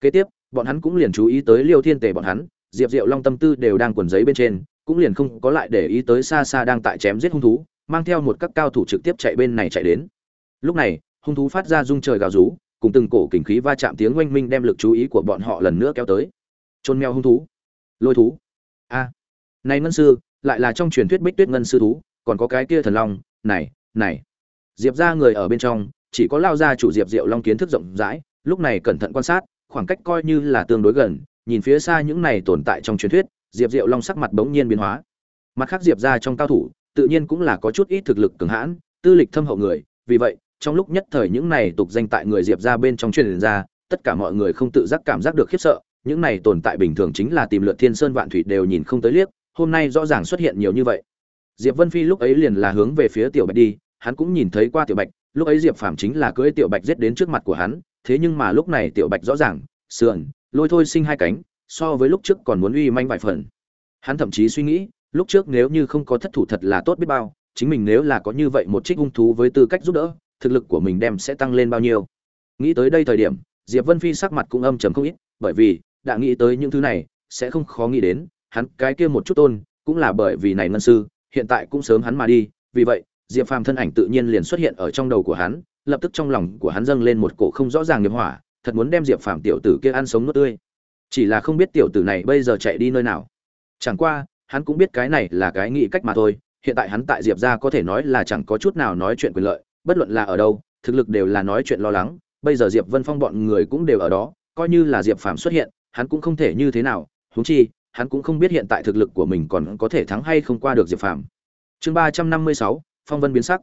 kế tiếp, bọn hắn cũng liền chú ý tới liêu thiên tề bọn hắn, diệp diệu long tâm tư đều đang quần giấy bên trên, cũng liền không có lại để ý tới xa xa đang tại chém giết hung thú, mang theo một các cao thủ trực tiếp chạy bên này chạy đến. Lúc này, hung thú phát ra rung trời gào rú, cùng từng cổ kình khí va chạm tiếng oanh minh đem lực chú ý của bọn họ lần nữa kéo tới. Trôn mèo hung thú. Lôi thú. A. Này ngân sư, lại là trong truyền thuyết bích tuyết ngân sư thú, còn có cái kia thần long, này này. Diệp ra người ở bên trong, chỉ có lao ra chủ diệp diệu long kiến thức rộng rãi, lúc này cẩn thận quan sát khoảng cách coi như là tương đối gần, nhìn phía xa những này tồn tại trong truyền thuyết, diệp diệu long sắc mặt bỗng nhiên biến hóa. Mặt khác diệp ra trong cao thủ, tự nhiên cũng là có chút ít thực lực cường hãn, tư lịch thâm hậu người, vì vậy, trong lúc nhất thời những này tục danh tại người diệp ra bên trong truyền ra, tất cả mọi người không tự giác cảm giác được khiếp sợ, những này tồn tại bình thường chính là tìm lượt thiên sơn vạn thủy đều nhìn không tới liếc, hôm nay rõ ràng xuất hiện nhiều như vậy. Diệp vân phi lúc ấy liền là hướng về phía tiểu bạch đi, hắn cũng nhìn thấy qua tiểu bạch, lúc ấy diệp phàm chính là cưỡi tiểu bạch giết đến trước mặt của hắn, thế nhưng mà lúc này tiểu bạch rõ ràng sườn, lôi thôi sinh hai cánh, so với lúc trước còn muốn uy manh vài phần. Hắn thậm chí suy nghĩ, lúc trước nếu như không có thất thủ thật là tốt biết bao, chính mình nếu là có như vậy một trích hung thú với tư cách giúp đỡ, thực lực của mình đem sẽ tăng lên bao nhiêu. Nghĩ tới đây thời điểm, diệp vân phi sắc mặt cũng âm trầm không ít, bởi vì, đã nghĩ tới những thứ này, sẽ không khó nghĩ đến, hắn cái kia một chút tôn, cũng là bởi vì này ngân sư, hiện tại cũng sớm hắn mà đi, vì vậy, diệp phàm thân ảnh tự nhiên liền xuất hiện ở trong đầu của hắn, lập tức trong lòng của hắn dâng lên một cổ không rõ ràng nghiệp hỏa thật muốn đem diệp phàm tiểu tử kia ăn sống nuốt tươi. Chỉ là không biết tiểu tử này bây giờ chạy đi nơi nào. Chẳng qua, hắn cũng biết cái này là cái nghĩ cách mà thôi, hiện tại hắn tại diệp ra có thể nói là chẳng có chút nào nói chuyện quyền lợi, bất luận là ở đâu, thực lực đều là nói chuyện lo lắng, bây giờ diệp vân phong bọn người cũng đều ở đó, coi như là diệp phàm xuất hiện, hắn cũng không thể như thế nào, huống chi, hắn cũng không biết hiện tại thực lực của mình còn có thể thắng hay không qua được diệp phàm. Chương ba trăm năm mươi sáu, phong vân biến sắc.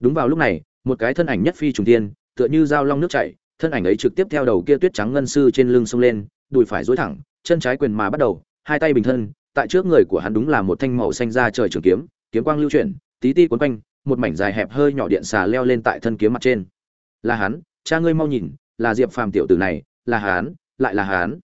Đúng vào lúc này, một cái thân ảnh nhất phi trùng tiên tựa như dao long nước chảy thân ảnh ấy trực tiếp theo đầu kia tuyết trắng ngân sư trên lưng xông lên, đùi phải duỗi thẳng, chân trái quyền mà bắt đầu, hai tay bình thân, tại trước người của hắn đúng là một thanh màu xanh da trời trường kiếm kiếm quang lưu chuyển, tí ti cuốn quanh, một mảnh dài hẹp hơi nhỏ điện xà leo lên tại thân kiếm mặt trên. Là hắn, cha ngươi mau nhìn, là diệp phàm tiểu tử này, là hắn, lại là hắn.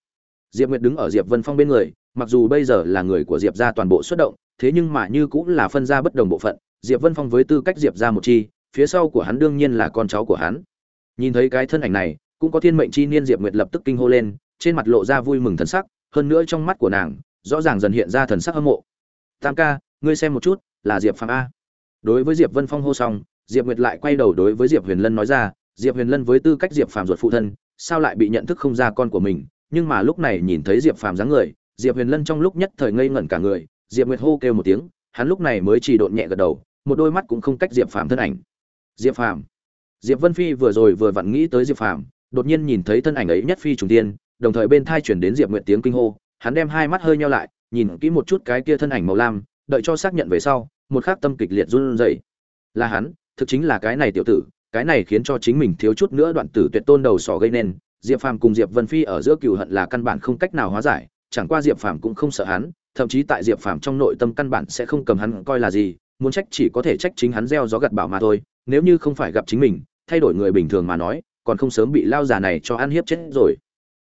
Diệp nguyệt đứng ở diệp vân phong bên người, mặc dù bây giờ là người của diệp gia toàn bộ xuất động, thế nhưng mà như cũng là phân ra bất đồng bộ phận, diệp vân phong với tư cách diệp gia một chi, phía sau của hắn đương nhiên là con cháu của hắn nhìn thấy cái thân ảnh này, cũng có thiên mệnh chi niên diệp nguyệt lập tức kinh hô lên, trên mặt lộ ra vui mừng thần sắc, hơn nữa trong mắt của nàng, rõ ràng dần hiện ra thần sắc hâm mộ. Tam ca, ngươi xem một chút, là diệp phàm a. Đối với diệp vân phong hô xong, diệp nguyệt lại quay đầu đối với diệp huyền lân nói ra, diệp huyền lân với tư cách diệp phàm ruột phụ thân, sao lại bị nhận thức không ra con của mình? Nhưng mà lúc này nhìn thấy diệp phàm dáng người, diệp huyền lân trong lúc nhất thời ngây ngẩn cả người, diệp nguyệt hô kêu một tiếng, hắn lúc này mới chỉ độn nhẹ gật đầu, một đôi mắt cũng không cách diệp phàm thân ảnh. Diệp phàm diệp vân phi vừa rồi vừa vặn nghĩ tới diệp phàm, đột nhiên nhìn thấy thân ảnh ấy nhất phi trùng tiên, đồng thời bên tai truyền đến diệp nguyệt tiếng kinh hô, hắn đem hai mắt hơi nheo lại, nhìn kỹ một chút cái kia thân ảnh màu lam, đợi cho xác nhận về sau, một khắc tâm kịch liệt run rẩy. Là hắn, thực chính là cái này tiểu tử, cái này khiến cho chính mình thiếu chút nữa đoạn tử tuyệt tôn đầu sỏ gây nên. Diệp phàm cùng diệp vân phi ở giữa cừu hận là căn bản không cách nào hóa giải, chẳng qua diệp phàm cũng không sợ hắn, thậm chí tại diệp phàm trong nội tâm căn bản sẽ không cầm hắn coi là gì, muốn trách chỉ có thể trách chính hắn gieo gió gặt bão mà thôi, nếu như không phải gặp chính mình thay đổi người bình thường mà nói, còn không sớm bị lao già này cho ăn hiếp chết rồi.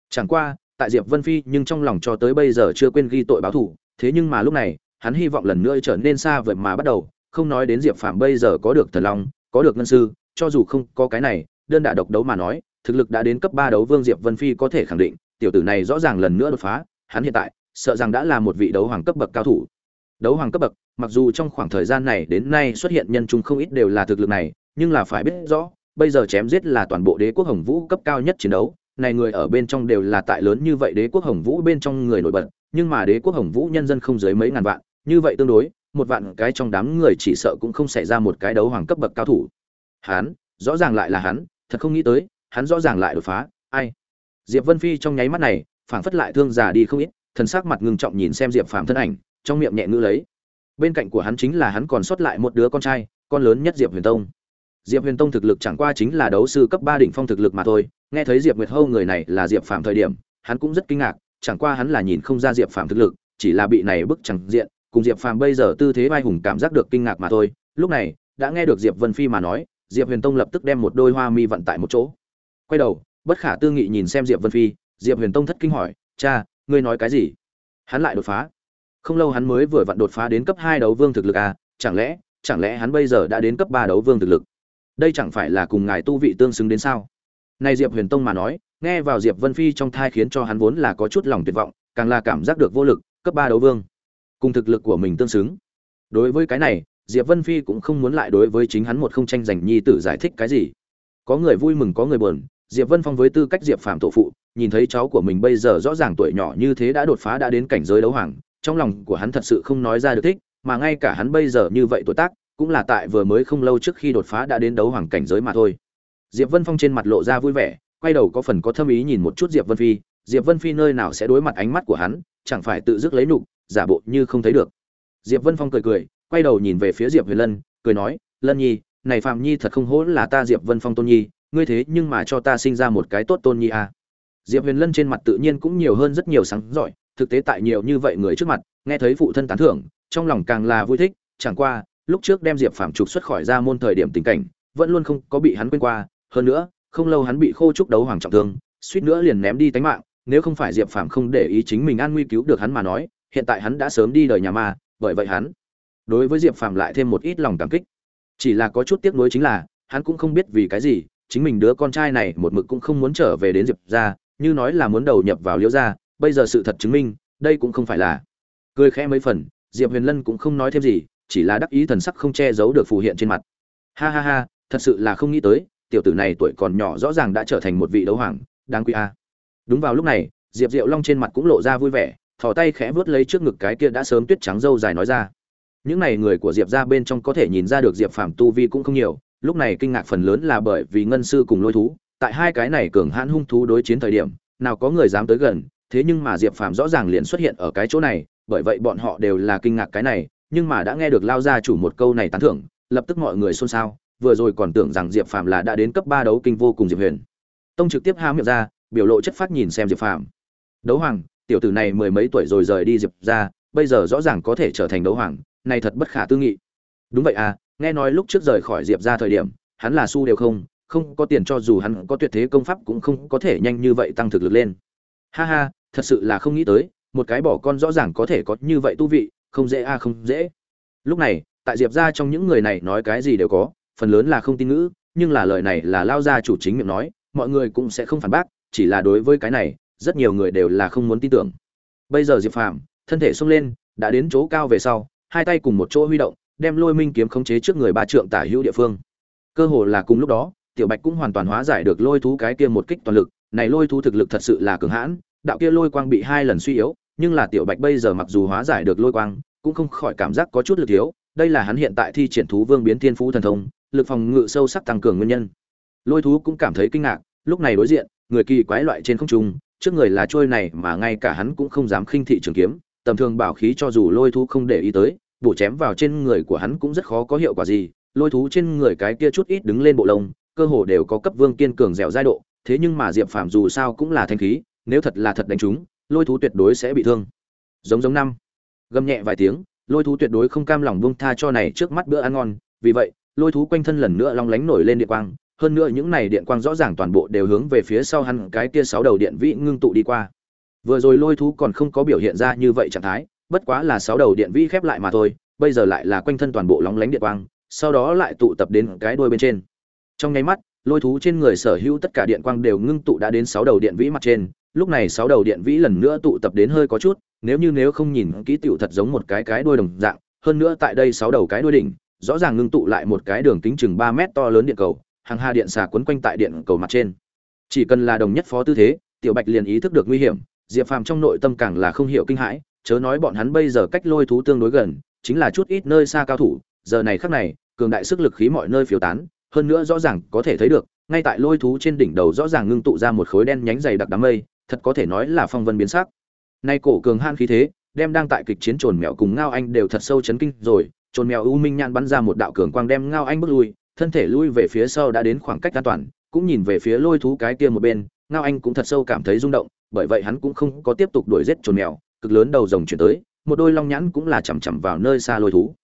Chẳng qua, tại diệp vân phi nhưng trong lòng cho tới bây giờ chưa quên ghi tội báo thù, thế nhưng mà lúc này, hắn hy vọng lần nữa trở nên xa vời mà bắt đầu, không nói đến diệp phàm bây giờ có được thần long, có được ngân sư, cho dù không có cái này, đơn đả độc đấu mà nói, thực lực đã đến cấp ba đấu vương diệp vân phi có thể khẳng định, tiểu tử này rõ ràng lần nữa đột phá, hắn hiện tại, sợ rằng đã là một vị đấu hoàng cấp bậc cao thủ. Đấu hoàng cấp bậc, mặc dù trong khoảng thời gian này đến nay xuất hiện nhân chúng không ít đều là thực lực này, nhưng là phải biết rõ bây giờ chém giết là toàn bộ đế quốc hồng vũ cấp cao nhất chiến đấu. Này người ở bên trong đều là tại lớn như vậy đế quốc hồng vũ bên trong người nổi bật, nhưng mà đế quốc hồng vũ nhân dân không dưới mấy ngàn vạn, như vậy tương đối, một vạn cái trong đám người chỉ sợ cũng không xảy ra một cái đấu hoàng cấp bậc cao thủ. Hắn rõ ràng lại là hắn thật không nghĩ tới, hắn rõ ràng lại đột phá, ai? Diệp vân phi trong nháy mắt này, phảng phất lại thương già đi không ít, thần sắc mặt ngưng trọng nhìn xem diệp phàm thân ảnh, trong miệng nhẹ ngữ lấy. Bên cạnh của hắn chính là hắn còn sót lại một đứa con trai, con lớn nhất diệp huyền tông diệp huyền tông thực lực chẳng qua chính là đấu sư cấp ba đỉnh phong thực lực mà thôi, nghe thấy diệp nguyệt hâu người này là diệp phàm thời điểm, hắn cũng rất kinh ngạc, chẳng qua hắn là nhìn không ra diệp phàm thực lực, chỉ là bị này bức chẳng diện, cùng diệp phàm bây giờ tư thế vai hùng cảm giác được kinh ngạc mà thôi. Lúc này, đã nghe được diệp vân phi mà nói, diệp huyền tông lập tức đem một đôi hoa mi vận tại một chỗ. Quay đầu, bất khả tư nghị nhìn xem diệp vân phi, diệp huyền tông thất kinh hỏi, cha, ngươi nói cái gì? Hắn lại đột phá. Không lâu hắn mới vừa vặn đột phá đến cấp hai đấu vương thực lực à chẳng lẽ chẳng lẽ hắn bây giờ đã đến cấp ba đấu vương thực lực? Đây chẳng phải là cùng ngài tu vị tương xứng đến sao? Nay diệp huyền tông mà nói, nghe vào diệp vân phi trong thai khiến cho hắn vốn là có chút lòng tuyệt vọng, càng là cảm giác được vô lực, cấp ba đấu vương. Cùng thực lực của mình tương xứng. Đối với cái này, diệp vân phi cũng không muốn lại đối với chính hắn một không tranh giành nhi tử giải thích cái gì. Có người vui mừng, có người buồn, diệp vân phong với tư cách diệp phạm tổ phụ, nhìn thấy cháu của mình bây giờ rõ ràng tuổi nhỏ như thế đã đột phá đã đến cảnh giới đấu hoàng, trong lòng của hắn thật sự không nói ra được thích, mà ngay cả hắn bây giờ như vậy tuổi tác cũng là tại vừa mới không lâu trước khi đột phá đã đến đấu hoàng cảnh giới mà thôi. Diệp vân phong trên mặt lộ ra vui vẻ, quay đầu có phần có thâm ý nhìn một chút diệp vân phi. Diệp vân phi nơi nào sẽ đối mặt ánh mắt của hắn, chẳng phải tự dứt lấy nụ, giả bộ như không thấy được. Diệp vân phong cười cười, quay đầu nhìn về phía diệp huyền lân, cười nói, lân nhi, này phạm nhi thật không hổ là ta diệp vân phong tôn nhi, ngươi thế nhưng mà cho ta sinh ra một cái tốt tôn nhi à. diệp huyền lân trên mặt tự nhiên cũng nhiều hơn rất nhiều sáng giỏi, thực tế tại nhiều như vậy người trước mặt, nghe thấy phụ thân tán thưởng, trong lòng càng là vui thích, chẳng qua lúc trước đem diệp Phàm trục xuất khỏi ra môn thời điểm tình cảnh, vẫn luôn không có bị hắn quên qua, hơn nữa, không lâu hắn bị khô trúc đấu hoàng trọng thương, suýt nữa liền ném đi tánh mạng, nếu không phải diệp Phàm không để ý chính mình an nguy cứu được hắn mà nói, hiện tại hắn đã sớm đi đời nhà ma, bởi vậy hắn đối với diệp Phàm lại thêm một ít lòng cảm kích. Chỉ là có chút tiếc nuối chính là, hắn cũng không biết vì cái gì, chính mình đứa con trai này một mực cũng không muốn trở về đến diệp ra như nói là muốn đầu nhập vào liễu gia, bây giờ sự thật chứng minh, đây cũng không phải là. Cười khẽ mấy phần, diệp huyền lân cũng không nói thêm gì chỉ là đắc ý thần sắc không che giấu được phù hiện trên mặt. Ha ha ha, thật sự là không nghĩ tới, tiểu tử này tuổi còn nhỏ rõ ràng đã trở thành một vị đấu hoàng, đáng quý a. Đúng vào lúc này, diệp diệu long trên mặt cũng lộ ra vui vẻ, thò tay khẽ vớt lấy trước ngực cái kia đã sớm tuyết trắng dâu dài nói ra. Những này người của diệp ra bên trong có thể nhìn ra được diệp phàm tu vi cũng không nhiều, lúc này kinh ngạc phần lớn là bởi vì ngân sư cùng lôi thú, tại hai cái này cường hãn hung thú đối chiến thời điểm, nào có người dám tới gần, thế nhưng mà diệp phàm rõ ràng liền xuất hiện ở cái chỗ này, bởi vậy bọn họ đều là kinh ngạc cái này nhưng mà đã nghe được lao gia chủ một câu này tán thưởng, lập tức mọi người xôn xao, vừa rồi còn tưởng rằng diệp phàm là đã đến cấp ba đấu kinh vô cùng diệp huyền. Tông trực tiếp há miệng ra, biểu lộ chất phát nhìn xem diệp phàm. Đấu hoàng, tiểu tử này mười mấy tuổi rồi rời đi diệp ra, bây giờ rõ ràng có thể trở thành đấu hoàng, này thật bất khả tư nghị. Đúng vậy à nghe nói lúc trước rời khỏi diệp ra thời điểm, hắn là su đều không không có tiền cho dù hắn có tuyệt thế công pháp cũng không có thể nhanh như vậy tăng thực lực lên. Ha ha, thật sự là không nghĩ tới, một cái bỏ con rõ ràng có thể có như vậy tu vị không dễ a, không dễ. Lúc này, tại diệp ra trong những người này nói cái gì đều có, phần lớn là không tin ngữ, nhưng là lời này là lao ra chủ chính miệng nói, mọi người cũng sẽ không phản bác, chỉ là đối với cái này, rất nhiều người đều là không muốn tin tưởng. Bây giờ diệp phàm, thân thể xông lên, đã đến chỗ cao về sau, hai tay cùng một chỗ huy động, đem lôi minh kiếm khống chế trước người ba trượng tả hữu địa phương. Cơ hồ là cùng lúc đó, tiểu bạch cũng hoàn toàn hóa giải được lôi thú cái kia một kích toàn lực, này lôi thú thực lực thật sự là cường hãn, đạo kia lôi quang bị hai lần suy yếu nhưng là tiểu bạch bây giờ mặc dù hóa giải được lôi quang, cũng không khỏi cảm giác có chút lực thiếu, đây là hắn hiện tại thi triển thú vương biến thiên phú thần thông, lực phòng ngự sâu sắc tăng cường nguyên nhân. Lôi thú cũng cảm thấy kinh ngạc, lúc này đối diện, người kỳ quái loại trên không trung, trước người là trôi này mà ngay cả hắn cũng không dám khinh thị trường kiếm, tầm thường bảo khí cho dù lôi thú không để ý tới, bổ chém vào trên người của hắn cũng rất khó có hiệu quả gì, lôi thú trên người cái kia chút ít đứng lên bộ lông, cơ hồ đều có cấp vương kiên cường dẻo giai độ, thế nhưng mà diệp phàm dù sao cũng là thanh khí, nếu thật là thật đánh chúng lôi thú tuyệt đối sẽ bị thương. Giống giống năm. Gầm nhẹ vài tiếng, lôi thú tuyệt đối không cam lòng buông tha cho này trước mắt bữa ăn ngon. Vì vậy, lôi thú quanh thân lần nữa long lánh nổi lên điện quang. Hơn nữa những này điện quang rõ ràng toàn bộ đều hướng về phía sau hắn, cái kia sáu đầu điện vĩ ngưng tụ đi qua. Vừa rồi lôi thú còn không có biểu hiện ra như vậy trạng thái, bất quá là sáu đầu điện vĩ khép lại mà thôi, bây giờ lại là quanh thân toàn bộ lóng lánh điện quang, sau đó lại tụ tập đến cái đuôi bên trên. Trong nháy mắt, lôi thú trên người sở hữu tất cả điện quang đều ngưng tụ đã đến sáu đầu điện vĩ mặt trên lúc này sáu đầu điện vĩ lần nữa tụ tập đến hơi có chút, nếu như nếu không nhìn kỹ tiểu thật giống một cái cái đuôi đồng dạng, hơn nữa tại đây sáu đầu cái đuôi đỉnh, rõ ràng ngưng tụ lại một cái đường kính chừng ba mét to lớn điện cầu, hàng hà điện xà quấn quanh tại điện cầu mặt trên. Chỉ cần là đồng nhất phó tư thế, tiểu bạch liền ý thức được nguy hiểm, diệp phàm trong nội tâm càng là không hiểu kinh hãi, chớ nói bọn hắn bây giờ cách lôi thú tương đối gần, chính là chút ít nơi xa cao thủ, giờ này khắc này, cường đại sức lực khí mọi nơi phiếu tán, hơn nữa rõ ràng có thể thấy được, ngay tại lôi thú trên đỉnh đầu rõ ràng ngưng tụ ra một khối đen nhánh dày đặc đám mây thật có thể nói là phong vân biến sắc. Nay cổ cường han khí thế, đem đang tại kịch chiến trồn mèo cùng ngao anh đều thật sâu chấn kinh rồi, trồn mèo u minh nhan bắn ra một đạo cường quang đem ngao anh bước lui, thân thể lui về phía sau đã đến khoảng cách an toàn, cũng nhìn về phía lôi thú cái kia một bên, ngao anh cũng thật sâu cảm thấy rung động, bởi vậy hắn cũng không có tiếp tục đuổi giết trồn mèo, cực lớn đầu rồng chuyển tới, một đôi long nhãn cũng là chằm chằm vào nơi xa lôi thú.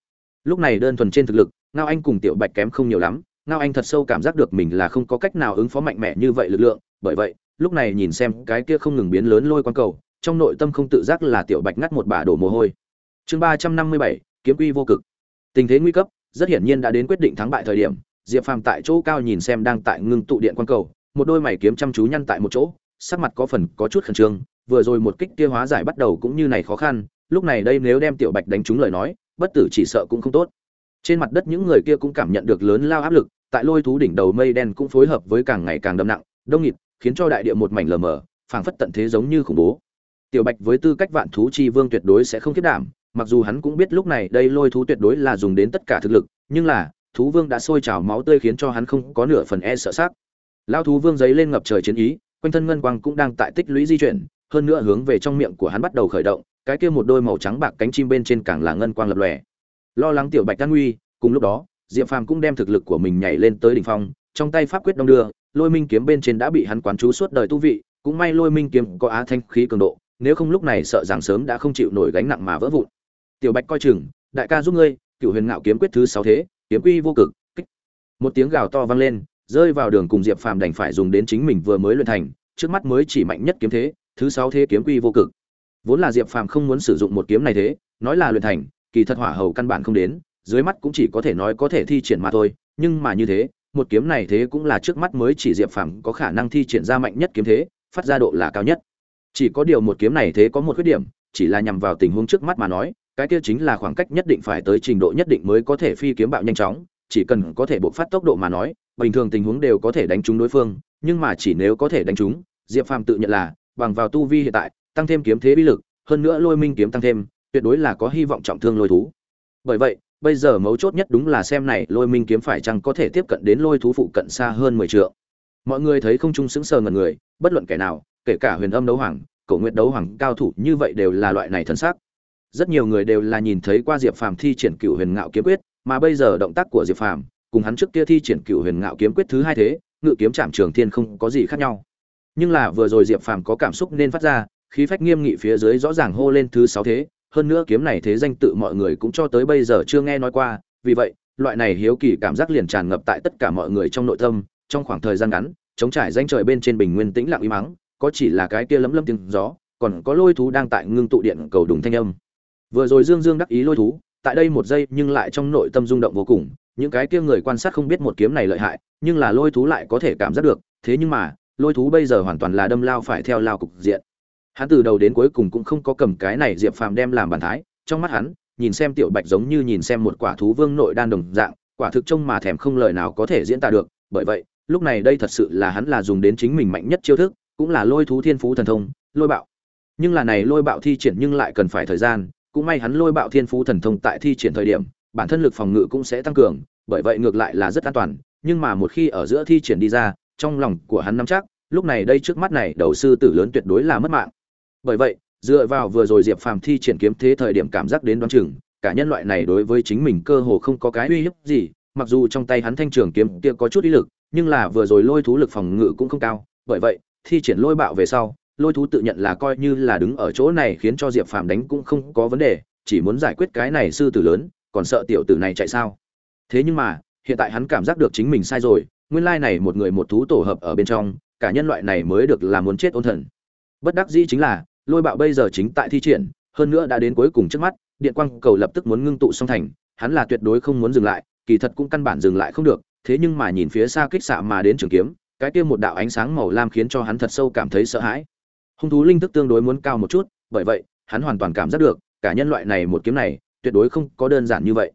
Lúc này đơn thuần trên thực lực, ngao anh cùng tiểu bạch kém không nhiều lắm, ngao anh thật sâu cảm giác được mình là không có cách nào ứng phó mạnh mẽ như vậy lực lượng, bởi vậy lúc này nhìn xem cái kia không ngừng biến lớn lôi quan cầu, trong nội tâm không tự giác là tiểu bạch ngắt một bả đổ mồ hôi. Chương ba trăm năm mươi bảy, kiếm quy vô cực. Tình thế nguy cấp, rất hiển nhiên đã đến quyết định thắng bại thời điểm, diệp phàm tại chỗ cao nhìn xem đang tại ngưng tụ điện quan cầu, một đôi mày kiếm chăm chú nhăn tại một chỗ, sắc mặt có phần có chút khẩn trương, vừa rồi một kích kia hóa giải bắt đầu cũng như này khó khăn, lúc này đây nếu đem tiểu bạch đánh trúng lời nói, bất tử chỉ sợ cũng không tốt. Trên mặt đất những người kia cũng cảm nhận được lớn lao áp lực, tại lôi thú đỉnh đầu mây đen cũng phối hợp với càng ngày càng đậm nặng, đông nghịt khiến cho đại địa một mảnh lờ mờ, phảng phất tận thế giống như khủng bố tiểu bạch với tư cách vạn thú chi vương tuyệt đối sẽ không kết đảm, mặc dù hắn cũng biết lúc này đây lôi thú tuyệt đối là dùng đến tất cả thực lực, nhưng là, thú vương đã sôi trào máu tươi khiến cho hắn không có nửa phần e sợ sắc. lao thú vương giấy lên ngập trời chiến ý, quanh thân ngân quang cũng đang tại tích lũy di chuyển, hơn nữa hướng về trong miệng của hắn bắt đầu khởi động, cái kia một đôi màu trắng bạc cánh chim bên trên càng là ngân quang lập lòe lo lắng tiểu bạch tan nguy, cùng lúc đó, diệp phàm cũng đem thực lực của mình nhảy lên tới đỉnh phong, trong tay pháp quyết đông đưa lôi minh kiếm bên trên đã bị hắn quán chú suốt đời tu vị, cũng may lôi minh kiếm có á thanh khí cường độ, nếu không lúc này sợ rằng sớm đã không chịu nổi gánh nặng mà vỡ vụn. Tiểu bạch coi chừng, đại ca giúp ngươi cựu huyền ngạo kiếm quyết thứ sáu thế, kiếm quy vô cực. Kích. Một tiếng gào to vang lên, rơi vào đường cùng diệp phàm đành phải dùng đến chính mình vừa mới luyện thành, trước mắt mới chỉ mạnh nhất kiếm thế, thứ sáu thế kiếm quy vô cực. Vốn là diệp phàm không muốn sử dụng một kiếm này thế, nói là luyện thành, kỳ thật hỏa hầu căn bản không đến, dưới mắt cũng chỉ có thể nói có thể thi triển mà thôi, nhưng mà như thế một kiếm này thế cũng là trước mắt mới chỉ diệp phàm có khả năng thi triển ra mạnh nhất kiếm thế, phát ra độ là cao nhất. Chỉ có điều một kiếm này thế có một khuyết điểm, chỉ là nhằm vào tình huống trước mắt mà nói, cái kia chính là khoảng cách nhất định phải tới trình độ nhất định mới có thể phi kiếm bạo nhanh chóng, chỉ cần có thể bộc phát tốc độ mà nói, bình thường tình huống đều có thể đánh trúng đối phương, nhưng mà chỉ nếu có thể đánh trúng, diệp phàm tự nhận là, bằng vào tu vi hiện tại, tăng thêm kiếm thế bí lực, hơn nữa lôi minh kiếm tăng thêm, tuyệt đối là có hy vọng trọng thương lôi thú. Bởi vậy bây giờ mấu chốt nhất đúng là xem này, lôi minh kiếm phải chăng có thể tiếp cận đến lôi thú phụ cận xa hơn mười trượng. Mọi người thấy không trung sững sờ ngần người, bất luận kẻ nào, kể cả huyền âm đấu hoàng, cổ nguyện đấu hoàng, cao thủ như vậy đều là loại này thân xác rất nhiều người đều là nhìn thấy qua diệp phàm thi triển cựu huyền ngạo kiếm quyết, mà bây giờ động tác của diệp phàm, cùng hắn trước kia thi triển cựu huyền ngạo kiếm quyết thứ hai thế, ngự kiếm trạm trường thiên không có gì khác nhau. Nhưng là vừa rồi diệp phàm có cảm xúc nên phát ra, khí phách nghiêm nghị phía dưới rõ ràng hô lên thứ sáu thế hơn nữa kiếm này thế danh tự mọi người cũng cho tới bây giờ chưa nghe nói qua, vì vậy, loại này hiếu kỳ cảm giác liền tràn ngập tại tất cả mọi người trong nội tâm, trong khoảng thời gian ngắn, chống trải danh trời bên trên bình nguyên tĩnh lặng im mắng có chỉ là cái kia lấm lấm tiếng gió, còn có lôi thú đang tại ngưng tụ điện cầu đùng thanh âm. Vừa rồi dương dương đắc ý lôi thú, tại đây một giây nhưng lại trong nội tâm rung động vô cùng, những cái kia người quan sát không biết một kiếm này lợi hại, nhưng là lôi thú lại có thể cảm giác được, thế nhưng mà, lôi thú bây giờ hoàn toàn là đâm lao phải theo lao cục diện hắn từ đầu đến cuối cùng cũng không có cầm cái này diệp phàm đem làm bàn thái, trong mắt hắn, nhìn xem tiểu bạch giống như nhìn xem một quả thú vương nội đan đồng dạng, quả thực trông mà thèm không lời nào có thể diễn tả được, bởi vậy, lúc này đây thật sự là hắn là dùng đến chính mình mạnh nhất chiêu thức, cũng là lôi thú thiên phú thần thông, lôi bạo. Nhưng là này lôi bạo thi triển nhưng lại cần phải thời gian, cũng may hắn lôi bạo thiên phú thần thông tại thi triển thời điểm, bản thân lực phòng ngự cũng sẽ tăng cường, bởi vậy ngược lại là rất an toàn, nhưng mà một khi ở giữa thi triển đi ra, trong lòng của hắn nắm chắc, lúc này đây trước mắt này đầu sư tử lớn tuyệt đối là mất mạng bởi vậy, dựa vào vừa rồi diệp phàm thi triển kiếm thế thời điểm cảm giác đến đoán chừng, cả nhân loại này đối với chính mình cơ hồ không có cái uy hiếp gì, mặc dù trong tay hắn thanh trường kiếm kia có chút ý lực, nhưng là vừa rồi lôi thú lực phòng ngự cũng không cao. Bởi vậy, thi triển lôi bạo về sau, lôi thú tự nhận là coi như là đứng ở chỗ này khiến cho diệp phàm đánh cũng không có vấn đề, chỉ muốn giải quyết cái này sư tử lớn, còn sợ tiểu tử này chạy sao? Thế nhưng mà, hiện tại hắn cảm giác được chính mình sai rồi, nguyên lai này một người một thú tổ hợp ở bên trong, cả nhân loại này mới được là muốn chết ôn thần. Bất đắc dĩ chính là lôi bạo bây giờ chính tại thi triển, hơn nữa đã đến cuối cùng trước mắt, điện quang cầu lập tức muốn ngưng tụ song thành, hắn là tuyệt đối không muốn dừng lại, kỳ thật cũng căn bản dừng lại không được, thế nhưng mà nhìn phía xa kích xạ mà đến trường kiếm, cái kia một đạo ánh sáng màu lam khiến cho hắn thật sâu cảm thấy sợ hãi. Hung thú linh thức tương đối muốn cao một chút, bởi vậy, hắn hoàn toàn cảm giác được, cả nhân loại này một kiếm này, tuyệt đối không có đơn giản như vậy.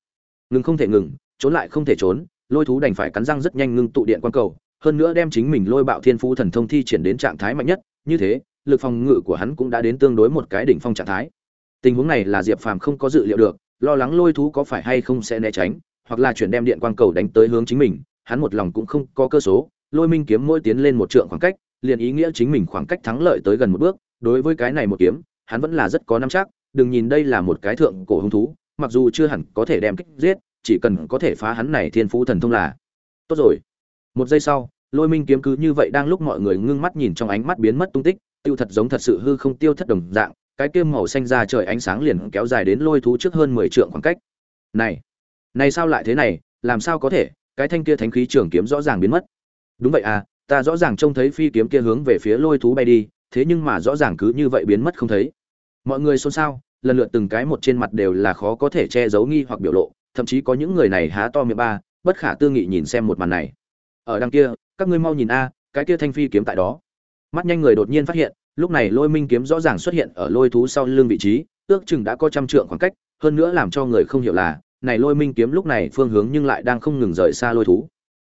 Ngừng không thể ngừng, trốn lại không thể trốn, lôi thú đành phải cắn răng rất nhanh ngưng tụ điện quang cầu, hơn nữa đem chính mình lôi bạo thiên phú thần thông thi triển đến trạng thái mạnh nhất, như thế lực phòng ngự của hắn cũng đã đến tương đối một cái đỉnh phong trạng thái. Tình huống này là diệp phàm không có dự liệu được, lo lắng lôi thú có phải hay không sẽ né tránh, hoặc là chuyển đem điện quang cầu đánh tới hướng chính mình, hắn một lòng cũng không có cơ số, lôi minh kiếm mỗi tiến lên một trượng khoảng cách, liền ý nghĩa chính mình khoảng cách thắng lợi tới gần một bước, đối với cái này một kiếm, hắn vẫn là rất có nắm chắc, đừng nhìn đây là một cái thượng cổ hung thú, mặc dù chưa hẳn có thể đem kích giết, chỉ cần có thể phá hắn này thiên phú thần thông là tốt rồi. Một giây sau, lôi minh kiếm cứ như vậy đang lúc mọi người ngưng mắt nhìn trong ánh mắt biến mất tung tích tiêu thật giống thật sự hư không tiêu thất đồng dạng, cái kia màu xanh ra trời ánh sáng liền kéo dài đến lôi thú trước hơn mười trượng khoảng cách. Này này sao lại thế này, làm sao có thể, cái thanh kia thánh khí trường kiếm rõ ràng biến mất. Đúng vậy à ta rõ ràng trông thấy phi kiếm kia hướng về phía lôi thú bay đi, thế nhưng mà rõ ràng cứ như vậy biến mất không thấy. Mọi người xôn xao, lần lượt từng cái một trên mặt đều là khó có thể che giấu nghi hoặc biểu lộ, thậm chí có những người này há to miệng ba, bất khả tư nghị nhìn xem một màn này. Ở đằng kia, các ngươi mau nhìn a, cái kia thanh phi kiếm tại đó mắt nhanh người đột nhiên phát hiện, lúc này lôi minh kiếm rõ ràng xuất hiện ở lôi thú sau lưng vị trí, ước chừng đã có trăm trượng khoảng cách, hơn nữa làm cho người không hiểu là, này lôi minh kiếm lúc này phương hướng nhưng lại đang không ngừng rời xa lôi thú.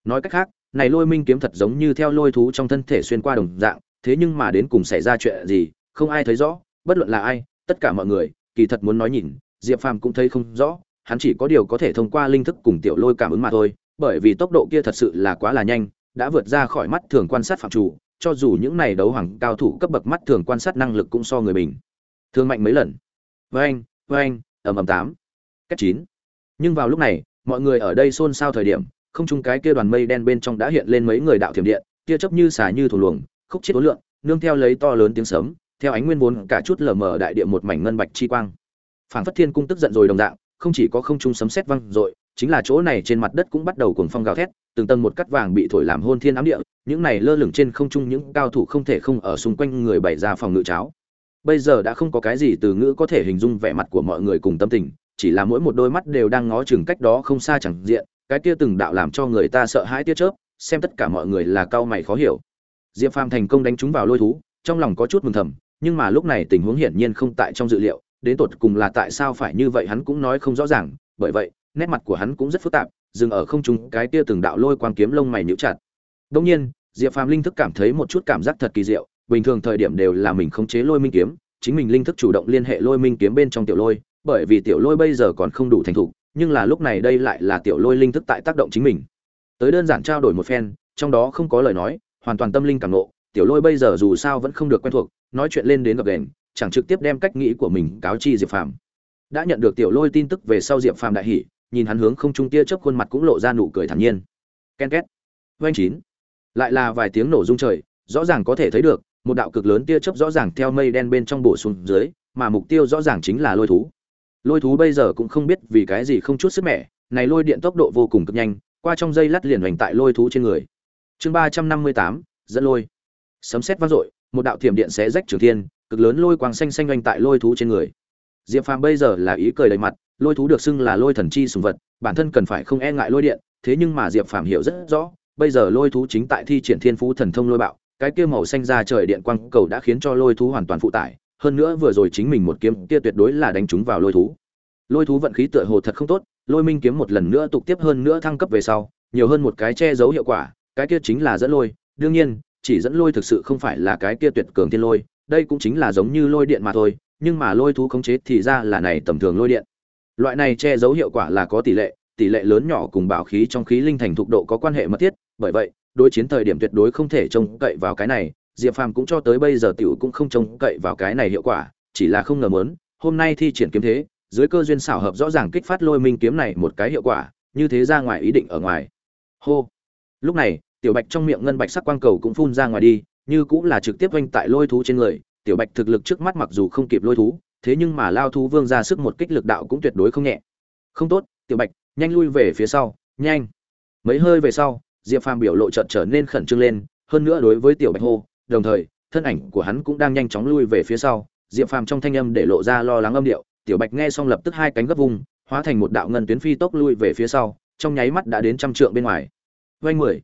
Nói cách khác, này lôi minh kiếm thật giống như theo lôi thú trong thân thể xuyên qua đồng dạng, thế nhưng mà đến cùng xảy ra chuyện gì, không ai thấy rõ, bất luận là ai, tất cả mọi người, kỳ thật muốn nói nhìn, diệp phàm cũng thấy không rõ, hắn chỉ có điều có thể thông qua linh thức cùng tiểu lôi cảm ứng mà thôi, bởi vì tốc độ kia thật sự là quá là nhanh, đã vượt ra khỏi mắt thường quan sát phạm chủ cho dù những này đấu hoàng cao thủ cấp bậc mắt thường quan sát năng lực cũng so người bình thường mạnh mấy lần. Với anh với anh ầm ầm tám, cách chín. Nhưng vào lúc này, mọi người ở đây xôn xao thời điểm, không chung cái kia đoàn mây đen bên trong đã hiện lên mấy người đạo thiểm điện kia chấp như xà như thủ luồng, khúc chết ối lượng nương theo lấy to lớn tiếng sấm, theo ánh nguyên vốn cả chút lờ mờ đại địa một mảnh ngân bạch chi quang. Phảng phất thiên cung tức giận rồi đồng dạng, không chỉ có không trung sấm sét vang rồi chính là chỗ này trên mặt đất cũng bắt đầu cuồng phong gào thét, từng tầng một cắt vàng bị thổi làm hôn thiên ám địa, những này lơ lửng trên không trung những cao thủ không thể không ở xung quanh người bày ra phòng ngự cháo. Bây giờ đã không có cái gì từ ngữ có thể hình dung vẻ mặt của mọi người cùng tâm tình, chỉ là mỗi một đôi mắt đều đang ngó chừng cách đó không xa chẳng diện, cái kia từng đạo làm cho người ta sợ hãi tiết chớp, xem tất cả mọi người là cao mày khó hiểu. Diệp phàm thành công đánh chúng vào lôi thú, trong lòng có chút mừng thầm, nhưng mà lúc này tình huống hiển nhiên không tại trong dự liệu, đến tột cùng là tại sao phải như vậy hắn cũng nói không rõ ràng, bởi vậy nét mặt của hắn cũng rất phức tạp, dừng ở không trung, cái kia từng đạo lôi quang kiếm lông mày nhíu chặt. Đương nhiên, diệp phàm linh thức cảm thấy một chút cảm giác thật kỳ diệu, bình thường thời điểm đều là mình khống chế lôi minh kiếm, chính mình linh thức chủ động liên hệ lôi minh kiếm bên trong tiểu lôi, bởi vì tiểu lôi bây giờ còn không đủ thành thục, nhưng là lúc này đây lại là tiểu lôi linh thức tại tác động chính mình. Tới đơn giản trao đổi một phen, trong đó không có lời nói, hoàn toàn tâm linh cảm nộ tiểu lôi bây giờ dù sao vẫn không được quen thuộc, nói chuyện lên đến gặp đèn, chẳng trực tiếp đem cách nghĩ của mình cáo chi diệp phàm. Đã nhận được tiểu lôi tin tức về sau diệp phàm đại hỉ nhìn hắn hướng không trung tia chớp khuôn mặt cũng lộ ra nụ cười thản nhiên. Ken két. Oanh chín. Lại là vài tiếng nổ rung trời, rõ ràng có thể thấy được, một đạo cực lớn tia chớp rõ ràng theo mây đen bên trong bổ xuống dưới, mà mục tiêu rõ ràng chính là lôi thú. Lôi thú bây giờ cũng không biết vì cái gì không chút sức mẻ, này lôi điện tốc độ vô cùng cực nhanh, qua trong dây lát liền hoành tại lôi thú trên người. Chương ba trăm năm mươi tám, dẫn lôi. Sấm sét vang dội, một đạo thiểm điện xé rách trường thiên, cực lớn lôi quang xanh xanh hoành tại lôi thú trên người diệp phàm bây giờ là ý cười đầy mặt, lôi thú được xưng là lôi thần chi sùng vật, bản thân cần phải không e ngại lôi điện, thế nhưng mà diệp phàm hiểu rất rõ, bây giờ lôi thú chính tại thi triển thiên phú thần thông lôi bạo, cái kia màu xanh ra trời điện quang cầu đã khiến cho lôi thú hoàn toàn phụ tải, hơn nữa vừa rồi chính mình một kiếm kia tuyệt đối là đánh trúng vào lôi thú. Lôi thú vận khí tựa hồ thật không tốt, lôi minh kiếm một lần nữa tục tiếp hơn nữa thăng cấp về sau, nhiều hơn một cái che giấu hiệu quả, cái kia chính là dẫn lôi, đương nhiên, chỉ dẫn lôi thực sự không phải là cái kia tuyệt cường thiên lôi, đây cũng chính là giống như lôi điện mà thôi nhưng mà lôi thú khống chế thì ra là này tầm thường lôi điện. Loại này che giấu hiệu quả là có tỷ lệ tỷ lệ lớn nhỏ cùng bảo khí trong khí linh thành thục độ có quan hệ mật thiết, bởi vậy, đối chiến thời điểm tuyệt đối không thể trông cậy vào cái này, diệp phàm cũng cho tới bây giờ tiểu cũng không trông cậy vào cái này hiệu quả, chỉ là không ngờ muốn, hôm nay thi triển kiếm thế, dưới cơ duyên xảo hợp rõ ràng kích phát lôi minh kiếm này một cái hiệu quả, như thế ra ngoài ý định ở ngoài. Hô. Lúc này, tiểu bạch trong miệng ngân bạch sắc quang cầu cũng phun ra ngoài đi, như cũng là trực tiếp oanh tại lôi thú trên người tiểu bạch thực lực trước mắt mặc dù không kịp lôi thú, thế nhưng mà lao thú vương ra sức một kích lực đạo cũng tuyệt đối không nhẹ. Không tốt, tiểu bạch, nhanh lui về phía sau, nhanh. Mấy hơi về sau, diệp phàm biểu lộ chợt trở nên khẩn trương lên, hơn nữa đối với tiểu bạch hô, đồng thời, thân ảnh của hắn cũng đang nhanh chóng lui về phía sau. Diệp phàm trong thanh âm để lộ ra lo lắng âm điệu, tiểu bạch nghe xong lập tức hai cánh gấp vùng, hóa thành một đạo ngân tuyến phi tốc lui về phía sau, trong nháy mắt đã đến trăm trượng bên ngoài. Vanh mười.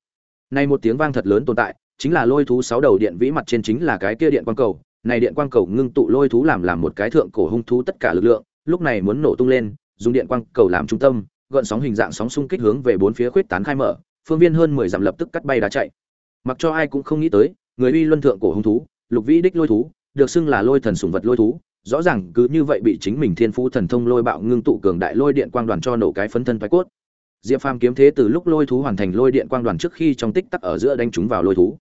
Nay một tiếng vang thật lớn tồn tại, chính là lôi thú sáu đầu điện vĩ mặt trên chính là cái kia điện quang cầu này điện quang cầu ngưng tụ lôi thú làm làm một cái thượng cổ hung thú tất cả lực lượng, lúc này muốn nổ tung lên, dùng điện quang cầu làm trung tâm, gợn sóng hình dạng sóng xung kích hướng về bốn phía khuyết tán khai mở, phương viên hơn mười dặm lập tức cắt bay đá chạy. Mặc cho ai cũng không nghĩ tới, người uy luân thượng cổ hung thú, lục vĩ đích lôi thú, được xưng là lôi thần sủng vật lôi thú, rõ ràng cứ như vậy bị chính mình thiên phú thần thông lôi bạo ngưng tụ cường đại lôi điện quang đoàn cho nổ cái phấn thân thoái cốt. Diệp phàm kiếm thế từ lúc lôi thú hoàn thành lôi điện quang đoàn trước khi trong tích tắc ở giữa đánh chúng vào lôi thú.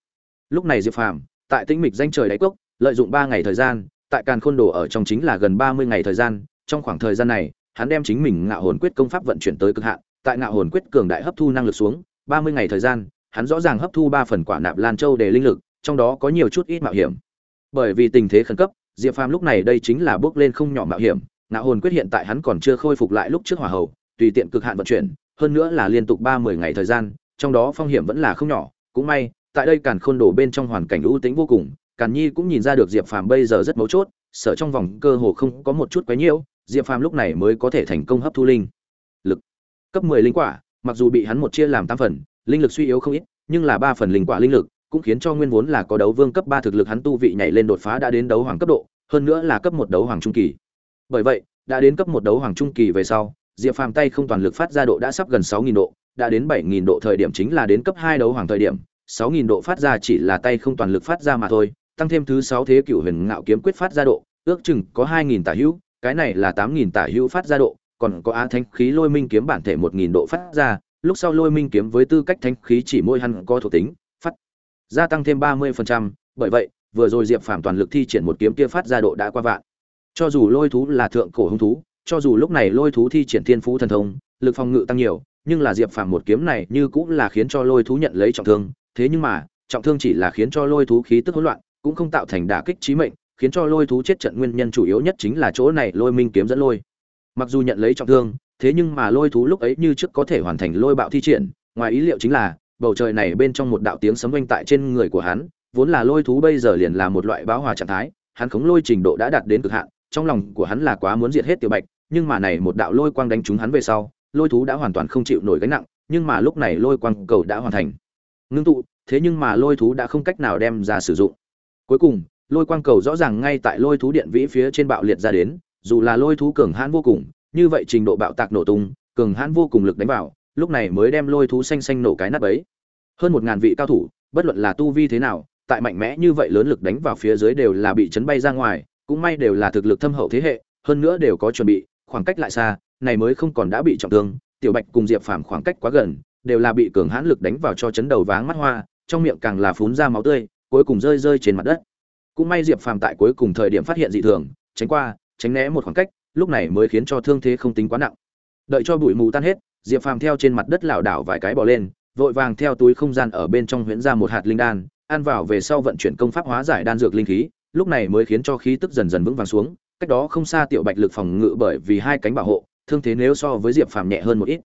Lúc này diệp phàm, tại tĩnh mịch danh trời đáy cốc lợi dụng ba ngày thời gian, tại càn khôn đồ ở trong chính là gần ba mươi ngày thời gian, trong khoảng thời gian này, hắn đem chính mình ngạo hồn quyết công pháp vận chuyển tới cực hạn, tại ngạo hồn quyết cường đại hấp thu năng lực xuống, ba mươi ngày thời gian, hắn rõ ràng hấp thu ba phần quả nạp lan châu để linh lực, trong đó có nhiều chút ít mạo hiểm. Bởi vì tình thế khẩn cấp, diệp phàm lúc này đây chính là bước lên không nhỏ mạo hiểm, ngạo hồn quyết hiện tại hắn còn chưa khôi phục lại lúc trước hỏa hầu, tùy tiện cực hạn vận chuyển, hơn nữa là liên tục ba mươi ngày thời gian, trong đó phong hiểm vẫn là không nhỏ. Cũng may, tại đây càn khôn đổ bên trong hoàn cảnh ưu tĩnh vô cùng càn nhi cũng nhìn ra được diệp phàm bây giờ rất mấu chốt, sở trong vòng cơ hồ không có một chút quấy nhiễu, diệp phàm lúc này mới có thể thành công hấp thu linh lực. Cấp mười linh quả, mặc dù bị hắn một chia làm tám phần, linh lực suy yếu không ít, nhưng là ba phần linh quả linh lực cũng khiến cho nguyên vốn là có đấu vương cấp ba thực lực hắn tu vị nhảy lên đột phá đã đến đấu hoàng cấp độ, hơn nữa là cấp một đấu hoàng trung kỳ. Bởi vậy, đã đến cấp một đấu hoàng trung kỳ về sau, diệp phàm tay không toàn lực phát ra độ đã sắp gần sáu nghìn độ, đã đến bảy nghìn độ thời điểm chính là đến cấp hai đấu hoàng thời điểm, sáu nghìn độ phát ra chỉ là tay không toàn lực phát ra mà thôi tăng thêm thứ sáu thế cựu huyền ngạo kiếm quyết phát ra độ, ước chừng có hai nghìn tả hữu, cái này là tám nghìn tả hữu phát ra độ, còn có á thanh khí lôi minh kiếm bản thể một nghìn độ phát ra, lúc sau lôi minh kiếm với tư cách thanh khí chỉ môi hắn có thuộc tính, phát gia tăng thêm ba mươi phần trăm, bởi vậy, vừa rồi diệp phàm toàn lực thi triển một kiếm kia phát ra độ đã qua vạn. Cho dù lôi thú là thượng cổ hung thú, cho dù lúc này lôi thú thi triển thiên phú thần thông, lực phòng ngự tăng nhiều, nhưng là diệp phàm một kiếm này như cũng là khiến cho lôi thú nhận lấy trọng thương, thế nhưng mà, trọng thương chỉ là khiến cho lôi thú khí tức hỗn loạn cũng không tạo thành đả kích chí mệnh, khiến cho lôi thú chết trận nguyên nhân chủ yếu nhất chính là chỗ này lôi minh kiếm dẫn lôi. Mặc dù nhận lấy trọng thương, thế nhưng mà lôi thú lúc ấy như trước có thể hoàn thành lôi bạo thi triển, ngoài ý liệu chính là, bầu trời này bên trong một đạo tiếng sấm oanh tại trên người của hắn, vốn là lôi thú bây giờ liền là một loại báo hòa trạng thái, hắn khống lôi trình độ đã đạt đến cực hạn, trong lòng của hắn là quá muốn diệt hết tiểu bạch, nhưng mà này một đạo lôi quang đánh trúng hắn về sau, lôi thú đã hoàn toàn không chịu nổi gánh nặng, nhưng mà lúc này lôi quang cầu đã hoàn thành. Ngưng tụ, thế nhưng mà lôi thú đã không cách nào đem ra sử dụng cuối cùng, lôi quang cầu rõ ràng ngay tại lôi thú điện vĩ phía trên bạo liệt ra đến, dù là lôi thú cường hãn vô cùng, như vậy trình độ bạo tạc nổ tung, cường hãn vô cùng lực đánh vào, lúc này mới đem lôi thú xanh xanh nổ cái nắp ấy hơn một ngàn vị cao thủ, bất luận là tu vi thế nào, tại mạnh mẽ như vậy lớn lực đánh vào phía dưới đều là bị chấn bay ra ngoài, cũng may đều là thực lực thâm hậu thế hệ, hơn nữa đều có chuẩn bị, khoảng cách lại xa, này mới không còn đã bị trọng thương, tiểu bạch cùng diệp phàm khoảng cách quá gần, đều là bị cường hãn lực đánh vào cho chấn đầu váng mắt hoa, trong miệng càng là phún ra máu tươi cuối cùng rơi rơi trên mặt đất. Cũng may diệp phàm tại cuối cùng thời điểm phát hiện dị thường, tránh qua, tránh né một khoảng cách, lúc này mới khiến cho thương thế không tính quá nặng. Đợi cho bụi mù tan hết, diệp phàm theo trên mặt đất lảo đảo vài cái bỏ lên, vội vàng theo túi không gian ở bên trong huyễn ra một hạt linh đan, ăn vào về sau vận chuyển công pháp hóa giải đan dược linh khí, lúc này mới khiến cho khí tức dần dần vững vàng xuống, cách đó không xa tiểu bạch lực phòng ngự bởi vì hai cánh bảo hộ, thương thế nếu so với diệp phàm nhẹ hơn một ít.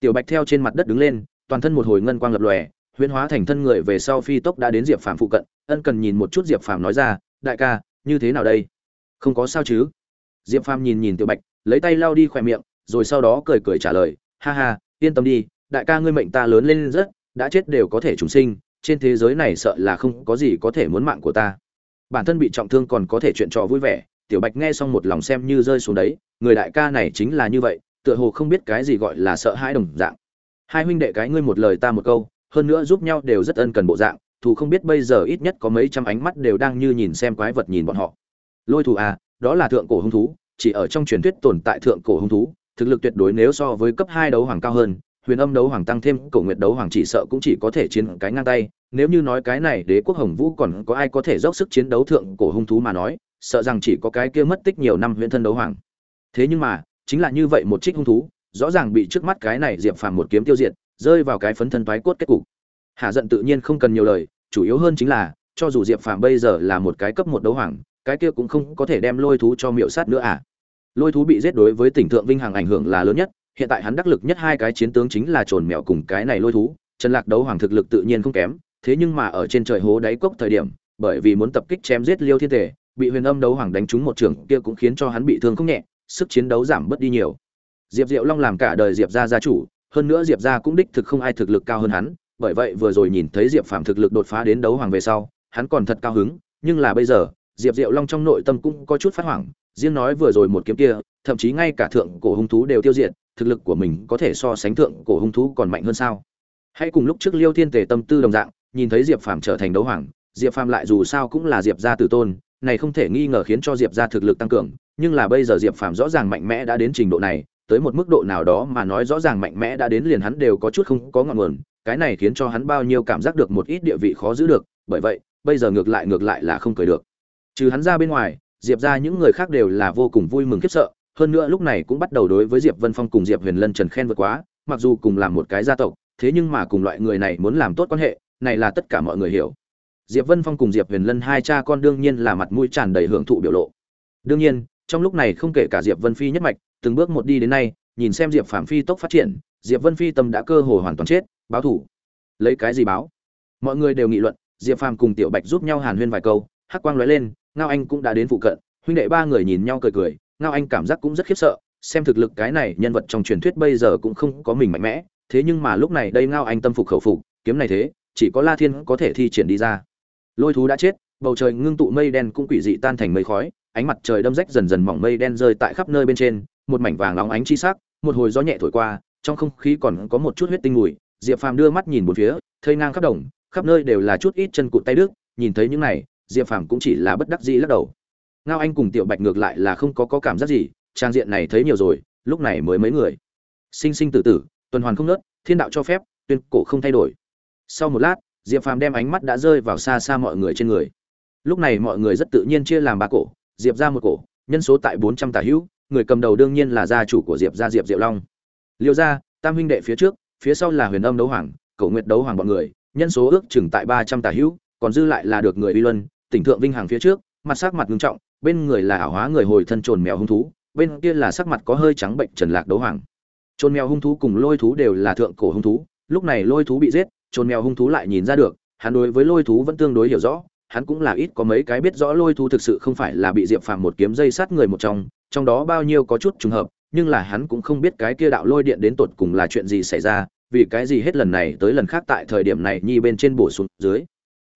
Tiểu bạch theo trên mặt đất đứng lên, toàn thân một hồi ngân quang lập lòe huyễn hóa thành thân người về sau phi tốc đã đến diệp phàm phụ cận, ân cần nhìn một chút diệp phàm nói ra, đại ca, như thế nào đây? Không có sao chứ. Diệp phàm nhìn nhìn tiểu bạch, lấy tay lau đi khỏe miệng, rồi sau đó cười cười trả lời, ha ha, yên tâm đi, đại ca ngươi mệnh ta lớn lên rất, đã chết đều có thể trùng sinh, trên thế giới này sợ là không có gì có thể muốn mạng của ta. Bản thân bị trọng thương còn có thể chuyện trò vui vẻ, tiểu bạch nghe xong một lòng xem như rơi xuống đấy, người đại ca này chính là như vậy, tựa hồ không biết cái gì gọi là sợ hãi đồng dạng. Hai huynh đệ cái ngươi một lời ta một câu hơn nữa giúp nhau đều rất ân cần bộ dạng, thù không biết bây giờ ít nhất có mấy trăm ánh mắt đều đang như nhìn xem quái vật nhìn bọn họ. Lôi thù à đó là thượng cổ hung thú, chỉ ở trong truyền thuyết tồn tại thượng cổ hung thú, thực lực tuyệt đối nếu so với cấp hai đấu hoàng cao hơn, huyền âm đấu hoàng tăng thêm, cổ nguyệt đấu hoàng chỉ sợ cũng chỉ có thể chiến cái ngang tay. Nếu như nói cái này đế quốc hồng vũ còn có ai có thể dốc sức chiến đấu thượng cổ hung thú mà nói, sợ rằng chỉ có cái kia mất tích nhiều năm huyền thân đấu hoàng. Thế nhưng mà, chính là như vậy một trích hung thú, rõ ràng bị trước mắt cái này diệp phàm một kiếm tiêu diệt rơi vào cái phấn thân toái cốt kết cục. Hạ giận tự nhiên không cần nhiều lời, chủ yếu hơn chính là, cho dù diệp phàm bây giờ là một cái cấp một đấu hoàng, cái kia cũng không có thể đem lôi thú cho miệu sát nữa à. Lôi thú bị giết đối với tỉnh thượng vinh hằng ảnh hưởng là lớn nhất, hiện tại hắn đắc lực nhất hai cái chiến tướng chính là trồn mèo cùng cái này lôi thú, trần lạc đấu hoàng thực lực tự nhiên không kém, thế nhưng mà ở trên trời hố đáy cốc thời điểm, bởi vì muốn tập kích chém giết liêu thiên thể bị huyền âm đấu hoàng đánh trúng một trường kia cũng khiến cho hắn bị thương không nhẹ, sức chiến đấu giảm bớt đi nhiều. Diệp diệu long làm cả đời diệp gia gia chủ hơn nữa diệp gia cũng đích thực không ai thực lực cao hơn hắn, bởi vậy vừa rồi nhìn thấy diệp phạm thực lực đột phá đến đấu hoàng về sau, hắn còn thật cao hứng, nhưng là bây giờ, diệp diệu long trong nội tâm cũng có chút phát hoảng, riêng nói vừa rồi một kiếm kia, thậm chí ngay cả thượng cổ hung thú đều tiêu diệt, thực lực của mình có thể so sánh thượng cổ hung thú còn mạnh hơn sao? Hãy cùng lúc trước liêu thiên tề tâm tư đồng dạng, nhìn thấy diệp phàm trở thành đấu hoàng, diệp phàm lại dù sao cũng là diệp gia tử tôn, này không thể nghi ngờ khiến cho diệp gia thực lực tăng cường, nhưng là bây giờ diệp phàm rõ ràng mạnh mẽ đã đến trình độ này tới một mức độ nào đó mà nói rõ ràng mạnh mẽ đã đến liền hắn đều có chút không có ngọn nguồn, cái này khiến cho hắn bao nhiêu cảm giác được một ít địa vị khó giữ được, bởi vậy, bây giờ ngược lại ngược lại là không cười được. Trừ hắn ra bên ngoài, diệp ra những người khác đều là vô cùng vui mừng khiếp sợ, hơn nữa lúc này cũng bắt đầu đối với diệp vân phong cùng diệp huyền lân trần khen vượt quá, mặc dù cùng làm một cái gia tộc, thế nhưng mà cùng loại người này muốn làm tốt quan hệ, này là tất cả mọi người hiểu. Diệp vân phong cùng diệp huyền lân hai cha con đương nhiên là mặt mũi tràn đầy hưởng thụ biểu lộ. Đương nhiên trong lúc này không kể cả diệp vân phi nhất mạch, từng bước một đi đến nay, nhìn xem diệp phạm phi tốc phát triển, diệp vân phi tâm đã cơ hồ hoàn toàn chết, báo thủ. Lấy cái gì báo? Mọi người đều nghị luận, diệp phàm cùng tiểu bạch giúp nhau hàn huyên vài câu, hắc quang lóe lên, ngao anh cũng đã đến phụ cận, huynh đệ ba người nhìn nhau cười cười, ngao anh cảm giác cũng rất khiếp sợ, xem thực lực cái này nhân vật trong truyền thuyết bây giờ cũng không có mình mạnh mẽ, thế nhưng mà lúc này đây ngao anh tâm phục khẩu phục, kiếm này thế, chỉ có la thiên có thể thi triển đi ra. Lôi thú đã chết, bầu trời ngưng tụ mây đen cũng quỷ dị tan thành mây khói ánh mặt trời đâm rách dần dần mỏng mây đen rơi tại khắp nơi bên trên một mảnh vàng nóng ánh chi sắc một hồi gió nhẹ thổi qua trong không khí còn có một chút huyết tinh mùi. Diệp phàm đưa mắt nhìn một phía thây ngang khắp đồng khắp nơi đều là chút ít chân cụt tay đứt nhìn thấy những này diệp phàm cũng chỉ là bất đắc dĩ lắc đầu. Ngao anh cùng tiểu bạch ngược lại là không có, có cảm giác gì trang diện này thấy nhiều rồi lúc này mới mấy người. Sinh sinh tử tử tuần hoàn không ngớt, thiên đạo cho phép tuyên cổ không thay đổi. Sau một lát diệp phàm đem ánh mắt đã rơi vào xa xa mọi người trên người. Lúc này mọi người rất tự nhiên chia làm ba cổ diệp ra một cổ, nhân số tại bốn trăm tả hữu, người cầm đầu đương nhiên là gia chủ của diệp gia diệp diệu long. Liêu gia, tam huynh đệ phía trước, phía sau là huyền âm đấu hoàng cầu nguyệt đấu hoàng bọn người, nhân số ước chừng tại ba trăm tả hữu, còn dư lại là được người uy luân, tỉnh thượng vinh hàng phía trước, mặt sắc mặt nghiêm trọng, bên người là ảo hóa người hồi thân trồn mèo hung thú, bên kia là sắc mặt có hơi trắng bệnh trần lạc đấu hoàng. Trồn mèo hung thú cùng lôi thú đều là thượng cổ hung thú, lúc này lôi thú bị giết, trồn mèo hung thú lại nhìn ra được, hắn đối với lôi thú vẫn tương đối hiểu rõ hắn cũng là ít có mấy cái biết rõ lôi thú thực sự không phải là bị diệp phàm một kiếm dây sát người một trong trong đó bao nhiêu có chút trùng hợp, nhưng là hắn cũng không biết cái kia đạo lôi điện đến tột cùng là chuyện gì xảy ra, vì cái gì hết lần này tới lần khác tại thời điểm này nhi bên trên bổ xuống dưới.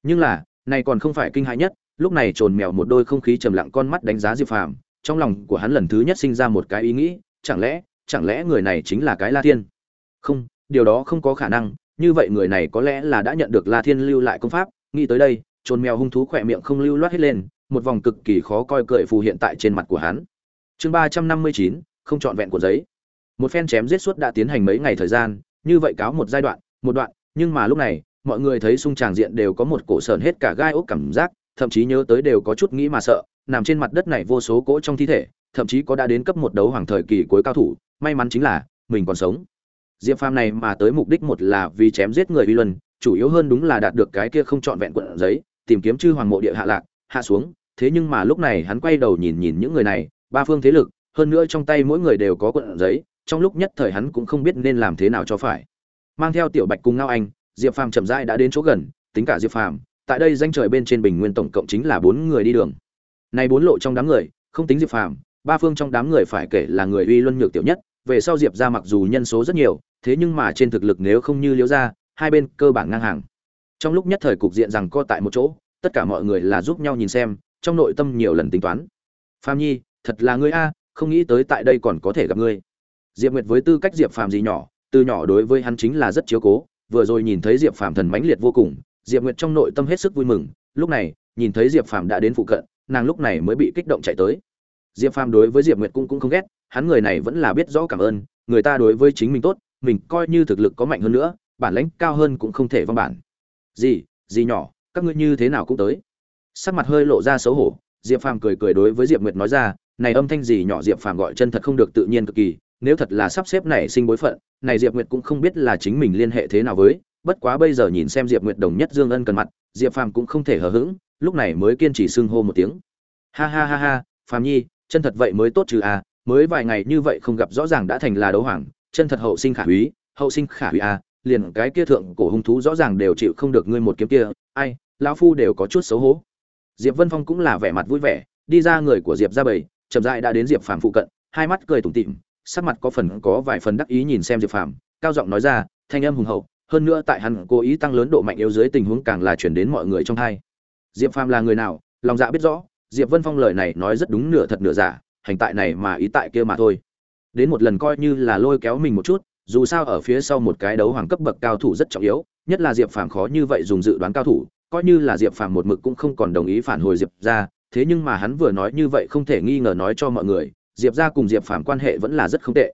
Nhưng là, này còn không phải kinh hãi nhất, lúc này trồn mèo một đôi không khí trầm lặng con mắt đánh giá diệp phàm, trong lòng của hắn lần thứ nhất sinh ra một cái ý nghĩ, chẳng lẽ chẳng lẽ người này chính là cái la thiên? Không, điều đó không có khả năng, như vậy người này có lẽ là đã nhận được la thiên lưu lại công pháp, nghĩ tới đây trồn mèo hung thú khỏe miệng không lưu loát hết lên, một vòng cực kỳ khó coi cười phù hiện tại trên mặt của hắn. Chương ba trăm năm mươi chín, không trọn vẹn của giấy. Một phen chém giết suốt đã tiến hành mấy ngày thời gian, như vậy cáo một giai đoạn, một đoạn, nhưng mà lúc này, mọi người thấy xung tràng diện đều có một cổ sờn hết cả gai ốc cảm giác, thậm chí nhớ tới đều có chút nghĩ mà sợ, nằm trên mặt đất này vô số cỗ trong thi thể, thậm chí có đã đến cấp một đấu hoàng thời kỳ cuối cao thủ, may mắn chính là, mình còn sống. Diệp phàm này mà tới mục đích một là vì chém giết người uy luân, chủ yếu hơn đúng là đạt được cái kia không trọn vẹn quận giấy tìm kiếm chư hoàng mộ địa hạ lạc, hạ xuống. Thế nhưng mà lúc này hắn quay đầu nhìn nhìn những người này, ba phương thế lực, hơn nữa trong tay mỗi người đều có cuộn giấy, trong lúc nhất thời hắn cũng không biết nên làm thế nào cho phải. Mang theo tiểu bạch cùng ngao anh, diệp phàm chậm rãi đã đến chỗ gần, tính cả diệp phàm, tại đây danh trời bên trên bình nguyên tổng cộng chính là bốn người đi đường. Này bốn lộ trong đám người, không tính diệp phàm, ba phương trong đám người phải kể là người uy luân nhược tiểu nhất, về sau diệp ra mặc dù nhân số rất nhiều, thế nhưng mà trên thực lực nếu không như liễu ra hai bên cơ bản ngang hàng trong lúc nhất thời cục diện rằng co tại một chỗ, tất cả mọi người là giúp nhau nhìn xem, trong nội tâm nhiều lần tính toán. Phàm nhi, thật là ngươi a, không nghĩ tới tại đây còn có thể gặp ngươi. Diệp nguyệt với tư cách diệp phàm gì nhỏ, từ nhỏ đối với hắn chính là rất chiếu cố, vừa rồi nhìn thấy diệp phàm thần mãnh liệt vô cùng, diệp nguyệt trong nội tâm hết sức vui mừng, lúc này, nhìn thấy diệp phàm đã đến phụ cận, nàng lúc này mới bị kích động chạy tới. Diệp phàm đối với diệp nguyệt cũng cũng không ghét, hắn người này vẫn là biết rõ cảm ơn, người ta đối với chính mình tốt, mình coi như thực lực có mạnh hơn nữa, bản lãnh cao hơn cũng không thể vong bản gì gì nhỏ, các ngươi như thế nào cũng tới. Sắc mặt hơi lộ ra xấu hổ, diệp phàm cười cười đối với diệp nguyệt nói ra, này âm thanh gì nhỏ diệp phàm gọi chân thật không được tự nhiên cực kỳ, nếu thật là sắp xếp này sinh bối phận, này diệp nguyệt cũng không biết là chính mình liên hệ thế nào với, bất quá bây giờ nhìn xem diệp nguyệt đồng nhất dương ân cần mặt, diệp phàm cũng không thể hờ hững, lúc này mới kiên trì xưng hô một tiếng. Ha ha ha ha, phàm nhi, chân thật vậy mới tốt chứ à mới vài ngày như vậy không gặp rõ ràng đã thành là đấu hoàng, chân thật hậu sinh khả úy, hậu sinh khả úy à liền cái kia thượng cổ hung thú rõ ràng đều chịu không được ngươi một kiếm kia, ai, lão phu đều có chút xấu hổ. Diệp vân phong cũng là vẻ mặt vui vẻ, đi ra người của diệp gia bầy chậm rãi đã đến diệp phàm phụ cận, hai mắt cười tủm tỉm, sắc mặt có phần có vài phần đắc ý nhìn xem diệp phàm, cao giọng nói ra, thanh âm hùng hậu, hơn nữa tại hắn cố ý tăng lớn độ mạnh yếu dưới tình huống càng là chuyển đến mọi người trong hai. Diệp phàm là người nào? Lòng dạ biết rõ, diệp vân phong lời này nói rất đúng nửa thật nửa giả, hành tại này mà ý tại kia mà thôi. Đến một lần coi như là lôi kéo mình một chút dù sao ở phía sau một cái đấu hoàng cấp bậc cao thủ rất trọng yếu, nhất là diệp phàm khó như vậy dùng dự đoán cao thủ, coi như là diệp phàm một mực cũng không còn đồng ý phản hồi diệp Gia, thế nhưng mà hắn vừa nói như vậy không thể nghi ngờ nói cho mọi người, diệp Gia cùng diệp phàm quan hệ vẫn là rất không tệ.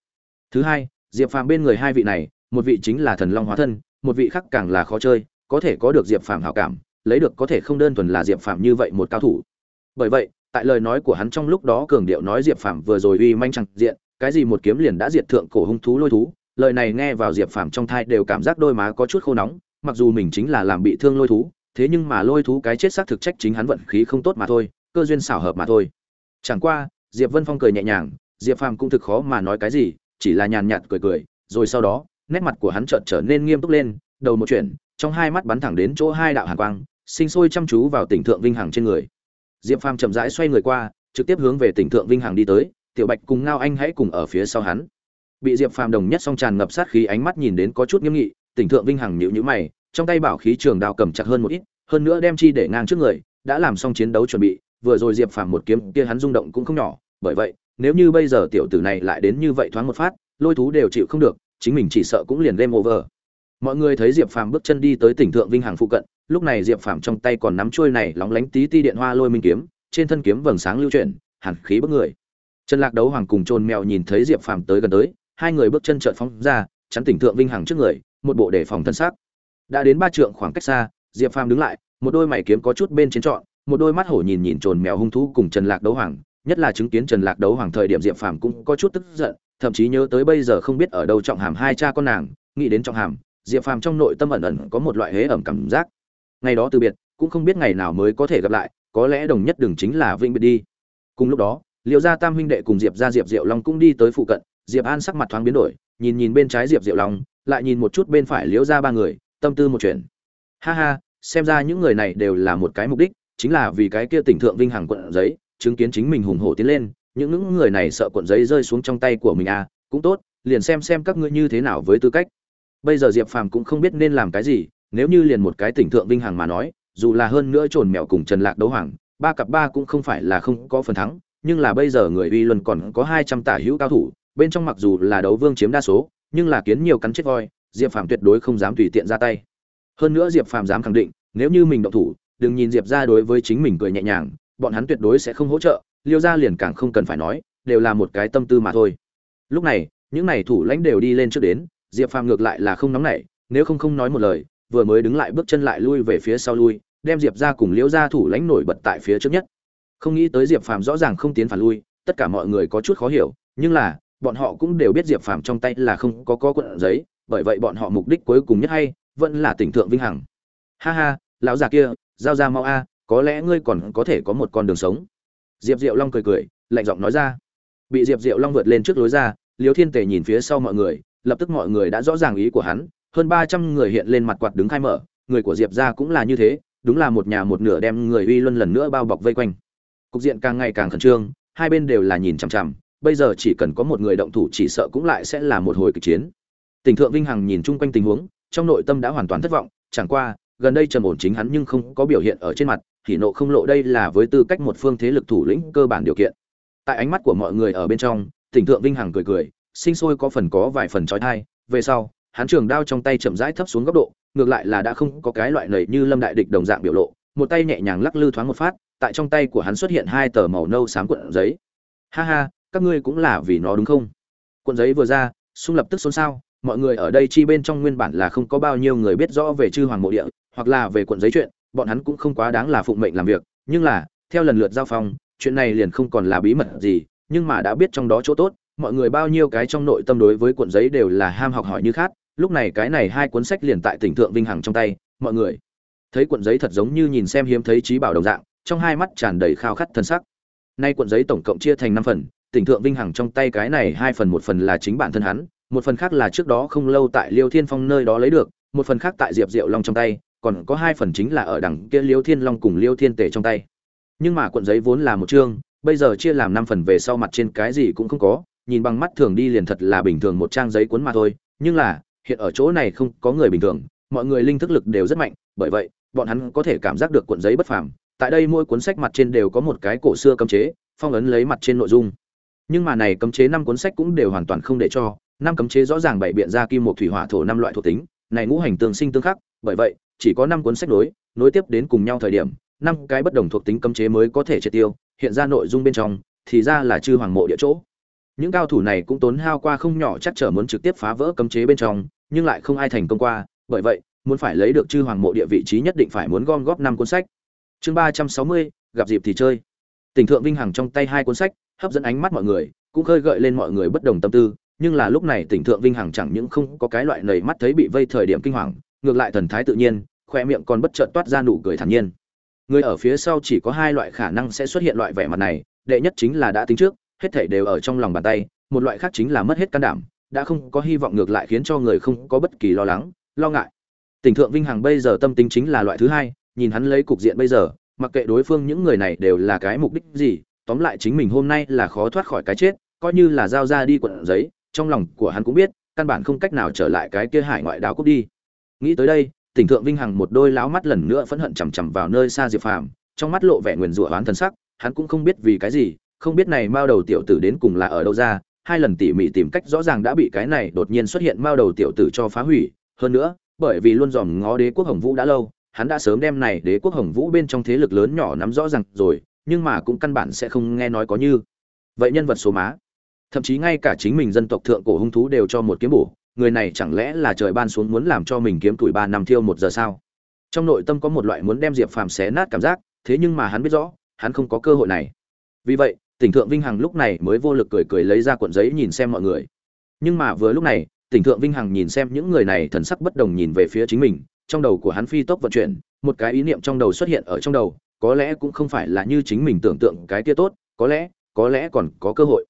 Thứ hai, diệp phàm bên người hai vị này, một vị chính là thần long hóa thân, một vị khác càng là khó chơi, có thể có được diệp phàm hảo cảm, lấy được có thể không đơn thuần là diệp phàm như vậy một cao thủ. Bởi vậy, tại lời nói của hắn trong lúc đó cường điệu nói diệp phàm vừa rồi uy manh chẳng diện, cái gì một kiếm liền đã diệt thượng cổ hung thú lôi thú lời này nghe vào diệp phàm trong thai đều cảm giác đôi má có chút khô nóng, mặc dù mình chính là làm bị thương lôi thú, thế nhưng mà lôi thú cái chết xác thực trách chính hắn vận khí không tốt mà thôi, cơ duyên xảo hợp mà thôi. Chẳng qua, diệp vân phong cười nhẹ nhàng, diệp phàm cũng thực khó mà nói cái gì, chỉ là nhàn nhạt cười cười, rồi sau đó, nét mặt của hắn chợt trở nên nghiêm túc lên, đầu một chuyện trong hai mắt bắn thẳng đến chỗ hai đạo hàn quang, sinh sôi chăm chú vào tỉnh thượng vinh hằng trên người. Diệp phàm chậm rãi xoay người qua, trực tiếp hướng về tỉnh thượng vinh hằng đi tới, tiểu bạch cùng ngao anh hãy cùng ở phía sau hắn bị diệp phàm đồng nhất song tràn ngập sát khí ánh mắt nhìn đến có chút nghiêm nghị, tỉnh thượng vinh hằng nhíu nhíu mày, trong tay bảo khí trường đao cầm chặt hơn một ít, hơn nữa đem chi để ngang trước người, đã làm xong chiến đấu chuẩn bị, vừa rồi diệp phàm một kiếm kia hắn rung động cũng không nhỏ, bởi vậy, nếu như bây giờ tiểu tử này lại đến như vậy thoáng một phát, lôi thú đều chịu không được, chính mình chỉ sợ cũng liền game over. Mọi người thấy diệp phàm bước chân đi tới tỉnh thượng vinh Hằng phụ cận, lúc này diệp phàm trong tay còn nắm chuôi này lóng lánh tí ti điện hoa lôi minh kiếm, trên thân kiếm vầng sáng lưu chuyển, hàn khí bức người. Trần lạc đấu hoàng cùng trôn mèo nhìn thấy diệp phàm tới gần tới hai người bước chân chợt phóng ra chắn tỉnh thượng vinh hằng trước người một bộ đề phòng thân sắc, đã đến ba trượng khoảng cách xa diệp phàm đứng lại một đôi mày kiếm có chút bên trên trọn một đôi mắt hổ nhìn nhìn trồn mèo hung thú cùng trần lạc đấu hoàng nhất là chứng kiến trần lạc đấu hoàng thời điểm diệp phàm cũng có chút tức giận thậm chí nhớ tới bây giờ không biết ở đâu trọng hàm hai cha con nàng nghĩ đến trọng hàm diệp phàm trong nội tâm ẩn ẩn có một loại hế ẩm cảm giác. Ngày đó từ biệt cũng không biết ngày nào mới có thể gặp lại có lẽ đồng nhất đường chính là vĩnh biệt đi. Cùng lúc đó liễu gia tam huynh đệ cùng diệp gia diệp diệu long cũng đi tới phụ cận diệp an sắc mặt thoáng biến đổi, nhìn nhìn bên trái diệp diệu long, lại nhìn một chút bên phải liễu ra ba người, tâm tư một chuyện. Ha ha, xem ra những người này đều là một cái mục đích, chính là vì cái kia tỉnh thượng vinh hằng quận giấy, chứng kiến chính mình hùng hổ tiến lên, những những người này sợ cuộn giấy rơi xuống trong tay của mình à cũng tốt, liền xem xem các ngươi như thế nào với tư cách. Bây giờ diệp phàm cũng không biết nên làm cái gì, nếu như liền một cái tỉnh thượng vinh hằng mà nói, dù là hơn nữa trồn mèo cùng trần lạc đấu hoàng, ba cặp ba cũng không phải là không có phần thắng, nhưng là bây giờ người uy luân còn có hai trăm tả hữu cao thủ bên trong mặc dù là đấu vương chiếm đa số, nhưng là kiến nhiều cắn chết voi, diệp phàm tuyệt đối không dám tùy tiện ra tay. Hơn nữa diệp phàm dám khẳng định, nếu như mình động thủ, đừng nhìn diệp ra đối với chính mình cười nhẹ nhàng, bọn hắn tuyệt đối sẽ không hỗ trợ, liêu ra liền càng không cần phải nói, đều là một cái tâm tư mà thôi. Lúc này, những này thủ lãnh đều đi lên trước đến, diệp phàm ngược lại là không nóng nảy, nếu không không nói một lời, vừa mới đứng lại bước chân lại lui về phía sau lui, đem diệp ra cùng liễu ra thủ lãnh nổi bật tại phía trước nhất. Không nghĩ tới diệp phàm rõ ràng không tiến phản lui, tất cả mọi người có chút khó hiểu, nhưng là bọn họ cũng đều biết diệp phàm trong tay là không có có quận giấy, bởi vậy bọn họ mục đích cuối cùng nhất hay vẫn là tỉnh thượng vinh hằng. Ha ha, lão già kia, giao ra mau a, có lẽ ngươi còn có thể có một con đường sống. Diệp diệu long cười cười, lạnh giọng nói ra. Bị diệp diệu long vượt lên trước lối ra, liêu thiên tề nhìn phía sau mọi người, lập tức mọi người đã rõ ràng ý của hắn, hơn ba trăm người hiện lên mặt quạt đứng khai mở, người của diệp ra cũng là như thế, đúng là một nhà một nửa đem người uy luân lần nữa bao bọc vây quanh. Cục diện càng ngày càng khẩn trương, hai bên đều là nhìn chằm chằm bây giờ chỉ cần có một người động thủ chỉ sợ cũng lại sẽ là một hồi kịch chiến. Tỉnh thượng vinh hằng nhìn chung quanh tình huống, trong nội tâm đã hoàn toàn thất vọng, chẳng qua, gần đây trầm ổn chính hắn nhưng không có biểu hiện ở trên mặt thì nộ không lộ đây là với tư cách một phương thế lực thủ lĩnh cơ bản điều kiện. Tại ánh mắt của mọi người ở bên trong, tỉnh thượng vinh hằng cười cười, sinh sôi có phần có vài phần trói thai, về sau, hắn trường đao trong tay chậm rãi thấp xuống góc độ, ngược lại là đã không có cái loại nầy như lâm đại địch đồng dạng biểu lộ, một tay nhẹ nhàng lắc lư thoáng một phát, tại trong tay của hắn xuất hiện hai tờ màu nâu xám cuộn giấy. Ha ha các ngươi cũng là vì nó đúng không? Cuộn giấy vừa ra xung lập tức xôn xao, mọi người ở đây chi bên trong nguyên bản là không có bao nhiêu người biết rõ về chư hoàng mộ địa, hoặc là về cuộn giấy chuyện, bọn hắn cũng không quá đáng là phụng mệnh làm việc, nhưng là, theo lần lượt giao phong, chuyện này liền không còn là bí mật gì, nhưng mà đã biết trong đó chỗ tốt, mọi người bao nhiêu cái trong nội tâm đối với cuộn giấy đều là ham học hỏi như khác, lúc này cái này hai cuốn sách liền tại tỉnh thượng vinh hằng trong tay, mọi người. Thấy cuộn giấy thật giống như nhìn xem hiếm thấy trí bảo đồng dạng, trong hai mắt tràn đầy khao khát thân sắc. Nay cuộn giấy tổng cộng chia thành năm phần tỉnh thượng vinh hằng trong tay cái này hai phần, một phần là chính bản thân hắn, một phần khác là trước đó không lâu tại liêu thiên phong nơi đó lấy được, một phần khác tại diệp diệu long trong tay, còn có hai phần chính là ở đằng kia liêu thiên long cùng liêu thiên tể trong tay. Nhưng mà cuộn giấy vốn là một chương, bây giờ chia làm năm phần về sau mặt trên cái gì cũng không có, nhìn bằng mắt thường đi liền thật là bình thường một trang giấy cuốn mà thôi. Nhưng là, hiện ở chỗ này không có người bình thường, mọi người linh thức lực đều rất mạnh, bởi vậy, bọn hắn có thể cảm giác được cuộn giấy bất phàm. Tại đây mỗi cuốn sách mặt trên đều có một cái cổ xưa cấm chế, phong ấn lấy mặt trên nội dung nhưng mà này cấm chế năm cuốn sách cũng đều hoàn toàn không để cho, năm cấm chế rõ ràng bày biện ra kim một thủy hỏa thổ năm loại thuộc tính, này ngũ hành tương sinh tương khắc, bởi vậy, chỉ có năm cuốn sách nối nối tiếp đến cùng nhau thời điểm, năm cái bất đồng thuộc tính cấm chế mới có thể triệt tiêu, hiện ra nội dung bên trong, thì ra là chư hoàng mộ địa chỗ. Những cao thủ này cũng tốn hao qua không nhỏ chắc trở muốn trực tiếp phá vỡ cấm chế bên trong, nhưng lại không ai thành công qua, bởi vậy, muốn phải lấy được chư hoàng mộ địa vị trí nhất định phải muốn gom góp năm cuốn sách. Chương ba trăm sáu mươi, gặp dịp thì chơi. Tỉnh thượng vinh hằng trong tay hai cuốn sách hấp dẫn ánh mắt mọi người, cũng khơi gợi lên mọi người bất đồng tâm tư, nhưng là lúc này tỉnh thượng vinh hằng chẳng những không có cái loại nầy mắt thấy bị vây thời điểm kinh hoàng, ngược lại thần thái tự nhiên khoe miệng còn bất chợt toát ra nụ cười thản nhiên. Người ở phía sau chỉ có hai loại khả năng sẽ xuất hiện loại vẻ mặt này, đệ nhất chính là đã tính trước, hết thảy đều ở trong lòng bàn tay, một loại khác chính là mất hết can đảm, đã không có hy vọng ngược lại khiến cho người không có bất kỳ lo lắng, lo ngại. Tỉnh thượng vinh hằng bây giờ tâm tính chính là loại thứ hai, nhìn hắn lấy cục diện bây giờ, mặc kệ đối phương những người này đều là cái mục đích gì tóm lại chính mình hôm nay là khó thoát khỏi cái chết, coi như là giao ra đi quận giấy, trong lòng của hắn cũng biết, căn bản không cách nào trở lại cái kia hải ngoại đảo cúc đi. Nghĩ tới đây, tỉnh thượng vinh hằng một đôi láo mắt lần nữa phẫn hận chằm chằm vào nơi xa diệp phàm, trong mắt lộ vẻ nguyền rủa oán thần sắc, hắn cũng không biết vì cái gì, không biết này mao đầu tiểu tử đến cùng là ở đâu ra, hai lần tỉ mỉ tìm cách rõ ràng đã bị cái này đột nhiên xuất hiện mao đầu tiểu tử cho phá hủy, hơn nữa, bởi vì luôn dòm ngó đế quốc hồng vũ đã lâu, hắn đã sớm đem này đế quốc hồng vũ bên trong thế lực lớn nhỏ nắm rõ ràng rồi nhưng mà cũng căn bản sẽ không nghe nói có như. Vậy nhân vật số má. Thậm chí ngay cả chính mình dân tộc thượng cổ hung thú đều cho một kiếm bổ, người này chẳng lẽ là trời ban xuống muốn làm cho mình kiếm tuổi ba năm thiêu một giờ sao? Trong nội tâm có một loại muốn đem diệp phàm xé nát cảm giác, thế nhưng mà hắn biết rõ, hắn không có cơ hội này. Vì vậy, tỉnh thượng vinh hằng lúc này mới vô lực cười cười lấy ra cuộn giấy nhìn xem mọi người. Nhưng mà vừa lúc này, tỉnh thượng vinh hằng nhìn xem những người này thần sắc bất đồng nhìn về phía chính mình, trong đầu của hắn phi tốc vận chuyển, một cái ý niệm trong đầu xuất hiện ở trong đầu có lẽ cũng không phải là như chính mình tưởng tượng cái kia tốt, có lẽ có lẽ còn có cơ hội.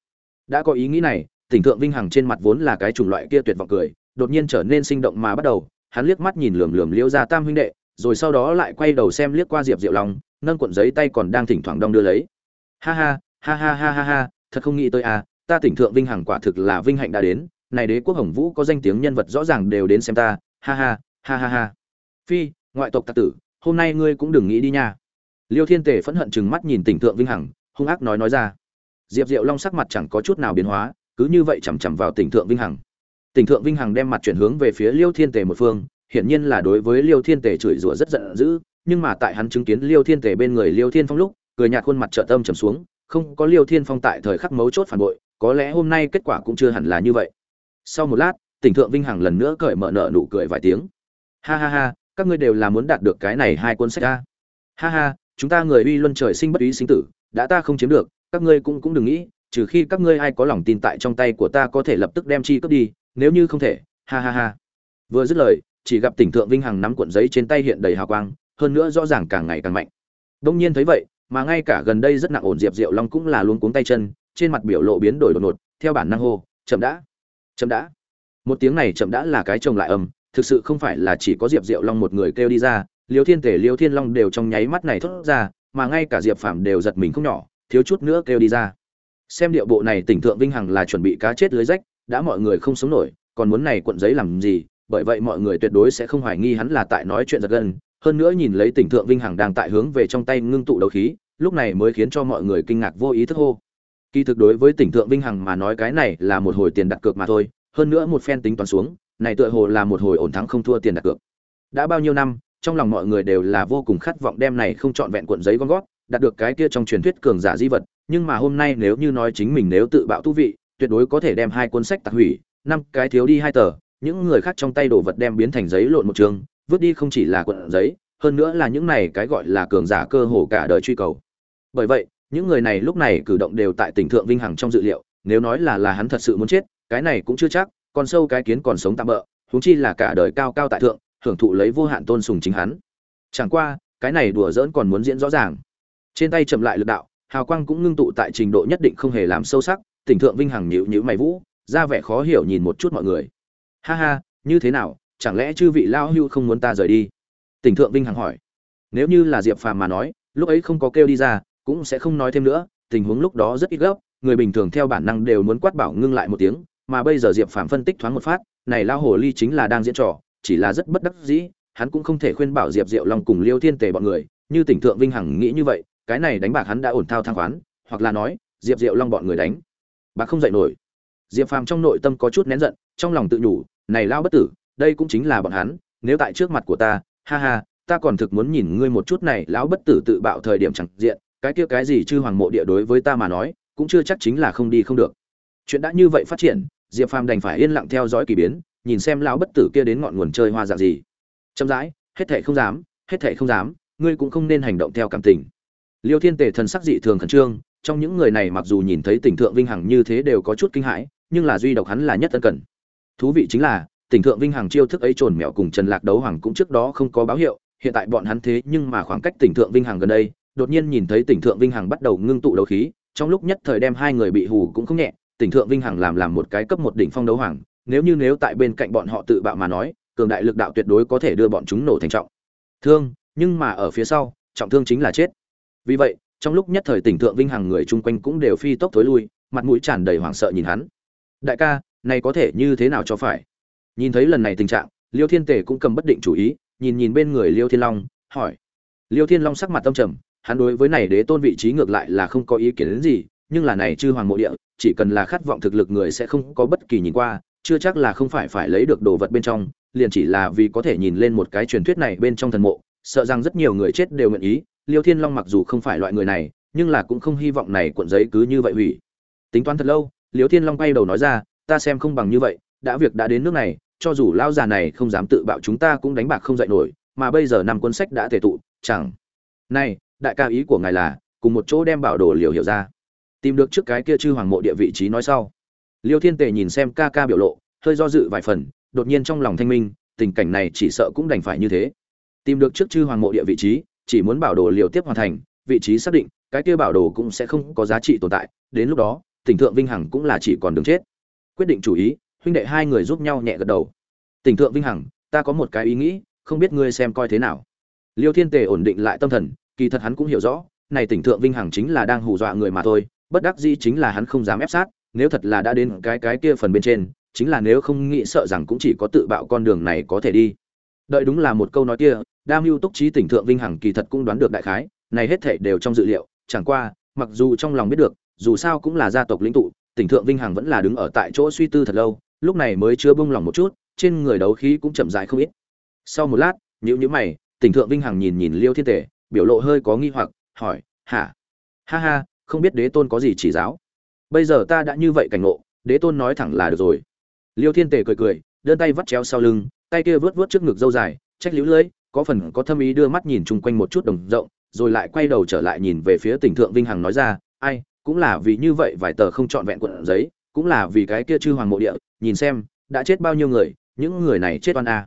Đã có ý nghĩ này, tỉnh thượng vinh hằng trên mặt vốn là cái chủng loại kia tuyệt vọng cười, đột nhiên trở nên sinh động mà bắt đầu, hắn liếc mắt nhìn lườm lườm Liễu ra tam huynh đệ, rồi sau đó lại quay đầu xem liếc qua diệp diệu long, nâng cuộn giấy tay còn đang thỉnh thoảng đong đưa lấy. Ha ha ha ha ha ha ha, thật không nghĩ tới à ta tỉnh thượng vinh hằng quả thực là vinh hạnh đã đến, này đế quốc hồng vũ có danh tiếng nhân vật rõ ràng đều đến xem ta, ha ha ha ha ha. Phi, ngoại tộc tặc tử, hôm nay ngươi cũng đừng nghĩ đi nha liêu thiên tề phẫn hận chừng mắt nhìn tỉnh thượng vinh hằng, hung ác nói nói ra. Diệp diệu long sắc mặt chẳng có chút nào biến hóa, cứ như vậy chằm chằm vào tỉnh thượng vinh hằng. Tỉnh thượng vinh hằng đem mặt chuyển hướng về phía liêu thiên tề một phương, hiển nhiên là đối với liêu thiên tề chửi rủa rất giận dữ, nhưng mà tại hắn chứng kiến liêu thiên tề bên người liêu thiên phong lúc, cười nhạt khuôn mặt trợ tâm trầm xuống, không có liêu thiên phong tại thời khắc mấu chốt phản bội, có lẽ hôm nay kết quả cũng chưa hẳn là như vậy. Sau một lát, tỉnh thượng vinh hằng lần nữa cởi mở nợ nụ cười vài tiếng. Ha ha ha, các ngươi đều là muốn đạt được cái này hai cuốn sách a. Ha ha chúng ta người uy luân trời sinh bất ý sinh tử, đã ta không chiếm được, các ngươi cũng cũng đừng nghĩ, trừ khi các ngươi ai có lòng tin tại trong tay của ta có thể lập tức đem chi cướp đi, nếu như không thể, ha ha ha. Vừa dứt lời, chỉ gặp tỉnh thượng vinh hằng nắm cuộn giấy trên tay hiện đầy hào quang, hơn nữa rõ ràng càng ngày càng mạnh. Đông nhiên thấy vậy, mà ngay cả gần đây rất nặng ổn diệp diệu long cũng là luôn cuống tay chân, trên mặt biểu lộ biến đổi đột ngột, theo bản năng hô, chậm đã chậm đã. Một tiếng này chậm đã là cái chồng lại âm, thực sự không phải là chỉ có diệp diệu long một người kêu đi ra liêu thiên tể, liêu thiên long đều trong nháy mắt này thốt ra, mà ngay cả diệp phạm đều giật mình không nhỏ, thiếu chút nữa kêu đi ra. Xem điệu bộ này tỉnh thượng vinh hằng là chuẩn bị cá chết lưới rách, đã mọi người không sống nổi, còn muốn này cuộn giấy làm gì, bởi vậy mọi người tuyệt đối sẽ không hoài nghi hắn là tại nói chuyện giật gân. Hơn nữa nhìn lấy tỉnh thượng vinh hằng đang tại hướng về trong tay ngưng tụ đấu khí, lúc này mới khiến cho mọi người kinh ngạc vô ý thức hô. Kỳ thực đối với tỉnh thượng vinh hằng mà nói cái này là một hồi tiền đặt cược mà thôi, hơn nữa một phen tính toán xuống, này tựa hồ là một hồi ổn thắng không thua tiền đặt cược. Đã bao nhiêu năm trong lòng mọi người đều là vô cùng khát vọng đem này không chọn vẹn cuộn giấy gom gót, đạt được cái kia trong truyền thuyết cường giả di vật, nhưng mà hôm nay nếu như nói chính mình nếu tự bạo tu vị, tuyệt đối có thể đem hai cuốn sách tạc hủy, năm cái thiếu đi hai tờ, những người khác trong tay đồ vật đem biến thành giấy lộn một trường, vứt đi không chỉ là cuộn giấy, hơn nữa là những này cái gọi là cường giả cơ hồ cả đời truy cầu. Bởi vậy, những người này lúc này cử động đều tại tỉnh thượng vinh hằng trong dự liệu, nếu nói là là hắn thật sự muốn chết, cái này cũng chưa chắc, còn sâu cái kiến còn sống tạm bỡ huống chi là cả đời cao cao tại thượng hưởng thụ lấy vô hạn tôn sùng chính hắn. Chẳng qua, cái này đùa giỡn còn muốn diễn rõ ràng. Trên tay chậm lại lực đạo, hào quang cũng ngưng tụ tại trình độ nhất định không hề làm sâu sắc, tỉnh thượng vinh hằng nhịu nhịu mày vũ, ra vẻ khó hiểu nhìn một chút mọi người. Ha ha, như thế nào, chẳng lẽ chư vị lao hưu không muốn ta rời đi? Tỉnh thượng vinh hằng hỏi. Nếu như là diệp phàm mà nói, lúc ấy không có kêu đi ra, cũng sẽ không nói thêm nữa, tình huống lúc đó rất ít gấp, người bình thường theo bản năng đều muốn quát bảo ngưng lại một tiếng, mà bây giờ diệp phàm phân tích thoáng một phát, này lao hồ ly chính là đang diễn trò chỉ là rất bất đắc dĩ, hắn cũng không thể khuyên bảo diệp diệu long cùng liêu thiên tề bọn người, như tỉnh thượng vinh hằng nghĩ như vậy, cái này đánh bạc hắn đã ổn thao thang khoán, hoặc là nói, diệp diệu long bọn người đánh. Bạc không dạy nổi. Diệp phàm trong nội tâm có chút nén giận, trong lòng tự nhủ, này lao bất tử, đây cũng chính là bọn hắn, nếu tại trước mặt của ta, ha ha, ta còn thực muốn nhìn ngươi một chút này, lão bất tử tự bạo thời điểm chẳng diện, cái kia cái gì chư hoàng mộ địa đối với ta mà nói, cũng chưa chắc chính là không đi không được. Chuyện đã như vậy phát triển, diệp phàm đành phải yên lặng theo dõi kỳ biến nhìn xem lão bất tử kia đến ngọn nguồn chơi hoa dạng gì. Chậm rãi, hết thảy không dám, hết thảy không dám, ngươi cũng không nên hành động theo cảm tình. Liêu thiên tề thần sắc dị thường khẩn trương, trong những người này mặc dù nhìn thấy tỉnh thượng vinh hằng như thế đều có chút kinh hãi, nhưng là duy độc hắn là nhất tân cần. Thú vị chính là, tỉnh thượng vinh hằng chiêu thức ấy trồn mèo cùng trần lạc đấu hoàng cũng trước đó không có báo hiệu, hiện tại bọn hắn thế nhưng mà khoảng cách tỉnh thượng vinh hằng gần đây, đột nhiên nhìn thấy tỉnh thượng vinh hằng bắt đầu ngưng tụ đấu khí, trong lúc nhất thời đem hai người bị hù cũng không nhẹ, tỉnh thượng vinh hằng làm làm một cái cấp một đỉnh phong đấu hoàng nếu như nếu tại bên cạnh bọn họ tự bạo mà nói, cường đại lực đạo tuyệt đối có thể đưa bọn chúng nổ thành trọng. Thương, nhưng mà ở phía sau, trọng thương chính là chết. Vì vậy, trong lúc nhất thời tỉnh thượng vinh hằng người chung quanh cũng đều phi tốc thối lui, mặt mũi tràn đầy hoảng sợ nhìn hắn. Đại ca, này có thể như thế nào cho phải? Nhìn thấy lần này tình trạng, liêu thiên tề cũng cầm bất định chủ ý, nhìn nhìn bên người liêu thiên long, hỏi. Liêu thiên long sắc mặt tâm trầm, hắn đối với này đế tôn vị trí ngược lại là không có ý kiến đến gì, nhưng là này chư hoàng mộ địa, chỉ cần là khát vọng thực lực người sẽ không có bất kỳ nhìn qua chưa chắc là không phải phải lấy được đồ vật bên trong, liền chỉ là vì có thể nhìn lên một cái truyền thuyết này bên trong thần mộ, sợ rằng rất nhiều người chết đều nguyện ý, liêu thiên long mặc dù không phải loại người này, nhưng là cũng không hy vọng này cuộn giấy cứ như vậy hủy. Tính toán thật lâu, liêu thiên long quay đầu nói ra, ta xem không bằng như vậy, đã việc đã đến nước này, cho dù lão già này không dám tự bạo chúng ta cũng đánh bạc không dậy nổi, mà bây giờ năm cuốn sách đã thể tụ, chẳng này, đại ca ý của ngài là, cùng một chỗ đem bảo đồ liều hiểu ra. Tìm được trước cái kia chư hoàng mộ địa vị trí nói sau liêu thiên tề nhìn xem ca ca biểu lộ, hơi do dự vài phần, đột nhiên trong lòng thanh minh, tình cảnh này chỉ sợ cũng đành phải như thế. Tìm được trước chư hoàng mộ địa vị trí, chỉ muốn bảo đồ liều tiếp hoàn thành, vị trí xác định, cái kia bảo đồ cũng sẽ không có giá trị tồn tại, đến lúc đó, tỉnh thượng vinh hằng cũng là chỉ còn đường chết. Quyết định chủ ý, huynh đệ hai người giúp nhau nhẹ gật đầu. Tỉnh thượng vinh hằng, ta có một cái ý nghĩ, không biết ngươi xem coi thế nào. Liêu thiên tề ổn định lại tâm thần, kỳ thật hắn cũng hiểu rõ, này tỉnh thượng vinh hằng chính là đang hù dọa người mà thôi, bất đắc dĩ chính là hắn không dám ép sát nếu thật là đã đến cái cái kia phần bên trên, chính là nếu không nghĩ sợ rằng cũng chỉ có tự bạo con đường này có thể đi. Đợi đúng là một câu nói kia đam mưu túc trí tỉnh thượng vinh hằng kỳ thật cũng đoán được đại khái, này hết thể đều trong dự liệu, chẳng qua, mặc dù trong lòng biết được, dù sao cũng là gia tộc lĩnh tụ, tỉnh thượng vinh hằng vẫn là đứng ở tại chỗ suy tư thật lâu, lúc này mới chưa bông lòng một chút, trên người đấu khí cũng chậm rãi không ít. Sau một lát nhữ nhữ mày, tỉnh thượng vinh hằng nhìn nhìn liêu thiên tể biểu lộ hơi có nghi hoặc, hỏi, hả? Ha ha, không biết đế tôn có gì chỉ giáo? Bây giờ ta đã như vậy cảnh ngộ, đế tôn nói thẳng là được rồi. Liêu thiên tề cười cười, đơn tay vắt chéo sau lưng, tay kia vớt vớt trước ngực dâu dài, trách liễu lưỡi, có phần có thâm ý đưa mắt nhìn chung quanh một chút đồng rộng, rồi lại quay đầu trở lại nhìn về phía tỉnh thượng vinh hằng nói ra, ai, cũng là vì như vậy vài tờ không trọn vẹn quận giấy, cũng là vì cái kia chư hoàng mộ địa, nhìn xem, đã chết bao nhiêu người, những người này chết oan a.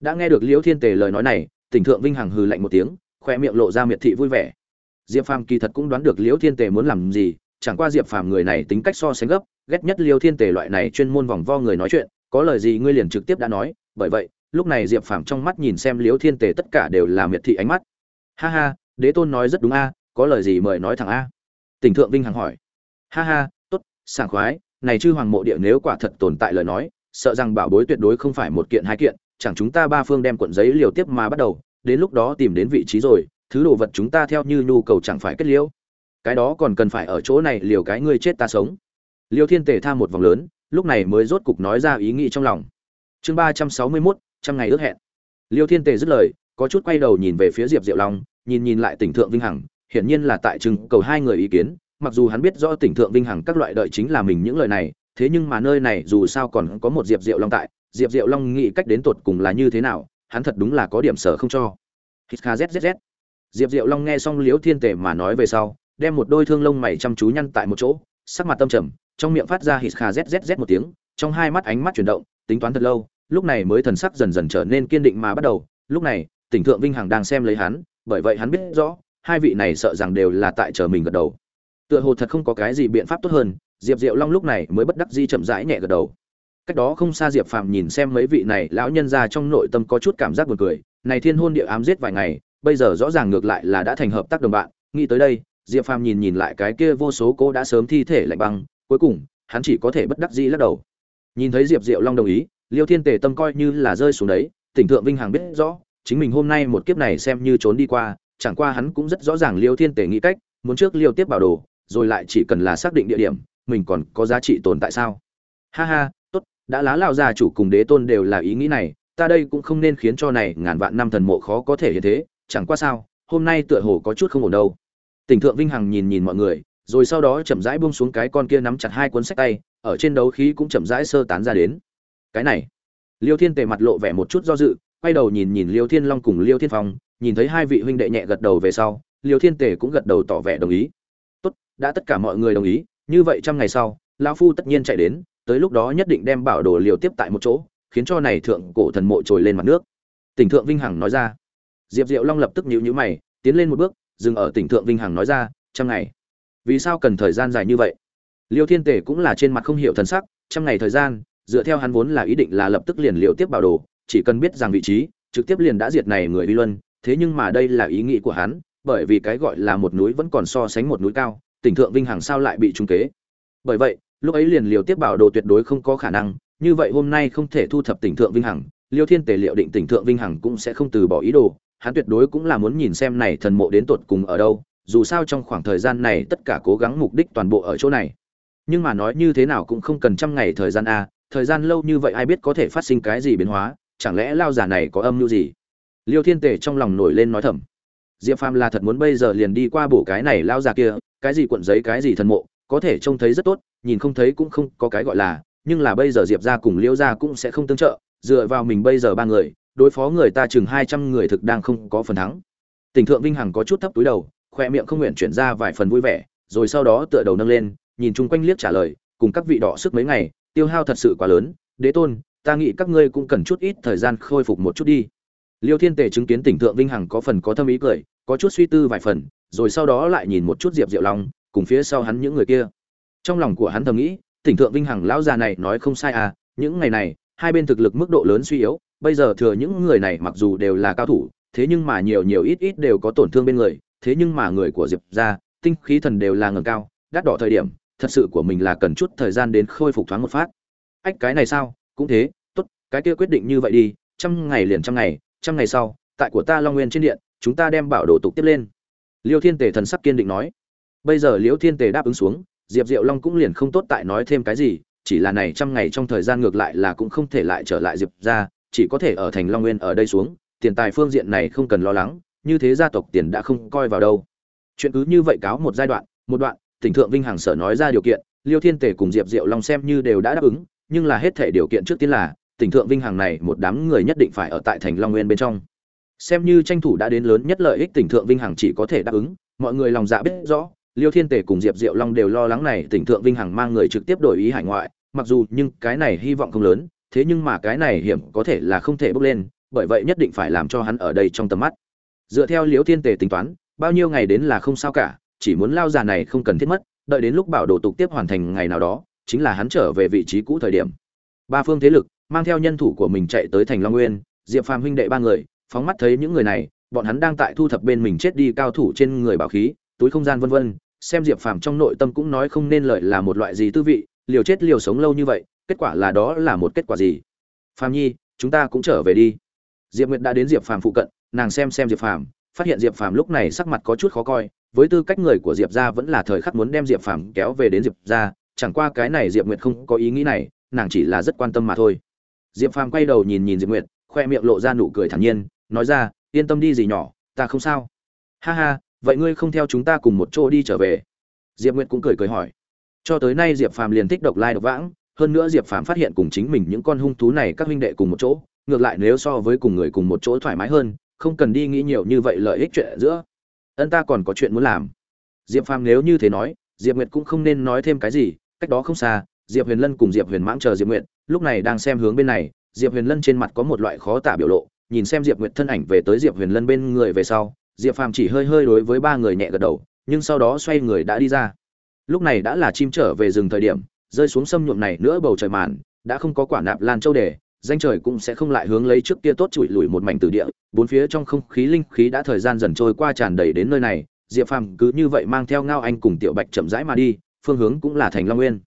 Đã nghe được liễu thiên tề lời nói này, tỉnh thượng vinh hằng hừ lạnh một tiếng, khoe miệng lộ ra miệt thị vui vẻ. Diệp phàm kỳ thật cũng đoán được liễu thiên tề muốn làm gì chẳng qua diệp phàm người này tính cách so sánh gấp, ghét nhất Liêu thiên tề loại này chuyên môn vòng vo người nói chuyện, có lời gì ngươi liền trực tiếp đã nói, bởi vậy, lúc này diệp phàm trong mắt nhìn xem Liêu thiên tề tất cả đều là miệt thị ánh mắt. Ha ha, đế tôn nói rất đúng a, có lời gì mời nói thẳng a. Tỉnh thượng vinh hằng hỏi. Ha ha, tốt, sảng khoái, này chư hoàng mộ địa nếu quả thật tồn tại lời nói, sợ rằng bảo bối tuyệt đối không phải một kiện hai kiện, chẳng chúng ta ba phương đem cuộn giấy liều tiếp mà bắt đầu, đến lúc đó tìm đến vị trí rồi, thứ đồ vật chúng ta theo như nhu cầu chẳng phải kết liễu cái đó còn cần phải ở chỗ này liều cái ngươi chết ta sống. Liêu thiên tề tha một vòng lớn, lúc này mới rốt cục nói ra ý nghĩ trong lòng. Chương ba trăm sáu mươi mốt, trăm ngày ước hẹn. Liêu thiên tề dứt lời, có chút quay đầu nhìn về phía diệp diệu long, nhìn nhìn lại tỉnh thượng vinh hằng, hiển nhiên là tại chừng cầu hai người ý kiến, mặc dù hắn biết rõ tỉnh thượng vinh hằng các loại đợi chính là mình những lời này, thế nhưng mà nơi này dù sao còn có một diệp diệu long tại, diệp diệu long nghĩ cách đến tột cùng là như thế nào, hắn thật đúng là có điểm sở không cho. Hít kzzz diệp diệu long nghe xong liễu thiên tề mà nói về sau đem một đôi thương lông mày chăm chú nhăn tại một chỗ, sắc mặt tâm trầm, trong miệng phát ra hít kha zzz một tiếng, trong hai mắt ánh mắt chuyển động, tính toán thật lâu, lúc này mới thần sắc dần dần trở nên kiên định mà bắt đầu. Lúc này, tỉnh thượng vinh hằng đang xem lấy hắn, bởi vậy hắn biết rõ, hai vị này sợ rằng đều là tại chờ mình gật đầu. Tựa hồ thật không có cái gì biện pháp tốt hơn, diệp diệu long lúc này mới bất đắc di chậm rãi nhẹ gật đầu. Cách đó không xa diệp phàm nhìn xem mấy vị này lão nhân ra trong nội tâm có chút cảm giác buồn cười, này thiên hôn địa ám giết vài ngày, bây giờ rõ ràng ngược lại là đã thành hợp tác đồng bạn, nghĩ tới đây diệp phàm nhìn nhìn lại cái kia vô số cô đã sớm thi thể lạnh băng, cuối cùng, hắn chỉ có thể bất đắc dĩ lắc đầu. Nhìn thấy diệp diệu long đồng ý, liêu thiên tề tâm coi như là rơi xuống đấy, tỉnh thượng vinh hằng biết rõ, chính mình hôm nay một kiếp này xem như trốn đi qua, chẳng qua hắn cũng rất rõ ràng liêu thiên tề nghĩ cách, muốn trước liêu tiếp bảo đồ, rồi lại chỉ cần là xác định địa điểm, mình còn có giá trị tồn tại sao? Ha ha, tốt, đã lá lao gia chủ cùng đế tôn đều là ý nghĩ này, ta đây cũng không nên khiến cho này ngàn vạn năm thần mộ khó có thể hiện thế, chẳng qua sao, hôm nay tựa hồ có chút không ổn đâu tỉnh thượng vinh hằng nhìn nhìn mọi người, rồi sau đó chậm rãi buông xuống cái con kia nắm chặt hai cuốn sách tay, ở trên đấu khí cũng chậm rãi sơ tán ra đến. Cái này, liêu thiên tề mặt lộ vẻ một chút do dự, quay đầu nhìn nhìn liêu thiên long cùng liêu thiên phong, nhìn thấy hai vị huynh đệ nhẹ gật đầu về sau, liêu thiên tề cũng gật đầu tỏ vẻ đồng ý. Tốt, đã tất cả mọi người đồng ý, như vậy trăm ngày sau, lão phu tất nhiên chạy đến, tới lúc đó nhất định đem bảo đồ liều tiếp tại một chỗ, khiến cho này thượng cổ thần mộ trồi lên mặt nước. Tỉnh thượng vinh hằng nói ra. Diệp diệu long lập tức nhíu nhíu mày, tiến lên một bước dừng ở tỉnh thượng vinh hằng nói ra, trăm ngày. Vì sao cần thời gian dài như vậy? Liêu thiên tề cũng là trên mặt không hiểu thần sắc, trăm ngày thời gian, dựa theo hắn vốn là ý định là lập tức liền liều tiếp bảo đồ, chỉ cần biết rằng vị trí, trực tiếp liền đã diệt này người vi luân, thế nhưng mà đây là ý nghĩ của hắn, bởi vì cái gọi là một núi vẫn còn so sánh một núi cao, tỉnh thượng vinh hằng sao lại bị trung kế? Bởi vậy, lúc ấy liền liều tiếp bảo đồ tuyệt đối không có khả năng, như vậy hôm nay không thể thu thập tỉnh thượng vinh hằng, liêu thiên tề liệu định tỉnh thượng vinh hằng cũng sẽ không từ bỏ ý đồ hắn tuyệt đối cũng là muốn nhìn xem này thần mộ đến tột cùng ở đâu, dù sao trong khoảng thời gian này tất cả cố gắng mục đích toàn bộ ở chỗ này. Nhưng mà nói như thế nào cũng không cần trăm ngày thời gian a, thời gian lâu như vậy ai biết có thể phát sinh cái gì biến hóa, chẳng lẽ lao giả này có âm mưu gì? Liêu thiên tề trong lòng nổi lên nói thầm. Diệp phàm là thật muốn bây giờ liền đi qua bổ cái này lao giả kia, cái gì cuộn giấy, cái gì thần mộ, có thể trông thấy rất tốt, nhìn không thấy cũng không có cái gọi là, nhưng là bây giờ diệp ra cùng Liêu ra cũng sẽ không tương trợ, dựa vào mình bây giờ ba người đối phó người ta chừng hai trăm người thực đang không có phần thắng. Tỉnh thượng vinh hằng có chút thấp túi đầu, khoe miệng không nguyện chuyển ra vài phần vui vẻ, rồi sau đó tựa đầu nâng lên, nhìn chung quanh liếc trả lời, cùng các vị đỏ sức mấy ngày, tiêu hao thật sự quá lớn. Đế tôn, ta nghĩ các ngươi cũng cần chút ít thời gian khôi phục một chút đi. Liêu thiên tề chứng kiến tỉnh thượng vinh hằng có phần có thâm ý cười, có chút suy tư vài phần, rồi sau đó lại nhìn một chút diệp diệu long, cùng phía sau hắn những người kia. Trong lòng của hắn thầm nghĩ, tỉnh thượng vinh hằng lão già này nói không sai à những ngày này, hai bên thực lực mức độ lớn suy yếu bây giờ thừa những người này mặc dù đều là cao thủ, thế nhưng mà nhiều nhiều ít ít đều có tổn thương bên người, thế nhưng mà người của diệp ra tinh khí thần đều là ngầm cao, đắt đỏ thời điểm, thật sự của mình là cần chút thời gian đến khôi phục thoáng một phát. Ách, cái này sao? Cũng thế, tốt, cái kia quyết định như vậy đi, trăm ngày liền trăm ngày trăm ngày sau, tại của ta long nguyên trên điện, chúng ta đem bảo đồ tục tiếp lên. Liêu thiên tề thần sắc kiên định nói. Bây giờ liêu thiên tề đáp ứng xuống, diệp diệu long cũng liền không tốt tại nói thêm cái gì, chỉ là này trăm ngày trong thời gian ngược lại là cũng không thể lại trở lại diệp ra chỉ có thể ở thành long nguyên ở đây xuống, tiền tài phương diện này không cần lo lắng, như thế gia tộc tiền đã không coi vào đâu. Chuyện cứ như vậy cáo một giai đoạn, một đoạn, tỉnh thượng vinh hằng sở nói ra điều kiện, liêu thiên tề cùng diệp diệu long xem như đều đã đáp ứng, nhưng là hết thể điều kiện trước tiên là, tỉnh thượng vinh hằng này một đám người nhất định phải ở tại thành long nguyên bên trong. Xem như tranh thủ đã đến lớn nhất lợi ích tỉnh thượng vinh hằng chỉ có thể đáp ứng, mọi người lòng dạ biết rõ, liêu thiên tề cùng diệp diệu long đều lo lắng này, tỉnh thượng vinh hằng mang người trực tiếp đổi ý hải ngoại, mặc dù nhưng cái này hy vọng không lớn thế nhưng mà cái này hiểm có thể là không thể bốc lên, bởi vậy nhất định phải làm cho hắn ở đây trong tầm mắt. Dựa theo Liễu thiên tề tính toán, bao nhiêu ngày đến là không sao cả, chỉ muốn lao già này không cần thiết mất, đợi đến lúc bảo đồ tục tiếp hoàn thành ngày nào đó, chính là hắn trở về vị trí cũ thời điểm. Ba phương thế lực, mang theo nhân thủ của mình chạy tới thành long nguyên, diệp phàm huynh đệ ba người, phóng mắt thấy những người này, bọn hắn đang tại thu thập bên mình chết đi cao thủ trên người bảo khí, túi không gian vân vân, xem diệp phàm trong nội tâm cũng nói không nên lợi là một loại gì tư vị, liều chết liều sống lâu như vậy kết quả là đó là một kết quả gì? Phàm nhi, chúng ta cũng trở về đi. Diệp nguyệt đã đến diệp phàm phụ cận, nàng xem xem diệp phàm, phát hiện diệp phàm lúc này sắc mặt có chút khó coi, với tư cách người của diệp gia vẫn là thời khắc muốn đem diệp phàm kéo về đến diệp gia, chẳng qua cái này diệp nguyệt không có ý nghĩ này, nàng chỉ là rất quan tâm mà thôi. Diệp phàm quay đầu nhìn nhìn diệp nguyệt, khoe miệng lộ ra nụ cười thản nhiên, nói ra, yên tâm đi gì nhỏ, ta không sao. Ha ha, vậy ngươi không theo chúng ta cùng một chỗ đi trở về? Diệp nguyệt cũng cười cười hỏi. Cho tới nay diệp phàm liền thích độc lai độc vãng hơn nữa diệp phàm phát hiện cùng chính mình những con hung thú này các huynh đệ cùng một chỗ, ngược lại nếu so với cùng người cùng một chỗ thoải mái hơn, không cần đi nghĩ nhiều như vậy lợi ích chuyện giữa. Ân ta còn có chuyện muốn làm. Diệp phàm nếu như thế nói, diệp nguyệt cũng không nên nói thêm cái gì, cách đó không xa, diệp huyền lân cùng diệp huyền mãng chờ diệp nguyệt, lúc này đang xem hướng bên này, diệp huyền lân trên mặt có một loại khó tả biểu lộ, nhìn xem diệp nguyệt thân ảnh về tới diệp huyền lân bên người về sau, diệp phàm chỉ hơi hơi đối với ba người nhẹ gật đầu, nhưng sau đó xoay người đã đi ra. Lúc này đã là chim trở về rừng thời điểm rơi xuống sâm nhuộm này nữa bầu trời màn, đã không có quả nạp lan châu đề, danh trời cũng sẽ không lại hướng lấy trước kia tốt trụi lùi một mảnh từ địa, bốn phía trong không khí linh khí đã thời gian dần trôi qua tràn đầy đến nơi này, diệp phàm cứ như vậy mang theo ngao anh cùng tiểu bạch chậm rãi mà đi, phương hướng cũng là thành long nguyên.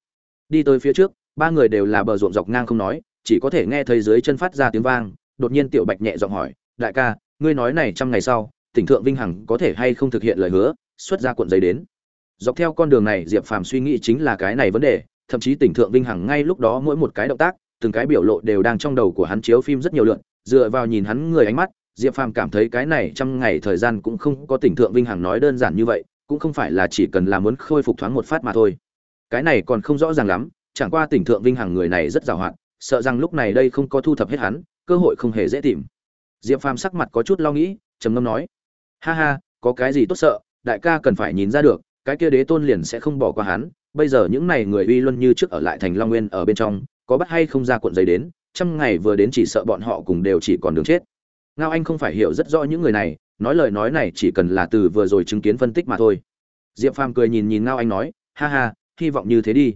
Đi tới phía trước, ba người đều là bờ ruộng dọc ngang không nói, chỉ có thể nghe thấy dưới chân phát ra tiếng vang, đột nhiên tiểu bạch nhẹ giọng hỏi, đại ca, ngươi nói này trăm ngày sau, tỉnh thượng vinh hằng có thể hay không thực hiện lời hứa, xuất ra cuộn giấy đến? Dọc theo con đường này, diệp phàm suy nghĩ chính là cái này vấn đề thậm chí tỉnh thượng vinh hằng ngay lúc đó mỗi một cái động tác, từng cái biểu lộ đều đang trong đầu của hắn chiếu phim rất nhiều lượn, dựa vào nhìn hắn người ánh mắt, diệp phàm cảm thấy cái này trăm ngày thời gian cũng không có tỉnh thượng vinh hằng nói đơn giản như vậy, cũng không phải là chỉ cần là muốn khôi phục thoáng một phát mà thôi. Cái này còn không rõ ràng lắm, chẳng qua tỉnh thượng vinh hằng người này rất giàu hạn, sợ rằng lúc này đây không có thu thập hết hắn, cơ hội không hề dễ tìm. Diệp phàm sắc mặt có chút lo nghĩ, trầm ngâm nói, ha ha, có cái gì tốt sợ, đại ca cần phải nhìn ra được cái kia đế tôn liền sẽ không bỏ qua hắn. Bây giờ những này người uy luân như trước ở lại thành long nguyên ở bên trong, có bắt hay không ra cuộn giấy đến, trăm ngày vừa đến chỉ sợ bọn họ cùng đều chỉ còn đường chết. Ngao anh không phải hiểu rất rõ những người này, nói lời nói này chỉ cần là từ vừa rồi chứng kiến phân tích mà thôi. Diệp phàm cười nhìn nhìn ngao anh nói, ha ha, hy vọng như thế đi.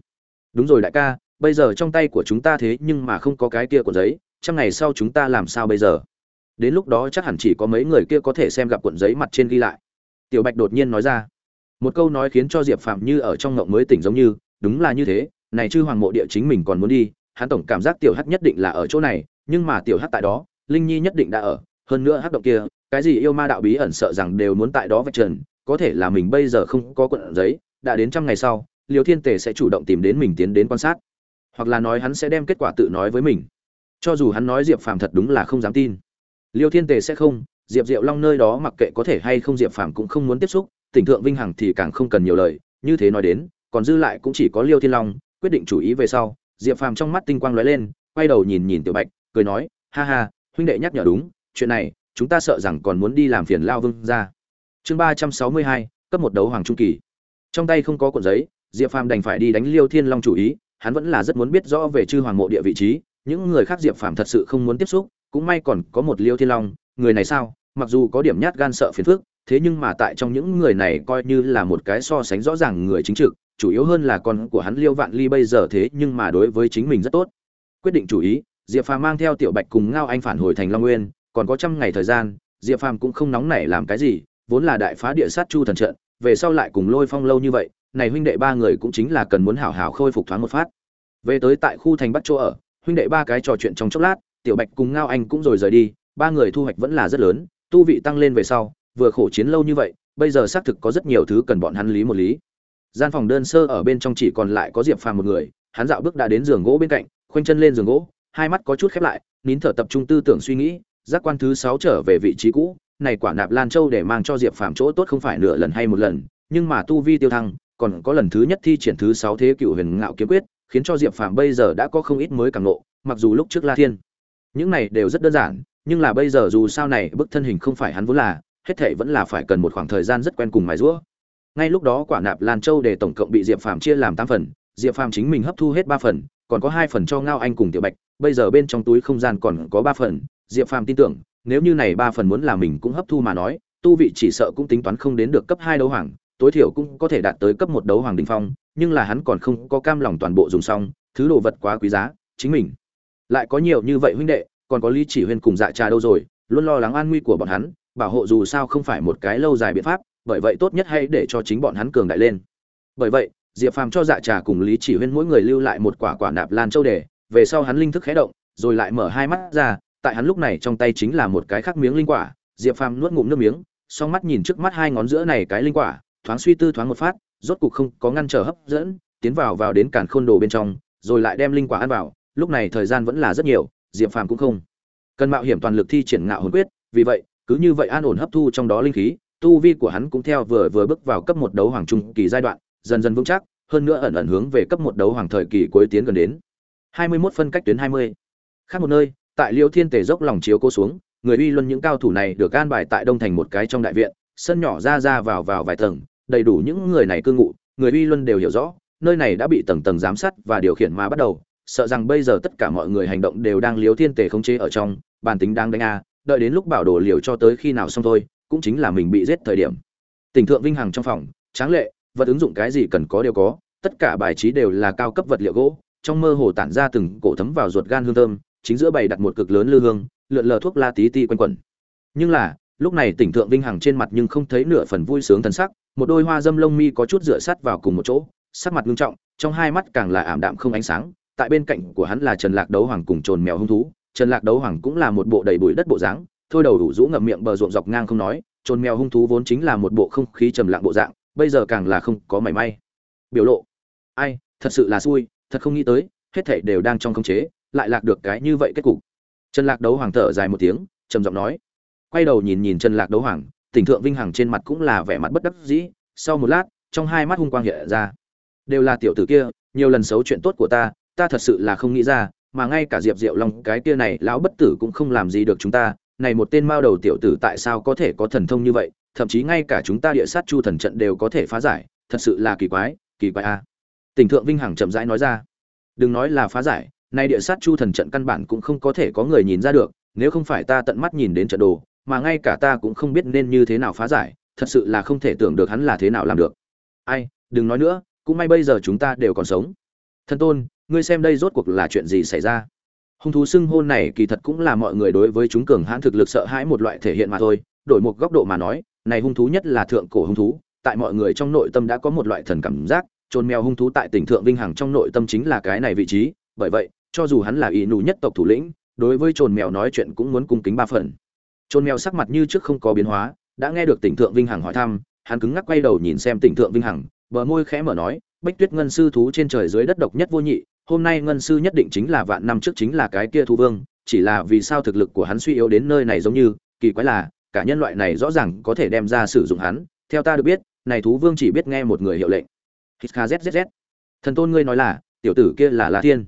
Đúng rồi đại ca, bây giờ trong tay của chúng ta thế nhưng mà không có cái kia cuộn giấy, trăm ngày sau chúng ta làm sao bây giờ? Đến lúc đó chắc hẳn chỉ có mấy người kia có thể xem gặp cuộn giấy mặt trên ghi lại. Tiểu bạch đột nhiên nói ra một câu nói khiến cho diệp phạm như ở trong ngộng mới tỉnh giống như, đúng là như thế, này chư hoàng mộ địa chính mình còn muốn đi, hắn tổng cảm giác tiểu hắc nhất định là ở chỗ này, nhưng mà tiểu hắc tại đó, linh nhi nhất định đã ở, hơn nữa hắc động kia, cái gì yêu ma đạo bí ẩn sợ rằng đều muốn tại đó vạch trần, có thể là mình bây giờ không có quận giấy, đã đến trăm ngày sau liều thiên tề sẽ chủ động tìm đến mình tiến đến quan sát, hoặc là nói hắn sẽ đem kết quả tự nói với mình. Cho dù hắn nói diệp phàm thật đúng là không dám tin. Liêu thiên tề sẽ không, diệp diệu long nơi đó mặc kệ có thể hay không diệp phàm cũng không muốn tiếp xúc tỉnh thượng vinh hằng thì càng không cần nhiều lời, như thế nói đến, còn dư lại cũng chỉ có liêu thiên long, quyết định chủ ý về sau, diệp phàm trong mắt tinh quang lóe lên, quay đầu nhìn nhìn tiểu bạch, cười nói, ha ha, huynh đệ nhắc nhở đúng, chuyện này, chúng ta sợ rằng còn muốn đi làm phiền lao vương ra chương ba trăm sáu mươi hai, cấp một đấu hoàng trung kỳ. Trong tay không có cuộn giấy, diệp phàm đành phải đi đánh liêu thiên long chủ ý, hắn vẫn là rất muốn biết rõ về chư hoàng mộ địa vị trí, những người khác diệp phàm thật sự không muốn tiếp xúc, cũng may còn có một liêu thiên long, người này sao, mặc dù có điểm nhát gan sợ phiền phức thế nhưng mà tại trong những người này coi như là một cái so sánh rõ ràng người chính trực, chủ yếu hơn là con của hắn liêu vạn ly bây giờ thế nhưng mà đối với chính mình rất tốt. Quyết định chủ ý, diệp phàm mang theo tiểu bạch cùng ngao anh phản hồi thành long nguyên, còn có trăm ngày thời gian, diệp phàm cũng không nóng nảy làm cái gì, vốn là đại phá địa sát chu thần trận, về sau lại cùng lôi phong lâu như vậy, này huynh đệ ba người cũng chính là cần muốn hảo hảo khôi phục thoáng một phát. Về tới tại khu thành bắc chỗ ở, huynh đệ ba cái trò chuyện trong chốc lát, tiểu bạch cùng ngao anh cũng rồi rời đi, ba người thu hoạch vẫn là rất lớn, tu vị tăng lên về sau vừa khổ chiến lâu như vậy, bây giờ xác thực có rất nhiều thứ cần bọn hắn lý một lý. Gian phòng đơn sơ ở bên trong chỉ còn lại có diệp phàm một người, hắn dạo bước đã đến giường gỗ bên cạnh, khoanh chân lên giường gỗ, hai mắt có chút khép lại, nín thở tập trung tư tưởng suy nghĩ, giác quan thứ sáu trở về vị trí cũ, này quả nạp lan châu để mang cho diệp phàm chỗ tốt không phải nửa lần hay một lần, nhưng mà tu vi tiêu thăng, còn có lần thứ nhất thi triển thứ sáu thế cựu huyền ngạo kiếm quyết, khiến cho diệp phàm bây giờ đã có không ít mới càng nộ mặc dù lúc trước la thiên. Những này đều rất đơn giản, nhưng là bây giờ dù sao này bức thân hình không phải hắn vốn là hết thảy vẫn là phải cần một khoảng thời gian rất quen cùng mài rũa. Ngay lúc đó quả nạp lan châu để tổng cộng bị diệp phàm chia làm tám phần, diệp phàm chính mình hấp thu hết ba phần, còn có hai phần cho ngao anh cùng tiểu bạch, bây giờ bên trong túi không gian còn có ba phần, diệp phàm tin tưởng, nếu như này ba phần muốn là mình cũng hấp thu mà nói, tu vị chỉ sợ cũng tính toán không đến được cấp hai đấu hoàng, tối thiểu cũng có thể đạt tới cấp một đấu hoàng đỉnh phong, nhưng là hắn còn không có cam lòng toàn bộ dùng xong, thứ đồ vật quá quý giá, chính mình. Lại có nhiều như vậy huynh đệ, còn có lý chỉ huyên cùng dạ trà đâu rồi, luôn lo lắng an nguy của bọn hắn bảo hộ dù sao không phải một cái lâu dài biện pháp, bởi vậy tốt nhất hay để cho chính bọn hắn cường đại lên. Bởi vậy, diệp phàm cho dạ trà cùng lý chỉ huyên mỗi người lưu lại một quả quả nạp lan châu đề về sau hắn linh thức khé động, rồi lại mở hai mắt ra, tại hắn lúc này trong tay chính là một cái khắc miếng linh quả, diệp phàm nuốt ngụm nước miếng, song mắt nhìn trước mắt hai ngón giữa này cái linh quả, thoáng suy tư thoáng một phát, rốt cục không có ngăn trở hấp dẫn, tiến vào vào đến cản khôn đồ bên trong, rồi lại đem linh quả ăn vào, lúc này thời gian vẫn là rất nhiều, diệp phàm cũng không cần mạo hiểm toàn lực thi triển ngạo hồn quyết, vì vậy cứ như vậy an ổn hấp thu trong đó linh khí, tu vi của hắn cũng theo vừa vừa bước vào cấp một đấu hoàng trung kỳ giai đoạn, dần dần vững chắc, hơn nữa ẩn ẩn hướng về cấp một đấu hoàng thời kỳ cuối tiến gần đến 21 phân cách tuyến 20. khác một nơi, tại liêu thiên tề dốc lòng chiếu cô xuống, người uy luân những cao thủ này được an bài tại đông thành một cái trong đại viện, sân nhỏ ra ra vào vào vài tầng, đầy đủ những người này cư ngụ, người uy luân đều hiểu rõ, nơi này đã bị tầng tầng giám sát và điều khiển mà bắt đầu, sợ rằng bây giờ tất cả mọi người hành động đều đang liêu thiên tề khống chế ở trong, bản tính đang đánh a đợi đến lúc bảo đồ liều cho tới khi nào xong thôi, cũng chính là mình bị giết thời điểm. Tỉnh thượng vinh hằng trong phòng, tráng lệ, vật ứng dụng cái gì cần có đều có, tất cả bài trí đều là cao cấp vật liệu gỗ, trong mơ hồ tản ra từng cổ thấm vào ruột gan hương thơm, chính giữa bày đặt một cực lớn lư hương, lượn lờ thuốc la tí ti quanh quẩn. Nhưng là, lúc này tỉnh thượng vinh hằng trên mặt nhưng không thấy nửa phần vui sướng thần sắc, một đôi hoa dâm lông mi có chút dựa sắt vào cùng một chỗ, sắc mặt nghiêm trọng, trong hai mắt càng là ảm đạm không ánh sáng, tại bên cạnh của hắn là trần lạc đấu hoàng cùng trồn mèo hung thú trần lạc đấu hoàng cũng là một bộ đầy bụi đất bộ dáng, thôi đầu đủ rũ ngậm miệng bờ ruộng dọc ngang không nói, trồn mèo hung thú vốn chính là một bộ không khí trầm lặng bộ dạng, bây giờ càng là không có mảy may. Biểu lộ. Ai, thật sự là xui, thật không nghĩ tới, hết thảy đều đang trong khống chế, lại lạc được cái như vậy kết cục. Trần lạc đấu hoàng thở dài một tiếng, trầm giọng nói. Quay đầu nhìn nhìn trần lạc đấu hoàng, tỉnh thượng vinh hằng trên mặt cũng là vẻ mặt bất đắc dĩ, sau một lát, trong hai mắt hung quang hiện ra. Đều là tiểu tử kia, nhiều lần xấu chuyện tốt của ta ta thật sự là không nghĩ ra mà ngay cả diệp diệu long, cái kia này lão bất tử cũng không làm gì được chúng ta. Này một tên mao đầu tiểu tử tại sao có thể có thần thông như vậy? Thậm chí ngay cả chúng ta địa sát chu thần trận đều có thể phá giải. Thật sự là kỳ quái kỳ quái a. À. Tỉnh thượng vinh hằng chậm rãi nói ra. Đừng nói là phá giải, nay địa sát chu thần trận căn bản cũng không có thể có người nhìn ra được. Nếu không phải ta tận mắt nhìn đến trận đồ, mà ngay cả ta cũng không biết nên như thế nào phá giải. Thật sự là không thể tưởng được hắn là thế nào làm được. Ai, đừng nói nữa, cũng may bây giờ chúng ta đều còn sống. Thân tôn ngươi xem đây rốt cuộc là chuyện gì xảy ra? Hung thú xưng hôn này kỳ thật cũng là mọi người đối với chúng cường hãn thực lực sợ hãi một loại thể hiện mà thôi. Đổi một góc độ mà nói, này hung thú nhất là thượng cổ hung thú. Tại mọi người trong nội tâm đã có một loại thần cảm giác trôn mèo hung thú tại tỉnh thượng vinh hằng trong nội tâm chính là cái này vị trí. Bởi vậy, cho dù hắn là ỷ nù nhất tộc thủ lĩnh, đối với trồn mèo nói chuyện cũng muốn cung kính ba phần. Trồn mèo sắc mặt như trước không có biến hóa, đã nghe được tỉnh thượng vinh hằng hỏi thăm, hắn cứng ngắc quay đầu nhìn xem tỉnh thượng vinh hằng, bờ môi khẽ mở nói bách tuyết ngân sư thú trên trời dưới đất độc nhất vô nhị hôm nay ngân sư nhất định chính là vạn năm trước chính là cái kia thú vương, chỉ là vì sao thực lực của hắn suy yếu đến nơi này giống như, kỳ quái là, cả nhân loại này rõ ràng có thể đem ra sử dụng hắn, theo ta được biết, này thú vương chỉ biết nghe một người hiệu lệnh. Hít kha zzz thần tôn ngươi nói là, tiểu tử kia là la thiên.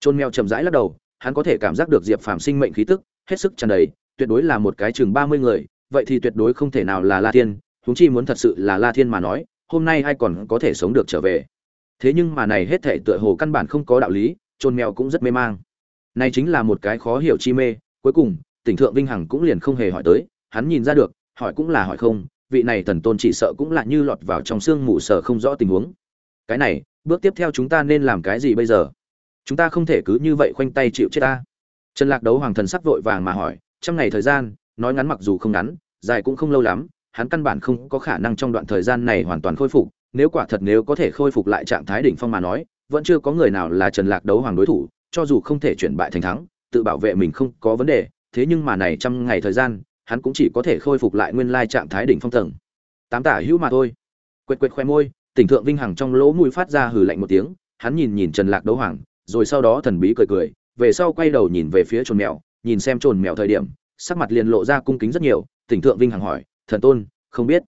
Trôn mèo chậm rãi lắc đầu, hắn có thể cảm giác được diệp phàm sinh mệnh khí tức, hết sức tràn đầy, tuyệt đối là một cái chừng ba mươi người, vậy thì tuyệt đối không thể nào là la thiên chúng chi muốn thật sự là la thiên mà nói, hôm nay ai còn có thể sống được trở về? Thế nhưng mà này hết thể tựa hồ căn bản không có đạo lý trôn mèo cũng rất mê mang. Này chính là một cái khó hiểu chi mê, cuối cùng, tỉnh thượng vinh hằng cũng liền không hề hỏi tới, hắn nhìn ra được, hỏi cũng là hỏi không, vị này thần tôn chỉ sợ cũng là như lọt vào trong xương mù sở không rõ tình huống. Cái này, bước tiếp theo chúng ta nên làm cái gì bây giờ? Chúng ta không thể cứ như vậy khoanh tay chịu chết ta. Trần lạc đấu hoàng thần sắc vội vàng mà hỏi trong ngày thời gian, nói ngắn mặc dù không ngắn, dài cũng không lâu lắm, hắn căn bản không có khả năng trong đoạn thời gian này hoàn toàn khôi phục nếu quả thật nếu có thể khôi phục lại trạng thái đỉnh phong mà nói, vẫn chưa có người nào là trần lạc đấu hoàng đối thủ, cho dù không thể chuyển bại thành thắng, tự bảo vệ mình không có vấn đề, thế nhưng mà này trăm ngày thời gian, hắn cũng chỉ có thể khôi phục lại nguyên lai trạng thái đỉnh phong tầng. Tám tả hữu mà thôi. Quệt quệt khoe môi, tỉnh thượng vinh hằng trong lỗ mũi phát ra hừ lạnh một tiếng, hắn nhìn nhìn trần lạc đấu hoàng, rồi sau đó thần bí cười cười, về sau quay đầu nhìn về phía chồn mèo, nhìn xem chồn mèo thời điểm, sắc mặt liền lộ ra cung kính rất nhiều, tỉnh thượng vinh hằng hỏi, thần tôn, không biết?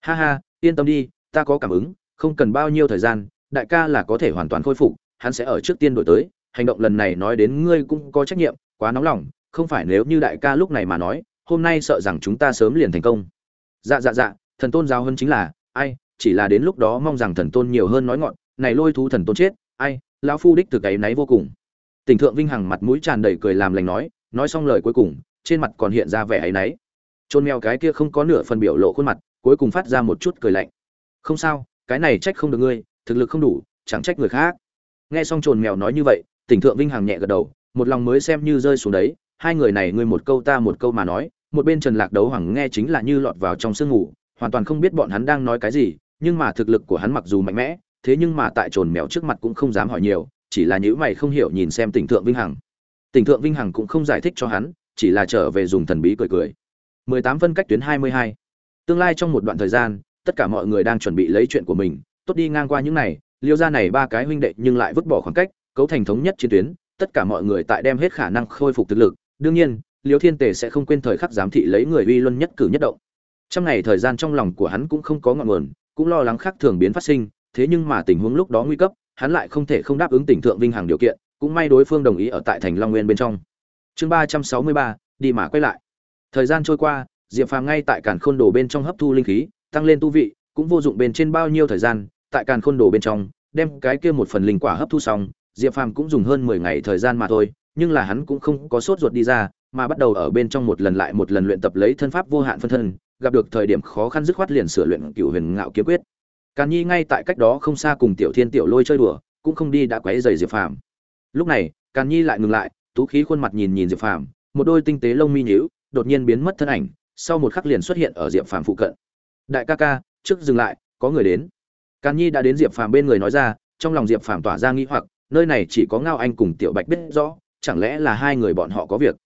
Ha ha, yên tâm đi ta có cảm ứng, không cần bao nhiêu thời gian, đại ca là có thể hoàn toàn khôi phục, hắn sẽ ở trước tiên đổi tới, hành động lần này nói đến ngươi cũng có trách nhiệm, quá nóng lòng, không phải nếu như đại ca lúc này mà nói, hôm nay sợ rằng chúng ta sớm liền thành công. Dạ dạ dạ thần tôn giáo hơn chính là, ai, chỉ là đến lúc đó mong rằng thần tôn nhiều hơn nói ngọn, này lôi thú thần tôn chết, ai, lão phu đích thực ấy náy vô cùng. Tỉnh thượng vinh hằng mặt mũi tràn đầy cười làm lành nói nói xong lời cuối cùng, trên mặt còn hiện ra vẻ ấy náy. Chôn mèo cái kia không có nửa phần biểu lộ khuôn mặt, cuối cùng phát ra một chút cười lạnh không sao, cái này trách không được ngươi, thực lực không đủ, chẳng trách người khác. Nghe xong trồn mèo nói như vậy, tỉnh thượng vinh hằng nhẹ gật đầu, một lòng mới xem như rơi xuống đấy. Hai người này ngươi một câu ta một câu mà nói, một bên trần lạc đấu hoàng nghe chính là như lọt vào trong sương ngủ, hoàn toàn không biết bọn hắn đang nói cái gì, nhưng mà thực lực của hắn mặc dù mạnh mẽ, thế nhưng mà tại trồn mèo trước mặt cũng không dám hỏi nhiều, chỉ là nhữ mày không hiểu nhìn xem tỉnh thượng vinh hằng. Tỉnh thượng vinh hằng cũng không giải thích cho hắn, chỉ là trở về dùng thần bí cười cười. 18 phân cách tuyến 22. tương lai trong một đoạn thời gian tất cả mọi người đang chuẩn bị lấy chuyện của mình. Tốt đi, ngang qua những này, liêu ra này ba cái huynh đệ nhưng lại vứt bỏ khoảng cách, cấu thành thống nhất chiến tuyến, tất cả mọi người tại đem hết khả năng khôi phục thực lực. Đương nhiên, liêu thiên tề sẽ không quên thời khắc giám thị lấy người uy luân nhất cử nhất động. Trong ngày thời gian trong lòng của hắn cũng không có ngọn nguồn, cũng lo lắng khác thường biến phát sinh, thế nhưng mà tình huống lúc đó nguy cấp, hắn lại không thể không đáp ứng tỉnh thượng vinh hằng điều kiện, cũng may đối phương đồng ý ở tại thành long nguyên bên trong. Chương ba trăm sáu mươi ba, đi mà quay lại. Thời gian trôi qua, diệp phàm ngay tại cản khôn đồ bên trong hấp thu linh khí tăng lên tu vị, cũng vô dụng bên trên bao nhiêu thời gian, tại càn khôn đồ bên trong, đem cái kia một phần linh quả hấp thu xong, diệp phàm cũng dùng hơn mười ngày thời gian mà thôi, nhưng là hắn cũng không có sốt ruột đi ra, mà bắt đầu ở bên trong một lần lại một lần luyện tập lấy thân pháp vô hạn phân thân, gặp được thời điểm khó khăn dứt khoát liền sửa luyện cựu huyền ngạo kiếm quyết. Càn nhi ngay tại cách đó không xa cùng tiểu thiên tiểu lôi chơi đùa, cũng không đi đã quấy dày diệp phàm. Lúc này, càn nhi lại ngừng lại, tú khí khuôn mặt nhìn nhìn diệp phàm, một đôi tinh tế lông mi nhíu, đột nhiên biến mất thân ảnh, sau một khắc liền xuất hiện ở diệp phàm phụ cận đại ca ca, trước dừng lại, có người đến. Càn nhi đã đến diệp phàm bên người nói ra, trong lòng diệp phàm tỏa ra nghi hoặc, nơi này chỉ có ngao anh cùng tiểu bạch biết rõ, chẳng lẽ là hai người bọn họ có việc?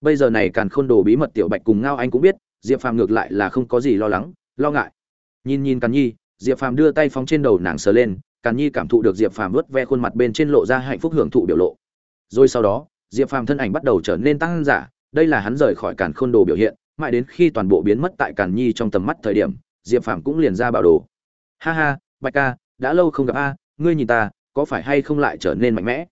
Bây giờ này càn khôn đồ bí mật tiểu bạch cùng ngao anh cũng biết, diệp phàm ngược lại là không có gì lo lắng, lo ngại. Nhìn nhìn càn nhi, diệp phàm đưa tay phóng trên đầu nàng sờ lên, càn nhi cảm thụ được diệp phàm vớt ve khuôn mặt bên trên lộ ra hạnh phúc hưởng thụ biểu lộ. Rồi sau đó, diệp phàm thân ảnh bắt đầu trở nên tăng giả, đây là hắn rời khỏi càn khôn đồ biểu hiện, mãi đến khi toàn bộ biến mất tại càn nhi trong tầm mắt thời điểm diệp phàm cũng liền ra bảo đồ. Ha ha, bạch ca, đã lâu không gặp a, ngươi nhìn ta, có phải hay không lại trở nên mạnh mẽ?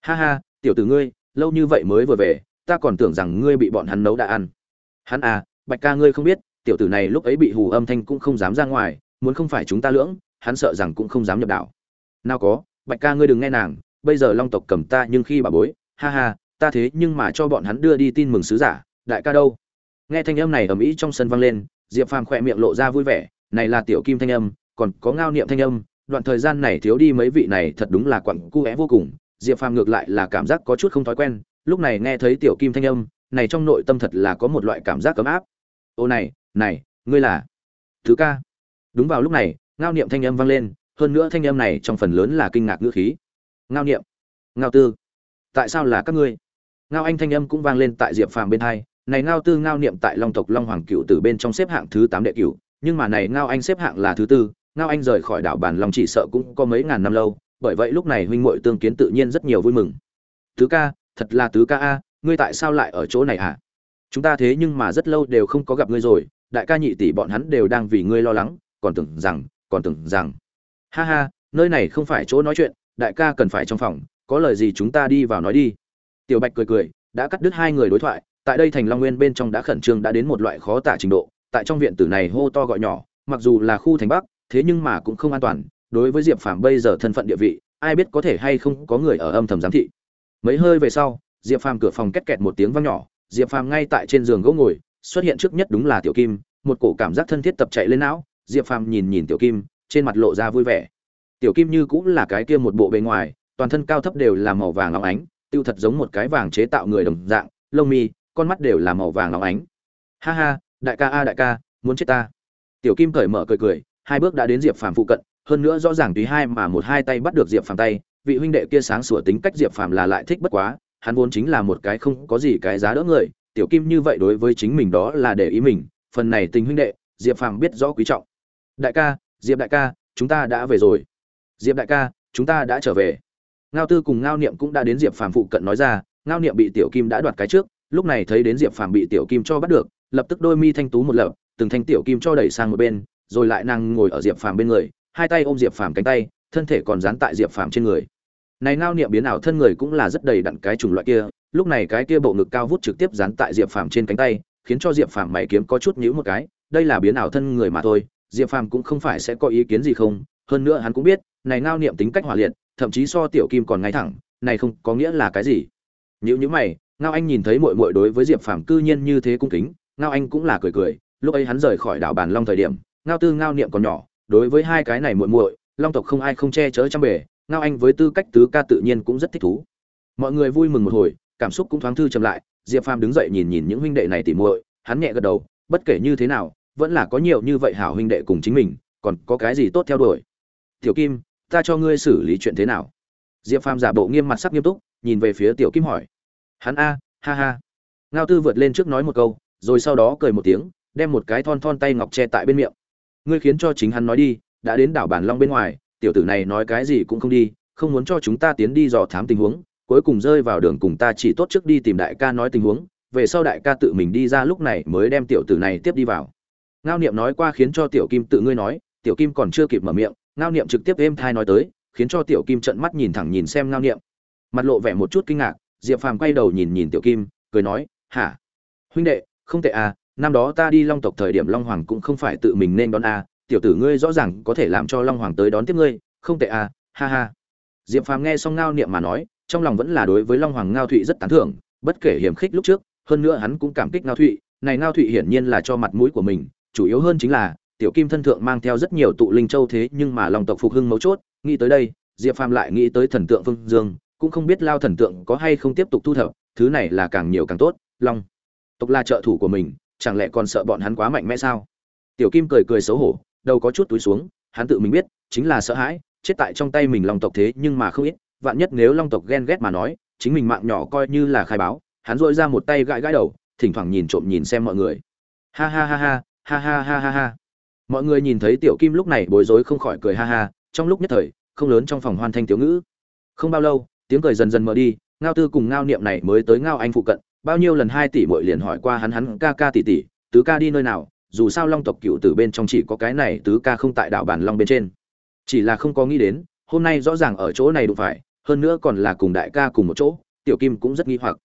Ha ha, tiểu tử ngươi, lâu như vậy mới vừa về, ta còn tưởng rằng ngươi bị bọn hắn nấu đã ăn. Hắn à bạch ca ngươi không biết, tiểu tử này lúc ấy bị hù âm thanh cũng không dám ra ngoài, muốn không phải chúng ta lưỡng, hắn sợ rằng cũng không dám nhập đảo nào có, bạch ca ngươi đừng nghe nàng, bây giờ long tộc cầm ta nhưng khi bà bối, ha ha, ta thế nhưng mà cho bọn hắn đưa đi tin mừng sứ giả, đại ca đâu? Nghe thanh âm này ầm ĩ trong sân vang lên diệp phàm khỏe miệng lộ ra vui vẻ, này là tiểu kim thanh âm, còn có ngao niệm thanh âm, đoạn thời gian này thiếu đi mấy vị này thật đúng là quặng cu é vô cùng. Diệp phàm ngược lại là cảm giác có chút không thói quen, lúc này nghe thấy tiểu kim thanh âm, này trong nội tâm thật là có một loại cảm giác ấm áp. Ô này này, ngươi là thứ ca. Đúng vào lúc này, ngao niệm thanh âm vang lên, hơn nữa thanh âm này trong phần lớn là kinh ngạc ngữ khí. Ngao niệm, ngao tư, tại sao là các ngươi? Ngao anh thanh âm cũng vang lên tại diệp phàm bên hai này ngao tư ngao niệm tại long tộc long hoàng cựu từ bên trong xếp hạng thứ tám đệ cửu, nhưng mà này ngao anh xếp hạng là thứ tư, ngao anh rời khỏi đảo bản long chỉ sợ cũng có mấy ngàn năm lâu, bởi vậy lúc này huynh muội tương kiến tự nhiên rất nhiều vui mừng. Tứ ca, thật là tứ ca a, ngươi tại sao lại ở chỗ này hả? Chúng ta thế nhưng mà rất lâu đều không có gặp ngươi rồi, đại ca nhị tỷ bọn hắn đều đang vì ngươi lo lắng, còn tưởng rằng, còn tưởng rằng. Ha ha, nơi này không phải chỗ nói chuyện, đại ca cần phải trong phòng, có lời gì chúng ta đi vào nói đi. Tiểu bạch cười cười, đã cắt đứt hai người đối thoại tại đây thành long nguyên bên trong đã khẩn trương đã đến một loại khó tả trình độ, tại trong viện tử này hô to gọi nhỏ, mặc dù là khu thành bắc, thế nhưng mà cũng không an toàn, đối với diệp phàm bây giờ thân phận địa vị, ai biết có thể hay không có người ở âm thầm giám thị. Mấy hơi về sau, diệp phàm cửa phòng két kẹt một tiếng vang nhỏ, diệp phàm ngay tại trên giường gỗ ngồi, xuất hiện trước nhất đúng là tiểu kim, một cổ cảm giác thân thiết tập chạy lên não, diệp phàm nhìn nhìn tiểu kim, trên mặt lộ ra vui vẻ. Tiểu kim như cũng là cái kia một bộ bề ngoài, toàn thân cao thấp đều là màu vàng óng ánh, tiêu thật giống một cái vàng chế tạo người đồng dạng, lông mi con mắt đều là màu vàng óng ánh. Ha ha, đại ca a, đại ca, muốn chết ta. Tiểu kim cởi mở cười cười, hai bước đã đến diệp phàm phụ cận, hơn nữa rõ ràng tùy hai mà một hai tay bắt được diệp phàm tay, vị huynh đệ kia sáng sủa tính cách diệp phàm là lại thích bất quá, hắn vốn chính là một cái không có gì cái giá đỡ người, tiểu kim như vậy đối với chính mình đó là để ý mình, phần này tình huynh đệ, diệp phàm biết rõ quý trọng. Đại ca, diệp đại ca, chúng ta đã về rồi. Diệp đại ca, chúng ta đã trở về. Ngao tư cùng ngao niệm cũng đã đến diệp phàm phụ cận nói ra, ngao niệm bị tiểu kim đã đoạt cái trước lúc này thấy đến diệp phàm bị tiểu kim cho bắt được, lập tức đôi mi thanh tú một lập từng thanh tiểu kim cho đẩy sang một bên, rồi lại nàng ngồi ở diệp phàm bên người, hai tay ôm diệp phàm cánh tay, thân thể còn dán tại diệp phàm trên người. Này ngao niệm biến ảo thân người cũng là rất đầy đặn cái chủng loại kia, lúc này cái kia bộ ngực cao vút trực tiếp dán tại diệp phàm trên cánh tay, khiến cho diệp phàm mày kiếm có chút nhíu một cái, đây là biến ảo thân người mà thôi, diệp phàm cũng không phải sẽ có ý kiến gì không, hơn nữa hắn cũng biết, này ngao niệm tính cách hỏa liệt, thậm chí so tiểu kim còn ngay thẳng, này không có nghĩa là cái gì. Nhữ nhữ mày ngao anh nhìn thấy mội mội đối với diệp phàm cư nhiên như thế cung kính, ngao anh cũng là cười cười. Lúc ấy hắn rời khỏi đảo bàn long thời điểm, ngao tư ngao niệm còn nhỏ, đối với hai cái này muội muội, long tộc không ai không che chở trăm bể ngao anh với tư cách tứ ca tự nhiên cũng rất thích thú. Mọi người vui mừng một hồi, cảm xúc cũng thoáng thư chậm lại, diệp phàm đứng dậy nhìn nhìn những huynh đệ này tỉ muội, hắn nhẹ gật đầu, bất kể như thế nào, vẫn là có nhiều như vậy hảo huynh đệ cùng chính mình, còn có cái gì tốt theo đuổi? Tiểu kim, ta cho ngươi xử lý chuyện thế nào? Diệp phàm giả bộ nghiêm mặt sắc nghiêm túc, nhìn về phía tiểu kim hỏi hắn a, ha ha. Ngao tư vượt lên trước nói một câu, rồi sau đó cười một tiếng, đem một cái thon thon tay ngọc che tại bên miệng. Ngươi khiến cho chính hắn nói đi, đã đến đảo bản long bên ngoài, tiểu tử này nói cái gì cũng không đi, không muốn cho chúng ta tiến đi dò thám tình huống, cuối cùng rơi vào đường cùng ta chỉ tốt trước đi tìm đại ca nói tình huống, về sau đại ca tự mình đi ra lúc này mới đem tiểu tử này tiếp đi vào. Ngao niệm nói qua khiến cho tiểu kim tự ngươi nói, tiểu kim còn chưa kịp mở miệng, ngao niệm trực tiếp êm thai nói tới, khiến cho tiểu kim trận mắt nhìn thẳng nhìn xem ngao niệm. Mặt lộ vẻ một chút kinh ngạc diệp phàm quay đầu nhìn nhìn tiểu kim, cười nói, hả? Huynh đệ, không tệ à năm đó ta đi long tộc thời điểm long hoàng cũng không phải tự mình nên đón à tiểu tử ngươi rõ ràng có thể làm cho long hoàng tới đón tiếp ngươi, không tệ à ha ha. Diệp phàm nghe xong ngao niệm mà nói, trong lòng vẫn là đối với long hoàng ngao thụy rất tán thưởng, bất kể hiểm khích lúc trước, hơn nữa hắn cũng cảm kích ngao thụy, này ngao thụy hiển nhiên là cho mặt mũi của mình, chủ yếu hơn chính là, tiểu kim thân thượng mang theo rất nhiều tụ linh châu thế nhưng mà long tộc phục hưng mấu chốt, nghĩ tới đây, diệp phàm lại nghĩ tới thần tượng phương dương cũng không biết lao thần tượng có hay không tiếp tục thu thập, thứ này là càng nhiều càng tốt, long. Tộc là trợ thủ của mình, chẳng lẽ còn sợ bọn hắn quá mạnh mẽ sao? Tiểu kim cười cười xấu hổ, đầu có chút túi xuống, hắn tự mình biết, chính là sợ hãi, chết tại trong tay mình long tộc thế nhưng mà không ít, vạn nhất nếu long tộc ghen ghét mà nói, chính mình mạng nhỏ coi như là khai báo, hắn dội ra một tay gãi gãi đầu, thỉnh thoảng nhìn trộm nhìn xem mọi người. Ha ha ha ha ha ha ha ha ha. Mọi người nhìn thấy tiểu kim lúc này bối rối không khỏi cười ha ha, trong lúc nhất thời, không lớn trong phòng hoan thanh tiểu ngữ. Không bao lâu tiếng cười dần dần mở đi, ngao tư cùng ngao niệm này mới tới ngao anh phụ cận, bao nhiêu lần hai tỷ muội liền hỏi qua hắn hắn ca ca tỷ tỷ, tứ ca đi nơi nào, dù sao long tộc cựu tử bên trong chỉ có cái này tứ ca không tại đảo bản long bên trên. Chỉ là không có nghĩ đến, hôm nay rõ ràng ở chỗ này đụng phải, hơn nữa còn là cùng đại ca cùng một chỗ, tiểu kim cũng rất nghi hoặc.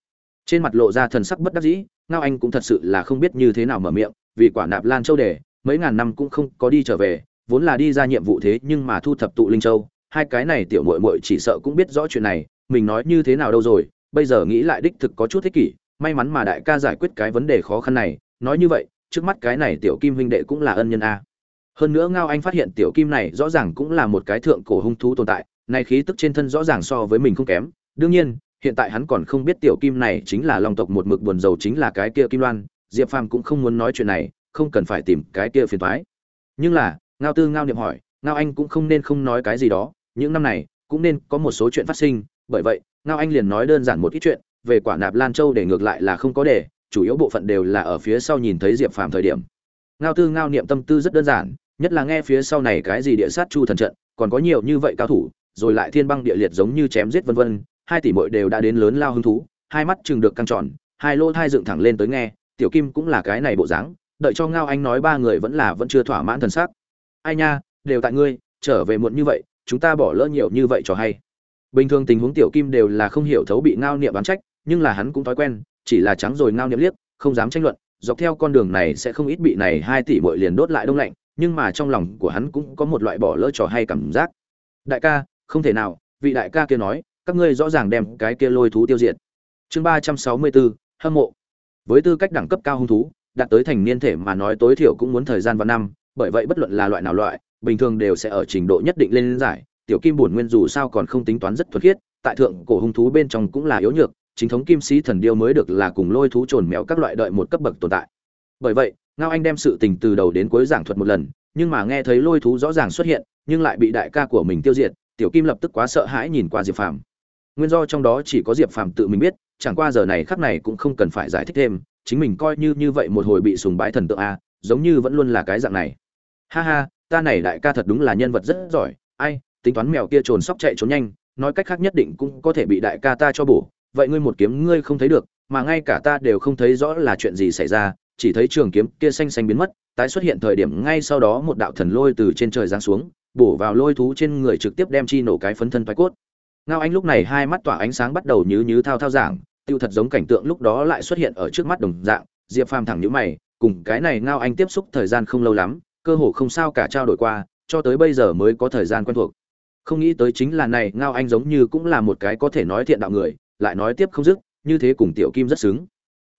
Trên mặt lộ ra thần sắc bất đắc dĩ, ngao anh cũng thật sự là không biết như thế nào mở miệng, vì quả nạp lan châu đề mấy ngàn năm cũng không có đi trở về, vốn là đi ra nhiệm vụ thế nhưng mà thu thập tụ linh châu, hai cái này tiểu muội muội chỉ sợ cũng biết rõ chuyện này mình nói như thế nào đâu rồi, bây giờ nghĩ lại đích thực có chút thích kỷ, may mắn mà đại ca giải quyết cái vấn đề khó khăn này, nói như vậy, trước mắt cái này tiểu kim huynh đệ cũng là ân nhân a. Hơn nữa ngao anh phát hiện tiểu kim này rõ ràng cũng là một cái thượng cổ hung thú tồn tại này khí tức trên thân rõ ràng so với mình không kém. Đương nhiên, hiện tại hắn còn không biết tiểu kim này chính là long tộc một mực buồn dầu chính là cái kia kim loan, diệp phàm cũng không muốn nói chuyện này, không cần phải tìm cái kia phiền toái. Nhưng là, ngao tư ngao niệm hỏi, ngao anh cũng không nên không nói cái gì đó, những năm này, cũng nên có một số chuyện phát sinh bởi vậy, ngao anh liền nói đơn giản một ít chuyện, về quả nạp lan châu để ngược lại là không có để, chủ yếu bộ phận đều là ở phía sau nhìn thấy diệp phàm thời điểm. Ngao tư, ngao niệm tâm tư rất đơn giản, nhất là nghe phía sau này cái gì địa sát chu thần trận, còn có nhiều như vậy cao thủ, rồi lại thiên băng địa liệt giống như chém giết vân vân, hai tỷ muội đều đã đến lớn lao hứng thú, hai mắt chừng được căng tròn, hai lỗ thai dựng thẳng lên tới nghe, tiểu kim cũng là cái này bộ dáng, đợi cho ngao anh nói ba người vẫn là vẫn chưa thỏa mãn thần sắc. Ai nha, đều tại ngươi, trở về muộn như vậy, chúng ta bỏ lỡ nhiều như vậy cho hay bình thường tình huống tiểu kim đều là không hiểu thấu bị ngao niệm bán trách, nhưng là hắn cũng thói quen, chỉ là trắng rồi ngao niệm liếc, không dám tranh luận, dọc theo con đường này sẽ không ít bị này hai tỷ muội liền đốt lại đông lạnh, nhưng mà trong lòng của hắn cũng có một loại bỏ lỡ trò hay cảm giác. Đại ca, không thể nào, vị đại ca kia nói, các ngươi rõ ràng đem cái kia lôi thú tiêu diệt. Chương ba trăm sáu mươi bốn, hâm mộ. Với tư cách đẳng cấp cao hung thú, đạt tới thành niên thể mà nói tối thiểu cũng muốn thời gian và năm, bởi vậy bất luận là loại nào loại, bình thường đều sẽ ở trình độ nhất định lên giải tiểu kim bổn nguyên dù sao còn không tính toán rất thuật khiết, tại thượng cổ hung thú bên trong cũng là yếu nhược, chính thống kim sĩ thần điêu mới được là cùng lôi thú trồn mèo các loại đợi một cấp bậc tồn tại. Bởi vậy, ngao anh đem sự tình từ đầu đến cuối giảng thuật một lần, nhưng mà nghe thấy lôi thú rõ ràng xuất hiện, nhưng lại bị đại ca của mình tiêu diệt, tiểu kim lập tức quá sợ hãi nhìn qua diệp phàm. Nguyên do trong đó chỉ có diệp phàm tự mình biết, chẳng qua giờ này khắc này cũng không cần phải giải thích thêm, chính mình coi như như vậy một hồi bị sùng bái thần tượng a, giống như vẫn luôn là cái dạng này. Ha ha, ta này đại ca thật đúng là nhân vật rất giỏi, ai tính toán mèo kia trồn sóc chạy trốn nhanh, nói cách khác nhất định cũng có thể bị đại ca ta cho bổ. Vậy ngươi một kiếm ngươi không thấy được, mà ngay cả ta đều không thấy rõ là chuyện gì xảy ra, chỉ thấy trường kiếm kia xanh xanh biến mất, tái xuất hiện thời điểm ngay sau đó một đạo thần lôi từ trên trời giáng xuống, bổ vào lôi thú trên người trực tiếp đem chi nổ cái phấn thân thoái cốt. Ngao anh lúc này hai mắt tỏa ánh sáng bắt đầu nhứ nhứ thao thao giảng, tiêu thật giống cảnh tượng lúc đó lại xuất hiện ở trước mắt đồng dạng, diệp phàm thẳng nhíu mày, cùng cái này ngao anh tiếp xúc thời gian không lâu lắm, cơ hồ không sao cả trao đổi qua, cho tới bây giờ mới có thời gian quen thuộc không nghĩ tới chính là này ngao anh giống như cũng là một cái có thể nói thiện đạo người lại nói tiếp không dứt như thế cùng tiểu kim rất xứng.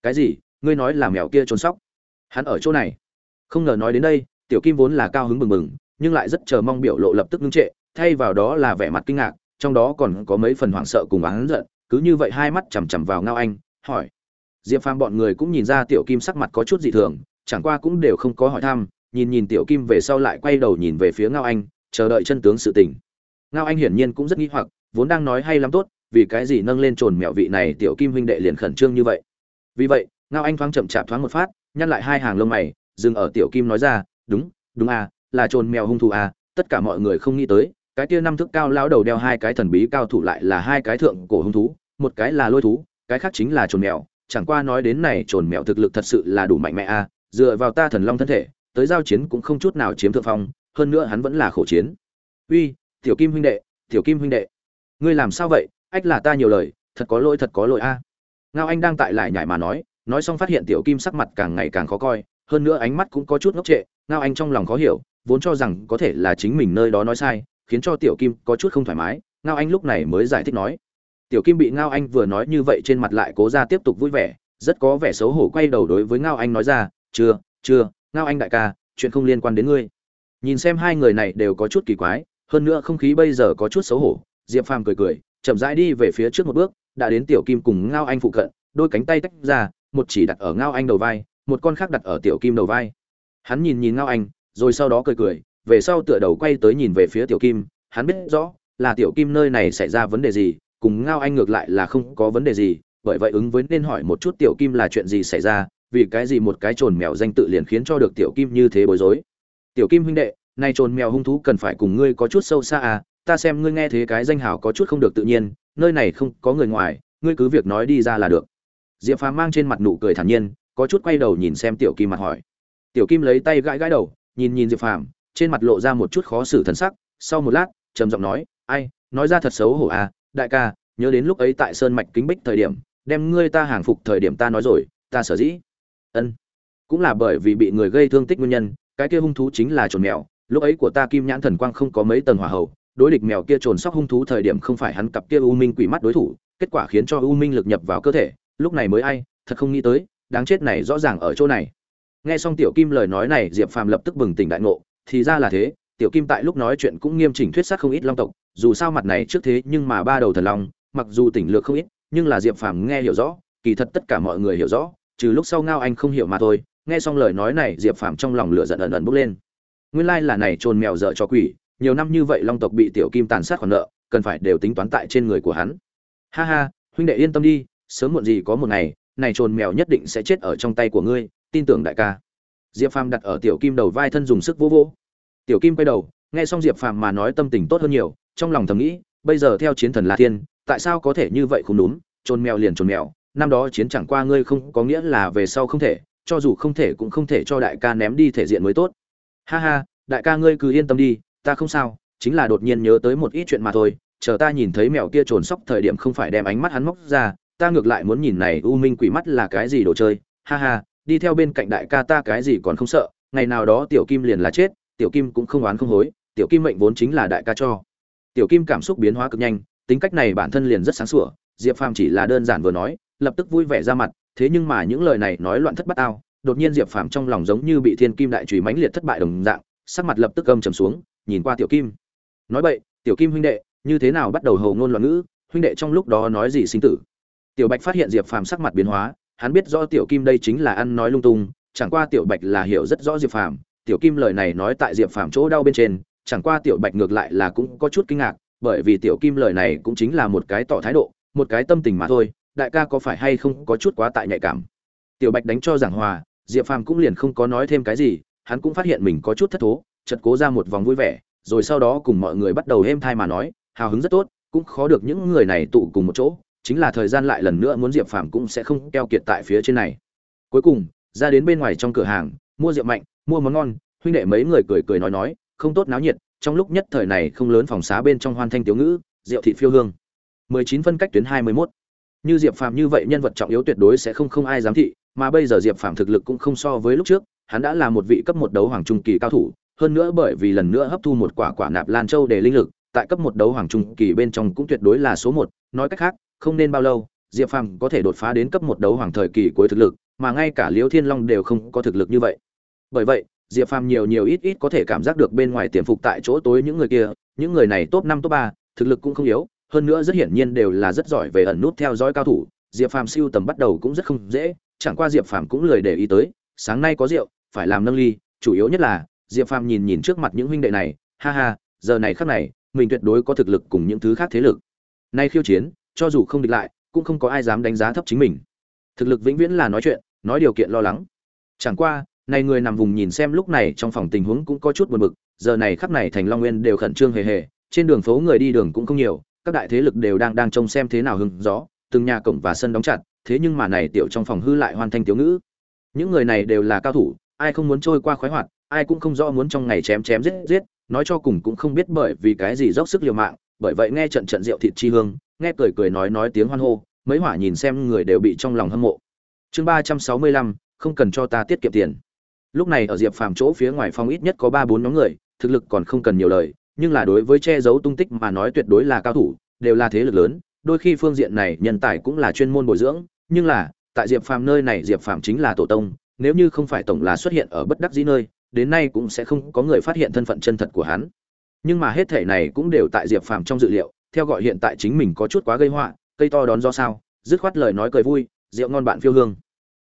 Cái gì? Ngươi nói là mèo kia trốn sóc. Hắn ở chỗ này. Không ngờ nói đến đây tiểu kim vốn là cao hứng mừng mừng, nhưng lại rất chờ mong biểu lộ lập tức ngưng trệ thay vào đó là vẻ mặt kinh ngạc trong đó còn có mấy phần hoảng sợ cùng oán giận cứ như vậy hai mắt chằm chằm vào ngao anh hỏi. Diệp phàm bọn người cũng nhìn ra tiểu kim sắc mặt có chút dị thường chẳng qua cũng đều không có hỏi thăm nhìn nhìn tiểu kim về sau lại quay đầu nhìn về phía ngao anh chờ đợi chân tướng sự tình ngao anh hiển nhiên cũng rất nghi hoặc, vốn đang nói hay lắm tốt, vì cái gì nâng lên trồn mẹo vị này tiểu kim huynh đệ liền khẩn trương như vậy? Vì vậy, ngao anh thoáng chậm chạp thoáng một phát, nhăn lại hai hàng lông mày, dừng ở tiểu kim nói ra, đúng đúng à là trồn mèo hung thủ à tất cả mọi người không nghĩ tới, cái kia năm thước cao lão đầu đeo hai cái thần bí cao thủ lại là hai cái thượng cổ hung thú, một cái là lôi thú, cái khác chính là trồn mèo. Chẳng qua nói đến này, trồn mèo thực lực thật sự là đủ mạnh mẽ à dựa vào ta thần long thân thể, tới giao chiến cũng không chút nào chiếm thượng phong, hơn nữa hắn vẫn là khổ chiến. Uy tiểu kim huynh đệ, tiểu kim huynh đệ. Ngươi làm sao vậy? Ách là ta nhiều lời, thật có lỗi, thật có lỗi a. Ngao anh đang tại lại nhảy mà nói nói xong phát hiện tiểu kim sắc mặt càng ngày càng khó coi, hơn nữa ánh mắt cũng có chút ngốc trệ, ngao anh trong lòng khó hiểu, vốn cho rằng có thể là chính mình nơi đó nói sai, khiến cho tiểu kim có chút không thoải mái, ngao anh lúc này mới giải thích nói. Tiểu kim bị ngao anh vừa nói như vậy trên mặt lại cố ra tiếp tục vui vẻ, rất có vẻ xấu hổ quay đầu đối với ngao anh nói ra, chưa chưa, ngao anh đại ca, chuyện không liên quan đến ngươi. Nhìn xem hai người này đều có chút kỳ quái hơn nữa không khí bây giờ có chút xấu hổ, diệp phàm cười cười, chậm rãi đi về phía trước một bước, đã đến tiểu kim cùng ngao anh phụ cận, đôi cánh tay tách ra, một chỉ đặt ở ngao anh đầu vai, một con khác đặt ở tiểu kim đầu vai. Hắn nhìn nhìn ngao anh, rồi sau đó cười cười, về sau tựa đầu quay tới nhìn về phía tiểu kim, hắn biết rõ là tiểu kim nơi này xảy ra vấn đề gì, cùng ngao anh ngược lại là không có vấn đề gì, bởi vậy ứng với nên hỏi một chút tiểu kim là chuyện gì xảy ra, vì cái gì một cái trồn mèo danh tự liền khiến cho được tiểu kim như thế bối rối. Tiểu kim huynh đệ nay trồn mèo hung thú cần phải cùng ngươi có chút sâu xa à ta xem ngươi nghe thế cái danh hào có chút không được tự nhiên, nơi này không có người ngoài, ngươi cứ việc nói đi ra là được. Diệp phàm mang trên mặt nụ cười thản nhiên, có chút quay đầu nhìn xem tiểu kim mặt hỏi. Tiểu kim lấy tay gãi gãi đầu, nhìn nhìn diệp phàm, trên mặt lộ ra một chút khó xử thân sắc, sau một lát, trầm giọng nói, ai, nói ra thật xấu hổ à đại ca, nhớ đến lúc ấy tại sơn mạch kính bích thời điểm, đem ngươi ta hàng phục thời điểm ta nói rồi, ta sở dĩ. Ân. Cũng là bởi vì bị người gây thương tích nguyên nhân, cái kia hung thú chính là trồn mèo lúc ấy của ta kim nhãn thần quang không có mấy tầng hỏa hậu đối địch mèo kia trồn sóc hung thú thời điểm không phải hắn cặp kia u minh quỷ mắt đối thủ, kết quả khiến cho u minh lực nhập vào cơ thể, lúc này mới ai, thật không nghĩ tới, đáng chết này rõ ràng ở chỗ này. Nghe xong tiểu kim lời nói này, diệp phàm lập tức bừng tỉnh đại ngộ, thì ra là thế, tiểu kim tại lúc nói chuyện cũng nghiêm chỉnh thuyết sát không ít long tộc, dù sao mặt này trước thế nhưng mà ba đầu thần long, mặc dù tỉnh lược không ít, nhưng là diệp phàm nghe hiểu rõ, kỳ thật tất cả mọi người hiểu rõ, trừ lúc sau ngao anh không hiểu mà thôi. Nghe xong lời nói này, diệp phàm trong lòng lửa giận ẩn ẩn bốc lên nguyên lai là này trồn mèo dở cho quỷ, nhiều năm như vậy long tộc bị tiểu kim tàn sát khoản nợ, cần phải đều tính toán tại trên người của hắn. Ha ha, huynh đệ yên tâm đi, sớm muộn gì có một ngày, này trồn mèo nhất định sẽ chết ở trong tay của ngươi, tin tưởng đại ca. Diệp phàm đặt ở tiểu kim đầu vai thân dùng sức vô vô tiểu kim quay đầu, nghe xong diệp phàm mà nói tâm tình tốt hơn nhiều, trong lòng thầm nghĩ, bây giờ theo chiến thần la thiên, tại sao có thể như vậy không đúng trồn mèo liền trồn mèo, năm đó chiến chẳng qua ngươi không có nghĩa là về sau không thể, cho dù không thể cũng không thể cho đại ca ném đi thể diện mới tốt ha ha, đại ca ngươi cứ yên tâm đi, ta không sao, chính là đột nhiên nhớ tới một ít chuyện mà thôi, chờ ta nhìn thấy mèo kia trồn sóc thời điểm không phải đem ánh mắt hắn móc ra, ta ngược lại muốn nhìn này u minh quỷ mắt là cái gì đồ chơi. Ha ha, đi theo bên cạnh đại ca ta cái gì còn không sợ, ngày nào đó tiểu kim liền là chết, tiểu kim cũng không oán không hối, tiểu kim mệnh vốn chính là đại ca cho. Tiểu kim cảm xúc biến hóa cực nhanh, tính cách này bản thân liền rất sáng sủa, diệp phàm chỉ là đơn giản vừa nói, lập tức vui vẻ ra mặt, thế nhưng mà những lời này nói loạn thất bát ao đột nhiên diệp phàm trong lòng giống như bị thiên kim đại trùy mãnh liệt thất bại đồng dạng, sắc mặt lập tức gầm trầm xuống, nhìn qua tiểu kim. Nói vậy tiểu kim huynh đệ, như thế nào bắt đầu hầu ngôn loạn ngữ, huynh đệ trong lúc đó nói gì sinh tử? Tiểu bạch phát hiện diệp phàm sắc mặt biến hóa, hắn biết rõ tiểu kim đây chính là ăn nói lung tung, chẳng qua tiểu bạch là hiểu rất rõ diệp phàm. Tiểu kim lời này nói tại diệp phàm chỗ đau bên trên, chẳng qua tiểu bạch ngược lại là cũng có chút kinh ngạc, bởi vì tiểu kim lời này cũng chính là một cái tỏ thái độ, một cái tâm tình mà thôi, đại ca có phải hay không có chút quá tại nhạy cảm? Tiểu bạch đánh cho giảng hòa diệp phàm cũng liền không có nói thêm cái gì, hắn cũng phát hiện mình có chút thất thố, chợt cố ra một vòng vui vẻ, rồi sau đó cùng mọi người bắt đầu êm thai mà nói, hào hứng rất tốt, cũng khó được những người này tụ cùng một chỗ, chính là thời gian lại lần nữa muốn diệp phàm cũng sẽ không keo kiệt tại phía trên này cuối cùng, ra đến bên ngoài trong cửa hàng, mua rượu mạnh, mua món ngon, huynh đệ mấy người cười cười nói nói, không tốt náo nhiệt, trong lúc nhất thời này không lớn phòng xá bên trong hoan thanh tiểu ngữ, rượu thị phiêu hương 19 phân cách tuyến 21. như diệp phàm như vậy nhân vật trọng yếu tuyệt đối sẽ không không ai dám thị mà bây giờ diệp phàm thực lực cũng không so với lúc trước, hắn đã là một vị cấp một đấu hoàng trung kỳ cao thủ, hơn nữa bởi vì lần nữa hấp thu một quả quả nạp lan châu để linh lực, tại cấp một đấu hoàng trung kỳ bên trong cũng tuyệt đối là số một. Nói cách khác, không nên bao lâu, diệp phàm có thể đột phá đến cấp một đấu hoàng thời kỳ cuối thực lực, mà ngay cả liễu thiên long đều không có thực lực như vậy. Bởi vậy, diệp phàm nhiều nhiều ít ít có thể cảm giác được bên ngoài tiềm phục tại chỗ tối những người kia, những người này top năm, top ba, thực lực cũng không yếu, hơn nữa rất hiển nhiên đều là rất giỏi về ẩn nút theo dõi cao thủ. Diệp phàm siêu tầm bắt đầu cũng rất không dễ chẳng qua diệp phàm cũng lười để ý tới, sáng nay có rượu, phải làm nâng ly, chủ yếu nhất là, diệp phàm nhìn nhìn trước mặt những huynh đệ này, ha ha, giờ này khắc này, mình tuyệt đối có thực lực cùng những thứ khác thế lực. Nay khiêu chiến, cho dù không địch lại, cũng không có ai dám đánh giá thấp chính mình. Thực lực vĩnh viễn là nói chuyện, nói điều kiện lo lắng. Chẳng qua này người nằm vùng nhìn xem lúc này trong phòng tình huống cũng có chút buồn bực, giờ này khắp này thành long nguyên đều khẩn trương hề hề, trên đường phố người đi đường cũng không nhiều, các đại thế lực đều đang đang trông xem thế nào hưng gió, từng nhà cổng và sân đóng chặt thế nhưng mà này tiểu trong phòng hư lại hoàn thành tiểu ngữ. Những người này đều là cao thủ, ai không muốn trôi qua khoái hoạt, ai cũng không rõ muốn trong ngày chém chém giết giết, nói cho cùng cũng không biết bởi vì cái gì dốc sức liều mạng, bởi vậy nghe trận trận rượu thịt chi hương, nghe cười cười nói nói tiếng hoan hô, mấy hỏa nhìn xem người đều bị trong lòng hâm mộ. Chương ba trăm sáu mươi lăm, không cần cho ta tiết kiệm tiền. Lúc này ở diệp phàm chỗ phía ngoài phòng ít nhất có ba bốn nhóm người, thực lực còn không cần nhiều lời, nhưng là đối với che giấu tung tích mà nói tuyệt đối là cao thủ, đều là thế lực lớn, đôi khi phương diện này nhân tài cũng là chuyên môn bồi dưỡng nhưng là, tại diệp phàm nơi này diệp phàm chính là tổ tông, nếu như không phải tổng là xuất hiện ở bất đắc dĩ nơi, đến nay cũng sẽ không có người phát hiện thân phận chân thật của hắn. Nhưng mà hết thể này cũng đều tại diệp phàm trong dự liệu, theo gọi hiện tại chính mình có chút quá gây họa, cây to đón do sao, dứt khoát lời nói cười vui, rượu ngon bạn phiêu hương.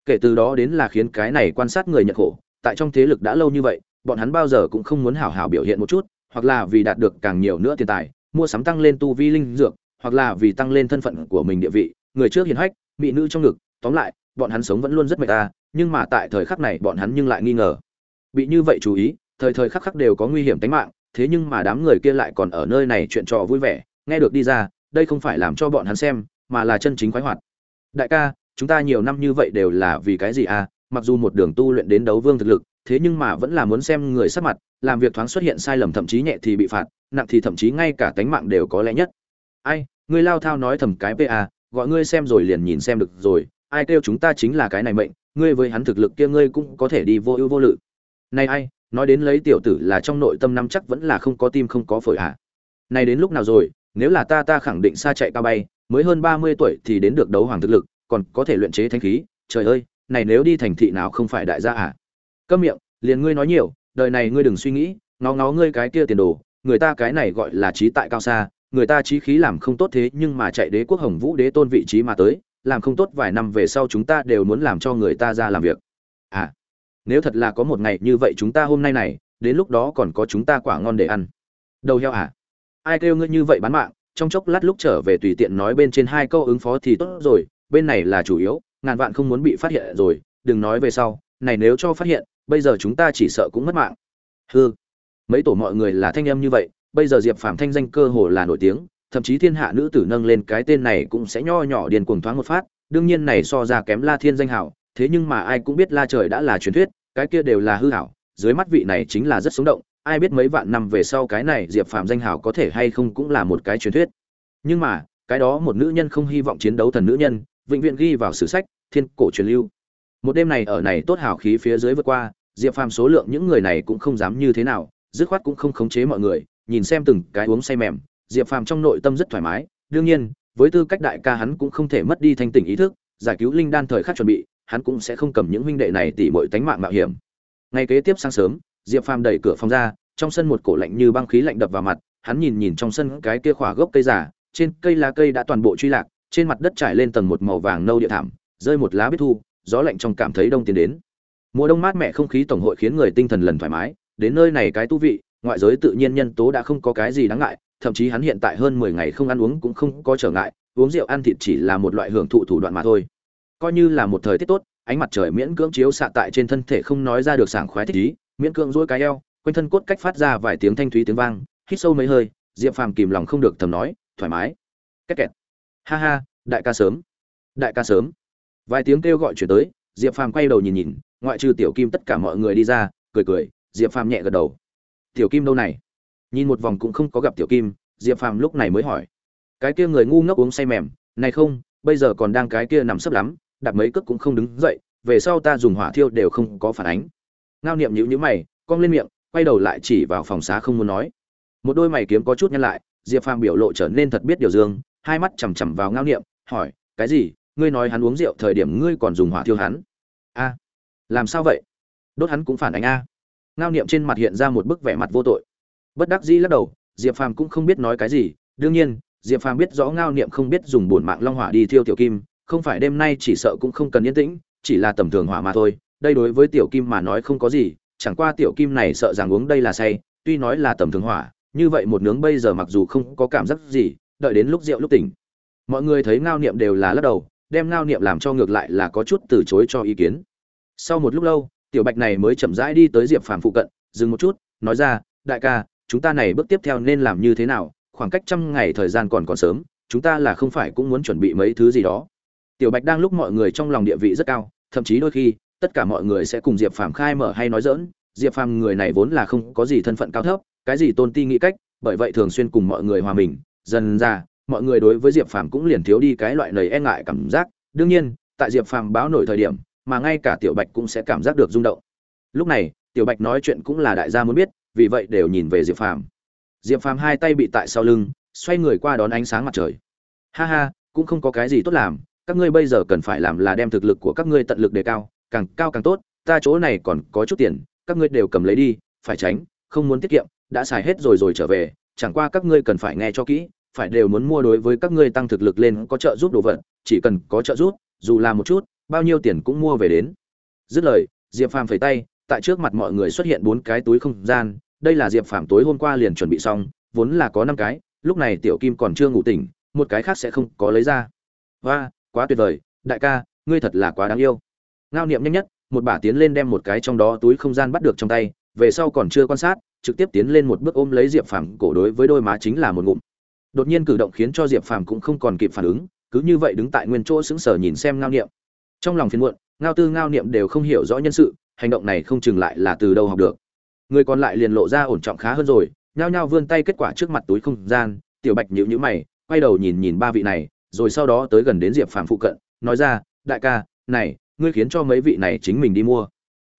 Kể từ đó đến là khiến cái này quan sát người nhận khổ, tại trong thế lực đã lâu như vậy, bọn hắn bao giờ cũng không muốn hảo hảo biểu hiện một chút, hoặc là vì đạt được càng nhiều nữa tiền tài, mua sắm tăng lên tu vi linh dược, hoặc là vì tăng lên thân phận của mình địa vị, người trước hiền hách mỹ nữ trong ngực, tóm lại, bọn hắn sống vẫn luôn rất mệt ta nhưng mà tại thời khắc này bọn hắn nhưng lại nghi ngờ. Bị như vậy chú ý, thời thời khắc khắc đều có nguy hiểm tính mạng, thế nhưng mà đám người kia lại còn ở nơi này chuyện trò vui vẻ, nghe được đi ra, đây không phải làm cho bọn hắn xem, mà là chân chính khoái hoạt. Đại ca, chúng ta nhiều năm như vậy đều là vì cái gì à mặc dù một đường tu luyện đến đấu vương thực lực, thế nhưng mà vẫn là muốn xem người sắc mặt, làm việc thoáng xuất hiện sai lầm thậm chí nhẹ thì bị phạt, nặng thì thậm chí ngay cả tánh mạng đều có lẽ nhất. Ai, ngươi lao thao nói thầm cái pa gọi ngươi xem rồi liền nhìn xem được rồi, ai kêu chúng ta chính là cái này mệnh, ngươi với hắn thực lực kia ngươi cũng có thể đi vô ưu vô lự này ai, nói đến lấy tiểu tử là trong nội tâm năm chắc vẫn là không có tim không có phổi à? này đến lúc nào rồi, nếu là ta ta khẳng định xa chạy cao bay, mới hơn ba mươi tuổi thì đến được đấu hoàng thực lực, còn có thể luyện chế thanh khí, trời ơi, này nếu đi thành thị nào không phải đại gia à câm miệng, liền ngươi nói nhiều, đời này ngươi đừng suy nghĩ, ngó ngó ngươi cái kia tiền đồ, người ta cái này gọi là trí tại cao xa người ta trí khí làm không tốt thế nhưng mà chạy đế quốc hồng vũ đế tôn vị trí mà tới, làm không tốt vài năm về sau chúng ta đều muốn làm cho người ta ra làm việc. À nếu thật là có một ngày như vậy chúng ta hôm nay này, đến lúc đó còn có chúng ta quả ngon để ăn. Đầu heo à ai kêu ngươi như vậy bán mạng, trong chốc lát lúc trở về tùy tiện nói bên trên hai câu ứng phó thì tốt rồi, bên này là chủ yếu, ngàn vạn không muốn bị phát hiện rồi, đừng nói về sau, này nếu cho phát hiện, bây giờ chúng ta chỉ sợ cũng mất mạng. Hư mấy tổ mọi người là thanh em như vậy bây giờ diệp phàm thanh danh cơ hồ là nổi tiếng, thậm chí thiên hạ nữ tử nâng lên cái tên này cũng sẽ nho nhỏ điền cuồng thoáng một phát, đương nhiên này so ra kém la thiên danh hảo, thế nhưng mà ai cũng biết la trời đã là truyền thuyết, cái kia đều là hư hảo, dưới mắt vị này chính là rất sống động, ai biết mấy vạn năm về sau cái này diệp phàm danh hảo có thể hay không cũng là một cái truyền thuyết. Nhưng mà, cái đó một nữ nhân không hy vọng chiến đấu thần nữ nhân, vĩnh viễn ghi vào sử sách, thiên cổ truyền lưu. Một đêm này ở này tốt hảo khí phía dưới vượt qua, diệp phàm số lượng những người này cũng không dám như thế nào, dứt khoát cũng không khống chế mọi người nhìn xem từng cái uống say mềm, diệp phàm trong nội tâm rất thoải mái, đương nhiên, với tư cách đại ca hắn cũng không thể mất đi thanh tỉnh ý thức, giải cứu linh đan thời khắc chuẩn bị, hắn cũng sẽ không cầm những huynh đệ này tỉ mọi tánh mạng mạo hiểm. Ngày kế tiếp sáng sớm, diệp phàm đẩy cửa phòng ra, trong sân một cổ lạnh như băng khí lạnh đập vào mặt, hắn nhìn nhìn trong sân cái kia khỏa gốc cây giả trên cây lá cây đã toàn bộ truy lạc, trên mặt đất trải lên tầng một màu vàng nâu địa thảm, rơi một lá biết thu, gió lạnh trong cảm thấy đông tiến đến. Mùa đông mát mẻ không khí tổng hội khiến người tinh thần lần thoải mái, đến nơi này cái tu vị ngoại giới tự nhiên nhân tố đã không có cái gì đáng ngại, thậm chí hắn hiện tại hơn mười ngày không ăn uống cũng không có trở ngại, uống rượu ăn thịt chỉ là một loại hưởng thụ thủ đoạn mà thôi. Coi như là một thời tiết tốt, ánh mặt trời miễn cưỡng chiếu xạ tại trên thân thể không nói ra được sảng khoái thích ý, miễn cưỡng duỗi cái eo, quanh thân cốt cách phát ra vài tiếng thanh thúy tiếng vang, hít sâu mấy hơi, diệp phàm kìm lòng không được thầm nói, thoải mái. Két kẹt ha ha, đại ca sớm. Đại ca sớm. Vài tiếng kêu gọi truyền tới, diệp phàm quay đầu nhìn nhìn, ngoại trừ tiểu kim tất cả mọi người đi ra, cười cười, diệp phàm nhẹ gật đầu tiểu kim đâu này? Nhìn một vòng cũng không có gặp tiểu kim, diệp phàm lúc này mới hỏi. Cái kia người ngu ngốc uống say mềm, này không, bây giờ còn đang cái kia nằm sấp lắm, đạp mấy cước cũng không đứng dậy, về sau ta dùng hỏa thiêu đều không có phản ánh. Ngao niệm nhữ nhữ mày, cong lên miệng, quay đầu lại chỉ vào phòng xá không muốn nói. Một đôi mày kiếm có chút nhăn lại, diệp phàm biểu lộ trở nên thật biết điều dương, hai mắt chằm chằm vào ngao niệm, hỏi, cái gì? Ngươi nói hắn uống rượu thời điểm ngươi còn dùng hỏa thiêu hắn? A, làm sao vậy? Đốt hắn cũng phản ánh a ngao niệm trên mặt hiện ra một bức vẻ mặt vô tội. Bất đắc dĩ lắc đầu, diệp phàm cũng không biết nói cái gì. Đương nhiên, diệp phàm biết rõ ngao niệm không biết dùng bổn mạng long hỏa đi thiêu tiểu kim, không phải đêm nay chỉ sợ cũng không cần yên tĩnh, chỉ là tầm thường hỏa mà thôi. Đây đối với tiểu kim mà nói không có gì, chẳng qua tiểu kim này sợ rằng uống đây là say, tuy nói là tầm thường hỏa, như vậy một nướng bây giờ mặc dù không có cảm giác gì, đợi đến lúc rượu lúc tỉnh. Mọi người thấy ngao niệm đều là lắc đầu, đem ngao niệm làm cho ngược lại là có chút từ chối cho ý kiến. Sau một lúc lâu tiểu bạch này mới chậm rãi đi tới diệp phàm phụ cận, dừng một chút, nói ra, đại ca, chúng ta này bước tiếp theo nên làm như thế nào? Khoảng cách trăm ngày thời gian còn còn sớm, chúng ta là không phải cũng muốn chuẩn bị mấy thứ gì đó. Tiểu bạch đang lúc mọi người trong lòng địa vị rất cao, thậm chí đôi khi, tất cả mọi người sẽ cùng diệp phàm khai mở hay nói dỡn diệp phàm người này vốn là không có gì thân phận cao thấp, cái gì tôn ti nghĩ cách, bởi vậy thường xuyên cùng mọi người hòa mình, dần ra, mọi người đối với diệp phàm cũng liền thiếu đi cái loại lời e ngại cảm giác. Đương nhiên, tại diệp phàm báo nổi thời điểm mà ngay cả tiểu bạch cũng sẽ cảm giác được rung động. Lúc này, tiểu bạch nói chuyện cũng là đại gia muốn biết, vì vậy đều nhìn về diệp phàm. Diệp phàm hai tay bị tại sau lưng, xoay người qua đón ánh sáng mặt trời. Ha ha, cũng không có cái gì tốt làm, các ngươi bây giờ cần phải làm là đem thực lực của các ngươi tận lực đề cao, càng cao càng tốt, ta chỗ này còn có chút tiền, các ngươi đều cầm lấy đi, phải tránh, không muốn tiết kiệm, đã xài hết rồi rồi trở về, chẳng qua các ngươi cần phải nghe cho kỹ, phải đều muốn mua đối với các ngươi tăng thực lực lên có trợ giúp đồ vật, chỉ cần có trợ giúp, dù là một chút bao nhiêu tiền cũng mua về đến. Dứt lời, diệp phàm phẩy tay, tại trước mặt mọi người xuất hiện bốn cái túi không gian. Đây là diệp phàm tối hôm qua liền chuẩn bị xong, vốn là có năm cái, lúc này tiểu kim còn chưa ngủ tỉnh, một cái khác sẽ không có lấy ra. Và quá tuyệt vời, đại ca, ngươi thật là quá đáng yêu. Ngao niệm nhanh nhất, một bà tiến lên đem một cái trong đó túi không gian bắt được trong tay, về sau còn chưa quan sát, trực tiếp tiến lên một bước ôm lấy diệp phàm cổ đối với đôi má chính là một ngụm. Đột nhiên cử động khiến cho diệp phàm cũng không còn kịp phản ứng, cứ như vậy đứng tại nguyên chỗ sững sờ nhìn xem ngao niệm trong lòng phiền muộn, ngao tư ngao niệm đều không hiểu rõ nhân sự, hành động này không chừng lại là từ đâu học được. Người còn lại liền lộ ra ổn trọng khá hơn rồi, nhao nhao vươn tay kết quả trước mặt túi không gian, tiểu bạch nhịu nhữ mày, quay đầu nhìn nhìn ba vị này, rồi sau đó tới gần đến diệp phàm phụ cận, nói ra, đại ca, này, ngươi khiến cho mấy vị này chính mình đi mua.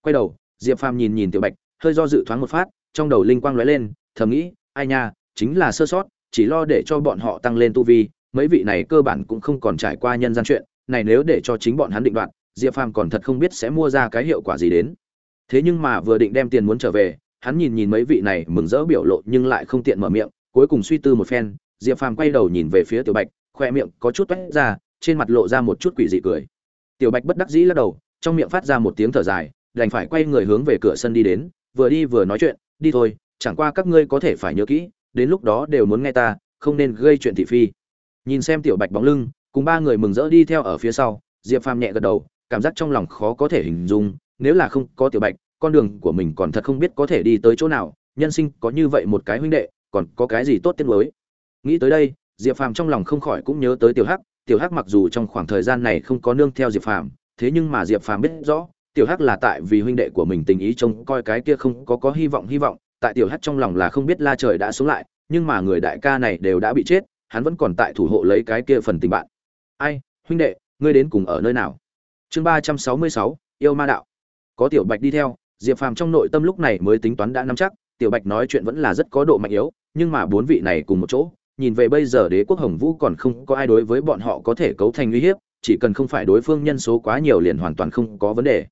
Quay đầu, diệp phàm nhìn nhìn tiểu bạch, hơi do dự thoáng một phát, trong đầu linh quang lóe lên, thầm nghĩ, ai nha, chính là sơ sót, chỉ lo để cho bọn họ tăng lên tu vi, mấy vị này cơ bản cũng không còn trải qua nhân gian chuyện này nếu để cho chính bọn hắn định đoạt, diệp phàm còn thật không biết sẽ mua ra cái hiệu quả gì đến. Thế nhưng mà vừa định đem tiền muốn trở về, hắn nhìn nhìn mấy vị này mừng rỡ biểu lộ nhưng lại không tiện mở miệng, cuối cùng suy tư một phen, diệp phàm quay đầu nhìn về phía tiểu bạch, khoe miệng có chút toét ra, trên mặt lộ ra một chút quỷ dị cười. Tiểu bạch bất đắc dĩ lắc đầu, trong miệng phát ra một tiếng thở dài, đành phải quay người hướng về cửa sân đi đến, vừa đi vừa nói chuyện, đi thôi, chẳng qua các ngươi có thể phải nhớ kỹ, đến lúc đó đều muốn nghe ta, không nên gây chuyện thị phi. Nhìn xem tiểu bạch bóng lưng cùng ba người mừng rỡ đi theo ở phía sau, diệp phàm nhẹ gật đầu, cảm giác trong lòng khó có thể hình dung, nếu là không có tiểu bạch, con đường của mình còn thật không biết có thể đi tới chỗ nào, nhân sinh có như vậy một cái huynh đệ, còn có cái gì tốt tiết mới nghĩ tới đây, diệp phàm trong lòng không khỏi cũng nhớ tới tiểu hắc. Tiểu hắc mặc dù trong khoảng thời gian này không có nương theo diệp phàm, thế nhưng mà diệp phàm biết rõ, tiểu hắc là tại vì huynh đệ của mình tình ý trông coi cái kia không có có hy vọng hy vọng. Tại tiểu hắc trong lòng là không biết la trời đã xuống lại, nhưng mà người đại ca này đều đã bị chết, hắn vẫn còn tại thủ hộ lấy cái kia phần tình bạn ai, huynh đệ, ngươi đến cùng ở nơi nào? Chương ba trăm sáu mươi sáu, yêu ma đạo. Có tiểu bạch đi theo, diệp phàm trong nội tâm lúc này mới tính toán đã nắm chắc, tiểu bạch nói chuyện vẫn là rất có độ mạnh yếu, nhưng mà bốn vị này cùng một chỗ, nhìn về bây giờ đế quốc hồng vũ còn không có ai đối với bọn họ có thể cấu thành uy hiếp, chỉ cần không phải đối phương nhân số quá nhiều liền hoàn toàn không có vấn đề.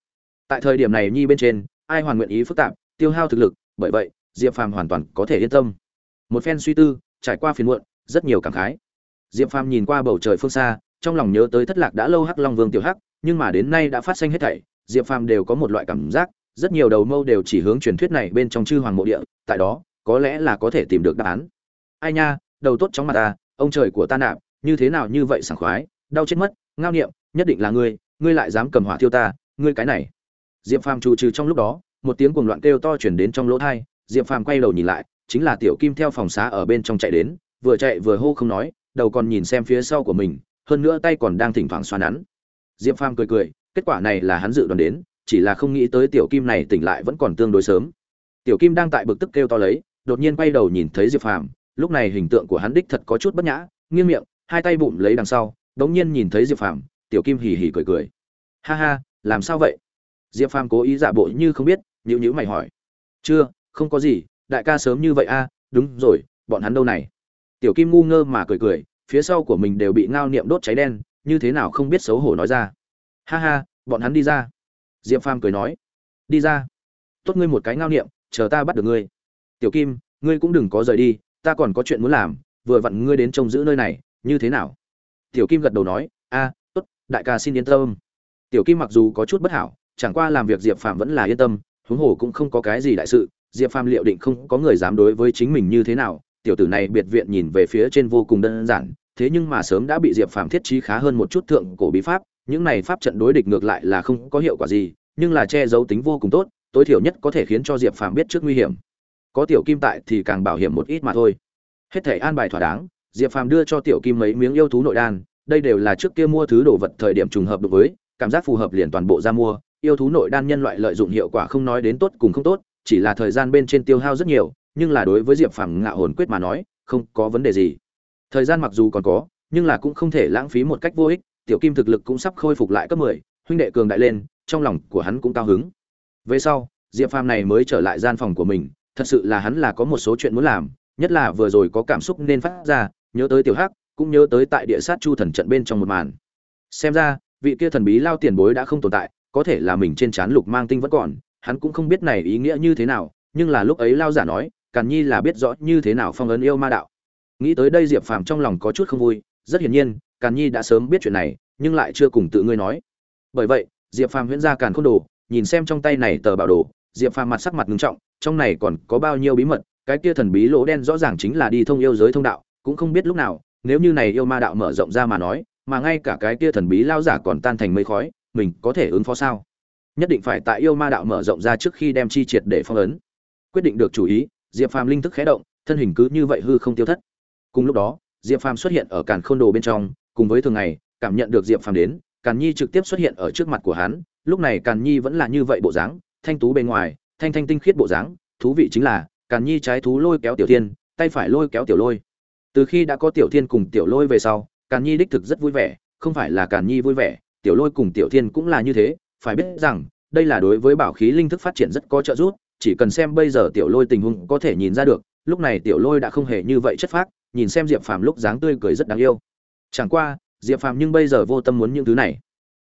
Tại thời điểm này nhi bên trên, ai hoàn nguyện ý phức tạp, tiêu hao thực lực, bởi vậy, diệp phàm hoàn toàn có thể yên tâm. Một phen suy tư, trải qua phiền muộn, rất nhiều cảm khái. Diệp phàm nhìn qua bầu trời phương xa trong lòng nhớ tới thất lạc đã lâu hắc long vương tiểu hắc, nhưng mà đến nay đã phát sinh hết thảy, diệp phàm đều có một loại cảm giác, rất nhiều đầu mâu đều chỉ hướng truyền thuyết này bên trong chư hoàng mộ địa, tại đó, có lẽ là có thể tìm được đáp án. Ai nha, đầu tốt chóng mặt ta, ông trời của ta nạp, như thế nào như vậy sảng khoái, đau chết mất, ngao niệm, nhất định là ngươi ngươi lại dám cầm hỏa thiêu ta, ngươi cái này. Diệp phàm trù trừ trong lúc đó, một tiếng cuồng loạn kêu to chuyển đến trong lỗ thai diệp phàm quay đầu nhìn lại, chính là tiểu kim theo phòng xá ở bên trong chạy đến, vừa chạy vừa hô không nói, đầu còn nhìn xem phía sau của mình hơn nữa tay còn đang thỉnh thoảng xoa nắn. Diệp phàm cười cười kết quả này là hắn dự đoán đến chỉ là không nghĩ tới tiểu kim này tỉnh lại vẫn còn tương đối sớm. Tiểu kim đang tại bực tức kêu to lấy đột nhiên quay đầu nhìn thấy diệp phàm lúc này hình tượng của hắn đích thật có chút bất nhã nghiêng miệng hai tay bụng lấy đằng sau đống nhiên nhìn thấy diệp phàm tiểu kim hì hì cười cười. Ha ha làm sao vậy? Diệp phàm cố ý giả bộ như không biết nhữ nhữ mày hỏi. Chưa không có gì đại ca sớm như vậy a à, đúng rồi bọn hắn đâu này? Tiểu kim ngu ngơ mà cười cười phía sau của mình đều bị ngao niệm đốt cháy đen, như thế nào không biết xấu hổ nói ra. Ha ha, bọn hắn đi ra. Diệp phàm cười nói. Đi ra. Tốt ngươi một cái ngao niệm, chờ ta bắt được ngươi. Tiểu kim, ngươi cũng đừng có rời đi, ta còn có chuyện muốn làm, vừa vặn ngươi đến trông giữ nơi này, như thế nào? Tiểu kim gật đầu nói. A, tốt, đại ca xin yên tâm. Tiểu kim mặc dù có chút bất hảo, chẳng qua làm việc diệp phàm vẫn là yên tâm, huống hồ cũng không có cái gì đại sự. Diệp phàm liệu định không có người dám đối với chính mình như thế nào tiểu tử này biệt viện nhìn về phía trên vô cùng đơn giản, thế nhưng mà sớm đã bị diệp phàm thiết trí khá hơn một chút thượng cổ bí pháp, những này pháp trận đối địch ngược lại là không có hiệu quả gì, nhưng là che giấu tính vô cùng tốt, tối thiểu nhất có thể khiến cho diệp phàm biết trước nguy hiểm. Có tiểu kim tại thì càng bảo hiểm một ít mà thôi. Hết thể an bài thỏa đáng, diệp phàm đưa cho tiểu kim mấy miếng yêu thú nội đan, đây đều là trước kia mua thứ đồ vật thời điểm trùng hợp đối với, cảm giác phù hợp liền toàn bộ ra mua, yêu thú nội đan nhân loại lợi dụng hiệu quả không nói đến tốt cùng không tốt, chỉ là thời gian bên trên tiêu hao rất nhiều nhưng là đối với diệp phàm ngạo hồn quyết mà nói, không có vấn đề gì. Thời gian mặc dù còn có, nhưng là cũng không thể lãng phí một cách vô ích, tiểu kim thực lực cũng sắp khôi phục lại cấp mười, huynh đệ cường đại lên, trong lòng của hắn cũng cao hứng. Về sau, diệp phàm này mới trở lại gian phòng của mình, thật sự là hắn là có một số chuyện muốn làm, nhất là vừa rồi có cảm xúc nên phát ra, nhớ tới tiểu hắc, cũng nhớ tới tại địa sát chu thần trận bên trong một màn. Xem ra, vị kia thần bí lao tiền bối đã không tồn tại, có thể là mình trên trán lục mang tinh vẫn còn, hắn cũng không biết này ý nghĩa như thế nào, nhưng là lúc ấy lao giả nói càn nhi là biết rõ như thế nào phong ấn yêu ma đạo. Nghĩ tới đây diệp phàm trong lòng có chút không vui, rất hiển nhiên, càn nhi đã sớm biết chuyện này, nhưng lại chưa cùng tự ngươi nói. Bởi vậy, diệp phàm huyễn ra càn khôn đồ, nhìn xem trong tay này tờ bảo đồ, diệp phàm mặt sắc mặt ngưng trọng, trong này còn có bao nhiêu bí mật, cái kia thần bí lỗ đen rõ ràng chính là đi thông yêu giới thông đạo, cũng không biết lúc nào, nếu như này yêu ma đạo mở rộng ra mà nói, mà ngay cả cái kia thần bí lao giả còn tan thành mây khói, mình có thể ứng phó sao? Nhất định phải tại yêu ma đạo mở rộng ra trước khi đem chi triệt để phong ấn. Quyết định được chủ ý diệp phàm linh thức khé động, thân hình cứ như vậy hư không tiêu thất. Cùng lúc đó, diệp phàm xuất hiện ở càn khôn đồ bên trong, cùng với thường ngày, cảm nhận được diệp phàm đến, càn nhi trực tiếp xuất hiện ở trước mặt của hắn, lúc này càn nhi vẫn là như vậy bộ dáng, thanh tú bên ngoài, thanh thanh tinh khiết bộ dáng, thú vị chính là, càn nhi trái thú lôi kéo tiểu thiên, tay phải lôi kéo tiểu lôi. Từ khi đã có tiểu thiên cùng tiểu lôi về sau, càn nhi đích thực rất vui vẻ, không phải là càn nhi vui vẻ, tiểu lôi cùng tiểu thiên cũng là như thế, phải biết rằng, đây là đối với bảo khí linh thức phát triển rất có trợ giúp chỉ cần xem bây giờ tiểu lôi tình huống có thể nhìn ra được, lúc này tiểu lôi đã không hề như vậy chất phác, nhìn xem diệp phàm lúc dáng tươi cười rất đáng yêu. Chẳng qua, diệp phàm nhưng bây giờ vô tâm muốn những thứ này.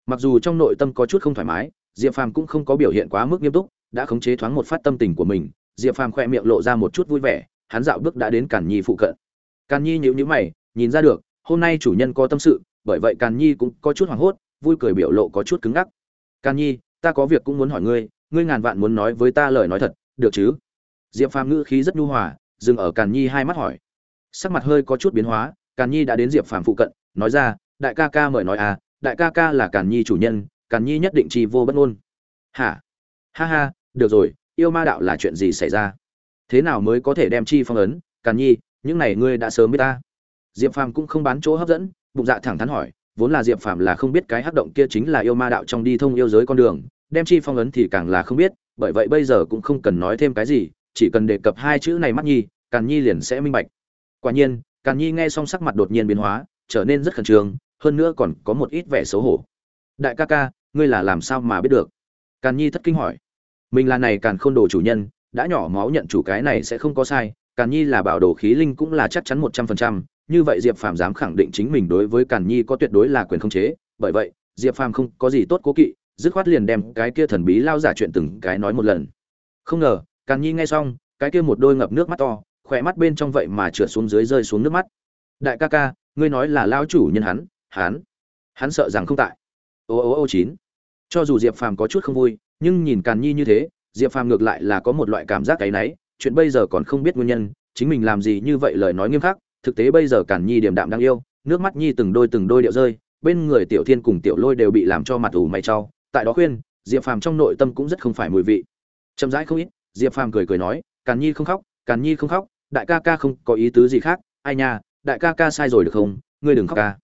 Mặc dù trong nội tâm có chút không thoải mái, diệp phàm cũng không có biểu hiện quá mức nghiêm túc, đã khống chế thoáng một phát tâm tình của mình, diệp phàm khoe miệng lộ ra một chút vui vẻ, hắn dạo bước đã đến càn nhi phụ cận. Càn nhi nhíu nhíu mày, nhìn ra được, hôm nay chủ nhân có tâm sự, bởi vậy càn nhi cũng có chút hoảng hốt, vui cười biểu lộ có chút cứng ngắc. Càn nhi, ta có việc cũng muốn hỏi ngươi ngươi ngàn vạn muốn nói với ta lời nói thật, được chứ? Diệp phàm ngữ khí rất nhu hòa, dừng ở càn nhi hai mắt hỏi. Sắc mặt hơi có chút biến hóa, càn nhi đã đến diệp phàm phụ cận, nói ra, đại ca ca mời nói à đại ca ca là càn nhi chủ nhân, càn nhi nhất định chi vô bất ngôn. Hả? Ha ha, được rồi, yêu ma đạo là chuyện gì xảy ra? Thế nào mới có thể đem chi phong ấn? Càn nhi, những này ngươi đã sớm biết ta. Diệp phàm cũng không bán chỗ hấp dẫn, bụng dạ thẳng thắn hỏi, vốn là diệp phàm là không biết cái hắc động kia chính là yêu ma đạo trong đi thông yêu giới con đường đem chi phong ấn thì càng là không biết, bởi vậy bây giờ cũng không cần nói thêm cái gì, chỉ cần đề cập hai chữ này mắt nhi, càn nhi liền sẽ minh bạch. Quả nhiên, càn nhi nghe xong sắc mặt đột nhiên biến hóa, trở nên rất khẩn trương, hơn nữa còn có một ít vẻ xấu hổ. Đại ca ca, ngươi là làm sao mà biết được? Càn nhi thất kinh hỏi. Mình là này càn khôn đồ chủ nhân, đã nhỏ máu nhận chủ cái này sẽ không có sai, càn nhi là bảo đồ khí linh cũng là chắc chắn một trăm phần trăm, như vậy diệp phàm dám khẳng định chính mình đối với càn nhi có tuyệt đối là quyền không chế, bởi vậy, diệp phàm không có gì tốt cố kỵ dứt khoát liền đem cái kia thần bí lao giả chuyện từng cái nói một lần. Không ngờ, càn nhi nghe xong, cái kia một đôi ngập nước mắt to, khỏe mắt bên trong vậy mà trượt xuống dưới rơi xuống nước mắt. Đại ca ca, ngươi nói là lao chủ nhân hắn hắn hắn sợ rằng không tại. Ô ô ô, chín. Cho dù diệp phàm có chút không vui, nhưng nhìn càn nhi như thế, diệp phàm ngược lại là có một loại cảm giác cái náy, chuyện bây giờ còn không biết nguyên nhân, chính mình làm gì như vậy lời nói nghiêm khắc, thực tế bây giờ càn nhi điềm đạm đang yêu, nước mắt nhi từng đôi từng đôi điệu rơi, bên người tiểu thiên cùng tiểu lôi đều bị làm cho mặt ủ mày trau tại đó khuyên, diệp phàm trong nội tâm cũng rất không phải mùi vị. Chậm rãi không ít, diệp phàm cười cười nói, càn nhi không khóc, càn nhi không khóc, đại ca ca không có ý tứ gì khác, ai nha, đại ca ca sai rồi được không, ngươi đừng khóc ca.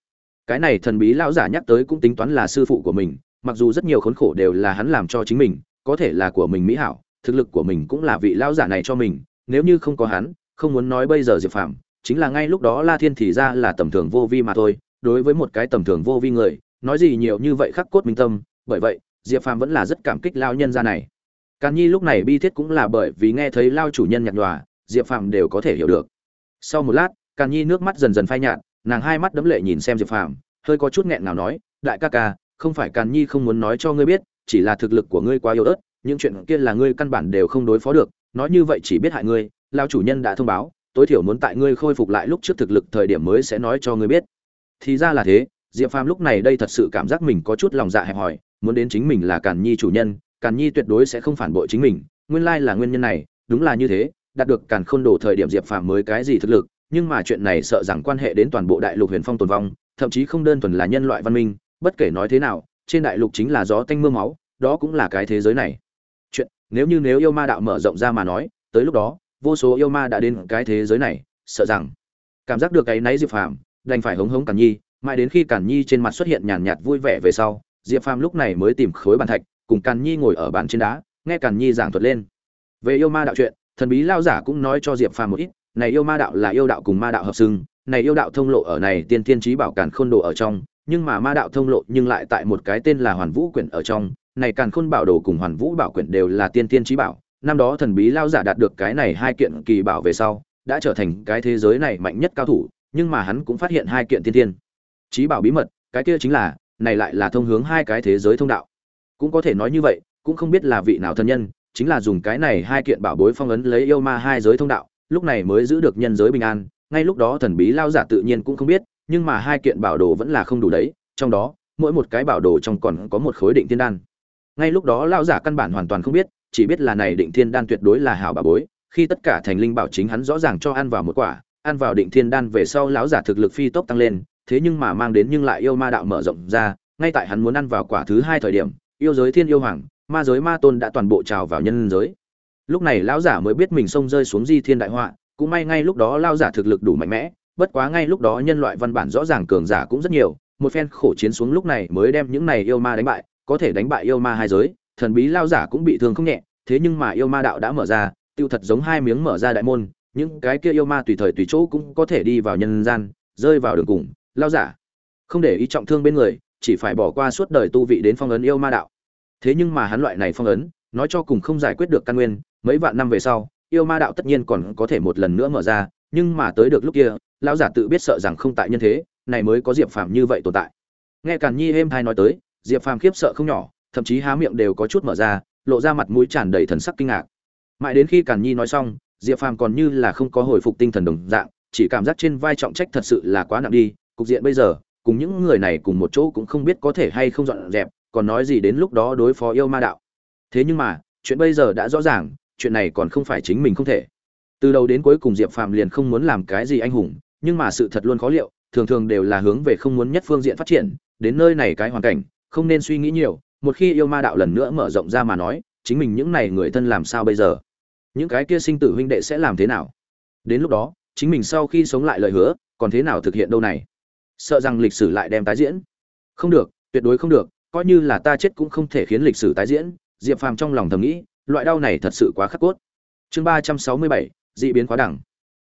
Cái này thần bí lão giả nhắc tới cũng tính toán là sư phụ của mình, mặc dù rất nhiều khốn khổ đều là hắn làm cho chính mình, có thể là của mình mỹ hảo, thực lực của mình cũng là vị lão giả này cho mình, nếu như không có hắn, không muốn nói bây giờ diệp phàm, chính là ngay lúc đó la thiên thì ra là tầm thường vô vi mà thôi, đối với một cái tầm thường vô vi người, nói gì nhiều như vậy khắc cốt minh tâm bởi vậy, diệp phàm vẫn là rất cảm kích lao nhân ra này. Càn nhi lúc này bi thiết cũng là bởi vì nghe thấy lao chủ nhân nhặt nhòa, diệp phàm đều có thể hiểu được. Sau một lát, càn nhi nước mắt dần dần phai nhạt, nàng hai mắt đấm lệ nhìn xem diệp phàm, hơi có chút nghẹn nào nói, đại ca ca, không phải càn nhi không muốn nói cho ngươi biết, chỉ là thực lực của ngươi quá yếu ớt, những chuyện kia là ngươi căn bản đều không đối phó được, nói như vậy chỉ biết hại ngươi lao chủ nhân đã thông báo, tối thiểu muốn tại ngươi khôi phục lại lúc trước thực lực thời điểm mới sẽ nói cho ngươi biết. Thì ra là thế, diệp phàm lúc này đây thật sự cảm giác mình có chút lòng dạ hẹp hòi muốn đến chính mình là càn nhi chủ nhân, càn nhi tuyệt đối sẽ không phản bội chính mình, nguyên lai là nguyên nhân này, đúng là như thế, đạt được càn khôn đồ thời điểm diệp phàm mới cái gì thực lực, nhưng mà chuyện này sợ rằng quan hệ đến toàn bộ đại lục huyền phong tồn vong, thậm chí không đơn thuần là nhân loại văn minh, bất kể nói thế nào, trên đại lục chính là gió tanh mưa máu, đó cũng là cái thế giới này. Chuyện, nếu như nếu yêu ma đạo mở rộng ra mà nói, tới lúc đó, vô số yêu ma đã đến cái thế giới này, sợ rằng, cảm giác được cái náy diệp phàm, đành phải hống hống càn nhi, mãi đến khi càn nhi trên mặt xuất hiện nhàn nhạt vui vẻ về sau diệp phàm lúc này mới tìm khối bàn thạch, cùng càn nhi ngồi ở bàn trên đá, nghe càn nhi giảng thuật lên. Về yêu ma đạo chuyện, thần bí lao giả cũng nói cho diệp phàm một ít, này yêu ma đạo là yêu đạo cùng ma đạo hợp xưng, này yêu đạo thông lộ ở này tiên tiên trí bảo càn khôn đồ ở trong, nhưng mà ma đạo thông lộ nhưng lại tại một cái tên là hoàn vũ quyển ở trong, này càn khôn bảo đồ cùng hoàn vũ bảo quyển đều là tiên tiên trí bảo. Năm đó thần bí lao giả đạt được cái này hai kiện kỳ bảo về sau, đã trở thành cái thế giới này mạnh nhất cao thủ, nhưng mà hắn cũng phát hiện hai kiện tiên tiên trí bảo bí mật, cái kia chính là này lại là thông hướng hai cái thế giới thông đạo. Cũng có thể nói như vậy, cũng không biết là vị nào thân nhân, chính là dùng cái này hai kiện bảo bối phong ấn lấy yêu ma hai giới thông đạo, lúc này mới giữ được nhân giới bình an, ngay lúc đó thần bí lao giả tự nhiên cũng không biết, nhưng mà hai kiện bảo đồ vẫn là không đủ đấy, trong đó, mỗi một cái bảo đồ trong còn có một khối định thiên đan. Ngay lúc đó lao giả căn bản hoàn toàn không biết, chỉ biết là này định thiên đan tuyệt đối là hảo bà bối, khi tất cả thành linh bảo chính hắn rõ ràng cho ăn vào một quả, ăn vào định thiên đan về sau lão giả thực lực phi tốc tăng lên thế nhưng mà mang đến nhưng lại yêu ma đạo mở rộng ra, ngay tại hắn muốn ăn vào quả thứ hai thời điểm, yêu giới thiên yêu hoàng, ma giới ma tôn đã toàn bộ trào vào nhân giới. Lúc này lão giả mới biết mình xông rơi xuống di thiên đại họa, cũng may ngay lúc đó lao giả thực lực đủ mạnh mẽ, bất quá ngay lúc đó nhân loại văn bản rõ ràng cường giả cũng rất nhiều, một phen khổ chiến xuống lúc này mới đem những này yêu ma đánh bại, có thể đánh bại yêu ma hai giới, thần bí lao giả cũng bị thương không nhẹ, thế nhưng mà yêu ma đạo đã mở ra, tiêu thật giống hai miếng mở ra đại môn, những cái kia yêu ma tùy thời tùy chỗ cũng có thể đi vào nhân gian, rơi vào đường cùng lao giả. Không để ý trọng thương bên người, chỉ phải bỏ qua suốt đời tu vị đến phong ấn yêu ma đạo. Thế nhưng mà hắn loại này phong ấn, nói cho cùng không giải quyết được căn nguyên, mấy vạn năm về sau, yêu ma đạo tất nhiên còn có thể một lần nữa mở ra, nhưng mà tới được lúc kia, lão giả tự biết sợ rằng không tại nhân thế, này mới có diệp phàm như vậy tồn tại. Nghe càn nhi êm thai nói tới, diệp phàm khiếp sợ không nhỏ, thậm chí há miệng đều có chút mở ra, lộ ra mặt mũi tràn đầy thần sắc kinh ngạc. Mãi đến khi càn nhi nói xong, diệp phàm còn như là không có hồi phục tinh thần đồng dạng, chỉ cảm giác trên vai trọng trách thật sự là quá nặng đi cục diện bây giờ, cùng những người này cùng một chỗ cũng không biết có thể hay không dọn dẹp, còn nói gì đến lúc đó đối phó yêu ma đạo. Thế nhưng mà, chuyện bây giờ đã rõ ràng, chuyện này còn không phải chính mình không thể. Từ đầu đến cuối cùng diệp phàm liền không muốn làm cái gì anh hùng, nhưng mà sự thật luôn khó liệu, thường thường đều là hướng về không muốn nhất phương diện phát triển, đến nơi này cái hoàn cảnh, không nên suy nghĩ nhiều, một khi yêu ma đạo lần nữa mở rộng ra mà nói, chính mình những này người thân làm sao bây giờ? Những cái kia sinh tử huynh đệ sẽ làm thế nào? Đến lúc đó, chính mình sau khi sống lại lời hứa, còn thế nào thực hiện đâu này? Sợ rằng lịch sử lại đem tái diễn. Không được, tuyệt đối không được, coi như là ta chết cũng không thể khiến lịch sử tái diễn, diệp phàm trong lòng thầm nghĩ, loại đau này thật sự quá khắc cốt. Chương ba trăm sáu mươi bảy, dị biến quá đẳng.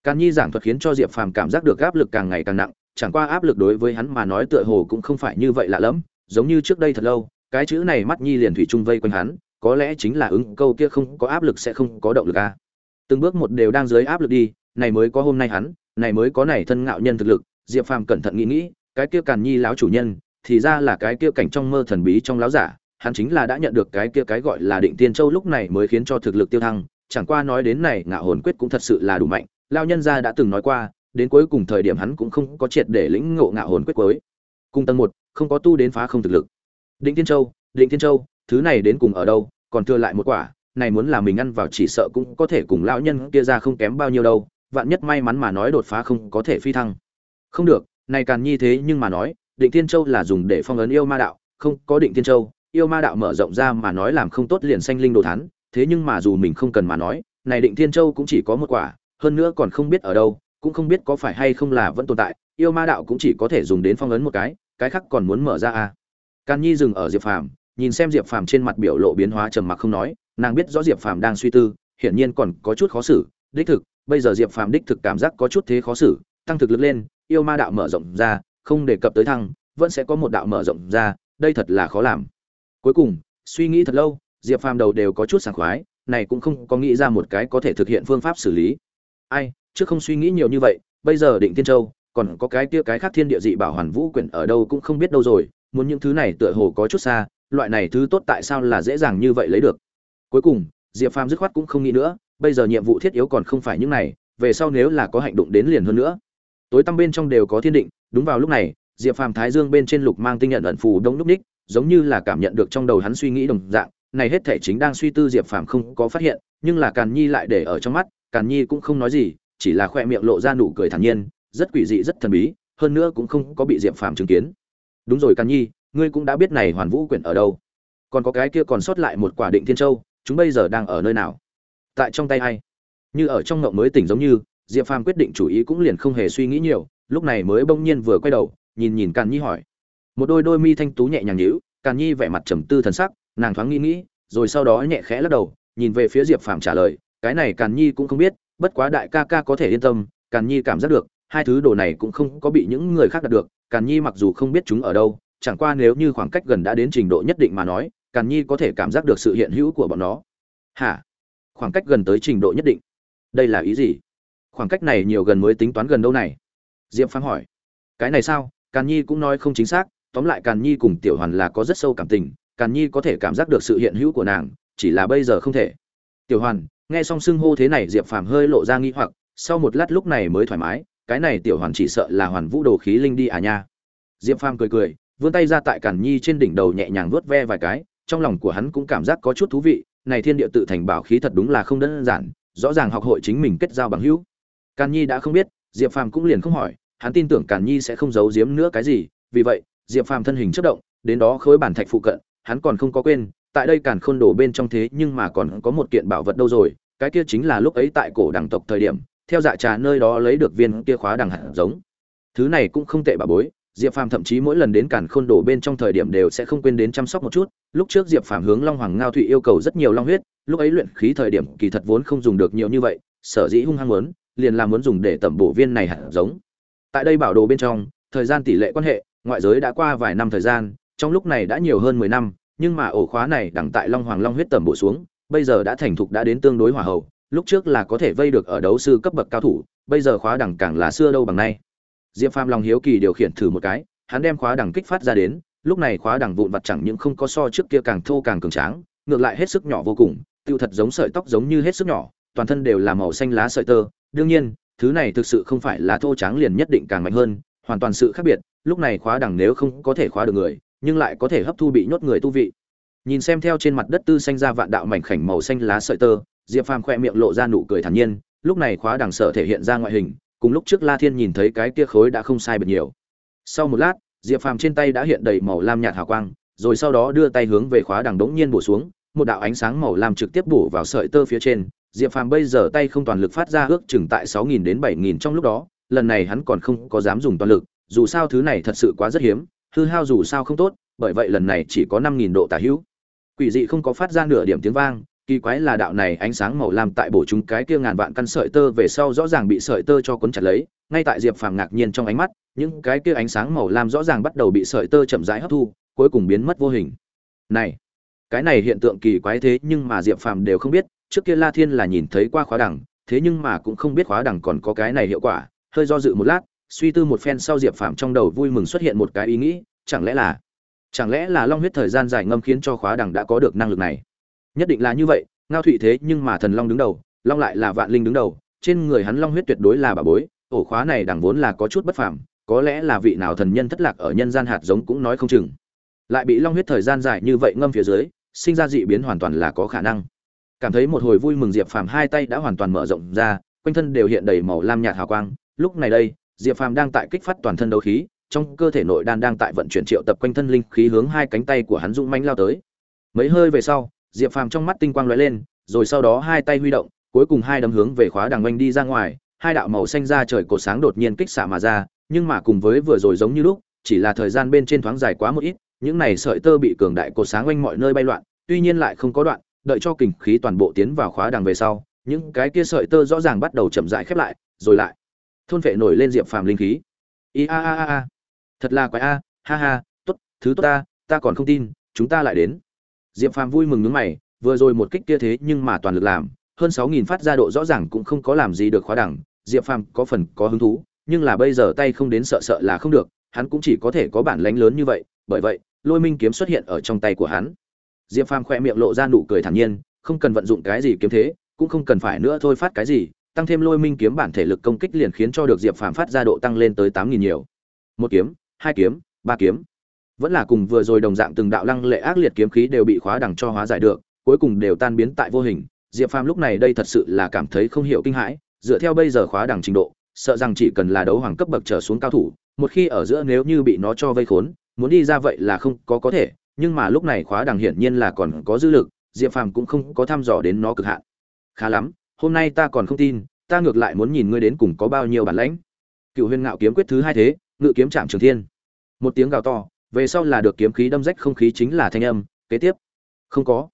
Càn nhi giảng thuật khiến cho diệp phàm cảm giác được áp lực càng ngày càng nặng, chẳng qua áp lực đối với hắn mà nói tựa hồ cũng không phải như vậy lạ lẫm, giống như trước đây thật lâu, cái chữ này mắt nhi liền thủy chung vây quanh hắn, có lẽ chính là ứng câu kia không có áp lực sẽ không có động lực a à. từng bước một đều đang dưới áp lực đi, này mới có hôm nay hắn, này mới có này thân ngạo nhân thực lực diệp phàm cẩn thận nghĩ nghĩ, cái kia càn nhi láo chủ nhân, thì ra là cái kia cảnh trong mơ thần bí trong láo giả, hắn chính là đã nhận được cái kia cái gọi là định tiên châu lúc này mới khiến cho thực lực tiêu thăng, chẳng qua nói đến này, ngạo hồn quyết cũng thật sự là đủ mạnh lao nhân gia đã từng nói qua, đến cuối cùng thời điểm hắn cũng không có triệt để lĩnh ngộ ngạo hồn quyết cuối. Cùng tầng một, không có tu đến phá không thực lực. Định tiên châu, định tiên châu, thứ này đến cùng ở đâu, còn thừa lại một quả, này muốn là mình ăn vào chỉ sợ cũng có thể cùng lão nhân kia ra không kém bao nhiêu đâu, vạn nhất may mắn mà nói đột phá không có thể phi thăng không được, này càn nhi thế nhưng mà nói, định thiên châu là dùng để phong ấn yêu ma đạo, không, có định thiên châu, yêu ma đạo mở rộng ra mà nói làm không tốt liền sanh linh đồ thán, thế nhưng mà dù mình không cần mà nói, này định thiên châu cũng chỉ có một quả, hơn nữa còn không biết ở đâu, cũng không biết có phải hay không là vẫn tồn tại, yêu ma đạo cũng chỉ có thể dùng đến phong ấn một cái cái khác còn muốn mở ra à. Càn nhi dừng ở diệp phàm, nhìn xem diệp phàm trên mặt biểu lộ biến hóa trầm mặc không nói, nàng biết rõ diệp phàm đang suy tư, hiển nhiên còn có chút khó xử, đích thực, bây giờ diệp phàm đích thực cảm giác có chút thế khó xử, tăng thực lực lên yêu ma đạo mở rộng ra, không đề cập tới thăng, vẫn sẽ có một đạo mở rộng ra, đây thật là khó làm. Cuối cùng, suy nghĩ thật lâu, diệp phàm đầu đều có chút sảng khoái, này cũng không có nghĩ ra một cái có thể thực hiện phương pháp xử lý. Ai, trước không suy nghĩ nhiều như vậy, bây giờ định tiên châu, còn có cái kia cái khác thiên địa dị bảo hoàn vũ quyển ở đâu cũng không biết đâu rồi, muốn những thứ này tựa hồ có chút xa, loại này thứ tốt tại sao là dễ dàng như vậy lấy được? Cuối cùng, diệp phàm dứt khoát cũng không nghĩ nữa, bây giờ nhiệm vụ thiết yếu còn không phải những này, về sau nếu là có hành động đến liền hơn nữa tối tăm bên trong đều có thiên định, đúng vào lúc này, diệp phàm thái dương bên trên lục mang tinh nhận ẩn phù đông núc ních, giống như là cảm nhận được trong đầu hắn suy nghĩ đồng dạng, này hết thể chính đang suy tư diệp phàm không có phát hiện, nhưng là càn nhi lại để ở trong mắt, càn nhi cũng không nói gì, chỉ là khoe miệng lộ ra nụ cười thản nhiên, rất quỷ dị, rất thần bí, hơn nữa cũng không có bị diệp phàm chứng kiến. Đúng rồi càn nhi, ngươi cũng đã biết này hoàn vũ quyển ở đâu. Còn có cái kia còn sót lại một quả định thiên châu, chúng bây giờ đang ở nơi nào? Tại trong tay hay như ở trong ngộng mới tỉnh giống như diệp phàm quyết định chủ ý cũng liền không hề suy nghĩ nhiều, lúc này mới bỗng nhiên vừa quay đầu, nhìn nhìn càn nhi hỏi. Một đôi đôi mi thanh tú nhẹ nhàng nhíu, càn nhi vẻ mặt trầm tư thần sắc, nàng thoáng nghĩ nghĩ, rồi sau đó nhẹ khẽ lắc đầu, nhìn về phía diệp phàm trả lời, cái này càn nhi cũng không biết, bất quá đại ca ca có thể yên tâm, càn nhi cảm giác được, hai thứ đồ này cũng không có bị những người khác đạt được, càn nhi mặc dù không biết chúng ở đâu, chẳng qua nếu như khoảng cách gần đã đến trình độ nhất định mà nói, càn nhi có thể cảm giác được sự hiện hữu của bọn nó. Hả? Khoảng cách gần tới trình độ nhất định? Đây là ý gì? Khoảng cách này nhiều gần mới tính toán gần đâu này? Diệp phàm hỏi. Cái này sao? Càn nhi cũng nói không chính xác, tóm lại càn nhi cùng tiểu hoàn là có rất sâu cảm tình, càn nhi có thể cảm giác được sự hiện hữu của nàng, chỉ là bây giờ không thể. Tiểu hoàn, nghe xong xưng hô thế này, diệp phàm hơi lộ ra nghi hoặc, sau một lát lúc này mới thoải mái, cái này tiểu hoàn chỉ sợ là hoàn vũ đồ khí linh đi à nha. Diệp phàm cười cười, vươn tay ra tại càn nhi trên đỉnh đầu nhẹ nhàng vuốt ve vài cái, trong lòng của hắn cũng cảm giác có chút thú vị, này thiên địa tự thành bảo khí thật đúng là không đơn giản, rõ ràng học hội chính mình kết giao bằng hữu càn nhi đã không biết, diệp phàm cũng liền không hỏi, hắn tin tưởng càn nhi sẽ không giấu giếm nữa cái gì, vì vậy, diệp phàm thân hình chớp động, đến đó khối bản thạch phụ cận, hắn còn không có quên, tại đây càn khôn đổ bên trong thế nhưng mà còn có một kiện bảo vật đâu rồi, cái kia chính là lúc ấy tại cổ đẳng tộc thời điểm, theo dạ trà nơi đó lấy được viên kia khóa đẳng hạt giống. Thứ này cũng không tệ bà bối, diệp phàm thậm chí mỗi lần đến càn khôn đổ bên trong thời điểm đều sẽ không quên đến chăm sóc một chút, lúc trước diệp phàm hướng long hoàng ngao thụy yêu cầu rất nhiều long huyết, lúc ấy luyện khí thời điểm kỳ thật vốn không dùng được nhiều như vậy, sở dĩ hung hăng muốn liền là muốn dùng để tẩm bổ viên này hạt giống. Tại đây bảo đồ bên trong, thời gian tỷ lệ quan hệ, ngoại giới đã qua vài năm thời gian, trong lúc này đã nhiều hơn mười năm, nhưng mà ổ khóa này đẳng tại long hoàng long huyết tẩm bổ xuống, bây giờ đã thành thục đã đến tương đối hòa hậu, lúc trước là có thể vây được ở đấu sư cấp bậc cao thủ, bây giờ khóa đẳng càng là xưa đâu bằng nay. Diệp phàm lòng hiếu kỳ điều khiển thử một cái, hắn đem khóa đẳng kích phát ra đến, lúc này khóa đẳng vụn vặt chẳng những không có so trước kia càng thô càng cường tráng, ngược lại hết sức nhỏ vô cùng, tiêu thật giống sợi tóc giống như hết sức nhỏ, toàn thân đều là màu xanh lá sợi tơ đương nhiên thứ này thực sự không phải là thô tráng liền nhất định càng mạnh hơn hoàn toàn sự khác biệt lúc này khóa đẳng nếu không có thể khóa được người nhưng lại có thể hấp thu bị nhốt người tu vị nhìn xem theo trên mặt đất tư xanh ra vạn đạo mảnh khảnh màu xanh lá sợi tơ diệp phàm khoe miệng lộ ra nụ cười thản nhiên lúc này khóa đằng sở thể hiện ra ngoại hình cùng lúc trước La Thiên nhìn thấy cái kia khối đã không sai bật nhiều. Sau một lát, Diệp Phàm trên tay đã hiện đầy màu lam nhạt hào quang, rồi sau đó đưa tay hướng về khóa đằng đống nhiên bổ xuống, một đạo ánh sáng màu lam trực tiếp bổ vào sợi tơ phía trên. Diệp Phàm bây giờ tay không toàn lực phát ra ước chừng tại 6000 đến 7000 trong lúc đó, lần này hắn còn không có dám dùng toàn lực, dù sao thứ này thật sự quá rất hiếm, hư hao dù sao không tốt, bởi vậy lần này chỉ có 5000 độ tả hữu. Quỷ dị không có phát ra nửa điểm tiếng vang, kỳ quái là đạo này ánh sáng màu lam tại bổ chúng cái kia ngàn vạn căn sợi tơ về sau rõ ràng bị sợi tơ cho cuốn chặt lấy, ngay tại Diệp Phàm ngạc nhiên trong ánh mắt, những cái kia ánh sáng màu lam rõ ràng bắt đầu bị sợi tơ chậm rãi hấp thu, cuối cùng biến mất vô hình. Này, cái này hiện tượng kỳ quái thế nhưng mà Diệp Phàm đều không biết, trước kia La Thiên là nhìn thấy qua khóa đẳng, thế nhưng mà cũng không biết khóa đẳng còn có cái này hiệu quả, hơi do dự một lát, suy tư một phen sau Diệp Phàm trong đầu vui mừng xuất hiện một cái ý nghĩ, chẳng lẽ là chẳng lẽ là long huyết thời gian dài ngâm khiến cho khóa đẳng đã có được năng lực này? Nhất định là như vậy ngao thụy thế nhưng mà thần long đứng đầu long lại là vạn linh đứng đầu trên người hắn long huyết tuyệt đối là bà bối ổ khóa này đẳng vốn là có chút bất phàm có lẽ là vị nào thần nhân thất lạc ở nhân gian hạt giống cũng nói không chừng. Lại bị long huyết thời gian dài như vậy ngâm phía dưới sinh ra dị biến hoàn toàn là có khả năng cảm thấy một hồi vui mừng diệp phàm hai tay đã hoàn toàn mở rộng ra, quanh thân đều hiện đầy màu lam nhạt hào quang. Lúc này đây, diệp phàm đang tại kích phát toàn thân đấu khí, trong cơ thể nội đan đang tại vận chuyển triệu tập quanh thân linh khí hướng hai cánh tay của hắn dũng mãnh lao tới. Mấy hơi về sau, diệp phàm trong mắt tinh quang lóe lên, rồi sau đó hai tay huy động, cuối cùng hai đấm hướng về khóa đằng oanh đi ra ngoài, hai đạo màu xanh ra trời cột sáng đột nhiên kích xả mà ra, nhưng mà cùng với vừa rồi giống như lúc, chỉ là thời gian bên trên thoáng dài quá một ít, những này sợi tơ bị cường đại cột sáng oanh mọi nơi bay loạn, tuy nhiên lại không có đoạn đợi cho kình khí toàn bộ tiến vào khóa đằng về sau, những cái kia sợi tơ rõ ràng bắt đầu chậm rãi khép lại, rồi lại thôn vệ nổi lên diệp phàm linh khí. I a a a a. Thật là quái a, ha ha, tốt, thứ tốt ta ta còn không tin, chúng ta lại đến. Diệp phàm vui mừng nhướng mày, vừa rồi một kích kia thế nhưng mà toàn lực làm, hơn sáu nghìn phát ra độ rõ ràng cũng không có làm gì được khóa đẳng diệp phàm có phần có hứng thú, nhưng là bây giờ tay không đến sợ sợ là không được, hắn cũng chỉ có thể có bản lãnh lớn như vậy, bởi vậy, lôi minh kiếm xuất hiện ở trong tay của hắn diệp phàm khoe miệng lộ ra nụ cười thản nhiên, không cần vận dụng cái gì kiếm thế, cũng không cần phải nữa thôi phát cái gì, tăng thêm lôi minh kiếm bản thể lực công kích liền khiến cho được diệp phàm phát ra độ tăng lên tới tám nghìn nhiều. Một kiếm, hai kiếm, ba kiếm. Vẫn là cùng vừa rồi đồng dạng từng đạo lăng lệ ác liệt kiếm khí đều bị khóa đằng cho hóa giải được, cuối cùng đều tan biến tại vô hình. Diệp phàm lúc này đây thật sự là cảm thấy không hiểu kinh hãi, dựa theo bây giờ khóa đằng trình độ, sợ rằng chỉ cần là đấu hoàng cấp bậc trở xuống cao thủ, một khi ở giữa nếu như bị nó cho vây khốn, muốn đi ra vậy là không có có thể nhưng mà lúc này khóa đằng hiển nhiên là còn có dư lực, diệp phàm cũng không có thăm dò đến nó cực hạn. Khá lắm, hôm nay ta còn không tin, ta ngược lại muốn nhìn ngươi đến cùng có bao nhiêu bản lãnh. Cựu huyền ngạo kiếm quyết thứ hai thế, ngự kiếm chạm trường thiên. Một tiếng gào to, về sau là được kiếm khí đâm rách không khí chính là thanh âm, kế tiếp. Không có.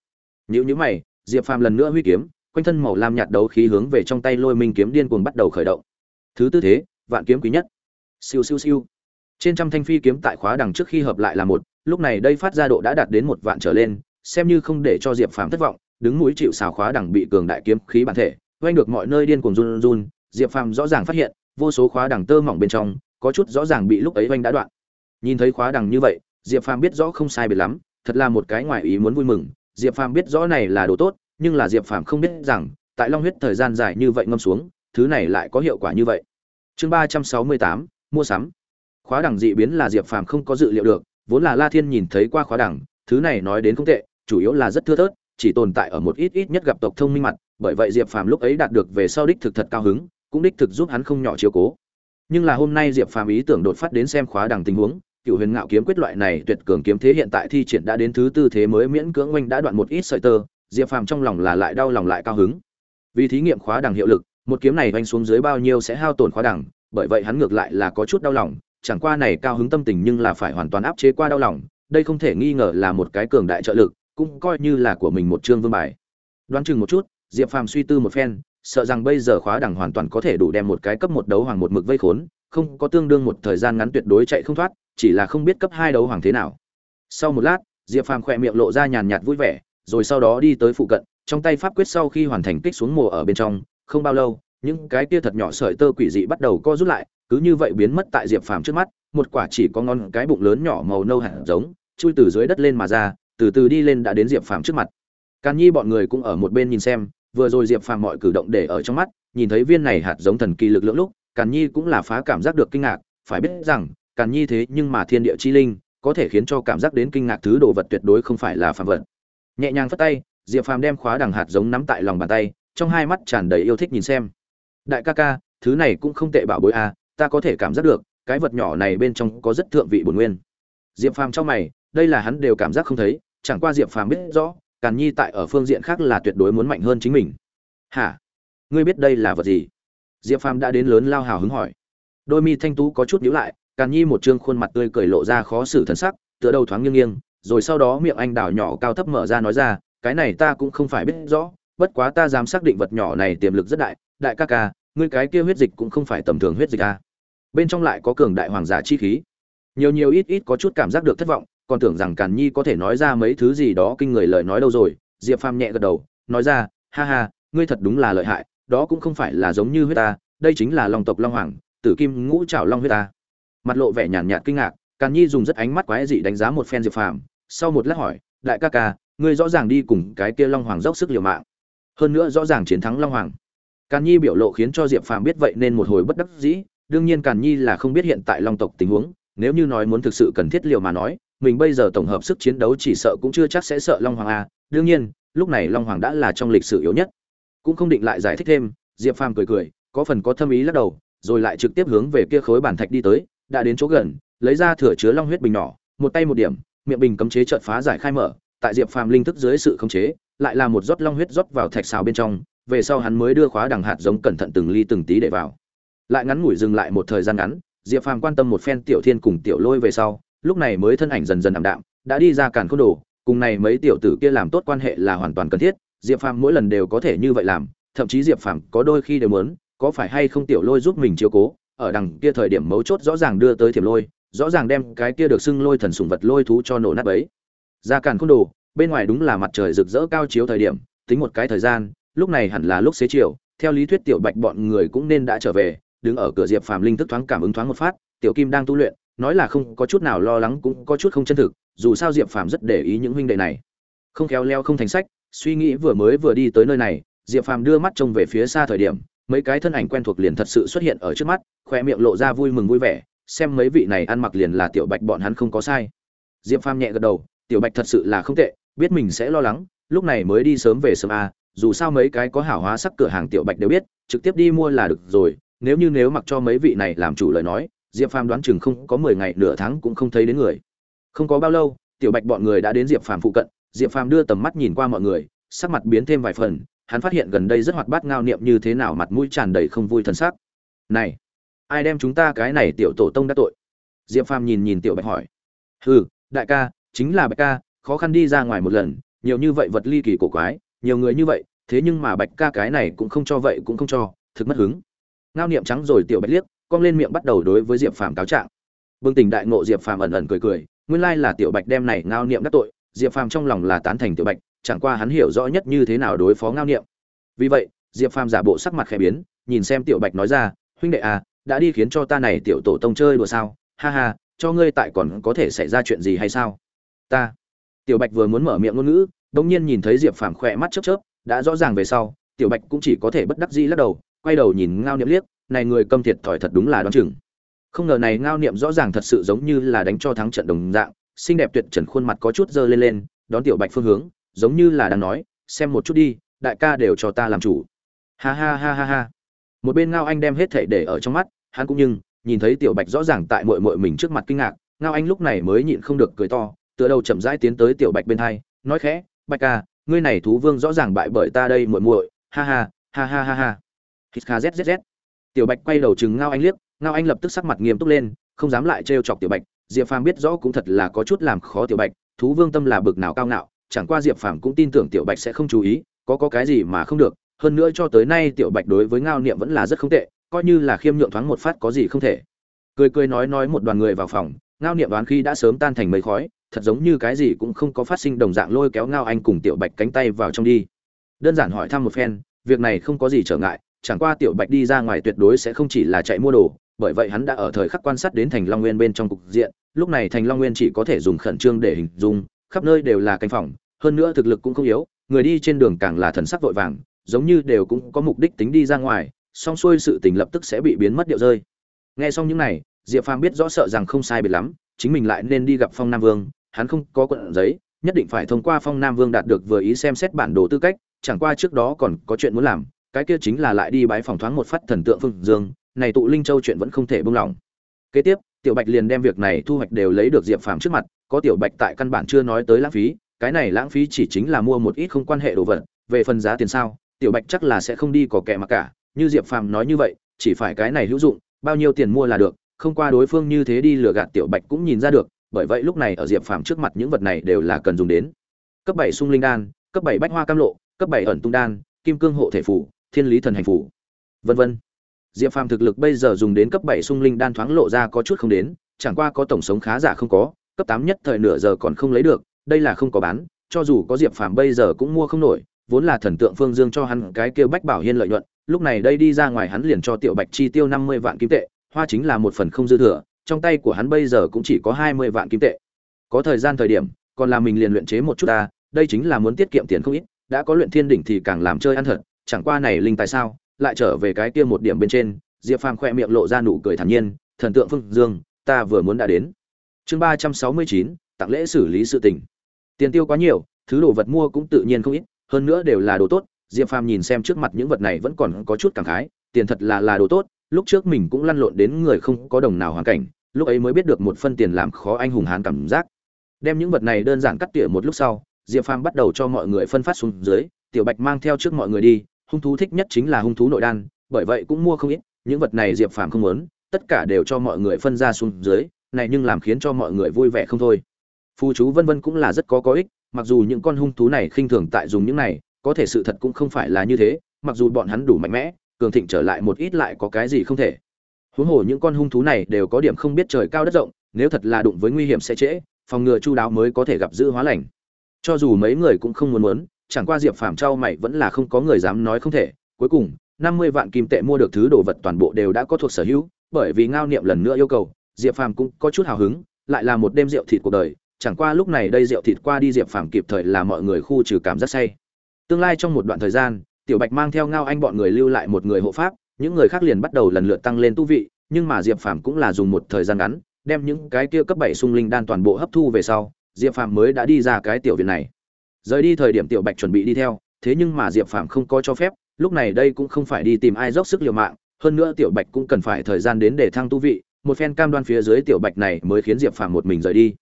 Nhữ nhữ mày, diệp phàm lần nữa huy kiếm, quanh thân màu lam nhạt đấu khí hướng về trong tay lôi minh kiếm điên cuồng bắt đầu khởi động. Thứ tư thế, vạn kiếm quý nhất. Siêu siêu siêu. Trên trăm thanh phi kiếm tại khóa đằng trước khi hợp lại là một lúc này đây phát ra độ đã đạt đến một vạn trở lên, xem như không để cho diệp phàm thất vọng, đứng mũi chịu xào khóa đằng bị cường đại kiếm khí bản thể, oanh được mọi nơi điên cuồng run run, diệp phàm rõ ràng phát hiện, vô số khóa đằng tơ mỏng bên trong, có chút rõ ràng bị lúc ấy oanh đã đoạn. Nhìn thấy khóa đằng như vậy, diệp phàm biết rõ không sai biệt lắm, thật là một cái ngoài ý muốn vui mừng, diệp phàm biết rõ này là đồ tốt, nhưng là diệp phàm không biết rằng, tại long huyết thời gian dài như vậy ngâm xuống, thứ này lại có hiệu quả như vậy. Chương ba trăm sáu mươi tám, mua sắm. Khóa đẳng dị biến là diệp phàm không có dự liệu được vốn là la thiên nhìn thấy qua khóa đẳng, thứ này nói đến không tệ, chủ yếu là rất thưa thớt, chỉ tồn tại ở một ít ít nhất gặp tộc thông minh mặt, bởi vậy diệp phàm lúc ấy đạt được về sau đích thực thật cao hứng, cũng đích thực giúp hắn không nhỏ chiếu cố. Nhưng là hôm nay diệp phàm ý tưởng đột phát đến xem khóa đằng tình huống cựu huyền ngạo kiếm quyết loại này tuyệt cường kiếm thế hiện tại thi triển đã đến thứ tư thế mới miễn cưỡng oanh đã đoạn một ít sợi tơ, diệp phàm trong lòng là lại đau lòng lại cao hứng. Vì thí nghiệm khóa đằng hiệu lực, một kiếm này oanh xuống dưới bao nhiêu sẽ hao tổn khóa đằng bởi vậy hắn ngược lại là có chút đau lòng chẳng qua này cao hứng tâm tình nhưng là phải hoàn toàn áp chế qua đau lòng đây không thể nghi ngờ là một cái cường đại trợ lực cũng coi như là của mình một chương vương bài đoán chừng một chút diệp phàm suy tư một phen sợ rằng bây giờ khóa đẳng hoàn toàn có thể đủ đem một cái cấp một đấu hoàng một mực vây khốn, không có tương đương một thời gian ngắn tuyệt đối chạy không thoát, chỉ là không biết cấp hai đấu hoàng thế nào. Sau một lát, Diệp Phàm khỏe miệng lộ ra nhàn nhạt vui vẻ, rồi sau đó đi tới phụ cận, trong tay pháp quyết sau khi hoàn thành kích xuống mùa ở bên trong, không bao lâu, những cái kia thật nhỏ sợi tơ quỷ dị bắt đầu co rút lại, cứ như vậy biến mất tại Diệp Phàm trước mắt, một quả chỉ có ngon cái bụng lớn nhỏ màu nâu hạt giống, chui từ dưới đất lên mà ra, từ từ đi lên đã đến Diệp Phàm trước mặt. Càn Nhi bọn người cũng ở một bên nhìn xem, vừa rồi diệp phàm mọi cử động để ở trong mắt nhìn thấy viên này hạt giống thần kỳ lực lượng lúc càn nhi cũng là phá cảm giác được kinh ngạc phải biết rằng càn nhi thế nhưng mà thiên địa chi linh có thể khiến cho cảm giác đến kinh ngạc thứ đồ vật tuyệt đối không phải là phàm vật nhẹ nhàng phất tay diệp phàm đem khóa đằng hạt giống nắm tại lòng bàn tay trong hai mắt tràn đầy yêu thích nhìn xem đại ca ca thứ này cũng không tệ bảo bối a ta có thể cảm giác được, cái vật nhỏ này bên trong có rất thượng vị bổn nguyên. Diệp phàm trong mày, đây là hắn đều cảm giác không thấy, chẳng qua diệp phàm biết rõ, càn nhi tại ở phương diện khác là tuyệt đối muốn mạnh hơn chính mình. Hả? Ngươi biết đây là vật gì? Diệp phàm đã đến lớn lao hào hứng hỏi. Đôi mi thanh tú có chút nhíu lại, càn nhi một trương khuôn mặt tươi cười lộ ra khó xử thần sắc, tựa đầu thoáng nghiêng nghiêng, rồi sau đó miệng anh đào nhỏ cao thấp mở ra nói ra, cái này ta cũng không phải biết rõ, bất quá ta dám xác định vật nhỏ này tiềm lực rất đại đại ca ca ngươi cái kia huyết dịch cũng không phải tầm thường huyết dịch a bên trong lại có cường đại hoàng giả chi khí. Nhiều nhiều ít ít có chút cảm giác được thất vọng, còn tưởng rằng càn nhi có thể nói ra mấy thứ gì đó kinh người lời nói đâu rồi. Diệp phàm nhẹ gật đầu, nói ra, ha ha, ngươi thật đúng là lợi hại, đó cũng không phải là giống như huyết ta, đây chính là long tộc long hoàng, tử kim ngũ trảo long huyết ta. Mặt lộ vẻ nhàn nhạt kinh ngạc, càn nhi dùng rất ánh mắt quái dị đánh giá một phen diệp phàm, sau một lát hỏi, đại ca ca, ngươi rõ ràng đi cùng cái kia long hoàng dốc sức liều mạng. Hơn nữa rõ ràng chiến thắng long hoàng càn nhi biểu lộ khiến cho diệp phàm biết vậy nên một hồi bất đắc dĩ, đương nhiên càn nhi là không biết hiện tại long tộc tình huống, nếu như nói muốn thực sự cần thiết liệu mà nói, mình bây giờ tổng hợp sức chiến đấu chỉ sợ cũng chưa chắc sẽ sợ long hoàng a, đương nhiên, lúc này long hoàng đã là trong lịch sử yếu nhất. Cũng không định lại giải thích thêm, diệp phàm cười cười, có phần có thâm ý lắc đầu, rồi lại trực tiếp hướng về kia khối bản thạch đi tới, đã đến chỗ gần, lấy ra thửa chứa long huyết bình nhỏ, một tay một điểm, miệng bình cấm chế chợt phá giải khai mở, tại diệp phàm linh thức dưới sự khống chế, lại là một rót long huyết rót vào thạch xào bên trong về sau hắn mới đưa khóa đằng hạt giống cẩn thận từng ly từng tí để vào. Lại ngắn ngủi dừng lại một thời gian ngắn, diệp phàm quan tâm một phen tiểu thiên cùng tiểu lôi về sau, lúc này mới thân ảnh dần dần ảm đạm, đã đi ra càn khôn đồ, cùng này mấy tiểu tử kia làm tốt quan hệ là hoàn toàn cần thiết, diệp phàm mỗi lần đều có thể như vậy làm, thậm chí diệp phàm có đôi khi đều muốn, có phải hay không tiểu lôi giúp mình chiếu cố, ở đằng kia thời điểm mấu chốt rõ ràng đưa tới thiểm lôi, rõ ràng đem cái kia được xưng lôi thần sùng vật lôi thú cho nổ nát ấy ra càn khôn đồ, bên ngoài đúng là mặt trời rực rỡ cao chiếu thời điểm, tính một cái thời gian lúc này hẳn là lúc xế chiều, theo lý thuyết tiểu bạch bọn người cũng nên đã trở về, đứng ở cửa diệp phàm linh thức thoáng cảm ứng thoáng một phát, tiểu kim đang tu luyện, nói là không có chút nào lo lắng cũng có chút không chân thực, dù sao diệp phàm rất để ý những huynh đệ này. Không khéo leo không thành sách, suy nghĩ vừa mới vừa đi tới nơi này, diệp phàm đưa mắt trông về phía xa thời điểm, mấy cái thân ảnh quen thuộc liền thật sự xuất hiện ở trước mắt, khoe miệng lộ ra vui mừng vui vẻ, xem mấy vị này ăn mặc liền là tiểu bạch bọn hắn không có sai. Diệp phàm nhẹ gật đầu, tiểu bạch thật sự là không tệ, biết mình sẽ lo lắng, lúc này mới đi sớm về sớm a dù sao mấy cái có hảo hóa sắc cửa hàng tiểu bạch đều biết, trực tiếp đi mua là được rồi, nếu như nếu mặc cho mấy vị này làm chủ lời nói, diệp phàm đoán chừng không có mười ngày nửa tháng cũng không thấy đến người. Không có bao lâu, tiểu bạch bọn người đã đến diệp phàm phụ cận, diệp phàm đưa tầm mắt nhìn qua mọi người, sắc mặt biến thêm vài phần, hắn phát hiện gần đây rất hoạt bát ngao niệm như thế nào mặt mũi tràn đầy không vui thân sắc. này, ai đem chúng ta cái này tiểu tổ tông đã tội? Diệp phàm nhìn nhìn tiểu bạch hỏi. Hừ, đại ca, chính là bạch ca, khó khăn đi ra ngoài một lần, nhiều như vậy vật ly kỳ cổ quái nhiều người như vậy, thế nhưng mà bạch ca cái này cũng không cho vậy cũng không cho, thực mất hứng. Ngao niệm trắng rồi tiểu bạch liếc, cong lên miệng bắt đầu đối với diệp phàm cáo trạng. Bừng tỉnh đại ngộ diệp phàm ẩn ẩn cười cười, nguyên lai là tiểu bạch đem này ngao niệm đắc tội, diệp phàm trong lòng là tán thành tiểu bạch, chẳng qua hắn hiểu rõ nhất như thế nào đối phó ngao niệm. Vì vậy, diệp phàm giả bộ sắc mặt khẽ biến, nhìn xem tiểu bạch nói ra, huynh đệ à đã đi khiến cho ta này tiểu tổ tông chơi đùa sao? Ha ha, cho ngươi tại còn có thể xảy ra chuyện gì hay sao? Ta. Tiểu bạch vừa muốn mở miệng ngôn ngữ bỗng nhiên nhìn thấy diệp phàm khỏe mắt chớp chớp, đã rõ ràng về sau, tiểu bạch cũng chỉ có thể bất đắc dĩ lắc đầu, quay đầu nhìn ngao niệm liếc, này người câm thiệt thòi thật đúng là đoán chừng. Không ngờ này ngao niệm rõ ràng thật sự giống như là đánh cho thắng trận đồng dạng, xinh đẹp tuyệt trần khuôn mặt có chút dơ lên lên, đón tiểu bạch phương hướng, giống như là đang nói, xem một chút đi, đại ca đều cho ta làm chủ. Ha ha ha ha ha. Một bên ngao anh đem hết thể để ở trong mắt, hắn cũng nhưng nhìn thấy tiểu bạch rõ ràng tại mội mội mình trước mặt kinh ngạc, ngao anh lúc này mới nhịn không được cười to, tựa đầu chậm rãi tiến tới tiểu bạch bên hai, nói khẽ bạch ca, ngươi này thú vương rõ ràng bại bởi ta đây muội muội. Ha ha ha ha ha ha. Hít kha zzz tiểu bạch quay đầu chừng ngao anh liếc, ngao anh lập tức sắc mặt nghiêm túc lên, không dám lại trêu chọc tiểu bạch. Diệp phàm biết rõ cũng thật là có chút làm khó tiểu bạch, thú vương tâm là bực nào cao ngạo, chẳng qua diệp phàm cũng tin tưởng tiểu bạch sẽ không chú ý, có có cái gì mà không được. Hơn nữa cho tới nay tiểu bạch đối với ngao niệm vẫn là rất không tệ, coi như là khiêm nhượng thoáng một phát có gì không thể. Cười cười nói nói một đoàn người vào phòng, ngao niệm đoán khi đã sớm tan thành mây khói thật giống như cái gì cũng không có phát sinh đồng dạng lôi kéo ngao anh cùng tiểu bạch cánh tay vào trong đi. Đơn giản hỏi thăm một phen, việc này không có gì trở ngại, chẳng qua tiểu bạch đi ra ngoài tuyệt đối sẽ không chỉ là chạy mua đồ, bởi vậy hắn đã ở thời khắc quan sát đến thành long nguyên bên trong cục diện, lúc này thành long nguyên chỉ có thể dùng khẩn trương để hình dung, khắp nơi đều là cánh phòng, hơn nữa thực lực cũng không yếu, người đi trên đường càng là thần sắc vội vàng, giống như đều cũng có mục đích tính đi ra ngoài song xuôi sự tình lập tức sẽ bị biến mất điệu rơi. Nghe xong những này, diệp phàm biết rõ sợ rằng không sai biệt lắm, chính mình lại nên đi gặp phong nam vương hắn không có quận giấy, nhất định phải thông qua phong nam vương đạt được vừa ý xem xét bản đồ tư cách, chẳng qua trước đó còn có chuyện muốn làm, cái kia chính là lại đi bái phòng thoáng một phát thần tượng phương dương, này tụ linh châu chuyện vẫn không thể buông lỏng. Kế tiếp, tiểu bạch liền đem việc này thu hoạch đều lấy được diệp phàm trước mặt, có tiểu bạch tại căn bản chưa nói tới lãng phí, cái này lãng phí chỉ chính là mua một ít không quan hệ đồ vật, về phần giá tiền sao, tiểu bạch chắc là sẽ không đi có kẻ mà cả, như diệp phàm nói như vậy, chỉ phải cái này hữu dụng, bao nhiêu tiền mua là được, không qua đối phương như thế đi lừa gạt tiểu bạch cũng nhìn ra được bởi vậy lúc này ở diệp phàm trước mặt những vật này đều là cần dùng đến. Cấp bảy sung linh đan, cấp bảy bách hoa cam lộ, cấp bảy ẩn tung đan, kim cương hộ thể phủ, thiên lý thần hành phủ, vân vân. Diệp phàm thực lực bây giờ dùng đến cấp bảy sung linh đan thoáng lộ ra có chút không đến, chẳng qua có tổng sống khá giả không có, cấp tám nhất thời nửa giờ còn không lấy được, đây là không có bán, cho dù có diệp phàm bây giờ cũng mua không nổi, vốn là thần tượng phương dương cho hắn cái kêu bách bảo hiên lợi nhuận, lúc này đây đi ra ngoài hắn liền cho tiểu bạch chi tiêu năm mươi vạn kim tệ, hoa chính là một phần không dư thừa trong tay của hắn bây giờ cũng chỉ có hai mươi vạn kim tệ. Có thời gian thời điểm, còn là mình liền luyện chế một chút ta, đây chính là muốn tiết kiệm tiền không ít, đã có luyện thiên đỉnh thì càng làm chơi ăn thật, chẳng qua này linh tài sao, lại trở về cái kia một điểm bên trên, diệp phàm khoe miệng lộ ra nụ cười thản nhiên, thần tượng phương dương, ta vừa muốn đã đến. Chương ba trăm sáu mươi chín, tặng lễ xử lý sự tình. Tiền tiêu quá nhiều, thứ đồ vật mua cũng tự nhiên không ít, hơn nữa đều là đồ tốt, diệp phàm nhìn xem trước mặt những vật này vẫn còn có chút cảm khái, tiền thật là là đồ tốt lúc trước mình cũng lăn lộn đến người không có đồng nào hoàn cảnh, lúc ấy mới biết được một phân tiền làm khó anh hùng hán cảm giác. Đem những vật này đơn giản cắt tỉa một lúc sau, diệp phàm bắt đầu cho mọi người phân phát xuống dưới, tiểu bạch mang theo trước mọi người đi, hung thú thích nhất chính là hung thú nội đan, bởi vậy cũng mua không ít, những vật này diệp phàm không muốn, tất cả đều cho mọi người phân ra xuống dưới, này nhưng làm khiến cho mọi người vui vẻ không thôi. Phù chú vân vân cũng là rất có có ích, mặc dù những con hung thú này khinh thường tại dùng những này, có thể sự thật cũng không phải là như thế, mặc dù bọn hắn đủ mạnh mẽ cường thịnh trở lại một ít lại có cái gì không thể. Huống hồ những con hung thú này đều có điểm không biết trời cao đất rộng, nếu thật là đụng với nguy hiểm sẽ trễ, phòng ngừa chu đáo mới có thể gặp giữ hóa lành. Cho dù mấy người cũng không muốn muốn, chẳng qua diệp phàm trao mày vẫn là không có người dám nói không thể. Cuối cùng, năm mươi vạn kim tệ mua được thứ đồ vật toàn bộ đều đã có thuộc sở hữu, bởi vì ngao niệm lần nữa yêu cầu, diệp phàm cũng có chút hào hứng, lại là một đêm rượu thịt cuộc đời. Chẳng qua lúc này đây rượu thịt qua đi diệp phàm kịp thời là mọi người khu trừ cảm giác say. Tương lai trong một đoạn thời gian tiểu bạch mang theo ngao anh bọn người lưu lại một người hộ pháp, những người khác liền bắt đầu lần lượt tăng lên tu vị, nhưng mà diệp phàm cũng là dùng một thời gian ngắn, đem những cái kia cấp bảy sung linh đan toàn bộ hấp thu về sau, diệp phàm mới đã đi ra cái tiểu viện này. Rời đi thời điểm tiểu bạch chuẩn bị đi theo, thế nhưng mà diệp phàm không có cho phép, lúc này đây cũng không phải đi tìm ai dốc sức liều mạng, hơn nữa tiểu bạch cũng cần phải thời gian đến để thăng tu vị, một phen cam đoan phía dưới tiểu bạch này mới khiến diệp phàm một mình rời đi.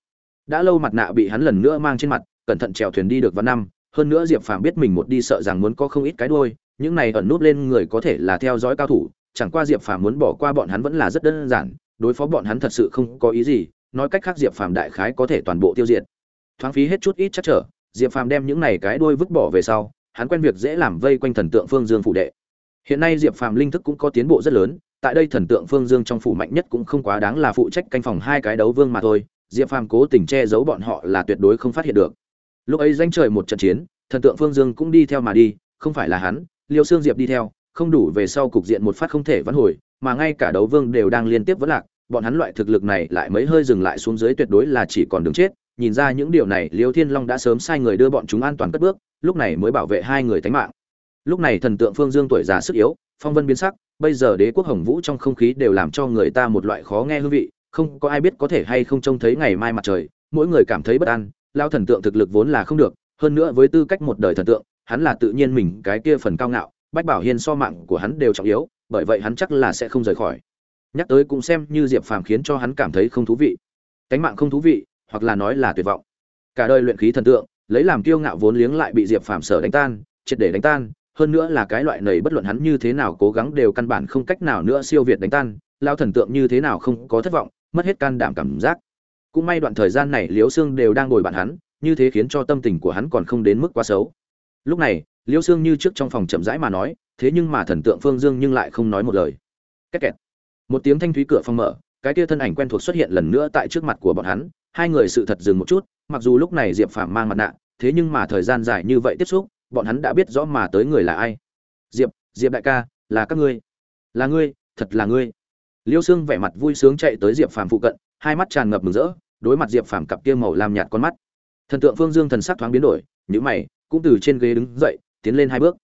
Đã lâu mặt nạ bị hắn lần nữa mang trên mặt, cẩn thận trèo thuyền đi được vào năm hơn nữa diệp phàm biết mình một đi sợ rằng muốn có không ít cái đuôi, những này ẩn nút lên người có thể là theo dõi cao thủ, chẳng qua diệp phàm muốn bỏ qua bọn hắn vẫn là rất đơn giản, đối phó bọn hắn thật sự không có ý gì, nói cách khác diệp phàm đại khái có thể toàn bộ tiêu diệt. Thoáng phí hết chút ít chắc trở, diệp phàm đem những này cái đuôi vứt bỏ về sau, hắn quen việc dễ làm vây quanh thần tượng phương dương phủ đệ. Hiện nay diệp phàm linh thức cũng có tiến bộ rất lớn, tại đây thần tượng phương dương trong phủ mạnh nhất cũng không quá đáng là phụ trách canh phòng hai cái đấu vương mà thôi, diệp phàm cố tình che giấu bọn họ là tuyệt đối không phát hiện được lúc ấy danh trời một trận chiến, thần tượng phương dương cũng đi theo mà đi, không phải là hắn, liêu xương diệp đi theo, không đủ về sau cục diện một phát không thể vãn hồi, mà ngay cả đấu vương đều đang liên tiếp vẫn lạc, bọn hắn loại thực lực này lại mấy hơi dừng lại xuống dưới tuyệt đối là chỉ còn đứng chết. Nhìn ra những điều này, liêu thiên long đã sớm sai người đưa bọn chúng an toàn cất bước, lúc này mới bảo vệ hai người tánh mạng. Lúc này thần tượng phương dương tuổi già sức yếu, phong vân biến sắc, bây giờ đế quốc hồng vũ trong không khí đều làm cho người ta một loại khó nghe hương vị, không có ai biết có thể hay không trông thấy ngày mai mặt trời, mỗi người cảm thấy bất an lao thần tượng thực lực vốn là không được, hơn nữa với tư cách một đời thần tượng, hắn là tự nhiên mình cái kia phần cao ngạo, bách bảo hiên so mạng của hắn đều trọng yếu, bởi vậy hắn chắc là sẽ không rời khỏi. Nhắc tới cũng xem như diệp phàm khiến cho hắn cảm thấy không thú vị. Cánh mạng không thú vị, hoặc là nói là tuyệt vọng. Cả đời luyện khí thần tượng, lấy làm kiêu ngạo vốn liếng lại bị diệp phàm sở đánh tan, triệt để đánh tan, hơn nữa là cái loại nầy bất luận hắn như thế nào cố gắng đều căn bản không cách nào nữa siêu việt đánh tan, lao thần tượng như thế nào không có thất vọng, mất hết can đảm cảm giác cũng may đoạn thời gian này liễu xương đều đang ngồi bạn hắn, như thế khiến cho tâm tình của hắn còn không đến mức quá xấu. Lúc này, liễu xương như trước trong phòng chậm rãi mà nói, thế nhưng mà thần tượng phương dương nhưng lại không nói một lời. Két kẹt. Một tiếng thanh thúy cửa phòng mở, cái kia thân ảnh quen thuộc xuất hiện lần nữa tại trước mặt của bọn hắn, hai người sự thật dừng một chút, mặc dù lúc này diệp phàm mang mặt nạ, thế nhưng mà thời gian dài như vậy tiếp xúc, bọn hắn đã biết rõ mà tới người là ai. Diệp diệp đại ca, là các ngươi. Là ngươi, thật là ngươi. Liêu xương vẻ mặt vui sướng chạy tới diệp phàm phụ cận hai mắt tràn ngập mừng rỡ, đối mặt diệp phàm cặp kia màu làm nhạt con mắt. Thần tượng phương dương thần sắc thoáng biến đổi nhữ mày, cũng từ trên ghế đứng dậy, tiến lên hai bước.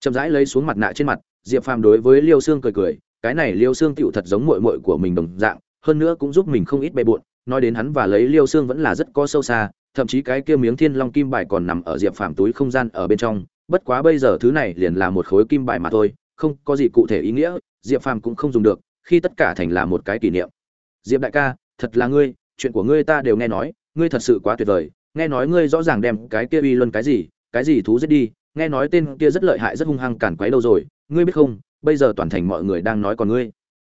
Chậm rãi lấy xuống mặt nạ trên mặt, diệp phàm đối với liêu xương cười cười, cái này liêu xương tựu thật giống mội mội của mình đồng dạng, hơn nữa cũng giúp mình không ít bề bộn, nói đến hắn và lấy liêu xương vẫn là rất có sâu xa, thậm chí cái kia miếng thiên long kim bài còn nằm ở diệp phàm túi không gian ở bên trong, bất quá bây giờ thứ này liền là một khối kim bài mà thôi, không có gì cụ thể ý nghĩa, diệp phàm cũng không dùng được, khi tất cả thành là một cái kỷ niệm. Diệp đại ca thật là ngươi, chuyện của ngươi ta đều nghe nói, ngươi thật sự quá tuyệt vời, nghe nói ngươi rõ ràng đem cái kia uy luân cái gì cái gì thú giết đi, nghe nói tên kia rất lợi hại, rất hung hăng cản quấy đâu rồi, ngươi biết không, bây giờ toàn thành mọi người đang nói còn ngươi.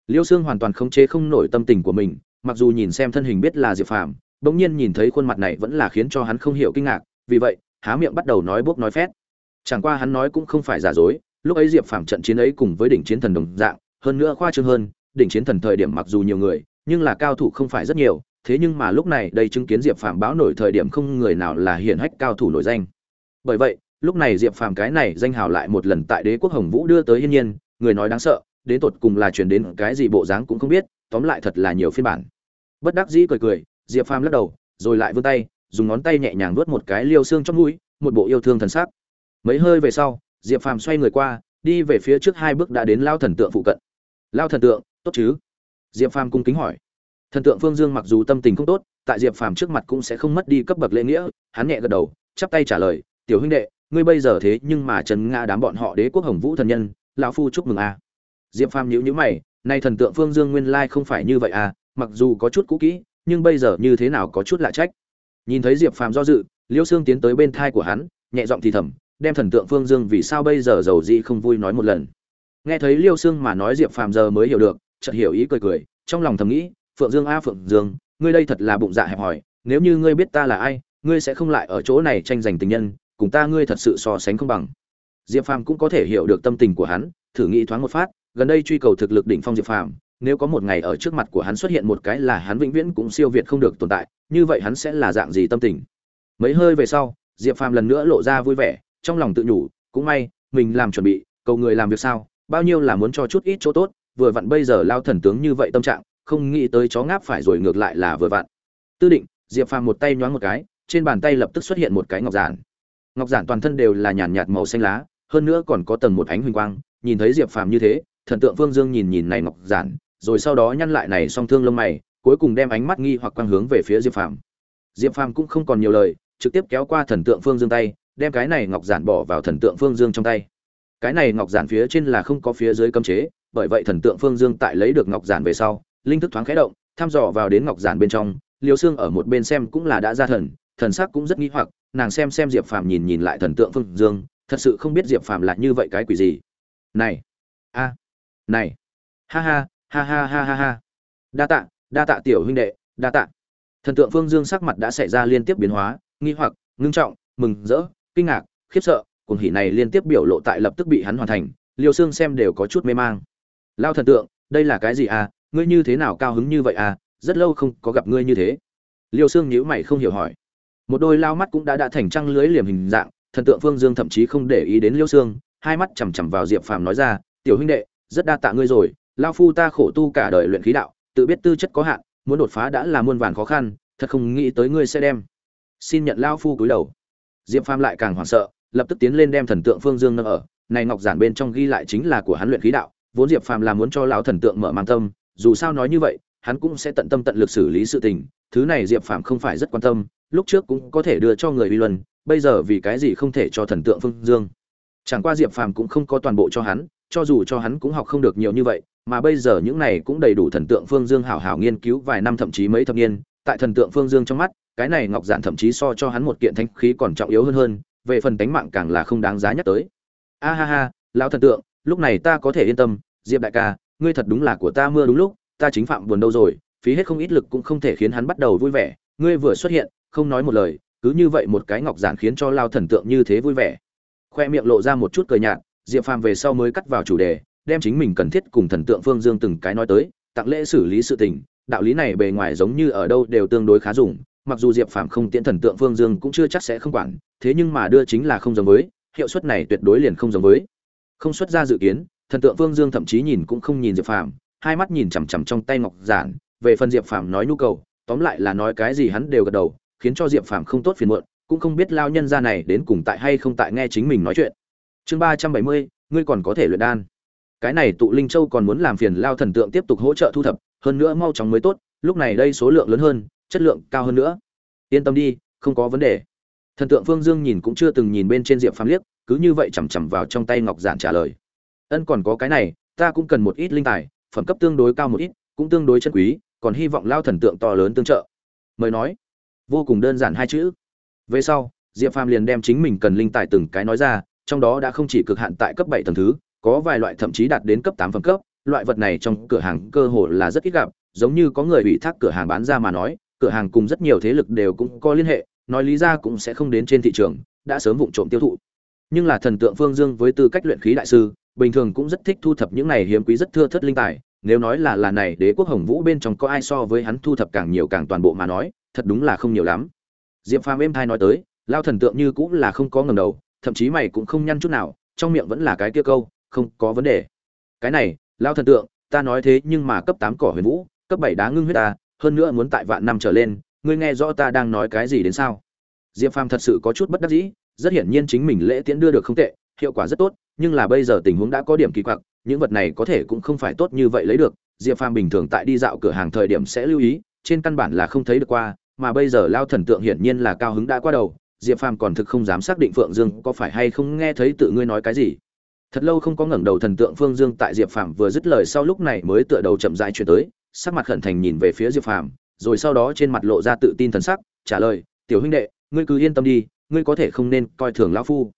Liêu xương hoàn toàn không chế không nổi tâm tình của mình, mặc dù nhìn xem thân hình biết là diệp phàm, bỗng nhiên nhìn thấy khuôn mặt này vẫn là khiến cho hắn không hiểu kinh ngạc, vì vậy, há miệng bắt đầu nói bốc nói phét. Chẳng qua hắn nói cũng không phải giả dối, lúc ấy diệp phàm trận chiến ấy cùng với đỉnh chiến thần đồng dạng, hơn nữa khoa trương hơn, đỉnh chiến thần thời điểm mặc dù nhiều người nhưng là cao thủ không phải rất nhiều, thế nhưng mà lúc này đây chứng kiến diệp phàm báo nổi thời điểm không người nào là hiển hách cao thủ nổi danh. Bởi vậy, lúc này diệp phàm cái này danh hào lại một lần tại đế quốc hồng vũ đưa tới yên nhiên, người nói đáng sợ, đến tột cùng là chuyển đến cái gì bộ dáng cũng không biết, tóm lại thật là nhiều phiên bản. Bất đắc dĩ cười cười, diệp phàm lắc đầu, rồi lại vươn tay, dùng ngón tay nhẹ nhàng vuốt một cái liêu xương trong mũi, một bộ yêu thương thần sắc. Mấy hơi về sau, diệp phàm xoay người qua, đi về phía trước hai bước đã đến lao thần tượng phụ cận. Lao thần tượng, tốt chứ? Diệp phàm cung kính hỏi. Thần tượng phương dương mặc dù tâm tình không tốt, tại diệp phàm trước mặt cũng sẽ không mất đi cấp bậc lễ nghĩa, hắn nhẹ gật đầu, chắp tay trả lời, tiểu huynh đệ, ngươi bây giờ thế nhưng mà trần ngã đám bọn họ đế quốc hồng vũ thần nhân, lão phu chúc mừng a. Diệp phàm nhíu nhíu mày, nay thần tượng phương dương nguyên lai không phải như vậy à mặc dù có chút cũ kỹ, nhưng bây giờ như thế nào có chút lạ trách. Nhìn thấy diệp phàm do dự, liêu xương tiến tới bên thai của hắn, nhẹ giọng thì thầm, đem thần tượng phương dương vì sao bây giờ giàu dị không vui nói một lần. Nghe thấy liêu xương mà nói diệp phàm giờ mới hiểu được chợt hiểu ý cười cười, trong lòng thầm nghĩ, phượng dương a, phượng dương, ngươi đây thật là bụng dạ hẹp hòi, nếu như ngươi biết ta là ai, ngươi sẽ không lại ở chỗ này tranh giành tình nhân, cùng ta ngươi thật sự so sánh không bằng. Diệp phàm cũng có thể hiểu được tâm tình của hắn, thử nghĩ thoáng một phát, gần đây truy cầu thực lực đỉnh phong diệp phàm, nếu có một ngày ở trước mặt của hắn xuất hiện một cái là hắn vĩnh viễn cũng siêu việt không được tồn tại, như vậy hắn sẽ là dạng gì tâm tình? Mấy hơi về sau, diệp phàm lần nữa lộ ra vui vẻ, trong lòng tự nhủ, cũng may, mình làm chuẩn bị, cầu người làm việc sao, bao nhiêu là muốn cho chút ít chỗ tốt vừa vặn bây giờ lao thần tướng như vậy tâm trạng, không nghĩ tới chó ngáp phải rồi ngược lại là vừa vặn. Tư định, diệp phàm một tay nhoáng một cái, trên bàn tay lập tức xuất hiện một cái ngọc giản. Ngọc giản toàn thân đều là nhàn nhạt màu xanh lá, hơn nữa còn có tầng một ánh huỳnh quang, nhìn thấy diệp phàm như thế, thần tượng phương dương nhìn nhìn này ngọc giản, rồi sau đó nhăn lại này song thương lông mày, cuối cùng đem ánh mắt nghi hoặc quang hướng về phía diệp phàm. Diệp phàm cũng không còn nhiều lời, trực tiếp kéo qua thần tượng phương dương tay, đem cái này ngọc giản bỏ vào thần tượng phương dương trong tay. Cái này ngọc giản phía trên là không có phía dưới cấm chế bởi vậy thần tượng phương dương tại lấy được ngọc giản về sau, linh thức thoáng khẽ động, thăm dò vào đến ngọc giản bên trong, liêu xương ở một bên xem cũng là đã ra thần thần sắc cũng rất nghi hoặc, nàng xem xem diệp phàm nhìn nhìn lại thần tượng phương dương, thật sự không biết diệp phàm là như vậy cái quỷ gì. Này, a à, này, ha ha ha ha ha ha ha. Đa tạ đa tạ tiểu huynh đệ, đa tạ. Thần tượng phương dương sắc mặt đã xảy ra liên tiếp biến hóa, nghi hoặc, ngưng trọng, mừng rỡ, kinh ngạc, khiếp sợ, cuồng hỉ này liên tiếp biểu lộ tại lập tức bị hắn hoàn thành, liêu xương xem đều có chút mê mang lao thần tượng, đây là cái gì à? Ngươi như thế nào cao hứng như vậy à? Rất lâu không có gặp ngươi như thế. Liêu xương nhíu mày không hiểu hỏi. Một đôi lao mắt cũng đã đã thành trăng lưới liềm hình dạng, thần tượng phương dương thậm chí không để ý đến liêu xương hai mắt chằm chằm vào diệp phàm nói ra, tiểu huynh đệ, rất đa tạ ngươi rồi, lao phu ta khổ tu cả đời luyện khí đạo, tự biết tư chất có hạn, muốn đột phá đã là muôn vàn khó khăn, thật không nghĩ tới ngươi sẽ đem. Xin nhận lao phu cúi đầu. Diệp phàm lại càng hoảng sợ, lập tức tiến lên đem thần tượng phương dương nâng ở. Này ngọc giản bên trong ghi lại chính là của hắn luyện khí đạo vốn diệp phàm là muốn cho lão thần tượng mở mang tâm, dù sao nói như vậy, hắn cũng sẽ tận tâm tận lực xử lý sự tình, thứ này diệp phàm không phải rất quan tâm, lúc trước cũng có thể đưa cho người uy luân, bây giờ vì cái gì không thể cho thần tượng phương dương. Chẳng qua diệp phàm cũng không có toàn bộ cho hắn, cho dù cho hắn cũng học không được nhiều như vậy, mà bây giờ những này cũng đầy đủ thần tượng phương dương hảo hảo nghiên cứu vài năm thậm chí mấy thập niên, tại thần tượng phương dương trong mắt, cái này ngọc giản thậm chí so cho hắn một kiện thanh khí còn trọng yếu hơn hơn, về phần tánh mạng càng là không đáng giá nhắc tới. A ha ha, lão thần tượng lúc này ta có thể yên tâm, diệp đại ca, ngươi thật đúng là của ta mưa đúng lúc, ta chính phạm buồn đâu rồi, phí hết không ít lực cũng không thể khiến hắn bắt đầu vui vẻ. Ngươi vừa xuất hiện, không nói một lời, cứ như vậy một cái ngọc giản khiến cho lao thần tượng như thế vui vẻ. Khoe miệng lộ ra một chút cười nhạt, diệp phàm về sau mới cắt vào chủ đề, đem chính mình cần thiết cùng thần tượng phương dương từng cái nói tới, tặng lễ xử lý sự tình, đạo lý này bề ngoài giống như ở đâu đều tương đối khá dùng, mặc dù diệp phàm không tiễn thần tượng phương dương cũng chưa chắc sẽ không quản, thế nhưng mà đưa chính là không giống với, hiệu suất này tuyệt đối liền không giống với không xuất ra dự kiến, thần tượng vương dương thậm chí nhìn cũng không nhìn diệp phàm, hai mắt nhìn chằm chằm trong tay ngọc giản, về phần diệp phàm nói nhu cầu, tóm lại là nói cái gì hắn đều gật đầu, khiến cho diệp phàm không tốt phiền muộn, cũng không biết lao nhân ra này đến cùng tại hay không tại nghe chính mình nói chuyện. Chương ba trăm bảy mươi, ngươi còn có thể luyện đan. Cái này tụ linh châu còn muốn làm phiền lao thần tượng tiếp tục hỗ trợ thu thập, hơn nữa mau chóng mới tốt, lúc này đây số lượng lớn hơn, chất lượng cao hơn nữa. Yên tâm đi, không có vấn đề. Thần tượng phương dương nhìn cũng chưa từng nhìn bên trên diệp phàm liếc cứ như vậy chằm chằm vào trong tay ngọc giản trả lời. Ân còn có cái này, ta cũng cần một ít linh tài, phẩm cấp tương đối cao một ít, cũng tương đối chân quý, còn hy vọng lao thần tượng to lớn tương trợ. Mời nói. Vô cùng đơn giản hai chữ. Về sau, diệp phàm liền đem chính mình cần linh tài từng cái nói ra, trong đó đã không chỉ cực hạn tại cấp bảy tầng thứ, có vài loại thậm chí đạt đến cấp tám phẩm cấp, loại vật này trong cửa hàng cơ hồ là rất ít gặp, giống như có người ủy thác cửa hàng bán ra mà nói, cửa hàng cùng rất nhiều thế lực đều cũng có liên hệ, nói lý ra cũng sẽ không đến trên thị trường, đã sớm vụng trộm tiêu thụ nhưng là thần tượng phương dương với tư cách luyện khí đại sư, bình thường cũng rất thích thu thập những này hiếm quý rất thưa thất linh tài, nếu nói là là này, đế quốc hồng vũ bên trong có ai so với hắn thu thập càng nhiều càng toàn bộ mà nói, thật đúng là không nhiều lắm. Diệp phàm êm thai nói tới, lao thần tượng như cũng là không có ngầm đầu, thậm chí mày cũng không nhăn chút nào, trong miệng vẫn là cái kia câu, không có vấn đề. Cái này, lao thần tượng, ta nói thế nhưng mà cấp tám cỏ huyền vũ, cấp bảy đá ngưng huyết ta, hơn nữa muốn tại vạn năm trở lên, ngươi nghe rõ ta đang nói cái gì đến sao? Diệp phàm thật sự có chút bất đắc dĩ rất hiển nhiên chính mình lễ tiễn đưa được không tệ, hiệu quả rất tốt, nhưng là bây giờ tình huống đã có điểm kỳ quặc, những vật này có thể cũng không phải tốt như vậy lấy được. Diệp phàm bình thường tại đi dạo cửa hàng thời điểm sẽ lưu ý, trên căn bản là không thấy được qua, mà bây giờ lao thần tượng hiển nhiên là cao hứng đã qua đầu. Diệp phàm còn thực không dám xác định phượng dương có phải hay không nghe thấy tự ngươi nói cái gì. Thật lâu không có ngẩng đầu thần tượng phương dương tại diệp phàm vừa dứt lời sau lúc này mới tựa đầu chậm rãi chuyển tới, sắc mặt khẩn thành nhìn về phía diệp phàm, rồi sau đó trên mặt lộ ra tự tin thần sắc, trả lời, tiểu huynh đệ, ngươi cứ yên tâm đi ngươi có thể không nên coi thường lão phu.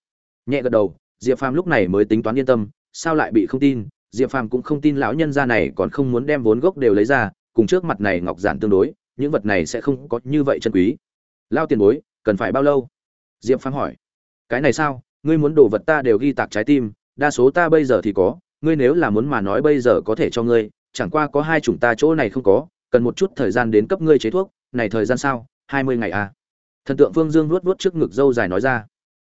Nhẹ gật đầu, diệp phàm lúc này mới tính toán yên tâm, sao lại bị không tin? Diệp phàm cũng không tin lão nhân gia này còn không muốn đem vốn gốc đều lấy ra, cùng trước mặt này ngọc giản tương đối, những vật này sẽ không có như vậy chân quý. Lao tiền bối, cần phải bao lâu? Diệp phàm hỏi. Cái này sao? Ngươi muốn đồ vật ta đều ghi tạc trái tim, đa số ta bây giờ thì có, ngươi nếu là muốn mà nói bây giờ có thể cho ngươi, chẳng qua có hai chủng ta chỗ này không có, cần một chút thời gian đến cấp ngươi chế thuốc, này thời gian sao? Hai mươi ngày à? Thần tượng phương dương luốt luốt trước ngực dâu dài nói ra.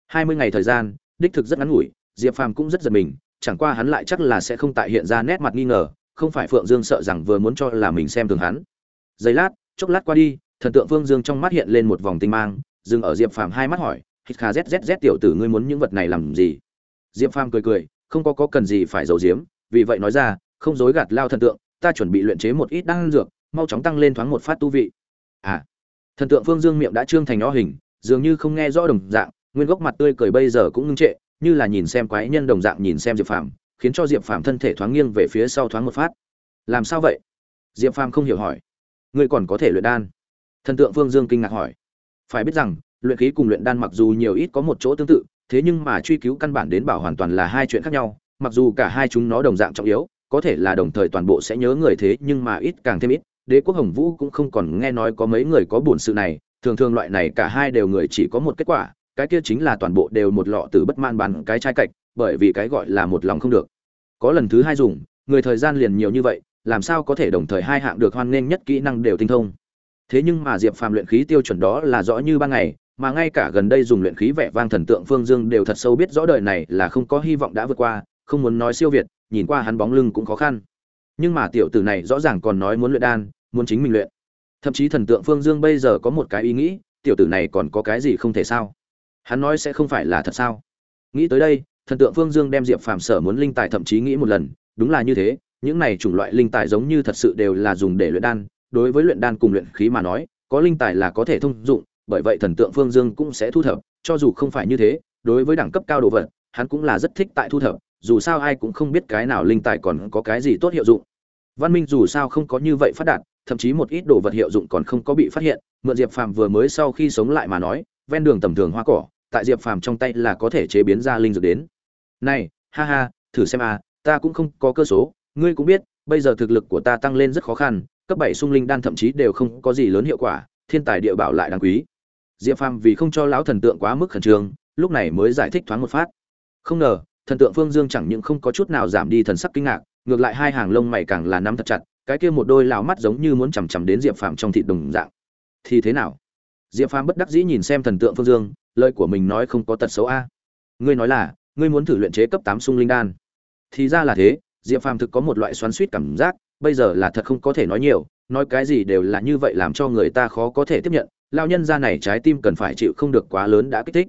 Hai mươi ngày thời gian, đích thực rất ngắn ngủi, diệp phàm cũng rất giật mình, chẳng qua hắn lại chắc là sẽ không tại hiện ra nét mặt nghi ngờ, không phải phượng dương sợ rằng vừa muốn cho là mình xem thường hắn. Giây lát, chốc lát qua đi, thần tượng phương dương trong mắt hiện lên một vòng tinh mang, dừng ở diệp phàm hai mắt hỏi, hít kha zzz tiểu tử ngươi muốn những vật này làm gì? Diệp phàm cười cười, không có có cần gì phải giấu giếm, vì vậy nói ra, không dối gạt lao thần tượng, ta chuẩn bị luyện chế một ít đan dược, mau chóng tăng lên thoáng một phát tu vị. À thần tượng phương dương miệng đã trương thành nó hình, dường như không nghe rõ đồng dạng, nguyên gốc mặt tươi cười bây giờ cũng ngưng trệ, như là nhìn xem quái nhân đồng dạng nhìn xem diệp phàm, khiến cho diệp phàm thân thể thoáng nghiêng về phía sau thoáng một phát. Làm sao vậy? Diệp phàm không hiểu hỏi. Ngươi còn có thể luyện đan? Thần tượng phương dương kinh ngạc hỏi. Phải biết rằng, luyện khí cùng luyện đan mặc dù nhiều ít có một chỗ tương tự, thế nhưng mà truy cứu căn bản đến bảo hoàn toàn là hai chuyện khác nhau, mặc dù cả hai chúng nó đồng dạng trọng yếu, có thể là đồng thời toàn bộ sẽ nhớ người thế nhưng mà ít càng thêm ít đế quốc hồng vũ cũng không còn nghe nói có mấy người có buồn sự này, thường thường loại này cả hai đều người chỉ có một kết quả, cái kia chính là toàn bộ đều một lọ từ bất man bàn cái chai cạch, bởi vì cái gọi là một lòng không được. Có lần thứ hai dùng, người thời gian liền nhiều như vậy, làm sao có thể đồng thời hai hạng được hoan nghênh nhất kỹ năng đều tinh thông. Thế nhưng mà diệp phàm luyện khí tiêu chuẩn đó là rõ như ban ngày, mà ngay cả gần đây dùng luyện khí vẻ vang thần tượng phương dương đều thật sâu biết rõ đời này là không có hy vọng đã vượt qua, không muốn nói siêu việt, nhìn qua hắn bóng lưng cũng khó khăn nhưng mà tiểu tử này rõ ràng còn nói muốn luyện đan, muốn chính mình luyện. Thậm chí thần tượng phương dương bây giờ có một cái ý nghĩ, tiểu tử này còn có cái gì không thể sao? Hắn nói sẽ không phải là thật sao? Nghĩ tới đây, thần tượng phương dương đem diệp phàm sở muốn linh tài thậm chí nghĩ một lần, đúng là như thế, những này chủng loại linh tài giống như thật sự đều là dùng để luyện đan, đối với luyện đan cùng luyện khí mà nói, có linh tài là có thể thông dụng, bởi vậy thần tượng phương dương cũng sẽ thu thập, cho dù không phải như thế, đối với đẳng cấp cao đồ vật, hắn cũng là rất thích tại thu thập dù sao ai cũng không biết cái nào linh tài còn có cái gì tốt hiệu dụng. Văn minh dù sao không có như vậy phát đạt, thậm chí một ít đồ vật hiệu dụng còn không có bị phát hiện, mượn diệp phàm vừa mới sau khi sống lại mà nói, ven đường tầm thường hoa cỏ, tại diệp phàm trong tay là có thể chế biến ra linh dược đến. Này, ha ha, thử xem à ta cũng không có cơ số, ngươi cũng biết, bây giờ thực lực của ta tăng lên rất khó khăn, cấp bảy sung linh đan thậm chí đều không có gì lớn hiệu quả, thiên tài địa bảo lại đáng quý. Diệp phàm vì không cho lão thần tượng quá mức khẩn trương, lúc này mới giải thích thoáng một phát. Không ngờ thần tượng phương dương chẳng những không có chút nào giảm đi thần sắc kinh ngạc, ngược lại hai hàng lông mày càng là nắm thật chặt, cái kia một đôi lão mắt giống như muốn chằm chằm đến diệp phàm trong thịt đồng dạng. Thì thế nào? Diệp phàm bất đắc dĩ nhìn xem thần tượng phương dương, lời của mình nói không có tật xấu a. Ngươi nói là, ngươi muốn thử luyện chế cấp tám sung linh đan. Thì ra là thế, diệp phàm thực có một loại xoắn suýt cảm giác, bây giờ là thật không có thể nói nhiều, nói cái gì đều là như vậy làm cho người ta khó có thể tiếp nhận lao nhân ra này trái tim cần phải chịu không được quá lớn đã kích thích.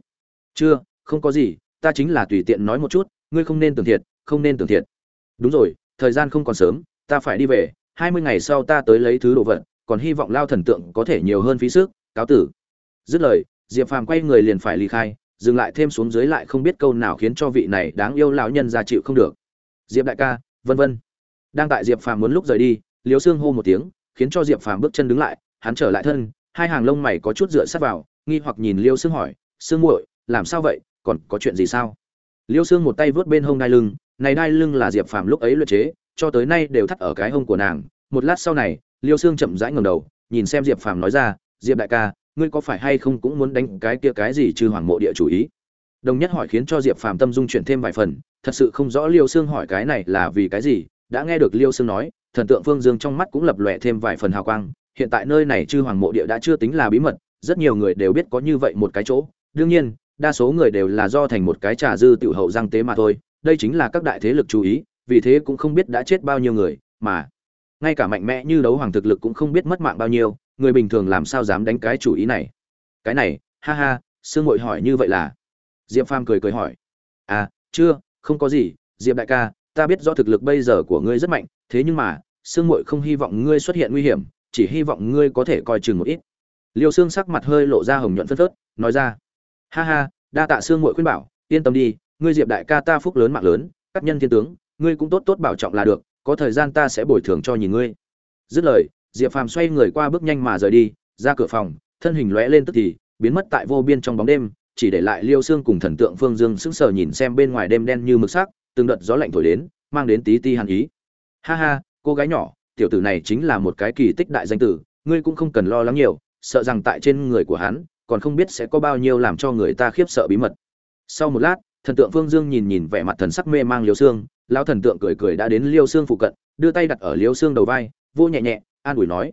Chưa, không có gì ta chính là tùy tiện nói một chút, ngươi không nên tưởng thiệt, không nên tưởng thiệt. Đúng rồi, thời gian không còn sớm, ta phải đi về, hai mươi ngày sau ta tới lấy thứ đồ vật, còn hy vọng lao thần tượng có thể nhiều hơn phí sức, cáo tử. Dứt lời, diệp phàm quay người liền phải ly khai, dừng lại thêm xuống dưới lại không biết câu nào khiến cho vị này đáng yêu lão nhân ra chịu không được. Diệp đại ca, vân vân. Đang tại diệp phàm muốn lúc rời đi liều xương hô một tiếng, khiến cho diệp phàm bước chân đứng lại, hắn trở lại thân, hai hàng lông mày có chút dựa sát vào, nghi hoặc nhìn liêu xương hỏi xương muội, làm sao vậy? Còn có chuyện gì sao? Liêu xương một tay vớt bên hông đai lưng, này đai lưng là diệp phàm lúc ấy luyện chế, cho tới nay đều thắt ở cái hông của nàng. Một lát sau này, liêu xương chậm rãi ngầm đầu, nhìn xem diệp phàm nói ra, diệp đại ca, ngươi có phải hay không cũng muốn đánh cái kia cái gì trừ hoàng mộ địa chủ ý? Đồng nhất hỏi khiến cho diệp phàm tâm dung chuyển thêm vài phần, thật sự không rõ liêu xương hỏi cái này là vì cái gì. Đã nghe được liêu xương nói, thần tượng phương dương trong mắt cũng lập lòe thêm vài phần hào quang. Hiện tại nơi này chư hoàng mộ địa đã chưa tính là bí mật, rất nhiều người đều biết có như vậy một cái chỗ. Đương nhiên đa số người đều là do thành một cái trà dư tiểu hậu giang tế mà thôi, đây chính là các đại thế lực chú ý, vì thế cũng không biết đã chết bao nhiêu người, mà ngay cả mạnh mẽ như đấu hoàng thực lực cũng không biết mất mạng bao nhiêu, người bình thường làm sao dám đánh cái chủ ý này? Cái này, ha ha, sương Ngụy hỏi như vậy là? Diệp phàm cười cười hỏi. À chưa, không có gì, diệp đại ca, ta biết rõ thực lực bây giờ của ngươi rất mạnh, thế nhưng mà, sương Ngụy không hy vọng ngươi xuất hiện nguy hiểm, chỉ hy vọng ngươi có thể coi chừng một ít. Liêu xương sắc mặt hơi lộ ra hồng nhuận phất phớt, nói ra ha ha, đa tạ sương mội khuyên bảo, yên tâm đi, ngươi diệp đại ca ta phúc lớn mạng lớn, các nhân thiên tướng, ngươi cũng tốt tốt bảo trọng là được, có thời gian ta sẽ bồi thường cho nhìn ngươi. Dứt lời, diệp phàm xoay người qua bước nhanh mà rời đi, ra cửa phòng, thân hình lóe lên tức thì, biến mất tại vô biên trong bóng đêm, chỉ để lại liêu xương cùng thần tượng phương dương sững sờ nhìn xem bên ngoài đêm đen như mực sắc, từng đợt gió lạnh thổi đến, mang đến tí ti hàn ý. Ha ha, cô gái nhỏ, tiểu tử này chính là một cái kỳ tích đại danh tử, ngươi cũng không cần lo lắng nhiều, sợ rằng tại trên người của hắn còn không biết sẽ có bao nhiêu làm cho người ta khiếp sợ bí mật. Sau một lát, thần tượng phương dương nhìn nhìn vẻ mặt thần sắc mê mang liêu xương lão thần tượng cười cười đã đến liêu xương phụ cận, đưa tay đặt ở liêu xương đầu vai, vô nhẹ nhẹ, an ủi nói.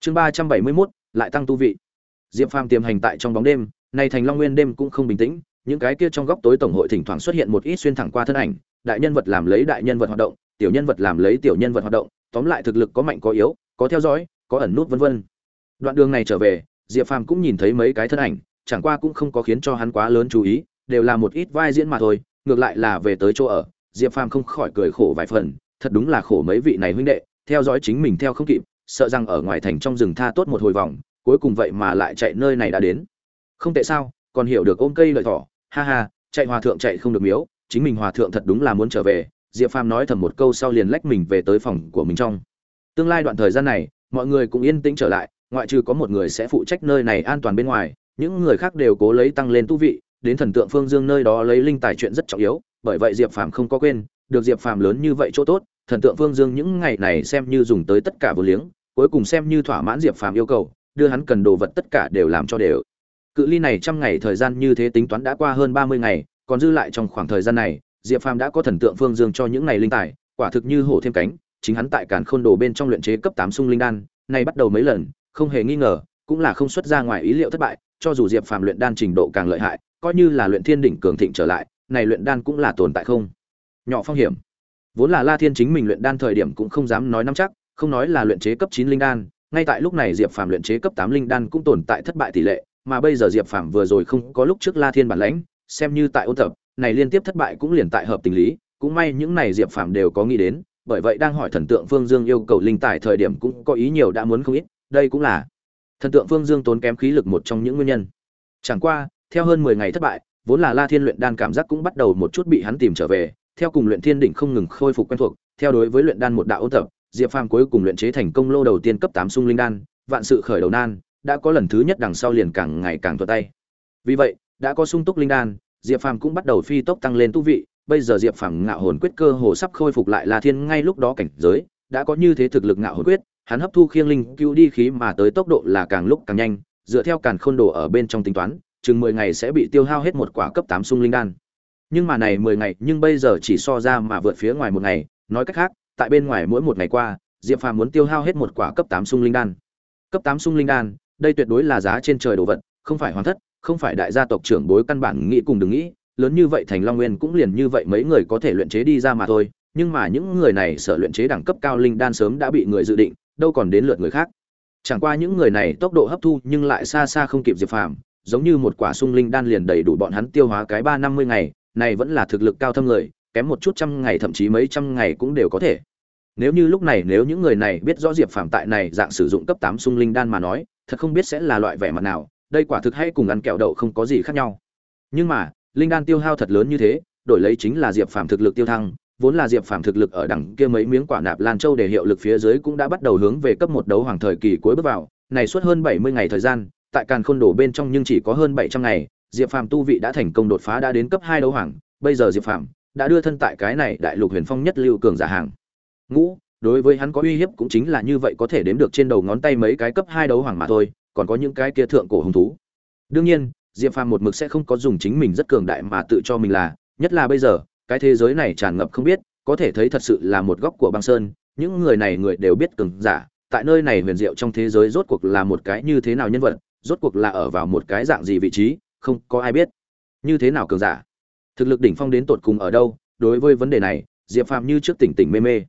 Chương ba trăm bảy mươi mốt, lại tăng tu vị. Diệp phàm tiềm hành tại trong bóng đêm, nay thành long nguyên đêm cũng không bình tĩnh, những cái kia trong góc tối tổng hội thỉnh thoảng xuất hiện một ít xuyên thẳng qua thân ảnh, đại nhân vật làm lấy đại nhân vật hoạt động, tiểu nhân vật làm lấy tiểu nhân vật hoạt động, tóm lại thực lực có mạnh có yếu, có theo dõi, có ẩn nút vân vân. Đoạn đường này trở về diệp phàm cũng nhìn thấy mấy cái thân ảnh, chẳng qua cũng không có khiến cho hắn quá lớn chú ý, đều là một ít vai diễn mà thôi, ngược lại là về tới chỗ ở, diệp phàm không khỏi cười khổ vài phần, thật đúng là khổ mấy vị này huynh đệ, theo dõi chính mình theo không kịp, sợ rằng ở ngoài thành trong rừng tha tốt một hồi vòng, cuối cùng vậy mà lại chạy nơi này đã đến. Không tệ sao, còn hiểu được ôm cây lợi thỏ, ha ha, chạy hòa thượng chạy không được miếu, chính mình hòa thượng thật đúng là muốn trở về, diệp phàm nói thầm một câu sau liền lách mình về tới phòng của mình trong. Tương lai đoạn thời gian này, mọi người cũng yên tĩnh trở lại ngoại trừ có một người sẽ phụ trách nơi này an toàn bên ngoài, những người khác đều cố lấy tăng lên tu vị, đến thần tượng phương dương nơi đó lấy linh tài chuyện rất trọng yếu, bởi vậy diệp phàm không có quên, được diệp phàm lớn như vậy chỗ tốt, thần tượng phương dương những ngày này xem như dùng tới tất cả vô liếng, cuối cùng xem như thỏa mãn diệp phàm yêu cầu, đưa hắn cần đồ vật tất cả đều làm cho đều. Cự ly này trăm ngày thời gian như thế tính toán đã qua hơn ba mươi ngày, còn dư lại trong khoảng thời gian này, diệp phàm đã có thần tượng phương dương cho những ngày linh tài, quả thực như hổ thêm cánh, chính hắn tại càn khôn đồ bên trong luyện chế cấp tám sung linh đan này bắt đầu mấy lần không hề nghi ngờ, cũng là không xuất ra ngoài ý liệu thất bại, cho dù diệp phàm luyện đan trình độ càng lợi hại, coi như là luyện thiên đỉnh cường thịnh trở lại, này luyện đan cũng là tồn tại không? Nhỏ phong hiểm. Vốn là la thiên chính mình luyện đan thời điểm cũng không dám nói nắm chắc, không nói là luyện chế cấp chín linh đan, ngay tại lúc này diệp phàm luyện chế cấp tám linh đan cũng tồn tại thất bại tỷ lệ, mà bây giờ diệp phàm vừa rồi không có lúc trước la thiên bản lãnh, xem như tại ôn tập, này liên tiếp thất bại cũng liền tại hợp tình lý, cũng may những này diệp phàm đều có nghĩ đến, bởi vậy đang hỏi thần tượng phương dương yêu cầu linh tài thời điểm cũng có ý nhiều đã muốn không ít đây cũng là thần tượng phương dương tốn kém khí lực một trong những nguyên nhân. Chẳng qua, theo hơn mười ngày thất bại, vốn là la thiên luyện đan cảm giác cũng bắt đầu một chút bị hắn tìm trở về, theo cùng luyện thiên đỉnh không ngừng khôi phục quen thuộc, theo đối với luyện đan một đạo ôn tập, diệp phàm cuối cùng luyện chế thành công lô đầu tiên cấp tám sung linh đan, vạn sự khởi đầu nan, đã có lần thứ nhất đằng sau liền càng ngày càng thuận tay. Vì vậy, đã có sung túc linh đan, diệp phàm cũng bắt đầu phi tốc tăng lên tu vị, bây giờ diệp phàm ngạo hồn quyết cơ hồ sắp khôi phục lại la thiên ngay lúc đó cảnh giới, đã có như thế thực lực ngạo hồn quyết hắn hấp thu khiêng linh cứu đi khí mà tới tốc độ là càng lúc càng nhanh, dựa theo càn khôn đồ ở bên trong tính toán, chừng mười ngày sẽ bị tiêu hao hết một quả cấp tám sung linh đan. Nhưng mà này mười ngày, nhưng bây giờ chỉ so ra mà vượt phía ngoài một ngày, nói cách khác, tại bên ngoài mỗi một ngày qua, diệp phàm muốn tiêu hao hết một quả cấp tám sung linh đan. Cấp tám sung linh đan, đây tuyệt đối là giá trên trời đồ vật, không phải hoàn thất, không phải đại gia tộc trưởng bối căn bản nghĩ cùng đừng nghĩ, lớn như vậy thành long nguyên cũng liền như vậy mấy người có thể luyện chế đi ra mà thôi, nhưng mà những người này sợ luyện chế đẳng cấp cao linh đan sớm đã bị người dự định đâu còn đến lượt người khác. Chẳng qua những người này tốc độ hấp thu nhưng lại xa xa không kịp diệp phàm, giống như một quả sung linh đan liền đầy đủ bọn hắn tiêu hóa cái ba năm mươi ngày, này vẫn là thực lực cao thâm người, kém một chút trăm ngày thậm chí mấy trăm ngày cũng đều có thể. Nếu như lúc này nếu những người này biết rõ diệp phàm tại này dạng sử dụng cấp tám sung linh đan mà nói, thật không biết sẽ là loại vẻ mặt nào, đây quả thực hay cùng ăn kẹo đậu không có gì khác nhau. Nhưng mà, linh đan tiêu hao thật lớn như thế, đổi lấy chính là diệp phàm thực lực tiêu thăng vốn là diệp phàm thực lực ở đẳng kia mấy miếng quả nạp lan châu để hiệu lực phía dưới cũng đã bắt đầu hướng về cấp một đấu hoàng thời kỳ cuối bước vào. Này suốt hơn bảy mươi ngày thời gian, tại càn khôn đổ bên trong nhưng chỉ có hơn bảy trăm ngày, diệp phàm tu vị đã thành công đột phá đã đến cấp hai đấu hoàng. Bây giờ diệp phàm đã đưa thân tại cái này đại lục huyền phong nhất lưu cường giả hàng. Ngũ, đối với hắn có uy hiếp cũng chính là như vậy có thể đếm được trên đầu ngón tay mấy cái cấp hai đấu hoàng mà thôi, còn có những cái kia thượng cổ hùng thú. Đương nhiên, diệp phàm một mực sẽ không có dùng chính mình rất cường đại mà tự cho mình là, nhất là bây giờ cái thế giới này tràn ngập không biết, có thể thấy thật sự là một góc của băng sơn, những người này người đều biết cường giả, tại nơi này huyền diệu trong thế giới rốt cuộc là một cái như thế nào nhân vật, rốt cuộc là ở vào một cái dạng gì vị trí, không có ai biết. Như thế nào cường giả? Thực lực đỉnh phong đến tột cùng ở đâu? Đối với vấn đề này, diệp phàm như trước tỉnh tỉnh mê mê.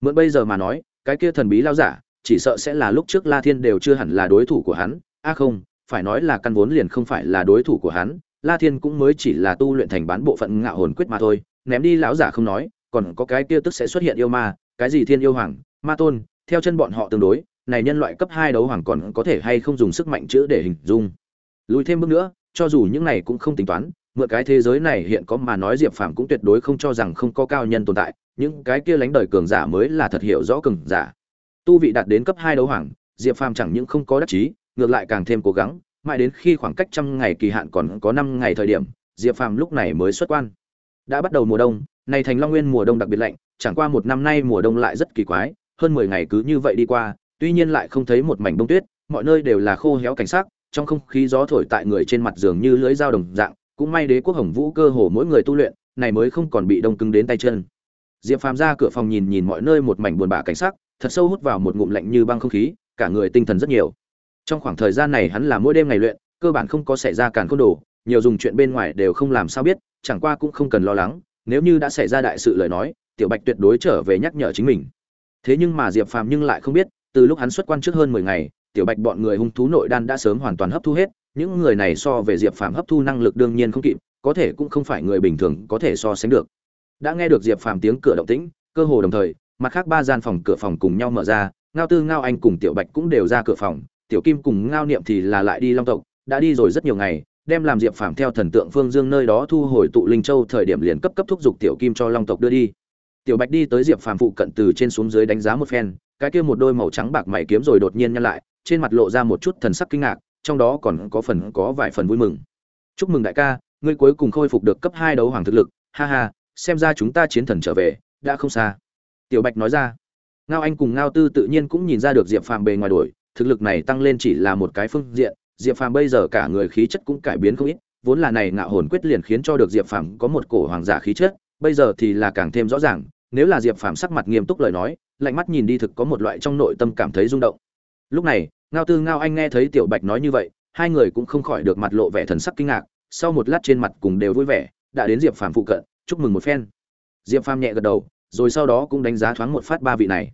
Mượn bây giờ mà nói, cái kia thần bí lao giả, chỉ sợ sẽ là lúc trước la thiên đều chưa hẳn là đối thủ của hắn. A không, phải nói là căn vốn liền không phải là đối thủ của hắn. La thiên cũng mới chỉ là tu luyện thành bán bộ phận ngạo hồn quyết mà thôi ném đi lão giả không nói, còn có cái kia tức sẽ xuất hiện yêu ma, cái gì thiên yêu hoàng, ma tôn, theo chân bọn họ tương đối, này nhân loại cấp hai đấu hoàng còn có thể hay không dùng sức mạnh chữ để hình dung. Lùi thêm bước nữa, cho dù những này cũng không tính toán, mượn cái thế giới này hiện có mà nói diệp phàm cũng tuyệt đối không cho rằng không có cao nhân tồn tại, những cái kia lánh đời cường giả mới là thật hiểu rõ cường giả. Tu vị đạt đến cấp hai đấu hoàng, diệp phàm chẳng những không có đắc chí, ngược lại càng thêm cố gắng, mãi đến khi khoảng cách trăm ngày kỳ hạn còn có năm ngày thời điểm, diệp phàm lúc này mới xuất quan đã bắt đầu mùa đông, này thành long nguyên mùa đông đặc biệt lạnh, chẳng qua một năm nay mùa đông lại rất kỳ quái, hơn mười ngày cứ như vậy đi qua, tuy nhiên lại không thấy một mảnh bông tuyết, mọi nơi đều là khô héo cảnh sắc, trong không khí gió thổi tại người trên mặt giường như lưỡi dao đồng dạng, cũng may đế quốc hồng vũ cơ hồ mỗi người tu luyện, này mới không còn bị đông cứng đến tay chân. Diệp phàm ra cửa phòng nhìn nhìn mọi nơi một mảnh buồn bã cảnh sắc, thật sâu hút vào một ngụm lạnh như băng không khí, cả người tinh thần rất nhiều. Trong khoảng thời gian này hắn là mỗi đêm ngày luyện, cơ bản không có xảy ra càn khôn đồ, nhiều dùng chuyện bên ngoài đều không làm sao biết chẳng qua cũng không cần lo lắng, nếu như đã xảy ra đại sự lời nói, tiểu bạch tuyệt đối trở về nhắc nhở chính mình. Thế nhưng mà diệp phàm nhưng lại không biết, từ lúc hắn xuất quan trước hơn mười ngày, tiểu bạch bọn người hung thú nội đan đã sớm hoàn toàn hấp thu hết, những người này so về diệp phàm hấp thu năng lực đương nhiên không kịp, có thể cũng không phải người bình thường có thể so sánh được. Đã nghe được diệp phàm tiếng cửa động tĩnh, cơ hồ đồng thời, mặt khác ba gian phòng cửa phòng cùng nhau mở ra, ngao tư, ngao anh cùng tiểu bạch cũng đều ra cửa phòng, tiểu kim cùng ngao niệm thì là lại đi long tộc, đã đi rồi rất nhiều ngày đem làm diệp phàm theo thần tượng phương dương nơi đó thu hồi tụ linh châu thời điểm liền cấp cấp thúc giục tiểu kim cho long tộc đưa đi. Tiểu bạch đi tới diệp phàm phụ cận từ trên xuống dưới đánh giá một phen, cái kia một đôi màu trắng bạc mày kiếm rồi đột nhiên nhăn lại, trên mặt lộ ra một chút thần sắc kinh ngạc, trong đó còn có phần có vài phần vui mừng. Chúc mừng đại ca, ngươi cuối cùng khôi phục được cấp hai đấu hoàng thực lực, ha ha, xem ra chúng ta chiến thần trở về, đã không xa. Tiểu bạch nói ra. Ngao anh cùng ngao tư tự nhiên cũng nhìn ra được diệp phàm bề ngoài đổi thực lực này tăng lên chỉ là một cái phương diện diệp phàm bây giờ cả người khí chất cũng cải biến không ít, vốn là này ngạo hồn quyết liền khiến cho được diệp phàm có một cổ hoàng giả khí chất, bây giờ thì là càng thêm rõ ràng, nếu là diệp phàm sắc mặt nghiêm túc lời nói, lạnh mắt nhìn đi thực có một loại trong nội tâm cảm thấy rung động. Lúc này, ngao tư ngao anh nghe thấy tiểu bạch nói như vậy, hai người cũng không khỏi được mặt lộ vẻ thần sắc kinh ngạc, sau một lát trên mặt cùng đều vui vẻ, đã đến diệp phàm phụ cận, chúc mừng một phen. Diệp phàm nhẹ gật đầu, rồi sau đó cũng đánh giá thoáng một phát ba vị này.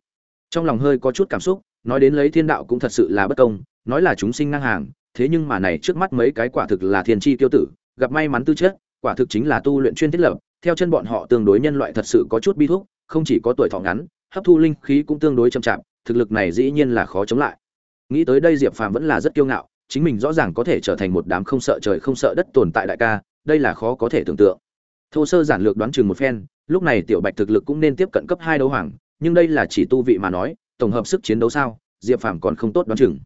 Trong lòng hơi có chút cảm xúc, nói đến lấy thiên đạo cũng thật sự là bất công, nói là chúng sinh ngang hàng thế nhưng mà này trước mắt mấy cái quả thực là thiên chi tiêu tử, gặp may mắn tư chất, quả thực chính là tu luyện chuyên thiết lập, theo chân bọn họ tương đối nhân loại thật sự có chút bi thuốc không chỉ có tuổi thọ ngắn, hấp thu linh khí cũng tương đối chậm chạp, thực lực này dĩ nhiên là khó chống lại. Nghĩ tới đây diệp phàm vẫn là rất kiêu ngạo, chính mình rõ ràng có thể trở thành một đám không sợ trời không sợ đất tồn tại đại ca, đây là khó có thể tưởng tượng. Thô sơ giản lược đoán chừng một phen, lúc này tiểu bạch thực lực cũng nên tiếp cận cấp hai đấu hoàng, nhưng đây là chỉ tu vị mà nói, tổng hợp sức chiến đấu sao, diệp phàm còn không tốt đoán chừng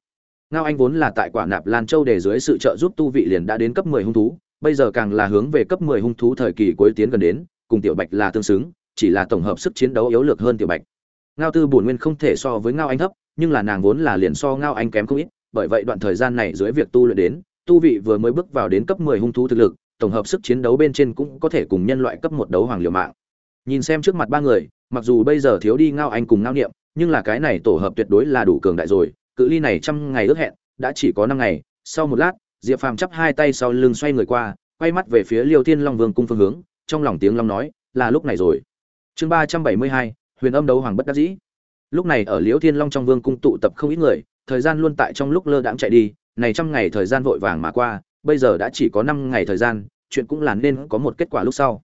ngao anh vốn là tại quả nạp lan châu để dưới sự trợ giúp tu vị liền đã đến cấp mười hung thú, bây giờ càng là hướng về cấp mười hung thú thời kỳ cuối tiến gần đến, cùng tiểu bạch là tương xứng, chỉ là tổng hợp sức chiến đấu yếu lược hơn tiểu bạch. Ngao tư bổn nguyên không thể so với ngao anh thấp, nhưng là nàng vốn là liền so ngao anh kém không ít, bởi vậy đoạn thời gian này dưới việc tu luyện đến, tu vị vừa mới bước vào đến cấp mười hung thú thực lực, tổng hợp sức chiến đấu bên trên cũng có thể cùng nhân loại cấp một đấu hoàng liều mạng. Nhìn xem trước mặt ba người, mặc dù bây giờ thiếu đi ngao anh cùng ngao niệm, nhưng là cái này tổ hợp tuyệt đối là đủ cường đại rồi cự ly này trăm ngày ước hẹn, đã chỉ có năm ngày. Sau một lát, diệp phàm chắp hai tay sau lưng xoay người qua, quay mắt về phía liêu thiên long vương cung phương hướng, trong lòng tiếng long nói, là lúc này rồi. Chương ba trăm bảy mươi hai, huyền âm đấu hoàng bất đắc dĩ. Lúc này ở liễu thiên long trong vương cung tụ tập không ít người, thời gian luôn tại trong lúc lơ đãng chạy đi, này trăm ngày thời gian vội vàng mà qua, bây giờ đã chỉ có năm ngày thời gian, chuyện cũng là nên có một kết quả lúc sau.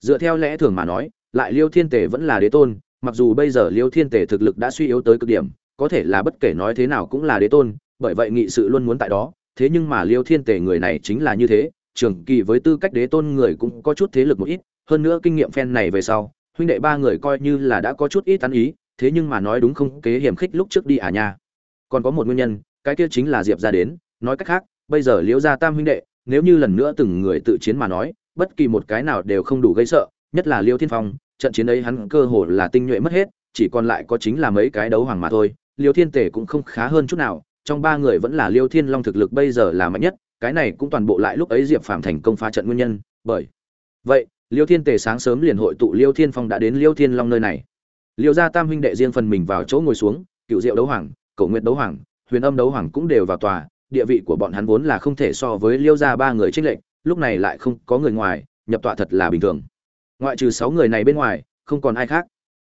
Dựa theo lẽ thường mà nói, lại liêu thiên tể vẫn là đế tôn, mặc dù bây giờ liêu thiên tể thực lực đã suy yếu tới cực điểm có thể là bất kể nói thế nào cũng là đế tôn, bởi vậy nghị sự luôn muốn tại đó, thế nhưng mà liêu thiên tể người này chính là như thế trưởng kỳ với tư cách đế tôn người cũng có chút thế lực một ít, hơn nữa kinh nghiệm phen này về sau, huynh đệ ba người coi như là đã có chút ít tán ý, thế nhưng mà nói đúng không, kế hiểm khích lúc trước đi à nha. Còn có một nguyên nhân, cái kia chính là diệp ra đến, nói cách khác, bây giờ liễu gia tam huynh đệ, nếu như lần nữa từng người tự chiến mà nói, bất kỳ một cái nào đều không đủ gây sợ, nhất là liêu thiên phong, trận chiến ấy hắn cơ hồ là tinh nhuệ mất hết, chỉ còn lại có chính là mấy cái đấu hoàng mà thôi liêu thiên tể cũng không khá hơn chút nào, trong ba người vẫn là liêu thiên long thực lực bây giờ là mạnh nhất, cái này cũng toàn bộ lại lúc ấy diệp phàm thành công phá trận nguyên nhân, bởi vậy, liêu thiên tề sáng sớm liền hội tụ liêu thiên phong đã đến liêu thiên long nơi này. Liêu gia tam huynh đệ riêng phần mình vào chỗ ngồi xuống, cựu diệu đấu hoàng cầu nguyện đấu hoàng, huyền âm đấu hoàng cũng đều vào tòa, địa vị của bọn hắn vốn là không thể so với liêu gia ba người trích lệnh lúc này lại không có người ngoài, nhập tọa thật là bình thường. Ngoại trừ sáu người này bên ngoài, không còn ai khác.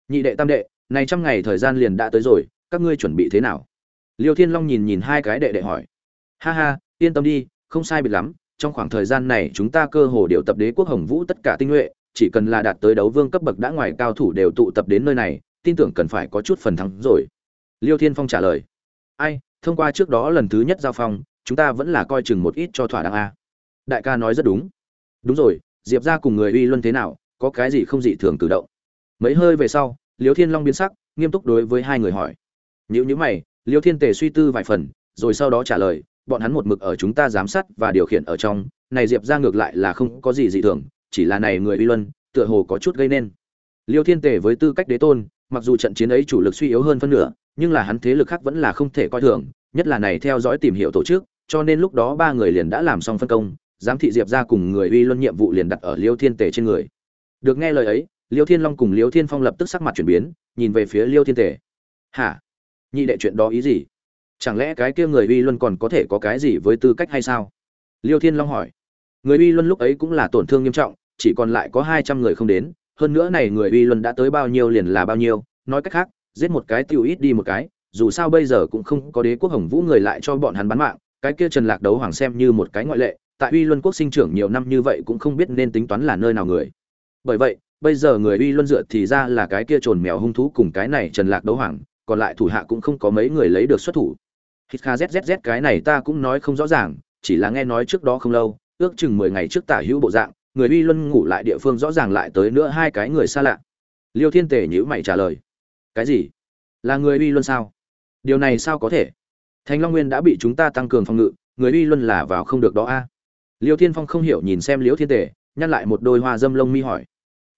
Nhị đệ tam đệ, này trăm ngày thời gian liền đã tới rồi các ngươi chuẩn bị thế nào? Liêu thiên long nhìn nhìn hai cái đệ đệ hỏi. Ha ha, yên tâm đi, không sai biệt lắm, trong khoảng thời gian này chúng ta cơ hồ điều tập đế quốc hồng vũ tất cả tinh nhuệ, chỉ cần là đạt tới đấu vương cấp bậc đã ngoài cao thủ đều tụ tập đến nơi này, tin tưởng cần phải có chút phần thắng rồi. Liêu thiên phong trả lời. Ai, thông qua trước đó lần thứ nhất giao phong, chúng ta vẫn là coi chừng một ít cho thỏa đáng a. Đại ca nói rất đúng. Đúng rồi, diệp ra cùng người uy luân thế nào, có cái gì không dị thường cử động? Mấy hơi về sau, liêu thiên long biến sắc, nghiêm túc đối với hai người hỏi nhữ như mày, liêu thiên tề suy tư vài phần, rồi sau đó trả lời, bọn hắn một mực ở chúng ta giám sát và điều khiển ở trong, này diệp gia ngược lại là không có gì dị thường, chỉ là này người uy luân, tựa hồ có chút gây nên. Liêu thiên tề với tư cách đế tôn, mặc dù trận chiến ấy chủ lực suy yếu hơn phân nửa, nhưng là hắn thế lực khác vẫn là không thể coi thường, nhất là này theo dõi tìm hiểu tổ chức, cho nên lúc đó ba người liền đã làm xong phân công, giám thị diệp gia cùng người uy luân nhiệm vụ liền đặt ở liêu thiên tề trên người. Được nghe lời ấy, liêu thiên long cùng liêu thiên phong lập tức sắc mặt chuyển biến, nhìn về phía liêu thiên tề. Hả? Nhị đệ chuyện đó ý gì? Chẳng lẽ cái kia người uy luân còn có thể có cái gì với tư cách hay sao? Liêu thiên long hỏi. Người uy luân lúc ấy cũng là tổn thương nghiêm trọng, chỉ còn lại có hai trăm người không đến, hơn nữa này người uy luân đã tới bao nhiêu liền là bao nhiêu, nói cách khác, giết một cái tiêu ít đi một cái, dù sao bây giờ cũng không có đế quốc hồng vũ người lại cho bọn hắn bán mạng, cái kia trần lạc đấu hoàng xem như một cái ngoại lệ, tại uy luân quốc sinh trưởng nhiều năm như vậy cũng không biết nên tính toán là nơi nào người. Bởi vậy, bây giờ người uy luân dựa thì ra là cái kia trồn mèo hung thú cùng cái này trần lạc đấu hoàng còn lại thủ hạ cũng không có mấy người lấy được xuất thủ. Hít kha zzz cái này ta cũng nói không rõ ràng, chỉ là nghe nói trước đó không lâu, ước chừng mười ngày trước tả hữu bộ dạng, người uy luân ngủ lại địa phương rõ ràng lại tới nữa hai cái người xa lạ. Liêu thiên tể nhữ mày trả lời. Cái gì? Là người uy luân sao? Điều này sao có thể? Thành long nguyên đã bị chúng ta tăng cường phòng ngự, người uy luân là vào không được đó a. Liêu thiên phong không hiểu nhìn xem liễu thiên tể nhăn lại một đôi hoa dâm lông mi hỏi.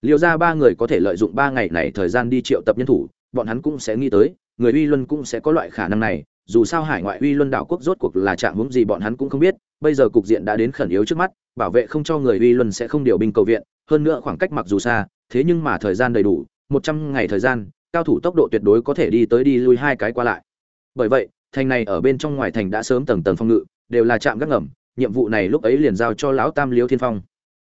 Liêu ra ba người có thể lợi dụng ba ngày này thời gian đi triệu tập nhân thủ bọn hắn cũng sẽ nghĩ tới, người uy luân cũng sẽ có loại khả năng này, dù sao hải ngoại uy luân đảo quốc rốt cuộc là trạng hướng gì bọn hắn cũng không biết, bây giờ cục diện đã đến khẩn yếu trước mắt, bảo vệ không cho người uy luân sẽ không điều binh cầu viện, hơn nữa khoảng cách mặc dù xa, thế nhưng mà thời gian đầy đủ, một trăm ngày thời gian, cao thủ tốc độ tuyệt đối có thể đi tới đi lui hai cái qua lại. Bởi vậy, thành này ở bên trong ngoài thành đã sớm tầng tầng phong ngự, đều là chạm gác ngầm, nhiệm vụ này lúc ấy liền giao cho lão tam liêu thiên phong.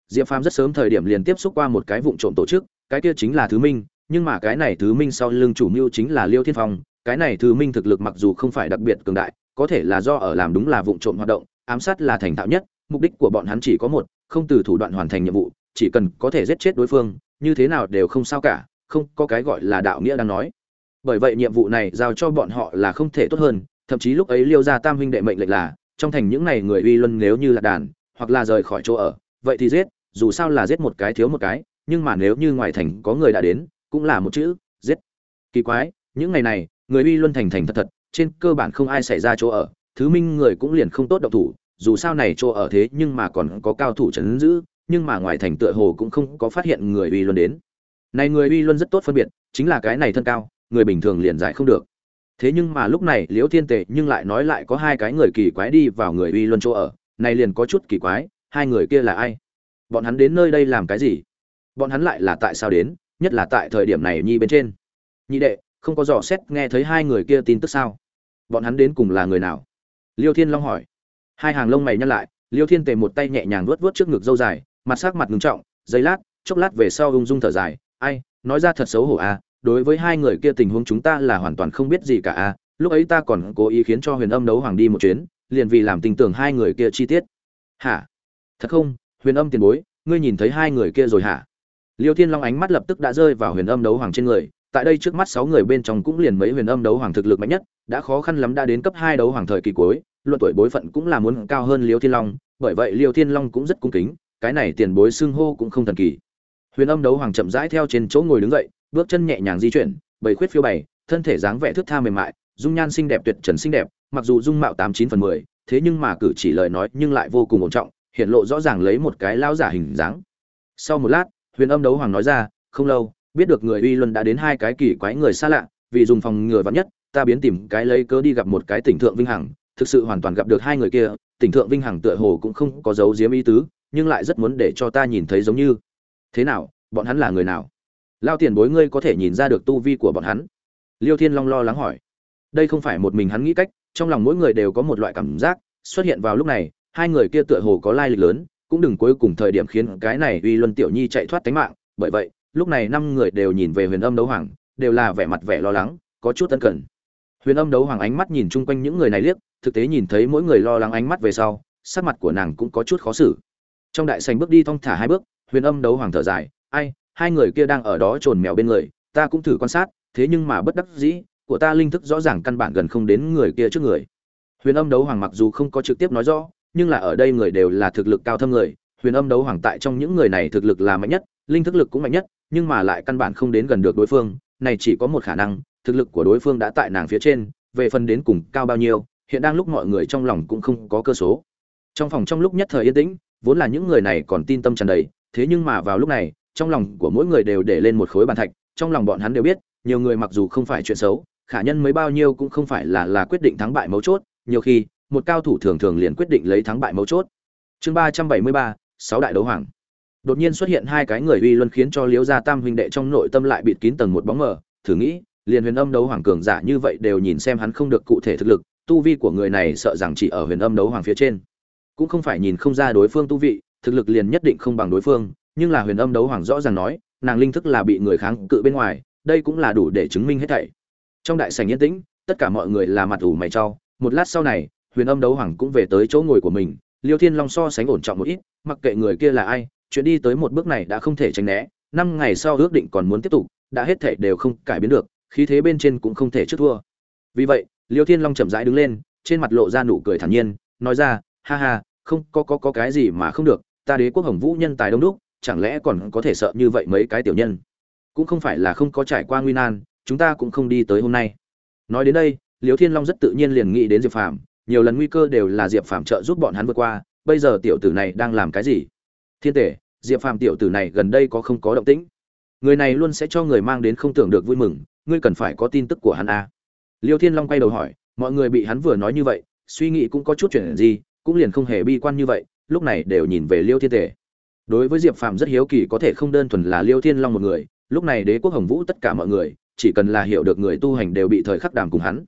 Diệp phàm rất sớm thời điểm liền tiếp xúc qua một cái vụ trộm tổ chức, cái kia chính là thứ minh nhưng mà cái này thứ minh sau lưng chủ mưu chính là liêu thiên phong, cái này thứ minh thực lực mặc dù không phải đặc biệt cường đại, có thể là do ở làm đúng là vụ trộm hoạt động, ám sát là thành thạo nhất, mục đích của bọn hắn chỉ có một, không từ thủ đoạn hoàn thành nhiệm vụ, chỉ cần có thể giết chết đối phương, như thế nào đều không sao cả, không có cái gọi là đạo nghĩa đang nói. Bởi vậy nhiệm vụ này giao cho bọn họ là không thể tốt hơn, thậm chí lúc ấy liêu ra tam huynh đệ mệnh lệnh là, trong thành những này người uy luân nếu như là đàn, hoặc là rời khỏi chỗ ở, vậy thì giết, dù sao là giết một cái thiếu một cái, nhưng mà nếu như ngoài thành có người đã đến cũng là một chữ, giết. Kỳ quái, những ngày này, người uy luân thành thành thật thật, trên cơ bản không ai xảy ra chỗ ở, thứ minh người cũng liền không tốt động thủ, dù sao này chỗ ở thế nhưng mà còn có cao thủ trấn giữ, nhưng mà ngoài thành tựa hồ cũng không có phát hiện người uy luân đến. Này người uy luân rất tốt phân biệt, chính là cái này thân cao, người bình thường liền giải không được. Thế nhưng mà lúc này, liễu thiên tề nhưng lại nói lại có hai cái người kỳ quái đi vào người uy luân chỗ ở, này liền có chút kỳ quái, hai người kia là ai? Bọn hắn đến nơi đây làm cái gì? Bọn hắn lại là tại sao đến? Nhất là tại thời điểm này nhi bên trên. Nhị đệ, không có dò xét nghe thấy hai người kia tin tức sao? Bọn hắn đến cùng là người nào? Liêu thiên long hỏi. Hai hàng lông mày nhăn lại, liêu thiên tề một tay nhẹ nhàng vuốt vuốt trước ngực dâu dài, mặt sắc mặt ngưng trọng, giây lát, chốc lát về sau ung dung thở dài, ai, nói ra thật xấu hổ à đối với hai người kia tình huống chúng ta là hoàn toàn không biết gì cả à lúc ấy ta còn cố ý khiến cho huyền âm đấu hoàng đi một chuyến, liền vì làm tình tưởng hai người kia chi tiết. Hả? Thật không? Huyền âm tiền bối, ngươi nhìn thấy hai người kia rồi hả? Liêu thiên long ánh mắt lập tức đã rơi vào huyền âm đấu hoàng trên người, tại đây trước mắt sáu người bên trong cũng liền mấy huyền âm đấu hoàng thực lực mạnh nhất, đã khó khăn lắm đã đến cấp hai đấu hoàng thời kỳ cuối, luận tuổi bối phận cũng là muốn cao hơn liêu thiên long, bởi vậy liêu thiên long cũng rất cung kính, cái này tiền bối xưng hô cũng không thần kỳ. Huyền âm đấu hoàng chậm rãi theo trên chỗ ngồi đứng dậy, bước chân nhẹ nhàng di chuyển, bầy khuyết phiêu bày, thân thể dáng vẻ thước tha mềm mại, dung nhan xinh đẹp tuyệt trần xinh đẹp, mặc dù dung mạo tám chín phần mười, thế nhưng mà cử chỉ lời nói nhưng lại vô cùng ổn trọng hiện lộ rõ ràng lấy một cái lao giả hình dáng. Sau một lát huyền âm đấu hoàng nói ra, không lâu, biết được người uy luân đã đến hai cái kỳ quái người xa lạ, vì dùng phòng ngừa vắn nhất, ta biến tìm cái lấy cớ đi gặp một cái tỉnh thượng vinh hằng, thực sự hoàn toàn gặp được hai người kia, tỉnh thượng vinh hằng tựa hồ cũng không có dấu diếm ý tứ, nhưng lại rất muốn để cho ta nhìn thấy giống như. Thế nào, bọn hắn là người nào? Lao tiền bối ngươi có thể nhìn ra được tu vi của bọn hắn? Liêu thiên long lo lắng hỏi. Đây không phải một mình hắn nghĩ cách, trong lòng mỗi người đều có một loại cảm giác, xuất hiện vào lúc này, hai người kia tựa hồ có lai lịch lớn cũng đừng cuối cùng thời điểm khiến cái này uy luân tiểu nhi chạy thoát tính mạng. Bởi vậy, lúc này năm người đều nhìn về huyền âm đấu hoàng, đều là vẻ mặt vẻ lo lắng, có chút tân cần. Huyền âm đấu hoàng ánh mắt nhìn chung quanh những người này liếc, thực tế nhìn thấy mỗi người lo lắng ánh mắt về sau, sắc mặt của nàng cũng có chút khó xử. Trong đại sành bước đi thong thả hai bước, huyền âm đấu hoàng thở dài, ai, hai người kia đang ở đó trồn mèo bên người, ta cũng thử quan sát, thế nhưng mà bất đắc dĩ, của ta linh thức rõ ràng căn bản gần không đến người kia trước người. Huyền âm đấu hoàng mặc dù không có trực tiếp nói rõ nhưng là ở đây người đều là thực lực cao thâm người, huyền âm đấu hoàng tại trong những người này thực lực là mạnh nhất, linh thức lực cũng mạnh nhất, nhưng mà lại căn bản không đến gần được đối phương, này chỉ có một khả năng, thực lực của đối phương đã tại nàng phía trên, về phần đến cùng cao bao nhiêu, hiện đang lúc mọi người trong lòng cũng không có cơ số. Trong phòng trong lúc nhất thời yên tĩnh, vốn là những người này còn tin tâm tràn đầy, thế nhưng mà vào lúc này, trong lòng của mỗi người đều để lên một khối bàn thạch, trong lòng bọn hắn đều biết, nhiều người mặc dù không phải chuyện xấu, khả nhân mới bao nhiêu cũng không phải là là quyết định thắng bại mấu chốt, nhiều khi một cao thủ thường thường liền quyết định lấy thắng bại mấu chốt. Chương ba trăm bảy mươi ba, sáu đại đấu hoàng. Đột nhiên xuất hiện hai cái người uy luân khiến cho liễu gia tam huynh đệ trong nội tâm lại bịt kín tầng một bóng mờ, thử nghĩ, liền huyền âm đấu hoàng cường giả như vậy đều nhìn xem hắn không được cụ thể thực lực, tu vi của người này sợ rằng chỉ ở huyền âm đấu hoàng phía trên. Cũng không phải nhìn không ra đối phương tu vị, thực lực liền nhất định không bằng đối phương, nhưng là huyền âm đấu hoàng rõ ràng nói, nàng linh thức là bị người kháng cự bên ngoài, đây cũng là đủ để chứng minh hết thảy. Trong đại sảnh yên tĩnh, tất cả mọi người là mặt ủ mày trao một lát sau này huyền âm đấu hoàng cũng về tới chỗ ngồi của mình, liêu thiên long so sánh ổn trọng một ít, mặc kệ người kia là ai, chuyện đi tới một bước này đã không thể tránh né, năm ngày sau ước định còn muốn tiếp tục, đã hết thể đều không cải biến được, khí thế bên trên cũng không thể trước thua. Vì vậy, liêu thiên long chậm rãi đứng lên, trên mặt lộ ra nụ cười thản nhiên, nói ra, ha ha, không, có có có cái gì mà không được, ta đế quốc hồng vũ nhân tài đông đúc, chẳng lẽ còn có thể sợ như vậy mấy cái tiểu nhân? Cũng không phải là không có trải qua nguy nan, chúng ta cũng không đi tới hôm nay. Nói đến đây, liêu thiên long rất tự nhiên liền nghĩ đến diệp phàm nhiều lần nguy cơ đều là diệp phàm trợ giúp bọn hắn vượt qua, bây giờ tiểu tử này đang làm cái gì? Thiên tể, diệp phàm tiểu tử này gần đây có không có động tĩnh? Người này luôn sẽ cho người mang đến không tưởng được vui mừng, ngươi cần phải có tin tức của hắn a à. liêu thiên long quay đầu hỏi, mọi người bị hắn vừa nói như vậy, suy nghĩ cũng có chút chuyện gì, cũng liền không hề bi quan như vậy, lúc này đều nhìn về liêu thiên tể. Đối với diệp phàm rất hiếu kỳ có thể không đơn thuần là liêu thiên long một người, lúc này đế quốc hồng vũ tất cả mọi người, chỉ cần là hiểu được người tu hành đều bị thời khắc đàm cùng hắn.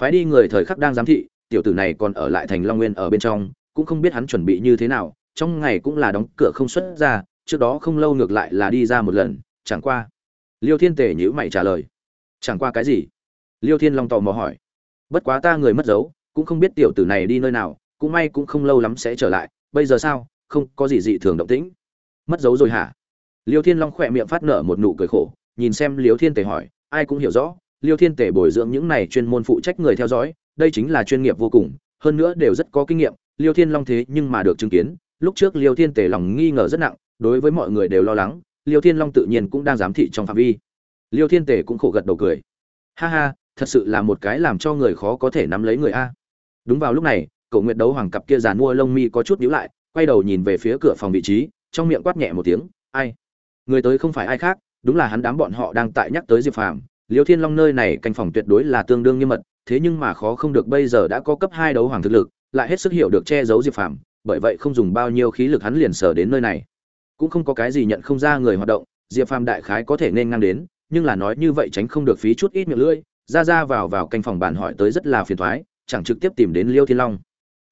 Phái đi người thời khắc đang giám thị tiểu tử này còn ở lại thành long nguyên ở bên trong, cũng không biết hắn chuẩn bị như thế nào, trong ngày cũng là đóng cửa không xuất ra, trước đó không lâu ngược lại là đi ra một lần, chẳng qua. Liêu thiên Tề nhữ mày trả lời. Chẳng qua cái gì? Liêu thiên long tò mò hỏi. Bất quá ta người mất dấu, cũng không biết tiểu tử này đi nơi nào, cũng may cũng không lâu lắm sẽ trở lại, bây giờ sao? Không có gì dị thường động tĩnh. Mất dấu rồi hả? Liêu thiên long khỏe miệng phát nở một nụ cười khổ, nhìn xem liêu thiên Tề hỏi, ai cũng hiểu rõ, liêu thiên Tề bồi dưỡng những này chuyên môn phụ trách người theo dõi đây chính là chuyên nghiệp vô cùng, hơn nữa đều rất có kinh nghiệm, liêu thiên long thế nhưng mà được chứng kiến, lúc trước liêu thiên Tề lòng nghi ngờ rất nặng, đối với mọi người đều lo lắng, liêu thiên long tự nhiên cũng đang giám thị trong phạm vi. Liêu thiên Tề cũng khổ gật đầu cười. Ha ha, thật sự là một cái làm cho người khó có thể nắm lấy người a. Đúng vào lúc này, cậu nguyệt đấu hoàng cặp kia giàn mua lông mi có chút nhíu lại, quay đầu nhìn về phía cửa phòng vị trí, trong miệng quát nhẹ một tiếng, ai? Người tới không phải ai khác, đúng là hắn đám bọn họ đang tại nhắc tới diệp phàm liêu thiên long nơi này canh phòng tuyệt đối là tương đương nghiêm mật, thế nhưng mà khó không được bây giờ đã có cấp hai đấu hoàng thực lực, lại hết sức hiểu được che giấu diệp phàm, bởi vậy không dùng bao nhiêu khí lực hắn liền sở đến nơi này. Cũng không có cái gì nhận không ra người hoạt động, diệp phàm đại khái có thể nên ngang đến, nhưng là nói như vậy tránh không được phí chút ít miệng lưỡi, ra ra vào vào canh phòng bàn hỏi tới rất là phiền thoái, chẳng trực tiếp tìm đến liêu thiên long.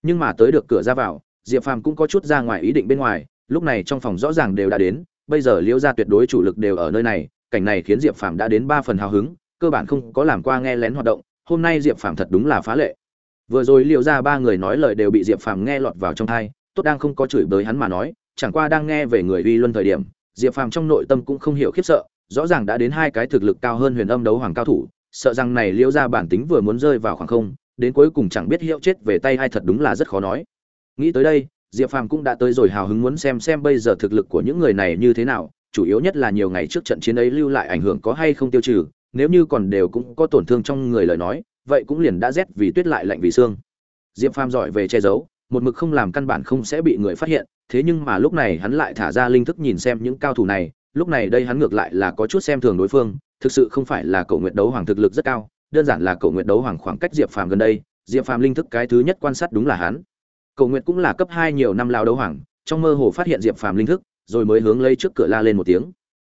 Nhưng mà tới được cửa ra vào, diệp phàm cũng có chút ra ngoài ý định bên ngoài, lúc này trong phòng rõ ràng đều đã đến, bây giờ liêu ra tuyệt đối chủ lực đều ở nơi này cảnh này khiến diệp phàm đã đến ba phần hào hứng, cơ bản không có làm qua nghe lén hoạt động, hôm nay diệp phàm thật đúng là phá lệ. Vừa rồi liêu ra ba người nói lời đều bị diệp phàm nghe lọt vào trong thai tốt đang không có chửi bới hắn mà nói, chẳng qua đang nghe về người uy luân thời điểm, diệp phàm trong nội tâm cũng không hiểu khiếp sợ, rõ ràng đã đến hai cái thực lực cao hơn huyền âm đấu hoàng cao thủ, sợ rằng này liễu ra bản tính vừa muốn rơi vào khoảng không, đến cuối cùng chẳng biết hiệu chết về tay ai thật đúng là rất khó nói. Nghĩ tới đây, diệp phàm cũng đã tới rồi hào hứng muốn xem xem bây giờ thực lực của những người này như thế nào chủ yếu nhất là nhiều ngày trước trận chiến ấy lưu lại ảnh hưởng có hay không tiêu trừ, nếu như còn đều cũng có tổn thương trong người lời nói, vậy cũng liền đã rét vì tuyết lại lạnh vì xương. Diệp phàm giỏi về che giấu, một mực không làm căn bản không sẽ bị người phát hiện, thế nhưng mà lúc này hắn lại thả ra linh thức nhìn xem những cao thủ này, lúc này đây hắn ngược lại là có chút xem thường đối phương, thực sự không phải là cậu nguyện đấu hoàng thực lực rất cao, đơn giản là cậu nguyện đấu hoàng khoảng cách diệp phàm gần đây, diệp phàm linh thức cái thứ nhất quan sát đúng là hắn. Cậu nguyện cũng là cấp hai nhiều năm lao đấu hoàng, trong mơ hồ phát hiện diệp phàm linh thức rồi mới hướng lấy trước cửa la lên một tiếng.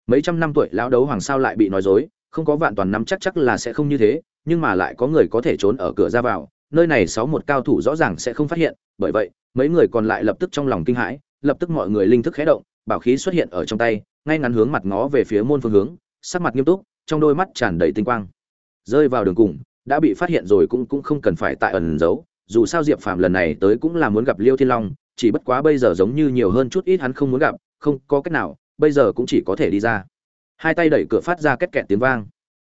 Mấy trăm năm tuổi lão đấu hoàng sao lại bị nói dối, không có vạn toàn năm chắc chắc là sẽ không như thế, nhưng mà lại có người có thể trốn ở cửa ra vào, nơi này sáu một cao thủ rõ ràng sẽ không phát hiện, bởi vậy, mấy người còn lại lập tức trong lòng kinh hãi, lập tức mọi người linh thức khẽ động, bảo khí xuất hiện ở trong tay, ngay ngắn hướng mặt ngó về phía môn phương hướng, sắc mặt nghiêm túc, trong đôi mắt tràn đầy tinh quang. Rơi vào đường cùng, đã bị phát hiện rồi cũng cũng không cần phải tại ẩn giấu, dù sao diệp phàm lần này tới cũng là muốn gặp liêu thiên long, chỉ bất quá bây giờ giống như nhiều hơn chút ít hắn không muốn gặp không có cách nào, bây giờ cũng chỉ có thể đi ra. Hai tay đẩy cửa phát ra két kẹt tiếng vang.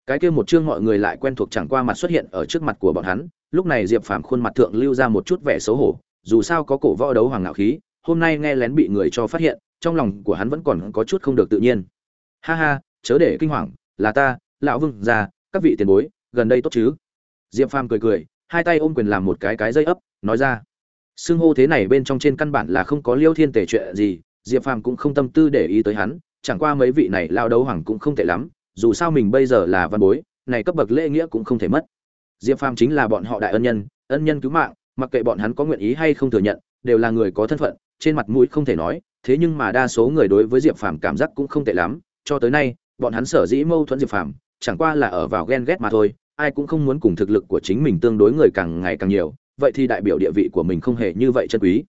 Cái kia một chương mọi người lại quen thuộc chẳng qua mặt xuất hiện ở trước mặt của bọn hắn, lúc này diệp phàm khuôn mặt thượng lưu ra một chút vẻ xấu hổ, dù sao có cổ võ đấu hoàng ngạo khí, hôm nay nghe lén bị người cho phát hiện, trong lòng của hắn vẫn còn có chút không được tự nhiên. Ha ha, chớ để kinh hoàng, là ta, lão vương già các vị tiền bối, gần đây tốt chứ? Diệp phàm cười cười, hai tay ôm quyền làm một cái cái dây ấp, nói ra. Xưng hô thế này bên trong trên căn bản là không có liêu thiên tể chuyện gì diệp phàm cũng không tâm tư để ý tới hắn, chẳng qua mấy vị này lao đấu hoàng cũng không tệ lắm, dù sao mình bây giờ là văn bối, này cấp bậc lễ nghĩa cũng không thể mất. Diệp phàm chính là bọn họ đại ân nhân ân nhân cứu mạng, mặc kệ bọn hắn có nguyện ý hay không thừa nhận, đều là người có thân phận, trên mặt mũi không thể nói, thế nhưng mà đa số người đối với diệp phàm cảm giác cũng không tệ lắm, cho tới nay, bọn hắn sở dĩ mâu thuẫn diệp phàm, chẳng qua là ở vào ghen ghét mà thôi, ai cũng không muốn cùng thực lực của chính mình tương đối người càng ngày càng nhiều, vậy thì đại biểu địa vị của mình không hề như vậy chân quý.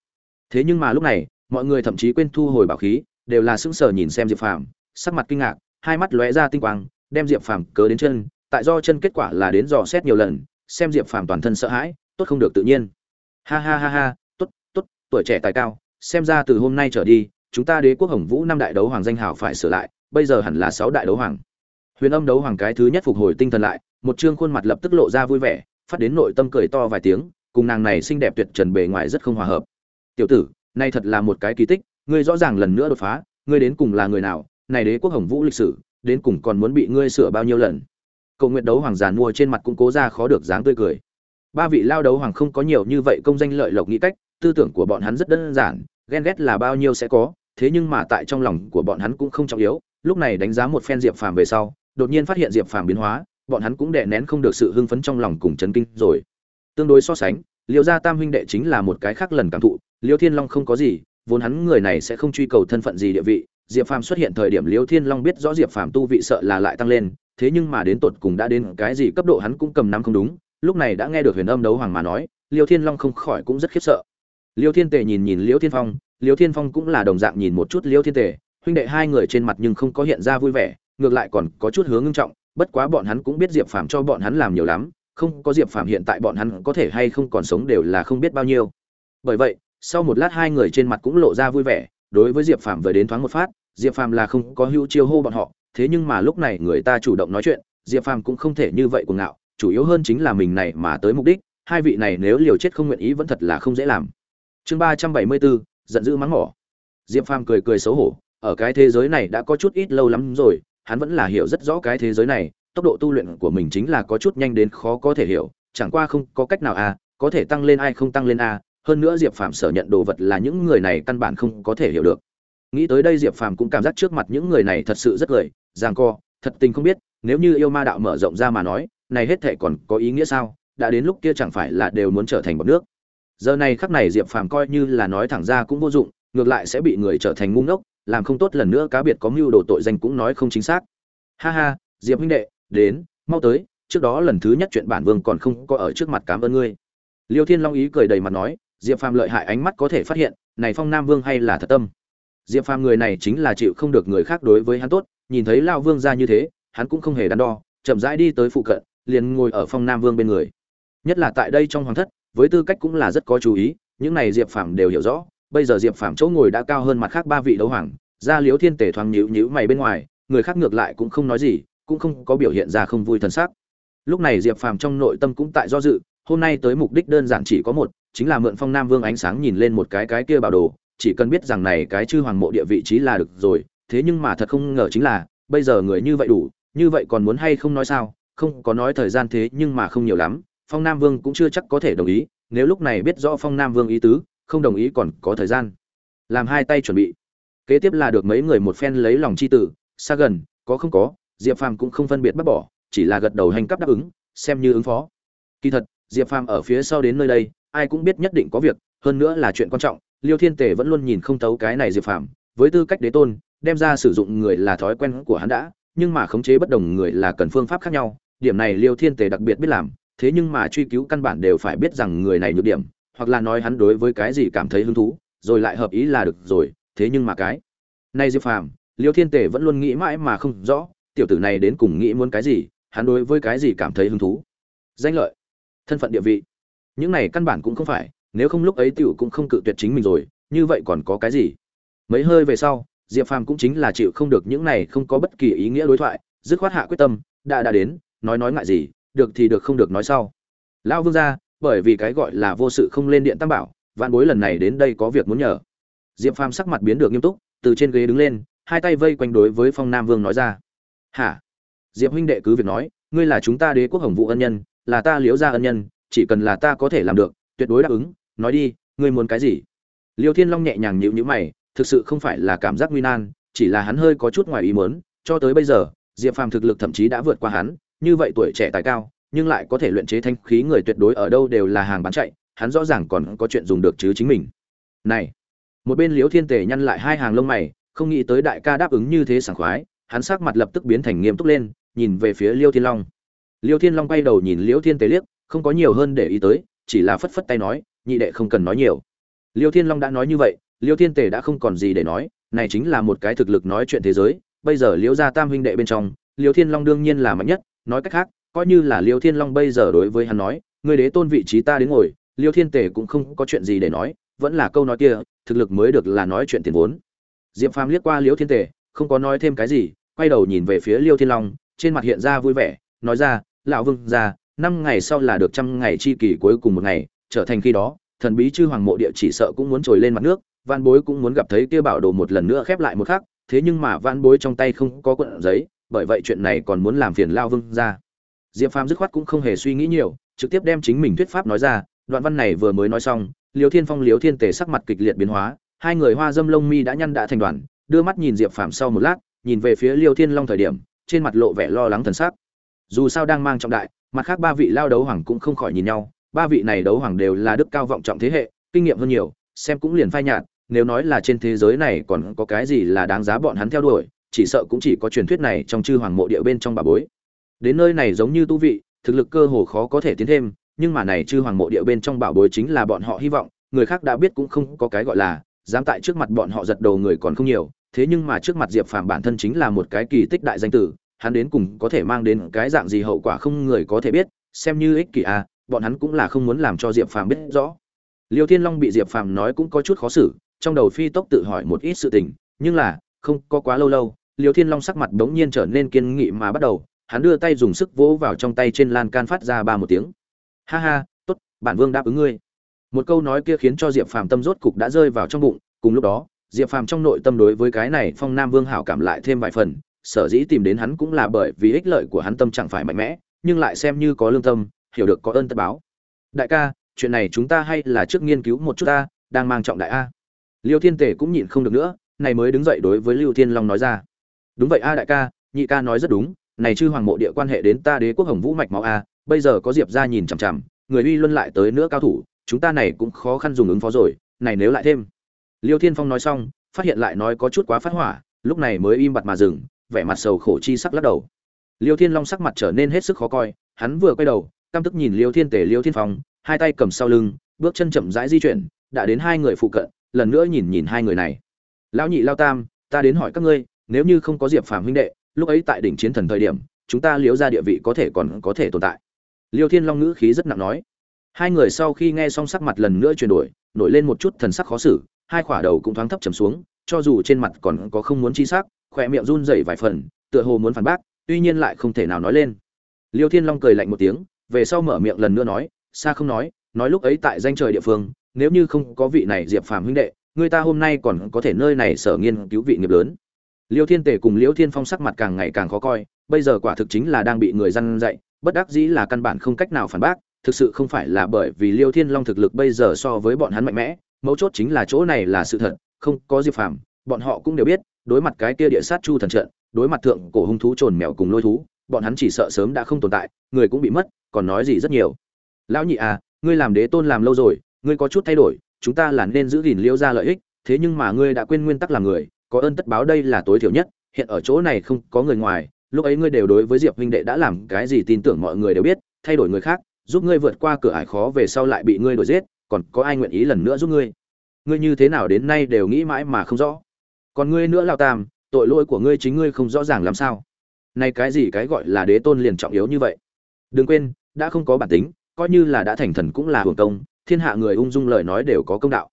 Thế nhưng mà lúc này mọi người thậm chí quên thu hồi bảo khí, đều là sững sờ nhìn xem diệp phàm, sắc mặt kinh ngạc, hai mắt lóe ra tinh quang, đem diệp phàm cớ đến chân, tại do chân kết quả là đến dò xét nhiều lần, xem diệp phàm toàn thân sợ hãi, tốt không được tự nhiên. Ha ha ha ha, tốt tốt, tuổi trẻ tài cao, xem ra từ hôm nay trở đi, chúng ta đế quốc hồng vũ năm đại đấu hoàng danh hào phải sửa lại, bây giờ hẳn là sáu đại đấu hoàng. Huyền âm đấu hoàng cái thứ nhất phục hồi tinh thần lại, một trương khuôn mặt lập tức lộ ra vui vẻ, phát đến nội tâm cười to vài tiếng, cùng nàng này xinh đẹp tuyệt trần bề ngoài rất không hòa hợp. Tiểu tử nay thật là một cái kỳ tích, ngươi rõ ràng lần nữa đột phá, ngươi đến cùng là người nào, này đế quốc hồng vũ lịch sử, đến cùng còn muốn bị ngươi sửa bao nhiêu lần. Cầu nguyện đấu hoàng giàn mua trên mặt cũng cố ra khó được dáng tươi cười. Ba vị lao đấu hoàng không có nhiều như vậy công danh lợi lộc nghĩ cách, tư tưởng của bọn hắn rất đơn giản, ghen ghét là bao nhiêu sẽ có, thế nhưng mà tại trong lòng của bọn hắn cũng không trọng yếu, lúc này đánh giá một phen diệp phàm về sau, đột nhiên phát hiện diệp phàm biến hóa, bọn hắn cũng đè nén không được sự hưng phấn trong lòng cùng chấn kinh rồi. Tương đối so sánh, liêu gia tam huynh đệ chính là một cái khác lần cảm thụ liêu thiên long không có gì, vốn hắn người này sẽ không truy cầu thân phận gì địa vị. Diệp phàm xuất hiện thời điểm liêu thiên long biết rõ diệp phàm tu vị sợ là lại tăng lên, thế nhưng mà đến tột cùng đã đến cái gì cấp độ hắn cũng cầm nắm không đúng. Lúc này đã nghe được huyền âm đấu hoàng mà nói, liêu thiên long không khỏi cũng rất khiếp sợ. Liêu thiên tề nhìn nhìn liêu thiên phong, liêu thiên phong cũng là đồng dạng nhìn một chút liêu thiên tề. Huynh đệ hai người trên mặt nhưng không có hiện ra vui vẻ, ngược lại còn có chút hướng ngưng trọng, bất quá bọn hắn cũng biết diệp phàm cho bọn hắn làm nhiều lắm, không có diệp phàm hiện tại bọn hắn có thể hay không còn sống đều là không biết bao nhiêu. Bởi vậy sau một lát hai người trên mặt cũng lộ ra vui vẻ, đối với diệp phàm vừa đến thoáng một phát, diệp phàm là không có hữu chiêu hô bọn họ, thế nhưng mà lúc này người ta chủ động nói chuyện, diệp phàm cũng không thể như vậy cuồng ngạo, chủ yếu hơn chính là mình này mà tới mục đích, hai vị này nếu liều chết không nguyện ý vẫn thật là không dễ làm. Chương ba trăm bảy mươi bốn, giận dữ mắng mỏ. Diệp phàm cười cười xấu hổ, ở cái thế giới này đã có chút ít lâu lắm rồi, hắn vẫn là hiểu rất rõ cái thế giới này, tốc độ tu luyện của mình chính là có chút nhanh đến khó có thể hiểu, chẳng qua không có cách nào à có thể tăng lên ai không tăng lên à hơn nữa diệp phàm sở nhận đồ vật là những người này căn bản không có thể hiểu được. Nghĩ tới đây diệp phàm cũng cảm giác trước mặt những người này thật sự rất cười giang co, thật tình không biết, nếu như yêu ma đạo mở rộng ra mà nói, này hết thể còn có ý nghĩa sao? Đã đến lúc kia chẳng phải là đều muốn trở thành bọc nước. Giờ này khắc này diệp phàm coi như là nói thẳng ra cũng vô dụng, ngược lại sẽ bị người trở thành ngu ngốc, làm không tốt lần nữa cá biệt có mưu đồ tội danh cũng nói không chính xác. Ha ha, diệp huynh đệ, đến, mau tới, trước đó lần thứ nhất chuyện bản vương còn không có ở trước mặt cảm ơn ngươi. Liêu thiên long ý cười đầy mặt nói diệp phàm lợi hại ánh mắt có thể phát hiện, này phong nam vương hay là thật tâm. Diệp phàm người này chính là chịu không được người khác đối với hắn tốt, nhìn thấy lao vương ra như thế, hắn cũng không hề đắn đo, chậm rãi đi tới phụ cận, liền ngồi ở phong nam vương bên người. Nhất là tại đây trong hoàng thất, với tư cách cũng là rất có chú ý, những này diệp phàm đều hiểu rõ, bây giờ diệp phàm chỗ ngồi đã cao hơn mặt khác ba vị đấu hoàng, ra liếu thiên tể thoáng nhíu nhíu mày bên ngoài, người khác ngược lại cũng không nói gì, cũng không có biểu hiện ra không vui thần sắc. Lúc này diệp phàm trong nội tâm cũng tại do dự, hôm nay tới mục đích đơn giản chỉ có một chính là mượn phong nam vương ánh sáng nhìn lên một cái cái kia bảo đồ, chỉ cần biết rằng này cái chư hoàng mộ địa vị trí là được rồi, thế nhưng mà thật không ngờ chính là, bây giờ người như vậy đủ, như vậy còn muốn hay không nói sao, không có nói thời gian thế nhưng mà không nhiều lắm, phong nam vương cũng chưa chắc có thể đồng ý, nếu lúc này biết rõ phong nam vương ý tứ, không đồng ý còn có thời gian. Làm hai tay chuẩn bị. Kế tiếp là được mấy người một phen lấy lòng chi tử, xa gần, có không có, diệp phàm cũng không phân biệt bắt bỏ, chỉ là gật đầu hành cấp đáp ứng, xem như ứng phó. Kỳ thật, diệp phàm ở phía sau đến nơi đây ai cũng biết nhất định có việc, hơn nữa là chuyện quan trọng, liêu thiên tề vẫn luôn nhìn không thấu cái này diệp phàm, với tư cách đế tôn, đem ra sử dụng người là thói quen của hắn đã, nhưng mà khống chế bất đồng người là cần phương pháp khác nhau, điểm này liêu thiên tề đặc biệt biết làm, thế nhưng mà truy cứu căn bản đều phải biết rằng người này nhược điểm, hoặc là nói hắn đối với cái gì cảm thấy hứng thú, rồi lại hợp ý là được rồi, thế nhưng mà cái này diệp phàm, liêu thiên tề vẫn luôn nghĩ mãi mà không rõ, tiểu tử này đến cùng nghĩ muốn cái gì, hắn đối với cái gì cảm thấy hứng thú. Danh lợi, thân phận địa vị những này căn bản cũng không phải, nếu không lúc ấy tiểu cũng không cự tuyệt chính mình rồi, như vậy còn có cái gì? Mấy hơi về sau, diệp phàm cũng chính là chịu không được những này không có bất kỳ ý nghĩa đối thoại, dứt khoát hạ quyết tâm, đã đã đến, nói nói ngại gì, được thì được không được nói sau. Lão vương gia, bởi vì cái gọi là vô sự không lên điện tam bảo, vạn bối lần này đến đây có việc muốn nhờ. Diệp phàm sắc mặt biến được nghiêm túc, từ trên ghế đứng lên, hai tay vây quanh đối với phong nam vương nói ra. Hả? Diệp huynh đệ cứ việc nói, ngươi là chúng ta đế quốc hồng vụ ân nhân, là ta liễu gia ân nhân chỉ cần là ta có thể làm được, tuyệt đối đáp ứng, nói đi, ngươi muốn cái gì? Liêu thiên long nhẹ nhàng nhịu nhữ mày, thực sự không phải là cảm giác nguy nan, chỉ là hắn hơi có chút ngoài ý muốn, cho tới bây giờ, diệp phàm thực lực thậm chí đã vượt qua hắn, như vậy tuổi trẻ tài cao, nhưng lại có thể luyện chế thanh khí người tuyệt đối ở đâu đều là hàng bán chạy, hắn rõ ràng còn có chuyện dùng được chứ chính mình. Này, một bên liễu thiên tề nhăn lại hai hàng lông mày, không nghĩ tới đại ca đáp ứng như thế sảng khoái, hắn sắc mặt lập tức biến thành nghiêm túc lên, nhìn về phía liêu thiên long. Liêu thiên long quay đầu nhìn liễu thiên tề liếc không có nhiều hơn để ý tới, chỉ là phất phất tay nói, nhị đệ không cần nói nhiều. Liêu thiên long đã nói như vậy, liêu thiên tề đã không còn gì để nói, này chính là một cái thực lực nói chuyện thế giới, bây giờ liễu gia tam huynh đệ bên trong, liêu thiên long đương nhiên là mạnh nhất, nói cách khác, coi như là liêu thiên long bây giờ đối với hắn nói người đế tôn vị trí ta đến ngồi, liêu thiên tề cũng không có chuyện gì để nói, vẫn là câu nói kia, thực lực mới được là nói chuyện tiền vốn. Diệp phàm liếc qua liêu thiên tề, không có nói thêm cái gì, quay đầu nhìn về phía liêu thiên long, trên mặt hiện ra vui vẻ, nói ra, lão vương ra năm ngày sau là được trăm ngày chi kỳ cuối cùng một ngày, trở thành khi đó, thần bí chư hoàng mộ địa chỉ sợ cũng muốn trồi lên mặt nước van bối cũng muốn gặp thấy kia bảo đồ một lần nữa khép lại một khắc, thế nhưng mà van bối trong tay không có cuộn giấy, bởi vậy chuyện này còn muốn làm phiền lao vương ra. Diệp phàm dứt khoát cũng không hề suy nghĩ nhiều, trực tiếp đem chính mình thuyết pháp nói ra, đoạn văn này vừa mới nói xong liều thiên phong liều thiên tề sắc mặt kịch liệt biến hóa, hai người hoa dâm lông mi đã nhăn đã thành đoàn, đưa mắt nhìn diệp phàm sau một lát, nhìn về phía liêu thiên long thời điểm, trên mặt lộ vẻ lo lắng thần sắc. Dù sao đang mang trọng đại mặt khác ba vị lao đấu hoàng cũng không khỏi nhìn nhau, ba vị này đấu hoàng đều là đức cao vọng trọng thế hệ, kinh nghiệm hơn nhiều, xem cũng liền phai nhạt, nếu nói là trên thế giới này còn có cái gì là đáng giá bọn hắn theo đuổi, chỉ sợ cũng chỉ có truyền thuyết này trong chư hoàng mộ địa bên trong bà bối. Đến nơi này giống như tu vị, thực lực cơ hồ khó có thể tiến thêm, nhưng mà này chư hoàng mộ địa bên trong bảo bối chính là bọn họ hy vọng, người khác đã biết cũng không có cái gọi là, dám tại trước mặt bọn họ giật đầu người còn không nhiều, thế nhưng mà trước mặt diệp phàm bản thân chính là một cái kỳ tích đại danh tử hắn đến cùng có thể mang đến cái dạng gì hậu quả không người có thể biết, xem như ích kỷ à bọn hắn cũng là không muốn làm cho diệp phàm biết rõ. Liêu thiên long bị diệp phàm nói cũng có chút khó xử, trong đầu phi tốc tự hỏi một ít sự tình, nhưng là, không có quá lâu lâu, liêu thiên long sắc mặt bỗng nhiên trở nên kiên nghị mà bắt đầu, hắn đưa tay dùng sức vỗ vào trong tay trên lan can phát ra ba một tiếng. Ha ha, tốt, bản vương đáp ứng ngươi. Một câu nói kia khiến cho diệp phàm tâm rốt cục đã rơi vào trong bụng, cùng lúc đó, diệp phàm trong nội tâm đối với cái này phong nam vương hảo cảm lại thêm vài phần sở dĩ tìm đến hắn cũng là bởi vì ích lợi của hắn tâm chẳng phải mạnh mẽ, nhưng lại xem như có lương tâm, hiểu được có ơn tất báo. Đại ca, chuyện này chúng ta hay là trước nghiên cứu một chút ta, đang mang trọng đại a. Liêu thiên tể cũng nhịn không được nữa, này mới đứng dậy đối với lưu thiên long nói ra. Đúng vậy a đại ca, nhị ca nói rất đúng, này chư hoàng mộ địa quan hệ đến ta đế quốc hồng vũ mạch máu a, bây giờ có diệp ra nhìn chằm chằm, người uy luân lại tới nữa cao thủ, chúng ta này cũng khó khăn dùng ứng phó rồi, này nếu lại thêm. Liêu thiên phong nói xong, phát hiện lại nói có chút quá phát hỏa, lúc này mới im bặt mà dừng vẻ mặt sầu khổ chi sắc lắc đầu. Liêu thiên long sắc mặt trở nên hết sức khó coi, hắn vừa quay đầu, căm tức nhìn liêu thiên tể liêu thiên phong, hai tay cầm sau lưng, bước chân chậm rãi di chuyển, đã đến hai người phụ cận, lần nữa nhìn nhìn hai người này. Lão nhị lao tam, ta đến hỏi các ngươi, nếu như không có diệp phàm huynh đệ, lúc ấy tại đỉnh chiến thần thời điểm, chúng ta liếu ra địa vị có thể còn có thể tồn tại? Liêu thiên long ngữ khí rất nặng nói. Hai người sau khi nghe xong sắc mặt lần nữa chuyển đổi, nổi lên một chút thần sắc khó xử, hai khỏa đầu cũng thoáng thấp trầm xuống, cho dù trên mặt còn có không muốn chi sắc khỏe miệng run rẩy vài phần, tựa hồ muốn phản bác, tuy nhiên lại không thể nào nói lên. Liêu thiên long cười lạnh một tiếng, về sau mở miệng lần nữa nói xa không nói nói lúc ấy tại danh trời địa phương, nếu như không có vị này diệp phàm huynh đệ, người ta hôm nay còn có thể nơi này sở nghiên cứu vị nghiệp lớn. Liêu thiên tề cùng liêu thiên phong sắc mặt càng ngày càng khó coi, bây giờ quả thực chính là đang bị người dân dạy, bất đắc dĩ là căn bản không cách nào phản bác, thực sự không phải là bởi vì liêu thiên long thực lực bây giờ so với bọn hắn mạnh mẽ, mấu chốt chính là chỗ này là sự thật, không có diệp phàm, bọn họ cũng đều biết đối mặt cái kia địa sát chu thần trận, đối mặt thượng cổ hung thú trồn mèo cùng lôi thú, bọn hắn chỉ sợ sớm đã không tồn tại, người cũng bị mất, còn nói gì rất nhiều. Lão nhị à ngươi làm đế tôn làm lâu rồi, ngươi có chút thay đổi, chúng ta là nên giữ gìn liêu ra lợi ích, thế nhưng mà ngươi đã quên nguyên tắc làm người, có ơn tất báo đây là tối thiểu nhất, hiện ở chỗ này không có người ngoài, lúc ấy ngươi đều đối với diệp huynh đệ đã làm cái gì tin tưởng mọi người đều biết, thay đổi người khác, giúp ngươi vượt qua cửa ải khó về sau lại bị ngươi đuổi giết, còn có ai nguyện ý lần nữa giúp ngươi? Ngươi như thế nào đến nay đều nghĩ mãi mà không rõ còn ngươi nữa lao tam, tội lỗi của ngươi chính ngươi không rõ ràng làm sao. Nay cái gì cái gọi là đế tôn liền trọng yếu như vậy? Đừng quên, đã không có bản tính, coi như là đã thành thần cũng là hưởng công, thiên hạ người ung dung lời nói đều có công đạo.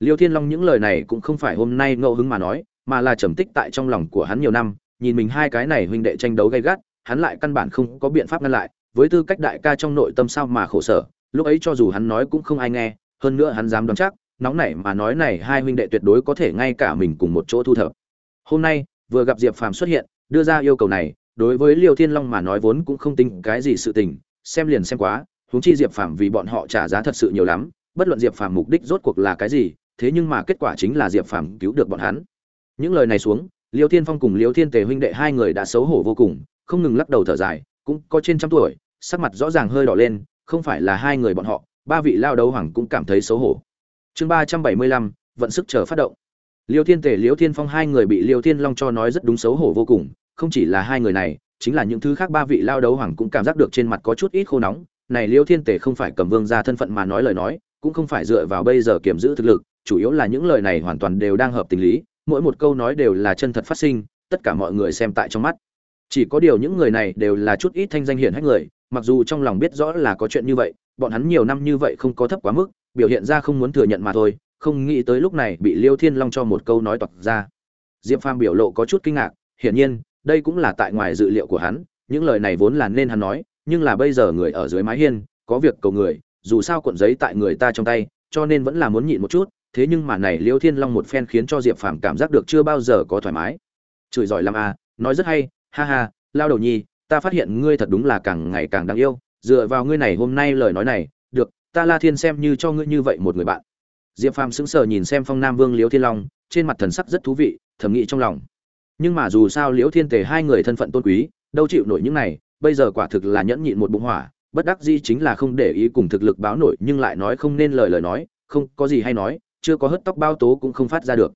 Liêu thiên long những lời này cũng không phải hôm nay ngẫu hứng mà nói, mà là trầm tích tại trong lòng của hắn nhiều năm, nhìn mình hai cái này huynh đệ tranh đấu gay gắt, hắn lại căn bản không có biện pháp ngăn lại, với tư cách đại ca trong nội tâm sao mà khổ sở, lúc ấy cho dù hắn nói cũng không ai nghe, hơn nữa hắn dám đoán chắc nóng nảy mà nói này hai huynh đệ tuyệt đối có thể ngay cả mình cùng một chỗ thu thập. Hôm nay, vừa gặp diệp phàm xuất hiện, đưa ra yêu cầu này, đối với liêu thiên long mà nói vốn cũng không tính cái gì sự tình, xem liền xem quá, huống chi diệp phàm vì bọn họ trả giá thật sự nhiều lắm, bất luận diệp phàm mục đích rốt cuộc là cái gì, thế nhưng mà kết quả chính là diệp phàm cứu được bọn hắn. Những lời này xuống, liêu thiên phong cùng liêu thiên tề huynh đệ hai người đã xấu hổ vô cùng, không ngừng lắc đầu thở dài, cũng có trên trăm tuổi, sắc mặt rõ ràng hơi đỏ lên, không phải là hai người bọn họ, ba vị lao đấu hoàng cũng cảm thấy xấu hổ chương ba trăm bảy mươi lăm, vận sức chờ phát động. Liêu thiên tề, liêu thiên phong hai người bị liêu thiên long cho nói rất đúng xấu hổ vô cùng, không chỉ là hai người này, chính là những thứ khác ba vị lao đấu hoàng cũng cảm giác được trên mặt có chút ít khô nóng. Này liêu thiên tề không phải cầm vương ra thân phận mà nói lời nói, cũng không phải dựa vào bây giờ kiểm giữ thực lực, chủ yếu là những lời này hoàn toàn đều đang hợp tình lý, mỗi một câu nói đều là chân thật phát sinh, tất cả mọi người xem tại trong mắt. Chỉ có điều những người này đều là chút ít thanh danh hiển hách người, mặc dù trong lòng biết rõ là có chuyện như vậy, bọn hắn nhiều năm như vậy không có thấp quá mức biểu hiện ra không muốn thừa nhận mà thôi, không nghĩ tới lúc này bị liêu thiên long cho một câu nói toạc ra. Diệp phàm biểu lộ có chút kinh ngạc, hiển nhiên, đây cũng là tại ngoài dự liệu của hắn, những lời này vốn là nên hắn nói, nhưng là bây giờ người ở dưới mái hiên, có việc cầu người, dù sao cuộn giấy tại người ta trong tay, cho nên vẫn là muốn nhịn một chút, thế nhưng mà này liêu thiên long một phen khiến cho diệp phàm cảm giác được chưa bao giờ có thoải mái. Chửi giỏi làm à nói rất hay, ha ha, lao đầu nhi, ta phát hiện ngươi thật đúng là càng ngày càng đáng yêu, dựa vào ngươi này hôm nay lời nói này ta la thiên xem như cho ngươi như vậy một người bạn. Diệp phàm sững sờ nhìn xem phong nam vương liễu thiên long, trên mặt thần sắc rất thú vị, thầm nghĩ trong lòng. Nhưng mà dù sao liễu thiên tề hai người thân phận tôn quý, đâu chịu nổi những này, bây giờ quả thực là nhẫn nhịn một bụng hỏa, bất đắc dĩ chính là không để ý cùng thực lực báo nổi, nhưng lại nói không nên lời lời nói, không có gì hay nói, chưa có hớt tóc bao tố cũng không phát ra được.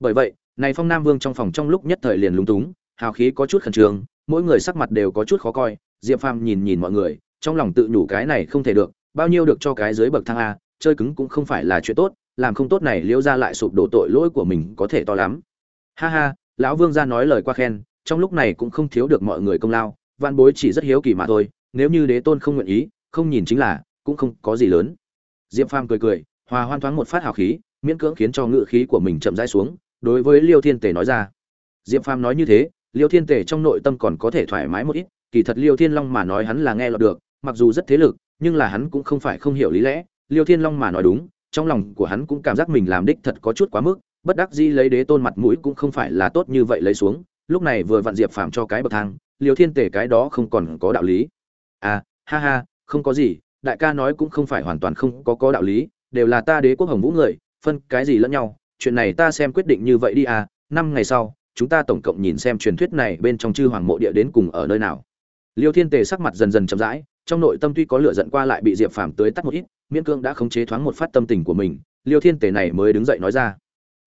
Bởi vậy, này phong nam vương trong phòng trong lúc nhất thời liền lúng túng, hào khí có chút khẩn trương, mỗi người sắc mặt đều có chút khó coi, diệp phàm nhìn nhìn mọi người, trong lòng tự nhủ cái này không thể được bao nhiêu được cho cái dưới bậc thang a, chơi cứng cũng không phải là chuyện tốt, làm không tốt này liễu ra lại sụp đổ tội lỗi của mình có thể to lắm. Ha ha, lão vương ra nói lời qua khen, trong lúc này cũng không thiếu được mọi người công lao văn bối chỉ rất hiếu kỳ mà thôi, nếu như đế tôn không nguyện ý, không nhìn chính là, cũng không có gì lớn. Diệp phàm cười cười, hòa hoan thoáng một phát hào khí, miễn cưỡng khiến cho ngự khí của mình chậm rãi xuống, đối với liêu thiên tề nói ra. Diệp phàm nói như thế, liêu thiên tề trong nội tâm còn có thể thoải mái một ít, kỳ thật liêu thiên long mà nói hắn là nghe lọt được, mặc dù rất thế lực nhưng là hắn cũng không phải không hiểu lý lẽ, liêu thiên long mà nói đúng, trong lòng của hắn cũng cảm giác mình làm đích thật có chút quá mức, bất đắc dĩ lấy đế tôn mặt mũi cũng không phải là tốt như vậy lấy xuống, lúc này vừa vặn diệp phàm cho cái bậc thang, liêu thiên tề cái đó không còn có đạo lý. À ha ha, không có gì, đại ca nói cũng không phải hoàn toàn không có có đạo lý, đều là ta đế quốc hồng vũ người, phân cái gì lẫn nhau, chuyện này ta xem quyết định như vậy đi à năm ngày sau, chúng ta tổng cộng nhìn xem truyền thuyết này bên trong chư hoàng mộ địa đến cùng ở nơi nào. Liêu thiên tề sắc mặt dần dần chậm rãi trong nội tâm tuy có lửa giận qua lại bị diệp phàm tới tắt một ít miễn cương đã khống chế thoáng một phát tâm tình của mình liêu thiên tề này mới đứng dậy nói ra.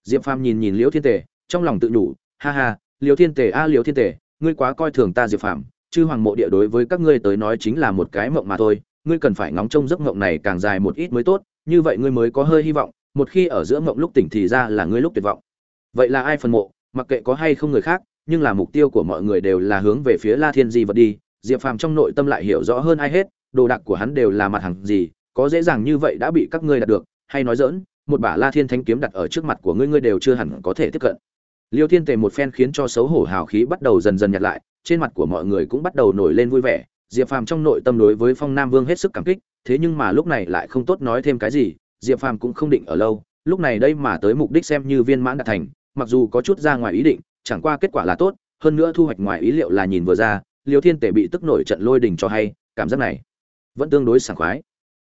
Diệp phàm nhìn nhìn liêu thiên tề trong lòng tự nhủ ha ha liêu thiên tề a à, liêu thiên tề ngươi quá coi thường ta diệp phàm chư hoàng mộ địa đối với các ngươi tới nói chính là một cái mộng mà thôi ngươi cần phải ngóng trông giấc mộng này càng dài một ít mới tốt như vậy ngươi mới có hơi hy vọng một khi ở giữa mộng lúc tỉnh thì ra là ngươi lúc tuyệt vọng. Vậy là ai phần mộ mặc kệ có hay không người khác nhưng là mục tiêu của mọi người đều là hướng về phía la thiên di vật đi diệp phàm trong nội tâm lại hiểu rõ hơn ai hết, đồ đạc của hắn đều là mặt hàng gì, có dễ dàng như vậy đã bị các ngươi đạt được, hay nói dỡn một bả la thiên Thánh kiếm đặt ở trước mặt của ngươi ngươi đều chưa hẳn có thể tiếp cận. Liêu thiên tề một phen khiến cho xấu hổ hào khí bắt đầu dần dần nhặt lại, trên mặt của mọi người cũng bắt đầu nổi lên vui vẻ, diệp phàm trong nội tâm đối với phong nam vương hết sức cảm kích, thế nhưng mà lúc này lại không tốt nói thêm cái gì, diệp phàm cũng không định ở lâu, lúc này đây mà tới mục đích xem như viên mãn đạt thành, mặc dù có chút ra ngoài ý định, chẳng qua kết quả là tốt, hơn nữa thu hoạch ngoài ý liệu là nhìn vừa ra Liêu thiên tể bị tức nổi trận lôi đình cho hay, cảm giác này vẫn tương đối sảng khoái.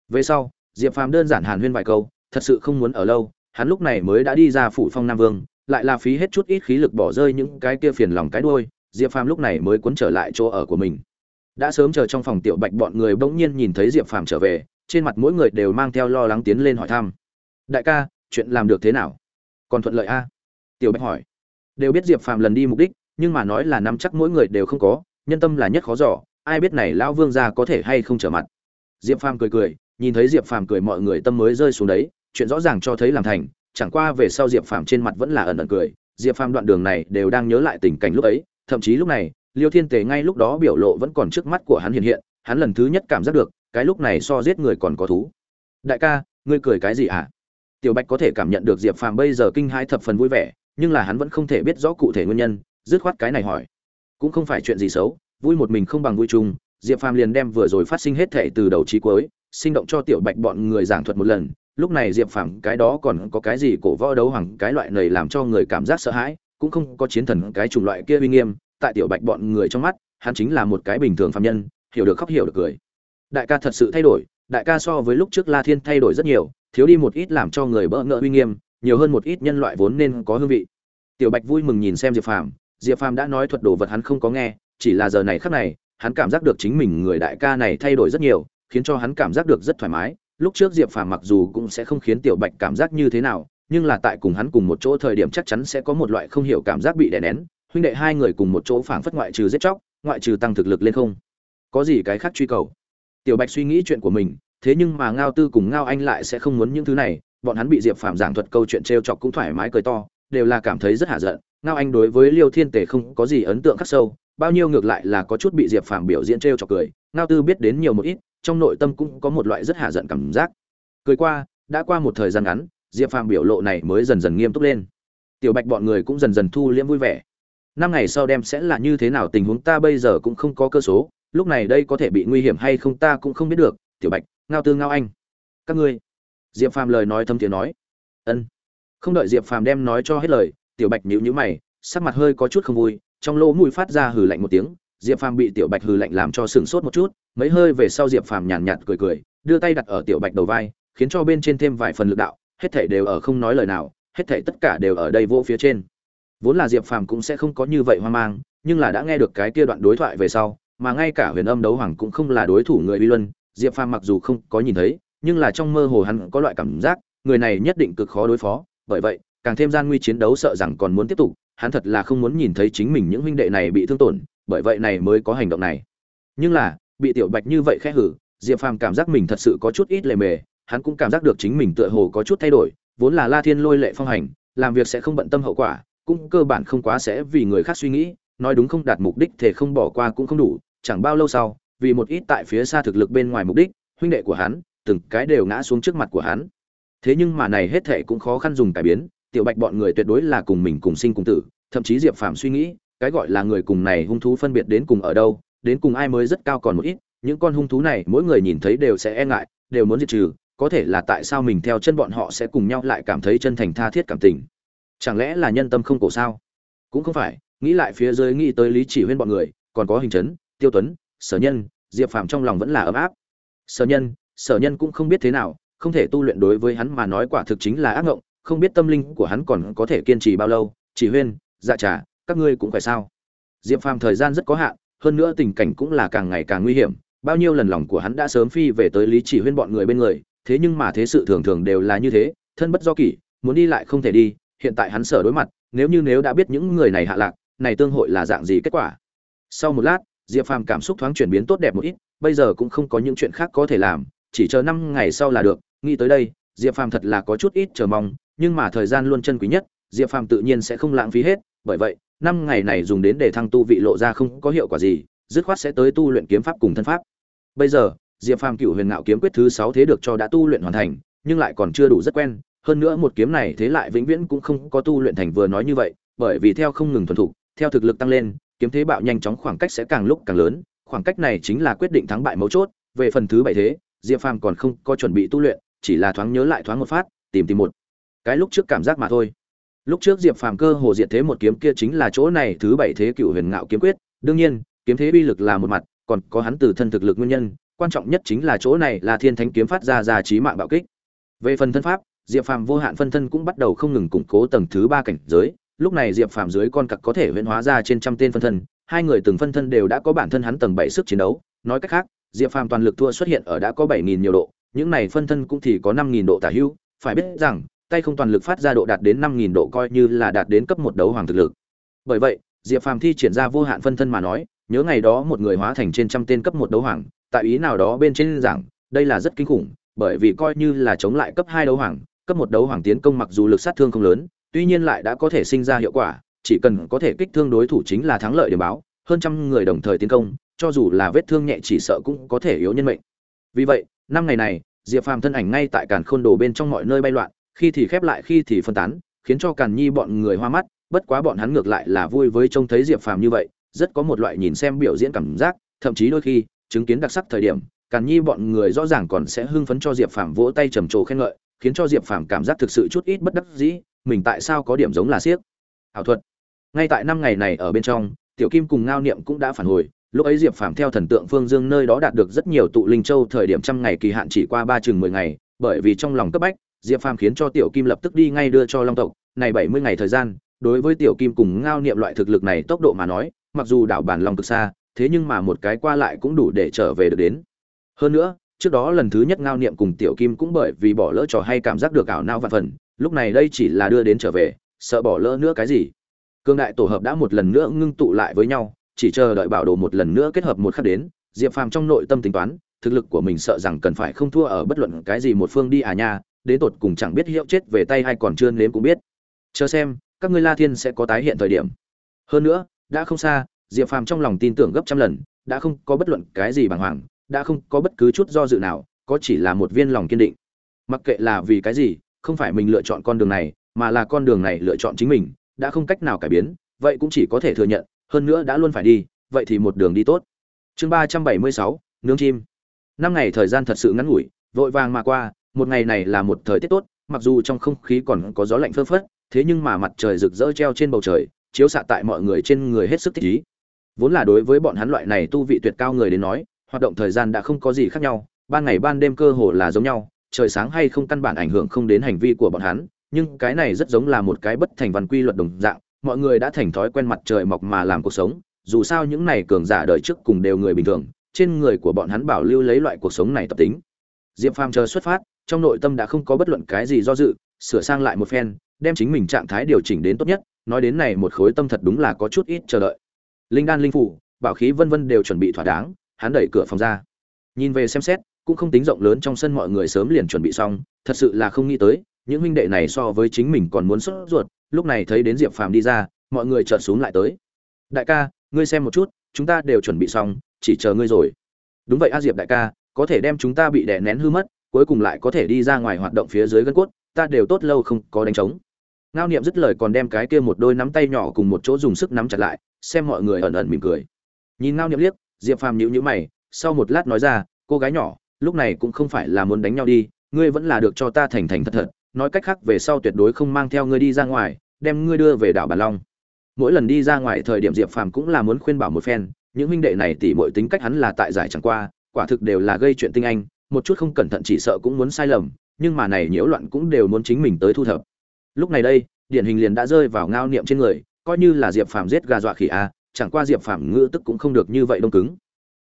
Về sau, diệp phàm đơn giản hàn huyên vài câu, thật sự không muốn ở lâu, hắn lúc này mới đã đi ra phủ phong nam vương, lại là phí hết chút ít khí lực bỏ rơi những cái kia phiền lòng cái đuôi, diệp phàm lúc này mới cuốn trở lại chỗ ở của mình. Đã sớm chờ trong phòng tiểu bạch bọn người bỗng nhiên nhìn thấy diệp phàm trở về, trên mặt mỗi người đều mang theo lo lắng tiến lên hỏi thăm. Đại ca, chuyện làm được thế nào? Còn thuận lợi a? Tiểu bạch hỏi. Đều biết diệp phàm lần đi mục đích, nhưng mà nói là nắm chắc mỗi người đều không có nhân tâm là nhất khó dò, ai biết này lão vương gia có thể hay không trở mặt. Diệp phàm cười cười, nhìn thấy diệp phàm cười mọi người tâm mới rơi xuống đấy, chuyện rõ ràng cho thấy làm thành, chẳng qua về sau diệp phàm trên mặt vẫn là ẩn ẩn cười. Diệp phàm đoạn đường này đều đang nhớ lại tình cảnh lúc ấy, thậm chí lúc này, liêu thiên tề ngay lúc đó biểu lộ vẫn còn trước mắt của hắn hiện hiện, hắn lần thứ nhất cảm giác được, cái lúc này so giết người còn có thú. Đại ca, ngươi cười cái gì à? tiểu bạch có thể cảm nhận được diệp phàm bây giờ kinh hãi thập phần vui vẻ, nhưng là hắn vẫn không thể biết rõ cụ thể nguyên nhân, dứt khoát cái này hỏi cũng không phải chuyện gì xấu, vui một mình không bằng vui chung. Diệp phàm liền đem vừa rồi phát sinh hết thệ từ đầu trí cuối, sinh động cho tiểu bạch bọn người giảng thuật một lần. Lúc này diệp phàm cái đó còn có cái gì cổ võ đấu hoàng, cái loại này làm cho người cảm giác sợ hãi, cũng không có chiến thần cái chủng loại kia uy nghiêm. Tại tiểu bạch bọn người trong mắt, hắn chính là một cái bình thường phạm nhân, hiểu được khóc hiểu được cười. Đại ca thật sự thay đổi, đại ca so với lúc trước la thiên thay đổi rất nhiều, thiếu đi một ít làm cho người bỡ ngỡ uy nghiêm, nhiều hơn một ít nhân loại vốn nên có hương vị. Tiểu bạch vui mừng nhìn xem diệp phàm diệp phàm đã nói thuật đồ vật hắn không có nghe, chỉ là giờ này khắc này, hắn cảm giác được chính mình người đại ca này thay đổi rất nhiều, khiến cho hắn cảm giác được rất thoải mái. Lúc trước diệp phàm mặc dù cũng sẽ không khiến tiểu bạch cảm giác như thế nào, nhưng là tại cùng hắn cùng một chỗ thời điểm chắc chắn sẽ có một loại không hiểu cảm giác bị đè nén. Huynh đệ hai người cùng một chỗ phảng phất ngoại trừ giết chóc, ngoại trừ tăng thực lực lên không. Có gì cái khác truy cầu? Tiểu bạch suy nghĩ chuyện của mình, thế nhưng mà ngao tư cùng ngao anh lại sẽ không muốn những thứ này, bọn hắn bị diệp phàm giảng thuật câu chuyện t chọc cũng thoải mái cười to đều là cảm thấy rất hạ giận. Ngao anh đối với liêu thiên tể không có gì ấn tượng khắc sâu, bao nhiêu ngược lại là có chút bị diệp phàm biểu diễn t chọc cười. Ngao tư biết đến nhiều một ít, trong nội tâm cũng có một loại rất hạ giận cảm giác. Cười qua, đã qua một thời gian ngắn, diệp phàm biểu lộ này mới dần dần nghiêm túc lên. Tiểu bạch bọn người cũng dần dần thu liễm vui vẻ. Năm ngày sau đem sẽ là như thế nào tình huống ta bây giờ cũng không có cơ số, lúc này đây có thể bị nguy hiểm hay không ta cũng không biết được. Tiểu bạch, ngao tư, ngao anh. Các ngươi. Diệp phàm lời nói thâm tiếng nói. Ân không đợi diệp phàm đem nói cho hết lời tiểu bạch nhíu nhíu mày sắc mặt hơi có chút không vui trong lỗ mũi phát ra hừ lạnh một tiếng diệp phàm bị tiểu bạch hừ lạnh làm cho sửng sốt một chút mấy hơi về sau diệp phàm nhàn nhạt, cười cười đưa tay đặt ở tiểu bạch đầu vai khiến cho bên trên thêm vài phần lực đạo hết thảy đều ở không nói lời nào hết thảy tất cả đều ở đây vô phía trên. Vốn là diệp phàm cũng sẽ không có như vậy hoang mang nhưng là đã nghe được cái kia đoạn đối thoại về sau mà ngay cả huyền âm đấu hoàng cũng không là đối thủ người Uy luân diệp phàm mặc dù không có nhìn thấy nhưng là trong mơ hồ hắn có loại cảm giác người này nhất định cực khó đối phó bởi vậy, càng thêm gian nguy chiến đấu sợ rằng còn muốn tiếp tục, hắn thật là không muốn nhìn thấy chính mình những huynh đệ này bị thương tổn, bởi vậy này mới có hành động này. Nhưng là, bị tiểu bạch như vậy khẽ hử, diệp phàm cảm giác mình thật sự có chút ít lề mề, hắn cũng cảm giác được chính mình tựa hồ có chút thay đổi, vốn là la thiên lôi lệ phong hành, làm việc sẽ không bận tâm hậu quả, cũng cơ bản không quá sẽ vì người khác suy nghĩ, nói đúng không đạt mục đích thì không bỏ qua cũng không đủ, chẳng bao lâu sau, vì một ít tại phía xa thực lực bên ngoài mục đích, huynh đệ của hắn, từng cái đều ngã xuống trước mặt của hắn thế nhưng mà này hết thệ cũng khó khăn dùng cải biến, tiểu bạch bọn người tuyệt đối là cùng mình cùng sinh cùng tử, thậm chí diệp phàm suy nghĩ, cái gọi là người cùng này hung thú phân biệt đến cùng ở đâu, đến cùng ai mới rất cao còn một ít, những con hung thú này mỗi người nhìn thấy đều sẽ e ngại, đều muốn diệt trừ, có thể là tại sao mình theo chân bọn họ sẽ cùng nhau lại cảm thấy chân thành tha thiết cảm tình. Chẳng lẽ là nhân tâm không cổ sao? Cũng không phải, nghĩ lại phía dưới nghĩ tới lý chỉ huyên bọn người, còn có hình chấn, tiêu tuấn, sở nhân, diệp phàm trong lòng vẫn là ấm áp. Sở nhân sở nhân cũng không biết thế nào không thể tu luyện đối với hắn mà nói quả thực chính là ác ngộng, không biết tâm linh của hắn còn có thể kiên trì bao lâu. Chỉ huyên dạ trà, các ngươi cũng phải sao? Diệp phàm thời gian rất có hạn, hơn nữa tình cảnh cũng là càng ngày càng nguy hiểm. Bao nhiêu lần lòng của hắn đã sớm phi về tới lý chỉ huyên bọn người bên người, thế nhưng mà thế sự thường thường đều là như thế, thân bất do kỷ, muốn đi lại không thể đi, hiện tại hắn sở đối mặt, nếu như nếu đã biết những người này hạ lạc, này tương hội là dạng gì kết quả? Sau một lát, diệp phàm cảm xúc thoáng chuyển biến tốt đẹp một ít, bây giờ cũng không có những chuyện khác có thể làm, chỉ chờ năm ngày sau là được nghĩ tới đây, diệp phàm thật là có chút ít chờ mong, nhưng mà thời gian luôn chân quý nhất, diệp phàm tự nhiên sẽ không lãng phí hết, bởi vậy, năm ngày này dùng đến để thăng tu vị lộ ra không có hiệu quả gì, dứt khoát sẽ tới tu luyện kiếm pháp cùng thân pháp. Bây giờ, diệp phàm cựu huyền ngạo kiếm quyết thứ sáu thế được cho đã tu luyện hoàn thành, nhưng lại còn chưa đủ rất quen, hơn nữa một kiếm này thế lại vĩnh viễn cũng không có tu luyện thành vừa nói như vậy, bởi vì theo không ngừng thuần thục, theo thực lực tăng lên, kiếm thế bạo nhanh chóng khoảng cách sẽ càng lúc càng lớn, khoảng cách này chính là quyết định thắng bại mấu chốt, về phần thứ bảy thế, diệp phàm còn không có chuẩn bị tu luyện chỉ là thoáng nhớ lại thoáng một phát, tìm tìm một cái lúc trước cảm giác mà thôi. Lúc trước diệp phàm cơ hồ diệt thế một kiếm kia chính là chỗ này thứ bảy thế cựu huyền ngạo kiếm quyết, đương nhiên, kiếm thế bi lực là một mặt, còn có hắn từ thân thực lực nguyên nhân, quan trọng nhất chính là chỗ này là thiên thánh kiếm phát ra ra trí mạng bạo kích. Về phần thân pháp, diệp phàm vô hạn phân thân cũng bắt đầu không ngừng củng cố tầng thứ ba cảnh giới, lúc này diệp phàm dưới con cặc có thể huyễn hóa ra trên trăm tên phân thân, hai người từng phân thân đều đã có bản thân hắn tầng bảy sức chiến đấu, nói cách khác, diệp phàm toàn lực thua xuất hiện ở đã có bảy nghìn nhiều độ những này phân thân cũng thì có năm nghìn độ tả hữu, phải biết rằng, tay không toàn lực phát ra độ đạt đến năm nghìn độ coi như là đạt đến cấp một đấu hoàng thực lực. Bởi vậy, diệp phàm thi triển ra vô hạn phân thân mà nói, nhớ ngày đó một người hóa thành trên trăm tên cấp một đấu hoàng, tại ý nào đó bên trên giảng, đây là rất kinh khủng, bởi vì coi như là chống lại cấp hai đấu hoàng, cấp một đấu hoàng tiến công mặc dù lực sát thương không lớn, tuy nhiên lại đã có thể sinh ra hiệu quả, chỉ cần có thể kích thương đối thủ chính là thắng lợi để báo, hơn trăm người đồng thời tiến công, cho dù là vết thương nhẹ chỉ sợ cũng có thể yếu nhân mệnh. Vì vậy năm ngày này, diệp phàm thân ảnh ngay tại càn khôn đồ bên trong mọi nơi bay loạn, khi thì khép lại, khi thì phân tán, khiến cho càn nhi bọn người hoa mắt, bất quá bọn hắn ngược lại là vui với trông thấy diệp phàm như vậy, rất có một loại nhìn xem biểu diễn cảm giác, thậm chí đôi khi, chứng kiến đặc sắc thời điểm, càn nhi bọn người rõ ràng còn sẽ hưng phấn cho diệp phàm vỗ tay trầm trồ khen ngợi, khiến cho diệp phàm cảm giác thực sự chút ít bất đắc dĩ, mình tại sao có điểm giống là siếc? Ảo thuật. Ngay tại năm ngày này ở bên trong, tiểu kim cùng ngao niệm cũng đã phản hồi lúc ấy diệp phàm theo thần tượng phương dương nơi đó đạt được rất nhiều tụ linh châu thời điểm trăm ngày kỳ hạn chỉ qua ba chừng mười ngày, bởi vì trong lòng cấp bách, diệp phàm khiến cho tiểu kim lập tức đi ngay đưa cho long tộc. Này bảy mươi ngày thời gian, đối với tiểu kim cùng ngao niệm loại thực lực này tốc độ mà nói, mặc dù đảo bản lòng cực xa, thế nhưng mà một cái qua lại cũng đủ để trở về được đến. Hơn nữa, trước đó lần thứ nhất ngao niệm cùng tiểu kim cũng bởi vì bỏ lỡ trò hay cảm giác được ảo nao vạn phần, lúc này đây chỉ là đưa đến trở về, sợ bỏ lỡ nữa cái gì. Cương đại tổ hợp đã một lần nữa ngưng tụ lại với nhau chỉ chờ đợi bảo đồ một lần nữa kết hợp một khắc đến, diệp phàm trong nội tâm tính toán, thực lực của mình sợ rằng cần phải không thua ở bất luận cái gì một phương đi à nha, đến tột cùng chẳng biết hiệu chết về tay hay còn chưa nếm cũng biết. Chờ xem, các ngươi la thiên sẽ có tái hiện thời điểm. Hơn nữa, đã không xa, diệp phàm trong lòng tin tưởng gấp trăm lần, đã không có bất luận cái gì bàng hoàng, đã không có bất cứ chút do dự nào, có chỉ là một viên lòng kiên định. Mặc kệ là vì cái gì, không phải mình lựa chọn con đường này, mà là con đường này lựa chọn chính mình, đã không cách nào cải biến, vậy cũng chỉ có thể thừa nhận hơn nữa đã luôn phải đi, vậy thì một đường đi tốt. Chương ba trăm bảy mươi sáu, nướng chim. Năm ngày thời gian thật sự ngắn ngủi, vội vàng mà qua, một ngày này là một thời tiết tốt, mặc dù trong không khí còn có gió lạnh phơ phất, thế nhưng mà mặt trời rực rỡ treo trên bầu trời, chiếu xạ tại mọi người trên người hết sức thích ý. Vốn là đối với bọn hắn loại này tu vị tuyệt cao người đến nói, hoạt động thời gian đã không có gì khác nhau, ban ngày ban đêm cơ hồ là giống nhau, trời sáng hay không căn bản ảnh hưởng không đến hành vi của bọn hắn, nhưng cái này rất giống là một cái bất thành văn quy luật đồng dạng mọi người đã thành thói quen mặt trời mọc mà làm cuộc sống, dù sao những này cường giả đời trước cùng đều người bình thường, trên người của bọn hắn bảo lưu lấy loại cuộc sống này tập tính. Diệp phàm chờ xuất phát, trong nội tâm đã không có bất luận cái gì do dự, sửa sang lại một phen, đem chính mình trạng thái điều chỉnh đến tốt nhất, nói đến này một khối tâm thật đúng là có chút ít chờ đợi. Linh đan linh phủ, bảo khí vân vân đều chuẩn bị thỏa đáng, hắn đẩy cửa phòng ra. Nhìn về xem xét, cũng không tính rộng lớn trong sân mọi người sớm liền chuẩn bị xong, thật sự là không nghĩ tới, những huynh đệ này so với chính mình còn muốn sốt ruột lúc này thấy đến diệp phàm đi ra, mọi người chợt xuống lại tới. Đại ca, ngươi xem một chút, chúng ta đều chuẩn bị xong, chỉ chờ ngươi rồi. Đúng vậy a diệp đại ca, có thể đem chúng ta bị đè nén hư mất, cuối cùng lại có thể đi ra ngoài hoạt động phía dưới gân cốt, ta đều tốt lâu không có đánh trống. Ngao niệm dứt lời còn đem cái kia một đôi nắm tay nhỏ cùng một chỗ dùng sức nắm chặt lại, xem mọi người ẩn ẩn mỉm cười. Nhìn ngao niệm liếc, diệp phàm nhíu nhíu mày, sau một lát nói ra, cô gái nhỏ, lúc này cũng không phải là muốn đánh nhau đi, ngươi vẫn là được cho ta thành thành thật thật nói cách khác về sau tuyệt đối không mang theo ngươi đi ra ngoài, đem ngươi đưa về đảo bản long. Mỗi lần đi ra ngoài thời điểm diệp phàm cũng là muốn khuyên bảo một phen, những huynh đệ này tỉ mọi tính cách hắn là tại giải chẳng qua, quả thực đều là gây chuyện tinh anh, một chút không cẩn thận chỉ sợ cũng muốn sai lầm, nhưng mà này nhiễu loạn cũng đều muốn chính mình tới thu thập. Lúc này đây, điển hình liền đã rơi vào ngao niệm trên người, coi như là diệp phàm giết gà dọa khỉ a, chẳng qua diệp phàm ngữ tức cũng không được như vậy đông cứng.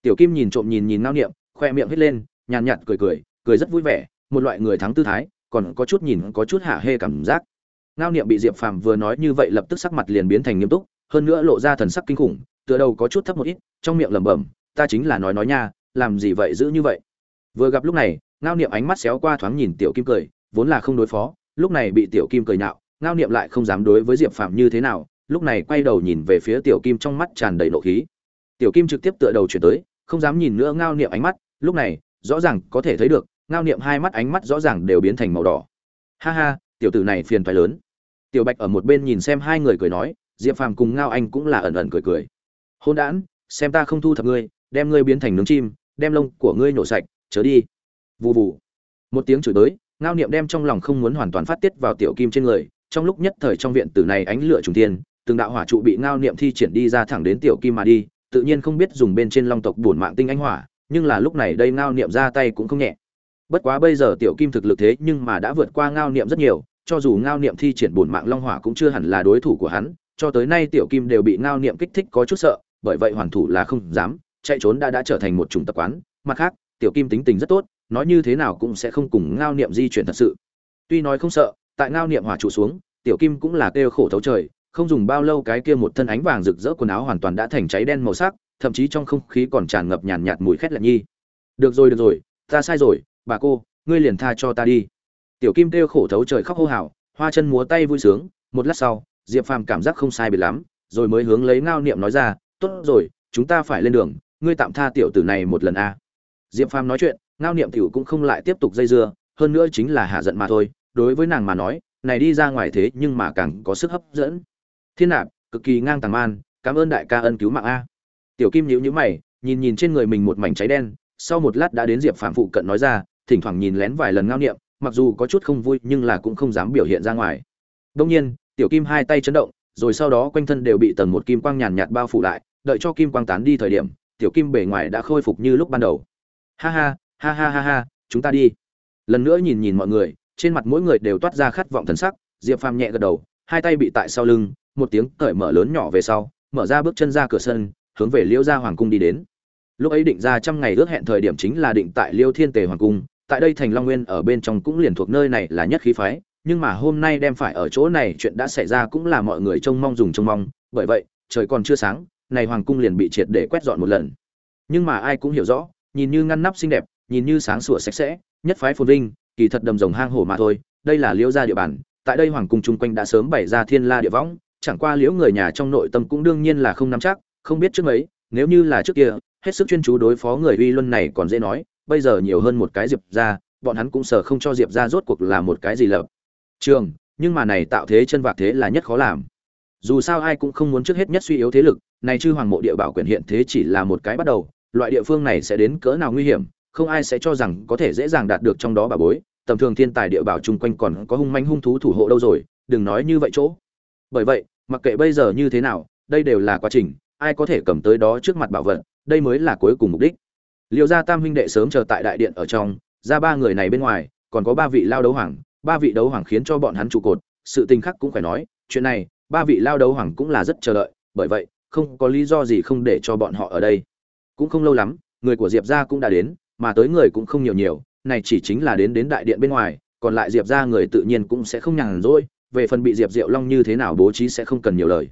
Tiểu kim nhìn trộm nhìn nhìn ngao niệm, khoe miệng hết lên, nhàn nhạt cười cười cười rất vui vẻ, một loại người thắng tư thái còn có chút nhìn có chút hạ hê cảm giác. Ngao niệm bị diệp phàm vừa nói như vậy lập tức sắc mặt liền biến thành nghiêm túc, hơn nữa lộ ra thần sắc kinh khủng, tựa đầu có chút thấp một ít, trong miệng lẩm bẩm, ta chính là nói nói nha, làm gì vậy giữ như vậy? Vừa gặp lúc này, ngao niệm ánh mắt xéo qua thoáng nhìn tiểu kim cười, vốn là không đối phó, lúc này bị tiểu kim cười nhạo, ngao niệm lại không dám đối với diệp phàm như thế nào, lúc này quay đầu nhìn về phía tiểu kim trong mắt tràn đầy nộ khí. Tiểu kim trực tiếp tựa đầu chuyển tới, không dám nhìn nữa ngao niệm ánh mắt, lúc này, rõ ràng có thể thấy được ngao niệm hai mắt ánh mắt rõ ràng đều biến thành màu đỏ ha ha tiểu tử này phiền toái lớn tiểu bạch ở một bên nhìn xem hai người cười nói diệp phàm cùng ngao anh cũng là ẩn ẩn cười cười hôn đản xem ta không thu thập ngươi đem ngươi biến thành nướng chim đem lông của ngươi nổ sạch chớ đi Vù vù. Một tiếng chửi tới, ngao niệm đem trong lòng không muốn hoàn toàn phát tiết vào tiểu kim trên người, trong lúc nhất thời trong viện tử này ánh lửa trùng tiên, từng đạo hỏa trụ bị ngao niệm thi triển đi ra thẳng đến tiểu kim mà đi, tự nhiên không biết dùng bên trên long tộc bổn mạng tinh ánh hỏa, nhưng là lúc này đây ngao niệm ra tay cũng không nhẹ. Bất quá bây giờ tiểu kim thực lực thế nhưng mà đã vượt qua ngao niệm rất nhiều, cho dù ngao niệm thi triển bổn mạng long hỏa cũng chưa hẳn là đối thủ của hắn, cho tới nay tiểu kim đều bị ngao niệm kích thích có chút sợ, bởi vậy hoàn thủ là không dám, chạy trốn đã đã trở thành một chủng tập quán, mặt khác, tiểu kim tính tình rất tốt, nói như thế nào cũng sẽ không cùng ngao niệm di chuyển thật sự. Tuy nói không sợ, tại ngao niệm hỏa trụ xuống, tiểu kim cũng là kêu khổ thấu trời, không dùng bao lâu cái kia một thân ánh vàng rực rỡ quần áo hoàn toàn đã thành cháy đen màu sắc, thậm chí trong không khí còn tràn ngập nhàn nhạt mùi khét lạnh nhi. Được rồi được rồi, ta sai rồi, bà cô, ngươi liền tha cho ta đi. Tiểu Kim kêu khổ thấu trời khóc hô hào, hoa chân múa tay vui sướng, một lát sau, Diệp Phàm cảm giác không sai biệt lắm, rồi mới hướng lấy ngao niệm nói ra, "Tốt rồi, chúng ta phải lên đường, ngươi tạm tha tiểu tử này một lần a." Diệp Phàm nói chuyện, ngao niệm tiểu cũng không lại tiếp tục dây dưa, hơn nữa chính là hạ giận mà thôi, đối với nàng mà nói, này đi ra ngoài thế nhưng mà càng có sức hấp dẫn. Thiên nạp, cực kỳ ngang tàng man, cảm ơn đại ca ân cứu mạng a. Tiểu Kim nhíu nhíu mày, nhìn nhìn trên người mình một mảnh cháy đen, sau một lát đã đến Diệp Phàm phụ cận nói ra, thỉnh thoảng nhìn lén vài lần ngao niệm, mặc dù có chút không vui nhưng là cũng không dám biểu hiện ra ngoài. Đông nhiên, Tiểu Kim hai tay chấn động, rồi sau đó quanh thân đều bị tầng một kim quang nhàn nhạt bao phủ lại, đợi cho kim quang tán đi thời điểm, Tiểu Kim bề ngoài đã khôi phục như lúc ban đầu. Ha ha, ha ha ha ha, chúng ta đi. Lần nữa nhìn nhìn mọi người, trên mặt mỗi người đều toát ra khát vọng thần sắc, Diệp Phàm nhẹ gật đầu, hai tay bị tại sau lưng, một tiếng cởi mở lớn nhỏ về sau, mở ra bước chân ra cửa sân, hướng về Liễu gia hoàng cung đi đến. Lúc ấy định ra trăm ngày ước hẹn thời điểm chính là định tại Liêu Thiên Tề hoàng cung, tại đây thành Long Nguyên ở bên trong cũng liền thuộc nơi này là nhất khí phái, nhưng mà hôm nay đem phải ở chỗ này chuyện đã xảy ra cũng là mọi người trông mong dùng trông mong, bởi vậy, trời còn chưa sáng, này hoàng cung liền bị triệt để quét dọn một lần. Nhưng mà ai cũng hiểu rõ, nhìn như ngăn nắp xinh đẹp, nhìn như sáng sủa sạch sẽ, nhất phái phồn vinh, kỳ thật đầm rồng hang hổ mà thôi, đây là Liễu gia địa bàn, tại đây hoàng cung chung quanh đã sớm bày ra thiên la địa võng, chẳng qua liễu người nhà trong nội tâm cũng đương nhiên là không nắm chắc, không biết trước mấy, nếu như là trước kia, hết sức chuyên chú đối phó người uy luân này còn dễ nói, bây giờ nhiều hơn một cái diệp gia, bọn hắn cũng sợ không cho diệp gia rốt cuộc là một cái gì lập trường, nhưng mà này tạo thế chân vạc thế là nhất khó làm. Dù sao ai cũng không muốn trước hết nhất suy yếu thế lực, này chư hoàng mộ địa bảo quyền hiện thế chỉ là một cái bắt đầu, loại địa phương này sẽ đến cỡ nào nguy hiểm, không ai sẽ cho rằng có thể dễ dàng đạt được trong đó bà bối, tầm thường thiên tài địa bảo chung quanh còn có hung manh hung thú thủ hộ đâu rồi, đừng nói như vậy chỗ. Bởi vậy, mặc kệ bây giờ như thế nào, đây đều là quá trình, ai có thể cầm tới đó trước mặt bảo vật, đây mới là cuối cùng mục đích. Liêu gia Tam huynh đệ sớm chờ tại đại điện ở trong, ra ba người này bên ngoài, còn có ba vị lao đấu hoàng, ba vị đấu hoàng khiến cho bọn hắn trụ cột, sự tình khác cũng phải nói, chuyện này, ba vị lao đấu hoàng cũng là rất chờ đợi, bởi vậy, không có lý do gì không để cho bọn họ ở đây. Cũng không lâu lắm, người của Diệp gia cũng đã đến, mà tới người cũng không nhiều nhiều, này chỉ chính là đến đến đại điện bên ngoài, còn lại Diệp gia người tự nhiên cũng sẽ không nhàn rỗi, về phần bị Diệp Diệu Long như thế nào bố trí sẽ không cần nhiều lời.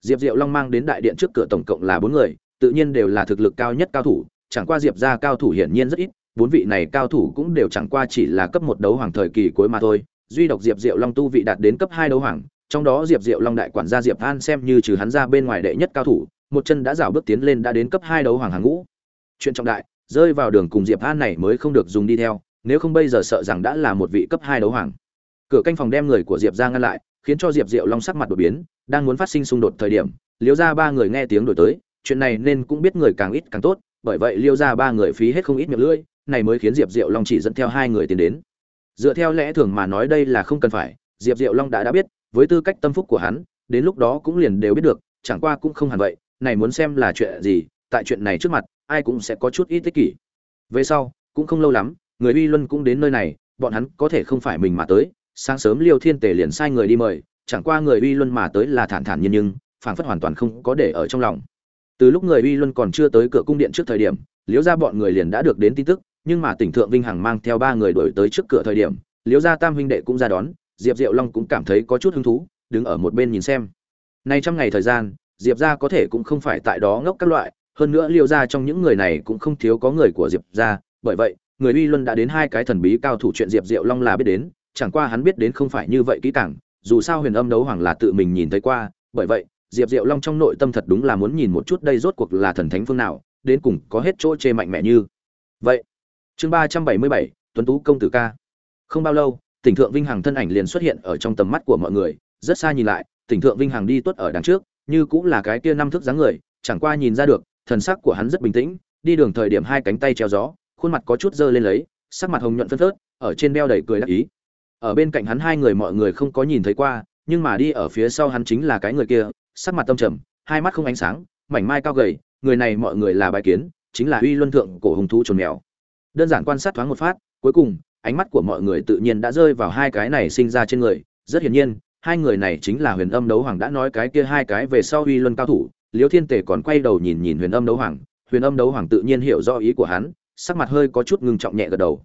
Diệp Diệu Long mang đến đại điện trước cửa tổng cộng là bốn người, tự nhiên đều là thực lực cao nhất cao thủ, chẳng qua Diệp gia cao thủ hiển nhiên rất ít, bốn vị này cao thủ cũng đều chẳng qua chỉ là cấp một đấu hoàng thời kỳ cuối mà thôi, duy độc Diệp Diệu Long tu vị đạt đến cấp hai đấu hoàng, trong đó Diệp Diệu Long đại quản gia Diệp An xem như trừ hắn ra bên ngoài đệ nhất cao thủ, một chân đã rảo bước tiến lên đã đến cấp hai đấu hoàng hàng ngũ. Chuyện trọng đại, rơi vào đường cùng Diệp An này mới không được dùng đi theo, nếu không bây giờ sợ rằng đã là một vị cấp hai đấu hoàng. Cửa canh phòng đem người của Diệp ra ngăn lại, khiến cho Diệp Diệu Long sắc mặt đột biến, đang muốn phát sinh xung đột thời điểm, Liễu gia ba người nghe tiếng đổi tới, chuyện này nên cũng biết người càng ít càng tốt, bởi vậy liêu gia ba người phí hết không ít miệng lưỡi, này mới khiến Diệp Diệu Long chỉ dẫn theo hai người tiến đến. Dựa theo lẽ thường mà nói đây là không cần phải, Diệp Diệu Long đã đã biết, với tư cách tâm phúc của hắn, đến lúc đó cũng liền đều biết được, chẳng qua cũng không hẳn vậy, này muốn xem là chuyện gì, tại chuyện này trước mặt, ai cũng sẽ có chút ít tích kỷ. Về sau, cũng không lâu lắm, người Uy Luân cũng đến nơi này, bọn hắn có thể không phải mình mà tới, sáng sớm Liêu Thiên Tề liền sai người đi mời, chẳng qua người Uy Luân mà tới là thản thản nhiên nhưng, phảng phất hoàn toàn không có để ở trong lòng. Từ lúc người Uy Luân còn chưa tới cửa cung điện trước thời điểm, Liễu gia bọn người liền đã được đến tin tức, nhưng mà tỉnh thượng Vinh Hằng mang theo ba người đuổi tới trước cửa thời điểm, Liễu gia Tam huynh đệ cũng ra đón, Diệp Diệu Long cũng cảm thấy có chút hứng thú, đứng ở một bên nhìn xem. Nay trong ngày thời gian, Diệp gia có thể cũng không phải tại đó ngốc các loại, hơn nữa Liễu gia trong những người này cũng không thiếu có người của Diệp gia, bởi vậy, người Uy Luân đã đến hai cái thần bí cao thủ chuyện Diệp Diệu Long là biết đến, chẳng qua hắn biết đến không phải như vậy kỹ càng, dù sao Huyền Âm đấu hoàng là tự mình nhìn thấy qua, bởi vậy, Diệp Diệu Long trong nội tâm thật đúng là muốn nhìn một chút đây rốt cuộc là thần thánh phương nào, đến cùng có hết chỗ chê mạnh mẽ như. Vậy, chương ba trăm bảy mươi bảy Tuấn Tú công tử ca. Không bao lâu, Tỉnh Thượng Vinh Hằng thân ảnh liền xuất hiện ở trong tầm mắt của mọi người, rất xa nhìn lại, Tỉnh Thượng Vinh Hằng đi tuất ở đằng trước, như cũng là cái kia năm thước dáng người, chẳng qua nhìn ra được, thần sắc của hắn rất bình tĩnh, đi đường thời điểm hai cánh tay treo gió, khuôn mặt có chút dơ lên lấy, sắc mặt hồng nhuận phân phớt ở trên đeo đầy cười đắc ý ở bên cạnh hắn hai người mọi người không có nhìn thấy qua nhưng mà đi ở phía sau hắn chính là cái người kia sắc mặt tâm trầm, hai mắt không ánh sáng, mảnh mai cao gầy, người này mọi người là bài kiến, chính là uy luân thượng cổ hùng thú trồn mèo. Đơn giản quan sát thoáng một phát, cuối cùng, ánh mắt của mọi người tự nhiên đã rơi vào hai cái này sinh ra trên người. Rất hiển nhiên, hai người này chính là huyền âm đấu hoàng đã nói cái kia hai cái về sau uy luân cao thủ. Liêu thiên tể còn quay đầu nhìn nhìn huyền âm đấu hoàng, huyền âm đấu hoàng tự nhiên hiểu rõ ý của hắn, sắc mặt hơi có chút ngưng trọng nhẹ gật đầu.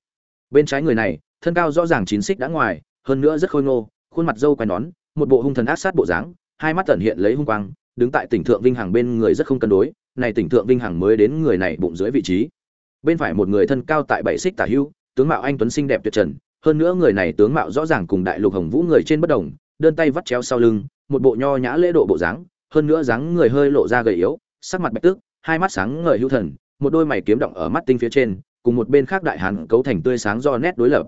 Bên trái người này, thân cao rõ ràng chín xích đã ngoài, hơn nữa rất khôi ngô, khuôn mặt dâu quai nón, một bộ hung thần ác sát bộ dáng hai mắt tẩn hiện lấy hung quang, đứng tại tỉnh thượng vinh hằng bên người rất không cân đối, này tỉnh thượng vinh hằng mới đến người này bụng dưới vị trí. Bên phải một người thân cao tại bảy xích tả hưu, tướng mạo anh tuấn xinh đẹp tuyệt trần, hơn nữa người này tướng mạo rõ ràng cùng đại lục hồng vũ người trên bất đồng, đơn tay vắt chéo sau lưng, một bộ nho nhã lễ độ bộ dáng, hơn nữa dáng người hơi lộ ra gầy yếu, sắc mặt bạch tước, hai mắt sáng ngời hữu thần, một đôi mày kiếm động ở mắt tinh phía trên, cùng một bên khác đại hàn cấu thành tươi sáng do nét đối lập.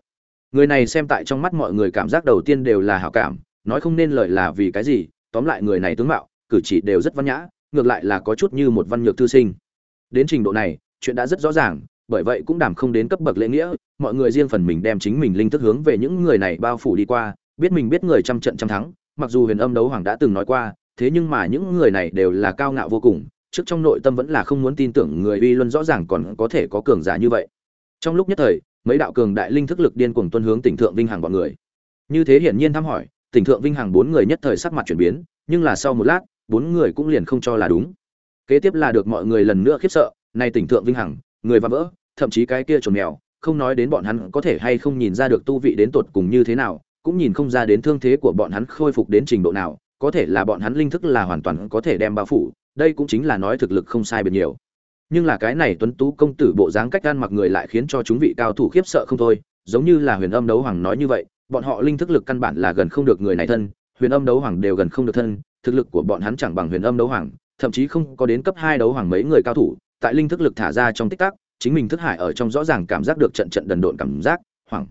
Người này xem tại trong mắt mọi người cảm giác đầu tiên đều là hảo cảm, nói không nên lời là vì cái gì tóm lại người này tướng mạo, cử chỉ đều rất văn nhã, ngược lại là có chút như một văn nhược thư sinh. Đến trình độ này, chuyện đã rất rõ ràng, bởi vậy cũng đảm không đến cấp bậc lễ nghĩa, mọi người riêng phần mình đem chính mình linh thức hướng về những người này bao phủ đi qua, biết mình biết người trăm trận trăm thắng, mặc dù huyền âm đấu hoàng đã từng nói qua, thế nhưng mà những người này đều là cao ngạo vô cùng, trước trong nội tâm vẫn là không muốn tin tưởng người uy luân rõ ràng còn có thể có cường giả như vậy. Trong lúc nhất thời, mấy đạo cường đại linh thức lực điên cuồng tuân hướng tỉnh thượng vinh hàng bọn người. Như thế hiển nhiên thăm hỏi tỉnh thượng vinh hằng bốn người nhất thời sắc mặt chuyển biến, nhưng là sau một lát, bốn người cũng liền không cho là đúng. Kế tiếp là được mọi người lần nữa khiếp sợ nay tỉnh thượng vinh hằng, người và vỡ, thậm chí cái kia trồn mèo, không nói đến bọn hắn có thể hay không nhìn ra được tu vị đến tột cùng như thế nào, cũng nhìn không ra đến thương thế của bọn hắn khôi phục đến trình độ nào, có thể là bọn hắn linh thức là hoàn toàn có thể đem bao phủ, đây cũng chính là nói thực lực không sai biệt nhiều. Nhưng là cái này tuấn tú công tử bộ dáng cách gan mặc người lại khiến cho chúng vị cao thủ khiếp sợ không thôi, giống như là huyền âm đấu hoàng nói như vậy bọn họ linh thức lực căn bản là gần không được người này thân, huyền âm đấu hoàng đều gần không được thân, thực lực của bọn hắn chẳng bằng huyền âm đấu hoàng, thậm chí không có đến cấp hai đấu hoàng mấy người cao thủ, tại linh thức lực thả ra trong tích tắc, chính mình thức hải ở trong rõ ràng cảm giác được trận trận đần độn cảm giác, hoảng.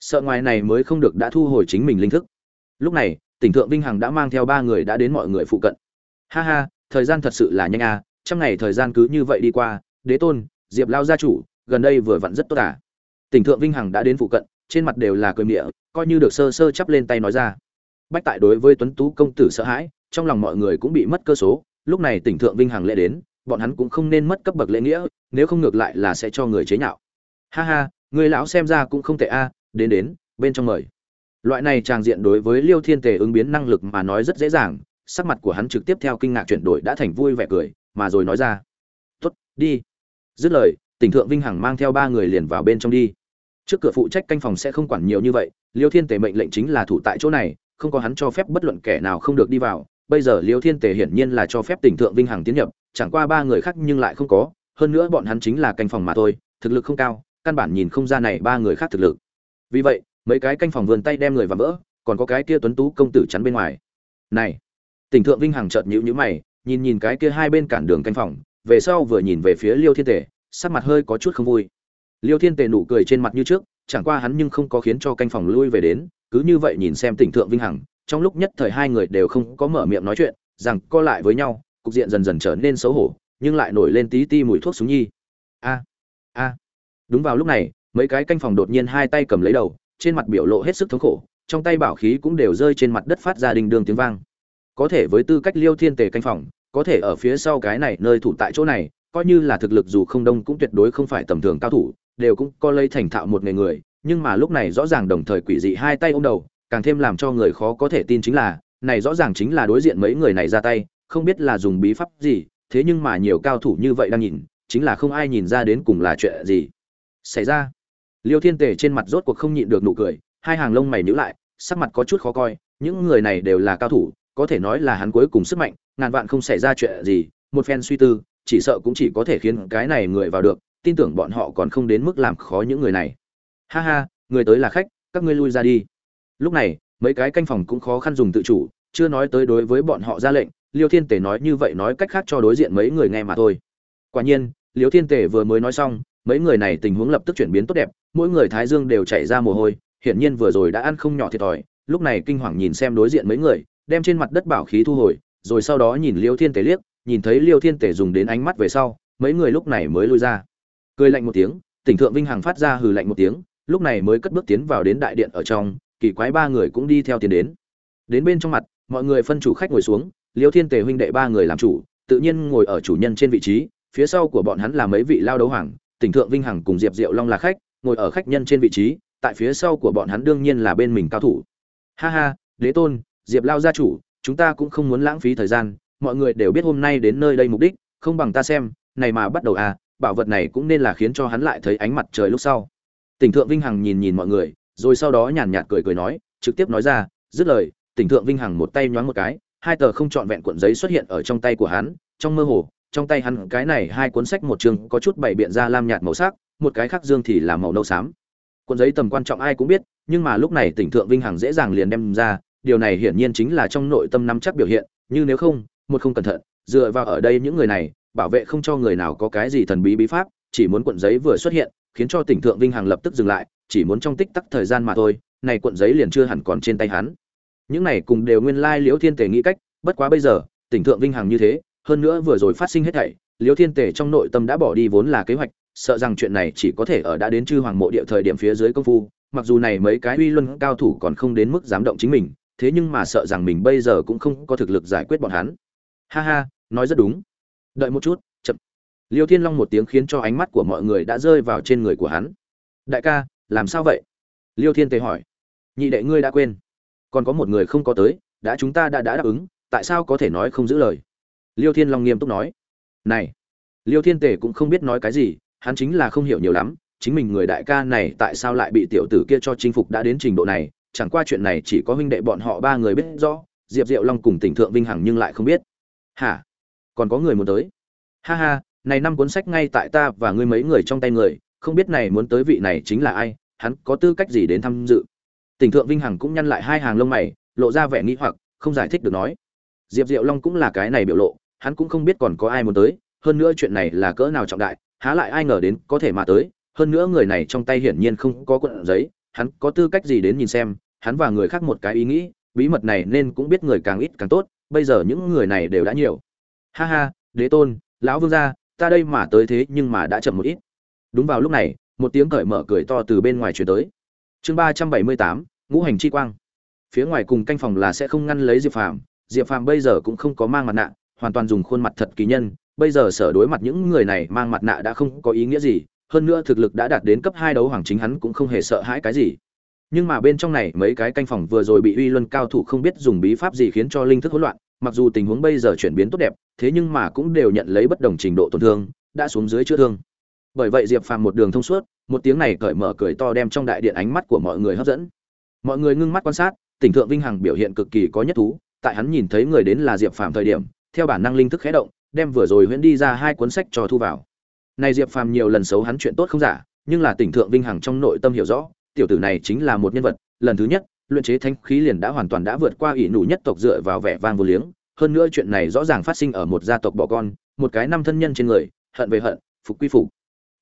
Sợ ngoài này mới không được đã thu hồi chính mình linh thức. Lúc này, tỉnh thượng vinh hằng đã mang theo ba người đã đến mọi người phụ cận. Ha ha, thời gian thật sự là nhanh à trăm ngày thời gian cứ như vậy đi qua, đế tôn, diệp lao gia chủ, gần đây vừa vặn rất tốt à. Tỉnh thượng vinh hằng đã đến phụ cận trên mặt đều là cười miệng coi như được sơ sơ chắp lên tay nói ra. Bách tại đối với tuấn tú công tử sợ hãi, trong lòng mọi người cũng bị mất cơ số, lúc này tỉnh thượng vinh hằng lễ đến, bọn hắn cũng không nên mất cấp bậc lễ nghĩa, nếu không ngược lại là sẽ cho người chế nhạo. Ha ha, người lão xem ra cũng không tệ a, đến đến, bên trong mời. Loại này tràng diện đối với liêu thiên tề ứng biến năng lực mà nói rất dễ dàng, sắc mặt của hắn trực tiếp theo kinh ngạc chuyển đổi đã thành vui vẻ cười, mà rồi nói ra. Tốt, đi. Dứt lời, tỉnh thượng vinh hằng mang theo ba người liền vào bên trong đi trước cửa phụ trách canh phòng sẽ không quản nhiều như vậy, liêu thiên tề mệnh lệnh chính là thủ tại chỗ này, không có hắn cho phép bất luận kẻ nào không được đi vào. Bây giờ liêu thiên tề hiển nhiên là cho phép tỉnh thượng vinh hằng tiến nhập, chẳng qua ba người khác nhưng lại không có, hơn nữa bọn hắn chính là canh phòng mà thôi, thực lực không cao, căn bản nhìn không ra này ba người khác thực lực. Vì vậy, mấy cái canh phòng vườn tay đem người vào vỡ, còn có cái kia tuấn tú công tử chắn bên ngoài. Này, tỉnh thượng vinh hằng chợt nhíu nhíu mày, nhìn nhìn cái kia hai bên cản đường canh phòng, về sau vừa nhìn về phía liêu thiên tề, sắc mặt hơi có chút không vui liêu thiên tề nụ cười trên mặt như trước, chẳng qua hắn nhưng không có khiến cho canh phòng lui về đến, cứ như vậy nhìn xem tỉnh thượng vinh hằng, trong lúc nhất thời hai người đều không có mở miệng nói chuyện, rằng co lại với nhau, cục diện dần dần trở nên xấu hổ, nhưng lại nổi lên tí ti mùi thuốc súng nhi. A a. Đúng vào lúc này, mấy cái canh phòng đột nhiên hai tay cầm lấy đầu, trên mặt biểu lộ hết sức thống khổ, trong tay bảo khí cũng đều rơi trên mặt đất phát ra đình đường tiếng vang. Có thể với tư cách liêu thiên tề canh phòng, có thể ở phía sau cái này nơi thủ tại chỗ này, coi như là thực lực dù không đông cũng tuyệt đối không phải tầm thường cao thủ đều cũng có lấy thành thạo một nghề người, nhưng mà lúc này rõ ràng đồng thời quỷ dị hai tay ôm đầu, càng thêm làm cho người khó có thể tin chính là, này rõ ràng chính là đối diện mấy người này ra tay, không biết là dùng bí pháp gì, thế nhưng mà nhiều cao thủ như vậy đang nhìn, chính là không ai nhìn ra đến cùng là chuyện gì xảy ra. Liêu thiên tề trên mặt rốt cuộc không nhịn được nụ cười, hai hàng lông mày nhíu lại, sắc mặt có chút khó coi, những người này đều là cao thủ, có thể nói là hắn cuối cùng sức mạnh, ngàn vạn không xảy ra chuyện gì, một phen suy tư, chỉ sợ cũng chỉ có thể khiến cái này người vào được tin tưởng bọn họ còn không đến mức làm khó những người này. Ha ha, người tới là khách, các ngươi lui ra đi. Lúc này, mấy cái canh phòng cũng khó khăn dùng tự chủ, chưa nói tới đối với bọn họ ra lệnh, liêu thiên tể nói như vậy nói cách khác cho đối diện mấy người nghe mà thôi. Quả nhiên, liêu thiên tể vừa mới nói xong, mấy người này tình huống lập tức chuyển biến tốt đẹp, mỗi người thái dương đều chảy ra mồ hôi, hiển nhiên vừa rồi đã ăn không nhỏ thiệt thòi, lúc này kinh hoàng nhìn xem đối diện mấy người, đem trên mặt đất bảo khí thu hồi, rồi sau đó nhìn liêu thiên tể liếc, nhìn thấy liêu thiên tể dùng đến ánh mắt về sau, mấy người lúc này mới lui ra cười lạnh một tiếng, tỉnh thượng vinh hằng phát ra hừ lạnh một tiếng, lúc này mới cất bước tiến vào đến đại điện ở trong, kỳ quái ba người cũng đi theo tiến đến. Đến bên trong mặt, mọi người phân chủ khách ngồi xuống, liêu thiên tề huynh đệ ba người làm chủ, tự nhiên ngồi ở chủ nhân trên vị trí, phía sau của bọn hắn là mấy vị lao đấu hoàng, tỉnh thượng vinh hằng cùng diệp diệu long là khách, ngồi ở khách nhân trên vị trí, tại phía sau của bọn hắn đương nhiên là bên mình cao thủ. Ha ha, đế tôn, diệp lao gia chủ, chúng ta cũng không muốn lãng phí thời gian, mọi người đều biết hôm nay đến nơi đây mục đích, không bằng ta xem, này mà bắt đầu à bảo vật này cũng nên là khiến cho hắn lại thấy ánh mặt trời lúc sau. Tỉnh thượng vinh hằng nhìn nhìn mọi người, rồi sau đó nhàn nhạt cười cười nói, trực tiếp nói ra, dứt lời, tỉnh thượng vinh hằng một tay nhoáng một cái, hai tờ không trọn vẹn cuộn giấy xuất hiện ở trong tay của hắn, trong mơ hồ, trong tay hắn cái này hai cuốn sách một chương có chút bảy biện ra lam nhạt màu sắc, một cái khác dương thì là màu nâu xám. Cuộn giấy tầm quan trọng ai cũng biết, nhưng mà lúc này tỉnh thượng vinh hằng dễ dàng liền đem ra, điều này hiển nhiên chính là trong nội tâm nắm chắc biểu hiện, như nếu không, một không cẩn thận, dựa vào ở đây những người này bảo vệ không cho người nào có cái gì thần bí bí pháp, chỉ muốn cuộn giấy vừa xuất hiện, khiến cho tỉnh thượng vinh hằng lập tức dừng lại, chỉ muốn trong tích tắc thời gian mà thôi, này cuộn giấy liền chưa hẳn còn trên tay hắn. Những này cùng đều nguyên lai liễu thiên tề nghĩ cách, bất quá bây giờ, tỉnh thượng vinh hằng như thế, hơn nữa vừa rồi phát sinh hết thảy, liễu thiên tề trong nội tâm đã bỏ đi vốn là kế hoạch, sợ rằng chuyện này chỉ có thể ở đã đến chư hoàng mộ địa thời điểm phía dưới công phu, mặc dù này mấy cái uy luân cao thủ còn không đến mức dám động chính mình, thế nhưng mà sợ rằng mình bây giờ cũng không có thực lực giải quyết bọn hắn. Ha ha, nói rất đúng đợi một chút, chậm. Liêu thiên long một tiếng khiến cho ánh mắt của mọi người đã rơi vào trên người của hắn. Đại ca, làm sao vậy? Liêu thiên tề hỏi. Nhị đệ ngươi đã quên. Còn có một người không có tới, đã chúng ta đã đã đáp ứng, tại sao có thể nói không giữ lời? Liêu thiên long nghiêm túc nói. Này, liêu thiên tề cũng không biết nói cái gì, hắn chính là không hiểu nhiều lắm, chính mình người đại ca này tại sao lại bị tiểu tử kia cho chinh phục đã đến trình độ này, chẳng qua chuyện này chỉ có huynh đệ bọn họ ba người biết rõ, diệp diệu long cùng tỉnh thượng vinh hằng nhưng lại không biết. Hả? Còn có người muốn tới. Ha ha, này năm cuốn sách ngay tại ta và ngươi mấy người trong tay người, không biết này muốn tới vị này chính là ai, hắn có tư cách gì đến tham dự? Tỉnh thượng vinh hằng cũng nhăn lại hai hàng lông mày, lộ ra vẻ nghĩ hoặc, không giải thích được nói. Diệp diệu long cũng là cái này biểu lộ, hắn cũng không biết còn có ai muốn tới, hơn nữa chuyện này là cỡ nào trọng đại, há lại ai ngờ đến có thể mà tới, hơn nữa người này trong tay hiển nhiên không có cuộn giấy, hắn có tư cách gì đến nhìn xem, hắn và người khác một cái ý nghĩ, bí mật này nên cũng biết người càng ít càng tốt, bây giờ những người này đều đã nhiều ha ha, đế tôn, lão vương gia, ta đây mà tới thế nhưng mà đã chậm một ít. Đúng vào lúc này, một tiếng cởi mở cười to từ bên ngoài truyền tới. Chương ba trăm bảy mươi tám, ngũ hành chi quang. Phía ngoài cùng canh phòng là sẽ không ngăn lấy diệp phàm. Diệp phàm bây giờ cũng không có mang mặt nạ, hoàn toàn dùng khuôn mặt thật kỳ nhân. Bây giờ sở đối mặt những người này mang mặt nạ đã không có ý nghĩa gì. Hơn nữa thực lực đã đạt đến cấp hai đấu hoàng chính hắn cũng không hề sợ hãi cái gì. Nhưng mà bên trong này mấy cái canh phòng vừa rồi bị uy luân cao thủ không biết dùng bí pháp gì khiến cho linh thức hỗn loạn mặc dù tình huống bây giờ chuyển biến tốt đẹp, thế nhưng mà cũng đều nhận lấy bất đồng trình độ tổn thương, đã xuống dưới chữa thương. Bởi vậy diệp phàm một đường thông suốt, một tiếng này cởi mở cười to đem trong đại điện ánh mắt của mọi người hấp dẫn. Mọi người ngưng mắt quan sát, tỉnh thượng vinh hằng biểu hiện cực kỳ có nhất thú, tại hắn nhìn thấy người đến là diệp phàm thời điểm, theo bản năng linh thức khé động, đem vừa rồi huyễn đi ra hai cuốn sách cho thu vào. Này diệp phàm nhiều lần xấu hắn chuyện tốt không giả, nhưng là tỉnh thượng vinh hằng trong nội tâm hiểu rõ, tiểu tử này chính là một nhân vật, lần thứ nhất luyện chế thanh khí liền đã hoàn toàn đã vượt qua ỷ nụ nhất tộc dựa vào vẻ vang vô liếng. Hơn nữa chuyện này rõ ràng phát sinh ở một gia tộc bỏ con, một cái năm thân nhân trên người, hận về hận, phục quy phục.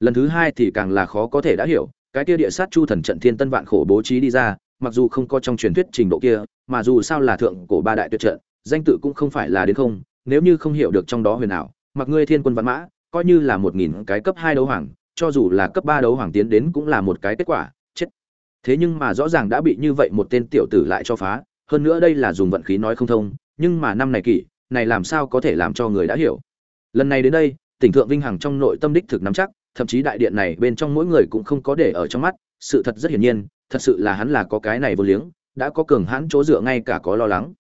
Lần thứ hai thì càng là khó có thể đã hiểu, cái kia địa sát chu thần trận thiên tân vạn khổ bố trí đi ra, mặc dù không có trong truyền thuyết trình độ kia, mà dù sao là thượng cổ ba đại tuyệt trận, danh tự cũng không phải là đến không, nếu như không hiểu được trong đó huyền ảo, mặc ngươi thiên quân văn mã, coi như là một nghìn cái cấp hai đấu hoàng, cho dù là cấp ba đấu hoàng tiến đến cũng là một cái kết quả thế nhưng mà rõ ràng đã bị như vậy một tên tiểu tử lại cho phá, hơn nữa đây là dùng vận khí nói không thông, nhưng mà năm này kỷ, này làm sao có thể làm cho người đã hiểu. Lần này đến đây, tỉnh thượng vinh hằng trong nội tâm đích thực nắm chắc, thậm chí đại điện này bên trong mỗi người cũng không có để ở trong mắt, sự thật rất hiển nhiên, thật sự là hắn là có cái này vô liếng, đã có cường hãn chỗ dựa ngay cả có lo lắng.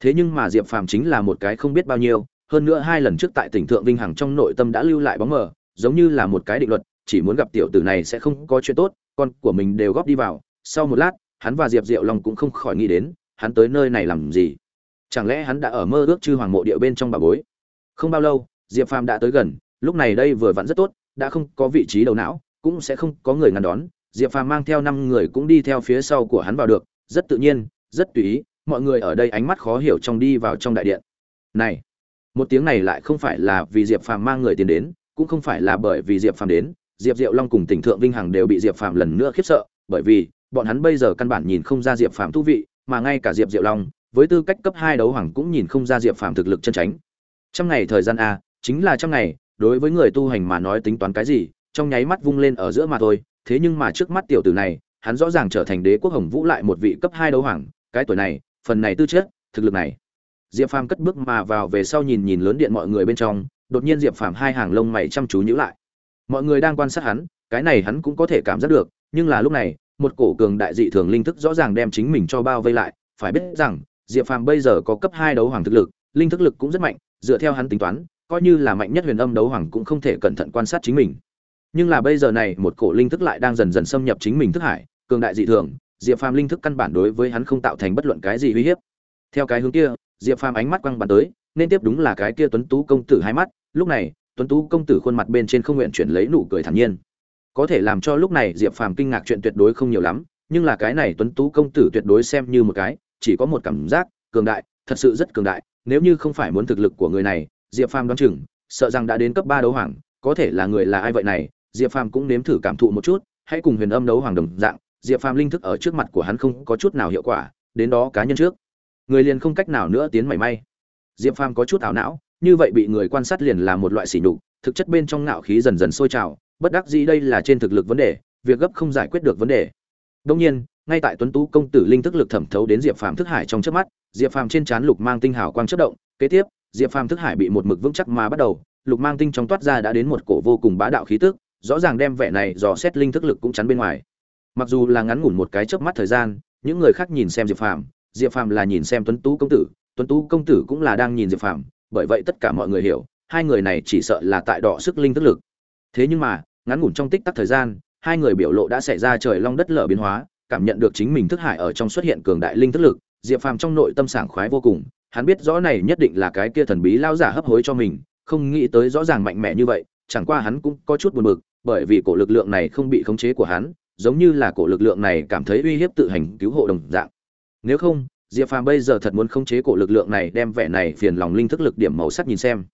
Thế nhưng mà diệp phàm chính là một cái không biết bao nhiêu, hơn nữa hai lần trước tại tỉnh thượng vinh hằng trong nội tâm đã lưu lại bóng mờ, giống như là một cái định luật, chỉ muốn gặp tiểu tử này sẽ không có chuyện tốt con của mình đều góp đi vào. Sau một lát, hắn và diệp diệu long cũng không khỏi nghĩ đến, hắn tới nơi này làm gì? Chẳng lẽ hắn đã ở mơ ước chư hoàng mộ địa bên trong bà bối? Không bao lâu, diệp phàm đã tới gần, lúc này đây vừa vặn rất tốt, đã không có vị trí đầu não, cũng sẽ không có người ngăn đón. Diệp phàm mang theo năm người cũng đi theo phía sau của hắn vào được, rất tự nhiên, rất tùy ý, mọi người ở đây ánh mắt khó hiểu trong đi vào trong đại điện. Này, một tiếng này lại không phải là vì diệp phàm mang người tiền đến, cũng không phải là bởi vì diệp phàm đến diệp diệu long cùng tỉnh thượng vinh hằng đều bị diệp phàm lần nữa khiếp sợ, bởi vì bọn hắn bây giờ căn bản nhìn không ra diệp phàm thú vị, mà ngay cả diệp diệu long, với tư cách cấp hai đấu hoàng cũng nhìn không ra diệp phàm thực lực chân tránh Trong ngày thời gian a, chính là trong ngày, đối với người tu hành mà nói tính toán cái gì, trong nháy mắt vung lên ở giữa mà thôi, thế nhưng mà trước mắt tiểu tử này, hắn rõ ràng trở thành đế quốc hồng vũ lại một vị cấp hai đấu hoàng, cái tuổi này, phần này tư chất, thực lực này. Diệp phàm cất bước mà vào về sau nhìn nhìn lớn điện mọi người bên trong, đột nhiên diệp phàm hai hàng lông mày chăm chú nhíu lại mọi người đang quan sát hắn, cái này hắn cũng có thể cảm giác được, nhưng là lúc này, một cổ cường đại dị thường linh thức rõ ràng đem chính mình cho bao vây lại. Phải biết rằng, diệp phàm bây giờ có cấp hai đấu hoàng thực lực, linh thức lực cũng rất mạnh, dựa theo hắn tính toán, coi như là mạnh nhất huyền âm đấu hoàng cũng không thể cẩn thận quan sát chính mình. Nhưng là bây giờ này, một cổ linh thức lại đang dần dần xâm nhập chính mình thức hải, cường đại dị thường, diệp phàm linh thức căn bản đối với hắn không tạo thành bất luận cái gì uy hiếp. Theo cái hướng kia, diệp phàm ánh mắt quăng bàn tới, nên tiếp đúng là cái kia tuấn tú công tử hai mắt, lúc này tuấn tú công tử khuôn mặt bên trên không nguyện chuyển lấy nụ cười thản nhiên. Có thể làm cho lúc này diệp phàm kinh ngạc chuyện tuyệt đối không nhiều lắm, nhưng là cái này tuấn tú công tử tuyệt đối xem như một cái, chỉ có một cảm giác, cường đại, thật sự rất cường đại. Nếu như không phải muốn thực lực của người này, diệp phàm đoán chừng, sợ rằng đã đến cấp ba đấu hoàng, có thể là người là ai vậy này, diệp phàm cũng nếm thử cảm thụ một chút, hãy cùng huyền âm đấu hoàng đồng dạng, diệp phàm linh thức ở trước mặt của hắn không có chút nào hiệu quả, đến đó cá nhân trước. Người liền không cách nào nữa tiến mảy may. Diệp phàm có chút ảo não như vậy bị người quan sát liền là một loại sỉ nhục, thực chất bên trong ngạo khí dần dần sôi trào, bất đắc dĩ đây là trên thực lực vấn đề, việc gấp không giải quyết được vấn đề. Đương nhiên, ngay tại tuấn tú công tử linh thức lực thẩm thấu đến diệp phàm thức hải trong chớp mắt, diệp phàm trên trán lục mang tinh hào quang chớp động, kế tiếp, diệp phàm thức hải bị một mực vững chắc mà bắt đầu, lục mang tinh trong toát ra đã đến một cổ vô cùng bá đạo khí tức, rõ ràng đem vẻ này dò xét linh thức lực cũng chắn bên ngoài. Mặc dù là ngắn ngủn một cái chớp mắt thời gian, những người khác nhìn xem diệp phàm diệp phàm là nhìn xem tuấn tú công tử, tuấn tú công tử cũng là đang nhìn diệp phàm bởi vậy tất cả mọi người hiểu, hai người này chỉ sợ là tại đọ sức linh tức lực. Thế nhưng mà, ngắn ngủn trong tích tắc thời gian, hai người biểu lộ đã xảy ra trời long đất lở biến hóa, cảm nhận được chính mình thức hải ở trong xuất hiện cường đại linh tức lực, diệp phàm trong nội tâm sảng khoái vô cùng, hắn biết rõ này nhất định là cái kia thần bí lao giả hấp hối cho mình, không nghĩ tới rõ ràng mạnh mẽ như vậy, chẳng qua hắn cũng có chút buồn bực, bởi vì cổ lực lượng này không bị khống chế của hắn, giống như là cổ lực lượng này cảm thấy uy hiếp tự hành cứu hộ đồng dạng. Nếu không diệp phàm bây giờ thật muốn khống chế cổ lực lượng này, đem vẻ này phiền lòng linh thức lực điểm màu sắc nhìn xem.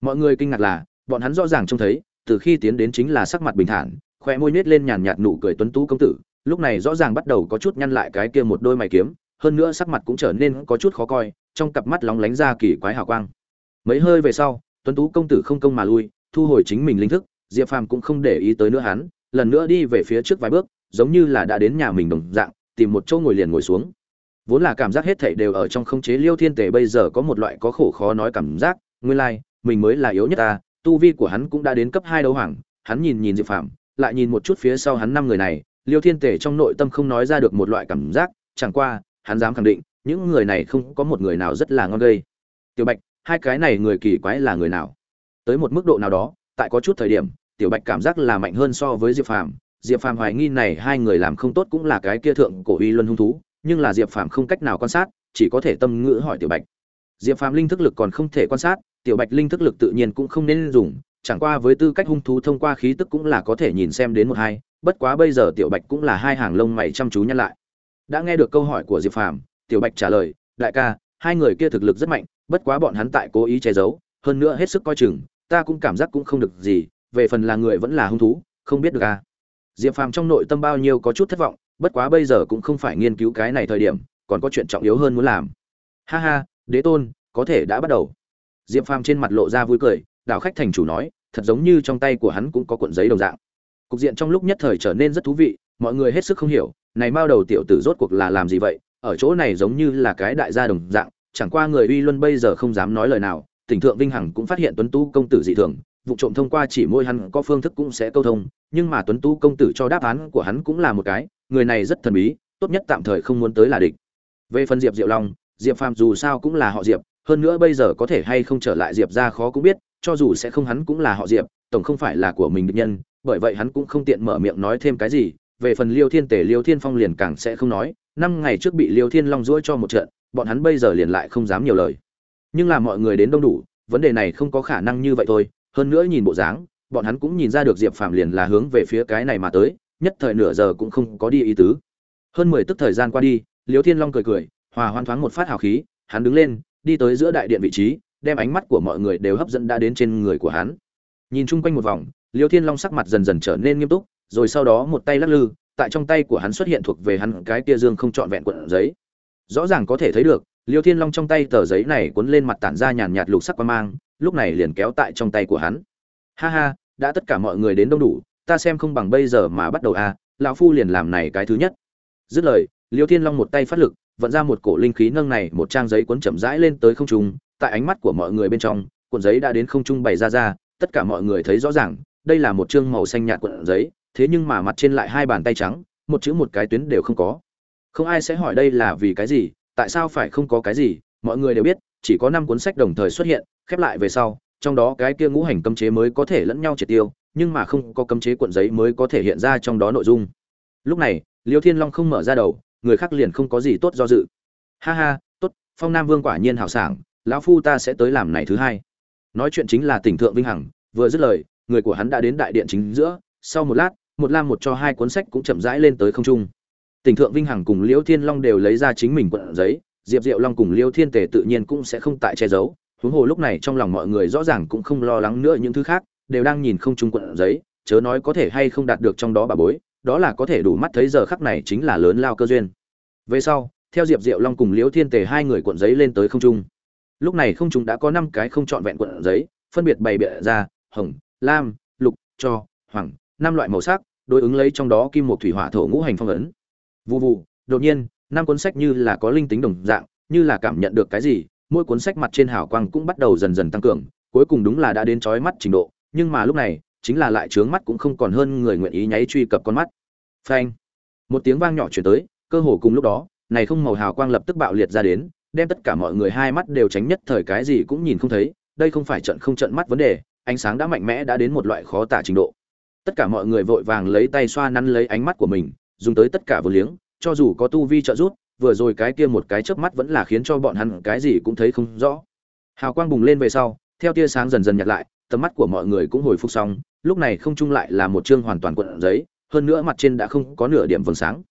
Mọi người kinh ngạc là, bọn hắn rõ ràng trông thấy, từ khi tiến đến chính là sắc mặt bình thản khoe môi nhếch lên nhàn nhạt nụ cười tuấn tú công tử, lúc này rõ ràng bắt đầu có chút nhăn lại cái kia một đôi mày kiếm, hơn nữa sắc mặt cũng trở nên có chút khó coi, trong cặp mắt lóng lánh ra kỳ quái hào quang. Mấy hơi về sau, tuấn tú công tử không công mà lui, thu hồi chính mình linh thức, diệp phàm cũng không để ý tới nữa hắn, lần nữa đi về phía trước vài bước, giống như là đã đến nhà mình đồng dạng, tìm một chỗ ngồi liền ngồi xuống vốn là cảm giác hết thảy đều ở trong không chế liêu thiên tề, bây giờ có một loại có khổ khó nói cảm giác, nguyên lai, mình mới là yếu nhất ta, tu vi của hắn cũng đã đến cấp hai đấu hoàng, hắn nhìn nhìn diệp phàm, lại nhìn một chút phía sau hắn năm người này, liêu thiên tề trong nội tâm không nói ra được một loại cảm giác, chẳng qua, hắn dám khẳng định, những người này không có một người nào rất là ngon gây. Tiểu bạch, hai cái này người kỳ quái là người nào? Tới một mức độ nào đó, tại có chút thời điểm, tiểu bạch cảm giác là mạnh hơn so với diệp phàm. Diệp phàm hoài nghi này hai người làm không tốt cũng là cái kia thượng cổ uy luân hung thú nhưng là diệp phàm không cách nào quan sát, chỉ có thể tâm ngữ hỏi tiểu bạch. Diệp phàm linh thức lực còn không thể quan sát, tiểu bạch linh thức lực tự nhiên cũng không nên dùng, chẳng qua với tư cách hung thú thông qua khí tức cũng là có thể nhìn xem đến một hai, bất quá bây giờ tiểu bạch cũng là hai hàng lông mày chăm chú nhăn lại. Đã nghe được câu hỏi của diệp phàm, tiểu bạch trả lời, đại ca, hai người kia thực lực rất mạnh, bất quá bọn hắn tại cố ý che giấu, hơn nữa hết sức coi chừng, ta cũng cảm giác cũng không được gì, về phần là người vẫn là hung thú, không biết được à. Diệp phàm trong nội tâm bao nhiêu có chút thất vọng bất quá bây giờ cũng không phải nghiên cứu cái này thời điểm, còn có chuyện trọng yếu hơn muốn làm. Ha ha, đế tôn, có thể đã bắt đầu. Diệp phàm trên mặt lộ ra vui cười, đảo khách thành chủ nói, thật giống như trong tay của hắn cũng có cuộn giấy đồng dạng. Cục diện trong lúc nhất thời trở nên rất thú vị, mọi người hết sức không hiểu, này mao đầu tiểu tử rốt cuộc là làm gì vậy, ở chỗ này giống như là cái đại gia đồng dạng, chẳng qua người uy luân bây giờ không dám nói lời nào, tỉnh thượng vinh hằng cũng phát hiện tuấn Tu công tử dị thường vụ trộm thông qua chỉ môi hắn có phương thức cũng sẽ câu thông, nhưng mà tuấn tú công tử cho đáp án của hắn cũng là một cái, người này rất thần bí, tốt nhất tạm thời không muốn tới là địch. Về phần diệp diệu long, diệp phàm dù sao cũng là họ diệp, hơn nữa bây giờ có thể hay không trở lại diệp ra khó cũng biết, cho dù sẽ không hắn cũng là họ diệp, tổng không phải là của mình địch nhân, bởi vậy hắn cũng không tiện mở miệng nói thêm cái gì. Về phần liêu thiên tể liêu thiên phong liền càng sẽ không nói, năm ngày trước bị liêu thiên long dỗi cho một trận, bọn hắn bây giờ liền lại không dám nhiều lời. Nhưng là mọi người đến đông đủ, vấn đề này không có khả năng như vậy thôi hơn nữa nhìn bộ dáng, bọn hắn cũng nhìn ra được diệp phàm liền là hướng về phía cái này mà tới, nhất thời nửa giờ cũng không có đi ý tứ. Hơn mười tức thời gian qua đi, liêu thiên long cười cười, hòa hoan thoáng một phát hào khí, hắn đứng lên, đi tới giữa đại điện vị trí, đem ánh mắt của mọi người đều hấp dẫn đã đến trên người của hắn. Nhìn chung quanh một vòng, liêu thiên long sắc mặt dần dần trở nên nghiêm túc, rồi sau đó một tay lắc lư, tại trong tay của hắn xuất hiện thuộc về hắn cái kia dương không trọn vẹn cuộn giấy. Rõ ràng có thể thấy được, liêu thiên long trong tay tờ giấy này cuốn lên mặt tản ra nhàn nhạt lục sắc quang mang lúc này liền kéo tại trong tay của hắn. Ha ha, đã tất cả mọi người đến đông đủ, ta xem không bằng bây giờ mà bắt đầu a lão phu liền làm này cái thứ nhất. Dứt lời, liêu thiên long một tay phát lực, vận ra một cổ linh khí nâng này, một trang giấy cuốn chậm rãi lên tới không trung, tại ánh mắt của mọi người bên trong, cuộn giấy đã đến không trung bày ra ra, tất cả mọi người thấy rõ ràng, đây là một chương màu xanh nhạt cuộn giấy, thế nhưng mà mặt trên lại hai bàn tay trắng, một chữ một cái tuyến đều không có. Không ai sẽ hỏi đây là vì cái gì, tại sao phải không có cái gì, mọi người đều biết chỉ có năm cuốn sách đồng thời xuất hiện, khép lại về sau, trong đó cái kia ngũ hành cấm chế mới có thể lẫn nhau triệt tiêu, nhưng mà không có cấm chế cuộn giấy mới có thể hiện ra trong đó nội dung. Lúc này, liêu thiên long không mở ra đầu, người khác liền không có gì tốt do dự. Ha ha, tốt, phong nam vương quả nhiên hào sảng, lão phu ta sẽ tới làm này thứ hai. Nói chuyện chính là tỉnh thượng vinh hằng, vừa dứt lời, người của hắn đã đến đại điện chính giữa, sau một lát, một lam một cho hai cuốn sách cũng chậm rãi lên tới không trung. Tỉnh thượng vinh hằng cùng liễu thiên long đều lấy ra chính mình quận giấy diệp diệu long cùng liễu thiên tề tự nhiên cũng sẽ không tại che giấu. Huống hồ lúc này trong lòng mọi người rõ ràng cũng không lo lắng nữa những thứ khác, đều đang nhìn không trung quận giấy, chớ nói có thể hay không đạt được trong đó bà bối, đó là có thể đủ mắt thấy giờ khắc này chính là lớn lao cơ duyên. Về sau, theo diệp diệu long cùng liễu thiên tề hai người cuộn giấy lên tới không trung. Lúc này không trung đã có năm cái không trọn vẹn cuộn giấy, phân biệt bày biện ra, hồng, lam, lục, cho, hoàng, năm loại màu sắc, đối ứng lấy trong đó kim một thủy hỏa thổ ngũ hành phong ấn. Vụ vụ đột nhiên năm cuốn sách như là có linh tính đồng dạng, như là cảm nhận được cái gì, mỗi cuốn sách mặt trên hào quang cũng bắt đầu dần dần tăng cường, cuối cùng đúng là đã đến chói mắt trình độ, nhưng mà lúc này, chính là lại trướng mắt cũng không còn hơn người nguyện ý nháy truy cập con mắt. Phanh! Một tiếng vang nhỏ chuyển tới, cơ hồ cùng lúc đó, này không màu hào quang lập tức bạo liệt ra đến, đem tất cả mọi người hai mắt đều tránh nhất thời cái gì cũng nhìn không thấy, đây không phải trận không trận mắt vấn đề, ánh sáng đã mạnh mẽ đã đến một loại khó tả trình độ. Tất cả mọi người vội vàng lấy tay xoa nắn lấy ánh mắt của mình, dùng tới tất cả vô liếng cho dù có tu vi trợ giúp, vừa rồi cái kia một cái chớp mắt vẫn là khiến cho bọn hắn cái gì cũng thấy không rõ. Hào quang bùng lên về sau, theo tia sáng dần dần nhạt lại, tầm mắt của mọi người cũng hồi phục xong, lúc này không chung lại là một chương hoàn toàn cuộn giấy, hơn nữa mặt trên đã không có nửa điểm vầng sáng.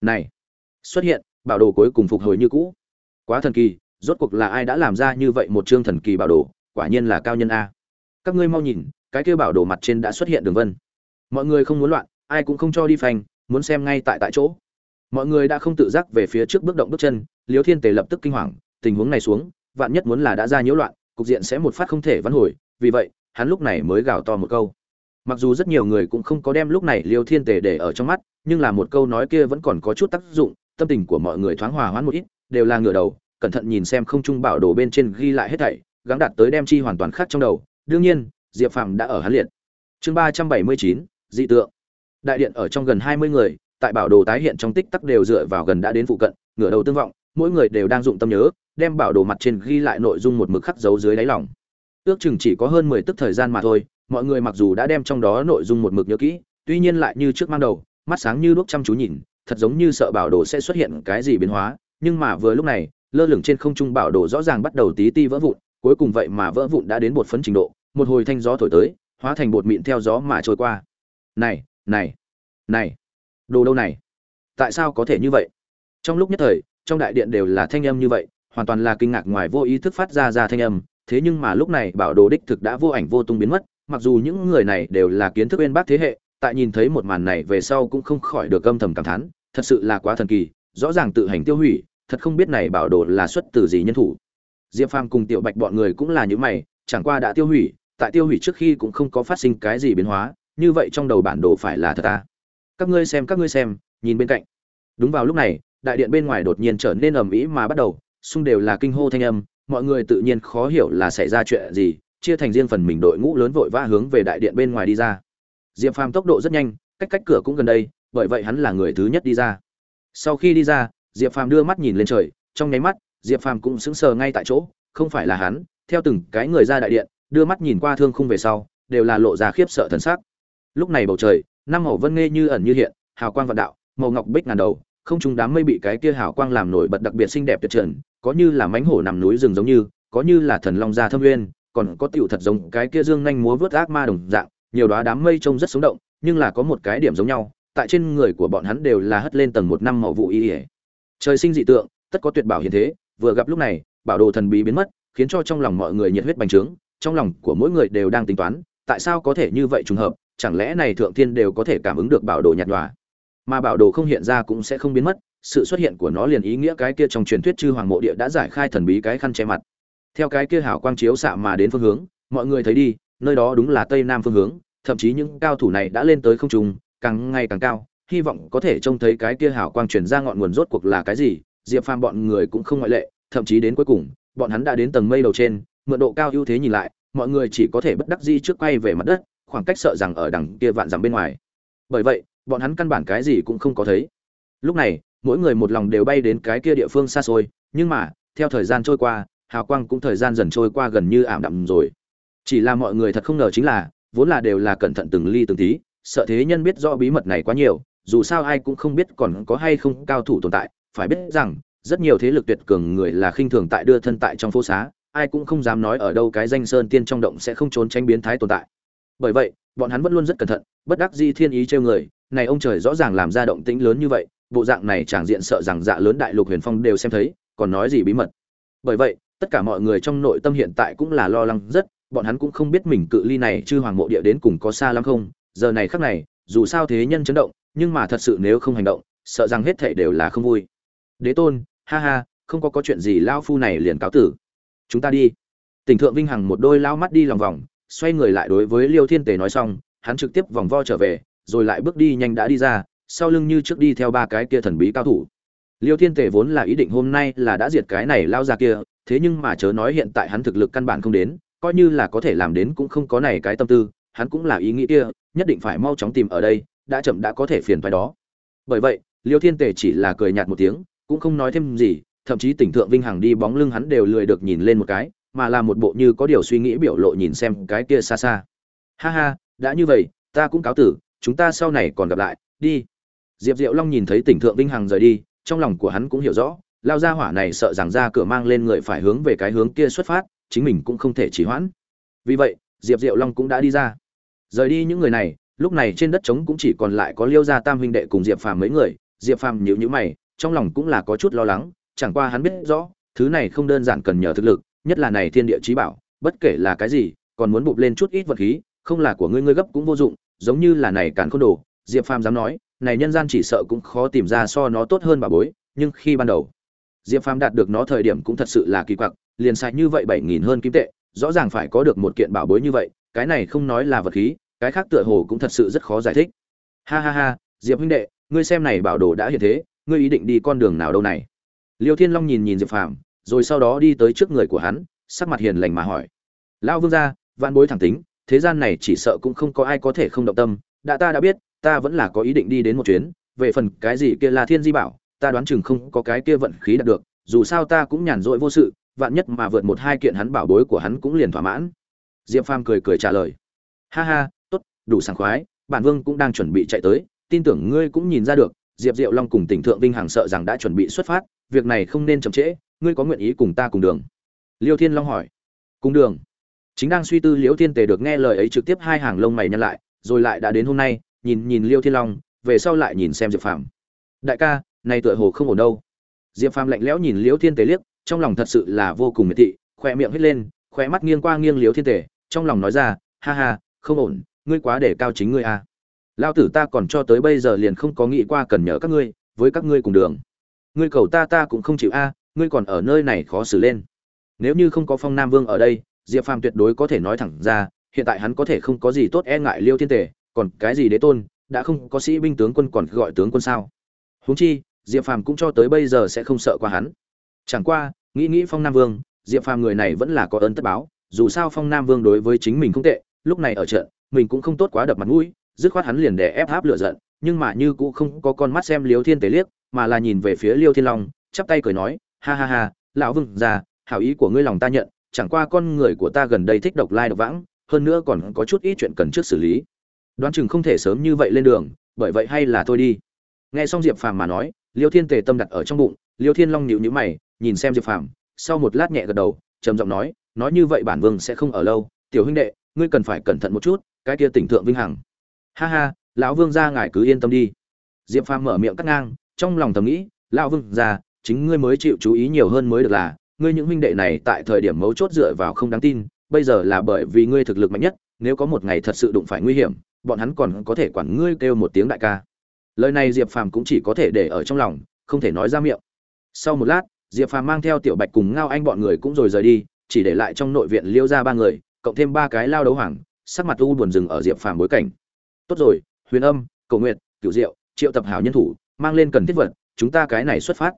Này, xuất hiện, bảo đồ cuối cùng phục hồi như cũ. Quá thần kỳ, rốt cuộc là ai đã làm ra như vậy một chương thần kỳ bảo đồ, quả nhiên là cao nhân a. Các ngươi mau nhìn, cái kia bảo đồ mặt trên đã xuất hiện đường vân. Mọi người không muốn loạn, ai cũng không cho đi phanh, muốn xem ngay tại tại chỗ mọi người đã không tự giác về phía trước bước động bước chân, liêu thiên tề lập tức kinh hoàng, tình huống này xuống, vạn nhất muốn là đã ra nhiễu loạn, cục diện sẽ một phát không thể vãn hồi, vì vậy, hắn lúc này mới gào to một câu. Mặc dù rất nhiều người cũng không có đem lúc này liêu thiên tề để ở trong mắt, nhưng là một câu nói kia vẫn còn có chút tác dụng, tâm tình của mọi người thoáng hòa hoãn một ít, đều là ngửa đầu, cẩn thận nhìn xem không trung bảo đồ bên trên ghi lại hết thảy, gắng đạt tới đem chi hoàn toàn khác trong đầu. Đương nhiên, diệp phàm đã ở hắn liệt. Chương ba trăm bảy mươi chín, dị tượng. Đại điện ở trong gần hai mươi người tại bảo đồ tái hiện trong tích tắc đều dựa vào gần đã đến phụ cận, ngửa đầu tương vọng, mỗi người đều đang dụng tâm nhớ, đem bảo đồ mặt trên ghi lại nội dung một mực khắc dấu dưới đáy lòng. Ước chừng chỉ có hơn mười tức thời gian mà thôi, mọi người mặc dù đã đem trong đó nội dung một mực nhớ kỹ, tuy nhiên lại như trước mang đầu, mắt sáng như đuốc chăm chú nhìn, thật giống như sợ bảo đồ sẽ xuất hiện cái gì biến hóa, nhưng mà vừa lúc này, lơ lửng trên không trung bảo đồ rõ ràng bắt đầu tí ti vỡ vụn, cuối cùng vậy mà vỡ vụn đã đến bột phấn trình độ, một hồi thanh gió thổi tới, hóa thành bột mịn theo gió mà trôi qua. Này này này đồ đâu này? Tại sao có thể như vậy? Trong lúc nhất thời, trong đại điện đều là thanh âm như vậy, hoàn toàn là kinh ngạc ngoài vô ý thức phát ra ra thanh âm. Thế nhưng mà lúc này bảo đồ đích thực đã vô ảnh vô tung biến mất, mặc dù những người này đều là kiến thức bên bác thế hệ, tại nhìn thấy một màn này về sau cũng không khỏi được âm thầm cảm thán, thật sự là quá thần kỳ, rõ ràng tự hành tiêu hủy, thật không biết này bảo đồ là xuất từ gì nhân thủ. Diệp phàm cùng tiểu bạch bọn người cũng là những mày, chẳng qua đã tiêu hủy, tại tiêu hủy trước khi cũng không có phát sinh cái gì biến hóa, như vậy trong đầu bản đồ phải là thật ta các ngươi xem, các ngươi xem, nhìn bên cạnh. Đúng vào lúc này, đại điện bên ngoài đột nhiên trở nên ầm ĩ mà bắt đầu, xung đều là kinh hô thanh âm, mọi người tự nhiên khó hiểu là xảy ra chuyện gì, chia thành riêng phần mình đội ngũ lớn vội vã hướng về đại điện bên ngoài đi ra. Diệp phàm tốc độ rất nhanh, cách cách cửa cũng gần đây, bởi vậy hắn là người thứ nhất đi ra. Sau khi đi ra, diệp phàm đưa mắt nhìn lên trời, trong nháy mắt, diệp phàm cũng sững sờ ngay tại chỗ, không phải là hắn, theo từng cái người ra đại điện, đưa mắt nhìn qua thương khung về sau, đều là lộ ra khiếp sợ thần sắc. Lúc này bầu trời năm màu vân nghe như ẩn như hiện, hào quang vạn đạo, màu ngọc bích ngàn đầu, không chúng đám mây bị cái kia hào quang làm nổi bật đặc biệt xinh đẹp tuyệt trần, có như là mánh hổ nằm núi rừng giống như, có như là thần long gia thâm nguyên còn có tiểu thật giống cái kia dương nhanh múa vớt ác ma đồng dạng, nhiều đóa đám mây trông rất sống động, nhưng là có một cái điểm giống nhau, tại trên người của bọn hắn đều là hất lên tầng một năm màu vụ y ỉa trời sinh dị tượng, tất có tuyệt bảo hiện thế, vừa gặp lúc này, bảo đồ thần bí biến mất, khiến cho trong lòng mọi người nhiệt huyết bành trướng, trong lòng của mỗi người đều đang tính toán, tại sao có thể như vậy trùng hợp chẳng lẽ này thượng thiên đều có thể cảm ứng được bảo đồ nhạt nhòa? Mà bảo đồ không hiện ra cũng sẽ không biến mất, sự xuất hiện của nó liền ý nghĩa cái kia trong truyền thuyết chư hoàng mộ địa đã giải khai thần bí cái khăn che mặt. Theo cái kia hảo quang chiếu xạ mà đến phương hướng, mọi người thấy đi, nơi đó đúng là tây nam phương hướng, thậm chí những cao thủ này đã lên tới không trung, càng ngày càng cao, hy vọng có thể trông thấy cái kia hào quang truyền ra ngọn nguồn rốt cuộc là cái gì, diệp phàm bọn người cũng không ngoại lệ, thậm chí đến cuối cùng, bọn hắn đã đến tầng mây đầu trên, mượn độ cao ưu thế nhìn lại, mọi người chỉ có thể bất đắc dĩ trước quay về mặt đất khoảng cách sợ rằng ở đằng kia vạn dặm bên ngoài. Bởi vậy, bọn hắn căn bản cái gì cũng không có thấy. Lúc này, mỗi người một lòng đều bay đến cái kia địa phương xa xôi, nhưng mà, theo thời gian trôi qua, hào quang cũng thời gian dần trôi qua gần như ảm đạm rồi. Chỉ là mọi người thật không ngờ chính là, vốn là đều là cẩn thận từng ly từng tí, sợ thế nhân biết rõ bí mật này quá nhiều, dù sao ai cũng không biết còn có hay không cao thủ tồn tại. Phải biết rằng, rất nhiều thế lực tuyệt cường người là khinh thường tại đưa thân tại trong phố xá, ai cũng không dám nói ở đâu cái danh sơn tiên trong động sẽ không trốn tránh biến thái tồn tại bởi vậy, bọn hắn vẫn luôn rất cẩn thận, bất đắc di thiên ý trêu người, này ông trời rõ ràng làm ra động tĩnh lớn như vậy, bộ dạng này chẳng diện sợ rằng dạ lớn đại lục huyền phong đều xem thấy, còn nói gì bí mật. Bởi vậy, tất cả mọi người trong nội tâm hiện tại cũng là lo lắng rất, bọn hắn cũng không biết mình cự ly này chư hoàng mộ địa đến cùng có xa lắm không, giờ này khắc này, dù sao thế nhân chấn động, nhưng mà thật sự nếu không hành động, sợ rằng hết thảy đều là không vui. Đế tôn, ha ha, không có có chuyện gì lao phu này liền cáo tử. Chúng ta đi. Tỉnh thượng vinh hằng một đôi lao mắt đi lòng vòng xoay người lại đối với liêu thiên tề nói xong, hắn trực tiếp vòng vo trở về, rồi lại bước đi nhanh đã đi ra, sau lưng như trước đi theo ba cái kia thần bí cao thủ. Liêu thiên tề vốn là ý định hôm nay là đã diệt cái này lao ra kia, thế nhưng mà chớ nói hiện tại hắn thực lực căn bản không đến, coi như là có thể làm đến cũng không có này cái tâm tư, hắn cũng là ý nghĩ kia, nhất định phải mau chóng tìm ở đây, đã chậm đã có thể phiền phải đó. Bởi vậy, liêu thiên tề chỉ là cười nhạt một tiếng, cũng không nói thêm gì, thậm chí tỉnh thượng vinh hằng đi bóng lưng hắn đều lười được nhìn lên một cái mà là một bộ như có điều suy nghĩ biểu lộ nhìn xem cái kia xa xa. Ha ha, đã như vậy, ta cũng cáo tử, chúng ta sau này còn gặp lại, đi. Diệp diệu long nhìn thấy tỉnh thượng vinh hằng rời đi, trong lòng của hắn cũng hiểu rõ, lao ra hỏa này sợ rằng ra cửa mang lên người phải hướng về cái hướng kia xuất phát, chính mình cũng không thể chỉ hoãn. Vì vậy, diệp diệu long cũng đã đi ra. Rời đi những người này, lúc này trên đất trống cũng chỉ còn lại có liêu gia tam huynh đệ cùng diệp phàm mấy người, diệp phàm nhíu nhíu mày, trong lòng cũng là có chút lo lắng, chẳng qua hắn biết rõ, thứ này không đơn giản cần nhờ thực lực nhất là này thiên địa trí bảo, bất kể là cái gì, còn muốn bụp lên chút ít vật khí, không là của ngươi ngươi gấp cũng vô dụng, giống như là này càn khôn đồ. Diệp phàm dám nói, này nhân gian chỉ sợ cũng khó tìm ra so nó tốt hơn bà bối, nhưng khi ban đầu, diệp phàm đạt được nó thời điểm cũng thật sự là kỳ quặc, liền sai như vậy bảy nghìn hơn kim tệ, rõ ràng phải có được một kiện bảo bối như vậy, cái này không nói là vật khí, cái khác tựa hồ cũng thật sự rất khó giải thích. Ha ha ha, diệp huynh đệ, ngươi xem này bảo đồ đã hiện thế, ngươi ý định đi con đường nào đâu này? Liêu thiên long nhìn nhìn diệp phàm rồi sau đó đi tới trước người của hắn, sắc mặt hiền lành mà hỏi. Lão vương gia, vạn bối thẳng tính, thế gian này chỉ sợ cũng không có ai có thể không động tâm. Đã ta đã biết, ta vẫn là có ý định đi đến một chuyến. Về phần cái gì kia là thiên di bảo, ta đoán chừng không có cái kia vận khí đạt được. Dù sao ta cũng nhàn rỗi vô sự, vạn nhất mà vượt một hai kiện hắn bảo bối của hắn cũng liền thỏa mãn. Diệp phàm cười cười trả lời. Ha ha, tốt, đủ sảng khoái, bản vương cũng đang chuẩn bị chạy tới, tin tưởng ngươi cũng nhìn ra được, diệp diệu long cùng tỉnh thượng vinh hằng sợ rằng đã chuẩn bị xuất phát, việc này không nên chậm trễ ngươi có nguyện ý cùng ta cùng đường? Liêu thiên long hỏi. Cùng đường. Chính đang suy tư liễu thiên tề được nghe lời ấy trực tiếp hai hàng lông mày nhăn lại, rồi lại đã đến hôm nay, nhìn nhìn liêu thiên long, về sau lại nhìn xem diệp phàm. Đại ca, này tựa hồ không ổn đâu. Diệp phàm lạnh lẽo nhìn liễu thiên tề liếc, trong lòng thật sự là vô cùng miệt thị khoe miệng hết lên khoe mắt nghiêng qua nghiêng liễu thiên tề, trong lòng nói ra, ha ha, không ổn, ngươi quá để cao chính ngươi à. lao tử ta còn cho tới bây giờ liền không có nghĩ qua cần nhờ các ngươi, với các ngươi cùng đường. Ngươi cầu ta ta cũng không chịu a ngươi còn ở nơi này khó xử lên. Nếu như không có phong nam vương ở đây, diệp phàm tuyệt đối có thể nói thẳng ra, hiện tại hắn có thể không có gì tốt e ngại liêu thiên tề, còn cái gì đế tôn, đã không có sĩ binh tướng quân còn gọi tướng quân sao? Huống chi, diệp phàm cũng cho tới bây giờ sẽ không sợ qua hắn. Chẳng qua, nghĩ nghĩ phong nam vương, diệp phàm người này vẫn là có ơn tất báo, dù sao phong nam vương đối với chính mình không tệ, lúc này ở trận, mình cũng không tốt quá đập mặt mũi, dứt khoát hắn liền để ép háp lựa giận, nhưng mà như cũng không có con mắt xem liêu thiên tề liếc, mà là nhìn về phía liêu thiên long, chắp tay cười nói ha ha ha, lão vương già, hảo ý của ngươi lòng ta nhận, chẳng qua con người của ta gần đây thích độc lai độc vãng, hơn nữa còn có chút ít chuyện cần trước xử lý. Đoán chừng không thể sớm như vậy lên đường, bởi vậy hay là thôi đi. Nghe xong diệp phàm mà nói, liêu thiên tề tâm đặt ở trong bụng, liêu thiên long nhịu nhữ mày, nhìn xem diệp phàm, sau một lát nhẹ gật đầu, trầm giọng nói nói như vậy bản vương sẽ không ở lâu, tiểu huynh đệ, ngươi cần phải cẩn thận một chút, cái kia tỉnh thượng vinh hằng. Ha ha, lão vương gia ngài cứ yên tâm đi. Diệp phàm mở miệng cắt ngang, trong lòng thầm nghĩ, lão vương gia chính ngươi mới chịu chú ý nhiều hơn mới được là, ngươi những huynh đệ này tại thời điểm mấu chốt dựa vào không đáng tin, bây giờ là bởi vì ngươi thực lực mạnh nhất, nếu có một ngày thật sự đụng phải nguy hiểm, bọn hắn còn có thể quản ngươi kêu một tiếng đại ca. Lời này diệp phàm cũng chỉ có thể để ở trong lòng, không thể nói ra miệng. Sau một lát, diệp phàm mang theo tiểu bạch cùng ngao anh bọn người cũng rồi rời đi, chỉ để lại trong nội viện liêu ra ba người, cộng thêm ba cái lao đấu hoàng, sắc mặt u buồn rừng ở diệp phàm bối cảnh. Tốt rồi, huyền âm cầu nguyện cửu diệu, triệu tập hảo nhân thủ, mang lên cần thiết vật, chúng ta cái này xuất phát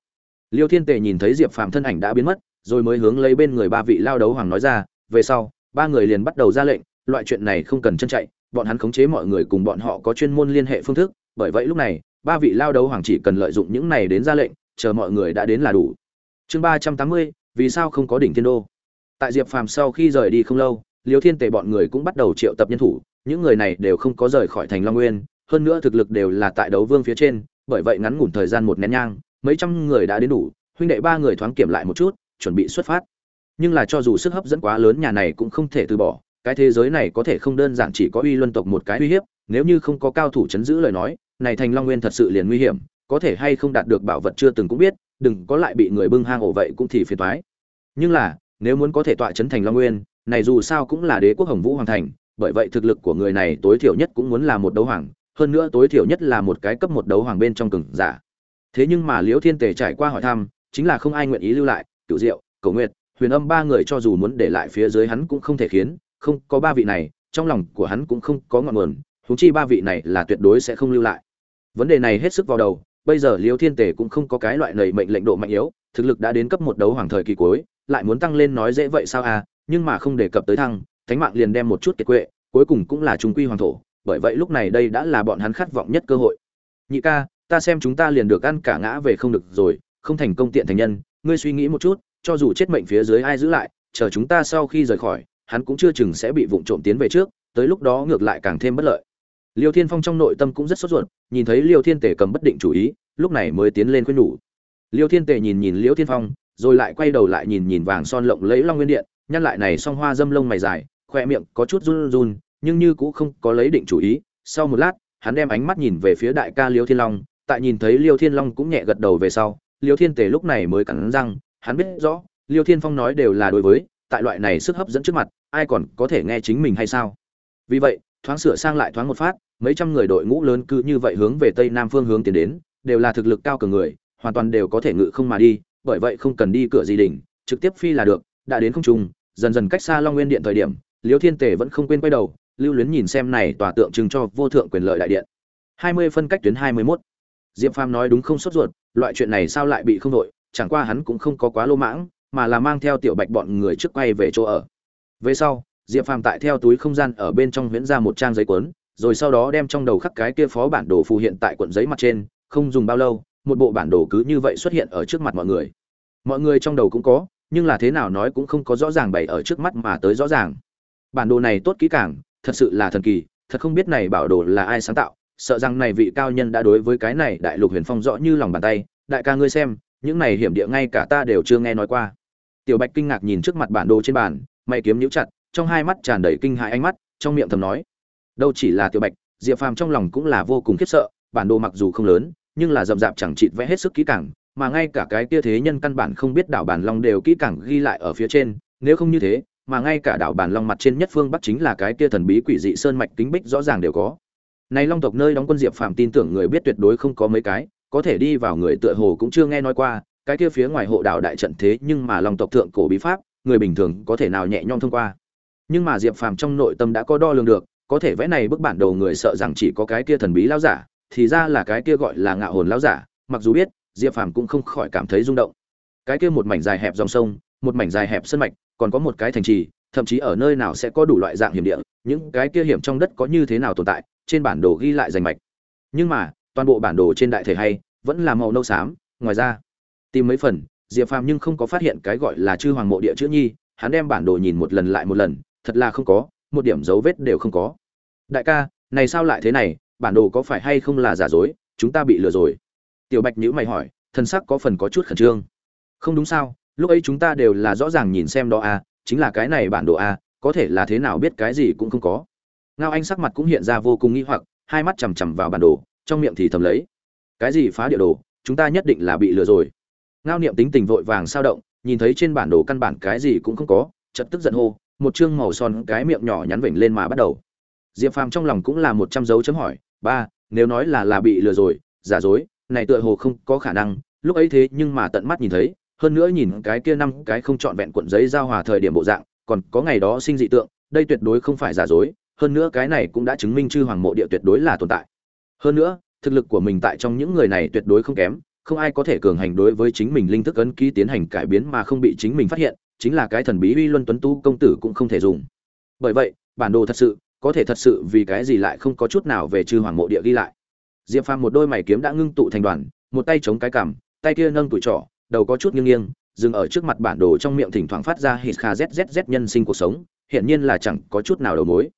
liêu thiên tề nhìn thấy diệp phàm thân ảnh đã biến mất, rồi mới hướng lấy bên người ba vị lao đấu hoàng nói ra, về sau, ba người liền bắt đầu ra lệnh, loại chuyện này không cần chân chạy, bọn hắn khống chế mọi người cùng bọn họ có chuyên môn liên hệ phương thức, bởi vậy lúc này, ba vị lao đấu hoàng chỉ cần lợi dụng những này đến ra lệnh, chờ mọi người đã đến là đủ. Chương ba trăm tám mươi, vì sao không có đỉnh thiên đô? Tại diệp phàm sau khi rời đi không lâu, liêu thiên tề bọn người cũng bắt đầu triệu tập nhân thủ, những người này đều không có rời khỏi thành long nguyên, hơn nữa thực lực đều là tại đấu vương phía trên, bởi vậy ngắn ngủn thời gian một nén nhang mấy trăm người đã đến đủ, huynh đệ ba người thoáng kiểm lại một chút, chuẩn bị xuất phát. Nhưng là cho dù sức hấp dẫn quá lớn nhà này cũng không thể từ bỏ, cái thế giới này có thể không đơn giản chỉ có uy luân tộc một cái uy hiếp, nếu như không có cao thủ chấn giữ lời nói, này thành long nguyên thật sự liền nguy hiểm, có thể hay không đạt được bảo vật chưa từng cũng biết, đừng có lại bị người bưng hang ổ vậy cũng thì phiền toái. Nhưng là, nếu muốn có thể tọa chấn thành long nguyên, này dù sao cũng là đế quốc hồng vũ hoàng thành, bởi vậy thực lực của người này tối thiểu nhất cũng muốn là một đấu hoàng, hơn nữa tối thiểu nhất là một cái cấp một đấu hoàng bên trong cường giả thế nhưng mà liễu thiên tề trải qua hỏi thăm, chính là không ai nguyện ý lưu lại cựu diệu cầu nguyệt, huyền âm ba người cho dù muốn để lại phía dưới hắn cũng không thể khiến, không, có ba vị này, trong lòng của hắn cũng không có ngọn nguồn, huống chi ba vị này là tuyệt đối sẽ không lưu lại. Vấn đề này hết sức vào đầu, bây giờ liễu thiên tề cũng không có cái loại nầy mệnh lệnh độ mạnh yếu, thực lực đã đến cấp một đấu hoàng thời kỳ cuối, lại muốn tăng lên nói dễ vậy sao à nhưng mà không đề cập tới thăng, thánh mạng liền đem một chút kiệt quệ, cuối cùng cũng là trung quy hoàng thổ, bởi vậy lúc này đây đã là bọn hắn khát vọng nhất cơ hội. Nhị ca ta xem chúng ta liền được ăn cả ngã về không được rồi, không thành công tiện thành nhân, ngươi suy nghĩ một chút, cho dù chết mệnh phía dưới ai giữ lại, chờ chúng ta sau khi rời khỏi, hắn cũng chưa chừng sẽ bị vụng trộm tiến về trước, tới lúc đó ngược lại càng thêm bất lợi. Liêu thiên phong trong nội tâm cũng rất sốt ruột, nhìn thấy liêu thiên tể cầm bất định chủ ý, lúc này mới tiến lên khuyên nhủ. Liêu thiên tể nhìn nhìn liêu thiên phong, rồi lại quay đầu lại nhìn nhìn vàng son lộng lấy long nguyên điện, nhăn lại này song hoa dâm lông mày dài khoe miệng có chút run run, nhưng như cũng không có lấy định chủ ý. Sau một lát, hắn đem ánh mắt nhìn về phía đại ca liêu thiên long tại nhìn thấy liêu thiên long cũng nhẹ gật đầu về sau, liêu thiên tề lúc này mới cắn răng, hắn biết rõ, liêu thiên phong nói đều là đối với, tại loại này sức hấp dẫn trước mặt, ai còn có thể nghe chính mình hay sao vì vậy, thoáng sửa sang lại thoáng một phát, mấy trăm người đội ngũ lớn cứ như vậy hướng về tây nam phương hướng tiến đến, đều là thực lực cao cường người, hoàn toàn đều có thể ngự không mà đi, bởi vậy không cần đi cửa gì đỉnh, trực tiếp phi là được, đã đến không trung, dần dần cách xa long nguyên điện thời điểm, liêu thiên tề vẫn không quên quay đầu, lưu luyến nhìn xem này tòa tượng trưng cho vô thượng quyền lợi đại điện. 20 phân cách tuyến 21. Diệp Phàm nói đúng không sốt ruột, loại chuyện này sao lại bị không đội, chẳng qua hắn cũng không có quá lô mãng, mà là mang theo tiểu Bạch bọn người trước quay về chỗ ở. Về sau, Diệp Phàm tại theo túi không gian ở bên trong huyễn ra một trang giấy cuốn, rồi sau đó đem trong đầu khắc cái kia phó bản đồ phù hiện tại cuộn giấy mặt trên, không dùng bao lâu, một bộ bản đồ cứ như vậy xuất hiện ở trước mặt mọi người. Mọi người trong đầu cũng có, nhưng là thế nào nói cũng không có rõ ràng bày ở trước mắt mà tới rõ ràng. Bản đồ này tốt kỹ càng, thật sự là thần kỳ thật không biết này bảo đồ là ai sáng tạo sợ rằng này vị cao nhân đã đối với cái này đại lục huyền phong rõ như lòng bàn tay. Đại ca ngươi xem, những này hiểm địa ngay cả ta đều chưa nghe nói qua. Tiểu bạch kinh ngạc nhìn trước mặt bản đồ trên bàn, mày kiếm nhíu chặt, trong hai mắt tràn đầy kinh hãi ánh mắt, trong miệng thầm nói. Đâu chỉ là tiểu bạch, diệp phàm trong lòng cũng là vô cùng khiếp sợ, bản đồ mặc dù không lớn, nhưng là rậm rạp chẳng chịt vẽ hết sức kỹ càng, mà ngay cả cái kia thế nhân căn bản không biết đảo bản long đều kỹ càng ghi lại ở phía trên, nếu không như thế, mà ngay cả đảo bản long mặt trên nhất phương bắc chính là cái kia thần bí quỷ dị sơn mạch kính bích rõ ràng đều có này long tộc nơi đóng quân diệp phàm tin tưởng người biết tuyệt đối không có mấy cái, có thể đi vào người tựa hồ cũng chưa nghe nói qua, cái kia phía ngoài hộ đảo đại trận thế nhưng mà long tộc thượng cổ bí pháp, người bình thường có thể nào nhẹ nhõm thông qua. Nhưng mà diệp phàm trong nội tâm đã có đo lường được, có thể vẽ này bức bản đồ người sợ rằng chỉ có cái kia thần bí lão giả, thì ra là cái kia gọi là ngạo hồn lão giả, mặc dù biết, diệp phàm cũng không khỏi cảm thấy rung động. Cái kia một mảnh dài hẹp dòng sông, một mảnh dài hẹp sân mạch, còn có một cái thành trì, thậm chí ở nơi nào sẽ có đủ loại dạng hiểm địa, những cái kia hiểm trong đất có như thế nào tồn tại trên bản đồ ghi lại danh mạch. Nhưng mà, toàn bộ bản đồ trên đại thể hay, vẫn là màu nâu xám, ngoài ra, tìm mấy phần, diệp phàm nhưng không có phát hiện cái gọi là chư hoàng mộ địa chữ nhi, hắn đem bản đồ nhìn một lần lại một lần, thật là không có, một điểm dấu vết đều không có. Đại ca, này sao lại thế này, bản đồ có phải hay không là giả dối, chúng ta bị lừa rồi? Tiểu bạch nhữ mày hỏi, thân sắc có phần có chút khẩn trương. Không đúng sao, lúc ấy chúng ta đều là rõ ràng nhìn xem đó à chính là cái này bản đồ a có thể là thế nào biết cái gì cũng không có ngao anh sắc mặt cũng hiện ra vô cùng nghi hoặc hai mắt chằm chằm vào bản đồ trong miệng thì thầm lấy. Cái gì phá địa đồ? Chúng ta nhất định là bị lừa rồi. Ngao niệm tính tình vội vàng sao động nhìn thấy trên bản đồ căn bản cái gì cũng không có chật tức giận hô một chương màu son cái miệng nhỏ nhắn vểnh lên mà bắt đầu. Diệp phàm trong lòng cũng là một trăm dấu chấm hỏi ba nếu nói là là bị lừa rồi giả dối này tựa hồ không có khả năng. Lúc ấy thế nhưng mà tận mắt nhìn thấy hơn nữa nhìn cái kia năm cái không trọn vẹn cuộn giấy giao hòa thời điểm bộ dạng, còn có ngày đó sinh dị tượng, đây tuyệt đối không phải giả dối, hơn nữa cái này cũng đã chứng minh chư hoàng mộ địa tuyệt đối là tồn tại. Hơn nữa, thực lực của mình tại trong những người này tuyệt đối không kém, không ai có thể cường hành đối với chính mình linh thức ấn ký tiến hành cải biến mà không bị chính mình phát hiện, chính là cái thần bí uy luân tuấn tu công tử cũng không thể dùng. Bởi vậy, bản đồ thật sự, có thể thật sự vì cái gì lại không có chút nào về chư hoàng mộ địa ghi lại. Diệp phàm một đôi mày kiếm đã ngưng tụ thành đoàn, một tay chống cái cằm, tay kia nâng tuổi trỏ đầu có chút nghiêng nghiêng, dừng ở trước mặt bản đồ trong miệng thỉnh thoảng phát ra hít kha zzz nhân sinh cuộc sống hiện nhiên là chẳng có chút nào đầu mối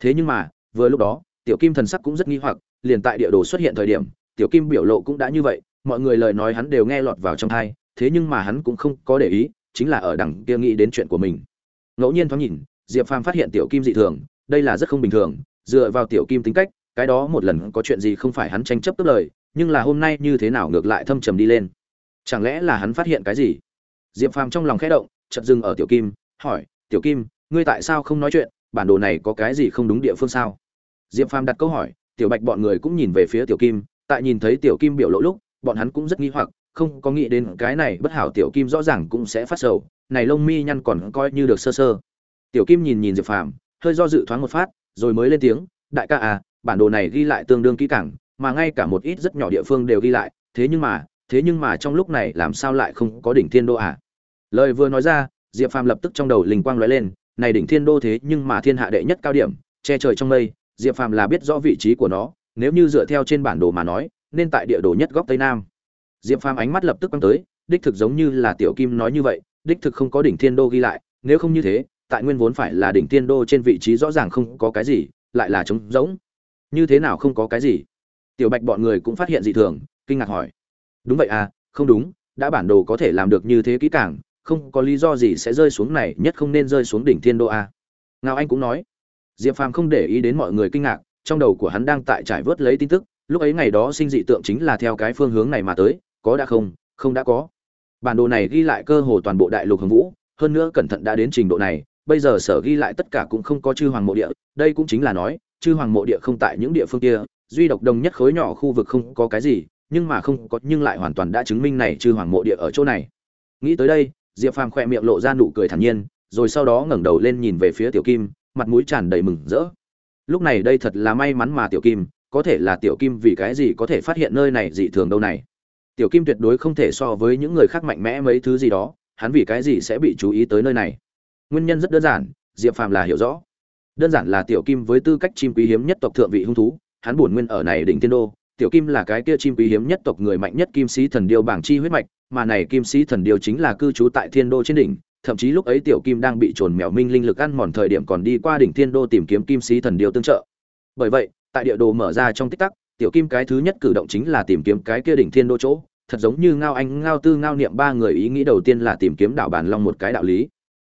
thế nhưng mà, vừa lúc đó, tiểu kim thần sắc cũng rất nghi hoặc, liền tại địa đồ xuất hiện thời điểm, tiểu kim biểu lộ cũng đã như vậy, mọi người lời nói hắn đều nghe lọt vào trong thai thế nhưng mà hắn cũng không có để ý, chính là ở đằng kia nghĩ đến chuyện của mình. Ngẫu nhiên thoáng nhìn, diệp phàm phát hiện tiểu kim dị thường, đây là rất không bình thường, dựa vào tiểu kim tính cách, cái đó một lần có chuyện gì không phải hắn tranh chấp tức lời, nhưng là hôm nay như thế nào ngược lại thâm trầm đi lên. Chẳng lẽ là hắn phát hiện cái gì? Diệp phàm trong lòng khẽ động, chợt dừng ở tiểu kim, hỏi, tiểu kim, ngươi tại sao không nói chuyện? Bản đồ này có cái gì không đúng địa phương sao? Diệp phàm đặt câu hỏi, tiểu bạch bọn người cũng nhìn về phía tiểu kim, tại nhìn thấy tiểu kim biểu lộ lúc, bọn hắn cũng rất nghi hoặc, không có nghĩ đến cái này bất hảo tiểu kim rõ ràng cũng sẽ phát sầu, này lông mi nhăn còn coi như được sơ sơ. Tiểu kim nhìn nhìn diệp phàm, hơi do dự thoáng một phát, rồi mới lên tiếng, đại ca à bản đồ này ghi lại tương đương kỹ càng, mà ngay cả một ít rất nhỏ địa phương đều ghi lại, thế nhưng mà, thế nhưng mà trong lúc này làm sao lại không có đỉnh thiên đô à? Lời vừa nói ra, diệp phàm lập tức trong đầu linh quang lóe lên này đỉnh thiên đô thế nhưng mà thiên hạ đệ nhất cao điểm, che trời trong mây, diệp phàm là biết rõ vị trí của nó, nếu như dựa theo trên bản đồ mà nói, nên tại địa đồ nhất góc tây nam. Diệp phàm ánh mắt lập tức quăng tới, đích thực giống như là tiểu kim nói như vậy, đích thực không có đỉnh thiên đô ghi lại, nếu không như thế, tại nguyên vốn phải là đỉnh thiên đô trên vị trí rõ ràng không có cái gì, lại là trống rỗng. Như thế nào không có cái gì? Tiểu bạch bọn người cũng phát hiện dị thường, kinh ngạc hỏi. Đúng vậy à không đúng, đã bản đồ có thể làm được như thế kỹ càng không có lý do gì sẽ rơi xuống này, nhất không nên rơi xuống đỉnh thiên đô a. Ngao anh cũng nói, diệp phàm không để ý đến mọi người kinh ngạc, trong đầu của hắn đang tại trải vớt lấy tin tức, lúc ấy ngày đó sinh dị tượng chính là theo cái phương hướng này mà tới, có đã không không đã có. Bản đồ này ghi lại cơ hồ toàn bộ đại lục hồng vũ, hơn nữa cẩn thận đã đến trình độ này, bây giờ sở ghi lại tất cả cũng không có chư hoàng mộ địa, đây cũng chính là nói, chư hoàng mộ địa không tại những địa phương kia, duy độc đồng nhất khối nhỏ khu vực không có cái gì, nhưng mà không có, nhưng lại hoàn toàn đã chứng minh này chư hoàng mộ địa ở chỗ này. Nghĩ tới đây diệp phàm khỏe miệng lộ ra nụ cười thản nhiên, rồi sau đó ngẩng đầu lên nhìn về phía tiểu kim, mặt mũi tràn đầy mừng rỡ. Lúc này đây thật là may mắn mà tiểu kim, có thể là tiểu kim vì cái gì có thể phát hiện nơi này dị thường đâu này. Tiểu kim tuyệt đối không thể so với những người khác mạnh mẽ mấy thứ gì đó, hắn vì cái gì sẽ bị chú ý tới nơi này? Nguyên nhân rất đơn giản, diệp phàm là hiểu rõ. Đơn giản là tiểu kim với tư cách chim quý hiếm nhất tộc thượng vị hung thú, hắn bổn nguyên ở này đỉnh tiên đô tiểu kim là cái kia chim quý hiếm nhất tộc người mạnh nhất kim sĩ thần điêu bảng chi huyết mạch, mà này kim sĩ thần điêu chính là cư trú tại thiên đô trên đỉnh, thậm chí lúc ấy tiểu kim đang bị trồn mèo minh linh lực ăn mòn thời điểm còn đi qua đỉnh thiên đô tìm kiếm kim sĩ thần điêu tương trợ. Bởi vậy, tại địa đồ mở ra trong tích tắc, tiểu kim cái thứ nhất cử động chính là tìm kiếm cái kia đỉnh thiên đô chỗ, thật giống như ngao anh, ngao tư, ngao niệm ba người ý nghĩ đầu tiên là tìm kiếm đảo bàn long một cái đạo lý.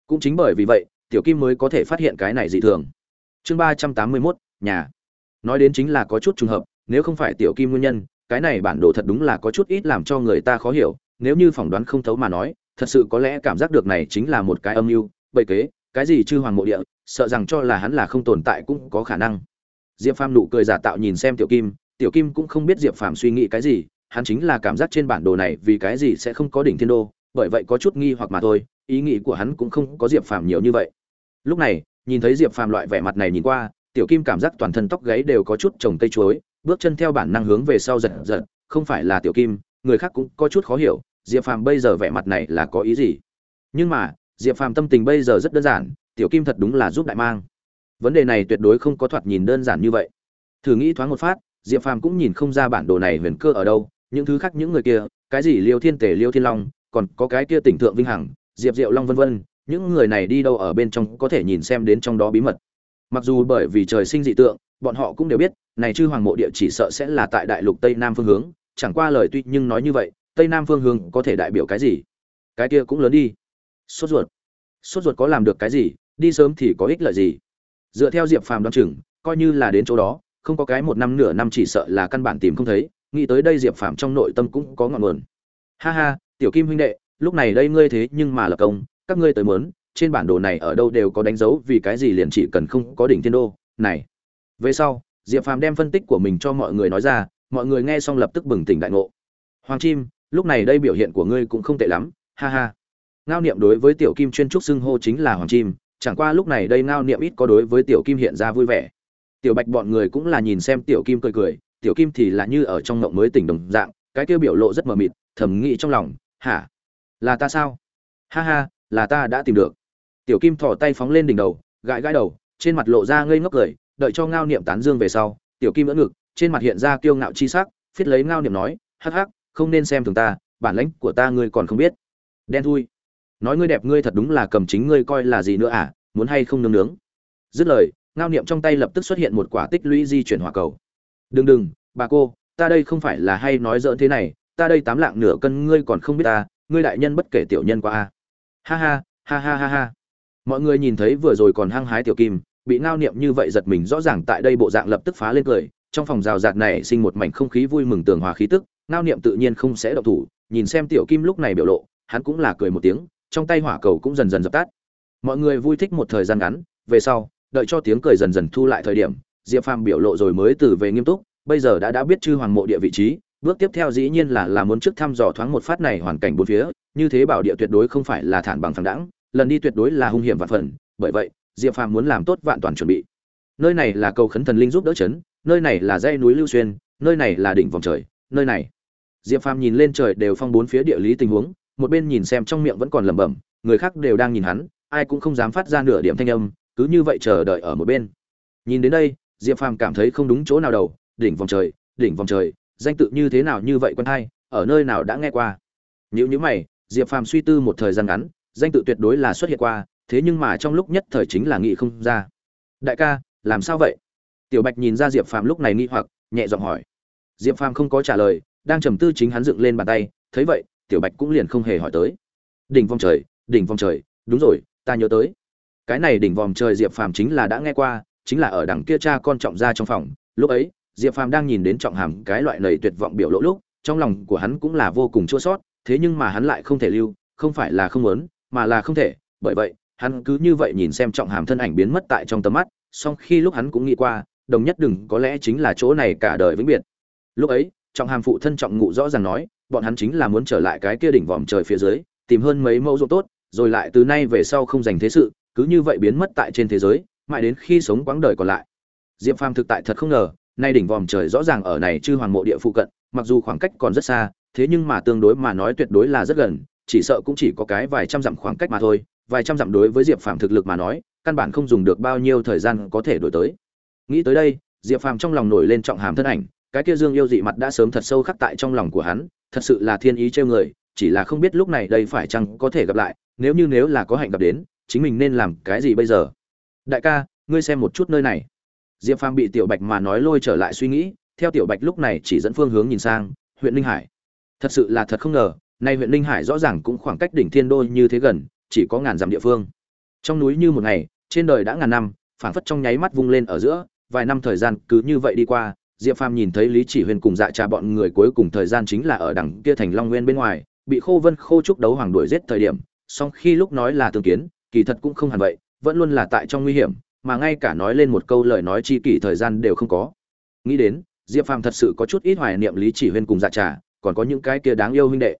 Cũng chính bởi vì vậy, tiểu kim mới có thể phát hiện cái này dị thường. Chương ba trăm tám mươi mốt, nhà. Nói đến chính là có chút trùng hợp nếu không phải tiểu kim nguyên nhân, cái này bản đồ thật đúng là có chút ít làm cho người ta khó hiểu, nếu như phỏng đoán không thấu mà nói, thật sự có lẽ cảm giác được này chính là một cái âm mưu bậy kế, cái gì chư hoàng mộ địa, sợ rằng cho là hắn là không tồn tại cũng có khả năng. Diệp phàm nụ cười giả tạo nhìn xem tiểu kim tiểu kim cũng không biết diệp phàm suy nghĩ cái gì, hắn chính là cảm giác trên bản đồ này vì cái gì sẽ không có đỉnh thiên đô, bởi vậy có chút nghi hoặc mà thôi, ý nghĩ của hắn cũng không có diệp phàm nhiều như vậy. Lúc này, nhìn thấy diệp phàm loại vẻ mặt này nhìn qua, tiểu kim cảm giác toàn thân tóc gáy đều có chút trồng cây chuối bước chân theo bản năng hướng về sau giật giật, không phải là tiểu kim, người khác cũng có chút khó hiểu, diệp phàm bây giờ vẻ mặt này là có ý gì? Nhưng mà, diệp phàm tâm tình bây giờ rất đơn giản, tiểu kim thật đúng là giúp đại mang. Vấn đề này tuyệt đối không có thoạt nhìn đơn giản như vậy. Thử nghĩ thoáng một phát, diệp phàm cũng nhìn không ra bản đồ này huyền cơ ở đâu, những thứ khác những người kia, cái gì liêu thiên tể liêu thiên long, còn có cái kia tỉnh thượng vinh hằng, diệp diệu long vân vân, những người này đi đâu ở bên trong có thể nhìn xem đến trong đó bí mật. Mặc dù bởi vì trời sinh dị tượng bọn họ cũng đều biết, này chư hoàng mộ địa chỉ sợ sẽ là tại đại lục tây nam phương hướng, chẳng qua lời tuy nhưng nói như vậy, tây nam phương hướng có thể đại biểu cái gì? Cái kia cũng lớn đi. Sốt ruột. Sốt ruột có làm được cái gì, đi sớm thì có ích lợi gì? Dựa theo diệp phàm đoán chừng, coi như là đến chỗ đó, không có cái một năm nửa năm chỉ sợ là căn bản tìm không thấy, nghĩ tới đây diệp phàm trong nội tâm cũng có ngọn nguồn. Ha ha, tiểu kim huynh đệ, lúc này đây ngươi thế nhưng mà lập công, các ngươi tới mớn trên bản đồ này ở đâu đều có đánh dấu vì cái gì liền chỉ cần không có đỉnh thiên đô. Này về sau, diệp phàm đem phân tích của mình cho mọi người nói ra, mọi người nghe xong lập tức bừng tỉnh đại ngộ. Hoàng chim, lúc này đây biểu hiện của ngươi cũng không tệ lắm, ha ha. Ngao niệm đối với tiểu kim chuyên trúc xưng hô chính là hoàng chim, chẳng qua lúc này đây ngao niệm ít có đối với tiểu kim hiện ra vui vẻ. Tiểu bạch bọn người cũng là nhìn xem tiểu kim cười cười, tiểu kim thì là như ở trong ngộng mới tỉnh đồng dạng, cái kia biểu lộ rất mờ mịt, thầm nghĩ trong lòng, hả? Là ta sao? Ha ha, là ta đã tìm được. Tiểu kim thò tay phóng lên đỉnh đầu, gãi gãi đầu, trên mặt lộ ra ngây ngốc cười đợi cho ngao niệm tán dương về sau, tiểu kim ưỡn ngực, trên mặt hiện ra kiêu ngạo chi sắc phiết lấy ngao niệm nói, hắc hắc, không nên xem thường ta, bản lãnh của ta ngươi còn không biết. Đen thui. Nói ngươi đẹp ngươi thật đúng là cầm chính ngươi coi là gì nữa à muốn hay không nướng nướng? Dứt lời, ngao niệm trong tay lập tức xuất hiện một quả tích lũy di chuyển hỏa cầu. Đừng đừng, bà cô, ta đây không phải là hay nói dỡn thế này, ta đây tám lạng nửa cân ngươi còn không biết ta, ngươi đại nhân bất kể tiểu nhân qua a à. ha ha ha ha ha ha. Mọi người nhìn thấy vừa rồi còn hăng hái tiểu kim bị ngao niệm như vậy giật mình rõ ràng tại đây bộ dạng lập tức phá lên cười, trong phòng rào rạt này sinh một mảnh không khí vui mừng tường hòa khí tức, ngao niệm tự nhiên không sẽ động thủ, nhìn xem tiểu kim lúc này biểu lộ, hắn cũng là cười một tiếng, trong tay hỏa cầu cũng dần dần dập tắt. Mọi người vui thích một thời gian ngắn, về sau, đợi cho tiếng cười dần dần thu lại thời điểm, diệp phàm biểu lộ rồi mới từ về nghiêm túc, bây giờ đã đã biết chư hoàng mộ địa vị trí, bước tiếp theo dĩ nhiên là là muốn trước thăm dò thoáng một phát này hoàn cảnh bốn phía, như thế bảo địa tuyệt đối không phải là thản bằng phẳng đẳng, lần đi tuyệt đối là hung hiểm và phần, bởi vậy diệp phàm muốn làm tốt vạn toàn chuẩn bị. Nơi này là cầu khấn thần linh giúp đỡ chấn, nơi này là dãy núi lưu xuyên, nơi này là đỉnh vòng trời, nơi này. Diệp phàm nhìn lên trời đều phong bốn phía địa lý tình huống, một bên nhìn xem trong miệng vẫn còn lẩm bẩm, người khác đều đang nhìn hắn, ai cũng không dám phát ra nửa điểm thanh âm, cứ như vậy chờ đợi ở một bên. Nhìn đến đây, diệp phàm cảm thấy không đúng chỗ nào đầu, đỉnh vòng trời, đỉnh vòng trời, danh tự như thế nào như vậy quen hay ở nơi nào đã nghe qua? Nếu như mày, diệp phàm suy tư một thời gian ngắn, danh tự tuyệt đối là xuất hiện qua thế nhưng mà trong lúc nhất thời chính là nghĩ không ra. Đại ca, làm sao vậy? Tiểu bạch nhìn ra diệp phàm lúc này nghi hoặc, nhẹ giọng hỏi. Diệp phàm không có trả lời, đang trầm tư chính hắn dựng lên bàn tay, thấy vậy, tiểu bạch cũng liền không hề hỏi tới. Đỉnh vòng trời, đỉnh vòng trời, đúng rồi, ta nhớ tới. Cái này đỉnh vòng trời diệp phàm chính là đã nghe qua, chính là ở đằng kia cha con trọng gia trong phòng. Lúc ấy, diệp phàm đang nhìn đến trọng hàm cái loại lời tuyệt vọng biểu lỗ lúc, trong lòng của hắn cũng là vô cùng chua sót thế nhưng mà hắn lại không thể lưu, không phải là không muốn, mà là không thể, bởi vậy hắn cứ như vậy nhìn xem trọng hàm thân ảnh biến mất tại trong tầm mắt, song khi lúc hắn cũng nghĩ qua, đồng nhất đừng, có lẽ chính là chỗ này cả đời vĩnh biệt. Lúc ấy, trọng hàm phụ thân trọng ngụ rõ ràng nói, bọn hắn chính là muốn trở lại cái kia đỉnh vòm trời phía dưới, tìm hơn mấy mẫu ruộng tốt, rồi lại từ nay về sau không dành thế sự, cứ như vậy biến mất tại trên thế giới, mãi đến khi sống quãng đời còn lại. Diệp phàm thực tại thật không ngờ, nay đỉnh vòm trời rõ ràng ở này chư hoàng mộ địa phụ cận, mặc dù khoảng cách còn rất xa, thế nhưng mà tương đối mà nói tuyệt đối là rất gần, chỉ sợ cũng chỉ có cái vài trăm dặm khoảng cách mà thôi vài trăm dặm đối với diệp phàm thực lực mà nói, căn bản không dùng được bao nhiêu thời gian có thể đổi tới. Nghĩ tới đây, diệp phàm trong lòng nổi lên trọng hàm thân ảnh, cái kia dương yêu dị mặt đã sớm thật sâu khắc tại trong lòng của hắn, thật sự là thiên ý trêu người, chỉ là không biết lúc này đây phải chăng có thể gặp lại, nếu như nếu là có hạnh gặp đến, chính mình nên làm cái gì bây giờ? Đại ca, ngươi xem một chút nơi này. Diệp phàm bị tiểu bạch mà nói lôi trở lại suy nghĩ, theo tiểu bạch lúc này chỉ dẫn phương hướng nhìn sang, huyện ninh hải. Thật sự là thật không ngờ, nay huyện ninh hải rõ ràng cũng khoảng cách đỉnh thiên đô như thế gần chỉ có ngàn dặm địa phương. Trong núi như một ngày, trên đời đã ngàn năm, phảng phất trong nháy mắt vung lên ở giữa, vài năm thời gian cứ như vậy đi qua, diệp phàm nhìn thấy lý chỉ huyền cùng dạ trà bọn người cuối cùng thời gian chính là ở đằng kia thành long nguyên bên ngoài, bị khô vân khô trúc đấu hoàng đuổi giết thời điểm, song khi lúc nói là tương kiến, kỳ thật cũng không hẳn vậy, vẫn luôn là tại trong nguy hiểm, mà ngay cả nói lên một câu lời nói chi kỷ thời gian đều không có. Nghĩ đến, diệp phàm thật sự có chút ít hoài niệm lý chỉ huyên cùng dạ trà, còn có những cái kia đáng yêu huynh đệ.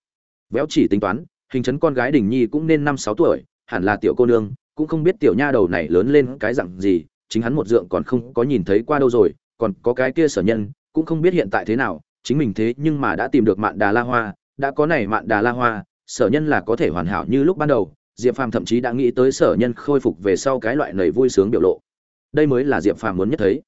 Véo chỉ tính toán hình chấn con gái đình nhi cũng nên năm sáu tuổi, hẳn là tiểu cô nương, cũng không biết tiểu nha đầu này lớn lên cái dặn gì, chính hắn một dượng còn không có nhìn thấy qua đâu rồi, còn có cái kia sở nhân, cũng không biết hiện tại thế nào, chính mình thế nhưng mà đã tìm được mạn đà la hoa, đã có này mạn đà la hoa, sở nhân là có thể hoàn hảo như lúc ban đầu, diệp phàm thậm chí đã nghĩ tới sở nhân khôi phục về sau cái loại nầy vui sướng biểu lộ. Đây mới là diệp phàm muốn nhất thấy.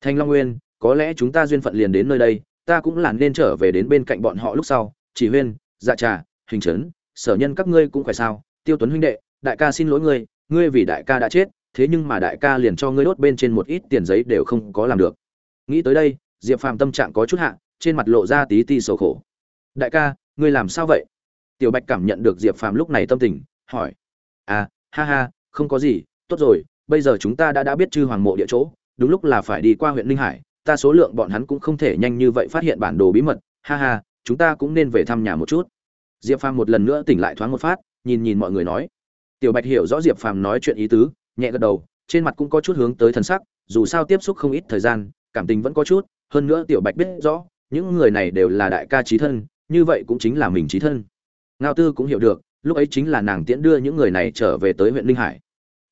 Thanh long nguyên, có lẽ chúng ta duyên phận liền đến nơi đây, ta cũng là nên trở về đến bên cạnh bọn họ lúc sau. Chỉ huyên dạ trà, hình trấn sở nhân các ngươi cũng phải sao? Tiêu tuấn huynh đệ, đại ca xin lỗi ngươi ngươi vì đại ca đã chết, thế nhưng mà đại ca liền cho ngươi đốt bên trên một ít tiền giấy đều không có làm được. Nghĩ tới đây, diệp phàm tâm trạng có chút hạ, trên mặt lộ ra tí ti sầu khổ. Đại ca, ngươi làm sao vậy? Tiểu bạch cảm nhận được diệp phàm lúc này tâm tình, hỏi. À ha ha, không có gì, tốt rồi, bây giờ chúng ta đã đã biết chư hoàng mộ địa chỗ, đúng lúc là phải đi qua huyện ninh hải, ta số lượng bọn hắn cũng không thể nhanh như vậy phát hiện bản đồ bí mật, ha ha, chúng ta cũng nên về thăm nhà một chút diệp phàm một lần nữa tỉnh lại thoáng một phát, nhìn nhìn mọi người nói. Tiểu bạch hiểu rõ diệp phàm nói chuyện ý tứ, nhẹ gật đầu, trên mặt cũng có chút hướng tới thần sắc, dù sao tiếp xúc không ít thời gian, cảm tình vẫn có chút, hơn nữa tiểu bạch biết rõ, những người này đều là đại ca trí thân, như vậy cũng chính là mình trí thân. Ngao tư cũng hiểu được, lúc ấy chính là nàng tiễn đưa những người này trở về tới huyện linh hải.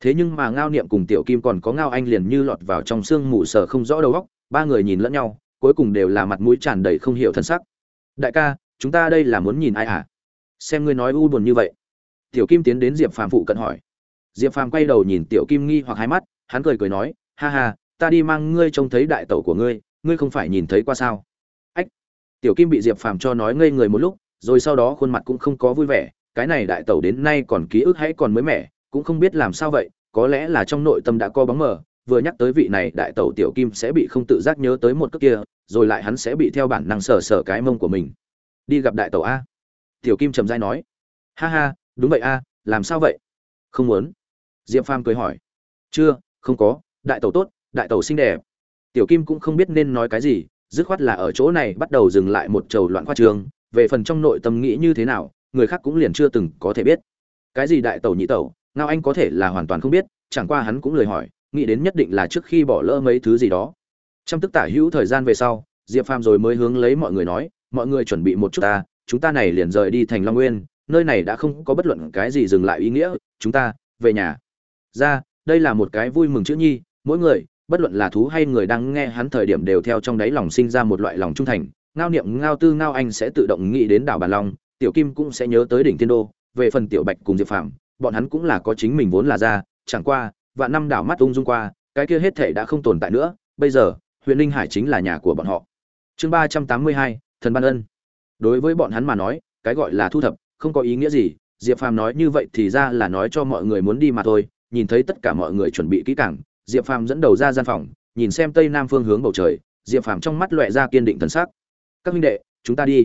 Thế nhưng mà ngao niệm cùng tiểu kim còn có ngao anh liền như lọt vào trong sương mù sờ không rõ đầu óc, ba người nhìn lẫn nhau, cuối cùng đều là mặt mũi tràn đầy không hiểu thân sắc. Đại ca, chúng ta đây là muốn nhìn ai à xem ngươi nói u buồn như vậy. Tiểu kim tiến đến diệp phàm phụ cận hỏi. Diệp phàm quay đầu nhìn tiểu kim nghi hoặc hai mắt, hắn cười cười nói, ha ha, ta đi mang ngươi trông thấy đại tẩu của ngươi ngươi không phải nhìn thấy qua sao? Ách. Tiểu kim bị diệp phàm cho nói ngây người một lúc, rồi sau đó khuôn mặt cũng không có vui vẻ, cái này đại tẩu đến nay còn ký ức hãy còn mới mẻ, cũng không biết làm sao vậy, có lẽ là trong nội tâm đã co bóng mờ, vừa nhắc tới vị này đại tẩu tiểu kim sẽ bị không tự giác nhớ tới một cước kia, rồi lại hắn sẽ bị theo bản năng sờ sờ cái mông của mình. Đi gặp đại tẩu a tiểu kim trầm dai nói, ha ha, đúng vậy a, làm sao vậy? Không muốn. Diệp phàm cười hỏi, chưa, không có, đại tẩu tốt, đại tẩu xinh đẹp. Tiểu kim cũng không biết nên nói cái gì, dứt khoát là ở chỗ này bắt đầu dừng lại một trầu loạn khoa trường, về phần trong nội tâm nghĩ như thế nào, người khác cũng liền chưa từng có thể biết. Cái gì đại tẩu nhị tẩu, ngao anh có thể là hoàn toàn không biết, chẳng qua hắn cũng lời hỏi, nghĩ đến nhất định là trước khi bỏ lỡ mấy thứ gì đó. Trong tức tả hữu thời gian về sau, diệp phàm rồi mới hướng lấy mọi người nói, mọi người chuẩn bị một chút ta chúng ta này liền rời đi thành long nguyên, nơi này đã không có bất luận cái gì dừng lại ý nghĩa, chúng ta, về nhà. Ra, đây là một cái vui mừng chữ nhi, mỗi người, bất luận là thú hay người đang nghe hắn thời điểm đều theo trong đáy lòng sinh ra một loại lòng trung thành, ngao niệm ngao tư ngao anh sẽ tự động nghĩ đến đảo bàn long, tiểu kim cũng sẽ nhớ tới đỉnh thiên đô, về phần tiểu bạch cùng diệp phạm bọn hắn cũng là có chính mình vốn là ra, chẳng qua và năm đảo mắt ung dung qua, cái kia hết thể đã không tồn tại nữa, bây giờ, huyện Linh hải chính là nhà của bọn họ. Chương ba trăm tám mươi hai, thần ban ân đối với bọn hắn mà nói cái gọi là thu thập không có ý nghĩa gì. Diệp phàm nói như vậy thì ra là nói cho mọi người muốn đi mà thôi. Nhìn thấy tất cả mọi người chuẩn bị kỹ càng diệp phàm dẫn đầu ra gian phòng nhìn xem tây nam phương hướng bầu trời. Diệp phàm trong mắt loẹ ra kiên định thần sắc. Các huynh đệ chúng ta đi.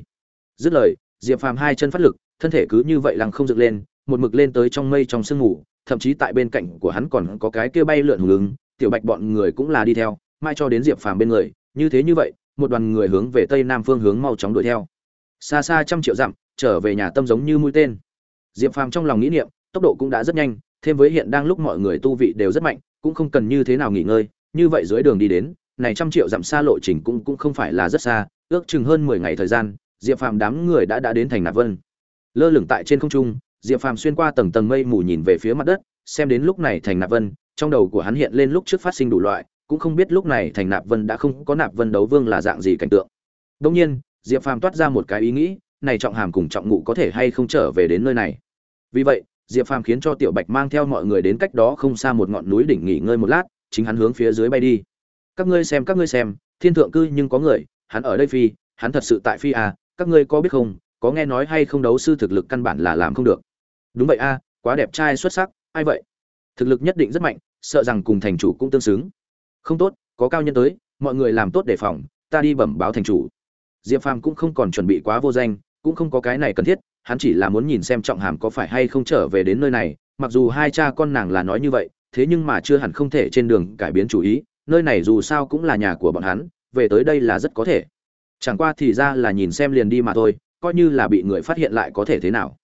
Dứt lời diệp phàm hai chân phát lực thân thể cứ như vậy lăng không dựng lên một mực lên tới trong mây trong sương mù, thậm chí tại bên cạnh của hắn còn có cái kia bay lượn hùng ứng. Tiểu bạch bọn người cũng là đi theo mai cho đến diệp phàm bên người. Như thế như vậy một đoàn người hướng về tây nam phương hướng mau chóng đuổi theo xa xa trăm triệu dặm, trở về nhà tâm giống như mũi tên. Diệp phàm trong lòng nghĩ niệm, tốc độ cũng đã rất nhanh, thêm với hiện đang lúc mọi người tu vị đều rất mạnh, cũng không cần như thế nào nghỉ ngơi, như vậy dưới đường đi đến, này trăm triệu dặm xa lộ trình cũng cũng không phải là rất xa, ước chừng hơn mười ngày thời gian, diệp phàm đám người đã đã đến thành nạp vân. Lơ lửng tại trên không trung, diệp phàm xuyên qua tầng tầng mây mù nhìn về phía mặt đất, xem đến lúc này thành nạp vân, trong đầu của hắn hiện lên lúc trước phát sinh đủ loại, cũng không biết lúc này thành nạp vân đã không có nạp vân đấu vương là dạng gì cảnh tượng. Đông nhiên diệp phàm toát ra một cái ý nghĩ này trọng hàm cùng trọng ngụ có thể hay không trở về đến nơi này? Vì vậy diệp phàm khiến cho tiểu bạch mang theo mọi người đến cách đó không xa một ngọn núi đỉnh nghỉ ngơi một lát chính hắn hướng phía dưới bay đi. Các ngươi xem các ngươi xem thiên thượng cư nhưng có người hắn ở đây phi hắn thật sự tại phi à các ngươi có biết không có nghe nói hay không đấu sư thực lực căn bản là làm không được. Đúng vậy a à, quá đẹp trai xuất sắc ai vậy? Thực lực nhất định rất mạnh sợ rằng cùng thành chủ cũng tương xứng. Không tốt có cao nhân tới mọi người làm tốt đề phòng ta đi bẩm báo thành chủ diệp phàm cũng không còn chuẩn bị quá vô danh, cũng không có cái này cần thiết, hắn chỉ là muốn nhìn xem trọng hàm có phải hay không trở về đến nơi này, mặc dù hai cha con nàng là nói như vậy, thế nhưng mà chưa hẳn không thể trên đường cải biến chủ ý, nơi này dù sao cũng là nhà của bọn hắn, về tới đây là rất có thể. Chẳng qua thì ra là nhìn xem liền đi mà thôi, coi như là bị người phát hiện lại có thể thế nào.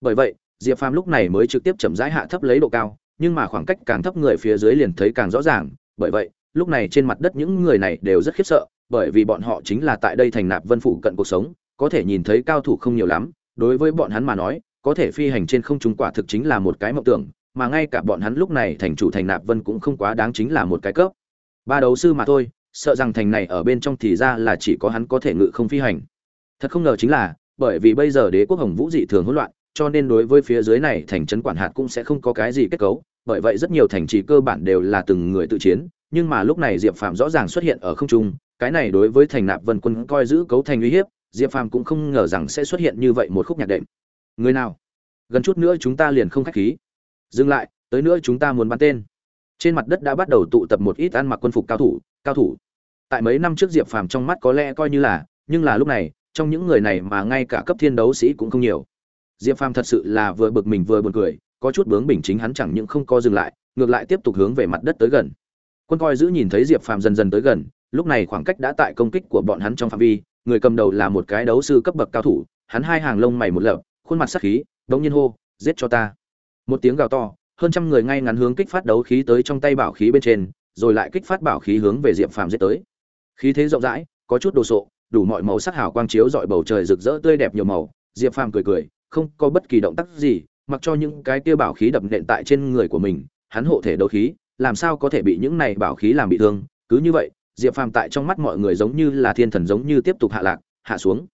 Bởi vậy, diệp phàm lúc này mới trực tiếp chậm rãi hạ thấp lấy độ cao, nhưng mà khoảng cách càng thấp người phía dưới liền thấy càng rõ ràng, bởi vậy, lúc này trên mặt đất những người này đều rất khiếp sợ bởi vì bọn họ chính là tại đây thành nạp vân phủ cận cuộc sống, có thể nhìn thấy cao thủ không nhiều lắm, đối với bọn hắn mà nói, có thể phi hành trên không trung quả thực chính là một cái mộng tưởng, mà ngay cả bọn hắn lúc này thành chủ thành nạp vân cũng không quá đáng chính là một cái cấp. Ba đấu sư mà thôi, sợ rằng thành này ở bên trong thì ra là chỉ có hắn có thể ngự không phi hành. Thật không ngờ chính là, bởi vì bây giờ đế quốc hồng vũ dị thường hỗn loạn, cho nên đối với phía dưới này thành trấn quản hạt cũng sẽ không có cái gì kết cấu, bởi vậy rất nhiều thành trì cơ bản đều là từng người tự chiến, nhưng mà lúc này diệp phạm rõ ràng xuất hiện ở không trung cái này đối với thành nạp vân quân coi giữ cấu thành uy hiếp, diệp phàm cũng không ngờ rằng sẽ xuất hiện như vậy một khúc nhạc đệm. Người nào? Gần chút nữa chúng ta liền không khách khí. Dừng lại, tới nữa chúng ta muốn bắn tên. Trên mặt đất đã bắt đầu tụ tập một ít ăn mặc quân phục cao thủ cao thủ. Tại mấy năm trước diệp phàm trong mắt có lẽ coi như là, nhưng là lúc này, trong những người này mà ngay cả cấp thiên đấu sĩ cũng không nhiều. Diệp phàm thật sự là vừa bực mình vừa buồn cười, có chút bướng bình chính hắn chẳng những không co dừng lại, ngược lại tiếp tục hướng về mặt đất tới gần. Quân coi giữ nhìn thấy diệp phàm dần dần tới gần lúc này khoảng cách đã tại công kích của bọn hắn trong phạm vi, người cầm đầu là một cái đấu sư cấp bậc cao thủ, hắn hai hàng lông mày một lợp, khuôn mặt sắc khí đống nhiên hô, giết cho ta! Một tiếng gào to, hơn trăm người ngay ngắn hướng kích phát đấu khí tới trong tay bảo khí bên trên, rồi lại kích phát bảo khí hướng về diệp phàm giết tới. Khí thế rộng rãi, có chút đồ sộ, đủ mọi màu sắc hào quang chiếu dọi bầu trời rực rỡ tươi đẹp nhiều màu. Diệp phàm cười cười, không có bất kỳ động tác gì, mặc cho những cái kia bảo khí đập nện tại trên người của mình, hắn hộ thể đấu khí, làm sao có thể bị những này bảo khí làm bị thương? Cứ như vậy diệp phàm tại trong mắt mọi người giống như là thiên thần giống như tiếp tục hạ lạc, hạ xuống.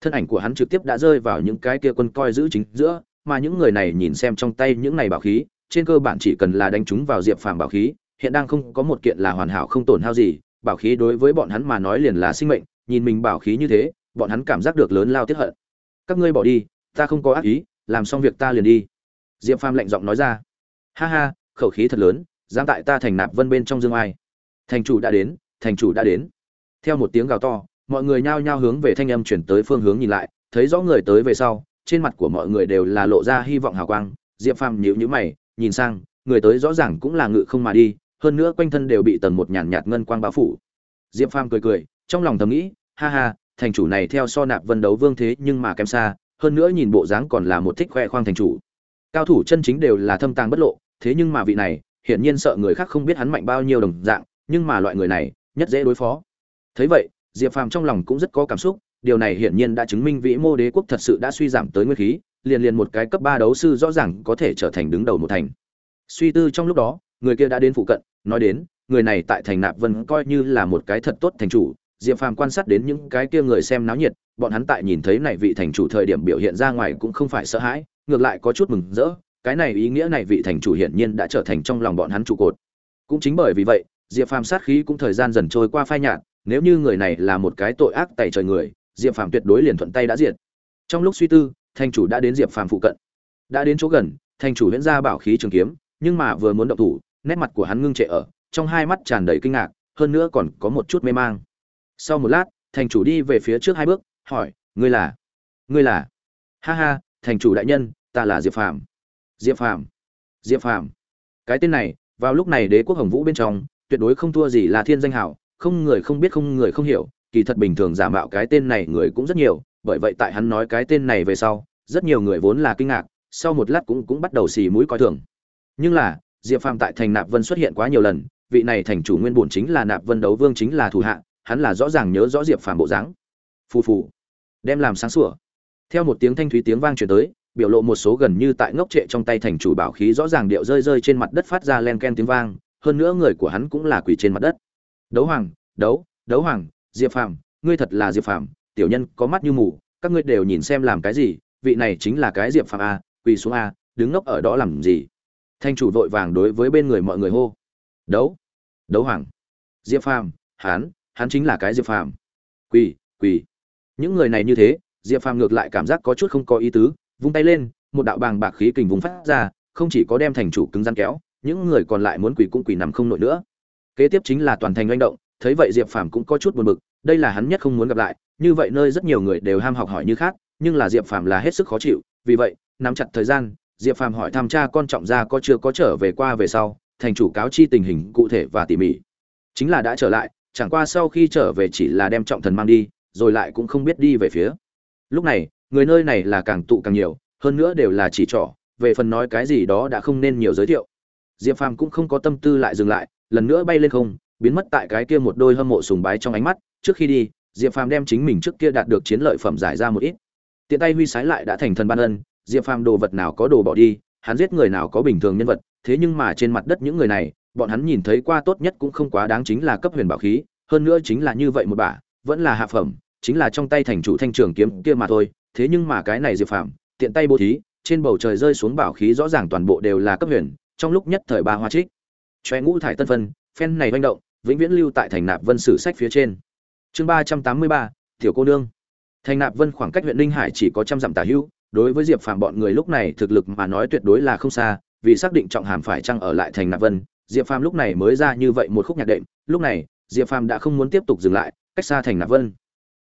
Thân ảnh của hắn trực tiếp đã rơi vào những cái kia quân coi giữ chính giữa, mà những người này nhìn xem trong tay những này bảo khí, trên cơ bản chỉ cần là đánh chúng vào diệp phàm bảo khí, hiện đang không có một kiện là hoàn hảo không tổn hao gì, bảo khí đối với bọn hắn mà nói liền là sinh mệnh, nhìn mình bảo khí như thế, bọn hắn cảm giác được lớn lao tiết hận. Các ngươi bỏ đi, ta không có ác ý, làm xong việc ta liền đi. Diệp phàm lạnh giọng nói ra. Ha ha, khẩu khí thật lớn, dám tại ta thành nạp vân bên trong dương ai. Thành chủ đã đến thành chủ đã đến. Theo một tiếng gào to, mọi người nhao nhao hướng về thanh âm chuyển tới phương hướng nhìn lại, thấy rõ người tới về sau, trên mặt của mọi người đều là lộ ra hy vọng hào quang. Diệp phàm nhíu nhíu mày, nhìn sang, người tới rõ ràng cũng là ngự không mà đi, hơn nữa quanh thân đều bị tầng một nhàn nhạt ngân quang bao phủ. Diệp phàm cười cười, trong lòng thầm nghĩ, ha ha, thành chủ này theo so nạp vân đấu vương thế nhưng mà kém xa, hơn nữa nhìn bộ dáng còn là một thích khoe khoang thành chủ. Cao thủ chân chính đều là thâm tàng bất lộ, thế nhưng mà vị này, hiển nhiên sợ người khác không biết hắn mạnh bao nhiêu đồng dạng, nhưng mà loại người này nhất dễ đối phó. Thấy vậy, diệp phàm trong lòng cũng rất có cảm xúc, điều này hiển nhiên đã chứng minh vĩ mô đế quốc thật sự đã suy giảm tới nguyên khí, liền liền một cái cấp ba đấu sư rõ ràng có thể trở thành đứng đầu một thành. Suy tư trong lúc đó, người kia đã đến phụ cận, nói đến, người này tại thành nạp vân coi như là một cái thật tốt thành chủ. Diệp phàm quan sát đến những cái kia người xem náo nhiệt, bọn hắn tại nhìn thấy này vị thành chủ thời điểm biểu hiện ra ngoài cũng không phải sợ hãi, ngược lại có chút mừng rỡ, cái này ý nghĩa này vị thành chủ hiển nhiên đã trở thành trong lòng bọn hắn trụ cột. Cũng chính bởi vì vậy diệp phàm sát khí cũng thời gian dần trôi qua phai nhạt, nếu như người này là một cái tội ác tày trời người, diệp phàm tuyệt đối liền thuận tay đã diệt. Trong lúc suy tư thành chủ đã đến diệp phàm phụ cận. Đã đến chỗ gần thành chủ huyễn ra bảo khí trường kiếm, nhưng mà vừa muốn động thủ, nét mặt của hắn ngưng trệ ở, trong hai mắt tràn đầy kinh ngạc, hơn nữa còn có một chút mê mang. Sau một lát thành chủ đi về phía trước hai bước, hỏi, ngươi là? Ngươi là? Ha ha thành chủ đại nhân, ta là diệp phàm. Diệp phàm? Diệp phàm? Cái tên này, vào lúc này đế quốc hồng vũ bên trong tuyệt đối không thua gì là thiên danh hảo không người không biết không người không hiểu, kỳ thật bình thường giả mạo cái tên này người cũng rất nhiều, bởi vậy tại hắn nói cái tên này về sau, rất nhiều người vốn là kinh ngạc, sau một lát cũng cũng bắt đầu xì mũi coi thường. Nhưng là, diệp phàm tại thành nạp vân xuất hiện quá nhiều lần, vị này thành chủ nguyên bổn chính là nạp vân đấu vương chính là thủ hạ, hắn là rõ ràng nhớ rõ diệp phàm bộ dáng. Phù phù, đem làm sáng sủa. Theo một tiếng thanh thúy tiếng vang truyền tới, biểu lộ một số gần như tại ngốc trệ trong tay thành chủ bảo khí rõ ràng điệu rơi rơi trên mặt đất phát ra len ken tiếng vang hơn nữa người của hắn cũng là quỷ trên mặt đất. Đấu hoàng, đấu đấu hoàng, diệp phàm, ngươi thật là diệp phàm, tiểu nhân có mắt như mù, các ngươi đều nhìn xem làm cái gì, vị này chính là cái diệp phàm a, quỳ xuống a, đứng ngốc ở đó làm gì? Thanh chủ vội vàng đối với bên người mọi người hô. Đấu đấu hoàng, diệp phàm, hắn hắn chính là cái diệp phàm. Quỳ quỳ. Những người này như thế, diệp phàm ngược lại cảm giác có chút không có ý tứ, vung tay lên, một đạo bàng bạc khí kình vùng phát ra, không chỉ có đem thành chủ cứng rắn kéo những người còn lại muốn quỳ cũng quỳ nằm không nổi nữa. Kế tiếp chính là toàn thành manh động, thấy vậy diệp phàm cũng có chút buồn bực, đây là hắn nhất không muốn gặp lại, như vậy nơi rất nhiều người đều ham học hỏi như khác, nhưng là diệp phàm là hết sức khó chịu, vì vậy, nắm chặt thời gian, diệp phàm hỏi tham cha con trọng gia có chưa có trở về qua về sau, thành chủ cáo chi tình hình cụ thể và tỉ mỉ. Chính là đã trở lại, chẳng qua sau khi trở về chỉ là đem trọng thần mang đi, rồi lại cũng không biết đi về phía. Lúc này, người nơi này là càng tụ càng nhiều, hơn nữa đều là chỉ trỏ, về phần nói cái gì đó đã không nên nhiều giới thiệu diệp phàm cũng không có tâm tư lại dừng lại, lần nữa bay lên không, biến mất tại cái kia một đôi hâm mộ sùng bái trong ánh mắt. Trước khi đi, diệp phàm đem chính mình trước kia đạt được chiến lợi phẩm giải ra một ít. Tiện tay huy sái lại đã thành thần ban ân, diệp phàm đồ vật nào có đồ bỏ đi, hắn giết người nào có bình thường nhân vật, thế nhưng mà trên mặt đất những người này, bọn hắn nhìn thấy qua tốt nhất cũng không quá đáng chính là cấp huyền bảo khí, hơn nữa chính là như vậy một bả vẫn là hạ phẩm, chính là trong tay thành chủ thanh trường kiếm kia mà thôi. Thế nhưng mà cái này diệp phàm, tiện tay bố thí, trên bầu trời rơi xuống bảo khí rõ ràng toàn bộ đều là cấp huyền trong lúc nhất thời ba hoa trích. Choe ngũ thải tân phân, phen này manh động, vĩnh viễn lưu tại thành nạp vân sử sách phía trên. Chương ba trăm tám mươi ba, tiểu cô nương. Thành nạp vân khoảng cách huyện ninh hải chỉ có trăm dặm tả hữu, đối với diệp phàm bọn người lúc này thực lực mà nói tuyệt đối là không xa, vì xác định trọng hàm phải chăng ở lại thành nạp vân, diệp phàm lúc này mới ra như vậy một khúc nhạc đệm, lúc này, diệp phàm đã không muốn tiếp tục dừng lại, cách xa thành nạp vân.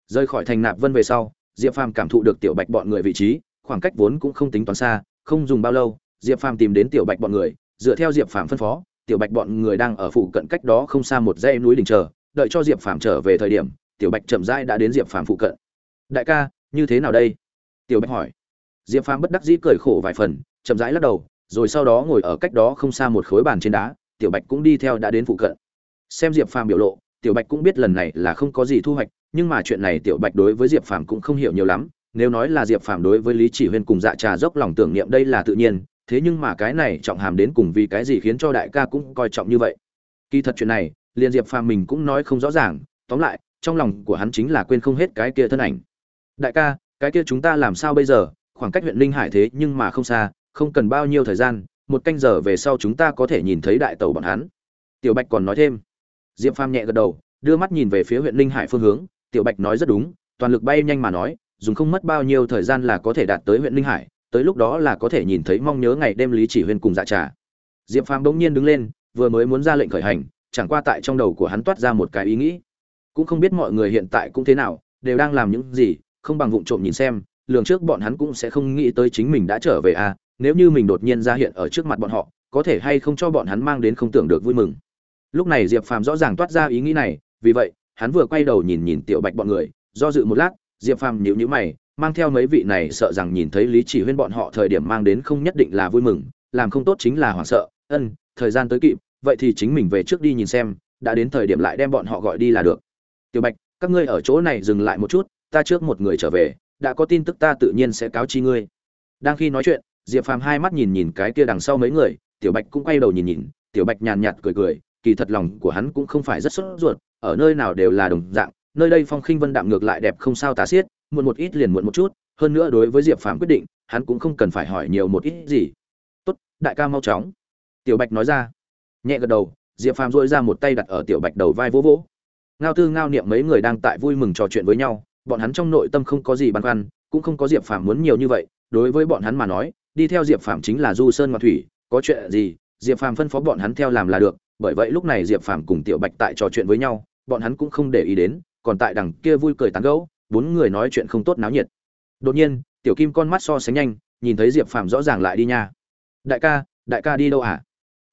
Rời khỏi thành nạp vân về sau, diệp phàm cảm thụ được tiểu bạch bọn người vị trí, khoảng cách vốn cũng không tính toán xa, không dùng bao lâu, diệp phàm tìm đến tiểu bạch bọn người dựa theo diệp phàm phân phó, tiểu bạch bọn người đang ở phụ cận cách đó không xa một dãy núi đỉnh chờ, đợi cho diệp phàm trở về thời điểm, tiểu bạch chậm rãi đã đến diệp phàm phụ cận. Đại ca, như thế nào đây? Tiểu bạch hỏi. Diệp phàm bất đắc dĩ cười khổ vài phần, chậm rãi lắc đầu, rồi sau đó ngồi ở cách đó không xa một khối bàn trên đá, tiểu bạch cũng đi theo đã đến phụ cận. Xem diệp phàm biểu lộ, tiểu bạch cũng biết lần này là không có gì thu hoạch, nhưng mà chuyện này tiểu bạch đối với diệp phàm cũng không hiểu nhiều lắm, nếu nói là diệp phàm đối với lý chỉ huyên cùng dạ trà dốc lòng tưởng niệm đây là tự nhiên thế nhưng mà cái này trọng hàm đến cùng vì cái gì khiến cho đại ca cũng coi trọng như vậy? Kỳ thật chuyện này liền diệp phàm mình cũng nói không rõ ràng, tóm lại, trong lòng của hắn chính là quên không hết cái kia thân ảnh. Đại ca, cái kia chúng ta làm sao bây giờ? Khoảng cách huyện linh hải thế nhưng mà không xa, không cần bao nhiêu thời gian, một canh giờ về sau chúng ta có thể nhìn thấy đại tàu bọn hắn. Tiểu bạch còn nói thêm. Diệp phàm nhẹ gật đầu, đưa mắt nhìn về phía huyện linh hải phương hướng. Tiểu bạch nói rất đúng, toàn lực bay nhanh mà nói, dùng không mất bao nhiêu thời gian là có thể đạt tới huyện linh hải tới lúc đó là có thể nhìn thấy mong nhớ ngày đêm lý chỉ huyên cùng dạ trà. Diệp phàm bỗng nhiên đứng lên, vừa mới muốn ra lệnh khởi hành, chẳng qua tại trong đầu của hắn toát ra một cái ý nghĩ. Cũng không biết mọi người hiện tại cũng thế nào, đều đang làm những gì, không bằng vụng trộm nhìn xem, lường trước bọn hắn cũng sẽ không nghĩ tới chính mình đã trở về à nếu như mình đột nhiên ra hiện ở trước mặt bọn họ, có thể hay không cho bọn hắn mang đến không tưởng được vui mừng. Lúc này diệp phàm rõ ràng toát ra ý nghĩ này, vì vậy, hắn vừa quay đầu nhìn nhìn tiểu bạch bọn người, do dự một lát, diệp phàm nhíu nhíu mày mang theo mấy vị này sợ rằng nhìn thấy lý chỉ huyên bọn họ thời điểm mang đến không nhất định là vui mừng, làm không tốt chính là hoảng sợ. Ân, thời gian tới kịp, vậy thì chính mình về trước đi nhìn xem, đã đến thời điểm lại đem bọn họ gọi đi là được. Tiểu bạch, các ngươi ở chỗ này dừng lại một chút, ta trước một người trở về, đã có tin tức ta tự nhiên sẽ cáo chi ngươi. Đang khi nói chuyện, diệp phàm hai mắt nhìn nhìn cái kia đằng sau mấy người, tiểu bạch cũng quay đầu nhìn nhìn, tiểu bạch nhàn nhạt cười cười, kỳ thật lòng của hắn cũng không phải rất sốt ruột, ở nơi nào đều là đồng dạng, nơi đây phong khinh vân đạm ngược lại đẹp không sao tả xiết muộn một ít liền muộn một chút, hơn nữa đối với diệp phàm quyết định, hắn cũng không cần phải hỏi nhiều một ít gì. Tốt, đại ca mau chóng. Tiểu bạch nói ra. Nhẹ gật đầu, diệp phàm dội ra một tay đặt ở tiểu bạch đầu vai vỗ vỗ. Ngao tư ngao niệm mấy người đang tại vui mừng trò chuyện với nhau, bọn hắn trong nội tâm không có gì băn khoăn, cũng không có diệp phàm muốn nhiều như vậy, đối với bọn hắn mà nói, đi theo diệp phàm chính là du sơn ngọc thủy, có chuyện gì, diệp phàm phân phó bọn hắn theo làm là được, bởi vậy lúc này diệp phàm cùng tiểu bạch tại trò chuyện với nhau, bọn hắn cũng không để ý đến, còn tại đằng kia vui cười tán gẫu bốn người nói chuyện không tốt náo nhiệt. Đột nhiên, tiểu kim con mắt so sánh nhanh, nhìn thấy diệp phàm rõ ràng lại đi nha. Đại ca đại ca đi đâu à?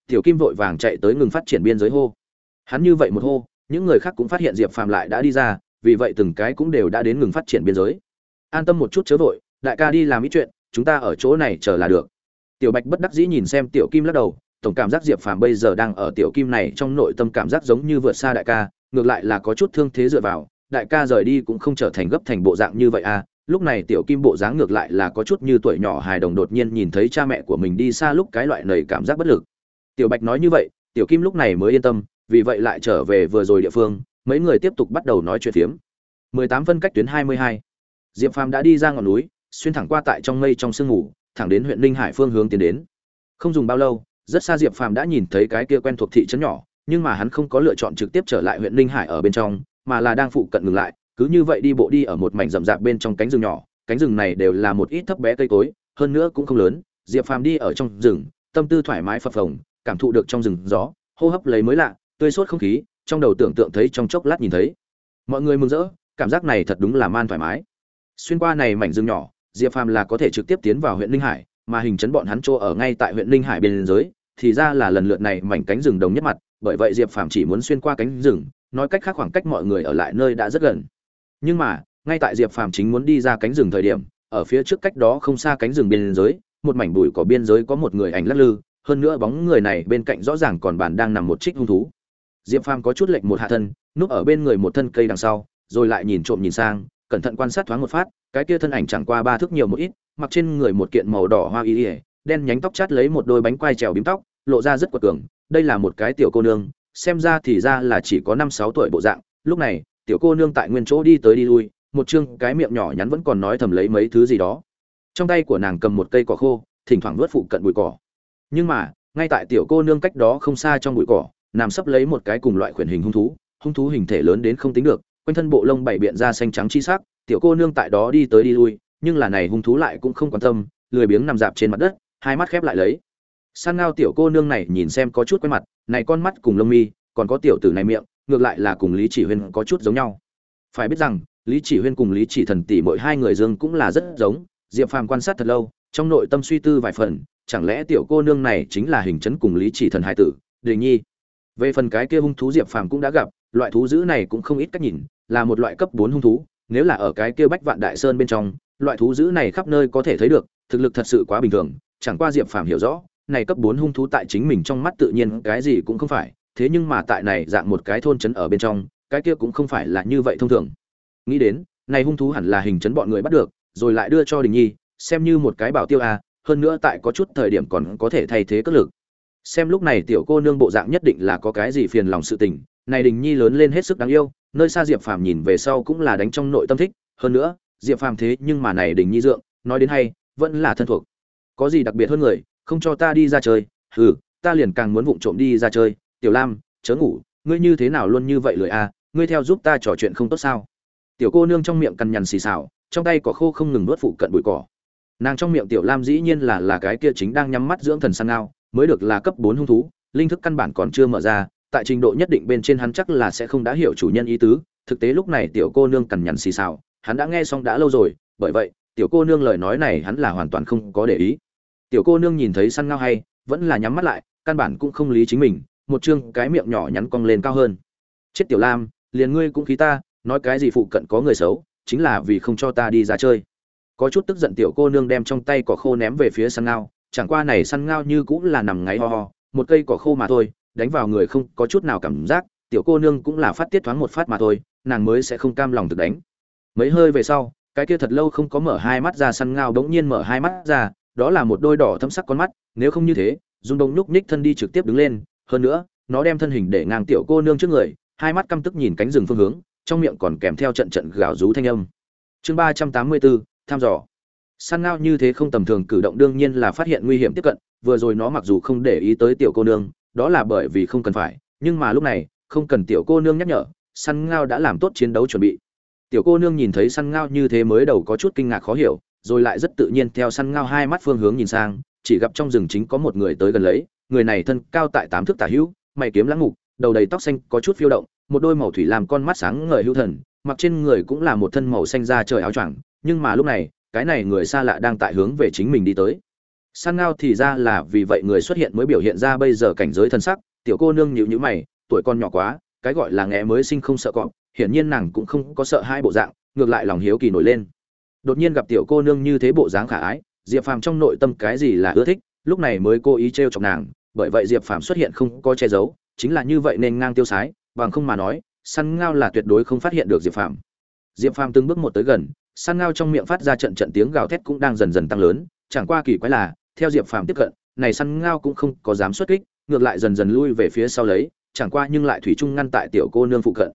tiểu kim vội vàng chạy tới ngừng phát triển biên giới hô. Hắn như vậy một hô, những người khác cũng phát hiện diệp phàm lại đã đi ra, vì vậy từng cái cũng đều đã đến ngừng phát triển biên giới. An tâm một chút chớ vội, đại ca đi làm ít chuyện, chúng ta ở chỗ này chờ là được. Tiểu bạch bất đắc dĩ nhìn xem tiểu kim lắc đầu, tổng cảm giác diệp phàm bây giờ đang ở tiểu kim này trong nội tâm cảm giác giống như vượt xa đại ca, ngược lại là có chút thương thế dựa vào đại ca rời đi cũng không trở thành gấp thành bộ dạng như vậy à. Lúc này tiểu kim bộ dáng ngược lại là có chút như tuổi nhỏ hài đồng đột nhiên nhìn thấy cha mẹ của mình đi xa lúc cái loại nầy cảm giác bất lực. Tiểu bạch nói như vậy, tiểu kim lúc này mới yên tâm, vì vậy lại trở về vừa rồi địa phương, mấy người tiếp tục bắt đầu nói chuyện phiếm. 18 phân cách tuyến 22. diệp phàm đã đi ra ngọn núi, xuyên thẳng qua tại trong mây trong sương ngủ, thẳng đến huyện ninh hải phương hướng tiến đến. Không dùng bao lâu, rất xa diệp phàm đã nhìn thấy cái kia quen thuộc thị trấn nhỏ, nhưng mà hắn không có lựa chọn trực tiếp trở lại huyện ninh hải ở bên trong mà là đang phụ cận ngừng lại, cứ như vậy đi bộ đi ở một mảnh rậm rạp bên trong cánh rừng nhỏ, cánh rừng này đều là một ít thấp bé cây cối, hơn nữa cũng không lớn. Diệp phàm đi ở trong rừng, tâm tư thoải mái phập phồng, cảm thụ được trong rừng gió, hô hấp lấy mới lạ, tươi sốt không khí, trong đầu tưởng tượng thấy trong chốc lát nhìn thấy. Mọi người mừng rỡ, cảm giác này thật đúng là man thoải mái. Xuyên qua này mảnh rừng nhỏ, diệp phàm là có thể trực tiếp tiến vào huyện ninh hải, mà hình chấn bọn hắn chỗ ở ngay tại huyện ninh hải bên giới, thì ra là lần lượt này mảnh cánh rừng đồng nhất mặt, bởi vậy diệp phàm chỉ muốn xuyên qua cánh rừng nói cách khác khoảng cách mọi người ở lại nơi đã rất gần. Nhưng mà, ngay tại diệp phàm chính muốn đi ra cánh rừng thời điểm, ở phía trước cách đó không xa cánh rừng biên giới, một mảnh bụi có biên giới có một người ảnh lắc lư, hơn nữa bóng người này bên cạnh rõ ràng còn bản đang nằm một trích hung thú. Diệp phàm có chút lệch một hạ thân, núp ở bên người một thân cây đằng sau, rồi lại nhìn trộm nhìn sang, cẩn thận quan sát thoáng một phát, cái kia thân ảnh chẳng qua ba thước nhiều một ít, mặc trên người một kiện màu đỏ hoa y ỉa đen nhánh tóc chát lấy một đôi bánh quai trèo bím tóc, lộ ra rất quật cường, đây là một cái tiểu cô nương xem ra thì ra là chỉ có năm sáu tuổi bộ dạng. Lúc này, tiểu cô nương tại nguyên chỗ đi tới đi lui, một chương cái miệng nhỏ nhắn vẫn còn nói thầm lấy mấy thứ gì đó. Trong tay của nàng cầm một cây cỏ khô, thỉnh thoảng nuốt phụ cận bụi cỏ. Nhưng mà, ngay tại tiểu cô nương cách đó không xa trong bụi cỏ nằm sấp lấy một cái cùng loại khuyển hình hung thú hung thú hình thể lớn đến không tính được, quanh thân bộ lông bảy biện ra xanh trắng chi sắc, tiểu cô nương tại đó đi tới đi lui, nhưng là này hung thú lại cũng không quan tâm, lười biếng nằm dạp trên mặt đất, hai mắt khép lại lấy san ngao tiểu cô nương này nhìn xem có chút quen mặt, này con mắt cùng lông mi, còn có tiểu tử này miệng, ngược lại là cùng lý chỉ huyên có chút giống nhau. Phải biết rằng, lý chỉ huyên cùng lý chỉ thần tỷ mỗi hai người dương cũng là rất giống, diệp phàm quan sát thật lâu, trong nội tâm suy tư vài phần, chẳng lẽ tiểu cô nương này chính là hình chấn cùng lý chỉ thần hai tử? Đề nhi. Về phần cái kia hung thú diệp phàm cũng đã gặp, loại thú dữ này cũng không ít cách nhìn, là một loại cấp bốn hung thú, nếu là ở cái kia bách vạn đại sơn bên trong, loại thú dữ này khắp nơi có thể thấy được, thực lực thật sự quá bình thường, chẳng qua diệp phàm hiểu rõ này cấp bốn hung thú tại chính mình trong mắt tự nhiên cái gì cũng không phải, thế nhưng mà tại này dạng một cái thôn trấn ở bên trong, cái kia cũng không phải là như vậy thông thường. Nghĩ đến, này hung thú hẳn là hình trấn bọn người bắt được, rồi lại đưa cho đình nhi, xem như một cái bảo tiêu a hơn nữa tại có chút thời điểm còn có thể thay thế cất lực. Xem lúc này tiểu cô nương bộ dạng nhất định là có cái gì phiền lòng sự tình, này đình nhi lớn lên hết sức đáng yêu, nơi xa diệp phàm nhìn về sau cũng là đánh trong nội tâm thích, hơn nữa, diệp phàm thế nhưng mà này đình nhi dượng, nói đến hay, vẫn là thân thuộc. Có gì đặc biệt hơn người không cho ta đi ra chơi, hừ, ta liền càng muốn vụng trộm đi ra chơi. Tiểu lam, chớ ngủ, ngươi như thế nào luôn như vậy lười à? Ngươi theo giúp ta trò chuyện không tốt sao? Tiểu cô nương trong miệng cằn nhằn xì xào, trong tay cỏ khô không ngừng nuốt phụ cận bụi cỏ. Nàng trong miệng tiểu lam dĩ nhiên là là cái kia chính đang nhắm mắt dưỡng thần săn ngao, mới được là cấp bốn hung thú, linh thức căn bản còn chưa mở ra, tại trình độ nhất định bên trên hắn chắc là sẽ không đã hiểu chủ nhân ý tứ. Thực tế lúc này tiểu cô nương cằn nhằn xì xào, hắn đã nghe xong đã lâu rồi, bởi vậy, tiểu cô nương lời nói này hắn là hoàn toàn không có để ý tiểu cô nương nhìn thấy săn ngao hay, vẫn là nhắm mắt lại, căn bản cũng không lý chính mình, một chương cái miệng nhỏ nhắn cong lên cao hơn. Chết tiểu lam, liền ngươi cũng khí ta, nói cái gì phụ cận có người xấu, chính là vì không cho ta đi ra chơi. Có chút tức giận tiểu cô nương đem trong tay cỏ khô ném về phía săn ngao, chẳng qua này săn ngao như cũng là nằm ngáy ho ho, một cây cỏ khô mà thôi, đánh vào người không có chút nào cảm giác, tiểu cô nương cũng là phát tiết thoáng một phát mà thôi, nàng mới sẽ không cam lòng thực đánh. Mấy hơi về sau, cái kia thật lâu không có mở hai mắt ra săn ngao đống nhiên mở hai mắt ra đó là một đôi đỏ thâm sắc con mắt, nếu không như thế, dung đông nhúc nhích thân đi trực tiếp đứng lên, hơn nữa, nó đem thân hình để ngang tiểu cô nương trước người, hai mắt căm tức nhìn cánh rừng phương hướng, trong miệng còn kèm theo trận trận gào rú thanh âm. Chương ba trăm tám mươi bốn tham dò. Săn ngao như thế không tầm thường cử động đương nhiên là phát hiện nguy hiểm tiếp cận, vừa rồi nó mặc dù không để ý tới tiểu cô nương, đó là bởi vì không cần phải, nhưng mà lúc này, không cần tiểu cô nương nhắc nhở, săn ngao đã làm tốt chiến đấu chuẩn bị. Tiểu cô nương nhìn thấy săn ngao như thế mới đầu có chút kinh ngạc khó hiểu rồi lại rất tự nhiên theo săn ngao hai mắt phương hướng nhìn sang, chỉ gặp trong rừng chính có một người tới gần lấy, người này thân cao tại tám thước tả hữu, mày kiếm lãng ngục, đầu đầy tóc xanh, có chút phiêu động, một đôi màu thủy làm con mắt sáng ngời hữu thần, mặc trên người cũng là một thân màu xanh da trời áo choàng, nhưng mà lúc này, cái này người xa lạ đang tại hướng về chính mình đi tới. Săn ngao thì ra là vì vậy người xuất hiện mới biểu hiện ra bây giờ cảnh giới thân sắc, tiểu cô nương nhíu nhữ mày, tuổi con nhỏ quá, cái gọi là nghe mới sinh không sợ cọp, hiển nhiên nàng cũng không có sợ hai bộ dạng, ngược lại lòng hiếu kỳ nổi lên đột nhiên gặp tiểu cô nương như thế bộ dáng khả ái, diệp phàm trong nội tâm cái gì là ưa thích, lúc này mới cố ý t r chọc nàng, bởi vậy diệp phàm xuất hiện không có che giấu, chính là như vậy nên ngang tiêu sái, bằng không mà nói, săn ngao là tuyệt đối không phát hiện được diệp phàm. Diệp phàm từng bước một tới gần, săn ngao trong miệng phát ra trận trận tiếng gào thét cũng đang dần dần tăng lớn, chẳng qua kỳ quái là, theo diệp phàm tiếp cận, này săn ngao cũng không có dám xuất kích, ngược lại dần dần lui về phía sau lấy, chẳng qua nhưng lại thủy chung ngăn tại tiểu cô nương phụ cận.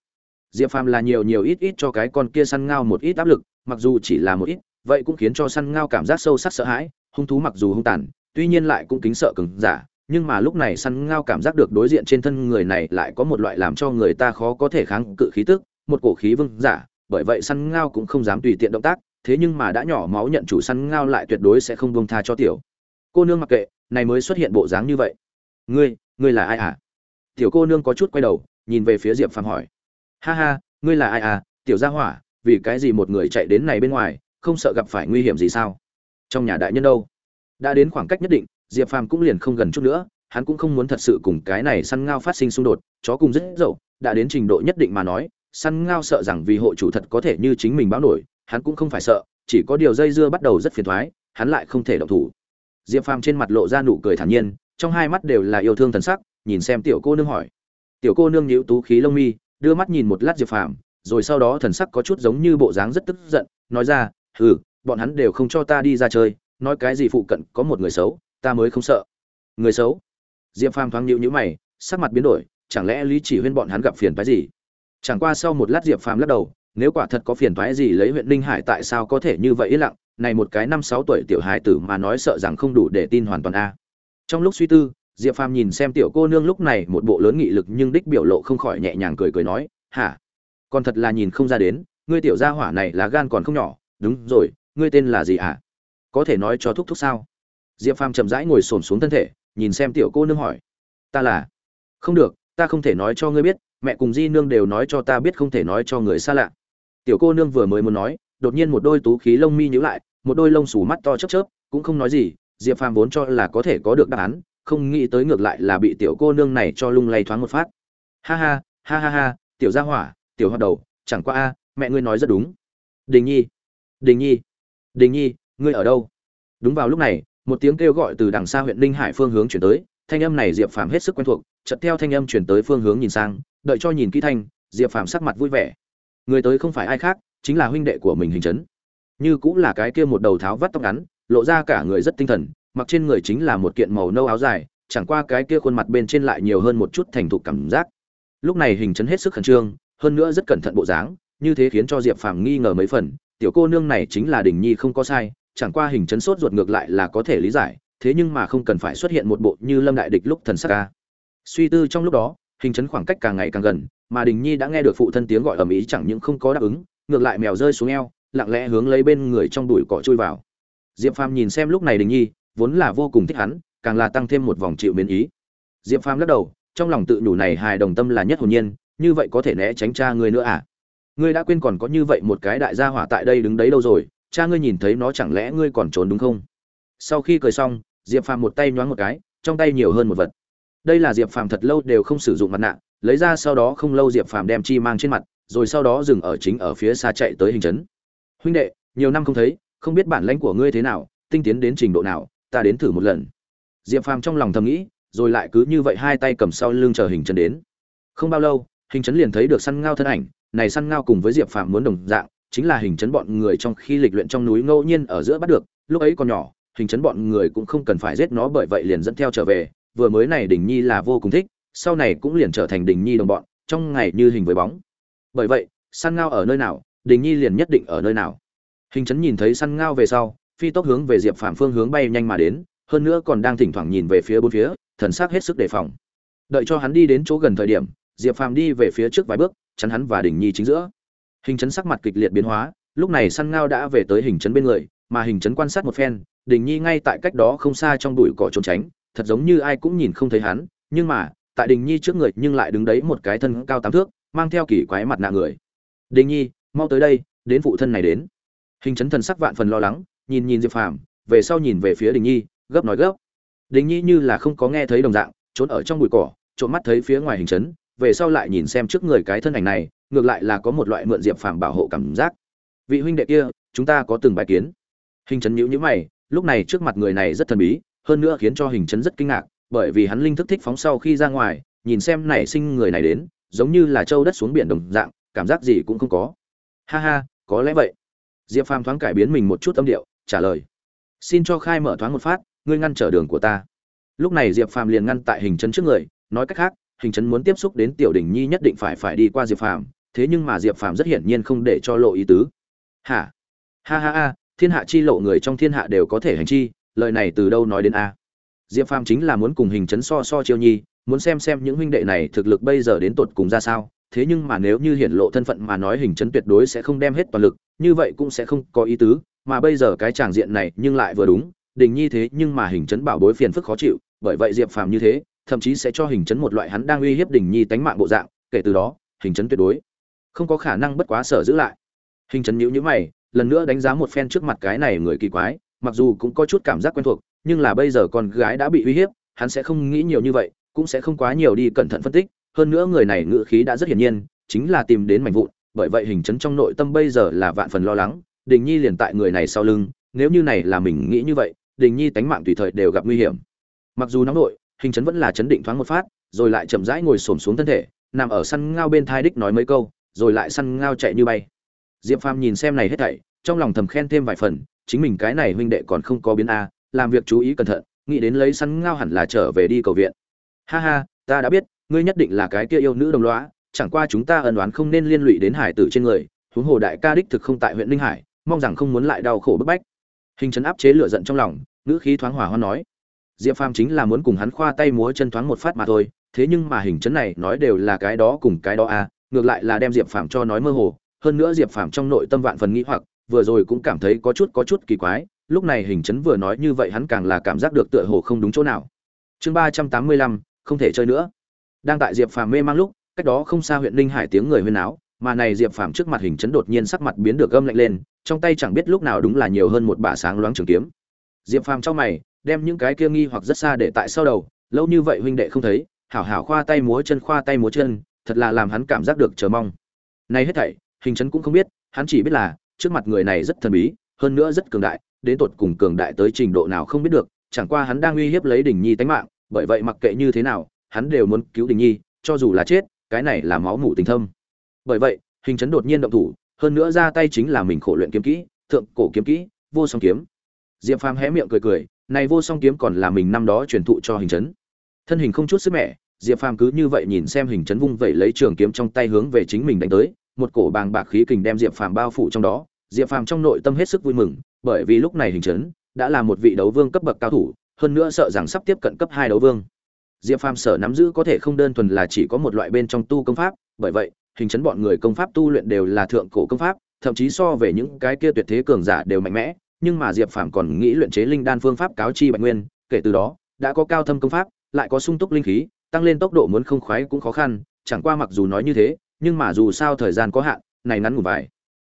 Diệp phàm là nhiều nhiều ít ít cho cái con kia săn ngao một ít áp lực mặc dù chỉ là một ít, vậy cũng khiến cho săn ngao cảm giác sâu sắc sợ hãi, hung thú mặc dù hung tàn, tuy nhiên lại cũng kính sợ cứng giả, nhưng mà lúc này săn ngao cảm giác được đối diện trên thân người này lại có một loại làm cho người ta khó có thể kháng cự khí tức, một cổ khí vương giả, bởi vậy săn ngao cũng không dám tùy tiện động tác, thế nhưng mà đã nhỏ máu nhận chủ săn ngao lại tuyệt đối sẽ không buông tha cho tiểu. Cô nương mặc kệ, này mới xuất hiện bộ dáng như vậy. Ngươi ngươi là ai à? Tiểu cô nương có chút quay đầu, nhìn về phía diệp phàm hỏi. Ha ha, ngươi là ai à? Tiểu gia hỏa vì cái gì một người chạy đến này bên ngoài, không sợ gặp phải nguy hiểm gì sao? Trong nhà đại nhân đâu? Đã đến khoảng cách nhất định, diệp phàm cũng liền không gần chút nữa, hắn cũng không muốn thật sự cùng cái này săn ngao phát sinh xung đột, chó cùng rất dậu, đã đến trình độ nhất định mà nói, săn ngao sợ rằng vì hộ chủ thật có thể như chính mình báo nổi, hắn cũng không phải sợ, chỉ có điều dây dưa bắt đầu rất phiền thoái, hắn lại không thể động thủ. Diệp phàm trên mặt lộ ra nụ cười thản nhiên, trong hai mắt đều là yêu thương thần sắc, nhìn xem tiểu cô nương hỏi. Tiểu cô nương nhíu tú khí lông mi, đưa mắt nhìn một lát diệp phàm rồi sau đó thần sắc có chút giống như bộ dáng rất tức giận, nói ra ừ bọn hắn đều không cho ta đi ra chơi, nói cái gì phụ cận có một người xấu, ta mới không sợ. Người xấu? Diệp phàm thoáng nhíu nhíu mày, sắc mặt biến đổi, chẳng lẽ lý chỉ huyên bọn hắn gặp phiền phức gì? Chẳng qua sau một lát diệp phàm lắc đầu, nếu quả thật có phiền toái gì lấy huyện ninh hải tại sao có thể như vậy lặng, này một cái năm sáu tuổi tiểu hài tử mà nói sợ rằng không đủ để tin hoàn toàn a. Trong lúc suy tư, diệp phàm nhìn xem tiểu cô nương lúc này một bộ lớn nghị lực nhưng đích biểu lộ không khỏi nhẹ nhàng cười cười nói, hả? Còn thật là nhìn không ra đến, ngươi tiểu gia hỏa này là gan còn không nhỏ, đúng rồi, ngươi tên là gì à? có thể nói cho thúc thúc sao? Diệp phàm chậm rãi ngồi xổm xuống thân thể, nhìn xem tiểu cô nương hỏi. Ta là? Không được, ta không thể nói cho ngươi biết, mẹ cùng di nương đều nói cho ta biết không thể nói cho người xa lạ. Tiểu cô nương vừa mới muốn nói, đột nhiên một đôi tú khí lông mi nhíu lại, một đôi lông xù mắt to chớp chớp, cũng không nói gì, diệp phàm vốn cho là có thể có được đáp án, không nghĩ tới ngược lại là bị tiểu cô nương này cho lung lay thoáng một phát. Ha ha ha ha ha, tiểu gia hỏa tiểu hoạt đầu, chẳng qua a, mẹ ngươi nói rất đúng. Đình nhi đình nhi đình nhi, ngươi ở đâu? Đúng vào lúc này, một tiếng kêu gọi từ đằng xa huyện ninh hải phương hướng chuyển tới, thanh âm này diệp phàm hết sức quen thuộc, chợt theo thanh âm chuyển tới phương hướng nhìn sang, đợi cho nhìn kỹ thanh, diệp phàm sắc mặt vui vẻ. Người tới không phải ai khác, chính là huynh đệ của mình hình chấn. Như cũng là cái kia một đầu tháo vắt tóc ngắn, lộ ra cả người rất tinh thần, mặc trên người chính là một kiện màu nâu áo dài, chẳng qua cái kia khuôn mặt bên trên lại nhiều hơn một chút thành thục cảm giác. Lúc này hình chấn hết sức khẩn trương hơn nữa rất cẩn thận bộ dáng, như thế khiến cho diệp phàm nghi ngờ mấy phần, tiểu cô nương này chính là đình nhi không có sai, chẳng qua hình chấn sốt ruột ngược lại là có thể lý giải, thế nhưng mà không cần phải xuất hiện một bộ như lâm đại địch lúc thần sắc ca suy tư trong lúc đó, hình chấn khoảng cách càng ngày càng gần, mà đình nhi đã nghe được phụ thân tiếng gọi ầm ĩ chẳng những không có đáp ứng, ngược lại mèo rơi xuống eo, lặng lẽ hướng lấy bên người trong đùi cỏ chui vào. Diệp phàm nhìn xem lúc này đình nhi, vốn là vô cùng thích hắn, càng là tăng thêm một vòng chịu mến ý. Diệp phàm lắc đầu, trong lòng tự nhủ này hài đồng tâm là nhất hồn nhiên như vậy có thể né tránh cha ngươi nữa à? Ngươi đã quên còn có như vậy một cái đại gia hỏa tại đây đứng đấy đâu rồi, cha ngươi nhìn thấy nó chẳng lẽ ngươi còn trốn đúng không? Sau khi cười xong, diệp phàm một tay nhoáng một cái, trong tay nhiều hơn một vật. Đây là diệp phàm thật lâu đều không sử dụng mặt nạ, lấy ra sau đó không lâu diệp phàm đem chi mang trên mặt, rồi sau đó dừng ở chính ở phía xa chạy tới hình trấn huynh đệ, nhiều năm không thấy, không biết bản lãnh của ngươi thế nào, tinh tiến đến trình độ nào, ta đến thử một lần. Diệp phàm trong lòng thầm nghĩ, rồi lại cứ như vậy hai tay cầm sau lưng chờ hình trấn đến. Không bao lâu hình trấn liền thấy được săn ngao thân ảnh, này săn ngao cùng với diệp phàm muốn đồng dạng, chính là hình trấn bọn người trong khi lịch luyện trong núi ngẫu nhiên ở giữa bắt được, lúc ấy còn nhỏ, hình trấn bọn người cũng không cần phải giết nó bởi vậy liền dẫn theo trở về, vừa mới này đình nhi là vô cùng thích, sau này cũng liền trở thành đình nhi đồng bọn, trong ngày như hình với bóng. Bởi vậy, săn ngao ở nơi nào, đình nhi liền nhất định ở nơi nào. Hình trấn nhìn thấy săn ngao về sau, phi tốc hướng về diệp phàm phương hướng bay nhanh mà đến, hơn nữa còn đang thỉnh thoảng nhìn về phía bốn phía, thần sắc hết sức đề phòng. Đợi cho hắn đi đến chỗ gần thời điểm diệp phàm đi về phía trước vài bước, chắn hắn và đình nhi chính giữa. Hình chấn sắc mặt kịch liệt biến hóa, lúc này săn ngao đã về tới hình chấn bên người, mà hình chấn quan sát một phen, đình nhi ngay tại cách đó không xa trong bụi cỏ trốn tránh, thật giống như ai cũng nhìn không thấy hắn, nhưng mà, tại đình nhi trước người nhưng lại đứng đấy một cái thân cao tám thước, mang theo kỳ quái mặt nạ người. Đình nhi, mau tới đây, đến phụ thân này đến. Hình chấn thần sắc vạn phần lo lắng, nhìn nhìn diệp phàm, về sau nhìn về phía đình nhi, gấp nói gấp. Đình nhi như là không có nghe thấy đồng dạng, trốn ở trong bụi cỏ, trộm mắt thấy phía ngoài hình chấn về sau lại nhìn xem trước người cái thân ảnh này, ngược lại là có một loại mượn diệp phàm bảo hộ cảm giác. Vị huynh đệ kia, chúng ta có từng bài kiến. Hình chấn nhữ nhữ mày, lúc này trước mặt người này rất thần bí, hơn nữa khiến cho hình chấn rất kinh ngạc, bởi vì hắn linh thức thích phóng sau khi ra ngoài, nhìn xem nảy sinh người này đến, giống như là châu đất xuống biển đồng dạng, cảm giác gì cũng không có. Ha ha, có lẽ vậy. Diệp phàm thoáng cải biến mình một chút âm điệu, trả lời. Xin cho khai mở thoáng một phát, ngươi ngăn trở đường của ta. Lúc này diệp phàm liền ngăn tại hình chấn trước người, nói cách khác hình chấn muốn tiếp xúc đến tiểu đình nhi nhất định phải phải đi qua diệp phàm, thế nhưng mà diệp phàm rất hiển nhiên không để cho lộ ý tứ. Hả? Ha ha ha, thiên hạ chi lộ người trong thiên hạ đều có thể hành chi, lời này từ đâu nói đến a? Diệp phàm chính là muốn cùng hình chấn so so chiêu nhi, muốn xem xem những huynh đệ này thực lực bây giờ đến tột cùng ra sao, thế nhưng mà nếu như hiển lộ thân phận mà nói hình chấn tuyệt đối sẽ không đem hết toàn lực, như vậy cũng sẽ không có ý tứ, mà bây giờ cái tràng diện này nhưng lại vừa đúng, đình nhi thế nhưng mà hình chấn bảo bối phiền phức khó chịu, bởi vậy diệp phàm như thế thậm chí sẽ cho hình chấn một loại hắn đang uy hiếp đình nhi tánh mạng bộ dạng, kể từ đó, hình chấn tuyệt đối. Không có khả năng bất quá sở giữ lại. Hình chấn nhíu nhíu mày, lần nữa đánh giá một phen trước mặt cái này người kỳ quái, mặc dù cũng có chút cảm giác quen thuộc, nhưng là bây giờ con gái đã bị uy hiếp, hắn sẽ không nghĩ nhiều như vậy, cũng sẽ không quá nhiều đi cẩn thận phân tích, hơn nữa người này ngữ khí đã rất hiển nhiên, chính là tìm đến mảnh vụn, bởi vậy hình chấn trong nội tâm bây giờ là vạn phần lo lắng đình nhi liền tại người này sau lưng, nếu như này là mình nghĩ như vậy đình nhi tánh mạng tùy thời đều gặp nguy hiểm. Mặc dù nóng nội hình chấn vẫn là chấn định thoáng một phát, rồi lại chậm rãi ngồi xổm xuống thân thể, nằm ở săn ngao bên thai đích nói mấy câu, rồi lại săn ngao chạy như bay. Diệp phàm nhìn xem này hết thảy, trong lòng thầm khen thêm vài phần, chính mình cái này huynh đệ còn không có biến a, làm việc chú ý cẩn thận, nghĩ đến lấy săn ngao hẳn là trở về đi cầu viện. Ha ha, ta đã biết, ngươi nhất định là cái kia yêu nữ đồng lõa, chẳng qua chúng ta ân đoán không nên liên lụy đến hải tử trên người, huống hồ đại ca đích thực không tại huyện Ninh hải, mong rằng không muốn lại đau khổ bức bách. Hình chấn áp chế lửa giận trong lòng, ngữ khí thoáng hỏa hoa nói diệp phàm chính là muốn cùng hắn khoa tay múa chân thoáng một phát mà thôi, thế nhưng mà hình chấn này nói đều là cái đó cùng cái đó à ngược lại là đem diệp phàm cho nói mơ hồ, hơn nữa diệp phàm trong nội tâm vạn phần nghĩ hoặc, vừa rồi cũng cảm thấy có chút có chút kỳ quái, lúc này hình chấn vừa nói như vậy hắn càng là cảm giác được tựa hồ không đúng chỗ nào. Chương ba trăm tám mươi lăm, không thể chơi nữa. Đang tại diệp phàm mê mang lúc, cách đó không xa huyện ninh hải tiếng người huyên áo mà này diệp phàm trước mặt hình chấn đột nhiên sắc mặt biến được gâm lạnh lên, trong tay chẳng biết lúc nào đúng là nhiều hơn một bả sáng loáng trường kiếm. Diệp phàm trong mày đem những cái kia nghi hoặc rất xa để tại sau đầu, lâu như vậy huynh đệ không thấy, hảo hảo khoa tay múa chân, khoa tay múa chân, thật là làm hắn cảm giác được chờ mong. Nay hết thảy, hình chấn cũng không biết, hắn chỉ biết là, trước mặt người này rất thần bí, hơn nữa rất cường đại, đến tột cùng cường đại tới trình độ nào không biết được, chẳng qua hắn đang uy hiếp lấy đình nhi tánh mạng, bởi vậy mặc kệ như thế nào, hắn đều muốn cứu đình nhi, cho dù là chết, cái này là máu mủ tình thâm. Bởi vậy, hình chấn đột nhiên động thủ, hơn nữa ra tay chính là mình khổ luyện kiếm kỹ, thượng cổ kiếm kỹ, vô song kiếm. Diệp phàm hé miệng cười cười này vô song kiếm còn là mình năm đó truyền thụ cho hình chấn. Thân hình không chút sức mẻ, diệp phàm cứ như vậy nhìn xem hình chấn vung vẩy lấy trường kiếm trong tay hướng về chính mình đánh tới, một cổ bàng bạc khí kình đem diệp phàm bao phủ trong đó. Diệp phàm trong nội tâm hết sức vui mừng, bởi vì lúc này hình chấn đã là một vị đấu vương cấp bậc cao thủ, hơn nữa sợ rằng sắp tiếp cận cấp hai đấu vương. Diệp phàm sở nắm giữ có thể không đơn thuần là chỉ có một loại bên trong tu công pháp, bởi vậy, hình chấn bọn người công pháp tu luyện đều là thượng cổ công pháp, thậm chí so về những cái kia tuyệt thế cường giả đều mạnh mẽ nhưng mà diệp phàm còn nghĩ luyện chế linh đan phương pháp cáo chi bạch nguyên, kể từ đó, đã có cao thâm công pháp, lại có sung túc linh khí, tăng lên tốc độ muốn không khoái cũng khó khăn, chẳng qua mặc dù nói như thế, nhưng mà dù sao thời gian có hạn, này ngắn ngủn vài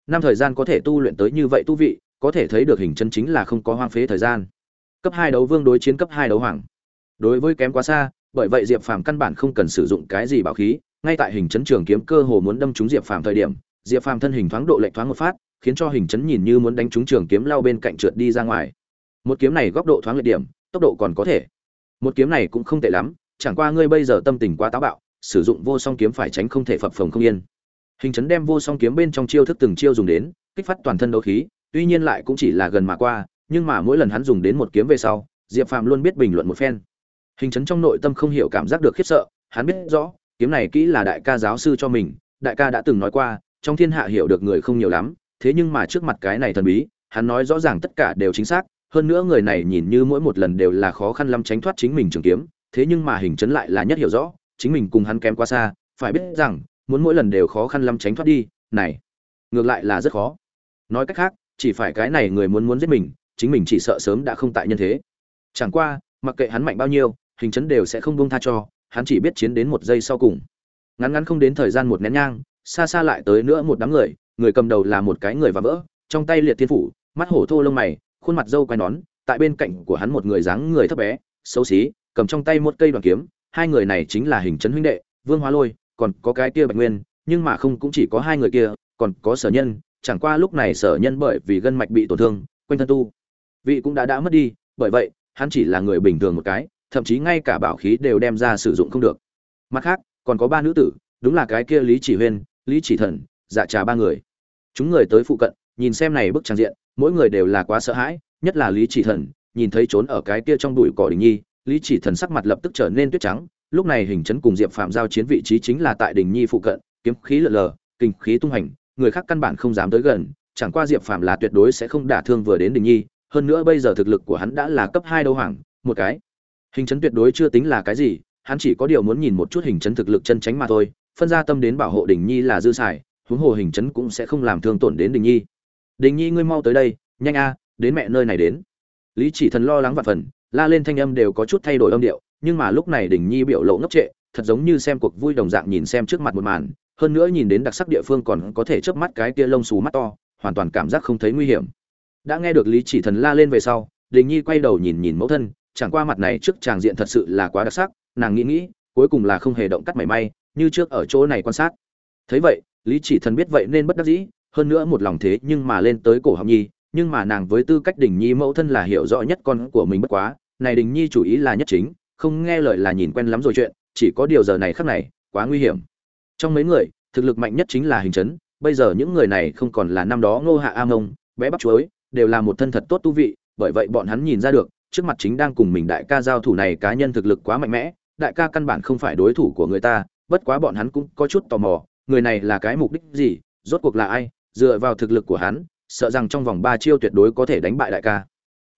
năm thời gian có thể tu luyện tới như vậy tu vị, có thể thấy được hình chân chính là không có hoang phế thời gian. Cấp hai đấu vương đối chiến cấp hai đấu hoàng. Đối với kém quá xa, bởi vậy diệp phàm căn bản không cần sử dụng cái gì bảo khí, ngay tại hình chấn trường kiếm cơ hồ muốn đâm trúng diệp phàm thời điểm, diệp phàm thân hình thoáng độ lệch thoáng một phát khiến cho hình chấn nhìn như muốn đánh trúng trường kiếm lao bên cạnh trượt đi ra ngoài. Một kiếm này góc độ thoáng lệch điểm, tốc độ còn có thể. Một kiếm này cũng không tệ lắm, chẳng qua ngươi bây giờ tâm tình quá táo bạo, sử dụng vô song kiếm phải tránh không thể phập phồng không yên. Hình chấn đem vô song kiếm bên trong chiêu thức từng chiêu dùng đến, kích phát toàn thân đấu khí, tuy nhiên lại cũng chỉ là gần mà qua, nhưng mà mỗi lần hắn dùng đến một kiếm về sau, diệp phàm luôn biết bình luận một phen. Hình chấn trong nội tâm không hiểu cảm giác được khiếp sợ, hắn biết rõ, kiếm này kỹ là đại ca giáo sư cho mình, đại ca đã từng nói qua, trong thiên hạ hiểu được người không nhiều lắm thế nhưng mà trước mặt cái này thần bí, hắn nói rõ ràng tất cả đều chính xác, hơn nữa người này nhìn như mỗi một lần đều là khó khăn lắm tránh thoát chính mình trường kiếm, thế nhưng mà hình chấn lại là nhất hiểu rõ, chính mình cùng hắn kém quá xa, phải biết rằng, muốn mỗi lần đều khó khăn lắm tránh thoát đi, này, ngược lại là rất khó. Nói cách khác, chỉ phải cái này người muốn muốn giết mình, chính mình chỉ sợ sớm đã không tại nhân thế. Chẳng qua, mặc kệ hắn mạnh bao nhiêu, hình chấn đều sẽ không buông tha cho, hắn chỉ biết chiến đến một giây sau cùng. Ngắn ngắn không đến thời gian một nén nhang, xa xa lại tới nữa một đám người người cầm đầu là một cái người và vỡ, trong tay liệt thiên phủ, mắt hổ thô lông mày, khuôn mặt dâu quai nón, tại bên cạnh của hắn một người dáng người thấp bé, xấu xí, cầm trong tay một cây đoàn kiếm, hai người này chính là hình trấn huynh đệ, vương hóa lôi, còn có cái kia bạch nguyên, nhưng mà không cũng chỉ có hai người kia, còn có sở nhân, chẳng qua lúc này sở nhân bởi vì gân mạch bị tổn thương, quanh thân tu vị cũng đã đã mất đi, bởi vậy, hắn chỉ là người bình thường một cái, thậm chí ngay cả bảo khí đều đem ra sử dụng không được. Mặt khác, còn có ba nữ tử, đúng là cái kia lý chỉ huyên, lý chỉ thần dạ trà ba người. Chúng người tới phụ cận, nhìn xem này bức trang diện, mỗi người đều là quá sợ hãi, nhất là lý chỉ thần, nhìn thấy trốn ở cái kia trong bụi cỏ đình nhi, lý chỉ thần sắc mặt lập tức trở nên tuyết trắng, lúc này hình chấn cùng diệp phạm giao chiến vị trí chính là tại đình nhi phụ cận, kiếm khí lợn lờ, kinh khí tung hành, người khác căn bản không dám tới gần, chẳng qua diệp phạm là tuyệt đối sẽ không đả thương vừa đến đình nhi, hơn nữa bây giờ thực lực của hắn đã là cấp hai đấu hoàng, một cái. Hình chấn tuyệt đối chưa tính là cái gì, hắn chỉ có điều muốn nhìn một chút hình chấn thực lực chân tránh mà thôi, phân ra tâm đến bảo hộ đình nhi là dư xài huống hồ hình chấn cũng sẽ không làm thương tổn đến đình nhi. Đình nhi, ngươi mau tới đây, nhanh a, đến mẹ nơi này đến. Lý chỉ thần lo lắng và phần, la lên thanh âm đều có chút thay đổi âm điệu, nhưng mà lúc này đình nhi biểu lộ ngốc trệ, thật giống như xem cuộc vui đồng dạng nhìn xem trước mặt một màn, hơn nữa nhìn đến đặc sắc địa phương còn có thể chớp mắt cái kia lông xù mắt to, hoàn toàn cảm giác không thấy nguy hiểm. Đã nghe được lý chỉ thần la lên về sau, đình nhi quay đầu nhìn nhìn mẫu thân, chẳng qua mặt này trước tràng diện thật sự là quá đặc sắc, nàng nghĩ nghĩ, cuối cùng là không hề động cắt mảy may, như trước ở chỗ này quan sát thấy vậy, lý chỉ thần biết vậy nên bất đắc dĩ, hơn nữa một lòng thế nhưng mà lên tới cổ học nhi, nhưng mà nàng với tư cách đình nhi mẫu thân là hiểu rõ nhất con của mình bất quá, này đình nhi chủ ý là nhất chính, không nghe lời là nhìn quen lắm rồi chuyện, chỉ có điều giờ này khắc này, quá nguy hiểm. Trong mấy người, thực lực mạnh nhất chính là hình chấn, bây giờ những người này không còn là năm đó ngô hạ a mông, bé bắp chuối, đều là một thân thật tốt tu vị, bởi vậy bọn hắn nhìn ra được, trước mặt chính đang cùng mình đại ca giao thủ này cá nhân thực lực quá mạnh mẽ, đại ca căn bản không phải đối thủ của người ta, bất quá bọn hắn cũng có chút tò mò người này là cái mục đích gì, rốt cuộc là ai, dựa vào thực lực của hắn, sợ rằng trong vòng ba chiêu tuyệt đối có thể đánh bại đại ca.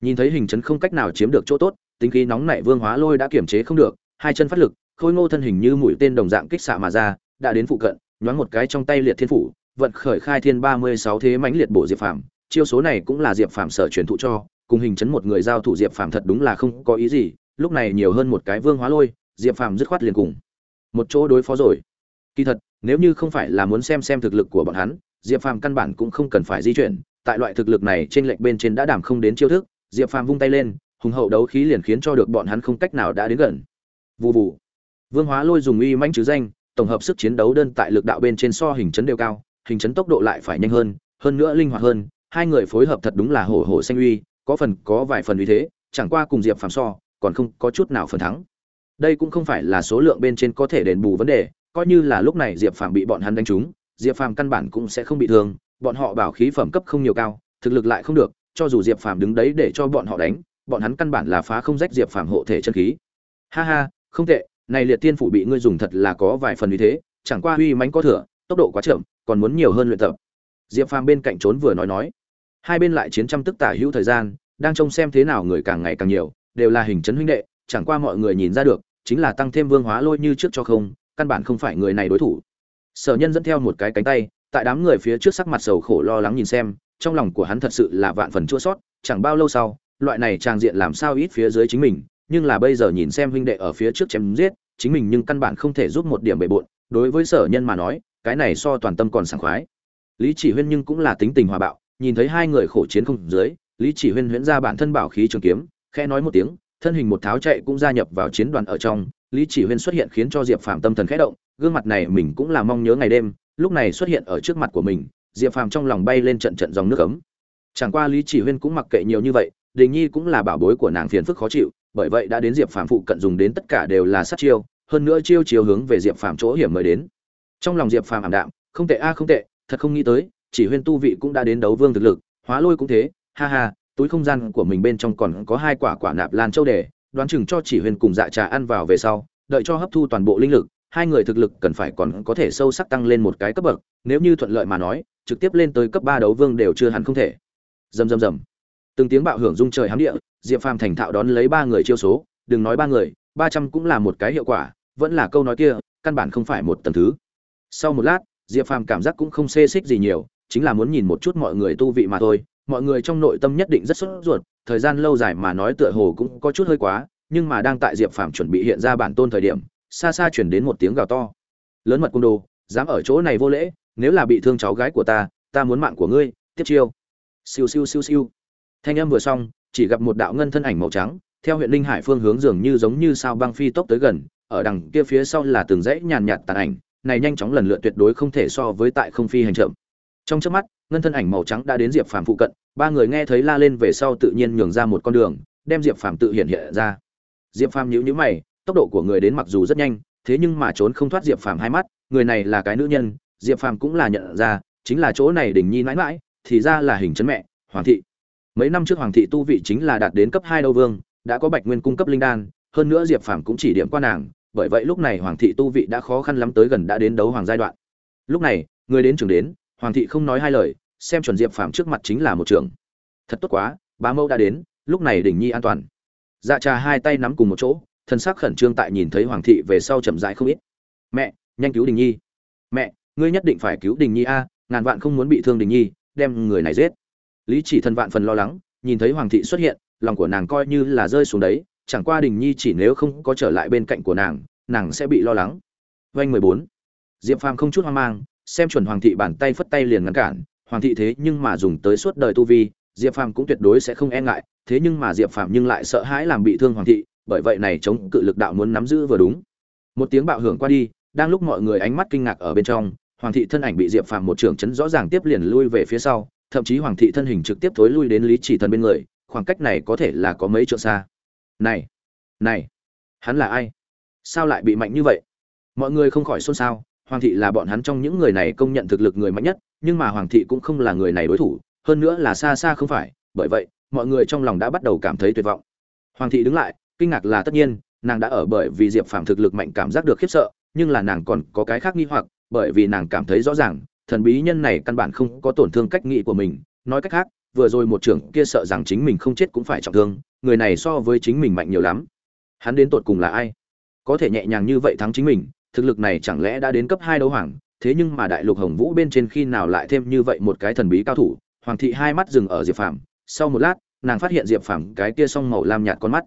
Nhìn thấy hình chấn không cách nào chiếm được chỗ tốt, tính khí nóng nảy vương hóa lôi đã kiểm chế không được, hai chân phát lực, khôi ngô thân hình như mũi tên đồng dạng kích xạ mà ra, đã đến phụ cận, nhoáng một cái trong tay liệt thiên phủ, vận khởi khai thiên ba mươi sáu thế mãnh liệt bổ diệp phàm, chiêu số này cũng là diệp phàm sở truyền thụ cho, cùng hình chấn một người giao thủ diệp phàm thật đúng là không có ý gì, lúc này nhiều hơn một cái vương hóa lôi, diệp phàm dứt khoát liền cùng. Một chỗ đối phó rồi. Kỳ thật nếu như không phải là muốn xem xem thực lực của bọn hắn diệp phàm căn bản cũng không cần phải di chuyển. Tại loại thực lực này trên lệnh bên trên đã đảm không đến chiêu thức diệp phàm vung tay lên hùng hậu đấu khí liền khiến cho được bọn hắn không cách nào đã đến gần. Vù vù, vương hóa lôi dùng uy mãnh chứ danh tổng hợp sức chiến đấu đơn tại lực đạo bên trên so hình chấn đều cao hình chấn tốc độ lại phải nhanh hơn hơn nữa linh hoạt hơn hai người phối hợp thật đúng là hổ hổ xanh uy có phần có vài phần uy thế chẳng qua cùng diệp phàm so còn không có chút nào phần thắng. Đây cũng không phải là số lượng bên trên có thể đền bù vấn đề coi như là lúc này diệp phàm bị bọn hắn đánh trúng, diệp phàm căn bản cũng sẽ không bị thương, bọn họ bảo khí phẩm cấp không nhiều cao, thực lực lại không được, cho dù diệp phàm đứng đấy để cho bọn họ đánh, bọn hắn căn bản là phá không rách diệp phàm hộ thể chân khí. Ha ha, không tệ, này liệt tiên phủ bị ngươi dùng thật là có vài phần như thế, chẳng qua uy mãnh có thừa, tốc độ quá chậm, còn muốn nhiều hơn luyện tập. Diệp phàm bên cạnh trốn vừa nói nói. Hai bên lại chiến trăm tức tả hữu thời gian, đang trông xem thế nào người càng ngày càng nhiều, đều là hình chấn huynh đệ, chẳng qua mọi người nhìn ra được, chính là tăng thêm vương hóa lôi như trước cho không căn bản không phải người này đối thủ. Sở nhân dẫn theo một cái cánh tay, tại đám người phía trước sắc mặt sầu khổ lo lắng nhìn xem, trong lòng của hắn thật sự là vạn phần chua sót, chẳng bao lâu sau, loại này trang diện làm sao ít phía dưới chính mình, nhưng là bây giờ nhìn xem huynh đệ ở phía trước chém giết, chính mình nhưng căn bản không thể giúp một điểm bề bộn, đối với sở nhân mà nói, cái này so toàn tâm còn sảng khoái. Lý chỉ huyên nhưng cũng là tính tình hòa bạo, nhìn thấy hai người khổ chiến không dưới, lý chỉ huyên huyễn ra bản thân bảo khí trường kiếm, khẽ nói một tiếng, thân hình một tháo chạy cũng gia nhập vào chiến đoàn ở trong lý chỉ huyên xuất hiện khiến cho diệp phàm tâm thần khẽ động, gương mặt này mình cũng là mong nhớ ngày đêm, lúc này xuất hiện ở trước mặt của mình, diệp phàm trong lòng bay lên trận trận dòng nước ấm. Chẳng qua lý chỉ huyên cũng mặc kệ nhiều như vậy, đình nhi cũng là bảo bối của nàng phiền phức khó chịu, bởi vậy đã đến diệp phàm phụ cận dùng đến tất cả đều là sát chiêu, hơn nữa chiêu chiều hướng về diệp phàm chỗ hiểm mới đến. Trong lòng diệp phàm ảm đạm, không tệ a à, không tệ, thật không nghĩ tới, chỉ huyên tu vị cũng đã đến đấu vương thực lực, hóa lôi cũng thế, ha ha, túi không gian của mình bên trong còn có hai quả quả nạp lan châu đề đoán chừng cho chỉ huyên cùng dạ trà ăn vào về sau, đợi cho hấp thu toàn bộ linh lực, hai người thực lực cần phải còn có thể sâu sắc tăng lên một cái cấp bậc, nếu như thuận lợi mà nói, trực tiếp lên tới cấp ba đấu vương đều chưa hẳn không thể. Rầm rầm rầm. Từng tiếng bạo hưởng rung trời hám địa, diệp phàm thành thạo đón lấy ba người chiêu số, đừng nói ba người, ba trăm cũng là một cái hiệu quả, vẫn là câu nói kia, căn bản không phải một tầng thứ. Sau một lát, diệp phàm cảm giác cũng không xê xích gì nhiều, chính là muốn nhìn một chút mọi người tu vị mà thôi mọi người trong nội tâm nhất định rất sốt ruột, thời gian lâu dài mà nói tựa hồ cũng có chút hơi quá, nhưng mà đang tại diệp phàm chuẩn bị hiện ra bản tôn thời điểm, xa xa truyền đến một tiếng gào to. Lớn mật cung đồ, dám ở chỗ này vô lễ, nếu là bị thương cháu gái của ta ta muốn mạng của ngươi, tiếp chiêu. Siêu siêu siêu siêu. Thanh âm vừa xong, chỉ gặp một đạo ngân thân ảnh màu trắng, theo huyện linh hải phương hướng dường như giống như sao băng phi tốc tới gần, ở đằng kia phía sau là từng dãy nhàn nhạt tàn ảnh, này nhanh chóng lần lượt tuyệt đối không thể so với tại không phi hành chậm. Trong chớp mắt ngân thân ảnh màu trắng đã đến diệp phàm phụ cận, ba người nghe thấy la lên về sau tự nhiên nhường ra một con đường, đem diệp phàm tự hiện hiện ra. Diệp phàm nhíu nhíu mày, tốc độ của người đến mặc dù rất nhanh, thế nhưng mà trốn không thoát diệp phàm hai mắt, người này là cái nữ nhân, diệp phàm cũng là nhận ra, chính là chỗ này đình nhi mãi mãi, thì ra là hình chấn mẹ, hoàng thị. Mấy năm trước hoàng thị tu vị chính là đạt đến cấp hai đâu vương, đã có bạch nguyên cung cấp linh đan, hơn nữa diệp phàm cũng chỉ điểm qua nàng, bởi vậy lúc này hoàng thị tu vị đã khó khăn lắm tới gần đã đến đấu hoàng giai đoạn. Lúc này, người đến trường đến hoàng thị không nói hai lời, xem chuẩn diệp phàm trước mặt chính là một trường thật tốt quá, bá mẫu đã đến, lúc này đỉnh nhi an toàn. Dạ trà hai tay nắm cùng một chỗ thân xác khẩn trương tại nhìn thấy hoàng thị về sau chậm rãi không ít. Mẹ, nhanh cứu đình nhi. Mẹ, ngươi nhất định phải cứu đình nhi a, ngàn vạn không muốn bị thương đình nhi, đem người này giết. Lý chỉ thần vạn phần lo lắng, nhìn thấy hoàng thị xuất hiện, lòng của nàng coi như là rơi xuống đấy, chẳng qua đình nhi chỉ nếu không có trở lại bên cạnh của nàng nàng sẽ bị lo lắng. Vanh mười bốn. Diệp phàm không chút hoang mang xem chuẩn hoàng thị bàn tay phất tay liền ngăn cản, hoàng thị thế nhưng mà dùng tới suốt đời tu vi, diệp phàm cũng tuyệt đối sẽ không e ngại, thế nhưng mà diệp phàm nhưng lại sợ hãi làm bị thương hoàng thị, bởi vậy này chống cự lực đạo muốn nắm giữ vừa đúng. Một tiếng bạo hưởng qua đi, đang lúc mọi người ánh mắt kinh ngạc ở bên trong, hoàng thị thân ảnh bị diệp phàm một trường chấn rõ ràng tiếp liền lui về phía sau, thậm chí hoàng thị thân hình trực tiếp thối lui đến lý chỉ thần bên người, khoảng cách này có thể là có mấy trượng xa. Này này, hắn là ai? Sao lại bị mạnh như vậy? Mọi người không khỏi xôn xao hoàng thị là bọn hắn trong những người này công nhận thực lực người mạnh nhất, nhưng mà hoàng thị cũng không là người này đối thủ, hơn nữa là xa xa không phải, bởi vậy, mọi người trong lòng đã bắt đầu cảm thấy tuyệt vọng. Hoàng thị đứng lại, kinh ngạc là tất nhiên, nàng đã ở bởi vì diệp phàm thực lực mạnh cảm giác được khiếp sợ, nhưng là nàng còn có cái khác nghi hoặc, bởi vì nàng cảm thấy rõ ràng, thần bí nhân này căn bản không có tổn thương cách nghĩ của mình. Nói cách khác, vừa rồi một trưởng kia sợ rằng chính mình không chết cũng phải trọng thương, người này so với chính mình mạnh nhiều lắm. Hắn đến tột cùng là ai? Có thể nhẹ nhàng như vậy thắng chính mình thực lực này chẳng lẽ đã đến cấp hai đấu hoàng, thế nhưng mà đại lục hồng vũ bên trên khi nào lại thêm như vậy một cái thần bí cao thủ, hoàng thị hai mắt dừng ở diệp phàm. Sau một lát, nàng phát hiện diệp phàm cái kia song màu lam nhạt con mắt.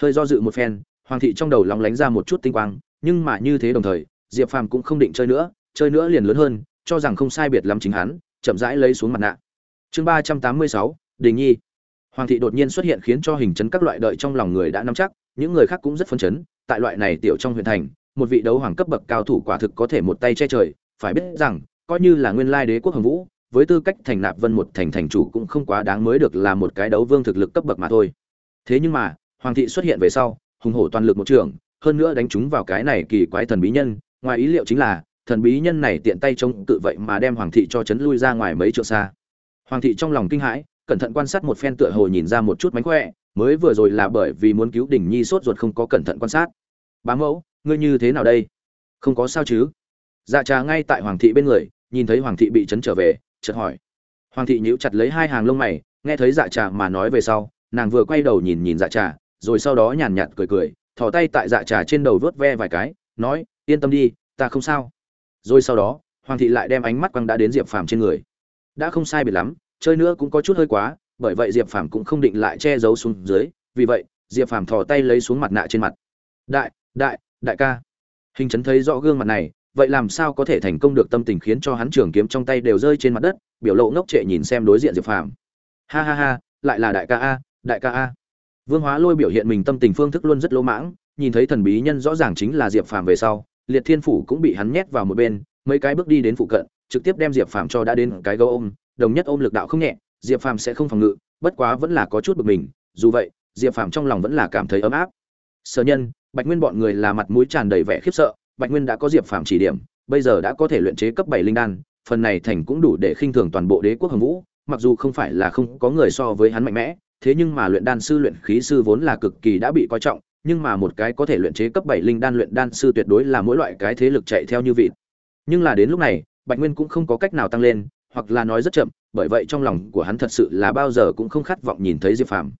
Hơi do dự một phen, hoàng thị trong đầu lóng lánh ra một chút tinh quang, nhưng mà như thế đồng thời, diệp phàm cũng không định chơi nữa chơi nữa liền lớn hơn, cho rằng không sai biệt lắm chính hắn, chậm rãi lấy xuống mặt nạ. Chương ba trăm tám mươi sáu, đình nhi. Hoàng thị đột nhiên xuất hiện khiến cho hình chấn các loại đợi trong lòng người đã nắm chắc, những người khác cũng rất phấn chấn, tại loại này tiểu trong huyện thành một vị đấu hoàng cấp bậc cao thủ quả thực có thể một tay che trời, phải biết rằng, coi như là nguyên lai đế quốc hồng vũ, với tư cách thành nạp vân một thành thành chủ cũng không quá đáng mới được là một cái đấu vương thực lực cấp bậc mà thôi. Thế nhưng mà, hoàng thị xuất hiện về sau, hùng hổ toàn lực một trường, hơn nữa đánh chúng vào cái này kỳ quái thần bí nhân, ngoài ý liệu chính là, thần bí nhân này tiện tay chống tự vậy mà đem hoàng thị cho chấn lui ra ngoài mấy trượng xa. Hoàng thị trong lòng kinh hãi, cẩn thận quan sát một phen tựa hồ nhìn ra một chút mánh khỏe, mới vừa rồi là bởi vì muốn cứu đình nhi sốt ruột không có cẩn thận quan sát. Bá mẫu ngươi như thế nào đây? Không có sao chứ? Dạ trà ngay tại hoàng thị bên người, nhìn thấy hoàng thị bị chấn trở về, chợt hỏi. Hoàng thị nhíu chặt lấy hai hàng lông mày, nghe thấy dạ trà mà nói về sau, nàng vừa quay đầu nhìn nhìn dạ trà, rồi sau đó nhàn nhạt cười cười, thò tay tại dạ trà trên đầu vớt ve vài cái, nói, yên tâm đi, ta không sao. Rồi sau đó, hoàng thị lại đem ánh mắt quăng đã đến diệp phàm trên người. Đã không sai biệt lắm, chơi nữa cũng có chút hơi quá, bởi vậy diệp phàm cũng không định lại che giấu xuống dưới, vì vậy, diệp phàm thò tay lấy xuống mặt nạ trên mặt. Đại đại đại ca. Hình chấn thấy rõ gương mặt này, vậy làm sao có thể thành công được tâm tình khiến cho hắn trường kiếm trong tay đều rơi trên mặt đất, biểu lộ ngốc trệ nhìn xem đối diện diệp phàm. Ha ha ha, lại là đại ca a, đại ca a. Vương hóa lôi biểu hiện mình tâm tình phương thức luôn rất lỗ mãng, nhìn thấy thần bí nhân rõ ràng chính là diệp phàm về sau, liệt thiên phủ cũng bị hắn nhét vào một bên, mấy cái bước đi đến phụ cận, trực tiếp đem diệp phàm cho đã đến cái gấu ôm, đồng nhất ôm lực đạo không nhẹ, diệp phàm sẽ không phòng ngự, bất quá vẫn là có chút bực mình, dù vậy, diệp phàm trong lòng vẫn là cảm thấy ấm áp. Sở nhân bạch nguyên bọn người là mặt mũi tràn đầy vẻ khiếp sợ, bạch nguyên đã có diệp phàm chỉ điểm, bây giờ đã có thể luyện chế cấp bảy linh đan, phần này thành cũng đủ để khinh thường toàn bộ đế quốc hồng vũ, mặc dù không phải là không có người so với hắn mạnh mẽ, thế nhưng mà luyện đan sư luyện khí sư vốn là cực kỳ đã bị coi trọng, nhưng mà một cái có thể luyện chế cấp bảy linh đan luyện đan sư tuyệt đối là mỗi loại cái thế lực chạy theo như vị nhưng là đến lúc này, bạch nguyên cũng không có cách nào tăng lên, hoặc là nói rất chậm, bởi vậy trong lòng của hắn thật sự là bao giờ cũng không khát vọng nhìn thấy diệp phàm.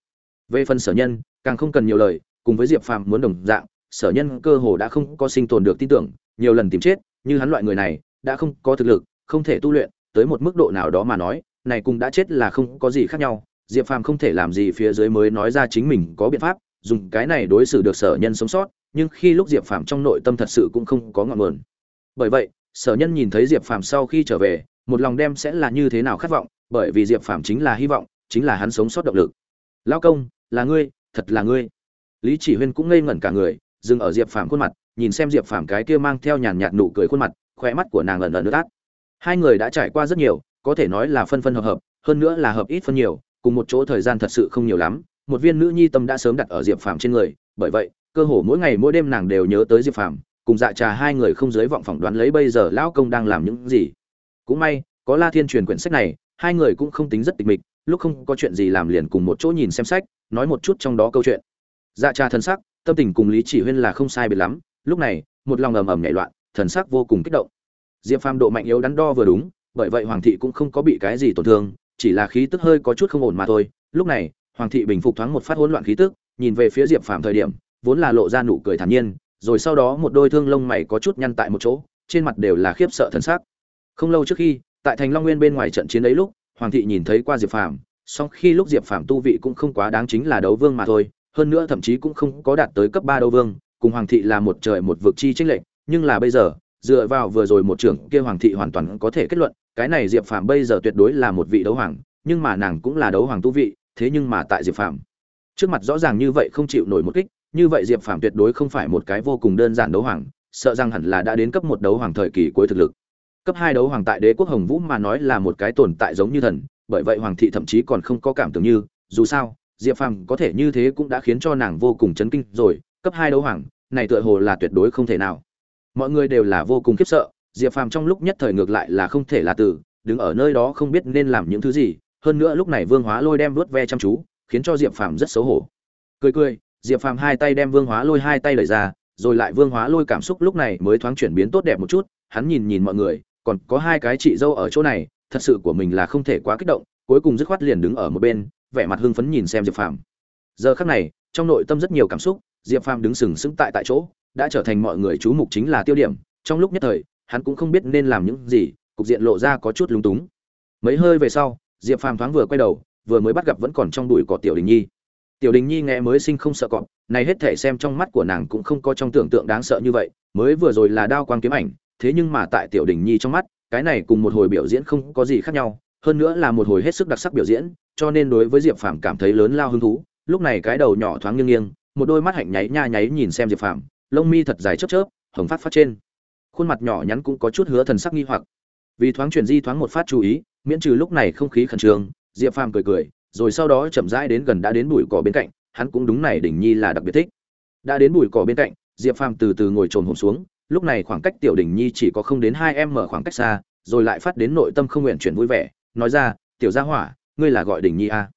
Về phần sở nhân, càng không cần nhiều lời cùng với diệp phàm muốn đồng dạng, sở nhân cơ hồ đã không có sinh tồn được tin tưởng, nhiều lần tìm chết, như hắn loại người này, đã không có thực lực, không thể tu luyện, tới một mức độ nào đó mà nói, này cũng đã chết là không có gì khác nhau. Diệp phàm không thể làm gì phía dưới mới nói ra chính mình có biện pháp, dùng cái này đối xử được sở nhân sống sót, nhưng khi lúc diệp phàm trong nội tâm thật sự cũng không có ngọn nguồn. Bởi vậy, sở nhân nhìn thấy diệp phàm sau khi trở về, một lòng đem sẽ là như thế nào khát vọng, bởi vì diệp phàm chính là hy vọng, chính là hắn sống sót động lực. Lao công, là ngươi, thật là ngươi lý chỉ huyên cũng ngây ngẩn cả người, dừng ở diệp phàm khuôn mặt, nhìn xem diệp phàm cái kia mang theo nhàn nhạt nụ cười khuôn mặt, khóe mắt của nàng ẩn ẩn nước át. Hai người đã trải qua rất nhiều, có thể nói là phân phân hợp hợp, hơn nữa là hợp ít phân nhiều, cùng một chỗ thời gian thật sự không nhiều lắm, một viên nữ nhi tâm đã sớm đặt ở diệp phàm trên người, bởi vậy, cơ hồ mỗi ngày mỗi đêm nàng đều nhớ tới diệp phàm, cùng dạ trà hai người không dưới vọng phỏng đoán lấy bây giờ lão công đang làm những gì. Cũng may, có la thiên truyền quyển sách này, hai người cũng không tính rất tịch mịch, lúc không có chuyện gì làm liền cùng một chỗ nhìn xem sách, nói một chút trong đó câu chuyện dạ trà thần sắc, tâm tình cùng lý chỉ huyên là không sai biệt lắm. Lúc này, một lòng ầm ầm nhảy loạn, thần sắc vô cùng kích động. Diệp phàm độ mạnh yếu đắn đo vừa đúng, bởi vậy hoàng thị cũng không có bị cái gì tổn thương, chỉ là khí tức hơi có chút không ổn mà thôi. Lúc này, hoàng thị bình phục thoáng một phát hỗn loạn khí tức, nhìn về phía diệp phàm thời điểm, vốn là lộ ra nụ cười thản nhiên, rồi sau đó một đôi thương lông mày có chút nhăn tại một chỗ, trên mặt đều là khiếp sợ thần sắc. Không lâu trước khi, tại thành long nguyên bên ngoài trận chiến ấy lúc, hoàng thị nhìn thấy qua diệp phàm, song khi lúc diệp phàm tu vị cũng không quá đáng chính là đấu vương mà thôi hơn nữa thậm chí cũng không có đạt tới cấp ba đấu vương, cùng hoàng thị là một trời một vực chi chênh lệch, nhưng là bây giờ, dựa vào vừa rồi một trưởng kia hoàng thị hoàn toàn có thể kết luận, cái này diệp phàm bây giờ tuyệt đối là một vị đấu hoàng, nhưng mà nàng cũng là đấu hoàng tu vị, thế nhưng mà tại diệp phàm trước mặt rõ ràng như vậy không chịu nổi một kích, như vậy diệp phàm tuyệt đối không phải một cái vô cùng đơn giản đấu hoàng, sợ rằng hẳn là đã đến cấp một đấu hoàng thời kỳ cuối thực lực. Cấp hai đấu hoàng tại đế quốc hồng vũ mà nói là một cái tồn tại giống như thần, bởi vậy hoàng thị thậm chí còn không có cảm tưởng như, dù sao diệp phàm có thể như thế cũng đã khiến cho nàng vô cùng chấn kinh rồi, cấp hai đấu hoàng, này tựa hồ là tuyệt đối không thể nào. Mọi người đều là vô cùng khiếp sợ, diệp phàm trong lúc nhất thời ngược lại là không thể là từ, đứng ở nơi đó không biết nên làm những thứ gì, hơn nữa lúc này vương hóa lôi đem vớt ve chăm chú, khiến cho diệp phàm rất xấu hổ. Cười cười, diệp phàm hai tay đem vương hóa lôi hai tay lời ra, rồi lại vương hóa lôi cảm xúc lúc này mới thoáng chuyển biến tốt đẹp một chút, hắn nhìn nhìn mọi người, còn có hai cái chị dâu ở chỗ này, thật sự của mình là không thể quá kích động, cuối cùng dứt khoát liền đứng ở một bên vẻ mặt hưng phấn nhìn xem diệp phàm. Giờ khắc này, trong nội tâm rất nhiều cảm xúc, diệp phàm đứng sừng sững tại tại chỗ, đã trở thành mọi người chú mục chính là tiêu điểm. Trong lúc nhất thời, hắn cũng không biết nên làm những gì, cục diện lộ ra có chút lúng túng. Mấy hơi về sau, diệp phàm thoáng vừa quay đầu, vừa mới bắt gặp vẫn còn trong đùi cỏ tiểu đình nhi. Tiểu đình nhi nghe mới sinh không sợ cọp, này hết thể xem trong mắt của nàng cũng không có trong tưởng tượng đáng sợ như vậy, mới vừa rồi là đao quang kiếm ảnh, thế nhưng mà tại tiểu đình nhi trong mắt, cái này cùng một hồi biểu diễn không có gì khác nhau hơn nữa là một hồi hết sức đặc sắc biểu diễn, cho nên đối với diệp phàm cảm thấy lớn lao hứng thú. Lúc này cái đầu nhỏ thoáng nghiêng nghiêng, một đôi mắt hạnh nháy nha nháy nhìn xem diệp phàm, lông mi thật dài chớp chớp, hồng phát phát trên. Khuôn mặt nhỏ nhắn cũng có chút hứa thần sắc nghi hoặc. Vì thoáng chuyển di thoáng một phát chú ý, miễn trừ lúc này không khí khẩn trương, diệp phàm cười cười, rồi sau đó chậm rãi đến gần đã đến bụi cỏ bên cạnh, hắn cũng đúng này đỉnh nhi là đặc biệt thích. Đã đến bụi cỏ bên cạnh, diệp phàm từ từ ngồi trồn hồn xuống, lúc này khoảng cách tiểu đỉnh nhi chỉ có không đến hai em mở khoảng cách xa, rồi lại phát đến nội tâm không nguyện chuyển vui vẻ nói ra, tiểu gia hỏa, ngươi là gọi đỉnh nhi à.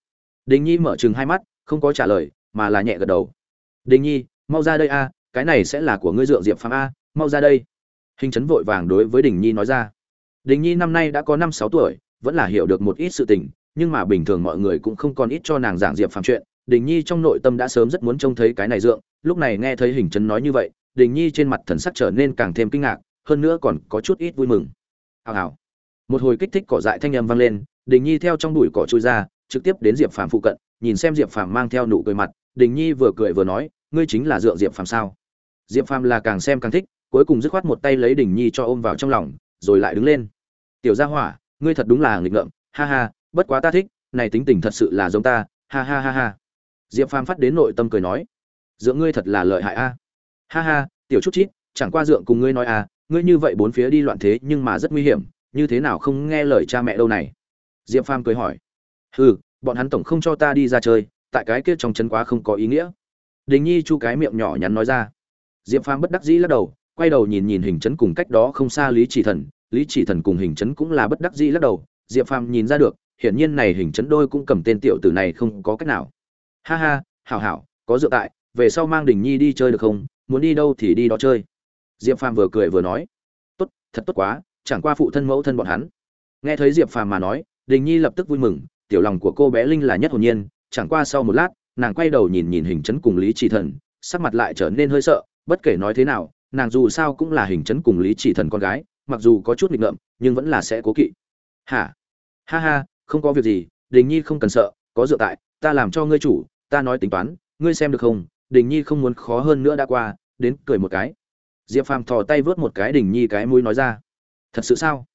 đỉnh nhi mở chừng hai mắt, không có trả lời, mà là nhẹ gật đầu. Đình nhi, mau ra đây a cái này sẽ là của ngươi dượng diệp phàm a à, mau ra đây. Hình chấn vội vàng đối với đình nhi nói ra. Đình nhi năm nay đã có năm sáu tuổi, vẫn là hiểu được một ít sự tình, nhưng mà bình thường mọi người cũng không còn ít cho nàng giảng diệp phàm chuyện. Đình nhi trong nội tâm đã sớm rất muốn trông thấy cái này dượng, lúc này nghe thấy hình chấn nói như vậy, đình nhi trên mặt thần sắc trở nên càng thêm kinh ngạc, hơn nữa còn có chút ít vui mừng. Hào hào một hồi kích thích cỏ dại thanh âm vang lên, đình nhi theo trong bụi cỏ trôi ra, trực tiếp đến diệp phàm phụ cận, nhìn xem diệp phàm mang theo nụ cười mặt, đình nhi vừa cười vừa nói, ngươi chính là dựa diệp phàm sao? Diệp phàm là càng xem càng thích, cuối cùng dứt khoát một tay lấy đình nhi cho ôm vào trong lòng, rồi lại đứng lên. Tiểu gia hỏa, ngươi thật đúng là nghịch ngợm, ha ha, bất quá ta thích, này tính tình thật sự là giống ta, ha ha ha ha. Diệp phàm phát đến nội tâm cười nói, dựa ngươi thật là lợi hại a. Ha ha, tiểu chút chít, chẳng qua dượng cùng ngươi nói a ngươi như vậy bốn phía đi loạn thế nhưng mà rất nguy hiểm như thế nào không nghe lời cha mẹ đâu này? Diệp phàm cười hỏi. Ừ, bọn hắn tổng không cho ta đi ra chơi tại cái kia trong chân quá không có ý nghĩa. Đình nhi chu cái miệng nhỏ nhắn nói ra. Diệp phàm bất đắc dĩ lắc đầu quay đầu nhìn nhìn hình chấn cùng cách đó không xa lý chỉ thần. Lý chỉ thần cùng hình chấn cũng là bất đắc dĩ lắc đầu. Diệp phàm nhìn ra được hiển nhiên này hình chấn đôi cũng cầm tên tiểu tử này không có cách nào. Ha ha hảo hảo có dựa tại về sau mang đình nhi đi chơi được không? Muốn đi đâu thì đi đó chơi. Diệp phàm vừa cười vừa nói. Tốt thật tốt quá chẳng qua phụ thân mẫu thân bọn hắn. Nghe thấy diệp phàm mà nói, đình nhi lập tức vui mừng, tiểu lòng của cô bé linh là nhất hồn nhiên, chẳng qua sau một lát, nàng quay đầu nhìn nhìn hình chấn cùng lý chỉ thần, sắc mặt lại trở nên hơi sợ, bất kể nói thế nào, nàng dù sao cũng là hình chấn cùng lý chỉ thần con gái, mặc dù có chút nghịch ngợm, nhưng vẫn là sẽ cố kỵ. Hả? Ha ha, không có việc gì, đình nhi không cần sợ, có dựa tại, ta làm cho ngươi chủ, ta nói tính toán, ngươi xem được không? Đình nhi không muốn khó hơn nữa đã qua, đến cười một cái. Diệp phàm thò tay vớt một cái đình nhi cái mũi nói ra thật sự sao?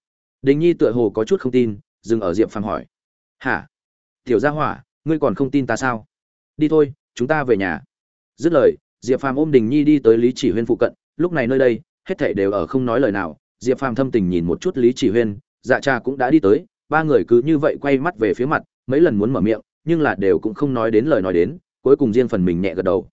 Đình nhi tựa hồ có chút không tin, dừng ở diệp phàm hỏi. Hả? Tiểu gia hỏa, ngươi còn không tin ta sao? Đi thôi, chúng ta về nhà. Dứt lời, diệp phàm ôm đình nhi đi tới lý chỉ huyên phụ cận. Lúc này nơi đây, hết thảy đều ở không nói lời nào. Diệp phàm thâm tình nhìn một chút lý chỉ huyên dạ cha cũng đã đi tới. Ba người cứ như vậy quay mắt về phía mặt, mấy lần muốn mở miệng, nhưng là đều cũng không nói đến lời nói đến, cuối cùng riêng phần mình nhẹ gật đầu.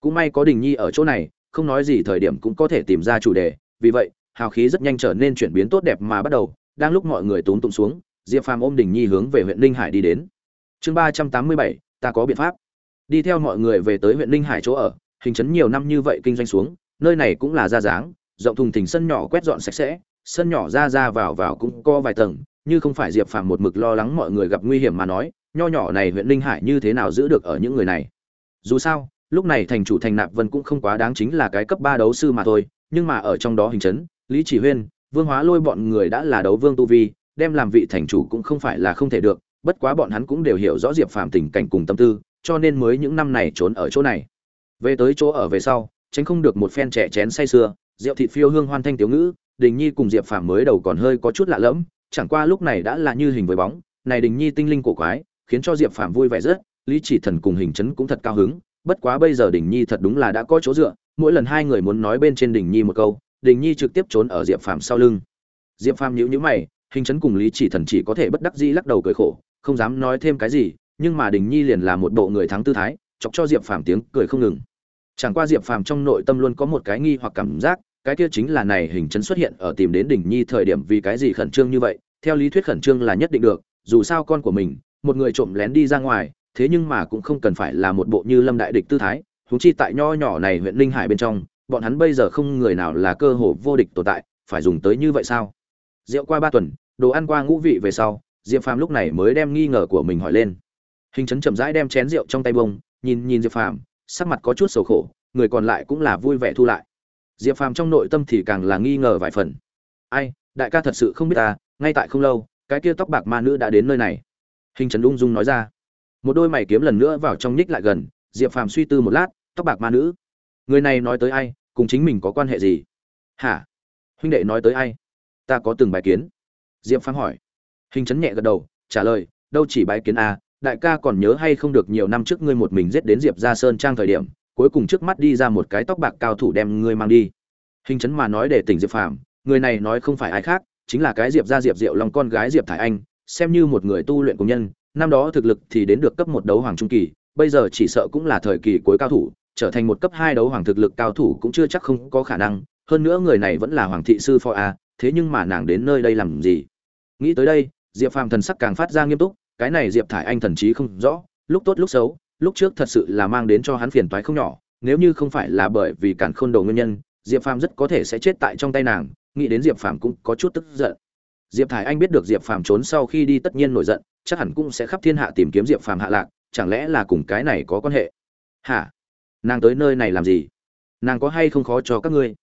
Cũng may có đình nhi ở chỗ này, không nói gì thời điểm cũng có thể tìm ra chủ đề, vì vậy hào khí rất nhanh trở nên chuyển biến tốt đẹp mà bắt đầu, đang lúc mọi người tốn tụng xuống, diệp phàm ôm đình nhi hướng về huyện ninh hải đi đến. Chương ba trăm tám mươi bảy, ta có biện pháp. Đi theo mọi người về tới huyện ninh hải chỗ ở, hình chấn nhiều năm như vậy kinh doanh xuống, nơi này cũng là ra dáng, rộng thùng thình sân nhỏ quét dọn sạch sẽ, sân nhỏ ra ra vào vào cũng có vài tầng, như không phải diệp phàm một mực lo lắng mọi người gặp nguy hiểm mà nói, nho nhỏ này huyện ninh hải như thế nào giữ được ở những người này. Dù sao, lúc này thành chủ thành nạp vân cũng không quá đáng chính là cái cấp ba đấu sư mà thôi, nhưng mà ở trong đó hình chấn lý chỉ huyên, vương hóa lôi bọn người đã là đấu vương tu vi, đem làm vị thành chủ cũng không phải là không thể được, bất quá bọn hắn cũng đều hiểu rõ diệp phàm tình cảnh cùng tâm tư, cho nên mới những năm này trốn ở chỗ này. Về tới chỗ ở về sau, tránh không được một phen trẻ chén say sưa, rượu thịt phiêu hương hoan thanh tiểu ngữ, đình nhi cùng diệp phàm mới đầu còn hơi có chút lạ lẫm, chẳng qua lúc này đã là như hình với bóng, này đình nhi tinh linh cổ quái, khiến cho diệp phàm vui vẻ rất, lý chỉ thần cùng hình chấn cũng thật cao hứng, bất quá bây giờ đình nhi thật đúng là đã có chỗ dựa, mỗi lần hai người muốn nói bên trên đình nhi một câu đình nhi trực tiếp trốn ở diệp phàm sau lưng. Diệp phàm nhíu nhíu mày, hình chấn cùng lý chỉ thần chỉ có thể bất đắc dĩ lắc đầu cười khổ, không dám nói thêm cái gì, nhưng mà đình nhi liền là một bộ người thắng tư thái, chọc cho diệp phàm tiếng cười không ngừng. Chẳng qua diệp phàm trong nội tâm luôn có một cái nghi hoặc cảm giác, cái kia chính là này hình chấn xuất hiện ở tìm đến đình nhi thời điểm vì cái gì khẩn trương như vậy, theo lý thuyết khẩn trương là nhất định được, dù sao con của mình, một người trộm lén đi ra ngoài, thế nhưng mà cũng không cần phải là một bộ như lâm đại địch tư thái, huống chi tại nho nhỏ này huyện linh hải bên trong bọn hắn bây giờ không người nào là cơ hồ vô địch tồn tại, phải dùng tới như vậy sao? Rượu qua ba tuần, đồ ăn qua ngũ vị về sau, diệp phàm lúc này mới đem nghi ngờ của mình hỏi lên. Hình chấn chậm rãi đem chén rượu trong tay bông, nhìn nhìn diệp phàm, sắc mặt có chút sầu khổ, người còn lại cũng là vui vẻ thu lại. Diệp phàm trong nội tâm thì càng là nghi ngờ vài phần. Ai, đại ca thật sự không biết ta, ngay tại không lâu, cái kia tóc bạc ma nữ đã đến nơi này. Hình trấn ung dung nói ra. Một đôi mày kiếm lần nữa vào trong nhích lại gần, diệp phàm suy tư một lát, tóc bạc ma nữ người này nói tới ai, cùng chính mình có quan hệ gì? Hả? Huynh đệ nói tới ai? Ta có từng bài kiến. Diệp phàm hỏi. Hình chấn nhẹ gật đầu, trả lời, đâu chỉ bài kiến a, đại ca còn nhớ hay không được nhiều năm trước ngươi một mình giết đến diệp ra sơn trang thời điểm, cuối cùng trước mắt đi ra một cái tóc bạc cao thủ đem ngươi mang đi. Hình chấn mà nói để tỉnh diệp phàm, người này nói không phải ai khác, chính là cái diệp ra diệp diệu lòng con gái diệp thải anh, xem như một người tu luyện công nhân, năm đó thực lực thì đến được cấp một đấu hoàng trung kỳ, bây giờ chỉ sợ cũng là thời kỳ cuối cao thủ trở thành một cấp hai đấu hoàng thực lực cao thủ cũng chưa chắc không có khả năng, hơn nữa người này vẫn là hoàng thị sư phò a, thế nhưng mà nàng đến nơi đây làm gì? Nghĩ tới đây, diệp phàm thần sắc càng phát ra nghiêm túc, cái này diệp thải anh thần trí không rõ, lúc tốt lúc xấu, lúc trước thật sự là mang đến cho hắn phiền toái không nhỏ, nếu như không phải là bởi vì cản khôn đồ nguyên nhân, diệp phàm rất có thể sẽ chết tại trong tay nàng, nghĩ đến diệp phàm cũng có chút tức giận. Diệp thải anh biết được diệp phàm trốn sau khi đi tất nhiên nổi giận, chắc hẳn cũng sẽ khắp thiên hạ tìm kiếm diệp phàm hạ lạc, chẳng lẽ là cùng cái này có quan hệ? Hả? Nàng tới nơi này làm gì? Nàng có hay không khó cho các ngươi?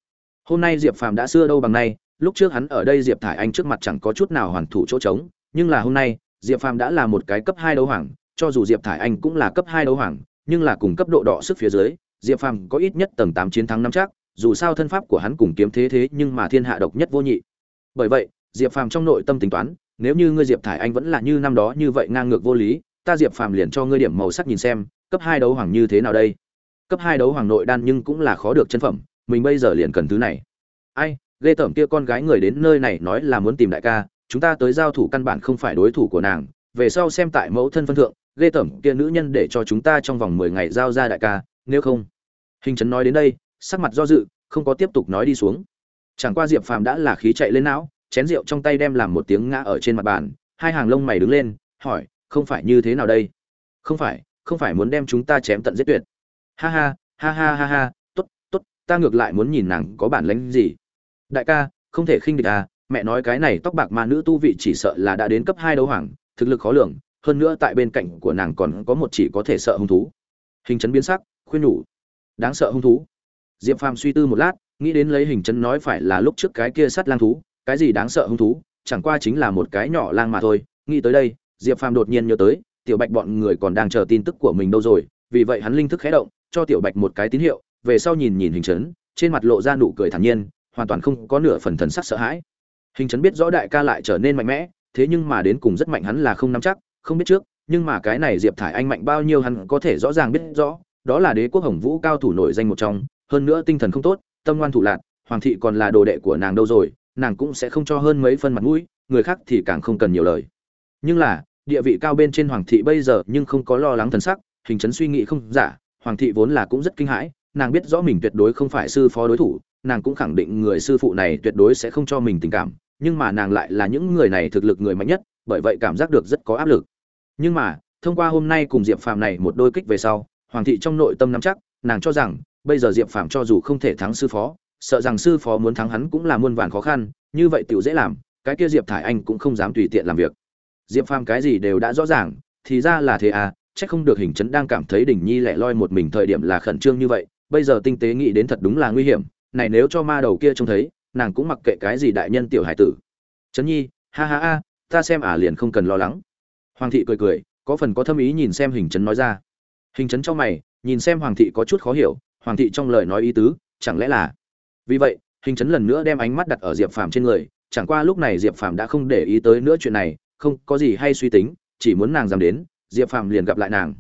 Hôm nay diệp phàm đã xưa đâu bằng nay, lúc trước hắn ở đây diệp thải anh trước mặt chẳng có chút nào hoàn thủ chỗ trống, nhưng là hôm nay, diệp phàm đã là một cái cấp hai đấu hoàng, cho dù diệp thải anh cũng là cấp hai đấu hoàng, nhưng là cùng cấp độ đỏ sức phía dưới, diệp phàm có ít nhất tầng tám chiến thắng năm chắc, dù sao thân pháp của hắn cùng kiếm thế thế nhưng mà thiên hạ độc nhất vô nhị. Bởi vậy, diệp phàm trong nội tâm tính toán, nếu như ngươi diệp thải anh vẫn là như năm đó như vậy ngang ngược vô lý, ta diệp phàm liền cho ngươi điểm màu sắc nhìn xem, cấp hai đấu hoàng như thế nào đây? Cấp hai đấu hoàng nội đan nhưng cũng là khó được chân phẩm, mình bây giờ liền cần thứ này. Ai, ghê tởm kia con gái người đến nơi này nói là muốn tìm đại ca, chúng ta tới giao thủ căn bản không phải đối thủ của nàng, về sau xem tại mẫu thân phân thượng, ghê tởm kia nữ nhân để cho chúng ta trong vòng mười ngày giao ra đại ca, nếu không. Hình trấn nói đến đây, sắc mặt do dự, không có tiếp tục nói đi xuống. Chẳng qua diệp phàm đã là khí chạy lên não, chén rượu trong tay đem làm một tiếng ngã ở trên mặt bàn, hai hàng lông mày đứng lên, hỏi, không phải như thế nào đây? Không phải không phải muốn đem chúng ta chém tận giết tuyệt ha ha ha ha ha ha, tốt tốt, ta ngược lại muốn nhìn nàng có bản lĩnh gì. Đại ca, không thể khinh địch à mẹ nói cái này tóc bạc mà nữ tu vị chỉ sợ là đã đến cấp hai đấu hoàng, thực lực khó lường, hơn nữa tại bên cạnh của nàng còn có một chỉ có thể sợ hung thú. Hình chấn biến sắc, khuyên nhủ. Đáng sợ hung thú. Diệp phàm suy tư một lát, nghĩ đến lấy hình chấn nói phải là lúc trước cái kia sắt lang thú, cái gì đáng sợ hung thú, chẳng qua chính là một cái nhỏ lang mà thôi. Nghĩ tới đây, diệp phàm đột nhiên nhớ tới, tiểu bạch bọn người còn đang chờ tin tức của mình đâu rồi, vì vậy hắn linh thức khẽ động cho tiểu bạch một cái tín hiệu, về sau nhìn nhìn hình chấn, trên mặt lộ ra nụ cười thản nhiên, hoàn toàn không có nửa phần thần sắc sợ hãi. Hình chấn biết rõ đại ca lại trở nên mạnh mẽ, thế nhưng mà đến cùng rất mạnh hắn là không nắm chắc, không biết trước, nhưng mà cái này diệp thải anh mạnh bao nhiêu hắn có thể rõ ràng biết rõ, đó là đế quốc hồng vũ cao thủ nổi danh một trong, hơn nữa tinh thần không tốt, tâm ngoan thủ lạc hoàng thị còn là đồ đệ của nàng đâu rồi, nàng cũng sẽ không cho hơn mấy phân mặt mũi, người khác thì càng không cần nhiều lời. Nhưng là, địa vị cao bên trên hoàng thị bây giờ nhưng không có lo lắng thần sắc, hình chấn suy nghĩ không giả hoàng thị vốn là cũng rất kinh hãi, nàng biết rõ mình tuyệt đối không phải sư phó đối thủ, nàng cũng khẳng định người sư phụ này tuyệt đối sẽ không cho mình tình cảm, nhưng mà nàng lại là những người này thực lực người mạnh nhất, bởi vậy cảm giác được rất có áp lực. Nhưng mà, thông qua hôm nay cùng diệp phàm này một đôi kích về sau, hoàng thị trong nội tâm nắm chắc, nàng cho rằng, bây giờ diệp phàm cho dù không thể thắng sư phó, sợ rằng sư phó muốn thắng hắn cũng là muôn vàn khó khăn, như vậy tiểu dễ làm, cái kia diệp thải anh cũng không dám tùy tiện làm việc. Diệp phàm cái gì đều đã rõ ràng, thì ra là thế à chắc không được hình chấn đang cảm thấy đỉnh nhi lẻ loi một mình thời điểm là khẩn trương như vậy, bây giờ tinh tế nghĩ đến thật đúng là nguy hiểm, này nếu cho ma đầu kia trông thấy, nàng cũng mặc kệ cái gì đại nhân tiểu hải tử. Trấn nhi, ha ha ha, ta xem ả à liền không cần lo lắng. Hoàng thị cười cười, có phần có thâm ý nhìn xem hình chấn nói ra. Hình chấn trong mày, nhìn xem hoàng thị có chút khó hiểu, hoàng thị trong lời nói ý tứ, chẳng lẽ là? Vì vậy, hình chấn lần nữa đem ánh mắt đặt ở diệp phàm trên người, chẳng qua lúc này diệp phàm đã không để ý tới nữa chuyện này, không có gì hay suy tính, chỉ muốn nàng dám đến diệp phàm liền gặp lại nàng.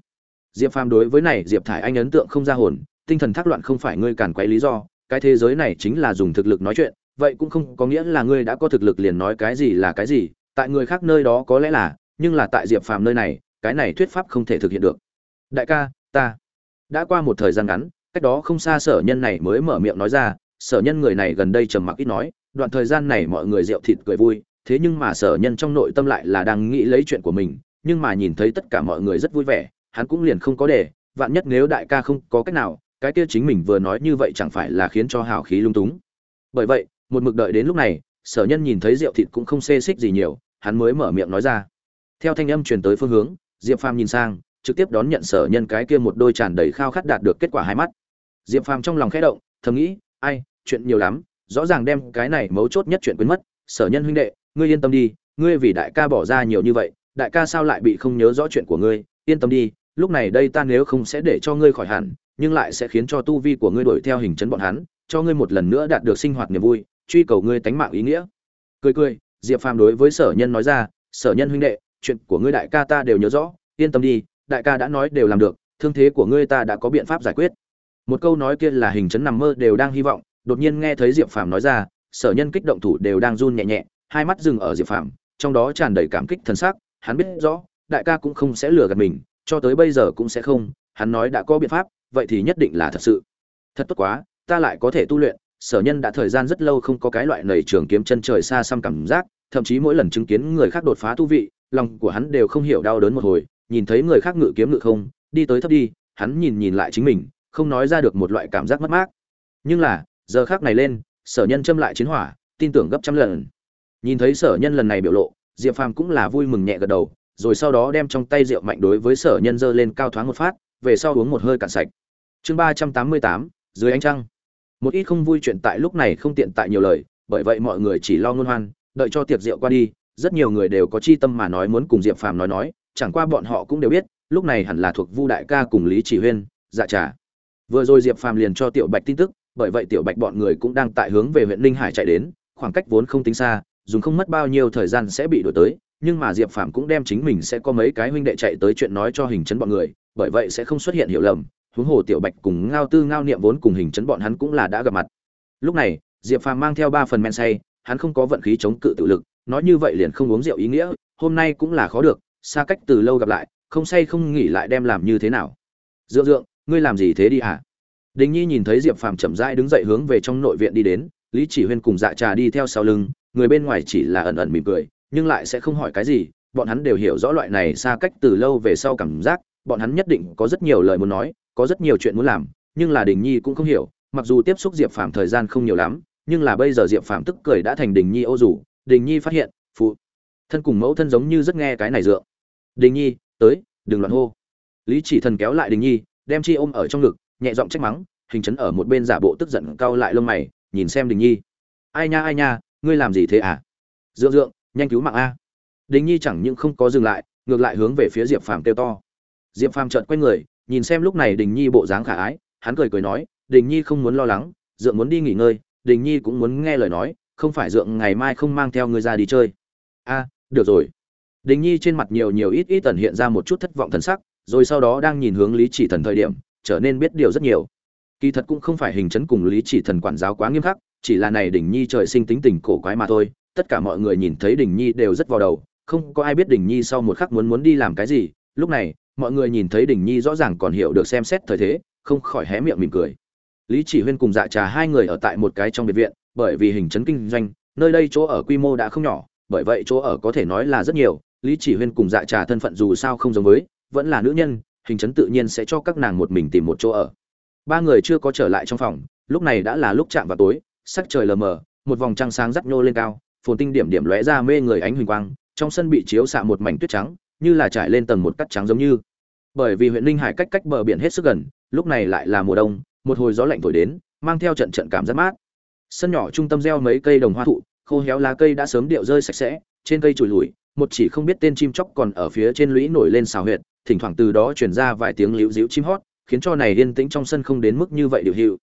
Diệp phàm đối với này, diệp thải anh ấn tượng không ra hồn, tinh thần thác loạn không phải ngươi càn quấy lý do, cái thế giới này chính là dùng thực lực nói chuyện, vậy cũng không có nghĩa là ngươi đã có thực lực liền nói cái gì là cái gì, tại người khác nơi đó có lẽ là, nhưng là tại diệp phàm nơi này, cái này thuyết pháp không thể thực hiện được. Đại ca, ta đã qua một thời gian ngắn, cách đó không xa sở nhân này mới mở miệng nói ra, sở nhân người này gần đây trầm mặc ít nói, đoạn thời gian này mọi người rượu thịt cười vui, thế nhưng mà sở nhân trong nội tâm lại là đang nghĩ lấy chuyện của mình nhưng mà nhìn thấy tất cả mọi người rất vui vẻ, hắn cũng liền không có để, vạn nhất nếu đại ca không có cách nào, cái kia chính mình vừa nói như vậy chẳng phải là khiến cho hào khí lung túng. Bởi vậy, một mực đợi đến lúc này, sở nhân nhìn thấy rượu thịt cũng không xê xích gì nhiều, hắn mới mở miệng nói ra. Theo thanh âm truyền tới phương hướng, diệp phàm nhìn sang, trực tiếp đón nhận sở nhân cái kia một đôi tràn đầy khao khát đạt được kết quả hai mắt. Diệp phàm trong lòng khẽ động, thầm nghĩ, ai, chuyện nhiều lắm, rõ ràng đem cái này mấu chốt nhất chuyện quên mất. Sở nhân huynh đệ, ngươi yên tâm đi, ngươi vì đại ca bỏ ra nhiều như vậy đại ca sao lại bị không nhớ rõ chuyện của ngươi, yên tâm đi, lúc này đây ta nếu không sẽ để cho ngươi khỏi hẳn, nhưng lại sẽ khiến cho tu vi của ngươi đổi theo hình chấn bọn hắn, cho ngươi một lần nữa đạt được sinh hoạt niềm vui, truy cầu ngươi tánh mạng ý nghĩa. Cười cười, diệp phàm đối với sở nhân nói ra, sở nhân huynh đệ, chuyện của ngươi đại ca ta đều nhớ rõ, yên tâm đi, đại ca đã nói đều làm được, thương thế của ngươi ta đã có biện pháp giải quyết. Một câu nói kia là hình chấn nằm mơ đều đang hy vọng, đột nhiên nghe thấy diệp phàm nói ra, sở nhân kích động thủ đều đang run nhẹ nhẹ, hai mắt dừng ở diệp phàm, trong đó tràn đầy cảm kích thần sắc hắn biết rõ, đại ca cũng không sẽ lừa gạt mình, cho tới bây giờ cũng sẽ không, hắn nói đã có biện pháp, vậy thì nhất định là thật sự. Thật tốt quá, ta lại có thể tu luyện, sở nhân đã thời gian rất lâu không có cái loại nầy trường kiếm chân trời xa xăm cảm giác, thậm chí mỗi lần chứng kiến người khác đột phá tu vị, lòng của hắn đều không hiểu đau đớn một hồi, nhìn thấy người khác ngự kiếm ngự không, đi tới thấp đi, hắn nhìn nhìn lại chính mình, không nói ra được một loại cảm giác mất mát. Nhưng là, giờ khác này lên, sở nhân châm lại chiến hỏa, tin tưởng gấp trăm lần. Nhìn thấy sở nhân lần này biểu lộ diệp phàm cũng là vui mừng nhẹ gật đầu, rồi sau đó đem trong tay rượu mạnh đối với sở nhân dơ lên cao thoáng một phát, về sau uống một hơi cạn sạch. Chương ba trăm tám mươi tám, dưới ánh trăng. Một ít không vui chuyện tại lúc này không tiện tại nhiều lời, bởi vậy mọi người chỉ lo ngôn hoan, đợi cho tiệc rượu qua đi, rất nhiều người đều có chi tâm mà nói muốn cùng diệp phàm nói nói, chẳng qua bọn họ cũng đều biết, lúc này hẳn là thuộc vu đại ca cùng lý chỉ huyên dạ trà. Vừa rồi diệp phàm liền cho tiểu bạch tin tức, bởi vậy tiểu bạch bọn người cũng đang tại hướng về huyện ninh hải chạy đến, khoảng cách vốn không tính xa dùng không mất bao nhiêu thời gian sẽ bị đổi tới, nhưng mà diệp phàm cũng đem chính mình sẽ có mấy cái huynh đệ chạy tới chuyện nói cho hình chấn bọn người, bởi vậy sẽ không xuất hiện hiểu lầm, huống hồ tiểu bạch cùng ngao tư ngao niệm vốn cùng hình chấn bọn hắn cũng là đã gặp mặt. Lúc này, diệp phàm mang theo ba phần men say, hắn không có vận khí chống cự tự lực, nói như vậy liền không uống rượu ý nghĩa, hôm nay cũng là khó được, xa cách từ lâu gặp lại, không say không nghỉ lại đem làm như thế nào? Dượng dượng, ngươi làm gì thế đi hả? Đình nhi nhìn thấy diệp phàm chậm rãi đứng dậy hướng về trong nội viện đi đến, lý chỉ huyên cùng dạ trà đi theo sau lưng người bên ngoài chỉ là ẩn ẩn mỉm cười, nhưng lại sẽ không hỏi cái gì, bọn hắn đều hiểu rõ loại này xa cách từ lâu về sau cảm giác, bọn hắn nhất định có rất nhiều lời muốn nói, có rất nhiều chuyện muốn làm, nhưng là đình nhi cũng không hiểu, mặc dù tiếp xúc diệp phàm thời gian không nhiều lắm, nhưng là bây giờ diệp phàm tức cười đã thành đình nhi ô rủ, đình nhi phát hiện, phụ, thân cùng mẫu thân giống như rất nghe cái này dựa. Đình nhi, tới, đừng loạn hô. Lý chỉ thần kéo lại đình nhi, đem chi ôm ở trong ngực, nhẹ giọng trách mắng, hình chấn ở một bên giả bộ tức giận cau lại lông mày, nhìn xem đình nhi. Ai nha ai nha ngươi làm gì thế à? Dượng dượng, nhanh cứu mạng a. Đình nhi chẳng những không có dừng lại, ngược lại hướng về phía diệp phàm kêu to. Diệp phàm trợn quay người, nhìn xem lúc này đình nhi bộ dáng khả ái, hắn cười cười nói, đình nhi không muốn lo lắng, dượng muốn đi nghỉ ngơi, đình nhi cũng muốn nghe lời nói, không phải dượng ngày mai không mang theo ngươi ra đi chơi. A, được rồi. Đình nhi trên mặt nhiều nhiều ít ít tần hiện ra một chút thất vọng thần sắc, rồi sau đó đang nhìn hướng lý chỉ thần thời điểm, trở nên biết điều rất nhiều kỳ thật cũng không phải hình chấn cùng lý chỉ thần quản giáo quá nghiêm khắc, chỉ là này đình nhi trời sinh tính tình cổ quái mà thôi, tất cả mọi người nhìn thấy đình nhi đều rất vào đầu, không có ai biết đình nhi sau một khắc muốn muốn đi làm cái gì, lúc này, mọi người nhìn thấy đình nhi rõ ràng còn hiểu được xem xét thời thế, không khỏi hé miệng mỉm cười. Lý chỉ huyên cùng dạ trà hai người ở tại một cái trong biệt viện, bởi vì hình chấn kinh doanh, nơi đây chỗ ở quy mô đã không nhỏ, bởi vậy chỗ ở có thể nói là rất nhiều, lý chỉ huyên cùng dạ trà thân phận dù sao không giống với, vẫn là nữ nhân, hình chấn tự nhiên sẽ cho các nàng một mình tìm một chỗ ở ba người chưa có trở lại trong phòng, lúc này đã là lúc chạm vào tối, sắc trời lờ mờ, một vòng trăng sáng rắc nhô lên cao, phồn tinh điểm điểm lóe ra mê người ánh huỳnh quang, trong sân bị chiếu xạ một mảnh tuyết trắng, như là trải lên tầng một cắt trắng giống như. Bởi vì huyện ninh hải cách cách bờ biển hết sức gần, lúc này lại là mùa đông, một hồi gió lạnh thổi đến, mang theo trận trận cảm giác mát. Sân nhỏ trung tâm gieo mấy cây đồng hoa thụ, khô héo lá cây đã sớm điệu rơi sạch sẽ, trên cây trùi lùi một chỉ không biết tên chim chóc còn ở phía trên lũy nổi lên xào huyệt, thỉnh thoảng từ đó truyền ra vài tiếng líu díu chim hót khiến cho này yên tĩnh trong sân không đến mức như vậy điều hiệu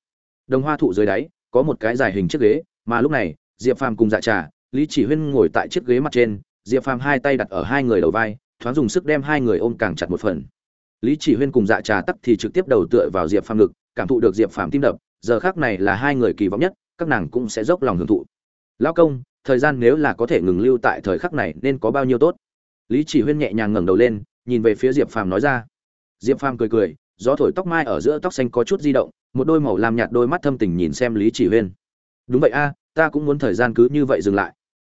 đồng hoa thụ dưới đáy, có một cái dài hình chiếc ghế, mà lúc này, diệp phàm cùng dạ trà, lý chỉ huyên ngồi tại chiếc ghế mặt trên, diệp phàm hai tay đặt ở hai người đầu vai, thoáng dùng sức đem hai người ôm càng chặt một phần. Lý chỉ huyên cùng dạ trà tắt thì trực tiếp đầu tựa vào diệp phàm ngực, cảm thụ được diệp phàm tim đập, giờ khác này là hai người kỳ vọng nhất, các nàng cũng sẽ dốc lòng hưởng thụ. Lao công, thời gian nếu là có thể ngừng lưu tại thời khắc này nên có bao nhiêu tốt? Lý chỉ huyên nhẹ nhàng ngẩng đầu lên, nhìn về phía diệp phàm nói ra. Diệp phàm cười cười gió thổi tóc mai ở giữa tóc xanh có chút di động, một đôi màu làm nhạt đôi mắt thâm tình nhìn xem lý chỉ huyên. Đúng vậy a, ta cũng muốn thời gian cứ như vậy dừng lại.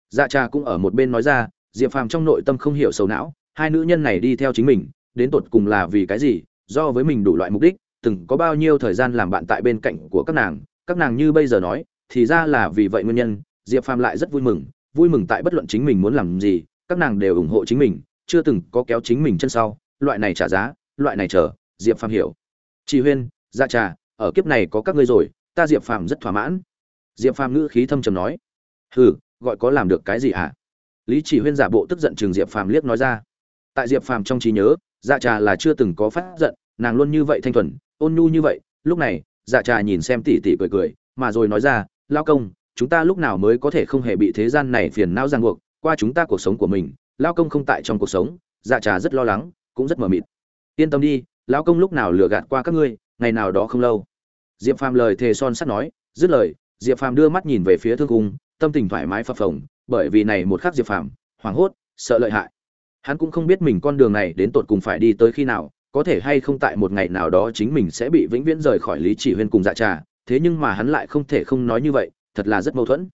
Dạ cha cũng ở một bên nói ra, diệp phàm trong nội tâm không hiểu sầu não, hai nữ nhân này đi theo chính mình, đến tột cùng là vì cái gì, do với mình đủ loại mục đích, từng có bao nhiêu thời gian làm bạn tại bên cạnh của các nàng các nàng như bây giờ nói, thì ra là vì vậy nguyên nhân, diệp phàm lại rất vui mừng vui mừng tại bất luận chính mình muốn làm gì, các nàng đều ủng hộ chính mình, chưa từng có kéo chính mình chân sau, loại này trả giá, loại này chờ diệp phàm hiểu. Chị huyên ra trà, ở kiếp này có các ngươi rồi, ta diệp phàm rất thỏa mãn. Diệp phàm ngữ khí thâm trầm nói. Hừ, gọi có làm được cái gì hả? Lý chỉ huyên giả bộ tức giận chừng diệp phàm liếc nói ra. Tại diệp phàm trong trí nhớ dạ trà là chưa từng có phát giận, nàng luôn như vậy thanh thuần, ôn nhu như vậy, lúc này dạ trà nhìn xem tỉ tỉ cười cười, mà rồi nói ra, lao công, chúng ta lúc nào mới có thể không hề bị thế gian này phiền não ràng buộc, qua chúng ta cuộc sống của mình, lao công không tại trong cuộc sống. Dạ trà rất lo lắng, cũng rất mờ mịt. Yên tâm đi lão công lúc nào lừa gạt qua các ngươi, ngày nào đó không lâu. Diệp phàm lời thề son sắt nói, dứt lời, diệp phàm đưa mắt nhìn về phía thương cung, tâm tình thoải mái phập phồng, bởi vì này một khắc diệp phàm, hoảng hốt, sợ lợi hại. Hắn cũng không biết mình con đường này đến tột cùng phải đi tới khi nào, có thể hay không tại một ngày nào đó chính mình sẽ bị vĩnh viễn rời khỏi lý chỉ huyên cùng dạ trà, thế nhưng mà hắn lại không thể không nói như vậy, thật là rất mâu thuẫn.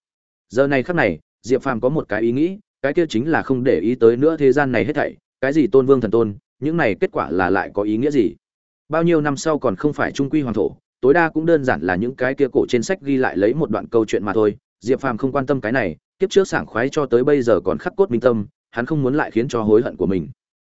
Giờ này khắc này, diệp phàm có một cái ý nghĩ, cái kia chính là không để ý tới nữa thế gian này hết thảy, cái gì tôn vương thần tôn những này kết quả là lại có ý nghĩa gì? Bao nhiêu năm sau còn không phải trung quy hoàng thổ, tối đa cũng đơn giản là những cái kia cổ trên sách ghi lại lấy một đoạn câu chuyện mà thôi. Diệp phàm không quan tâm cái này, kiếp trước sảng khoái cho tới bây giờ còn khắc cốt minh tâm, hắn không muốn lại khiến cho hối hận của mình.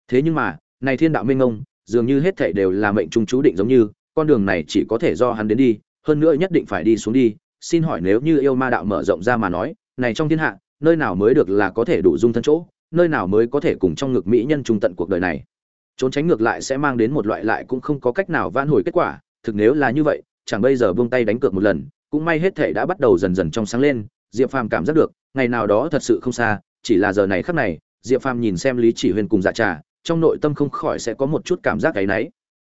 Thế nhưng mà, này thiên đạo minh ông dường như hết thảy đều là mệnh trung chú định giống như, con đường này chỉ có thể do hắn đến đi, hơn nữa nhất định phải đi xuống đi. Xin hỏi nếu như yêu ma đạo mở rộng ra mà nói, này trong thiên hạ, nơi nào mới được là có thể đủ dung thân chỗ, nơi nào mới có thể cùng trong ngực mỹ nhân trung tận cuộc đời này? Trốn tránh ngược lại sẽ mang đến một loại lại cũng không có cách nào vãn hồi kết quả. Thực nếu là như vậy, chẳng bây giờ buông tay đánh cược một lần, cũng may hết thể đã bắt đầu dần dần trong sáng lên. Diệp phàm cảm giác được, ngày nào đó thật sự không xa, chỉ là giờ này khắc này, diệp phàm nhìn xem lý chỉ huyên cùng dạ trà, trong nội tâm không khỏi sẽ có một chút cảm giác áy náy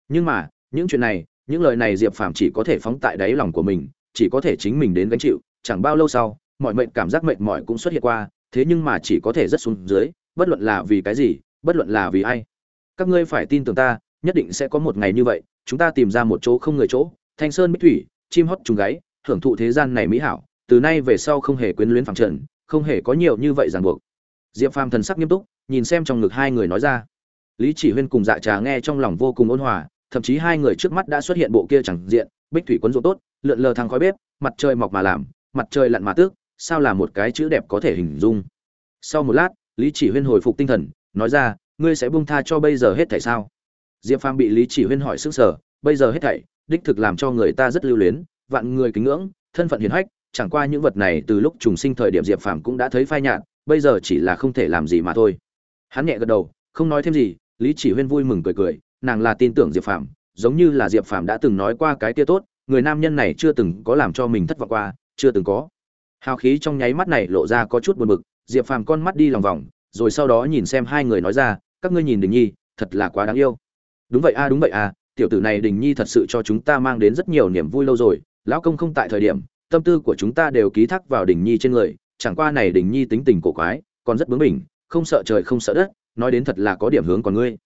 nhưng mà, những chuyện này, những lời này diệp phàm chỉ có thể phóng tại đáy lòng của mình, chỉ có thể chính mình đến gánh chịu. Chẳng bao lâu sau, mọi mệnh cảm giác mệt mỏi cũng xuất hiện qua, thế nhưng mà chỉ có thể rất xuống dưới, bất luận là vì cái gì, bất luận là vì ai các ngươi phải tin tưởng ta, nhất định sẽ có một ngày như vậy, chúng ta tìm ra một chỗ không người chỗ, thanh sơn bích thủy, chim hót trùng gáy, hưởng thụ thế gian này mỹ hảo, từ nay về sau không hề quyến luyến phẳng trần, không hề có nhiều như vậy ràng buộc. Diệp phàm thần sắc nghiêm túc, nhìn xem trong ngực hai người nói ra. Lý chỉ huyên cùng dạ trà nghe trong lòng vô cùng ôn hòa, thậm chí hai người trước mắt đã xuất hiện bộ kia chẳng diện, bích thủy quấn rộ tốt, lượn lờ thang khói bếp, mặt trời mọc mà làm, mặt trời lặn mà tước, sao là một cái chữ đẹp có thể hình dung. Sau một lát, lý chỉ huyên hồi phục tinh thần, nói ra ngươi sẽ buông tha cho bây giờ hết thảy sao? Diệp phàm bị lý chỉ huyên hỏi sức sở bây giờ hết thảy, đích thực làm cho người ta rất lưu luyến, vạn người kính ngưỡng, thân phận hiền hách, chẳng qua những vật này từ lúc trùng sinh thời điểm diệp phàm cũng đã thấy phai nhạt, bây giờ chỉ là không thể làm gì mà thôi. Hắn nhẹ gật đầu, không nói thêm gì, lý chỉ huyên vui mừng cười cười, nàng là tin tưởng diệp phàm, giống như là diệp phàm đã từng nói qua cái kia tốt, người nam nhân này chưa từng có làm cho mình thất vọng qua, chưa từng có. Hào khí trong nháy mắt này lộ ra có chút buồn bực, diệp phàm con mắt đi lòng vòng rồi sau đó nhìn xem hai người nói ra, các ngươi nhìn đình nhi, thật là quá đáng yêu. Đúng vậy a, đúng vậy a, tiểu tử này đình nhi thật sự cho chúng ta mang đến rất nhiều niềm vui lâu rồi, lão công không tại thời điểm, tâm tư của chúng ta đều ký thác vào đình nhi trên người, chẳng qua này đình nhi tính tình cổ quái, còn rất bướng bỉnh, không sợ trời không sợ đất, nói đến thật là có điểm hướng còn ngươi.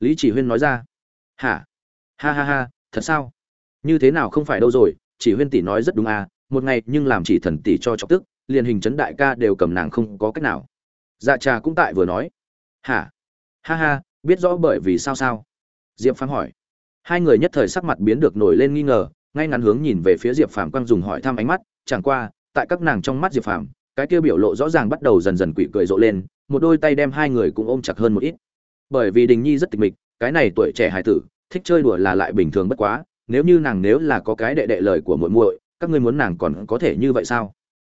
Lý chỉ huyên nói ra. Hả? Ha ha ha, thật sao? Như thế nào không phải đâu rồi, chỉ huyên tỷ nói rất đúng à một ngày nhưng làm chỉ thần tỷ cho chọc tức, liền hình chấn đại ca đều cầm nàng không có cách nào dạ trà cũng tại vừa nói. Hả? Ha ha, biết rõ bởi vì sao sao? Diệp phàm hỏi. Hai người nhất thời sắc mặt biến được nổi lên nghi ngờ, ngay ngắn hướng nhìn về phía diệp phàm quang dùng hỏi thăm ánh mắt, chẳng qua, tại các nàng trong mắt diệp phàm, cái kia biểu lộ rõ ràng bắt đầu dần dần quỷ cười rộ lên, một đôi tay đem hai người cũng ôm chặt hơn một ít. Bởi vì đình nhi rất tịch mịch, cái này tuổi trẻ hài tử, thích chơi đùa là lại bình thường bất quá, nếu như nàng nếu là có cái đệ đệ lời của muội muội, các ngươi muốn nàng còn có thể như vậy sao?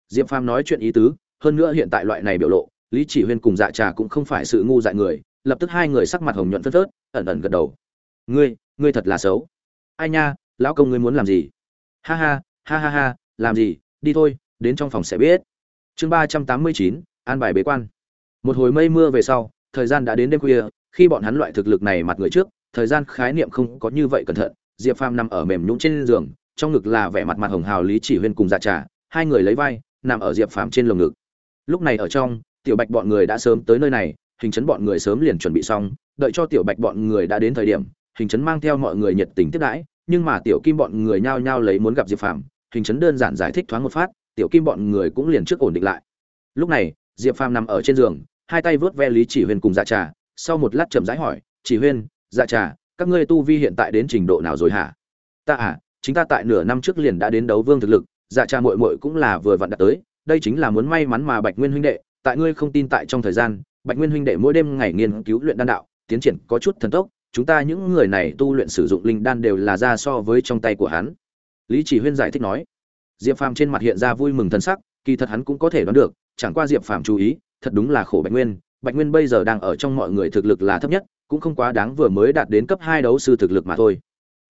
Diệp phàm nói chuyện ý tứ, hơn nữa hiện tại loại này biểu lộ lý chỉ huyên cùng dạ trà cũng không phải sự ngu dại người, lập tức hai người sắc mặt hồng nhuận phớt phớt, ẩn ẩn gật đầu. Ngươi ngươi thật là xấu. Ai nha, lão công ngươi muốn làm gì? Ha ha ha ha ha, làm gì? Đi thôi, đến trong phòng sẽ biết. Chương ba trăm tám mươi chín, an bài bế quan. Một hồi mây mưa về sau, thời gian đã đến đêm khuya, khi bọn hắn loại thực lực này mặt người trước, thời gian khái niệm không có như vậy cẩn thận. Diệp phàm nằm ở mềm nhũng trên giường, trong ngực là vẻ mặt mặt hồng hào lý chỉ huyên cùng dạ trà, hai người lấy vai, nằm ở diệp phàm trên lồng ngực. Lúc này ở trong tiểu bạch bọn người đã sớm tới nơi này, hình chấn bọn người sớm liền chuẩn bị xong, đợi cho tiểu bạch bọn người đã đến thời điểm, hình chấn mang theo mọi người nhiệt tình tiếp đãi, nhưng mà tiểu kim bọn người nhao nhao lấy muốn gặp diệp phàm, hình chấn đơn giản giải thích thoáng một phát, tiểu kim bọn người cũng liền trước ổn định lại. Lúc này, diệp phàm nằm ở trên giường, hai tay vớt ve lý chỉ huyên cùng dạ trà, sau một lát chậm rãi hỏi, chỉ huyên dạ trà, các ngươi tu vi hiện tại đến trình độ nào rồi hả? Ta à chính ta tại nửa năm trước liền đã đến đấu vương thực lực dạ trà muội muội cũng là vừa vặn đạt tới, đây chính là muốn may mắn mà bạch nguyên huynh đệ tại ngươi không tin tại trong thời gian, bạch nguyên huynh đệ mỗi đêm ngày nghiên cứu luyện đan đạo, tiến triển có chút thần tốc, chúng ta những người này tu luyện sử dụng linh đan đều là ra so với trong tay của hắn. Lý chỉ huyên giải thích nói. Diệp phàm trên mặt hiện ra vui mừng thân sắc, kỳ thật hắn cũng có thể đoán được, chẳng qua diệp phàm chú ý, thật đúng là khổ bạch nguyên. Bạch nguyên bây giờ đang ở trong mọi người thực lực là thấp nhất, cũng không quá đáng vừa mới đạt đến cấp hai đấu sư thực lực mà thôi.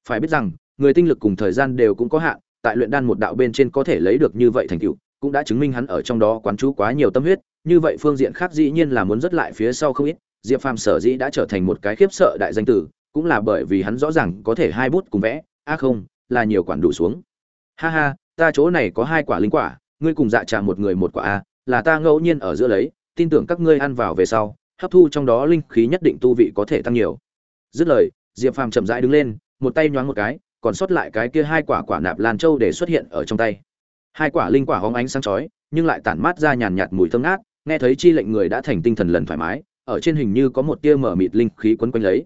Phải biết rằng, người tinh lực cùng thời gian đều cũng có hạn, tại luyện đan một đạo bên trên có thể lấy được như vậy thành tựu, cũng đã chứng minh hắn ở trong đó quán chú quá nhiều tâm huyết như vậy phương diện khác dĩ nhiên là muốn rất lại phía sau không ít, diệp phàm sở dĩ đã trở thành một cái khiếp sợ đại danh tử, cũng là bởi vì hắn rõ ràng có thể hai bút cùng vẽ, a không, là nhiều quản đủ xuống. Ha ha, ta chỗ này có hai quả linh quả, ngươi cùng dạ trà một người một quả a, là ta ngẫu nhiên ở giữa lấy, tin tưởng các ngươi ăn vào về sau, hấp thu trong đó linh khí nhất định tu vị có thể tăng nhiều. Dứt lời, diệp phàm chậm rãi đứng lên, một tay nhoáng một cái, còn sót lại cái kia hai quả quả nạp lan châu để xuất hiện ở trong tay. Hai quả linh quả hóng ánh sáng chói, nhưng lại tản mát ra nhàn nhạt mùi thơm ngát nghe thấy chi lệnh người đã thành tinh thần lần thoải mái, ở trên hình như có một tia mở mịt linh khí quấn quanh lấy.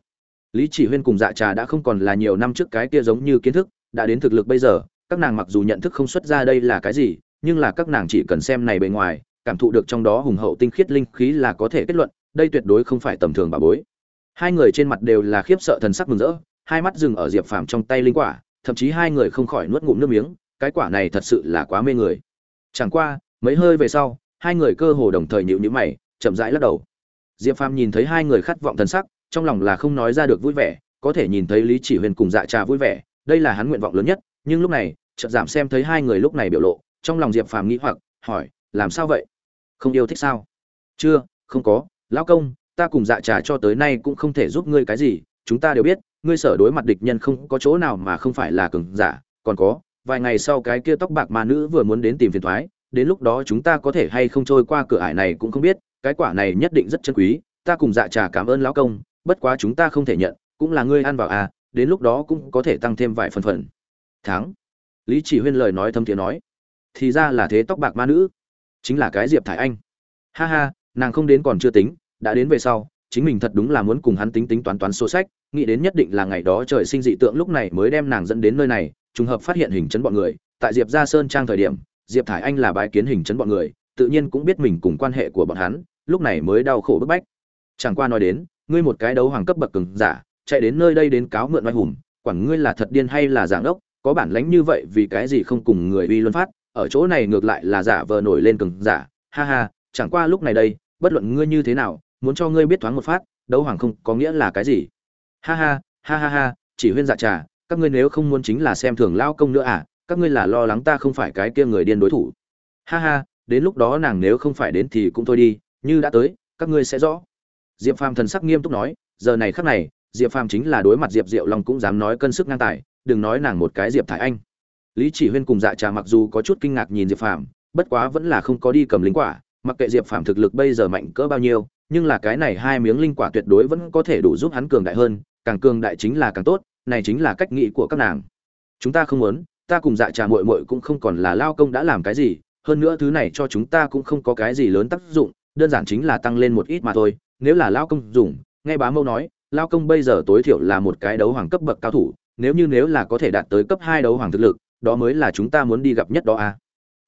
Lý chỉ huyên cùng dạ trà đã không còn là nhiều năm trước cái tia giống như kiến thức, đã đến thực lực bây giờ, các nàng mặc dù nhận thức không xuất ra đây là cái gì, nhưng là các nàng chỉ cần xem này bề ngoài, cảm thụ được trong đó hùng hậu tinh khiết linh khí là có thể kết luận, đây tuyệt đối không phải tầm thường bà bối. Hai người trên mặt đều là khiếp sợ thần sắc mừng rỡ, hai mắt dừng ở diệp phàm trong tay linh quả, thậm chí hai người không khỏi nuốt ngụm nước miếng, cái quả này thật sự là quá mê người. Chẳng qua, mấy hơi về sau hai người cơ hồ đồng thời nhịu nhữ mày, chậm rãi lắc đầu. Diệp phàm nhìn thấy hai người khát vọng thần sắc, trong lòng là không nói ra được vui vẻ, có thể nhìn thấy lý chỉ huyền cùng dạ trà vui vẻ, đây là hắn nguyện vọng lớn nhất, nhưng lúc này, chợt giảm xem thấy hai người lúc này biểu lộ, trong lòng diệp phàm nghĩ hoặc, hỏi, làm sao vậy? Không yêu thích sao? Chưa, không có, lão công, ta cùng dạ trà cho tới nay cũng không thể giúp ngươi cái gì, chúng ta đều biết, ngươi sở đối mặt địch nhân không có chỗ nào mà không phải là cường giả, còn có, vài ngày sau cái kia tóc bạc mà nữ vừa muốn đến tìm phiền thoái đến lúc đó chúng ta có thể hay không trôi qua cửa ải này cũng không biết, cái quả này nhất định rất chân quý, ta cùng dạ trà cảm ơn lão công, bất quá chúng ta không thể nhận, cũng là ngươi ăn vào à đến lúc đó cũng có thể tăng thêm vài phần phần. Tháng lý chỉ huyên lời nói thâm thiện nói. Thì ra là thế tóc bạc ma nữ. Chính là cái diệp thải anh. Ha ha, nàng không đến còn chưa tính, đã đến về sau, chính mình thật đúng là muốn cùng hắn tính tính toán toán số sách, nghĩ đến nhất định là ngày đó trời sinh dị tượng lúc này mới đem nàng dẫn đến nơi này, trùng hợp phát hiện hình chấn bọn người, tại diệp gia sơn trang thời điểm diệp thải anh là bái kiến hình chấn bọn người, tự nhiên cũng biết mình cùng quan hệ của bọn hắn, lúc này mới đau khổ bức bách. Chẳng qua nói đến, ngươi một cái đấu hoàng cấp bậc cường giả, chạy đến nơi đây đến cáo mượn oai hùng, quản ngươi là thật điên hay là giảng ốc có bản lánh như vậy vì cái gì không cùng người uy luân phát, ở chỗ này ngược lại là giả vờ nổi lên cường giả, ha ha, chẳng qua lúc này đây, bất luận ngươi như thế nào, muốn cho ngươi biết thoáng một phát, đấu hoàng không có nghĩa là cái gì. Ha ha ha ha ha, chỉ huyên dạ trà, các ngươi nếu không muốn chính là xem thường lao công nữa à? Các ngươi là lo lắng ta không phải cái kia người điên đối thủ. Ha ha, đến lúc đó nàng nếu không phải đến thì cũng thôi đi, như đã tới, các ngươi sẽ rõ. Diệp phàm thần sắc nghiêm túc nói, giờ này khắc này, diệp phàm chính là đối mặt diệp diệu long cũng dám nói cân sức ngang tài, đừng nói nàng một cái diệp thải anh. Lý chỉ huyên cùng dạ trà mặc dù có chút kinh ngạc nhìn diệp phàm, bất quá vẫn là không có đi cầm lính quả, mặc kệ diệp phàm thực lực bây giờ mạnh cỡ bao nhiêu, nhưng là cái này hai miếng linh quả tuyệt đối vẫn có thể đủ giúp hắn cường đại hơn, càng cường đại chính là càng tốt, này chính là cách nghĩ của các nàng. Chúng ta không muốn ta cùng dạ trà muội muội cũng không còn là lao công đã làm cái gì, hơn nữa thứ này cho chúng ta cũng không có cái gì lớn tác dụng, đơn giản chính là tăng lên một ít mà thôi, nếu là lao công dùng, nghe bá mâu nói, lao công bây giờ tối thiểu là một cái đấu hoàng cấp bậc cao thủ, nếu như nếu là có thể đạt tới cấp hai đấu hoàng thực lực, đó mới là chúng ta muốn đi gặp nhất đó a à.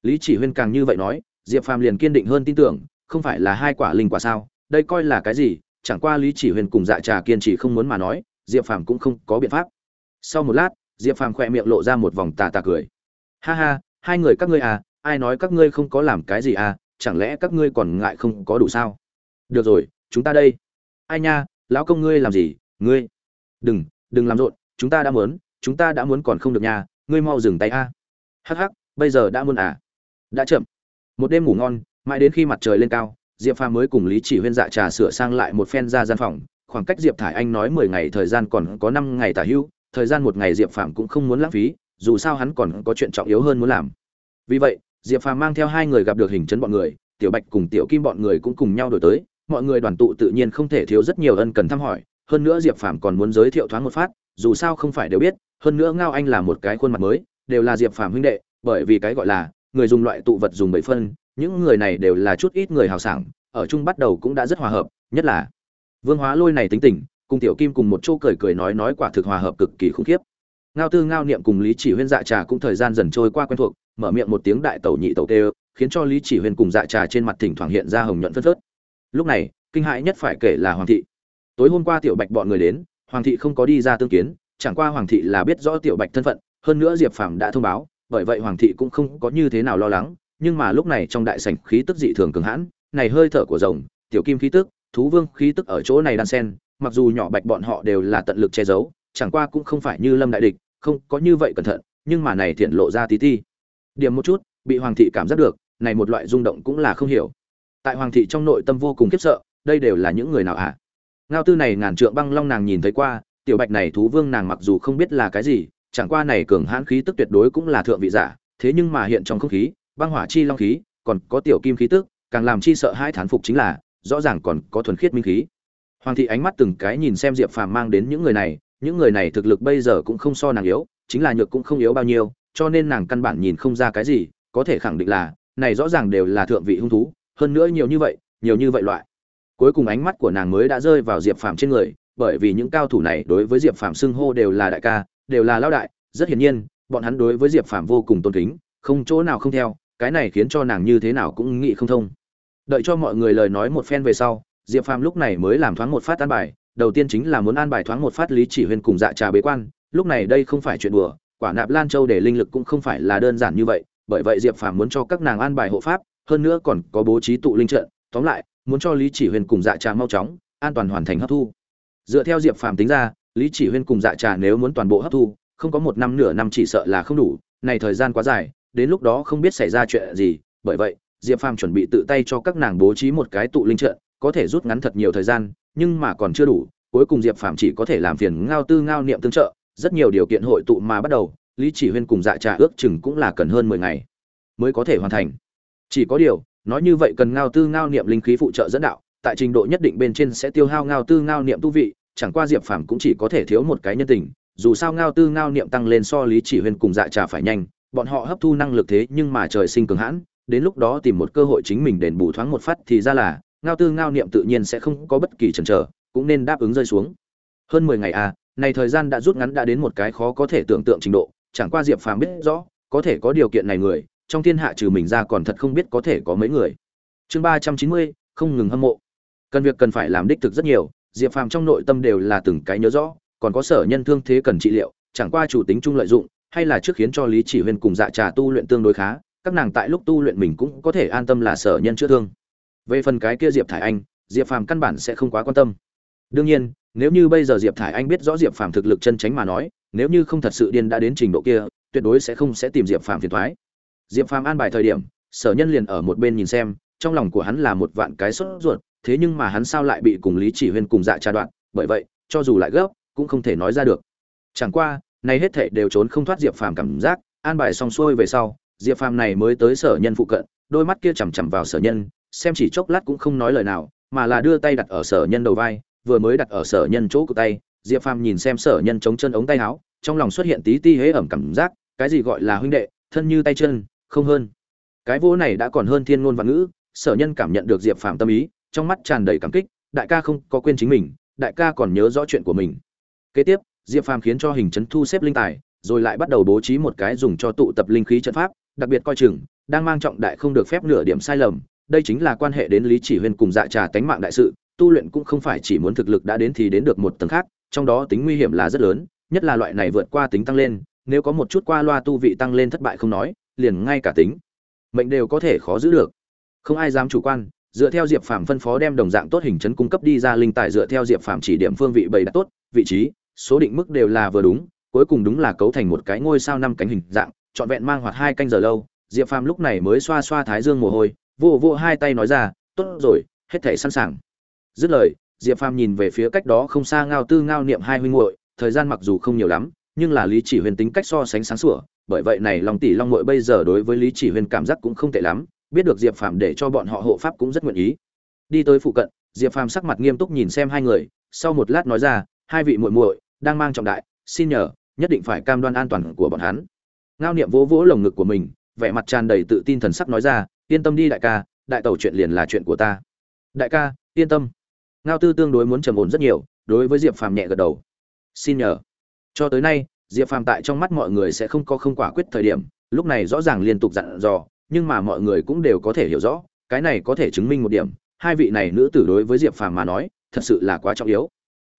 lý chỉ huyên càng như vậy nói, diệp phàm liền kiên định hơn tin tưởng, không phải là hai quả linh quả sao, đây coi là cái gì, chẳng qua lý chỉ huyên cùng dạ trà kiên trì không muốn mà nói, diệp phàm cũng không có biện pháp sau một lát diệp phàm khỏe miệng lộ ra một vòng tà tà cười. Ha ha, hai người các ngươi à ai nói các ngươi không có làm cái gì à chẳng lẽ các ngươi còn ngại không có đủ sao? Được rồi, chúng ta đây. Ai nha, lão công ngươi làm gì, ngươi? Đừng đừng làm rộn, chúng ta đã muốn, chúng ta đã muốn còn không được nha ngươi mau dừng tay a. Hắc hắc, bây giờ đã muốn à. Đã chậm. Một đêm ngủ ngon, mãi đến khi mặt trời lên cao, diệp phàm mới cùng lý chỉ huyên dạ trà sửa sang lại một phen ra gian phòng. Khoảng cách diệp thải anh nói mười ngày thời gian còn có năm ngày tả hữu thời gian một ngày diệp phàm cũng không muốn lãng phí, dù sao hắn còn có chuyện trọng yếu hơn muốn làm. Vì vậy, diệp phàm mang theo hai người gặp được hình chấn bọn người, tiểu bạch cùng tiểu kim bọn người cũng cùng nhau đổi tới. Mọi người đoàn tụ tự nhiên không thể thiếu rất nhiều ân cần thăm hỏi, hơn nữa diệp phàm còn muốn giới thiệu thoáng một phát, dù sao không phải đều biết, hơn nữa ngao anh là một cái khuôn mặt mới, đều là diệp phàm huynh đệ, bởi vì cái gọi là, người dùng loại tụ vật dùng bảy phân, những người này đều là chút ít người hào sảng, ở chung bắt đầu cũng đã rất hòa hợp, nhất là vương hóa lôi này tính tình cùng tiểu kim cùng một chỗ cười cười nói nói quả thực hòa hợp cực kỳ khủng khiếp. Ngao tư ngao niệm cùng lý chỉ huyên dạ trà cũng thời gian dần trôi qua quen thuộc, mở miệng một tiếng đại tẩu nhị tẩu tê khiến cho lý chỉ huyên cùng dạ trà trên mặt thỉnh thoảng hiện ra hồng nhuận phất phớt. Lúc này, kinh hãi nhất phải kể là hoàng thị. Tối hôm qua tiểu bạch bọn người đến, hoàng thị không có đi ra tương kiến, chẳng qua hoàng thị là biết rõ tiểu bạch thân phận, hơn nữa diệp phàm đã thông báo, bởi vậy hoàng thị cũng không có như thế nào lo lắng, nhưng mà lúc này trong đại sảnh khí tức dị thường cường hãn, này hơi thở của rồng, tiểu kim khí tức, thú vương khí tức ở chỗ này đan sen mặc dù nhỏ bạch bọn họ đều là tận lực che giấu, chẳng qua cũng không phải như lâm đại địch, không có như vậy cẩn thận, nhưng mà này thiện lộ ra tí ti. Điểm một chút, bị hoàng thị cảm giác được, này một loại rung động cũng là không hiểu. Tại hoàng thị trong nội tâm vô cùng khiếp sợ, đây đều là những người nào ạ à? ngao tư này ngàn trượng băng long nàng nhìn thấy qua, tiểu bạch này thú vương nàng mặc dù không biết là cái gì, chẳng qua này cường hãn khí tức tuyệt đối cũng là thượng vị giả, thế nhưng mà hiện trong không khí, băng hỏa chi long khí, còn có tiểu kim khí tức, càng làm chi sợ hai thán phục chính là, rõ ràng còn có thuần khiết minh khí hoàng thị ánh mắt từng cái nhìn xem diệp phàm mang đến những người này, những người này thực lực bây giờ cũng không so nàng yếu, chính là nhược cũng không yếu bao nhiêu, cho nên nàng căn bản nhìn không ra cái gì, có thể khẳng định là, này rõ ràng đều là thượng vị hung thú, hơn nữa nhiều như vậy, nhiều như vậy loại. Cuối cùng ánh mắt của nàng mới đã rơi vào diệp phàm trên người, bởi vì những cao thủ này đối với diệp phàm xưng hô đều là đại ca, đều là lão đại, rất hiển nhiên, bọn hắn đối với diệp phàm vô cùng tôn kính, không chỗ nào không theo, cái này khiến cho nàng như thế nào cũng nghĩ không thông. Đợi cho mọi người lời nói một phen về sau diệp phàm lúc này mới làm thoáng một phát an bài, đầu tiên chính là muốn an bài thoáng một phát lý chỉ huyên cùng dạ trà bế quan, lúc này đây không phải chuyện đùa, quả nạp lan châu để linh lực cũng không phải là đơn giản như vậy, bởi vậy diệp phàm muốn cho các nàng an bài hộ pháp, hơn nữa còn có bố trí tụ linh trận, tóm lại, muốn cho lý chỉ huyên cùng dạ trà mau chóng, an toàn hoàn thành hấp thu. Dựa theo diệp phàm tính ra, lý chỉ huyên cùng dạ trà nếu muốn toàn bộ hấp thu, không có một năm nửa năm chỉ sợ là không đủ, này thời gian quá dài, đến lúc đó không biết xảy ra chuyện gì, bởi vậy, diệp phàm chuẩn bị tự tay cho các nàng bố trí một cái tụ linh trận có thể rút ngắn thật nhiều thời gian, nhưng mà còn chưa đủ, cuối cùng diệp phàm chỉ có thể làm phiền ngao tư ngao niệm tương trợ, rất nhiều điều kiện hội tụ mà bắt đầu, lý chỉ huyên cùng dạ trà ước chừng cũng là cần hơn mười ngày mới có thể hoàn thành. Chỉ có điều, nói như vậy cần ngao tư ngao niệm linh khí phụ trợ dẫn đạo, tại trình độ nhất định bên trên sẽ tiêu hao ngao tư ngao niệm tu vị, chẳng qua diệp phàm cũng chỉ có thể thiếu một cái nhân tình, dù sao ngao tư ngao niệm tăng lên so lý chỉ huyên cùng dạ trà phải nhanh, bọn họ hấp thu năng lực thế nhưng mà trời sinh cường hãn, đến lúc đó tìm một cơ hội chính mình đền bù thoáng một phát thì ra là ngao tư ngao niệm tự nhiên sẽ không có bất kỳ chần chờ, cũng nên đáp ứng rơi xuống. Hơn mười ngày à này thời gian đã rút ngắn đã đến một cái khó có thể tưởng tượng trình độ, chẳng qua diệp phàm biết rõ, có thể có điều kiện này người, trong thiên hạ trừ mình ra còn thật không biết có thể có mấy người. Chương ba trăm chín mươi, không ngừng hâm mộ. Cần việc cần phải làm đích thực rất nhiều, diệp phàm trong nội tâm đều là từng cái nhớ rõ, còn có sở nhân thương thế cần trị liệu, chẳng qua chủ tính chung lợi dụng, hay là trước khiến cho lý chỉ huyên cùng dạ trà tu luyện tương đối khá, các nàng tại lúc tu luyện mình cũng có thể an tâm là sở nhân chữa thương về phần cái kia diệp thải anh, diệp phàm căn bản sẽ không quá quan tâm. Đương nhiên, nếu như bây giờ diệp thải anh biết rõ diệp phàm thực lực chân tránh mà nói, nếu như không thật sự điên đã đến trình độ kia, tuyệt đối sẽ không sẽ tìm diệp phàm phiền thoái diệp phàm an bài thời điểm, sở nhân liền ở một bên nhìn xem, trong lòng của hắn là một vạn cái sốt ruột, thế nhưng mà hắn sao lại bị cùng lý chỉ huyên cùng dạ trà đoạn, bởi vậy, cho dù lại gấp, cũng không thể nói ra được. Chẳng qua nay hết thệ đều trốn không thoát diệp phàm cảm giác, an bài xong xuôi về sau, diệp phàm này mới tới sở nhân phụ cận, đôi mắt kia chằm chằm vào sở nhân xem chỉ chốc lát cũng không nói lời nào, mà là đưa tay đặt ở sở nhân đầu vai, vừa mới đặt ở sở nhân chỗ của tay, diệp phàm nhìn xem sở nhân chống chân ống tay áo, trong lòng xuất hiện tí ti hế ẩm cảm giác, cái gì gọi là huynh đệ, thân như tay chân, không hơn. Cái vô này đã còn hơn thiên ngôn và ngữ, sở nhân cảm nhận được diệp phàm tâm ý, trong mắt tràn đầy cảm kích, đại ca không có quên chính mình, đại ca còn nhớ rõ chuyện của mình. Kế tiếp, diệp phàm khiến cho hình trấn thu xếp linh tài, rồi lại bắt đầu bố trí một cái dùng cho tụ tập linh khí trận pháp, đặc biệt coi chừng, đang mang trọng đại không được phép nửa điểm sai lầm đây chính là quan hệ đến lý chỉ huyên cùng dạ trà tánh mạng đại sự, tu luyện cũng không phải chỉ muốn thực lực đã đến thì đến được một tầng khác, trong đó tính nguy hiểm là rất lớn, nhất là loại này vượt qua tính tăng lên, nếu có một chút qua loa tu vị tăng lên thất bại không nói, liền ngay cả tính, mệnh đều có thể khó giữ được. Không ai dám chủ quan, dựa theo diệp phàm phân phó đem đồng dạng tốt hình chấn cung cấp đi ra linh tài dựa theo diệp phàm chỉ điểm phương vị bày đặt tốt, vị trí, số định mức đều là vừa đúng, cuối cùng đúng là cấu thành một cái ngôi sao năm cánh hình dạng, trọn vẹn mang hoạt hai canh giờ lâu, diệp phàm lúc này mới xoa xoa thái dương mồ hôi vô vô hai tay nói ra, tốt rồi, hết thể sẵn sàng. Dứt lời, diệp phàm nhìn về phía cách đó không xa ngao tư ngao niệm hai huynh muội, thời gian mặc dù không nhiều lắm, nhưng là lý chỉ huyền tính cách so sánh sáng sủa, bởi vậy này long tỷ long muội bây giờ đối với lý chỉ huyền cảm giác cũng không tệ lắm, biết được diệp phàm để cho bọn họ hộ pháp cũng rất nguyện ý. Đi tới phụ cận, diệp phàm sắc mặt nghiêm túc nhìn xem hai người, sau một lát nói ra, hai vị muội muội đang mang trọng đại, xin nhờ, nhất định phải cam đoan an toàn của bọn hắn. Ngao niệm vỗ vỗ lồng ngực của mình, vẻ mặt tràn đầy tự tin thần sắc nói ra yên tâm đi đại ca, đại tẩu chuyện liền là chuyện của ta. Đại ca, yên tâm. Ngao tư tương đối muốn trầm ổn rất nhiều, đối với diệp phàm nhẹ gật đầu. Xin nhờ. Cho tới nay, diệp phàm tại trong mắt mọi người sẽ không có không quả quyết thời điểm, lúc này rõ ràng liên tục dặn dò, nhưng mà mọi người cũng đều có thể hiểu rõ, cái này có thể chứng minh một điểm, hai vị này nữ tử đối với diệp phàm mà nói, thật sự là quá trọng yếu.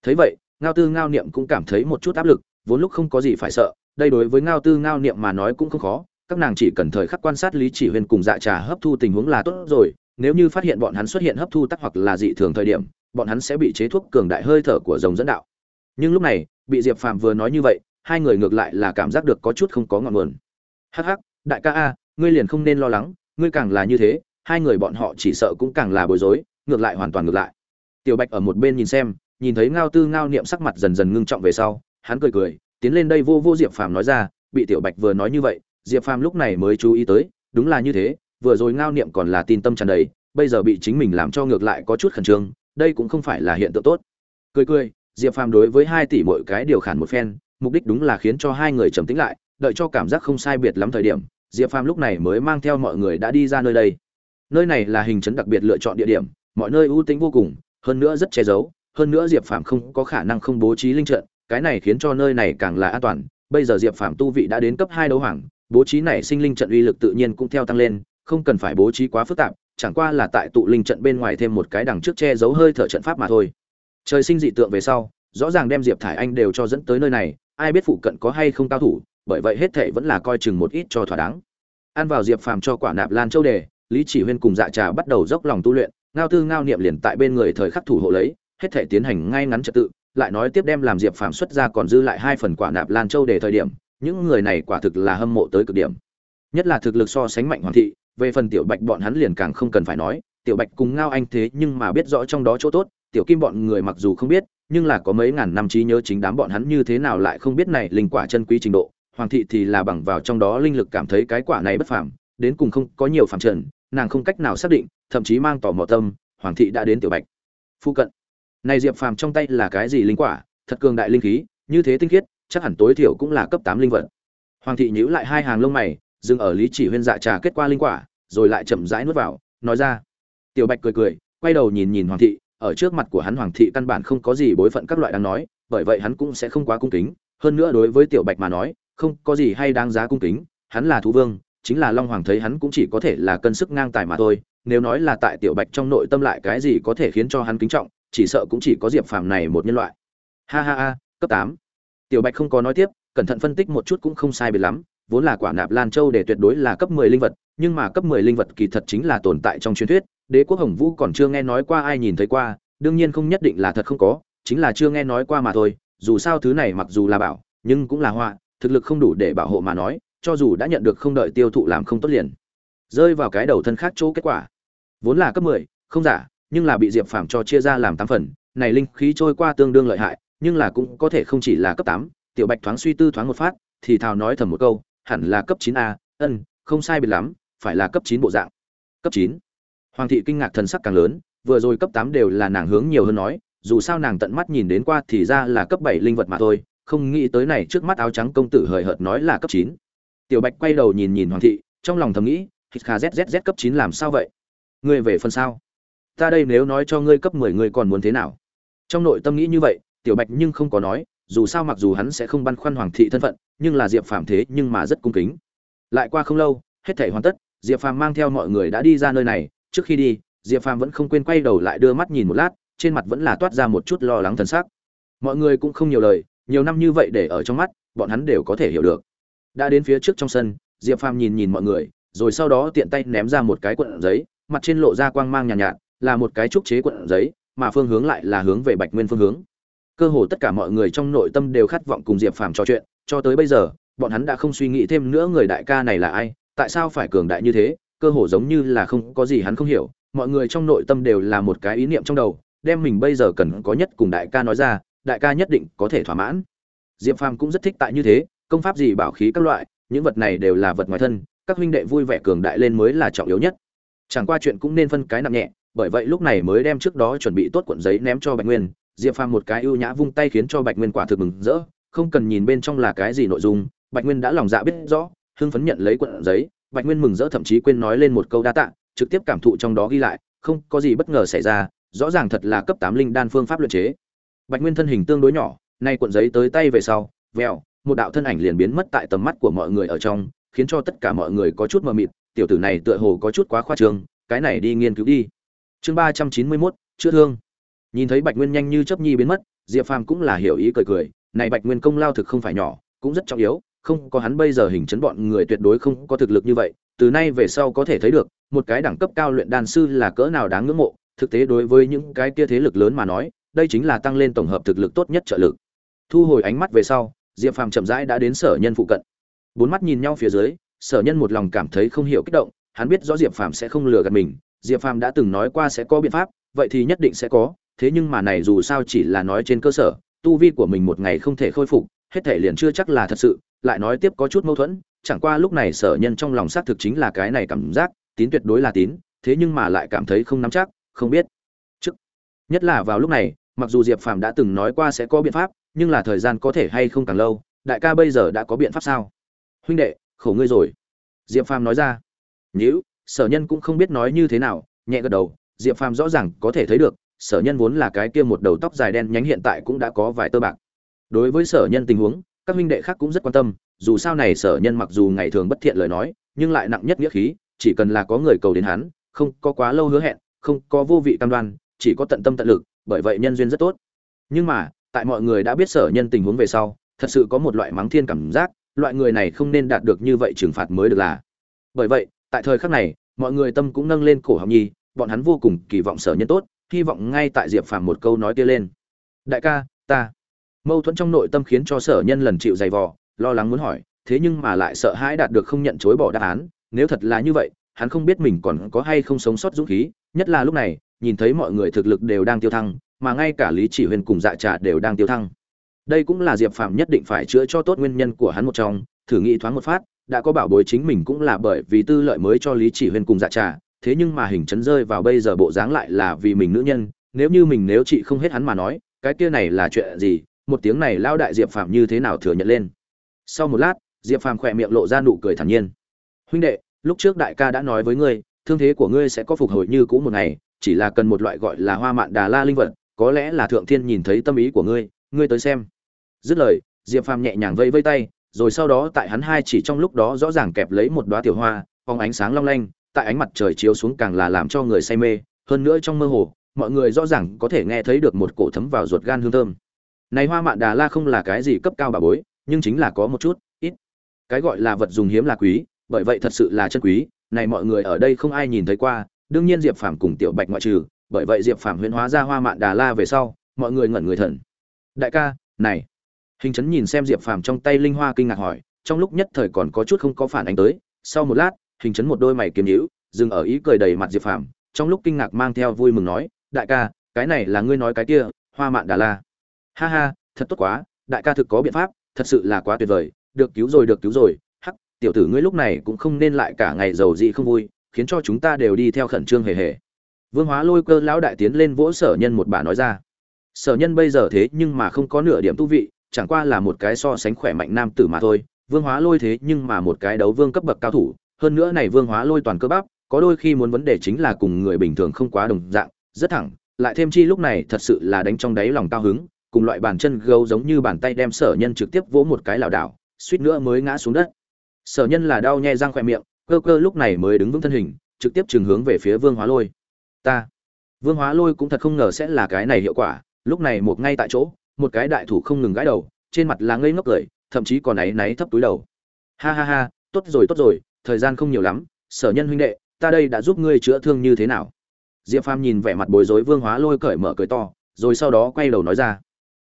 Thấy vậy, ngao tư ngao niệm cũng cảm thấy một chút áp lực, vốn lúc không có gì phải sợ, đây đối với ngao tư ngao niệm mà nói cũng không khó các nàng chỉ cần thời khắc quan sát lý chỉ huyên cùng dạ trà hấp thu tình huống là tốt rồi, nếu như phát hiện bọn hắn xuất hiện hấp thu tắc hoặc là dị thường thời điểm, bọn hắn sẽ bị chế thuốc cường đại hơi thở của dòng dẫn đạo. Nhưng lúc này, bị diệp phàm vừa nói như vậy, hai người ngược lại là cảm giác được có chút không có ngọn nguồn. Hắc hắc, đại ca a, ngươi liền không nên lo lắng, ngươi càng là như thế, hai người bọn họ chỉ sợ cũng càng là bối rối, ngược lại hoàn toàn ngược lại. Tiểu bạch ở một bên nhìn xem, nhìn thấy ngao tư ngao niệm sắc mặt dần dần ngưng trọng về sau, hắn cười cười, tiến lên đây vô vô diệp phàm nói ra, bị tiểu bạch vừa nói như vậy diệp phàm lúc này mới chú ý tới, đúng là như thế, vừa rồi ngao niệm còn là tin tâm tràn đầy, bây giờ bị chính mình làm cho ngược lại có chút khẩn trương, đây cũng không phải là hiện tượng tốt. Cười cười, diệp phàm đối với hai tỷ mỗi cái điều khản một phen, mục đích đúng là khiến cho hai người trầm tĩnh lại, đợi cho cảm giác không sai biệt lắm thời điểm, diệp phàm lúc này mới mang theo mọi người đã đi ra nơi đây. Nơi này là hình trấn đặc biệt lựa chọn địa điểm, mọi nơi ưu tính vô cùng, hơn nữa rất che giấu, hơn nữa diệp phàm không có khả năng không bố trí linh trận, cái này khiến cho nơi này càng là an toàn. Bây giờ diệp phàm tu vị đã đến cấp hai đấu hoàng bố trí này sinh linh trận uy lực tự nhiên cũng theo tăng lên, không cần phải bố trí quá phức tạp, chẳng qua là tại tụ linh trận bên ngoài thêm một cái đằng trước che giấu hơi thở trận pháp mà thôi. Trời sinh dị tượng về sau, rõ ràng đem diệp thải anh đều cho dẫn tới nơi này, ai biết phụ cận có hay không cao thủ, bởi vậy hết thảy vẫn là coi chừng một ít cho thỏa đáng. Ăn vào diệp phàm cho quả nạp lan châu đề, lý chỉ huyên cùng dạ trà bắt đầu dốc lòng tu luyện, ngao tư ngao niệm liền tại bên người thời khắc thủ hộ lấy, hết thảy tiến hành ngay ngắn trật tự, lại nói tiếp đem làm diệp phàm xuất ra còn dư lại hai phần quả nạp lan châu đề thời điểm những người này quả thực là hâm mộ tới cực điểm. Nhất là thực lực so sánh mạnh hoàng thị, về phần tiểu bạch bọn hắn liền càng không cần phải nói. Tiểu bạch cùng ngao anh thế nhưng mà biết rõ trong đó chỗ tốt, tiểu kim bọn người mặc dù không biết, nhưng là có mấy ngàn năm trí nhớ chính đám bọn hắn như thế nào lại không biết này linh quả chân quý trình độ. Hoàng thị thì là bằng vào trong đó linh lực cảm thấy cái quả này bất phàm, đến cùng không có nhiều phàm trần, nàng không cách nào xác định, thậm chí mang tỏ mò tâm, hoàng thị đã đến tiểu bạch. Phụ cận. Này diệp phàm trong tay là cái gì linh quả? Thật cường đại linh khí, như thế tinh khiết chắc hẳn tối thiểu cũng là cấp tám linh vật. Hoàng thị nhíu lại hai hàng lông mày, dừng ở lý chỉ huyên dạ trà kết quả linh quả, rồi lại chậm rãi nuốt vào, nói ra. Tiểu bạch cười cười, quay đầu nhìn nhìn hoàng thị, ở trước mặt của hắn hoàng thị căn bản không có gì bối phận các loại đang nói, bởi vậy hắn cũng sẽ không quá cung kính. Hơn nữa đối với tiểu bạch mà nói, không có gì hay đáng giá cung kính, hắn là thú vương, chính là long hoàng thấy hắn cũng chỉ có thể là cân sức ngang tài mà thôi, nếu nói là tại tiểu bạch trong nội tâm lại cái gì có thể khiến cho hắn kính trọng, chỉ sợ cũng chỉ có diệp phàm này một nhân loại. Ha ha ha, cấp tám tiểu bạch không có nói tiếp, cẩn thận phân tích một chút cũng không sai biệt lắm, vốn là quả nạp lan châu để tuyệt đối là cấp mười linh vật, nhưng mà cấp mười linh vật kỳ thật chính là tồn tại trong truyền thuyết, đế quốc hồng vũ còn chưa nghe nói qua ai nhìn thấy qua, đương nhiên không nhất định là thật không có, chính là chưa nghe nói qua mà thôi, dù sao thứ này mặc dù là bảo, nhưng cũng là họa, thực lực không đủ để bảo hộ mà nói, cho dù đã nhận được không đợi tiêu thụ làm không tốt liền, rơi vào cái đầu thân khác chỗ kết quả. Vốn là cấp mười, không giả, nhưng là bị diệp phàm cho chia ra làm tám phần, này linh khí trôi qua tương đương lợi hại nhưng là cũng có thể không chỉ là cấp tám, tiểu bạch thoáng suy tư thoáng một phát, thì thào nói thầm một câu, hẳn là cấp chín a, ân, không sai biệt lắm, phải là cấp chín bộ dạng. Cấp chín. Hoàng thị kinh ngạc thần sắc càng lớn, vừa rồi cấp tám đều là nàng hướng nhiều hơn nói, dù sao nàng tận mắt nhìn đến qua thì ra là cấp bảy linh vật mà thôi, không nghĩ tới này trước mắt áo trắng công tử hời hợt nói là cấp chín. Tiểu bạch quay đầu nhìn nhìn hoàng thị, trong lòng thầm nghĩ, hít kha zzz cấp chín làm sao vậy? Ngươi về phần sao? Ta đây nếu nói cho ngươi cấp mười, ngươi còn muốn thế nào? Trong nội tâm nghĩ như vậy tiểu bạch nhưng không có nói dù sao mặc dù hắn sẽ không băn khoăn hoàng thị thân phận nhưng là diệp phàm thế nhưng mà rất cung kính. Lại qua không lâu hết thể hoàn tất diệp phàm mang theo mọi người đã đi ra nơi này. Trước khi đi diệp phàm vẫn không quên quay đầu lại đưa mắt nhìn một lát trên mặt vẫn là toát ra một chút lo lắng thần sắc. Mọi người cũng không nhiều lời nhiều năm như vậy để ở trong mắt bọn hắn đều có thể hiểu được. Đã đến phía trước trong sân diệp phàm nhìn nhìn mọi người rồi sau đó tiện tay ném ra một cái cuộn giấy mặt trên lộ ra quang mang nhàn nhạt, nhạt là một cái trúc chế cuộn giấy mà phương hướng lại là hướng về bạch nguyên phương hướng cơ hồ tất cả mọi người trong nội tâm đều khát vọng cùng diệp phàm trò chuyện, cho tới bây giờ, bọn hắn đã không suy nghĩ thêm nữa người đại ca này là ai, tại sao phải cường đại như thế, cơ hồ giống như là không có gì hắn không hiểu, mọi người trong nội tâm đều là một cái ý niệm trong đầu, đem mình bây giờ cần có nhất cùng đại ca nói ra, đại ca nhất định có thể thỏa mãn. Diệp phàm cũng rất thích tại như thế, công pháp gì bảo khí các loại, những vật này đều là vật ngoài thân, các huynh đệ vui vẻ cường đại lên mới là trọng yếu nhất. Chẳng qua chuyện cũng nên phân cái nặng nhẹ, bởi vậy lúc này mới đem trước đó chuẩn bị tốt cuộn giấy ném cho bạch nguyên diệp phàm một cái ưu nhã vung tay khiến cho bạch nguyên quả thực mừng rỡ, không cần nhìn bên trong là cái gì nội dung, bạch nguyên đã lòng dạ biết rõ, hưng phấn nhận lấy cuộn giấy, bạch nguyên mừng rỡ thậm chí quên nói lên một câu đa tạ, trực tiếp cảm thụ trong đó ghi lại, không có gì bất ngờ xảy ra, rõ ràng thật là cấp tám linh đan phương pháp luyện chế. Bạch nguyên thân hình tương đối nhỏ, nay cuộn giấy tới tay về sau vèo một đạo thân ảnh liền biến mất tại tầm mắt của mọi người ở trong, khiến cho tất cả mọi người có chút mờ mịt, tiểu tử này tựa hồ có chút quá khoa trương, cái này đi nghiên cứu đi. Chương ba trăm chín mươi mốt, chữa thương nhìn thấy bạch nguyên nhanh như chấp nhi biến mất, diệp phàm cũng là hiểu ý cười cười, này bạch nguyên công lao thực không phải nhỏ, cũng rất trọng yếu, không có hắn bây giờ hình chấn bọn người tuyệt đối không có thực lực như vậy, từ nay về sau có thể thấy được, một cái đẳng cấp cao luyện đan sư là cỡ nào đáng ngưỡng mộ, thực tế đối với những cái kia thế lực lớn mà nói, đây chính là tăng lên tổng hợp thực lực tốt nhất trợ lực. Thu hồi ánh mắt về sau, diệp phàm chậm rãi đã đến sở nhân phụ cận. Bốn mắt nhìn nhau phía dưới, sở nhân một lòng cảm thấy không hiểu kích động, hắn biết rõ diệp phàm sẽ không lừa gạt mình, diệp phàm đã từng nói qua sẽ có biện pháp, vậy thì nhất định sẽ có thế nhưng mà này dù sao chỉ là nói trên cơ sở, tu vi của mình một ngày không thể khôi phục, hết thể liền chưa chắc là thật sự, lại nói tiếp có chút mâu thuẫn, chẳng qua lúc này sở nhân trong lòng xác thực chính là cái này cảm giác, tín tuyệt đối là tín, thế nhưng mà lại cảm thấy không nắm chắc, không biết. Trước, nhất là vào lúc này, mặc dù diệp phàm đã từng nói qua sẽ có biện pháp, nhưng là thời gian có thể hay không càng lâu, đại ca bây giờ đã có biện pháp sao? Huynh đệ, khổ ngươi rồi. Diệp phàm nói ra. Nhữ sở nhân cũng không biết nói như thế nào, nhẹ gật đầu, diệp phàm rõ ràng có thể thấy được sở nhân vốn là cái kia một đầu tóc dài đen nhánh hiện tại cũng đã có vài tơ bạc. Đối với sở nhân tình huống, các huynh đệ khác cũng rất quan tâm, dù sao này sở nhân mặc dù ngày thường bất thiện lời nói, nhưng lại nặng nhất nghĩa khí, chỉ cần là có người cầu đến hắn, không có quá lâu hứa hẹn, không có vô vị cam đoan, chỉ có tận tâm tận lực, bởi vậy nhân duyên rất tốt. Nhưng mà, tại mọi người đã biết sở nhân tình huống về sau, thật sự có một loại mắng thiên cảm giác, loại người này không nên đạt được như vậy trừng phạt mới được là. Bởi vậy, tại thời khắc này, mọi người tâm cũng nâng lên cổ học nhi, bọn hắn vô cùng kỳ vọng sở nhân tốt hy vọng ngay tại diệp phàm một câu nói kia lên. Đại ca, ta. Mâu thuẫn trong nội tâm khiến cho sở nhân lần chịu dày vò, lo lắng muốn hỏi, thế nhưng mà lại sợ hãi đạt được không nhận chối bỏ đáp án. Nếu thật là như vậy, hắn không biết mình còn có hay không sống sót dũng khí, nhất là lúc này, nhìn thấy mọi người thực lực đều đang tiêu thăng, mà ngay cả lý chỉ huyền cùng dạ trà đều đang tiêu thăng. Đây cũng là diệp phàm nhất định phải chữa cho tốt nguyên nhân của hắn một trong, thử nghĩ thoáng một phát, đã có bảo bối chính mình cũng là bởi vì tư lợi mới cho lý chỉ huyền cùng dạ trà thế nhưng mà hình chấn rơi vào bây giờ bộ dáng lại là vì mình nữ nhân, nếu như mình nếu chị không hết hắn mà nói, cái kia này là chuyện gì? Một tiếng này lao đại diệp phàm như thế nào thừa nhận lên? Sau một lát, diệp phàm khỏe miệng lộ ra nụ cười thản nhiên. Huynh đệ, lúc trước đại ca đã nói với ngươi, thương thế của ngươi sẽ có phục hồi như cũ một ngày, chỉ là cần một loại gọi là hoa mạn đà la linh vật, có lẽ là thượng thiên nhìn thấy tâm ý của ngươi ngươi tới xem. Dứt lời, diệp phàm nhẹ nhàng vây vây tay, rồi sau đó tại hắn hai chỉ trong lúc đó rõ ràng kẹp lấy một đoá tiểu hoa, phóng ánh sáng long lanh tại ánh mặt trời chiếu xuống càng là làm cho người say mê, hơn nữa trong mơ hồ, mọi người rõ ràng có thể nghe thấy được một cổ thấm vào ruột gan hương thơm. Này hoa mạn đà la không là cái gì cấp cao bà bối, nhưng chính là có một chút, ít. Cái gọi là vật dùng hiếm là quý, bởi vậy thật sự là chân quý, này mọi người ở đây không ai nhìn thấy qua, đương nhiên diệp phàm cùng tiểu bạch ngoại trừ, bởi vậy diệp phàm huyễn hóa ra hoa mạn đà la về sau, mọi người ngẩn người thần. Đại ca, này. Hình chấn nhìn xem diệp phàm trong tay linh hoa kinh ngạc hỏi, trong lúc nhất thời còn có chút không có phản ánh tới, sau một lát hình chấn một đôi mày kiếm nhíu, dừng ở ý cười đầy mặt diệp phàm, trong lúc kinh ngạc mang theo vui mừng nói, đại ca, cái này là ngươi nói cái kia, hoa mạn đà la. Ha ha, thật tốt quá, đại ca thực có biện pháp, thật sự là quá tuyệt vời, được cứu rồi, được cứu rồi, hắc, tiểu tử ngươi lúc này cũng không nên lại cả ngày giàu dị không vui, khiến cho chúng ta đều đi theo khẩn trương hề hề. Vương hóa lôi cơ lão đại tiến lên vỗ sở nhân một bà nói ra. Sở nhân bây giờ thế nhưng mà không có nửa điểm tu vị, chẳng qua là một cái so sánh khỏe mạnh nam tử mà thôi, vương hóa lôi thế nhưng mà một cái đấu vương cấp bậc cao thủ hơn nữa này vương hóa lôi toàn cơ bắp, có đôi khi muốn vấn đề chính là cùng người bình thường không quá đồng dạng, rất thẳng, lại thêm chi lúc này thật sự là đánh trong đáy lòng cao hứng, cùng loại bàn chân gấu giống như bàn tay đem sở nhân trực tiếp vỗ một cái lảo đảo, suýt nữa mới ngã xuống đất. Sở nhân là đau nhe răng khoe miệng, cơ cơ lúc này mới đứng vững thân hình, trực tiếp chừng hướng về phía vương hóa lôi. Ta, vương hóa lôi cũng thật không ngờ sẽ là cái này hiệu quả, lúc này một ngay tại chỗ, một cái đại thủ không ngừng gãi đầu, trên mặt là ngây ngốc cười, thậm chí còn áy náy thấp túi đầu. Ha ha ha, tốt rồi tốt rồi thời gian không nhiều lắm, sở nhân huynh đệ, ta đây đã giúp ngươi chữa thương như thế nào? Diệp phàm nhìn vẻ mặt bối rối vương hóa lôi cởi mở cười to, rồi sau đó quay đầu nói ra.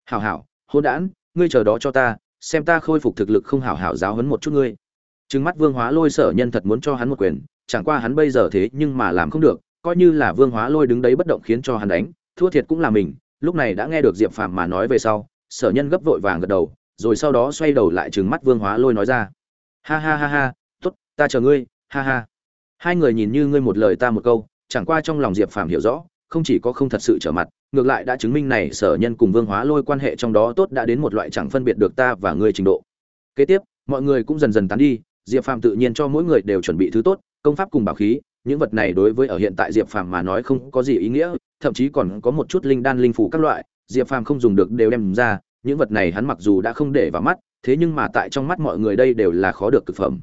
Hảo hảo, hôn đản, ngươi chờ đó cho ta, xem ta khôi phục thực lực không hảo hảo giáo huấn một chút ngươi. Trừng mắt vương hóa lôi sở nhân thật muốn cho hắn một quyền, chẳng qua hắn bây giờ thế nhưng mà làm không được, coi như là vương hóa lôi đứng đấy bất động khiến cho hắn đánh, thua thiệt cũng là mình, lúc này đã nghe được diệp phàm mà nói về sau, sở nhân gấp vội vàng gật đầu, rồi sau đó xoay đầu lại trừng mắt vương hóa lôi nói ra. Ha ha ha ha ta chờ ngươi, ha ha. Hai người nhìn như ngươi một lời ta một câu, chẳng qua trong lòng diệp phàm hiểu rõ, không chỉ có không thật sự trở mặt, ngược lại đã chứng minh này sở nhân cùng vương hóa lôi quan hệ trong đó tốt đã đến một loại chẳng phân biệt được ta và ngươi trình độ. Kế tiếp, mọi người cũng dần dần tán đi, diệp phàm tự nhiên cho mỗi người đều chuẩn bị thứ tốt, công pháp cùng bảo khí, những vật này đối với ở hiện tại diệp phàm mà nói không có gì ý nghĩa, thậm chí còn có một chút linh đan linh phủ các loại, diệp phàm không dùng được đều đem ra, những vật này hắn mặc dù đã không để vào mắt, thế nhưng mà tại trong mắt mọi người đây đều là khó được thực phẩm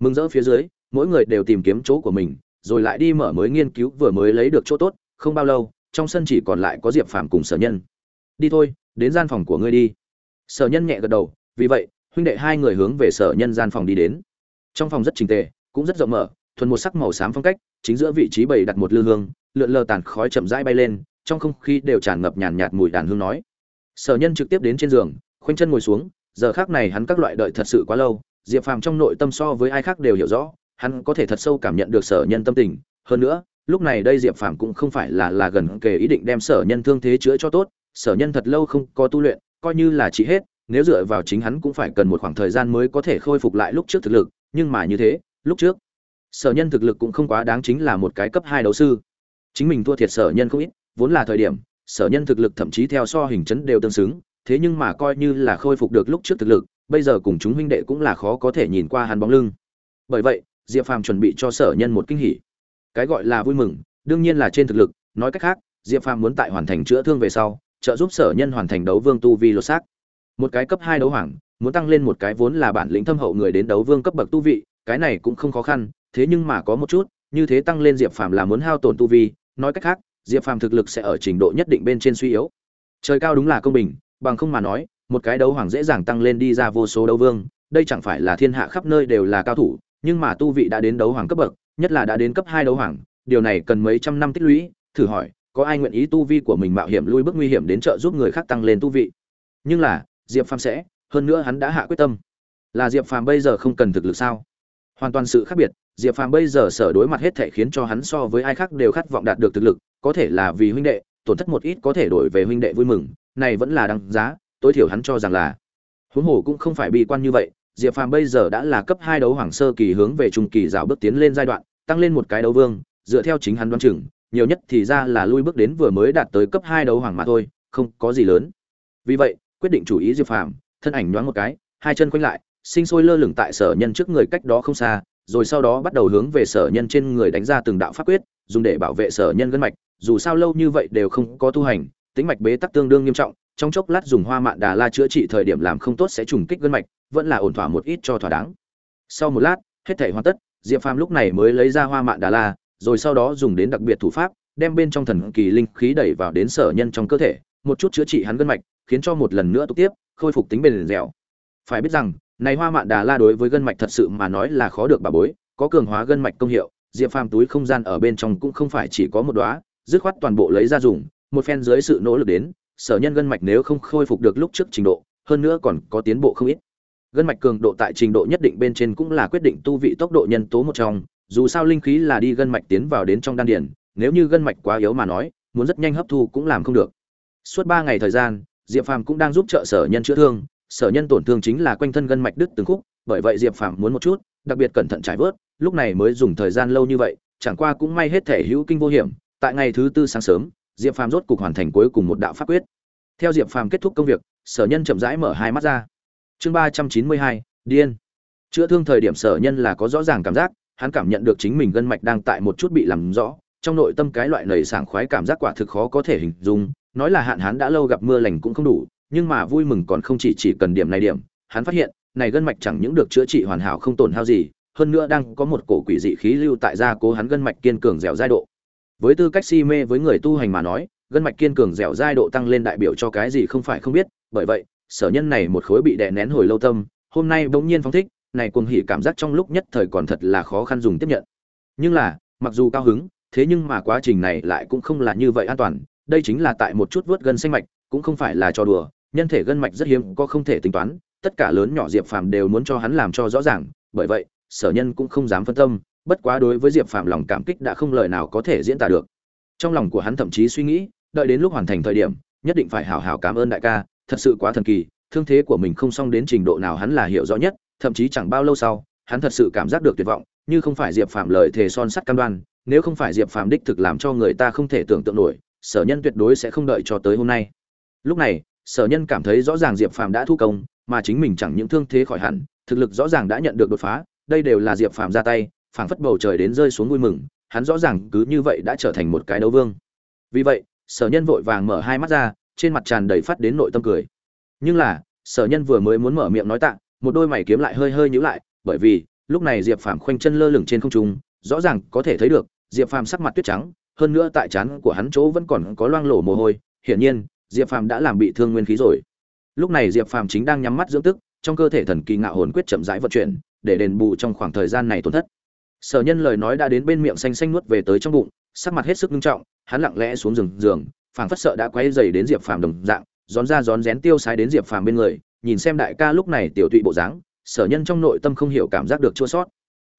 mừng rỡ phía dưới, mỗi người đều tìm kiếm chỗ của mình, rồi lại đi mở mới nghiên cứu vừa mới lấy được chỗ tốt, không bao lâu, trong sân chỉ còn lại có diệp phàm cùng sở nhân. Đi thôi, đến gian phòng của ngươi đi. Sở nhân nhẹ gật đầu, vì vậy, huynh đệ hai người hướng về sở nhân gian phòng đi đến. Trong phòng rất trình tề, cũng rất rộng mở, thuần một sắc màu xám phong cách, chính giữa vị trí bày đặt một lư hương, lượn lờ tàn khói chậm rãi bay lên, trong không khí đều tràn ngập nhàn nhạt mùi đàn hương nói. Sở nhân trực tiếp đến trên giường, khoanh chân ngồi xuống, giờ khác này hắn các loại đợi thật sự quá lâu diệp phàm trong nội tâm so với ai khác đều hiểu rõ, hắn có thể thật sâu cảm nhận được sở nhân tâm tình. Hơn nữa, lúc này đây diệp phàm cũng không phải là là gần kề ý định đem sở nhân thương thế chữa cho tốt, sở nhân thật lâu không có tu luyện, coi như là chỉ hết, nếu dựa vào chính hắn cũng phải cần một khoảng thời gian mới có thể khôi phục lại lúc trước thực lực, nhưng mà như thế, lúc trước, sở nhân thực lực cũng không quá đáng chính là một cái cấp hai đấu sư. Chính mình thua thiệt sở nhân không ít, vốn là thời điểm, sở nhân thực lực thậm chí theo so hình chấn đều tương xứng, thế nhưng mà coi như là khôi phục được lúc trước thực lực bây giờ cùng chúng huynh đệ cũng là khó có thể nhìn qua hắn bóng lưng. Bởi vậy, diệp phàm chuẩn bị cho sở nhân một kinh hỉ. Cái gọi là vui mừng, đương nhiên là trên thực lực, nói cách khác, diệp phàm muốn tại hoàn thành chữa thương về sau, trợ giúp sở nhân hoàn thành đấu vương tu vi lột xác. Một cái cấp hai đấu hoàng, muốn tăng lên một cái vốn là bản lĩnh thâm hậu người đến đấu vương cấp bậc tu vị, cái này cũng không khó khăn, thế nhưng mà có một chút, như thế tăng lên diệp phàm là muốn hao tổn tu vi, nói cách khác, diệp phàm thực lực sẽ ở trình độ nhất định bên trên suy yếu. Trời cao đúng là công bình, bằng không mà nói một cái đấu hoàng dễ dàng tăng lên đi ra vô số đấu vương, đây chẳng phải là thiên hạ khắp nơi đều là cao thủ, nhưng mà tu vị đã đến đấu hoàng cấp bậc, nhất là đã đến cấp hai đấu hoàng, điều này cần mấy trăm năm tích lũy, thử hỏi, có ai nguyện ý tu vi của mình mạo hiểm lui bước nguy hiểm đến trợ giúp người khác tăng lên tu vị? Nhưng là, diệp phàm sẽ, hơn nữa hắn đã hạ quyết tâm. Là diệp phàm bây giờ không cần thực lực sao? Hoàn toàn sự khác biệt, diệp phàm bây giờ sở đối mặt hết thể khiến cho hắn so với ai khác đều khát vọng đạt được thực lực, có thể là vì huynh đệ, tổn thất một ít có thể đổi về huynh đệ vui mừng, này vẫn là đáng giá tối thiểu hắn cho rằng là. Huống hồ cũng không phải bi quan như vậy, diệp phàm bây giờ đã là cấp hai đấu hoàng sơ kỳ hướng về trung kỳ rào bước tiến lên giai đoạn, tăng lên một cái đấu vương, dựa theo chính hắn đoán chừng, nhiều nhất thì ra là lui bước đến vừa mới đạt tới cấp hai đấu hoàng mà thôi, không có gì lớn. Vì vậy, quyết định chủ ý diệp phàm, thân ảnh nhoáng một cái, hai chân quanh lại, sinh sôi lơ lửng tại sở nhân trước người cách đó không xa, rồi sau đó bắt đầu hướng về sở nhân trên người đánh ra từng đạo pháp quyết, dùng để bảo vệ sở nhân gân mạch, dù sao lâu như vậy đều không có tu hành, tính mạch bế tắc tương đương nghiêm trọng trong chốc lát dùng hoa mạn đà la chữa trị thời điểm làm không tốt sẽ trùng kích gân mạch, vẫn là ổn thỏa một ít cho thỏa đáng. Sau một lát, hết thể hoàn tất, diệp phàm lúc này mới lấy ra hoa mạn đà la, rồi sau đó dùng đến đặc biệt thủ pháp, đem bên trong thần kỳ linh khí đẩy vào đến sở nhân trong cơ thể, một chút chữa trị hắn gân mạch, khiến cho một lần nữa tục tiếp, khôi phục tính bền dẻo. Phải biết rằng, này hoa mạn đà la đối với gân mạch thật sự mà nói là khó được bà bối, có cường hóa gân mạch công hiệu, diệp phàm túi không gian ở bên trong cũng không phải chỉ có một đóa, dứt khoát toàn bộ lấy ra dùng, một phen dưới sự nỗ lực đến sở nhân gân mạch nếu không khôi phục được lúc trước trình độ hơn nữa còn có tiến bộ không ít. Gân mạch cường độ tại trình độ nhất định bên trên cũng là quyết định tu vị tốc độ nhân tố một trong dù sao linh khí là đi gân mạch tiến vào đến trong đan điển, nếu như gân mạch quá yếu mà nói muốn rất nhanh hấp thu cũng làm không được. Suốt ba ngày thời gian diệp phàm cũng đang giúp trợ sở nhân chữa thương sở nhân tổn thương chính là quanh thân gân mạch đứt từng khúc bởi vậy diệp phàm muốn một chút đặc biệt cẩn thận trải vớt lúc này mới dùng thời gian lâu như vậy chẳng qua cũng may hết thể hữu kinh vô hiểm tại ngày thứ tư sáng sớm diệp phàm rốt cục hoàn thành cuối cùng một đạo pháp quyết. Theo diệp phàm kết thúc công việc, sở nhân chậm rãi mở hai mắt ra. Chương ba trăm chín mươi hai, điên. Chữa thương thời điểm sở nhân là có rõ ràng cảm giác, hắn cảm nhận được chính mình gân mạch đang tại một chút bị làm rõ, trong nội tâm cái loại lầy sảng khoái cảm giác quả thực khó có thể hình dung, nói là hạn hắn đã lâu gặp mưa lành cũng không đủ, nhưng mà vui mừng còn không chỉ chỉ cần điểm này điểm, hắn phát hiện, này gân mạch chẳng những được chữa trị hoàn hảo không tổn hao gì, hơn nữa đang có một cổ quỷ dị khí lưu tại da cố hắn gân mạch kiên cường dẻo dai độ với tư cách si mê với người tu hành mà nói, gân mạch kiên cường dẻo dai độ tăng lên đại biểu cho cái gì không phải không biết. Bởi vậy, sở nhân này một khối bị đè nén hồi lâu tâm, hôm nay bỗng nhiên phóng thích, này cuồng hỉ cảm giác trong lúc nhất thời còn thật là khó khăn dùng tiếp nhận. Nhưng là, mặc dù cao hứng, thế nhưng mà quá trình này lại cũng không là như vậy an toàn. Đây chính là tại một chút vớt gân xanh mạch, cũng không phải là cho đùa. Nhân thể gân mạch rất hiếm, có không thể tính toán. Tất cả lớn nhỏ diệp phàm đều muốn cho hắn làm cho rõ ràng. Bởi vậy, sở nhân cũng không dám phân tâm bất quá đối với diệp phàm lòng cảm kích đã không lời nào có thể diễn tả được. Trong lòng của hắn thậm chí suy nghĩ, đợi đến lúc hoàn thành thời điểm, nhất định phải hào hào cảm ơn đại ca, thật sự quá thần kỳ, thương thế của mình không xong đến trình độ nào hắn là hiểu rõ nhất, thậm chí chẳng bao lâu sau, hắn thật sự cảm giác được tuyệt vọng, như không phải diệp phàm lời thề son sắt cam đoan, nếu không phải diệp phàm đích thực làm cho người ta không thể tưởng tượng nổi, sở nhân tuyệt đối sẽ không đợi cho tới hôm nay. Lúc này, sở nhân cảm thấy rõ ràng diệp phàm đã thu công, mà chính mình chẳng những thương thế khỏi hẳn, thực lực rõ ràng đã nhận được đột phá, đây đều là diệp phàm ra tay phảng phất bầu trời đến rơi xuống vui mừng, hắn rõ ràng cứ như vậy đã trở thành một cái đấu vương. Vì vậy, sở nhân vội vàng mở hai mắt ra, trên mặt tràn đầy phát đến nội tâm cười. Nhưng là, sở nhân vừa mới muốn mở miệng nói tạ, một đôi mày kiếm lại hơi hơi nhíu lại, bởi vì, lúc này diệp phàm khoanh chân lơ lửng trên không trung, rõ ràng có thể thấy được, diệp phàm sắc mặt tuyết trắng, hơn nữa tại trán của hắn chỗ vẫn còn có loang lổ mồ hôi, hiển nhiên, diệp phàm đã làm bị thương nguyên khí rồi. Lúc này diệp phàm chính đang nhắm mắt dưỡng tức, trong cơ thể thần kỳ ngạo hồn quyết chậm rãi vận chuyển, để đền bù trong khoảng thời gian này tổn thất sở nhân lời nói đã đến bên miệng xanh xanh nuốt về tới trong bụng, sắc mặt hết sức nghiêm trọng, hắn lặng lẽ xuống giường giường, phảng phất sợ đã quay dày đến diệp phàm đồng dạng rón ra rón rén tiêu sái đến diệp phàm bên người, nhìn xem đại ca lúc này tiểu tụy bộ dáng, sở nhân trong nội tâm không hiểu cảm giác được chua sót.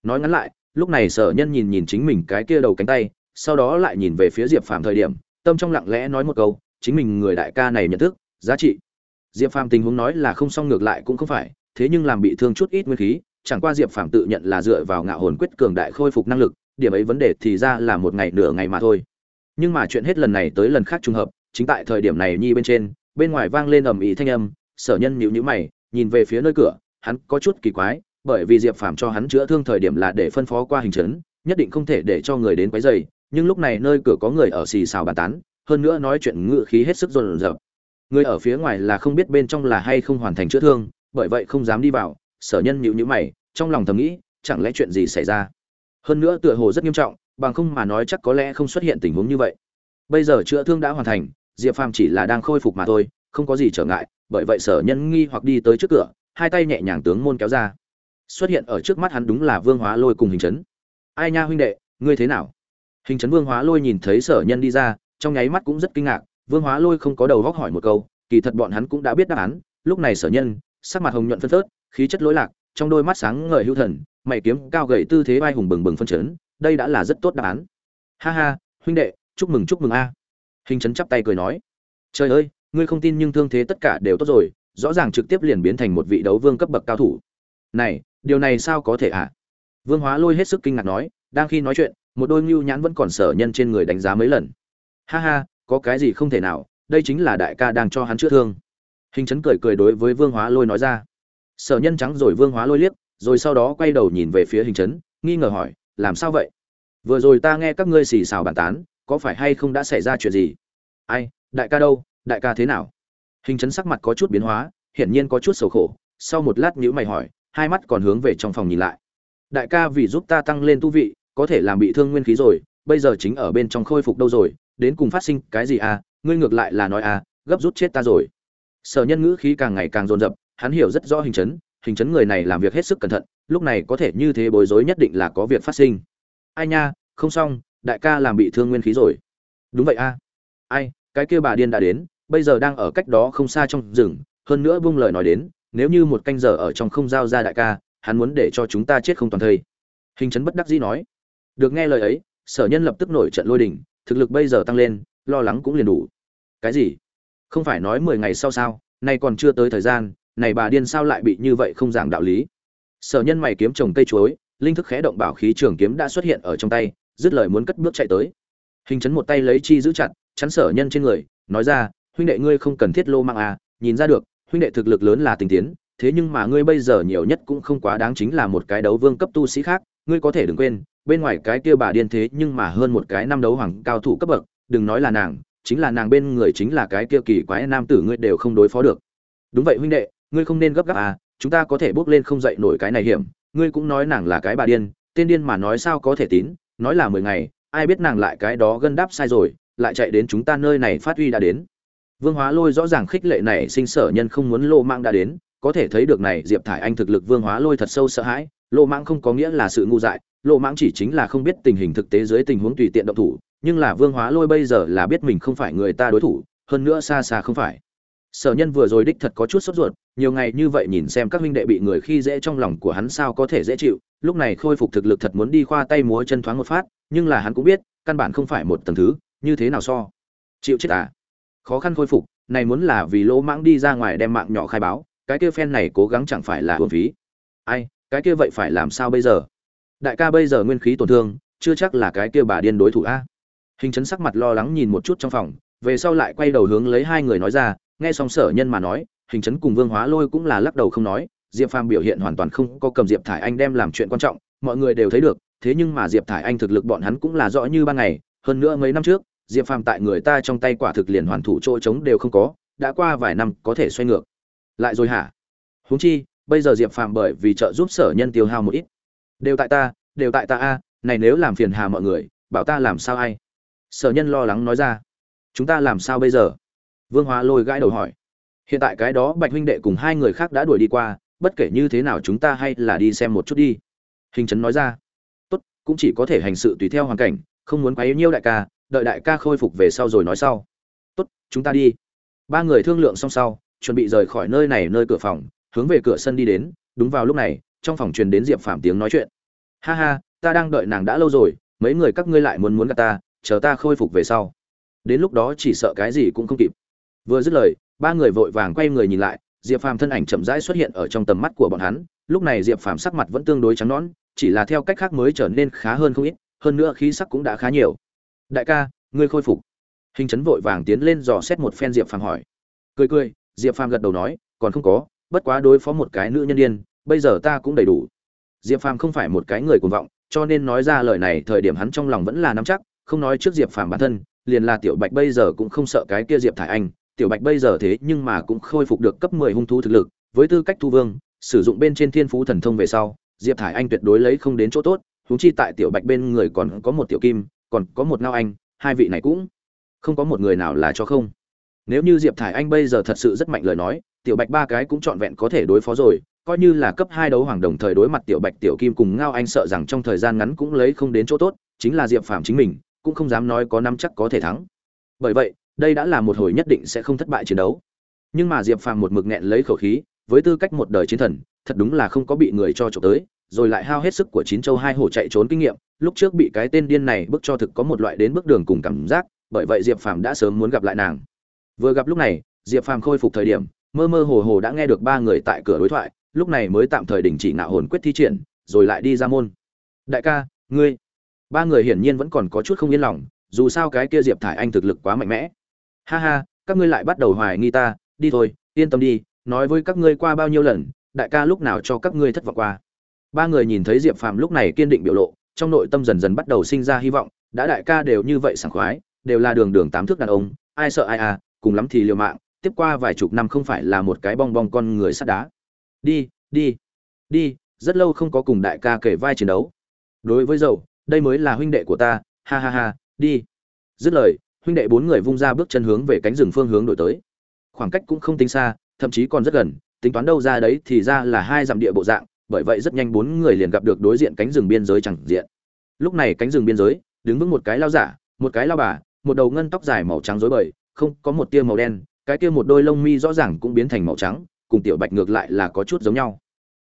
Nói ngắn lại, lúc này sở nhân nhìn nhìn chính mình cái kia đầu cánh tay, sau đó lại nhìn về phía diệp phàm thời điểm, tâm trong lặng lẽ nói một câu, chính mình người đại ca này nhận thức, giá trị. Diệp phàm tình huống nói là không xong ngược lại cũng không phải, thế nhưng làm bị thương chút ít nguyên khí chẳng qua diệp phàm tự nhận là dựa vào ngạo hồn quyết cường đại khôi phục năng lực, điểm ấy vấn đề thì ra là một ngày nửa ngày mà thôi. Nhưng mà chuyện hết lần này tới lần khác trùng hợp, chính tại thời điểm này nhi bên trên, bên ngoài vang lên ầm ĩ thanh âm, sở nhân nhíu nhíu mày, nhìn về phía nơi cửa, hắn có chút kỳ quái, bởi vì diệp phàm cho hắn chữa thương thời điểm là để phân phó qua hình trấn nhất định không thể để cho người đến quấy rầy, nhưng lúc này nơi cửa có người ở xì xào bàn tán, hơn nữa nói chuyện ngự khí hết sức rộn rợp người ở phía ngoài là không biết bên trong là hay không hoàn thành chữa thương, bởi vậy không dám đi vào sở nhân nhịu nhữ mày, trong lòng thầm nghĩ, chẳng lẽ chuyện gì xảy ra? Hơn nữa tựa hồ rất nghiêm trọng, bằng không mà nói chắc có lẽ không xuất hiện tình huống như vậy. Bây giờ chữa thương đã hoàn thành, diệp phàm chỉ là đang khôi phục mà thôi, không có gì trở ngại, bởi vậy sở nhân nghi hoặc đi tới trước cửa, hai tay nhẹ nhàng tướng môn kéo ra. Xuất hiện ở trước mắt hắn đúng là vương hóa lôi cùng hình chấn. Ai nha huynh đệ, ngươi thế nào? Hình chấn vương hóa lôi nhìn thấy sở nhân đi ra, trong nháy mắt cũng rất kinh ngạc, vương hóa lôi không có đầu góc hỏi một câu, kỳ thật bọn hắn cũng đã biết đáp án, lúc này sở nhân, sắc mặt hồng nhuận phân phớt khí chất lỗi lạc, trong đôi mắt sáng ngời hữu thần, mày kiếm cao gầy tư thế vai hùng bừng bừng phân chấn, đây đã là rất tốt đáp án. Ha ha, huynh đệ, chúc mừng chúc mừng a. Hình chấn chắp tay cười nói. Trời ơi, ngươi không tin nhưng thương thế tất cả đều tốt rồi, rõ ràng trực tiếp liền biến thành một vị đấu vương cấp bậc cao thủ. Này, điều này sao có thể ạ? À? vương hóa lôi hết sức kinh ngạc nói, đang khi nói chuyện, một đôi ngưu nhãn vẫn còn sở nhân trên người đánh giá mấy lần. Ha ha, có cái gì không thể nào, đây chính là đại ca đang cho hắn chữa thương. Hình chấn cười cười đối với vương hóa lôi nói ra sở nhân trắng rồi vương hóa lôi liếc rồi sau đó quay đầu nhìn về phía hình Trấn, nghi ngờ hỏi làm sao vậy? Vừa rồi ta nghe các ngươi xì xào bàn tán có phải hay không đã xảy ra chuyện gì? Ai đại ca đâu đại ca thế nào? Hình Trấn sắc mặt có chút biến hóa hiển nhiên có chút sầu khổ sau một lát nhữ mày hỏi hai mắt còn hướng về trong phòng nhìn lại. Đại ca vì giúp ta tăng lên tu vị có thể làm bị thương nguyên khí rồi bây giờ chính ở bên trong khôi phục đâu rồi đến cùng phát sinh cái gì à ngươi ngược lại là nói à gấp rút chết ta rồi. Sở nhân ngữ khí càng ngày càng dồn dập hắn hiểu rất rõ hình chấn hình chấn người này làm việc hết sức cẩn thận, lúc này có thể như thế bối rối nhất định là có việc phát sinh. Ai nha, không xong, đại ca làm bị thương nguyên khí rồi. Đúng vậy a. Ai, cái kia bà điên đã đến, bây giờ đang ở cách đó không xa trong rừng, hơn nữa buông lời nói đến, nếu như một canh giờ ở trong không giao ra đại ca, hắn muốn để cho chúng ta chết không toàn thây. Hình chấn bất đắc dĩ nói. Được nghe lời ấy, sở nhân lập tức nổi trận lôi đình, thực lực bây giờ tăng lên, lo lắng cũng liền đủ. Cái gì? Không phải nói mười ngày sau sao, nay còn chưa tới thời gian này bà điên sao lại bị như vậy không giảng đạo lý? Sở nhân mày kiếm trồng cây chuối, linh thức khẽ động bảo khí trường kiếm đã xuất hiện ở trong tay, dứt lời muốn cất bước chạy tới. Hình chấn một tay lấy chi giữ chặt, chắn sở nhân trên người, nói ra, huynh đệ ngươi không cần thiết lô mạng à nhìn ra được, huynh đệ thực lực lớn là tình tiến, thế nhưng mà ngươi bây giờ nhiều nhất cũng không quá đáng chính là một cái đấu vương cấp tu sĩ khác, ngươi có thể đừng quên, bên ngoài cái kia bà điên thế nhưng mà hơn một cái năm đấu hoàng cao thủ cấp bậc, đừng nói là nàng, chính là nàng bên người chính là cái kia kỳ quái nam tử ngươi đều không đối phó được. Đúng vậy huynh đệ ngươi không nên gấp gáp à chúng ta có thể bước lên không dậy nổi cái này hiểm. Ngươi cũng nói nàng là cái bà điên, tên điên mà nói sao có thể tín, nói là mười ngày, ai biết nàng lại cái đó gân đáp sai rồi, lại chạy đến chúng ta nơi này phát huy đã đến. Vương hóa lôi rõ ràng khích lệ này sinh sở nhân không muốn lô mang đã đến, có thể thấy được này diệp thải anh thực lực vương hóa lôi thật sâu sợ hãi. Lô mang không có nghĩa là sự ngu dại, lô mang chỉ chính là không biết tình hình thực tế dưới tình huống tùy tiện động thủ, nhưng là vương hóa lôi bây giờ là biết mình không phải người ta đối thủ, hơn nữa xa xa không phải. Sở nhân vừa rồi đích thật có chút sốt ruột nhiều ngày như vậy nhìn xem các huynh đệ bị người khi dễ trong lòng của hắn sao có thể dễ chịu, lúc này khôi phục thực lực thật muốn đi khoa tay múa chân thoáng một phát, nhưng là hắn cũng biết, căn bản không phải một tầng thứ, như thế nào so? Chịu chết à? Khó khăn khôi phục, này muốn là vì lỗ mãng đi ra ngoài đem mạng nhỏ khai báo, cái kia phen này cố gắng chẳng phải là uổng phí. Ai, cái kia vậy phải làm sao bây giờ? Đại ca bây giờ nguyên khí tổn thương, chưa chắc là cái kia bà điên đối thủ a. Hình chấn sắc mặt lo lắng nhìn một chút trong phòng, về sau lại quay đầu hướng lấy hai người nói ra, nghe xong sở nhân mà nói hình chấn cùng vương hóa lôi cũng là lắc đầu không nói, diệp phàm biểu hiện hoàn toàn không có cầm diệp thải anh đem làm chuyện quan trọng, mọi người đều thấy được, thế nhưng mà diệp thải anh thực lực bọn hắn cũng là rõ như ban ngày, hơn nữa mấy năm trước, diệp phàm tại người ta trong tay quả thực liền hoàn thủ chỗ trống đều không có, đã qua vài năm có thể xoay ngược. Lại rồi hả? Huống chi, bây giờ diệp phàm bởi vì trợ giúp sở nhân tiêu hao một ít. Đều tại ta, đều tại ta a, này nếu làm phiền hà mọi người, bảo ta làm sao ai? Sở nhân lo lắng nói ra. Chúng ta làm sao bây giờ? Vương hóa lôi gãi đầu hỏi hiện tại cái đó bạch huynh đệ cùng hai người khác đã đuổi đi qua, bất kể như thế nào chúng ta hay là đi xem một chút đi. Hình trấn nói ra. Tốt, cũng chỉ có thể hành sự tùy theo hoàn cảnh, không muốn quá yếu nhiêu đại ca, đợi đại ca khôi phục về sau rồi nói sau. Tốt, chúng ta đi. Ba người thương lượng xong sau, chuẩn bị rời khỏi nơi này nơi cửa phòng, hướng về cửa sân đi đến. Đúng vào lúc này, trong phòng truyền đến diệp phạm tiếng nói chuyện. Ha ha, ta đang đợi nàng đã lâu rồi, mấy người các ngươi lại muốn muốn gặp ta, chờ ta khôi phục về sau. Đến lúc đó chỉ sợ cái gì cũng không kịp. Vừa dứt lời ba người vội vàng quay người nhìn lại, diệp phàm thân ảnh chậm rãi xuất hiện ở trong tầm mắt của bọn hắn. Lúc này diệp phàm sắc mặt vẫn tương đối trắng nõn, chỉ là theo cách khác mới trở nên khá hơn không ít, hơn nữa khí sắc cũng đã khá nhiều. Đại ca, ngươi khôi phục. Hình chấn vội vàng tiến lên dò xét một phen diệp phàm hỏi. Cười cười, diệp phàm gật đầu nói, còn không có, bất quá đối phó một cái nữ nhân điên, bây giờ ta cũng đầy đủ. Diệp phàm không phải một cái người cuồng vọng, cho nên nói ra lời này thời điểm hắn trong lòng vẫn là nắm chắc, không nói trước diệp phàm bản thân, liền là tiểu bạch bây giờ cũng không sợ cái kia diệp thải anh tiểu bạch bây giờ thế nhưng mà cũng khôi phục được cấp mười hung thú thực lực, với tư cách thu vương, sử dụng bên trên thiên phú thần thông về sau, diệp thải anh tuyệt đối lấy không đến chỗ tốt húng chi tại tiểu bạch bên người còn có một tiểu kim, còn có một ngao anh, hai vị này cũng không có một người nào là cho không. Nếu như diệp thải anh bây giờ thật sự rất mạnh lời nói, tiểu bạch ba cái cũng trọn vẹn có thể đối phó rồi, coi như là cấp hai đấu hoàng đồng thời đối mặt tiểu bạch, tiểu kim cùng ngao anh sợ rằng trong thời gian ngắn cũng lấy không đến chỗ tốt, chính là diệp phàm chính mình, cũng không dám nói có năm chắc có thể thắng. Bởi vậy đây đã là một hồi nhất định sẽ không thất bại chiến đấu. Nhưng mà diệp phàm một mực nghẹn lấy khẩu khí, với tư cách một đời chiến thần, thật đúng là không có bị người cho trộm tới, rồi lại hao hết sức của chín châu hai hổ chạy trốn kinh nghiệm, lúc trước bị cái tên điên này bức cho thực có một loại đến bước đường cùng cảm giác, bởi vậy diệp phàm đã sớm muốn gặp lại nàng. Vừa gặp lúc này, diệp phàm khôi phục thời điểm, mơ mơ hồ hồ đã nghe được ba người tại cửa đối thoại, lúc này mới tạm thời đình chỉ ngạo hồn quyết thi triển, rồi lại đi ra môn. Đại ca, ngươi. Ba người hiển nhiên vẫn còn có chút không yên lòng, dù sao cái kia diệp thải anh thực lực quá mạnh mẽ ha ha, các ngươi lại bắt đầu hoài nghi ta, đi thôi, yên tâm đi, nói với các ngươi qua bao nhiêu lần, đại ca lúc nào cho các ngươi thất vọng qua. Ba người nhìn thấy diệp phàm lúc này kiên định biểu lộ, trong nội tâm dần dần bắt đầu sinh ra hy vọng, đã đại ca đều như vậy sảng khoái, đều là đường đường tám thước đàn ông, ai sợ ai à cùng lắm thì liều mạng, tiếp qua vài chục năm không phải là một cái bong bong con người sắt đá. Đi đi đi, rất lâu không có cùng đại ca kể vai chiến đấu. Đối với dầu, đây mới là huynh đệ của ta, ha ha ha, đi. Dứt lời huynh đệ bốn người vung ra bước chân hướng về cánh rừng phương hướng đổi tới. Khoảng cách cũng không tính xa, thậm chí còn rất gần, tính toán đâu ra đấy thì ra là hai dặm địa bộ dạng, bởi vậy rất nhanh bốn người liền gặp được đối diện cánh rừng biên giới chẳng diện. Lúc này cánh rừng biên giới, đứng vững một cái lao giả, một cái lao bà, một đầu ngân tóc dài màu trắng rối bời, không có một tia màu đen, cái kia một đôi lông mi rõ ràng cũng biến thành màu trắng, cùng tiểu bạch ngược lại là có chút giống nhau.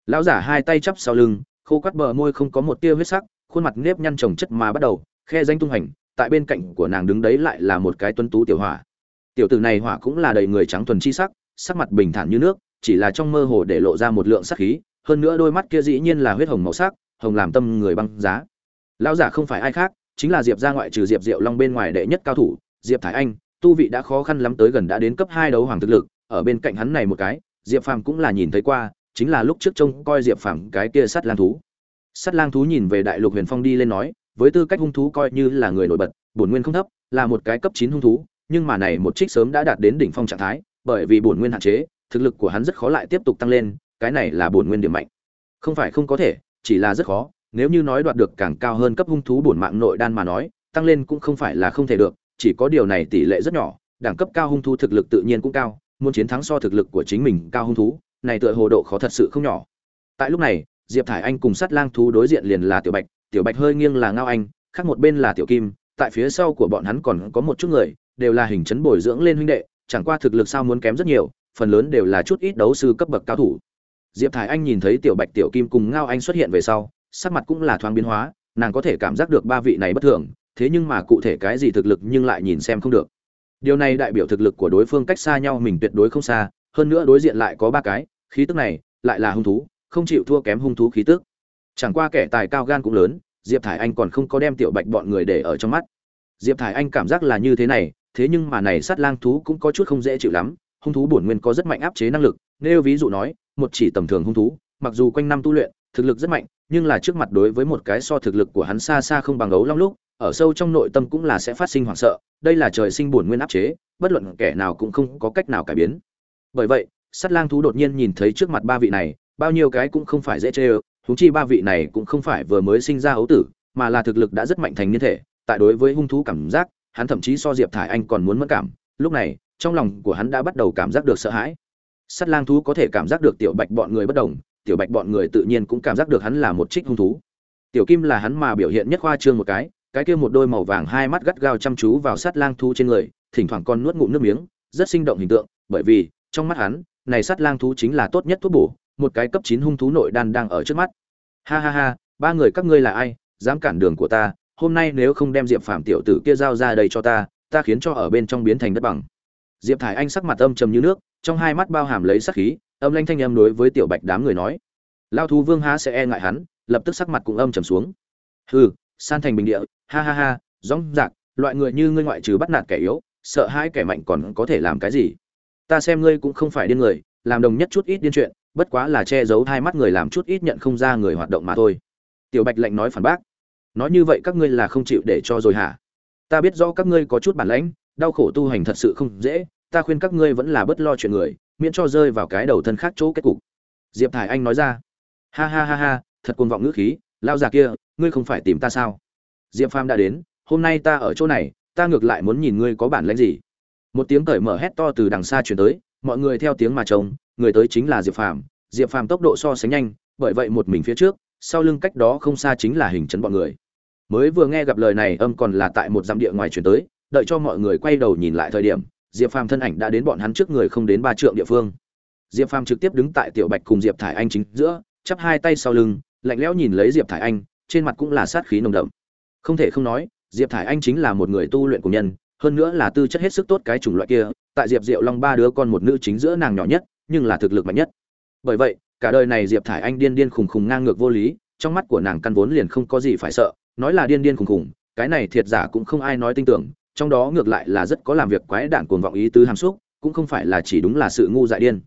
Lão giả hai tay chắp sau lưng, khô quắt bờ môi không có một tia huyết sắc, khuôn mặt nếp nhăn trồng chất mà bắt đầu, khe danh tung hành tại bên cạnh của nàng đứng đấy lại là một cái tuấn tú tiểu hỏa. Tiểu tử này hỏa cũng là đầy người trắng thuần chi sắc sắc mặt bình thản như nước, chỉ là trong mơ hồ để lộ ra một lượng sắc khí, hơn nữa đôi mắt kia dĩ nhiên là huyết hồng màu sắc, hồng làm tâm người băng giá. Lão giả không phải ai khác, chính là diệp gia ngoại trừ diệp diệu long bên ngoài đệ nhất cao thủ, diệp thái anh, tu vị đã khó khăn lắm tới gần đã đến cấp hai đấu hoàng thực lực, ở bên cạnh hắn này một cái, diệp phàm cũng là nhìn thấy qua, chính là lúc trước trông coi diệp phàm cái kia sắt lang thú. Sắt lang thú nhìn về đại lục huyền phong đi lên nói với tư cách hung thú coi như là người nổi bật, bổn nguyên không thấp, là một cái cấp chín hung thú, nhưng mà này một trích sớm đã đạt đến đỉnh phong trạng thái, bởi vì bổn nguyên hạn chế, thực lực của hắn rất khó lại tiếp tục tăng lên, cái này là bổn nguyên điểm mạnh. Không phải không có thể, chỉ là rất khó, nếu như nói đoạt được càng cao hơn cấp hung thú bổn mạng nội đan mà nói, tăng lên cũng không phải là không thể được, chỉ có điều này tỷ lệ rất nhỏ, đẳng cấp cao hung thú thực lực tự nhiên cũng cao, muốn chiến thắng so thực lực của chính mình cao hung thú, này tựa hồ độ khó thật sự không nhỏ. Tại lúc này, diệp thải anh cùng sát lang thú đối diện liền là tiểu bạch tiểu bạch hơi nghiêng là ngao anh, khác một bên là tiểu kim, tại phía sau của bọn hắn còn có một chút người, đều là hình chấn bồi dưỡng lên huynh đệ, chẳng qua thực lực sao muốn kém rất nhiều, phần lớn đều là chút ít đấu sư cấp bậc cao thủ. Diệp thải anh nhìn thấy tiểu bạch, tiểu kim cùng ngao anh xuất hiện về sau, sắc mặt cũng là thoáng biến hóa, nàng có thể cảm giác được ba vị này bất thường, thế nhưng mà cụ thể cái gì thực lực nhưng lại nhìn xem không được. Điều này đại biểu thực lực của đối phương cách xa nhau mình tuyệt đối không xa, hơn nữa đối diện lại có ba cái, khí tức này lại là hung thú, không chịu thua kém hung thú khí tức. Chẳng qua kẻ tài cao gan cũng lớn diệp thải anh còn không có đem tiểu bạch bọn người để ở trong mắt. Diệp thải anh cảm giác là như thế này, thế nhưng mà này sát lang thú cũng có chút không dễ chịu lắm. Hung thú bổn nguyên có rất mạnh áp chế năng lực nếu ví dụ nói, một chỉ tầm thường hung thú, mặc dù quanh năm tu luyện, thực lực rất mạnh, nhưng là trước mặt đối với một cái so thực lực của hắn xa xa không bằng ấu long lúc, ở sâu trong nội tâm cũng là sẽ phát sinh hoảng sợ, đây là trời sinh bổn nguyên áp chế, bất luận kẻ nào cũng không có cách nào cải biến. Bởi vậy sắt lang thú đột nhiên nhìn thấy trước mặt ba vị này, bao nhiêu cái cũng không phải dễ chê ơ huống chi ba vị này cũng không phải vừa mới sinh ra ấu tử, mà là thực lực đã rất mạnh thành nhân thể, tại đối với hung thú cảm giác, hắn thậm chí so diệp thải anh còn muốn mất cảm. Lúc này, trong lòng của hắn đã bắt đầu cảm giác được sợ hãi. Sắt lang thú có thể cảm giác được tiểu bạch bọn người bất đồng, tiểu bạch bọn người tự nhiên cũng cảm giác được hắn là một trích hung thú. Tiểu kim là hắn mà biểu hiện nhất khoa trương một cái cái kia một đôi màu vàng hai mắt gắt gao chăm chú vào sát lang thú trên người, thỉnh thoảng còn nuốt ngụm nước miếng, rất sinh động hình tượng, bởi vì, trong mắt hắn, này sát lang thú chính là tốt nhất thuốc bổ một cái cấp chín hung thú nội đan đang ở trước mắt. Ha ha ha, ba người các ngươi là ai, dám cản đường của ta, hôm nay nếu không đem diệp phạm tiểu tử kia giao ra đây cho ta ta khiến cho ở bên trong biến thành đất bằng. Diệp thải anh sắc mặt âm trầm như nước, trong hai mắt bao hàm lấy sát khí, âm lanh thanh âm đối với tiểu bạch đám người nói. Lao thú vương há sẽ e ngại hắn, lập tức sắc mặt cũng âm trầm xuống. Hừ, san thành bình địa, ha ha ha, rõng rạc, loại người như ngươi ngoại trừ bắt nạt kẻ yếu, sợ hai kẻ mạnh còn có thể làm cái gì? Ta xem ngươi cũng không phải điên người, làm đồng nhất chút ít điên chuyện bất quá là che giấu hai mắt người làm chút ít nhận không ra người hoạt động mà thôi. Tiểu bạch lệnh nói phản bác, nói như vậy các ngươi là không chịu để cho rồi hả? Ta biết rõ các ngươi có chút bản lãnh, đau khổ tu hành thật sự không dễ, ta khuyên các ngươi vẫn là bất lo chuyện người, miễn cho rơi vào cái đầu thân khác chỗ kết cục. Diệp thải anh nói ra, ha ha ha ha, thật cuồng vọng ngữ khí, lao già kia, ngươi không phải tìm ta sao? Diệp phàm đã đến, hôm nay ta ở chỗ này, ta ngược lại muốn nhìn ngươi có bản lãnh gì. Một tiếng cởi mở hét to từ đằng xa chuyển tới, mọi người theo tiếng mà trông người tới chính là diệp phàm. Diệp phàm tốc độ so sánh nhanh, bởi vậy một mình phía trước, sau lưng cách đó không xa chính là hình chấn bọn người. Mới vừa nghe gặp lời này, âm còn là tại một dặm địa ngoài chuyển tới, đợi cho mọi người quay đầu nhìn lại thời điểm, diệp phàm thân ảnh đã đến bọn hắn trước người không đến ba trượng địa phương. Diệp phàm trực tiếp đứng tại tiểu bạch cùng diệp thải anh chính giữa, chắp hai tay sau lưng, lạnh lẽo nhìn lấy diệp thải anh, trên mặt cũng là sát khí nồng đậm. Không thể không nói, diệp thải anh chính là một người tu luyện của nhân, hơn nữa là tư chất hết sức tốt cái chủng loại kia, tại diệp diệu long ba đứa con một nữ chính giữa nàng nhỏ nhất nhưng là thực lực mạnh nhất. Bởi vậy, cả đời này diệp thải anh điên điên khùng khùng ngang ngược vô lý, trong mắt của nàng căn vốn liền không có gì phải sợ, nói là điên điên khùng khùng, cái này thiệt giả cũng không ai nói tin tưởng, trong đó ngược lại là rất có làm việc quái đản cuồng vọng ý tứ hàm xúc, cũng không phải là chỉ đúng là sự ngu dại điên.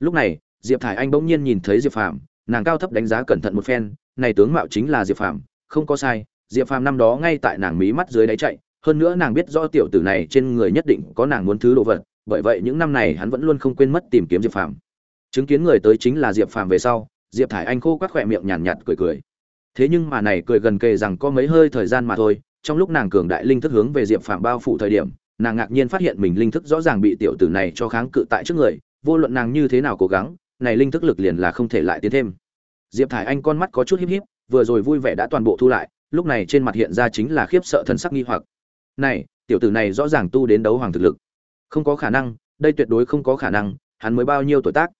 Lúc này, diệp thải anh bỗng nhiên nhìn thấy diệp phàm, nàng cao thấp đánh giá cẩn thận một phen, này tướng mạo chính là diệp phàm, không có sai, diệp phàm năm đó ngay tại nàng mí mắt dưới đáy chạy, hơn nữa nàng biết rõ tiểu tử này trên người nhất định có nàng muốn thứ đồ vật bởi vậy những năm này hắn vẫn luôn không quên mất tìm kiếm diệp phàm. Chứng kiến người tới chính là diệp phàm về sau diệp thải anh khô quát khỏe miệng nhàn nhạt, nhạt cười cười. Thế nhưng mà này cười gần kề rằng có mấy hơi thời gian mà thôi trong lúc nàng cường đại linh thức hướng về diệp phàm bao phủ thời điểm nàng ngạc nhiên phát hiện mình linh thức rõ ràng bị tiểu tử này cho kháng cự tại trước người vô luận nàng như thế nào cố gắng này linh thức lực liền là không thể lại tiến thêm. Diệp thải anh con mắt có chút híp híp vừa rồi vui vẻ đã toàn bộ thu lại lúc này trên mặt hiện ra chính là khiếp sợ thần sắc nghi hoặc. Này tiểu tử này rõ ràng tu đến đấu hoàng thực lực không có khả năng, đây tuyệt đối không có khả năng, hắn mới bao nhiêu tuổi tác?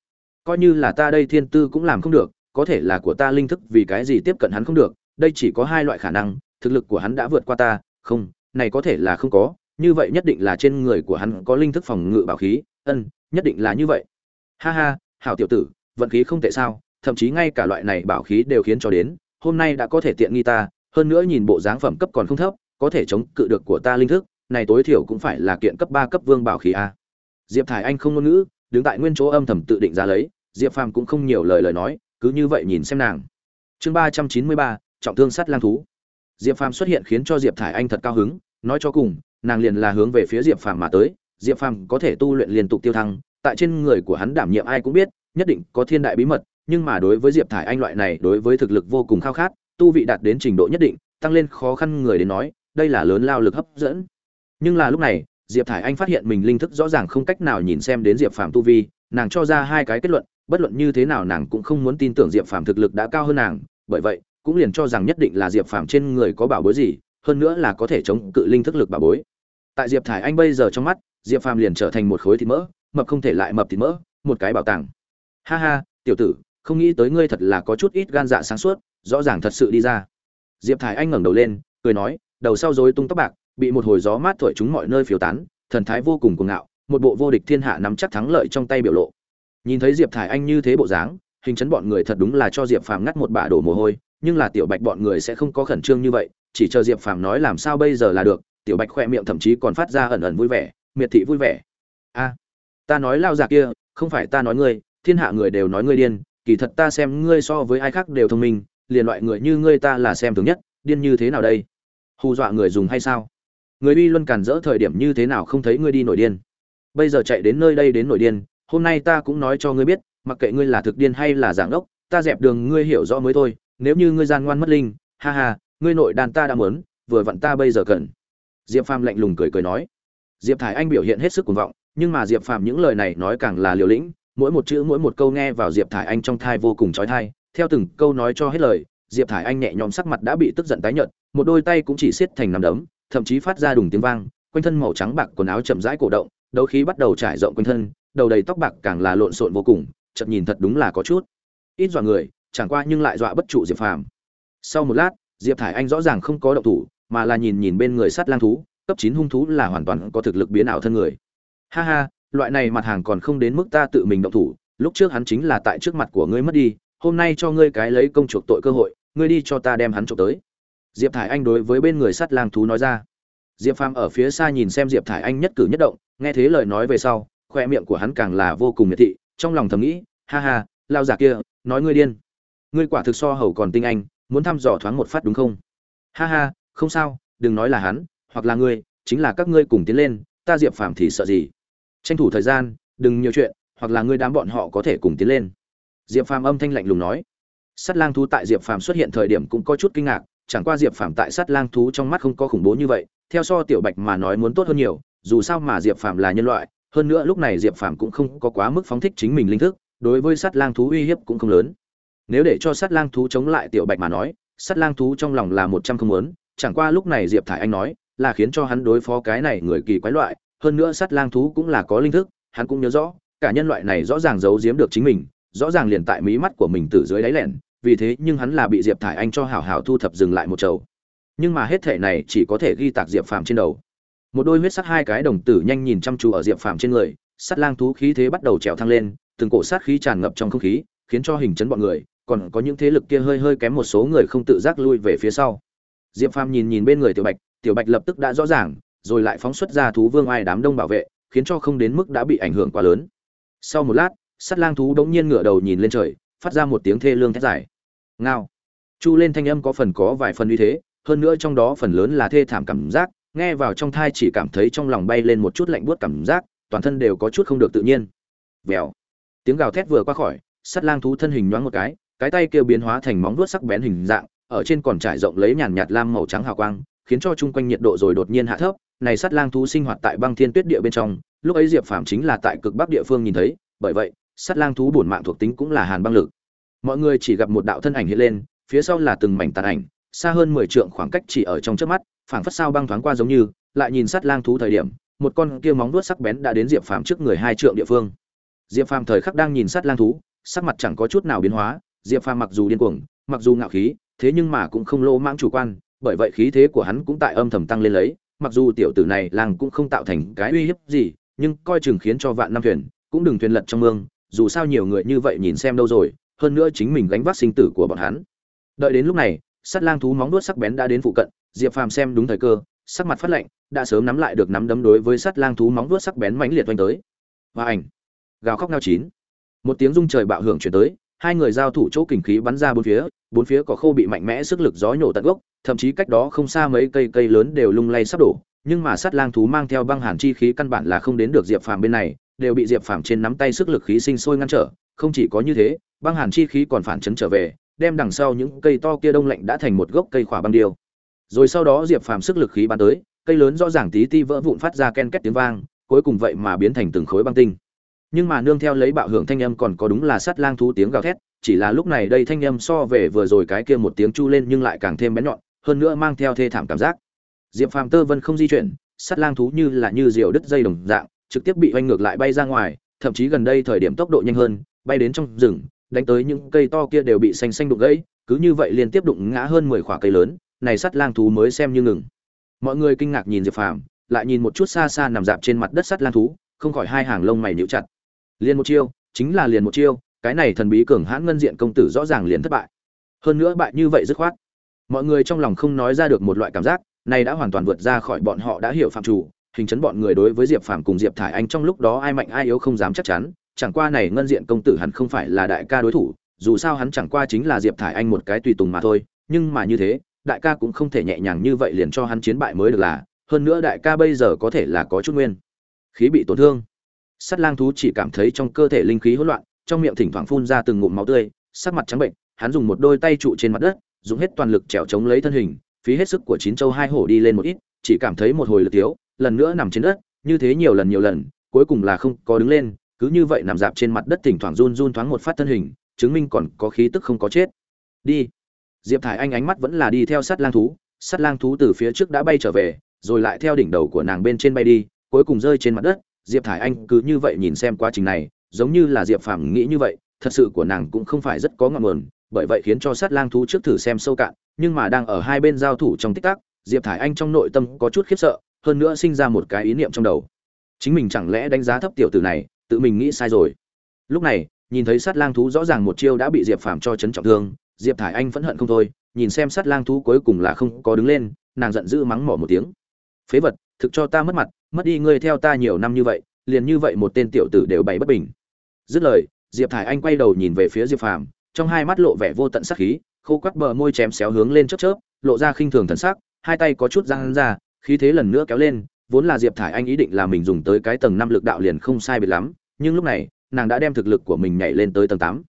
Coi như là ta đây thiên tư cũng làm không được, có thể là của ta linh thức vì cái gì tiếp cận hắn không được, đây chỉ có hai loại khả năng, thực lực của hắn đã vượt qua ta, không, này có thể là không có, như vậy nhất định là trên người của hắn có linh thức phòng ngự bảo khí, ân, nhất định là như vậy. Ha ha, hảo tiểu tử, vận khí không tệ sao, thậm chí ngay cả loại này bảo khí đều khiến cho đến, hôm nay đã có thể tiện nghi ta, hơn nữa nhìn bộ dáng phẩm cấp còn không thấp, có thể chống cự được của ta linh thức này tối thiểu cũng phải là kiện cấp ba cấp vương bảo khí a. Diệp thải anh không ngôn ngữ, đứng tại nguyên chỗ âm thầm tự định ra lấy, diệp phàm cũng không nhiều lời lời nói, cứ như vậy nhìn xem nàng. Chương ba trăm chín mươi ba, trọng thương sát lang thú. Diệp phàm xuất hiện khiến cho diệp thải anh thật cao hứng, nói cho cùng, nàng liền là hướng về phía diệp phàm mà tới, diệp phàm có thể tu luyện liên tục tiêu thăng, tại trên người của hắn đảm nhiệm ai cũng biết, nhất định có thiên đại bí mật, nhưng mà đối với diệp thải anh loại này, đối với thực lực vô cùng khao khát, tu vị đạt đến trình độ nhất định, tăng lên khó khăn người đến nói, đây là lớn lao lực hấp dẫn nhưng là lúc này, diệp thải anh phát hiện mình linh thức rõ ràng không cách nào nhìn xem đến diệp phàm tu vi, nàng cho ra hai cái kết luận, bất luận như thế nào nàng cũng không muốn tin tưởng diệp phàm thực lực đã cao hơn nàng, bởi vậy, cũng liền cho rằng nhất định là diệp phàm trên người có bảo bối gì, hơn nữa là có thể chống cự linh thức lực bảo bối. Tại diệp thải anh bây giờ trong mắt, diệp phàm liền trở thành một khối thịt mỡ, mập không thể lại mập thịt mỡ, một cái bảo tàng. Ha ha, tiểu tử, không nghĩ tới ngươi thật là có chút ít gan dạ sáng suốt, rõ ràng thật sự đi ra. Diệp thải anh ngẩng đầu lên, cười nói, đầu sau dối tung tóc bạc bị một hồi gió mát thổi chúng mọi nơi phiếu tán, thần thái vô cùng cuồng ngạo, một bộ vô địch thiên hạ nắm chắc thắng lợi trong tay biểu lộ. Nhìn thấy diệp thải anh như thế bộ dáng, hình chấn bọn người thật đúng là cho diệp phàm ngắt một bả đổ mồ hôi, nhưng là tiểu bạch bọn người sẽ không có khẩn trương như vậy, chỉ chờ diệp phàm nói làm sao bây giờ là được, tiểu bạch khoe miệng thậm chí còn phát ra ẩn ẩn vui vẻ, miệt thị vui vẻ. A, ta nói lao già kia, không phải ta nói ngươi, thiên hạ người đều nói ngươi điên, kỳ thật ta xem ngươi so với ai khác đều thông minh, liền loại người như ngươi ta là xem thường nhất, điên như thế nào đây? Hù dọa người dùng hay sao? Người uy luân cản rỡ thời điểm như thế nào không thấy ngươi đi nổi điên. Bây giờ chạy đến nơi đây đến nổi điên, hôm nay ta cũng nói cho ngươi biết, mặc kệ ngươi là thực điên hay là giảng ốc ta dẹp đường ngươi hiểu rõ mới thôi, nếu như ngươi gian ngoan mất linh, ha ha, ngươi nội đàn ta đã muốn, vừa vặn ta bây giờ cần. Diệp phàm lạnh lùng cười cười nói. Diệp thải anh biểu hiện hết sức cuồng vọng, nhưng mà diệp phàm những lời này nói càng là liều lĩnh, mỗi một chữ, mỗi một câu nghe vào diệp thải anh trong thai vô cùng trói thai theo từng câu nói cho hết lời, diệp thải anh nhẹ nhõm sắc mặt đã bị tức giận tái nhợt, một đôi tay cũng chỉ siết thành nằm đấm thậm chí phát ra đùng tiếng vang, quanh thân màu trắng bạc quần áo chậm rãi cổ động, đấu khí bắt đầu trải rộng quanh thân, đầu đầy tóc bạc càng là lộn xộn vô cùng chậm nhìn thật đúng là có chút. Ít dọa người, chẳng qua nhưng lại dọa bất trụ diệp phàm. Sau một lát, diệp thải anh rõ ràng không có động thủ, mà là nhìn nhìn bên người sát lang thú, cấp chín hung thú là hoàn toàn có thực lực biến ảo thân người. Ha ha, loại này mặt hàng còn không đến mức ta tự mình động thủ, lúc trước hắn chính là tại trước mặt của ngươi mất đi, hôm nay cho ngươi cái lấy công chuộc tội cơ hội, ngươi đi cho ta đem hắn trộm tới diệp thải anh đối với bên người sắt lang thú nói ra. Diệp phàm ở phía xa nhìn xem diệp thải anh nhất cử nhất động, nghe thế lời nói về sau, khoe miệng của hắn càng là vô cùng miệt thị, trong lòng thầm nghĩ, ha ha, lao giả kia, nói ngươi điên. Ngươi quả thực so hầu còn tinh anh, muốn thăm dò thoáng một phát đúng không? Ha ha, không sao, đừng nói là hắn, hoặc là ngươi, chính là các ngươi cùng tiến lên, ta diệp phàm thì sợ gì? Tranh thủ thời gian, đừng nhiều chuyện, hoặc là ngươi đám bọn họ có thể cùng tiến lên. Diệp phàm âm thanh lạnh lùng nói. Sắt lang thú tại diệp phàm xuất hiện thời điểm cũng có chút kinh ngạc chẳng qua diệp phàm tại sắt lang thú trong mắt không có khủng bố như vậy, theo so tiểu bạch mà nói muốn tốt hơn nhiều, dù sao mà diệp phàm là nhân loại, hơn nữa lúc này diệp phàm cũng không có quá mức phóng thích chính mình linh thức, đối với sắt lang thú uy hiếp cũng không lớn. Nếu để cho sắt lang thú chống lại tiểu bạch mà nói sắt lang thú trong lòng là một trăm không muốn, chẳng qua lúc này diệp thải anh nói, là khiến cho hắn đối phó cái này người kỳ quái loại, hơn nữa sắt lang thú cũng là có linh thức, hắn cũng nhớ rõ, cả nhân loại này rõ ràng giấu giếm được chính mình, rõ ràng liền tại mí mắt của mình từ dưới đáy lẻn vì thế nhưng hắn là bị diệp thải anh cho hảo hảo thu thập dừng lại một chầu. Nhưng mà hết thể này chỉ có thể ghi tạc diệp phàm trên đầu. Một đôi huyết sắc hai cái đồng tử nhanh nhìn chăm chú ở diệp phàm trên người sắt lang thú khí thế bắt đầu trèo thăng lên, từng cổ sát khí tràn ngập trong không khí, khiến cho hình chấn bọn người, còn có những thế lực kia hơi hơi kém một số người không tự giác lui về phía sau. Diệp phàm nhìn nhìn bên người tiểu bạch tiểu bạch lập tức đã rõ ràng, rồi lại phóng xuất ra thú vương ai đám đông bảo vệ, khiến cho không đến mức đã bị ảnh hưởng quá lớn. Sau một lát sắt lang thú đống nhiên ngửa đầu nhìn lên trời phát ra một tiếng thê lương thét dài. Ngao. Chu lên thanh âm có phần có vài phần uy thế, hơn nữa trong đó phần lớn là thê thảm cảm giác, nghe vào trong thai chỉ cảm thấy trong lòng bay lên một chút lạnh buốt cảm giác, toàn thân đều có chút không được tự nhiên. Vèo. Tiếng gào thét vừa qua khỏi, sắt lang thú thân hình nhoáng một cái cái tay kia biến hóa thành móng vuốt sắc bén hình dạng, ở trên còn trải rộng lấy nhàn nhạt lam màu trắng hào quang, khiến cho chung quanh nhiệt độ rồi đột nhiên hạ thấp. Này sắt lang thú sinh hoạt tại băng thiên tuyết địa bên trong, lúc ấy diệp phàm chính là tại cực bắc địa phương nhìn thấy, bởi vậy sắt lang thú bổn mạng thuộc tính cũng là hàn băng lực. Mọi người chỉ gặp một đạo thân ảnh hiện lên, phía sau là từng mảnh tàn ảnh, xa hơn mười trượng khoảng cách chỉ ở trong trước mắt, phảng phất sao băng thoáng qua giống như, lại nhìn sắt lang thú thời điểm, một con kia móng vuốt sắc bén đã đến diệp phàm trước người hai trượng địa phương. Diệp phàm thời khắc đang nhìn sắt lang thú, sắc mặt chẳng có chút nào biến hóa, diệp phàm mặc dù điên cuồng, mặc dù ngạo khí, thế nhưng mà cũng không lô mãng chủ quan, bởi vậy khí thế của hắn cũng tại âm thầm tăng lên lấy, mặc dù tiểu tử này lang cũng không tạo thành cái uy hiếp gì, nhưng coi chừng khiến cho vạn năm thuyền, cũng đừng thuyền lật trong mương dù sao nhiều người như vậy nhìn xem đâu rồi, hơn nữa chính mình gánh vác sinh tử của bọn hắn. Đợi đến lúc này sắt lang thú móng đuốt sắc bén đã đến phụ cận, diệp phàm xem đúng thời cơ, sắc mặt phát lạnh, đã sớm nắm lại được nắm đấm đối với sắt lang thú móng đuốt sắc bén mãnh liệt oanh tới. Và ảnh. Gào khóc nao chín. Một tiếng rung trời bạo hưởng chuyển tới, hai người giao thủ chỗ kình khí bắn ra bốn phía bốn phía có khô bị mạnh mẽ sức lực gió nhổ tận gốc, thậm chí cách đó không xa mấy cây cây lớn đều lung lay sắp đổ, nhưng mà sắt lang thú mang theo băng hàn chi khí căn bản là không đến được diệp phàm bên này đều bị diệp phàm trên nắm tay sức lực khí sinh sôi ngăn trở, không chỉ có như thế, băng hàn chi khí còn phản chấn trở về, đem đằng sau những cây to kia đông lạnh đã thành một gốc cây khỏa băng điêu. Rồi sau đó diệp phàm sức lực khí bắn tới, cây lớn rõ ràng tí ti vỡ vụn phát ra ken két tiếng vang, cuối cùng vậy mà biến thành từng khối băng tinh. Nhưng mà nương theo lấy bạo hưởng thanh âm còn có đúng là sát lang thú tiếng gào thét, chỉ là lúc này đây thanh âm so về vừa rồi cái kia một tiếng chu lên nhưng lại càng thêm bén nhọn, hơn nữa mang theo thê thảm cảm giác. Diệp phàm tơ vân không di chuyển, sát lang thú như là như diều đứt dây đồng dạng trực tiếp bị oanh ngược lại bay ra ngoài, thậm chí gần đây thời điểm tốc độ nhanh hơn, bay đến trong rừng, đánh tới những cây to kia đều bị xanh xanh đụng gãy, cứ như vậy liên tiếp đụng ngã hơn mười quả cây lớn, này sắt lang thú mới xem như ngừng. Mọi người kinh ngạc nhìn diệp phàm, lại nhìn một chút xa xa nằm dạp trên mặt đất sắt lang thú, không khỏi hai hàng lông mày nhíu chặt. Liền một chiêu, chính là liền một chiêu, cái này thần bí cường hãn ngân diện công tử rõ ràng liền thất bại. Hơn nữa bại như vậy dứt khoát. Mọi người trong lòng không nói ra được một loại cảm giác, này đã hoàn toàn vượt ra khỏi bọn họ đã hiểu phạm chủ hình chấn bọn người đối với diệp phàm cùng diệp thải anh trong lúc đó ai mạnh ai yếu không dám chắc chắn, chẳng qua này ngân diện công tử hẳn không phải là đại ca đối thủ, dù sao hắn chẳng qua chính là diệp thải anh một cái tùy tùng mà thôi, nhưng mà như thế, đại ca cũng không thể nhẹ nhàng như vậy liền cho hắn chiến bại mới được là, hơn nữa đại ca bây giờ có thể là có chút nguyên khí bị tổn thương. Sắt lang thú chỉ cảm thấy trong cơ thể linh khí hỗn loạn, trong miệng thỉnh thoảng phun ra từng ngụm máu tươi, sắc mặt trắng bệnh, hắn dùng một đôi tay trụ trên mặt đất, dùng hết toàn lực trèo chống lấy thân hình, phí hết sức của chín châu hai hổ đi lên một ít, chỉ cảm thấy một hồi lực thiếu lần nữa nằm trên đất, như thế nhiều lần nhiều lần, cuối cùng là không có đứng lên, cứ như vậy nằm dạp trên mặt đất thỉnh thoảng run run thoáng một phát thân hình, chứng minh còn có khí tức không có chết. Đi. Diệp thải anh ánh mắt vẫn là đi theo sát lang thú, sát lang thú từ phía trước đã bay trở về, rồi lại theo đỉnh đầu của nàng bên trên bay đi, cuối cùng rơi trên mặt đất. Diệp thải anh cứ như vậy nhìn xem quá trình này, giống như là diệp phàm nghĩ như vậy, thật sự của nàng cũng không phải rất có ngọn nguồn, bởi vậy khiến cho sát lang thú trước thử xem sâu cạn, nhưng mà đang ở hai bên giao thủ trong tích tắc, diệp thải anh trong nội tâm có chút khiếp sợ hơn nữa sinh ra một cái ý niệm trong đầu. Chính mình chẳng lẽ đánh giá thấp tiểu tử này, tự mình nghĩ sai rồi. Lúc này, nhìn thấy sát lang thú rõ ràng một chiêu đã bị diệp phàm cho chấn trọng thương, diệp thải anh phẫn hận không thôi, nhìn xem sát lang thú cuối cùng là không có đứng lên, nàng giận dữ mắng mỏ một tiếng. Phế vật, thực cho ta mất mặt, mất đi ngươi theo ta nhiều năm như vậy, liền như vậy một tên tiểu tử đều bày bất bình. Dứt lời, diệp thải anh quay đầu nhìn về phía diệp phàm, trong hai mắt lộ vẻ vô tận sắc khí, khô quắt bờ môi chém xéo hướng lên chớp chớp, lộ ra khinh thường thần sắc, hai tay có chút răng ra khí thế lần nữa kéo lên, vốn là diệp thải anh ý định là mình dùng tới cái tầng năm lực đạo liền không sai biệt lắm, nhưng lúc này, nàng đã đem thực lực của mình nhảy lên tới tầng tám.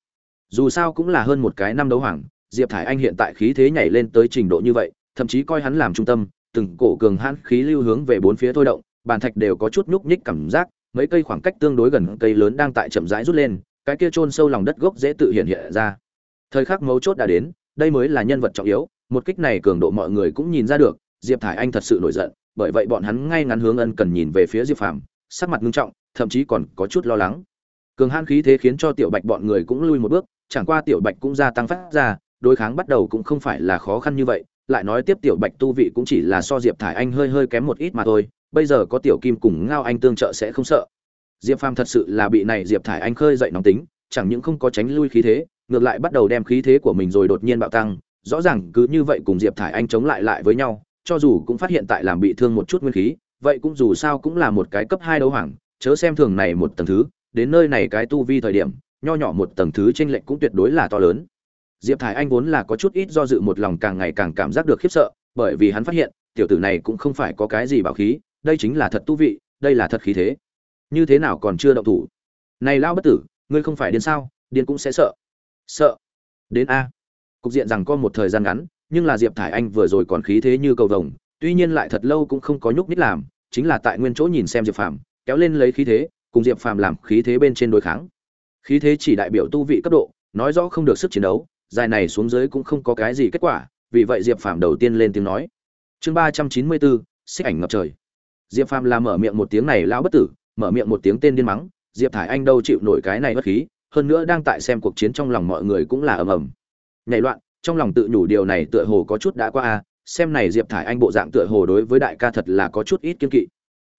Dù sao cũng là hơn một cái năm đấu hoàng, diệp thải anh hiện tại khí thế nhảy lên tới trình độ như vậy, thậm chí coi hắn làm trung tâm, từng cổ cường hãn khí lưu hướng về bốn phía thôi động, bàn thạch đều có chút nhúc nhích cảm giác, mấy cây khoảng cách tương đối gần cây lớn đang tại chậm rãi rút lên, cái kia chôn sâu lòng đất gốc dễ tự hiện hiện ra. Thời khắc mấu chốt đã đến, đây mới là nhân vật trọng yếu, một kích này cường độ mọi người cũng nhìn ra được diệp thải anh thật sự nổi giận, bởi vậy bọn hắn ngay ngắn hướng ân cần nhìn về phía diệp phàm, sắc mặt nghiêm trọng, thậm chí còn có chút lo lắng. Cường hãn khí thế khiến cho tiểu bạch bọn người cũng lui một bước, chẳng qua tiểu bạch cũng gia tăng phát ra, đối kháng bắt đầu cũng không phải là khó khăn như vậy, lại nói tiếp tiểu bạch tu vị cũng chỉ là so diệp thải anh hơi hơi kém một ít mà thôi, bây giờ có tiểu kim cùng ngao anh tương trợ sẽ không sợ. Diệp phàm thật sự là bị này diệp thải anh khơi dậy nóng tính, chẳng những không có tránh lui khí thế, ngược lại bắt đầu đem khí thế của mình rồi đột nhiên bạo tăng, rõ ràng cứ như vậy cùng diệp thải anh chống lại lại với nhau cho dù cũng phát hiện tại làm bị thương một chút nguyên khí, vậy cũng dù sao cũng là một cái cấp hai đấu hoàng, chớ xem thường này một tầng thứ, đến nơi này cái tu vi thời điểm, nho nhỏ một tầng thứ trên lệch cũng tuyệt đối là to lớn. Diệp thải anh vốn là có chút ít do dự một lòng càng ngày càng cảm giác được khiếp sợ, bởi vì hắn phát hiện, tiểu tử này cũng không phải có cái gì bảo khí, đây chính là thật tu vị, đây là thật khí thế. Như thế nào còn chưa động thủ? Này lao bất tử, ngươi không phải điên sao, điên cũng sẽ sợ. Sợ. Đến a. Cục diện rằng có một thời gian ngắn nhưng là diệp thải anh vừa rồi còn khí thế như cầu vồng, tuy nhiên lại thật lâu cũng không có nhúc nhích làm, chính là tại nguyên chỗ nhìn xem diệp phàm, kéo lên lấy khí thế, cùng diệp phàm làm khí thế bên trên đối kháng. Khí thế chỉ đại biểu tu vị cấp độ, nói rõ không được sức chiến đấu, dài này xuống dưới cũng không có cái gì kết quả, vì vậy diệp phàm đầu tiên lên tiếng nói. Chương ba trăm chín mươi bốn, xích ảnh ngập trời. Diệp phàm làm mở miệng một tiếng này lão bất tử, mở miệng một tiếng tên điên mắng, diệp thải anh đâu chịu nổi cái này bất khí, hơn nữa đang tại xem cuộc chiến trong lòng mọi người cũng là ầm ầm. Nhảy loạn trong lòng tự nhủ điều này tựa hồ có chút đã qua a, xem này diệp thải anh bộ dạng tựa hồ đối với đại ca thật là có chút ít kiên kỵ.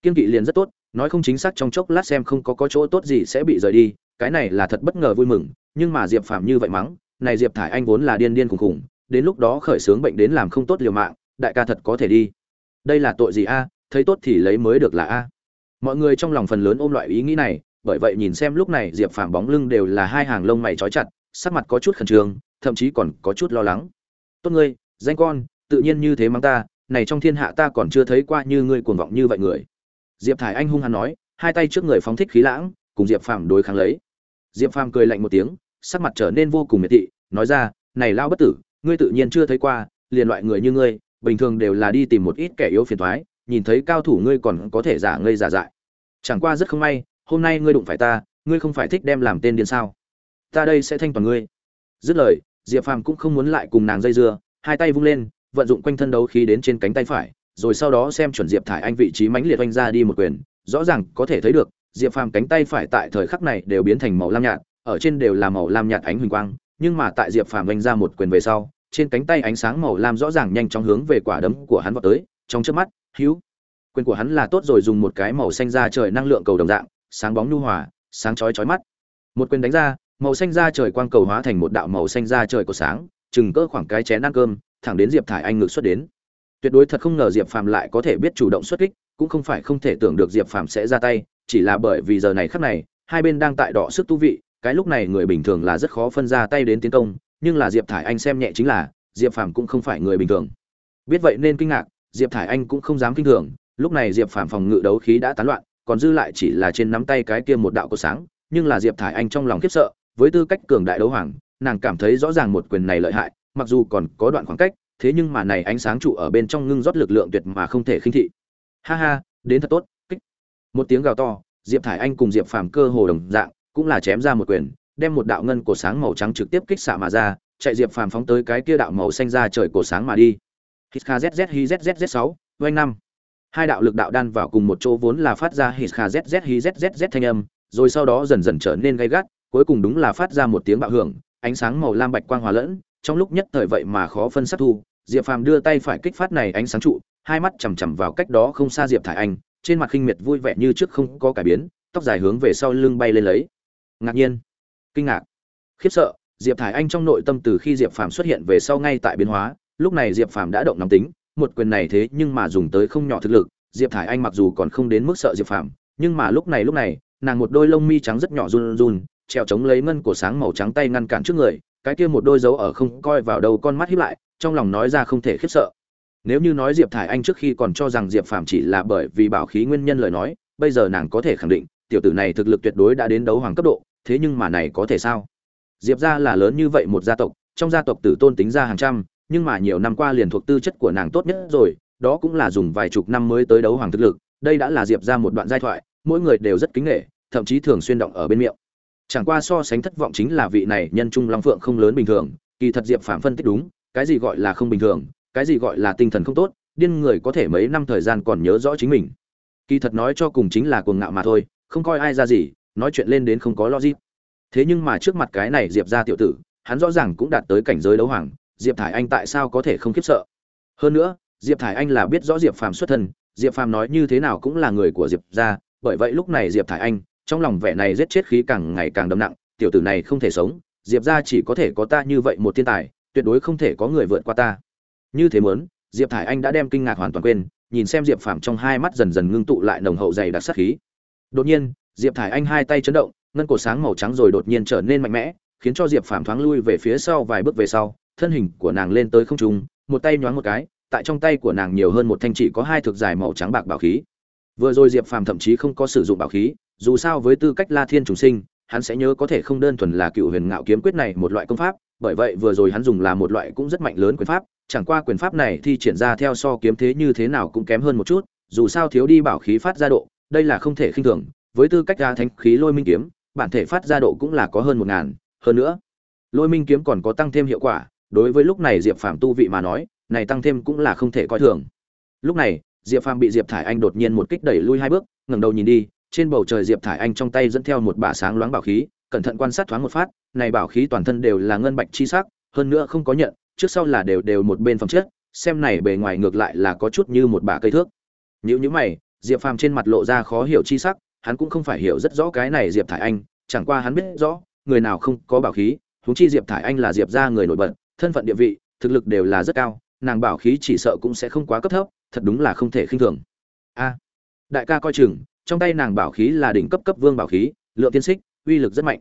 Kiên kỵ liền rất tốt, nói không chính xác trong chốc lát xem không có có chỗ tốt gì sẽ bị rời đi, cái này là thật bất ngờ vui mừng, nhưng mà diệp phàm như vậy mắng, này diệp thải anh vốn là điên điên khùng khùng đến lúc đó khởi sướng bệnh đến làm không tốt liều mạng, đại ca thật có thể đi. Đây là tội gì a, thấy tốt thì lấy mới được là a. Mọi người trong lòng phần lớn ôm loại ý nghĩ này, bởi vậy nhìn xem lúc này diệp phàm bóng lưng đều là hai hàng lông mày trói chặt, sắc mặt có chút khẩn trương thậm chí còn có chút lo lắng. Tốt ngươi, danh con, tự nhiên như thế mắng ta, này trong thiên hạ ta còn chưa thấy qua như ngươi cuồng vọng như vậy người. Diệp thải anh hung hăng nói, hai tay trước người phóng thích khí lãng, cùng diệp phàm đối kháng lấy. Diệp phàm cười lạnh một tiếng, sắc mặt trở nên vô cùng miệt thị, nói ra, này lao bất tử, ngươi tự nhiên chưa thấy qua, liền loại người như ngươi, bình thường đều là đi tìm một ít kẻ yếu phiền thoái nhìn thấy cao thủ ngươi còn có thể giả ngây giả dại. Chẳng qua rất không may, hôm nay ngươi đụng phải ta, ngươi không phải thích đem làm tên điên sao? Ta đây sẽ thanh toàn ngươi. Dứt lời diệp phàm cũng không muốn lại cùng nàng dây dưa, hai tay vung lên, vận dụng quanh thân đấu khí đến trên cánh tay phải, rồi sau đó xem chuẩn diệp thải anh vị trí mãnh liệt oanh ra đi một quyền, rõ ràng có thể thấy được, diệp phàm cánh tay phải tại thời khắc này đều biến thành màu lam nhạt, ở trên đều là màu lam nhạt ánh huỳnh quang, nhưng mà tại diệp phàm oanh ra một quyền về sau, trên cánh tay ánh sáng màu lam rõ ràng nhanh chóng hướng về quả đấm của hắn vào tới, trong trước mắt hữu quyền của hắn là tốt rồi dùng một cái màu xanh ra trời năng lượng cầu đồng dạng, sáng bóng nhu hòa, sáng chói chói mắt. Một quyền đánh ra màu xanh da trời quang cầu hóa thành một đạo màu xanh da trời của sáng chừng cỡ khoảng cái chén ăn cơm, thẳng đến diệp thải anh ngược xuất đến. Tuyệt đối thật không ngờ diệp phàm lại có thể biết chủ động xuất kích, cũng không phải không thể tưởng được diệp phàm sẽ ra tay, chỉ là bởi vì giờ này khắc này, hai bên đang tại đọ sức tu vị, cái lúc này người bình thường là rất khó phân ra tay đến tiến công, nhưng là diệp thải anh xem nhẹ chính là, diệp phàm cũng không phải người bình thường. Biết vậy nên kinh ngạc, diệp thải anh cũng không dám kinh thường, lúc này diệp phàm phòng ngự đấu khí đã tán loạn, còn dư lại chỉ là trên nắm tay cái kia một đạo cổ sáng, nhưng là diệp thải anh trong lòng khiếp sợ với tư cách cường đại đấu hoàng, nàng cảm thấy rõ ràng một quyền này lợi hại, mặc dù còn có đoạn khoảng cách, thế nhưng mà này ánh sáng trụ ở bên trong ngưng rót lực lượng tuyệt mà không thể khinh thị. Ha ha, đến thật tốt, kích. Một tiếng gào to, diệp thải anh cùng diệp phàm cơ hồ đồng dạng, cũng là chém ra một quyền, đem một đạo ngân cổ sáng màu trắng trực tiếp kích xạ mà ra, chạy diệp phàm phóng tới cái kia đạo màu xanh ra trời cổ sáng mà đi. Hít kha zz hi zz sáu, oanh năm. Hai đạo lực đạo đan vào cùng một chỗ vốn là phát ra hít kha zz hi zz thanh âm, rồi sau đó dần dần trở nên gay gắt cuối cùng đúng là phát ra một tiếng bạo hưởng, ánh sáng màu lam bạch quang hòa lẫn, trong lúc nhất thời vậy mà khó phân sát thu. Diệp phàm đưa tay phải kích phát này ánh sáng trụ, hai mắt chằm chằm vào cách đó không xa diệp thải anh, trên mặt khinh miệt vui vẻ như trước không có cải biến, tóc dài hướng về sau lưng bay lên lấy. Ngạc nhiên. Kinh ngạc. Khiếp sợ, diệp thải anh trong nội tâm từ khi diệp phàm xuất hiện về sau ngay tại biến hóa, lúc này diệp phàm đã động nóng tính, một quyền này thế nhưng mà dùng tới không nhỏ thực lực, diệp thải anh mặc dù còn không đến mức sợ diệp phàm, nhưng mà lúc này lúc này, nàng một đôi lông mi trắng rất nhỏ run run treo chống lấy ngân của sáng màu trắng tay ngăn cản trước người, cái kia một đôi dấu ở không coi vào đầu con mắt hiếp lại, trong lòng nói ra không thể khiếp sợ. Nếu như nói diệp thải anh trước khi còn cho rằng diệp phàm chỉ là bởi vì bảo khí nguyên nhân lời nói, bây giờ nàng có thể khẳng định, tiểu tử này thực lực tuyệt đối đã đến đấu hoàng cấp độ, thế nhưng mà này có thể sao? Diệp gia là lớn như vậy một gia tộc, trong gia tộc tử tôn tính ra hàng trăm, nhưng mà nhiều năm qua liền thuộc tư chất của nàng tốt nhất rồi, đó cũng là dùng vài chục năm mới tới đấu hoàng thực lực, đây đã là diệp ra một đoạn giai thoại, mỗi người đều rất kính nghệ thậm chí thường xuyên động ở bên miệng chẳng qua so sánh thất vọng chính là vị này nhân trung long phượng không lớn bình thường, kỳ thật diệp phạm phân tích đúng, cái gì gọi là không bình thường, cái gì gọi là tinh thần không tốt, điên người có thể mấy năm thời gian còn nhớ rõ chính mình. Kỳ thật nói cho cùng chính là cuồng ngạo mà thôi, không coi ai ra gì, nói chuyện lên đến không có logic. Thế nhưng mà trước mặt cái này diệp ra tiểu tử, hắn rõ ràng cũng đạt tới cảnh giới đấu hoàng, diệp thải anh tại sao có thể không khiếp sợ? Hơn nữa, diệp thải anh là biết rõ diệp phàm xuất thân, diệp phàm nói như thế nào cũng là người của diệp ra bởi vậy lúc này diệp thải anh trong lòng vẻ này giết chết khí càng ngày càng đậm nặng, tiểu tử này không thể sống, diệp ra chỉ có thể có ta như vậy một thiên tài, tuyệt đối không thể có người vượt qua ta. Như thế muốn, diệp thải anh đã đem kinh ngạc hoàn toàn quên, nhìn xem diệp phàm trong hai mắt dần dần ngưng tụ lại nồng hậu dày đặc sắc khí. Đột nhiên, diệp thải anh hai tay chấn động, ngân cổ sáng màu trắng rồi đột nhiên trở nên mạnh mẽ, khiến cho diệp phàm thoáng lui về phía sau vài bước về sau, thân hình của nàng lên tới không trung, một tay nhoáng một cái, tại trong tay của nàng nhiều hơn một thanh chỉ có hai thực dài màu trắng bạc bảo khí. Vừa rồi diệp phàm thậm chí không có sử dụng bảo khí dù sao với tư cách la thiên trùng sinh, hắn sẽ nhớ có thể không đơn thuần là cựu huyền ngạo kiếm quyết này một loại công pháp, bởi vậy vừa rồi hắn dùng là một loại cũng rất mạnh lớn quyền pháp, chẳng qua quyền pháp này thi triển ra theo so kiếm thế như thế nào cũng kém hơn một chút, dù sao thiếu đi bảo khí phát ra độ, đây là không thể khinh thường, với tư cách ra thánh khí lôi minh kiếm, bản thể phát ra độ cũng là có hơn một ngàn, hơn nữa, lôi minh kiếm còn có tăng thêm hiệu quả, đối với lúc này diệp phàm tu vị mà nói, này tăng thêm cũng là không thể coi thường. Lúc này, diệp phàm bị diệp thải anh đột nhiên một kích đẩy lui hai bước, ngẩng đầu nhìn đi trên bầu trời diệp thải anh trong tay dẫn theo một bả sáng loáng bảo khí, cẩn thận quan sát thoáng một phát, này bảo khí toàn thân đều là ngân bạch chi sắc, hơn nữa không có nhận, trước sau là đều đều một bên phẩm chất, xem này bề ngoài ngược lại là có chút như một bả cây thước. Nếu như mày, diệp phàm trên mặt lộ ra khó hiểu chi sắc, hắn cũng không phải hiểu rất rõ cái này diệp thải anh, chẳng qua hắn biết rõ, người nào không có bảo khí, huống chi diệp thải anh là diệp gia người nổi bật, thân phận địa vị, thực lực đều là rất cao, nàng bảo khí chỉ sợ cũng sẽ không quá cấp thấp, thật đúng là không thể khinh thường. A, đại ca coi chừng trong tay nàng bảo khí là đỉnh cấp cấp vương bảo khí, lượng tiên xích, uy lực rất mạnh.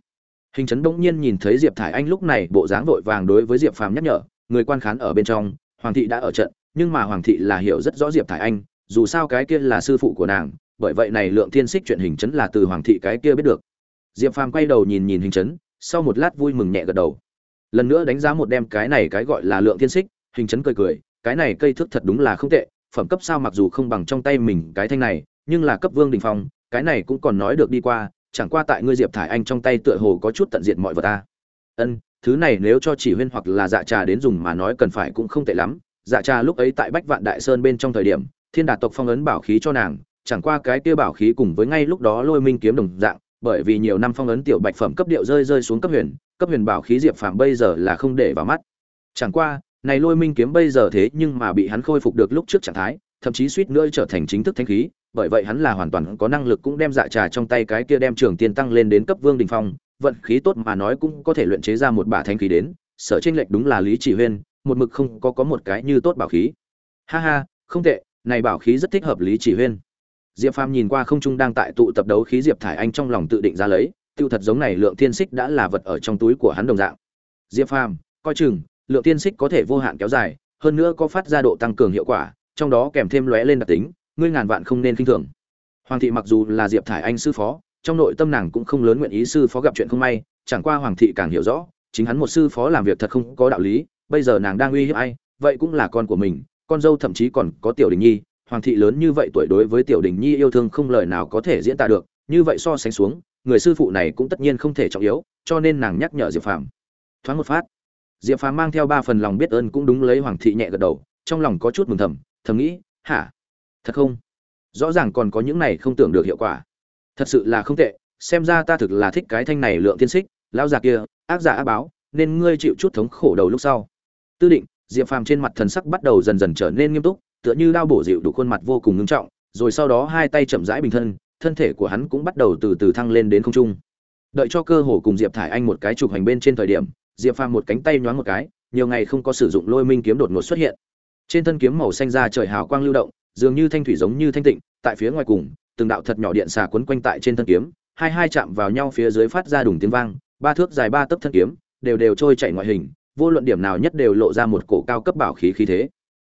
Hình chấn bỗng nhiên nhìn thấy diệp thải anh lúc này bộ dáng vội vàng đối với diệp phàm nhắc nhở, người quan khán ở bên trong, hoàng thị đã ở trận, nhưng mà hoàng thị là hiểu rất rõ diệp thải anh, dù sao cái kia là sư phụ của nàng, bởi vậy này lượng tiên xích chuyện hình chấn là từ hoàng thị cái kia biết được. Diệp phàm quay đầu nhìn nhìn hình chấn, sau một lát vui mừng nhẹ gật đầu. Lần nữa đánh giá một đem cái này cái gọi là lượng tiên xích, hình chấn cười cười, cái này cây thước thật đúng là không tệ, phẩm cấp sao mặc dù không bằng trong tay mình cái thanh này nhưng là cấp vương đình phong, cái này cũng còn nói được đi qua, chẳng qua tại ngươi diệp thải anh trong tay tựa hồ có chút tận diện mọi vật ta. Ân, thứ này nếu cho chỉ huyên hoặc là dạ trà đến dùng mà nói cần phải cũng không tệ lắm. Dạ trà lúc ấy tại bách vạn đại sơn bên trong thời điểm, thiên đà tộc phong ấn bảo khí cho nàng, chẳng qua cái kia bảo khí cùng với ngay lúc đó lôi minh kiếm đồng dạng, bởi vì nhiều năm phong ấn tiểu bạch phẩm cấp điệu rơi rơi xuống cấp huyền cấp huyền bảo khí diệp phàm bây giờ là không để vào mắt. Chẳng qua, này lôi minh kiếm bây giờ thế nhưng mà bị hắn khôi phục được lúc trước trạng thái, thậm chí suýt nữa trở thành chính thức thanh khí bởi vậy hắn là hoàn toàn có năng lực cũng đem dạ trà trong tay cái kia đem trường tiên tăng lên đến cấp vương đình phong vận khí tốt mà nói cũng có thể luyện chế ra một bả thanh khí đến sở tranh lệch đúng là lý chỉ huyên một mực không có có một cái như tốt bảo khí. Ha ha không tệ này bảo khí rất thích hợp lý chỉ huyên. Diệp phàm nhìn qua không trung đang tại tụ tập đấu khí diệp thải anh trong lòng tự định ra lấy tiêu thật giống này lượng thiên xích đã là vật ở trong túi của hắn đồng dạng. Diệp phàm coi chừng lượng thiên xích có thể vô hạn kéo dài, hơn nữa có phát ra độ tăng cường hiệu quả, trong đó kèm thêm lóe lên đặc tính, ngươi ngàn vạn không nên khinh thường. Hoàng thị mặc dù là Diệp thải anh sư phó, trong nội tâm nàng cũng không lớn nguyện ý sư phó gặp chuyện không may, chẳng qua hoàng thị càng hiểu rõ, chính hắn một sư phó làm việc thật không có đạo lý, bây giờ nàng đang uy hiếp ai, vậy cũng là con của mình, con dâu thậm chí còn có tiểu đình nhi, hoàng thị lớn như vậy tuổi đối với tiểu đình nhi yêu thương không lời nào có thể diễn tả được, như vậy so sánh xuống, người sư phụ này cũng tất nhiên không thể trọng yếu, cho nên nàng nhắc nhở Diệp Phàm. Thoáng một phát, diệp phàm mang theo ba phần lòng biết ơn cũng đúng lấy hoàng thị nhẹ gật đầu trong lòng có chút mừng thầm thầm nghĩ hả thật không? Rõ ràng còn có những này không tưởng được hiệu quả. Thật sự là không tệ, xem ra ta thực là thích cái thanh này lượng tiên xích, lão già kia, ác giả ác báo, nên ngươi chịu chút thống khổ đầu lúc sau. Tư định, diệp phàm trên mặt thần sắc bắt đầu dần dần trở nên nghiêm túc, tựa như đau bổ dịu đủ khuôn mặt vô cùng ngưng trọng, rồi sau đó hai tay chậm rãi bình thân thân thể của hắn cũng bắt đầu từ từ thăng lên đến không trung. Đợi cho cơ hồ cùng diệp thải anh một cái chụp hành bên trên thời điểm, diệp phàm một cánh tay nhoáng một cái, nhiều ngày không có sử dụng lôi minh kiếm đột ngột xuất hiện. Trên thân kiếm màu xanh ra trời hào quang lưu động dường như thanh thủy giống như thanh tịnh, tại phía ngoài cùng, từng đạo thật nhỏ điện xà quấn quanh tại trên thân kiếm, hai hai chạm vào nhau phía dưới phát ra đùng tiếng vang, ba thước dài ba tấc thân kiếm, đều đều trôi chảy ngoại hình, vô luận điểm nào nhất đều lộ ra một cổ cao cấp bảo khí khí thế.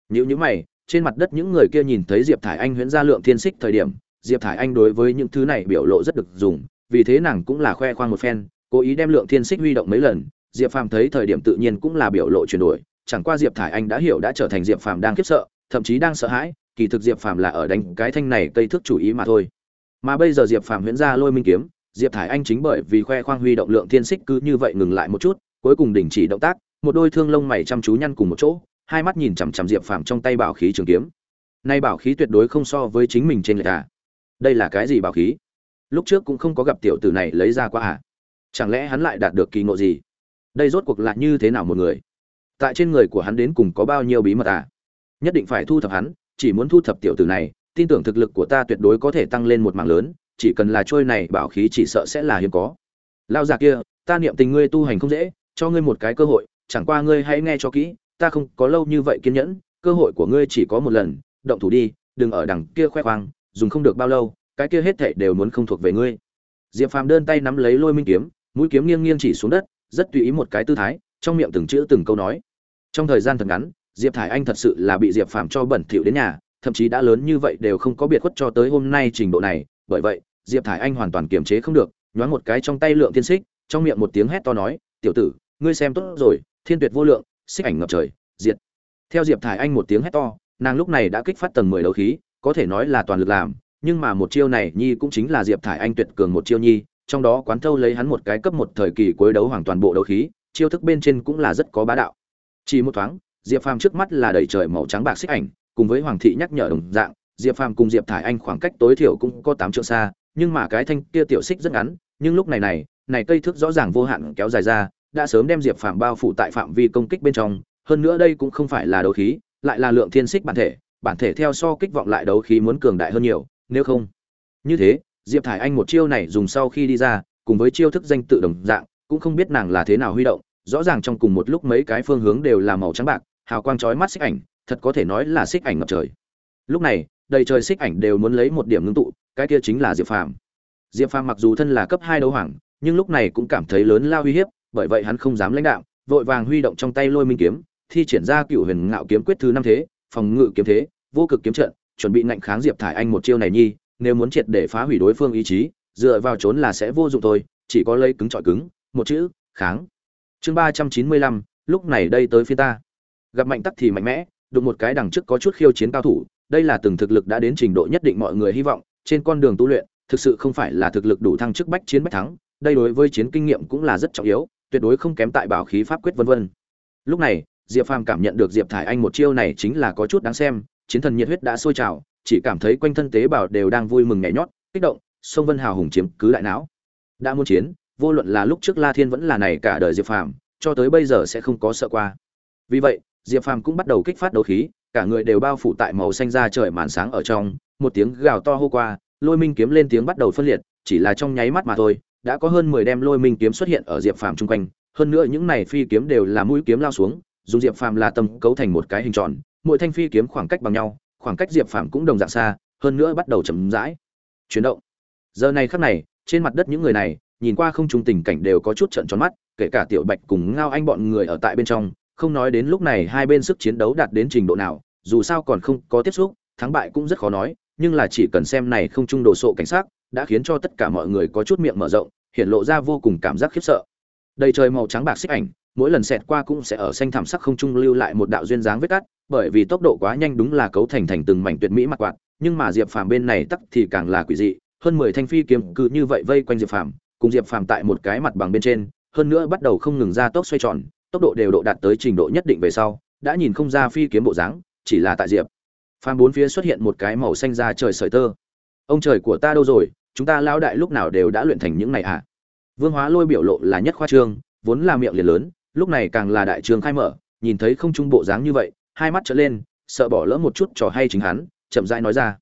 Nhíu nhíu mày, trên mặt đất những người kia nhìn thấy diệp thải anh huyễn ra lượng thiên xích thời điểm, diệp thải anh đối với những thứ này biểu lộ rất được dùng, vì thế nàng cũng là khoe khoang một phen, cố ý đem lượng thiên xích huy động mấy lần, diệp phàm thấy thời điểm tự nhiên cũng là biểu lộ chuyển đổi, chẳng qua diệp thải anh đã hiểu đã trở thành diệp phàm đang khiếp sợ, thậm chí đang sợ hãi kỳ thực diệp phàm là ở đánh cái thanh này cây thước chủ ý mà thôi. Mà bây giờ diệp phàm huyễn ra lôi minh kiếm, diệp thải anh chính bởi vì khoe khoang huy động lượng thiên xích cứ như vậy ngừng lại một chút, cuối cùng đình chỉ động tác, một đôi thương lông mày chăm chú nhăn cùng một chỗ, hai mắt nhìn chằm chằm diệp phàm trong tay bảo khí trường kiếm. Nay bảo khí tuyệt đối không so với chính mình trên lệch à? Đây là cái gì bảo khí? Lúc trước cũng không có gặp tiểu tử này lấy ra qua à? Chẳng lẽ hắn lại đạt được kỳ ngộ gì? Đây rốt cuộc là như thế nào một người? Tại trên người của hắn đến cùng có bao nhiêu bí mật à? Nhất định phải thu thập hắn chỉ muốn thu thập tiểu tử này, tin tưởng thực lực của ta tuyệt đối có thể tăng lên một mảng lớn, chỉ cần là trôi này bảo khí chỉ sợ sẽ là hiếm có. Lao già kia, ta niệm tình ngươi tu hành không dễ, cho ngươi một cái cơ hội, chẳng qua ngươi hãy nghe cho kỹ, ta không có lâu như vậy kiên nhẫn, cơ hội của ngươi chỉ có một lần, động thủ đi, đừng ở đằng kia khoe khoang, dùng không được bao lâu, cái kia hết thảy đều muốn không thuộc về ngươi. Diệp phàm đơn tay nắm lấy lôi minh kiếm, mũi kiếm nghiêng nghiêng chỉ xuống đất, rất tùy ý một cái tư thái, trong miệng từng chữ từng câu nói. Trong thời gian thật ngắn diệp thải anh thật sự là bị diệp phàm cho bẩn thỉu đến nhà, thậm chí đã lớn như vậy đều không có biệt khuất cho tới hôm nay trình độ này. Bởi vậy, diệp thải anh hoàn toàn kiềm chế không được, nhoáng một cái trong tay lượng thiên xích, trong miệng một tiếng hét to nói, tiểu tử, ngươi xem tốt rồi, thiên tuyệt vô lượng, xích ảnh ngập trời, diệt. Theo diệp thải anh một tiếng hét to, nàng lúc này đã kích phát tầng mười đấu khí, có thể nói là toàn lực làm, nhưng mà một chiêu này nhi cũng chính là diệp thải anh tuyệt cường một chiêu nhi, trong đó quán thâu lấy hắn một cái cấp một thời kỳ cuối đấu hoàng toàn bộ đấu khí, chiêu thức bên trên cũng là rất có bá đạo. Chỉ một thoáng diệp phàm trước mắt là đầy trời màu trắng bạc xích ảnh, cùng với hoàng thị nhắc nhở đồng dạng, diệp phàm cùng diệp thải anh khoảng cách tối thiểu cũng có tám trượng xa, nhưng mà cái thanh kia tiểu xích rất ngắn, nhưng lúc này này này cây thước rõ ràng vô hạn kéo dài ra, đã sớm đem diệp phàm bao phủ tại phạm vi công kích bên trong, hơn nữa đây cũng không phải là đấu khí, lại là lượng thiên xích bản thể bản thể theo so kích vọng lại đấu khí muốn cường đại hơn nhiều, nếu không. Như thế, diệp thải anh một chiêu này dùng sau khi đi ra, cùng với chiêu thức danh tự đồng dạng, cũng không biết nàng là thế nào huy động, rõ ràng trong cùng một lúc mấy cái phương hướng đều là màu trắng bạc hào quang chói mắt xích ảnh, thật có thể nói là xích ảnh ngập trời. Lúc này, đầy trời xích ảnh đều muốn lấy một điểm ngưng tụ, cái kia chính là diệp phàm. Diệp phàm mặc dù thân là cấp hai đấu hoàng, nhưng lúc này cũng cảm thấy lớn lao uy hiếp, bởi vậy hắn không dám lãnh đạo, vội vàng huy động trong tay lôi minh kiếm, thi triển ra cựu huyền ngạo kiếm quyết thứ năm thế, phòng ngự kiếm thế, vô cực kiếm trận, chuẩn bị ngăn kháng diệp thải anh một chiêu này nhi, nếu muốn triệt để phá hủy đối phương ý chí, dựa vào trốn là sẽ vô dụng thôi, chỉ có lấy cứng chọi cứng, một chữ, kháng. Chương ba trăm chín mươi lăm, lúc này đây tới phía ta gặp mạnh tắc thì mạnh mẽ, đụng một cái đằng trước có chút khiêu chiến cao thủ, đây là từng thực lực đã đến trình độ nhất định mọi người hy vọng, trên con đường tu luyện, thực sự không phải là thực lực đủ thăng chức bách chiến bách thắng, đây đối với chiến kinh nghiệm cũng là rất trọng yếu, tuyệt đối không kém tại bảo khí pháp quyết vân vân. Lúc này, diệp phàm cảm nhận được diệp thải anh một chiêu này chính là có chút đáng xem, chiến thần nhiệt huyết đã sôi trào, chỉ cảm thấy quanh thân tế bào đều đang vui mừng nhảy nhót, kích động, sông vân hào hùng chiếm cứ đại não. Đã muốn chiến, vô luận là lúc trước la thiên vẫn là này cả đời diệp phàm, cho tới bây giờ sẽ không có sợ qua. Vì vậy diệp phàm cũng bắt đầu kích phát đấu khí, cả người đều bao phủ tại màu xanh da trời màn sáng ở trong, một tiếng gào to hô qua, lôi minh kiếm lên tiếng bắt đầu phân liệt, chỉ là trong nháy mắt mà thôi, đã có hơn mười đem lôi minh kiếm xuất hiện ở diệp phàm chung quanh, hơn nữa những này phi kiếm đều là mũi kiếm lao xuống dùng diệp phàm là tâm cấu thành một cái hình tròn, mỗi thanh phi kiếm khoảng cách bằng nhau, khoảng cách diệp phàm cũng đồng dạng xa, hơn nữa bắt đầu chậm rãi, chuyển động. Giờ này khắc này, trên mặt đất những người này, nhìn qua không trùng tình cảnh đều có chút trận tròn mắt, kể cả tiểu bạch cùng ngao anh bọn người ở tại bên trong không nói đến lúc này hai bên sức chiến đấu đạt đến trình độ nào, dù sao còn không có tiếp xúc, thắng bại cũng rất khó nói, nhưng là chỉ cần xem này không trung đồ sộ cảnh sát, đã khiến cho tất cả mọi người có chút miệng mở rộng, hiện lộ ra vô cùng cảm giác khiếp sợ. Đầy trời màu trắng bạc xích ảnh, mỗi lần xẹt qua cũng sẽ ở xanh thảm sắc không trung lưu lại một đạo duyên dáng vết cắt, bởi vì tốc độ quá nhanh đúng là cấu thành thành từng mảnh tuyệt mỹ mặt quạt, nhưng mà diệp phàm bên này tắc thì càng là quỷ dị, hơn mười thanh phi kiếm cứ như vậy vây quanh diệp phàm, cùng diệp phàm tại một cái mặt bằng bên trên, hơn nữa bắt đầu không ngừng ra tốc xoay tròn tốc độ đều độ đạt tới trình độ nhất định về sau, đã nhìn không ra phi kiếm bộ dáng, chỉ là tại diệp phàm bốn phía xuất hiện một cái màu xanh ra trời sợi tơ. Ông trời của ta đâu rồi, chúng ta lão đại lúc nào đều đã luyện thành những này à? Vương hóa lôi biểu lộ là nhất khoa trương, vốn là miệng liền lớn, lúc này càng là đại trường khai mở, nhìn thấy không trung bộ dáng như vậy, hai mắt trở lên, sợ bỏ lỡ một chút trò hay chính hắn, chậm rãi nói ra.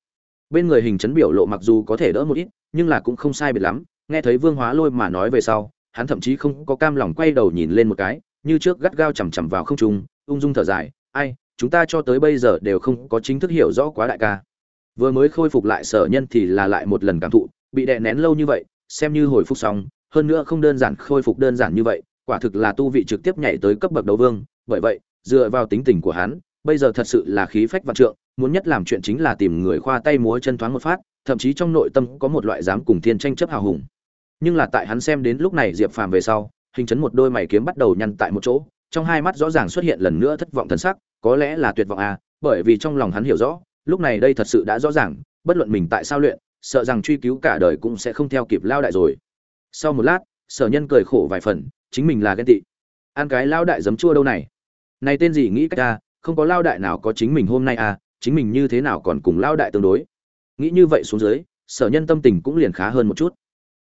Bên người hình chấn biểu lộ mặc dù có thể đỡ một ít, nhưng là cũng không sai biệt lắm, nghe thấy vương hóa lôi mà nói về sau, hắn thậm chí không có cam lòng quay đầu nhìn lên một cái như trước gắt gao chằm chằm vào không trung, ung dung thở dài, ai, chúng ta cho tới bây giờ đều không có chính thức hiểu rõ quá đại ca. Vừa mới khôi phục lại sở nhân thì là lại một lần cảm thụ, bị đè nén lâu như vậy, xem như hồi phục xong, hơn nữa không đơn giản khôi phục đơn giản như vậy, quả thực là tu vị trực tiếp nhảy tới cấp bậc đấu vương. Bởi vậy, dựa vào tính tình của hắn, bây giờ thật sự là khí phách vạn trượng, muốn nhất làm chuyện chính là tìm người khoa tay múa chân thoáng một phát, thậm chí trong nội tâm có một loại dám cùng thiên tranh chấp hào hùng. Nhưng là tại hắn xem đến lúc này diệp phàm về sau hình chấn một đôi mày kiếm bắt đầu nhăn tại một chỗ, trong hai mắt rõ ràng xuất hiện lần nữa thất vọng thần sắc, có lẽ là tuyệt vọng à bởi vì trong lòng hắn hiểu rõ, lúc này đây thật sự đã rõ ràng, bất luận mình tại sao luyện, sợ rằng truy cứu cả đời cũng sẽ không theo kịp lao đại rồi. Sau một lát, sở nhân cười khổ vài phần, chính mình là ghen tị. Ăn cái lao đại giấm chua đâu này? Này tên gì nghĩ cách ta không có lao đại nào có chính mình hôm nay à chính mình như thế nào còn cùng lao đại tương đối? Nghĩ như vậy xuống dưới, sở nhân tâm tình cũng liền khá hơn một chút.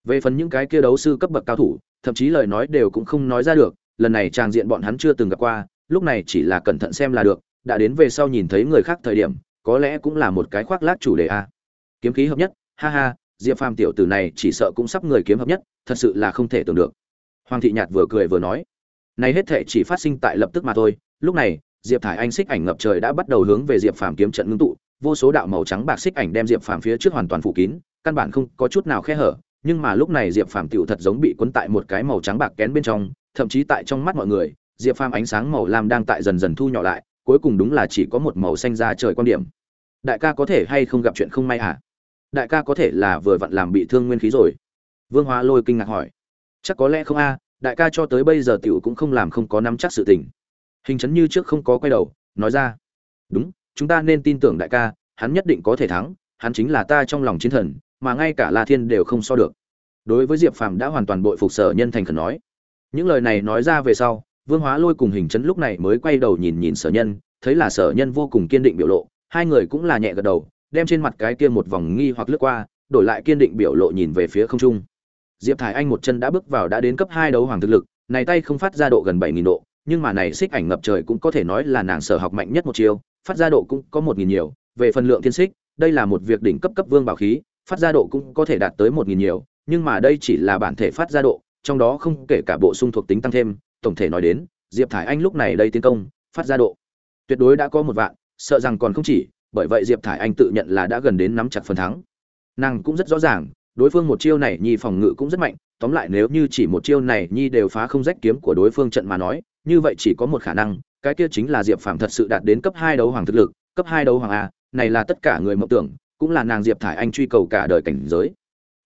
Về phần những cái kia đấu sư cấp bậc cao thủ thậm chí lời nói đều cũng không nói ra được, lần này tràng diện bọn hắn chưa từng gặp qua, lúc này chỉ là cẩn thận xem là được, đã đến về sau nhìn thấy người khác thời điểm, có lẽ cũng là một cái khoác lác chủ đề a. Kiếm khí hợp nhất, ha ha, diệp phàm tiểu tử này chỉ sợ cũng sắp người kiếm hợp nhất, thật sự là không thể tưởng được. Hoàng thị nhạt vừa cười vừa nói, này hết thể chỉ phát sinh tại lập tức mà thôi, lúc này, diệp thải anh xích ảnh ngập trời đã bắt đầu hướng về diệp phàm kiếm trận ngưng tụ, vô số đạo màu trắng bạc xích ảnh đem diệp phàm phía trước hoàn toàn phủ kín, căn bản không có chút nào khe hở nhưng mà lúc này diệp phàm tiểu thật giống bị cuốn tại một cái màu trắng bạc kén bên trong, thậm chí tại trong mắt mọi người, diệp phàm ánh sáng màu lam đang tại dần dần thu nhỏ lại, cuối cùng đúng là chỉ có một màu xanh ra trời quan điểm. Đại ca có thể hay không gặp chuyện không may à đại ca có thể là vừa vặn làm bị thương nguyên khí rồi. Vương hóa lôi kinh ngạc hỏi. Chắc có lẽ không a, đại ca cho tới bây giờ tiểu cũng không làm không có nắm chắc sự tình. Hình chấn như trước không có quay đầu, nói ra. Đúng, chúng ta nên tin tưởng đại ca, hắn nhất định có thể thắng, hắn chính là ta trong lòng chiến thần mà ngay cả la thiên đều không so được. Đối với diệp phàm đã hoàn toàn bội phục sở nhân thành khẩn nói. Những lời này nói ra về sau, vương hóa lôi cùng hình chấn lúc này mới quay đầu nhìn nhìn sở nhân, thấy là sở nhân vô cùng kiên định biểu lộ, hai người cũng là nhẹ gật đầu, đem trên mặt cái kia một vòng nghi hoặc lướt qua, đổi lại kiên định biểu lộ nhìn về phía không trung. Diệp thải anh một chân đã bước vào đã đến cấp hai đấu hoàng thực lực, này tay không phát ra độ gần bảy nghìn độ, nhưng mà này xích ảnh ngập trời cũng có thể nói là nàng sở học mạnh nhất một chiêu, phát ra độ cũng có một nghìn nhiều, về phần lượng thiên xích, đây là một việc đỉnh cấp cấp vương bảo khí phát ra độ cũng có thể đạt tới một nghìn nhiều, nhưng mà đây chỉ là bản thể phát ra độ, trong đó không kể cả bộ sung thuộc tính tăng thêm, tổng thể nói đến, diệp thải anh lúc này đây tiến công, phát ra độ tuyệt đối đã có một vạn, sợ rằng còn không chỉ, bởi vậy diệp thải anh tự nhận là đã gần đến nắm chặt phần thắng. Nàng cũng rất rõ ràng, đối phương một chiêu này nhi phòng ngự cũng rất mạnh, tóm lại nếu như chỉ một chiêu này nhi đều phá không rách kiếm của đối phương trận mà nói, như vậy chỉ có một khả năng, cái kia chính là diệp phàm thật sự đạt đến cấp hai đấu hoàng thực lực, cấp hai đấu hoàng a, này là tất cả người mộng tưởng cũng là nàng diệp thải anh truy cầu cả đời cảnh giới.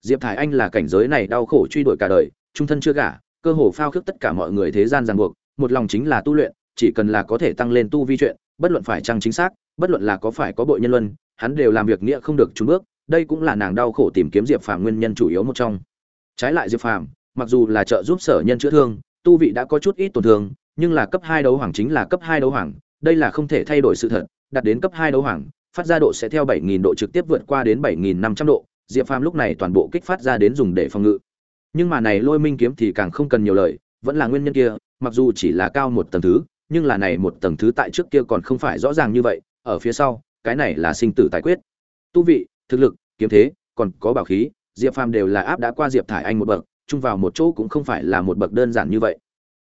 Diệp thải anh là cảnh giới này đau khổ truy đuổi cả đời, trung thân chưa gả, cơ hồ phao khước tất cả mọi người thế gian ràng buộc, một lòng chính là tu luyện, chỉ cần là có thể tăng lên tu vi chuyện, bất luận phải chăng chính xác, bất luận là có phải có bội nhân luân, hắn đều làm việc nghĩa không được trúng bước, đây cũng là nàng đau khổ tìm kiếm diệp phàm nguyên nhân chủ yếu một trong. Trái lại diệp phàm, mặc dù là trợ giúp sở nhân chữa thương, tu vị đã có chút ít tổn thương, nhưng là cấp hai đấu hoàng chính là cấp hai đấu hoàng, đây là không thể thay đổi sự thật, đạt đến cấp hai đấu hoàng phát ra độ sẽ theo 7000 độ trực tiếp vượt qua đến 7500 độ, Diệp Phàm lúc này toàn bộ kích phát ra đến dùng để phòng ngự. Nhưng mà này Lôi Minh kiếm thì càng không cần nhiều lời, vẫn là nguyên nhân kia, mặc dù chỉ là cao một tầng thứ, nhưng là này một tầng thứ tại trước kia còn không phải rõ ràng như vậy, ở phía sau, cái này là sinh tử tài quyết. Tu vị, thực lực, kiếm thế, còn có bảo khí, Diệp Phàm đều là áp đã qua Diệp Thải Anh một bậc, chung vào một chỗ cũng không phải là một bậc đơn giản như vậy.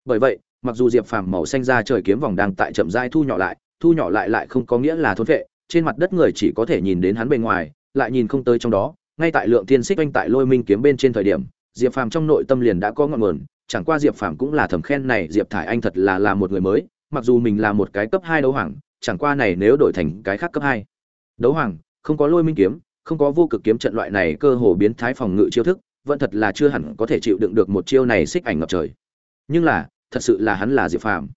Bởi vậy, mặc dù Diệp Phàm màu xanh ra trời kiếm vòng đang tại chậm rãi thu nhỏ lại, thu nhỏ lại lại không có nghĩa là thôn vệ, trên mặt đất người chỉ có thể nhìn đến hắn bề ngoài, lại nhìn không tới trong đó, ngay tại lượng thiên xích anh tại lôi minh kiếm bên trên thời điểm, Diệp Phàm trong nội tâm liền đã có ngọn nguồn, chẳng qua Diệp Phàm cũng là thầm khen này Diệp Thải Anh thật là là một người mới, mặc dù mình là một cái cấp hai đấu hoàng, chẳng qua này nếu đổi thành cái khác cấp hai Đấu hoàng, không có lôi minh kiếm, không có vô cực kiếm trận loại này cơ hồ biến thái phòng ngự chiêu thức, vẫn thật là chưa hẳn có thể chịu đựng được một chiêu này xích ảnh ngập trời. Nhưng là, thật sự là hắn là Diệp Phàm.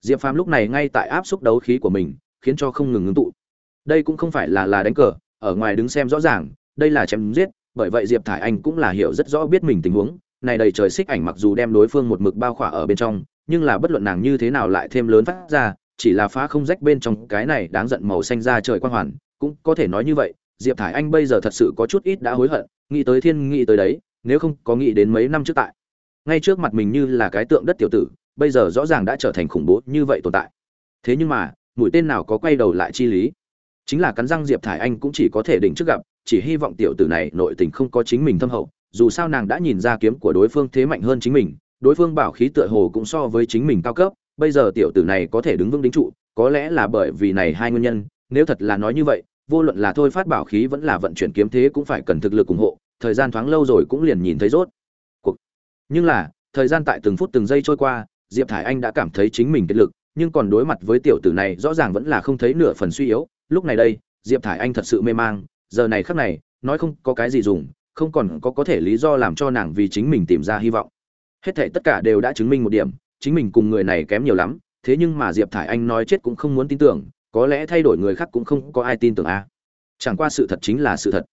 Diệp Phàm lúc này ngay tại áp xúc đấu khí của mình, khiến cho không ngừng ngưng tụ đây cũng không phải là là đánh cờ, ở ngoài đứng xem rõ ràng, đây là chém giết, bởi vậy diệp thải anh cũng là hiểu rất rõ biết mình tình huống. Này đầy trời xích ảnh mặc dù đem đối phương một mực bao khỏa ở bên trong, nhưng là bất luận nàng như thế nào lại thêm lớn phát ra, chỉ là phá không rách bên trong cái này đáng giận màu xanh ra trời quang hoàn, cũng có thể nói như vậy, diệp thải anh bây giờ thật sự có chút ít đã hối hận, nghĩ tới thiên, nghĩ tới đấy, nếu không có nghĩ đến mấy năm trước tại. Ngay trước mặt mình như là cái tượng đất tiểu tử, bây giờ rõ ràng đã trở thành khủng bố như vậy tồn tại. Thế nhưng mà, mũi tên nào có quay đầu lại chi lý? Chính là cắn răng diệp thải anh cũng chỉ có thể đỉnh trước gặp, chỉ hy vọng tiểu tử này nội tình không có chính mình thâm hậu, dù sao nàng đã nhìn ra kiếm của đối phương thế mạnh hơn chính mình, đối phương bảo khí tựa hồ cũng so với chính mình cao cấp, bây giờ tiểu tử này có thể đứng vững đính trụ, có lẽ là bởi vì này hai nguyên nhân, nếu thật là nói như vậy, vô luận là thôi phát bảo khí vẫn là vận chuyển kiếm thế cũng phải cần thực lực ủng hộ, thời gian thoáng lâu rồi cũng liền nhìn thấy rốt cuộc. Nhưng là, thời gian tại từng phút từng giây trôi qua, diệp thải anh đã cảm thấy chính mình kết lực, nhưng còn đối mặt với tiểu tử này rõ ràng vẫn là không thấy nửa phần suy yếu lúc này đây, diệp thải anh thật sự mê mang, giờ này khắc này, nói không có cái gì dùng, không còn có có thể lý do làm cho nàng vì chính mình tìm ra hy vọng. Hết thảy tất cả đều đã chứng minh một điểm, chính mình cùng người này kém nhiều lắm, thế nhưng mà diệp thải anh nói chết cũng không muốn tin tưởng, có lẽ thay đổi người khác cũng không có ai tin tưởng a. Chẳng qua sự thật chính là sự thật.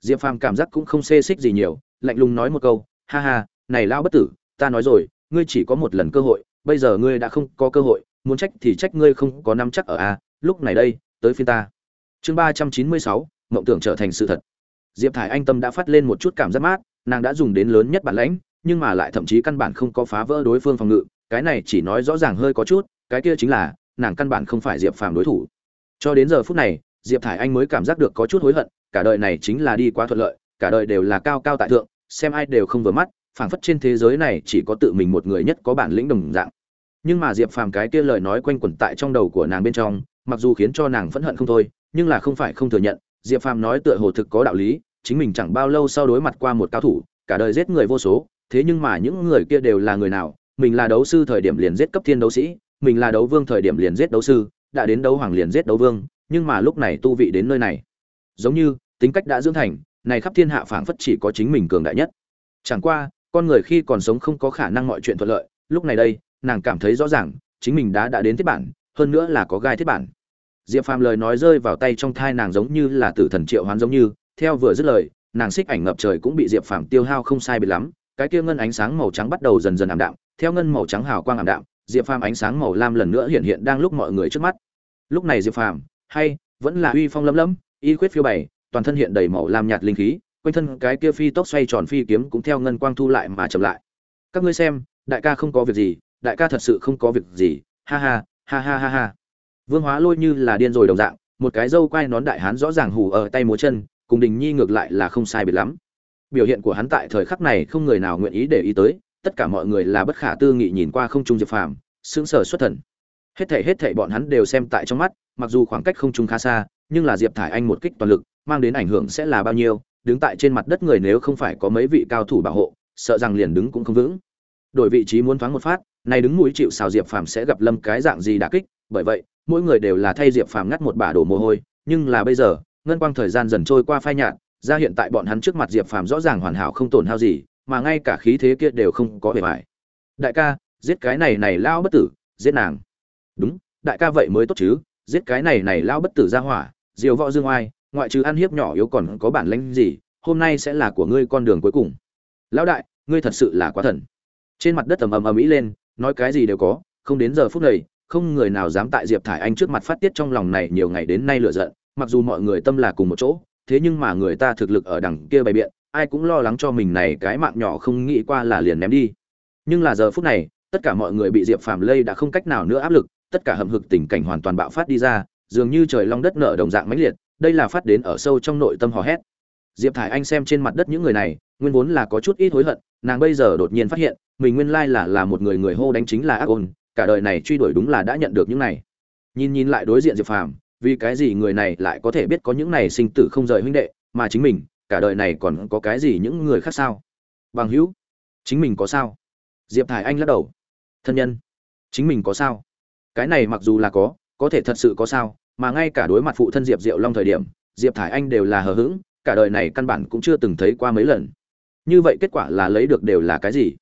Diệp phàm cảm giác cũng không xê xích gì nhiều, lạnh lùng nói một câu, ha ha, này lão bất tử, ta nói rồi, ngươi chỉ có một lần cơ hội, bây giờ ngươi đã không có cơ hội, muốn trách thì trách ngươi không có nắm chắc ở a, lúc này đây tới phiên ta. Chương ba trăm chín mươi sáu, mộng tưởng trở thành sự thật. Diệp thải anh tâm đã phát lên một chút cảm giác mát, nàng đã dùng đến lớn nhất bản lãnh, nhưng mà lại thậm chí căn bản không có phá vỡ đối phương phòng ngự, cái này chỉ nói rõ ràng hơi có chút, cái kia chính là, nàng căn bản không phải diệp phàm đối thủ. Cho đến giờ phút này, diệp thải anh mới cảm giác được có chút hối hận, cả đời này chính là đi quá thuận lợi, cả đời đều là cao cao tại thượng, xem ai đều không vừa mắt, phảng phất trên thế giới này chỉ có tự mình một người nhất có bản lĩnh đồng dạng. Nhưng mà diệp phàm cái kia lời nói quanh quẩn tại trong đầu của nàng bên trong mặc dù khiến cho nàng phẫn hận không thôi, nhưng là không phải không thừa nhận, diệp phàm nói tựa hồ thực có đạo lý, chính mình chẳng bao lâu sau đối mặt qua một cao thủ, cả đời giết người vô số, thế nhưng mà những người kia đều là người nào, mình là đấu sư thời điểm liền giết cấp thiên đấu sĩ, mình là đấu vương thời điểm liền giết đấu sư, đã đến đấu hoàng liền giết đấu vương, nhưng mà lúc này tu vị đến nơi này. Giống như, tính cách đã dưỡng thành, này khắp thiên hạ phảng phất chỉ có chính mình cường đại nhất. Chẳng qua, con người khi còn sống không có khả năng mọi chuyện thuận lợi, lúc này đây, nàng cảm thấy rõ ràng, chính mình đã đã đến thiết bản, hơn nữa là có gai thiết bản diệp phàm lời nói rơi vào tay trong thai nàng giống như là tử thần triệu hoán giống như, theo vừa dứt lời, nàng xích ảnh ngập trời cũng bị diệp phàm tiêu hao không sai biệt lắm, cái kia ngân ánh sáng màu trắng bắt đầu dần dần ảm đạm, theo ngân màu trắng hào quang ảm đạm, diệp phàm ánh sáng màu lam lần nữa hiện hiện đang lúc mọi người trước mắt. Lúc này diệp phàm, hay, vẫn là uy phong lấm lấm, y khuyết phiêu bày, toàn thân hiện đầy màu lam nhạt linh khí, quanh thân cái kia phi tốc xoay tròn phi kiếm cũng theo ngân quang thu lại mà chậm lại. Các ngươi xem, đại ca không có việc gì, đại ca thật sự không có việc gì, ha ha ha ha ha ha vương hóa lôi như là điên rồi đồng dạng, một cái dâu quai nón đại hán rõ ràng hù ở tay múa chân, cùng đình nhi ngược lại là không sai biệt lắm. Biểu hiện của hắn tại thời khắc này không người nào nguyện ý để ý tới, tất cả mọi người là bất khả tư nghị nhìn qua không trung diệp phàm, sững sờ xuất thần. Hết thảy hết thảy bọn hắn đều xem tại trong mắt, mặc dù khoảng cách không trung khá xa, nhưng là diệp thải anh một kích toàn lực, mang đến ảnh hưởng sẽ là bao nhiêu, đứng tại trên mặt đất người nếu không phải có mấy vị cao thủ bảo hộ, sợ rằng liền đứng cũng không vững. Đổi vị trí muốn thoáng một phát này đứng mũi chịu xào diệp phàm sẽ gặp lâm cái dạng gì đả kích bởi vậy, mỗi người đều là thay diệp phàm ngắt một bả đổ mồ hôi, nhưng là bây giờ, ngân quang thời gian dần trôi qua phai nhạt, ra hiện tại bọn hắn trước mặt diệp phàm rõ ràng hoàn hảo không tổn hao gì, mà ngay cả khí thế kia đều không có vẻ vải. Đại ca, giết cái này này lao bất tử, giết nàng. Đúng, đại ca vậy mới tốt chứ, giết cái này này lao bất tử ra hỏa, diều võ dương oai, ngoại trừ ăn hiếp nhỏ yếu còn có bản lĩnh gì, hôm nay sẽ là của ngươi con đường cuối cùng. Lão đại, ngươi thật sự là quá thần. Trên mặt đất ầm ầm ầm ĩ lên, nói cái gì đều có, không đến giờ phút này không người nào dám tại diệp thải anh trước mặt phát tiết trong lòng này nhiều ngày đến nay lựa giận, mặc dù mọi người tâm là cùng một chỗ, thế nhưng mà người ta thực lực ở đằng kia bày biện, ai cũng lo lắng cho mình này cái mạng nhỏ không nghĩ qua là liền ném đi. Nhưng là giờ phút này, tất cả mọi người bị diệp phàm lây đã không cách nào nữa áp lực, tất cả hầm hực tình cảnh hoàn toàn bạo phát đi ra, dường như trời long đất nở đồng dạng mãnh liệt, đây là phát đến ở sâu trong nội tâm hò hét. Diệp thải anh xem trên mặt đất những người này, nguyên vốn là có chút ít hối hận, nàng bây giờ đột nhiên phát hiện, mình nguyên lai là là một người người hô đánh chính là ác ôn cả đời này truy đuổi đúng là đã nhận được những này. Nhìn nhìn lại đối diện diệp phàm, vì cái gì người này lại có thể biết có những này sinh tử không rời huynh đệ, mà chính mình, cả đời này còn có cái gì những người khác sao? Bằng hữu, chính mình có sao? Diệp thải anh lắc đầu. Thân nhân, chính mình có sao? Cái này mặc dù là có có thể thật sự có sao, mà ngay cả đối mặt phụ thân diệp diệu long thời điểm, diệp thải anh đều là hờ hững, cả đời này căn bản cũng chưa từng thấy qua mấy lần. Như vậy kết quả là lấy được đều là cái gì?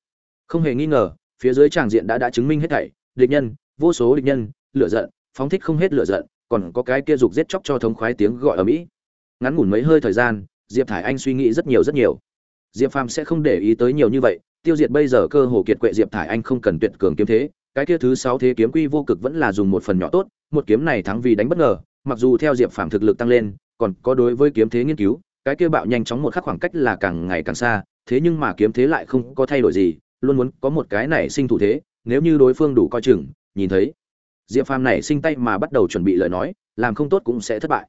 Không hề nghi ngờ, phía dưới tràng diện đã đã chứng minh hết thảy địch nhân, vô số địch nhân, lửa giận, phóng thích không hết lửa giận, còn có cái kia dục giết chóc cho thống khoái tiếng gọi ở mỹ. Ngắn ngủn mấy hơi thời gian, diệp thải anh suy nghĩ rất nhiều rất nhiều. Diệp phàm sẽ không để ý tới nhiều như vậy, tiêu diệt bây giờ cơ hồ kiệt quệ diệp thải anh không cần tuyệt cường kiếm thế, cái kia thứ sáu thế kiếm quy vô cực vẫn là dùng một phần nhỏ tốt, một kiếm này thắng vì đánh bất ngờ, mặc dù theo diệp phàm thực lực tăng lên, còn có đối với kiếm thế nghiên cứu, cái kia bạo nhanh chóng một khắc khoảng cách là càng ngày càng xa, thế nhưng mà kiếm thế lại không có thay đổi gì, luôn muốn có một cái này sinh thủ thế nếu như đối phương đủ coi chừng, nhìn thấy, diệp phàm này sinh tay mà bắt đầu chuẩn bị lời nói, làm không tốt cũng sẽ thất bại.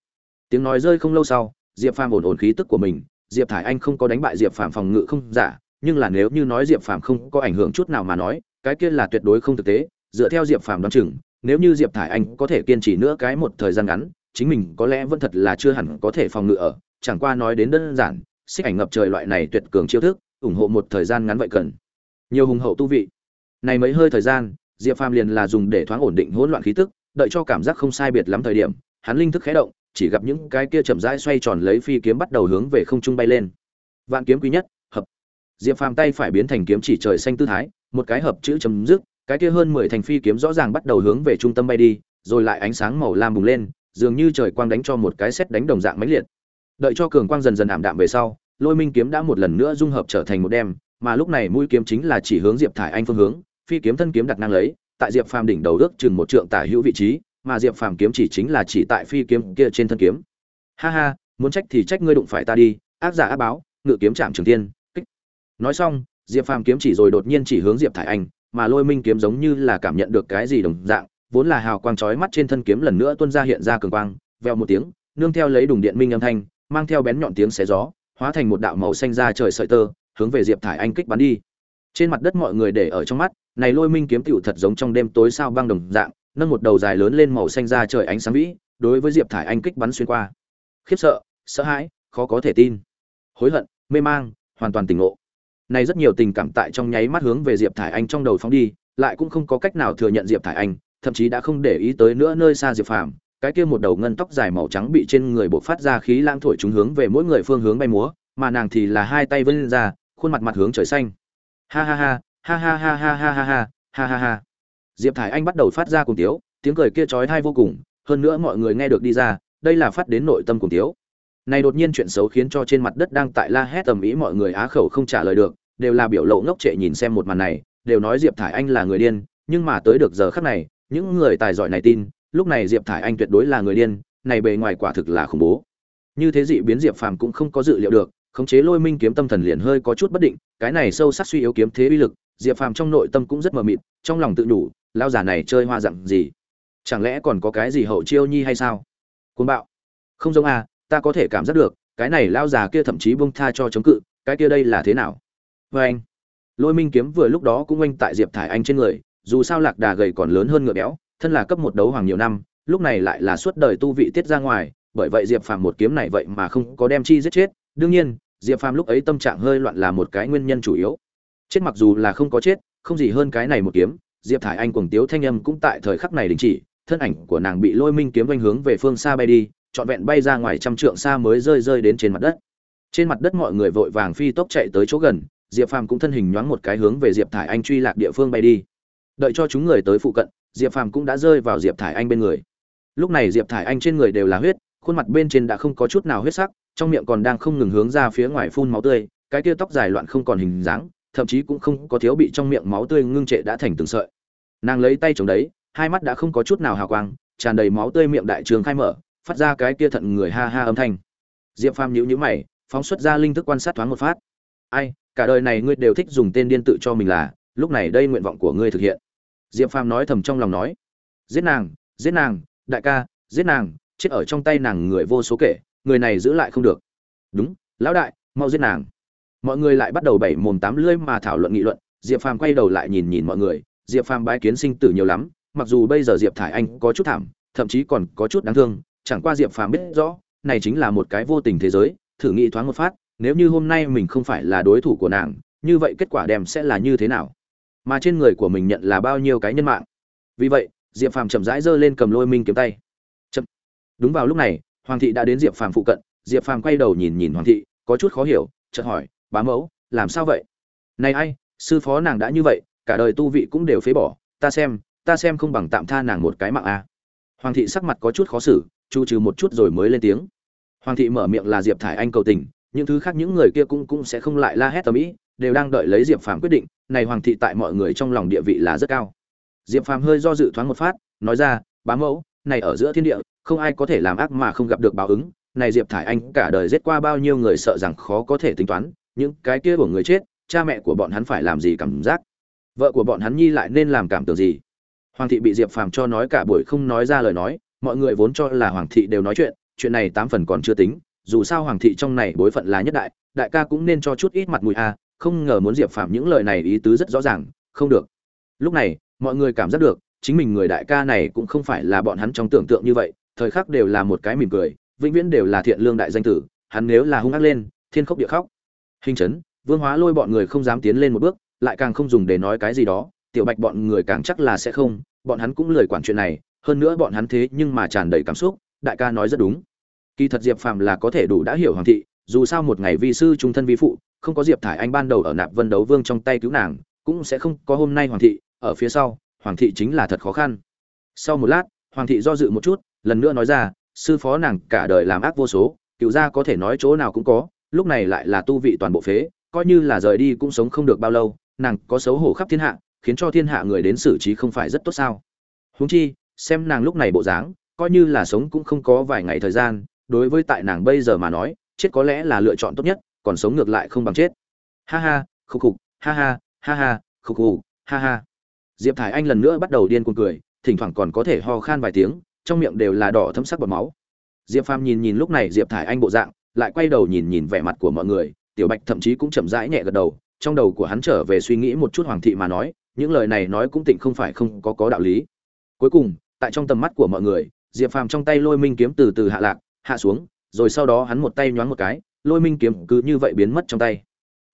Tiếng nói rơi không lâu sau, diệp phàm ổn ổn khí tức của mình, diệp thải anh không có đánh bại diệp phàm phòng ngự không giả, nhưng là nếu như nói diệp phàm không có ảnh hưởng chút nào mà nói, cái kia là tuyệt đối không thực tế, dựa theo diệp phàm đoán chừng, nếu như diệp thải anh có thể kiên trì nữa cái một thời gian ngắn, chính mình có lẽ vẫn thật là chưa hẳn có thể phòng ngự ở, chẳng qua nói đến đơn giản, xích ảnh ngập trời loại này tuyệt cường chiêu thức, ủng hộ một thời gian ngắn vậy cần. Nhiều hùng hậu tu vị này mấy hơi thời gian, diệp phàm liền là dùng để thoáng ổn định hỗn loạn khí tức, đợi cho cảm giác không sai biệt lắm thời điểm, hắn linh thức khé động, chỉ gặp những cái kia chậm rãi xoay tròn lấy phi kiếm bắt đầu hướng về không trung bay lên. Vạn kiếm quý nhất, hợp. Diệp phàm tay phải biến thành kiếm chỉ trời xanh tư thái, một cái hợp chữ chấm dứt, cái kia hơn mười thành phi kiếm rõ ràng bắt đầu hướng về trung tâm bay đi, rồi lại ánh sáng màu lam bùng lên, dường như trời quang đánh cho một cái xét đánh đồng dạng mãnh liệt. Đợi cho cường quang dần dần ảm đạm về sau, lôi minh kiếm đã một lần nữa dung hợp trở thành một đem, mà lúc này mũi kiếm chính là chỉ hướng diệp thải anh phương hướng phi kiếm thân kiếm đặt năng lấy, tại diệp phàm đỉnh đầu ước chừng một trượng tả hữu vị trí, mà diệp phàm kiếm chỉ chính là chỉ tại phi kiếm kia trên thân kiếm ha ha, muốn trách thì trách ngươi đụng phải ta đi, ác giả ác báo, ngự kiếm chạm trường Thiên. kích nói xong, diệp phàm kiếm chỉ rồi đột nhiên chỉ hướng diệp thải anh, mà lôi minh kiếm giống như là cảm nhận được cái gì đồng dạng, vốn là hào quang chói mắt trên thân kiếm lần nữa tuôn ra hiện ra cường quang, vèo một tiếng, nương theo lấy đùng điện minh âm thanh, mang theo bén nhọn tiếng xé gió, hóa thành một đạo màu xanh ra trời sợi tơ, hướng về diệp thải anh kích bắn đi trên mặt đất mọi người để ở trong mắt này lôi minh kiếm tiểu thật giống trong đêm tối sao băng đồng dạng, nâng một đầu dài lớn lên màu xanh ra trời ánh sáng vĩ, đối với diệp thải anh kích bắn xuyên qua. Khiếp sợ sợ hãi, khó có thể tin. Hối hận, mê mang, hoàn toàn tỉnh ngộ. Này rất nhiều tình cảm tại trong nháy mắt hướng về diệp thải anh trong đầu phóng đi, lại cũng không có cách nào thừa nhận diệp thải anh, thậm chí đã không để ý tới nữa nơi xa diệp phàm, cái kia một đầu ngân tóc dài màu trắng bị trên người bộc phát ra khí lãng thổi chúng hướng về mỗi người phương hướng bay múa, mà nàng thì là hai tay vươn ra, khuôn mặt mặt hướng trời xanh. Ha ha ha ha ha ha ha ha ha ha ha ha ha. Diệp thải anh bắt đầu phát ra cùng tiếu, tiếng cười kia trói thai vô cùng, hơn nữa mọi người nghe được đi ra, đây là phát đến nội tâm cùng tiếu. Này đột nhiên chuyện xấu khiến cho trên mặt đất đang tại la hét tầm ý mọi người á khẩu không trả lời được, đều là biểu lộ ngốc trệ nhìn xem một màn này, đều nói diệp thải anh là người điên, nhưng mà tới được giờ khắc này, những người tài giỏi này tin, lúc này diệp thải anh tuyệt đối là người điên, này bề ngoài quả thực là khủng bố. Như thế dị biến diệp phàm cũng không có dự liệu được, khống chế lôi minh kiếm tâm thần liền hơi có chút bất định, cái này sâu sắc suy yếu kiếm thế uy lực diệp phàm trong nội tâm cũng rất mờ mịt, trong lòng tự đủ lao giả này chơi hoa dặn gì? Chẳng lẽ còn có cái gì hậu chiêu nhi hay sao? Côn bạo. Không giống à ta có thể cảm giác được, cái này lao già kia thậm chí bông tha cho chống cự, cái kia đây là thế nào? Vê anh, lôi minh kiếm vừa lúc đó cũng oanh tại diệp thải anh trên người, dù sao lạc đà gầy còn lớn hơn ngựa béo, thân là cấp một đấu hoàng nhiều năm, lúc này lại là suốt đời tu vị tiết ra ngoài, bởi vậy diệp phàm một kiếm này vậy mà không có đem chi giết chết. Đương nhiên, diệp phàm lúc ấy tâm trạng hơi loạn là một cái nguyên nhân chủ yếu chết mặc dù là không có chết, không gì hơn cái này một kiếm, diệp thải anh cuồng tiếu thanh âm cũng tại thời khắc này đình chỉ, thân ảnh của nàng bị lôi minh kiếm doanh hướng về phương xa bay đi, trọn vẹn bay ra ngoài trăm trượng xa mới rơi rơi đến trên mặt đất. Trên mặt đất mọi người vội vàng phi tốc chạy tới chỗ gần, diệp phàm cũng thân hình nhoáng một cái hướng về diệp thải anh truy lạc địa phương bay đi. Đợi cho chúng người tới phụ cận, diệp phàm cũng đã rơi vào diệp thải anh bên người. Lúc này diệp thải anh trên người đều là huyết, khuôn mặt bên trên đã không có chút nào huyết sắc, trong miệng còn đang không ngừng hướng ra phía ngoài phun máu tươi, cái tia tóc dài loạn không còn hình dáng thậm chí cũng không có thiếu bị trong miệng máu tươi ngưng trệ đã thành từng sợi. Nàng lấy tay chống đấy, hai mắt đã không có chút nào hào quang, tràn đầy máu tươi miệng đại trường khai mở, phát ra cái kia thận người ha ha âm thanh. Diệp phàm nhíu nhíu mày, phóng xuất ra linh thức quan sát thoáng một phát. Ai, cả đời này ngươi đều thích dùng tên điên tự cho mình là, lúc này đây nguyện vọng của ngươi thực hiện. Diệp phàm nói thầm trong lòng nói. Giết nàng giết nàng, đại ca, giết nàng, chết ở trong tay nàng người vô số kể, người này giữ lại không được. Đúng, lão đại, mau giết nàng mọi người lại bắt đầu bảy mồm tám lưỡi mà thảo luận nghị luận, diệp phàm quay đầu lại nhìn nhìn mọi người, diệp phàm bái kiến sinh tử nhiều lắm, mặc dù bây giờ diệp thải anh có chút thảm, thậm chí còn có chút đáng thương, chẳng qua diệp phàm biết rõ, này chính là một cái vô tình thế giới, thử nghĩ thoáng một phát, nếu như hôm nay mình không phải là đối thủ của nàng, như vậy kết quả đem sẽ là như thế nào? Mà trên người của mình nhận là bao nhiêu cái nhân mạng? Vì vậy, diệp phàm chậm rãi giơ lên cầm lôi minh kiếm tay. Chậm. Đúng vào lúc này, hoàng thị đã đến diệp phàm phụ cận, diệp phàm quay đầu nhìn nhìn hoàng thị, có chút khó hiểu, chợt hỏi bá mẫu, làm sao vậy? Này ai, sư phó nàng đã như vậy, cả đời tu vị cũng đều phế bỏ, ta xem ta xem không bằng tạm tha nàng một cái mạng a. À. hoàng thị sắc mặt có chút khó xử, chu trừ một chút rồi mới lên tiếng. Hoàng thị mở miệng là diệp thải anh cầu tình, những thứ khác những người kia cũng cũng sẽ không lại la hét tầm ĩ đều đang đợi lấy diệp phàm quyết định, này hoàng thị tại mọi người trong lòng địa vị là rất cao. Diệp phàm hơi do dự thoáng một phát, nói ra, bá mẫu, này ở giữa thiên địa, không ai có thể làm ác mà không gặp được báo ứng, này diệp thải anh cả đời giết qua bao nhiêu người sợ rằng khó có thể tính toán những cái kia của người chết, cha mẹ của bọn hắn phải làm gì cảm giác? Vợ của bọn hắn nhi lại nên làm cảm tưởng gì? Hoàng thị bị diệp phàm cho nói cả buổi không nói ra lời nói, mọi người vốn cho là hoàng thị đều nói chuyện chuyện này tám phần còn chưa tính, dù sao hoàng thị trong này bối phận là nhất đại đại ca cũng nên cho chút ít mặt mũi a không ngờ muốn diệp phàm những lời này ý tứ rất rõ ràng, không được. Lúc này, mọi người cảm giác được, chính mình người đại ca này cũng không phải là bọn hắn trong tưởng tượng như vậy, thời khắc đều là một cái mỉm cười, vĩnh viễn đều là thiện lương đại danh tử, hắn nếu là hung ác lên, thiên khốc địa khóc hình chấn, vương hóa lôi bọn người không dám tiến lên một bước, lại càng không dùng để nói cái gì đó, tiểu bạch bọn người càng chắc là sẽ không, bọn hắn cũng lười quản chuyện này, hơn nữa bọn hắn thế nhưng mà tràn đầy cảm xúc, đại ca nói rất đúng. Kỳ thật diệp phàm là có thể đủ đã hiểu hoàng thị, dù sao một ngày vi sư trung thân vi phụ, không có diệp thải anh ban đầu ở nạp vân đấu vương trong tay cứu nàng, cũng sẽ không có hôm nay hoàng thị, ở phía sau, hoàng thị chính là thật khó khăn. Sau một lát, hoàng thị do dự một chút, lần nữa nói ra, sư phó nàng cả đời làm ác vô số, cựu gia có thể nói chỗ nào cũng có lúc này lại là tu vị toàn bộ phế, coi như là rời đi cũng sống không được bao lâu, nàng có xấu hổ khắp thiên hạ, khiến cho thiên hạ người đến xử trí không phải rất tốt sao? Huống chi, xem nàng lúc này bộ dáng, coi như là sống cũng không có vài ngày thời gian, đối với tại nàng bây giờ mà nói, chết có lẽ là lựa chọn tốt nhất, còn sống ngược lại không bằng chết. Ha ha, khục khục, ha ha ha ha, khục khục, ha ha. Diệp thải anh lần nữa bắt đầu điên cuồng cười, thỉnh thoảng còn có thể ho khan vài tiếng, trong miệng đều là đỏ thấm sắc bọt máu. Diệp phàm nhìn nhìn lúc này diệp thải anh bộ dạng lại quay đầu nhìn nhìn vẻ mặt của mọi người, tiểu bạch thậm chí cũng chậm rãi nhẹ gật đầu, trong đầu của hắn trở về suy nghĩ một chút hoàng thị mà nói, những lời này nói cũng tịnh không phải không có có đạo lý. Cuối cùng, tại trong tầm mắt của mọi người, diệp phàm trong tay lôi minh kiếm từ từ hạ lạc, hạ xuống, rồi sau đó hắn một tay nhoáng một cái, lôi minh kiếm cứ như vậy biến mất trong tay.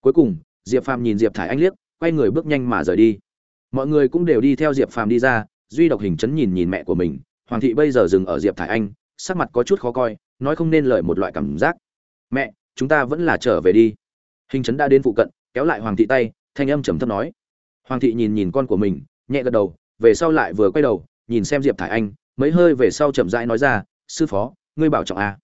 Cuối cùng, diệp phàm nhìn diệp thải anh liếc, quay người bước nhanh mà rời đi. Mọi người cũng đều đi theo diệp phàm đi ra, duy độc hình chấn nhìn nhìn mẹ của mình, hoàng thị bây giờ dừng ở diệp thải anh, sắc mặt có chút khó coi, nói không nên lời một loại cảm giác mẹ, chúng ta vẫn là trở về đi hình Trấn đã đến phụ cận, kéo lại hoàng thị tay, thanh âm trầm thấp nói hoàng thị nhìn nhìn con của mình, nhẹ gật đầu, về sau lại vừa quay đầu, nhìn xem diệp thải anh, mấy hơi về sau chậm rãi nói ra, sư phó, ngươi bảo trọng a à.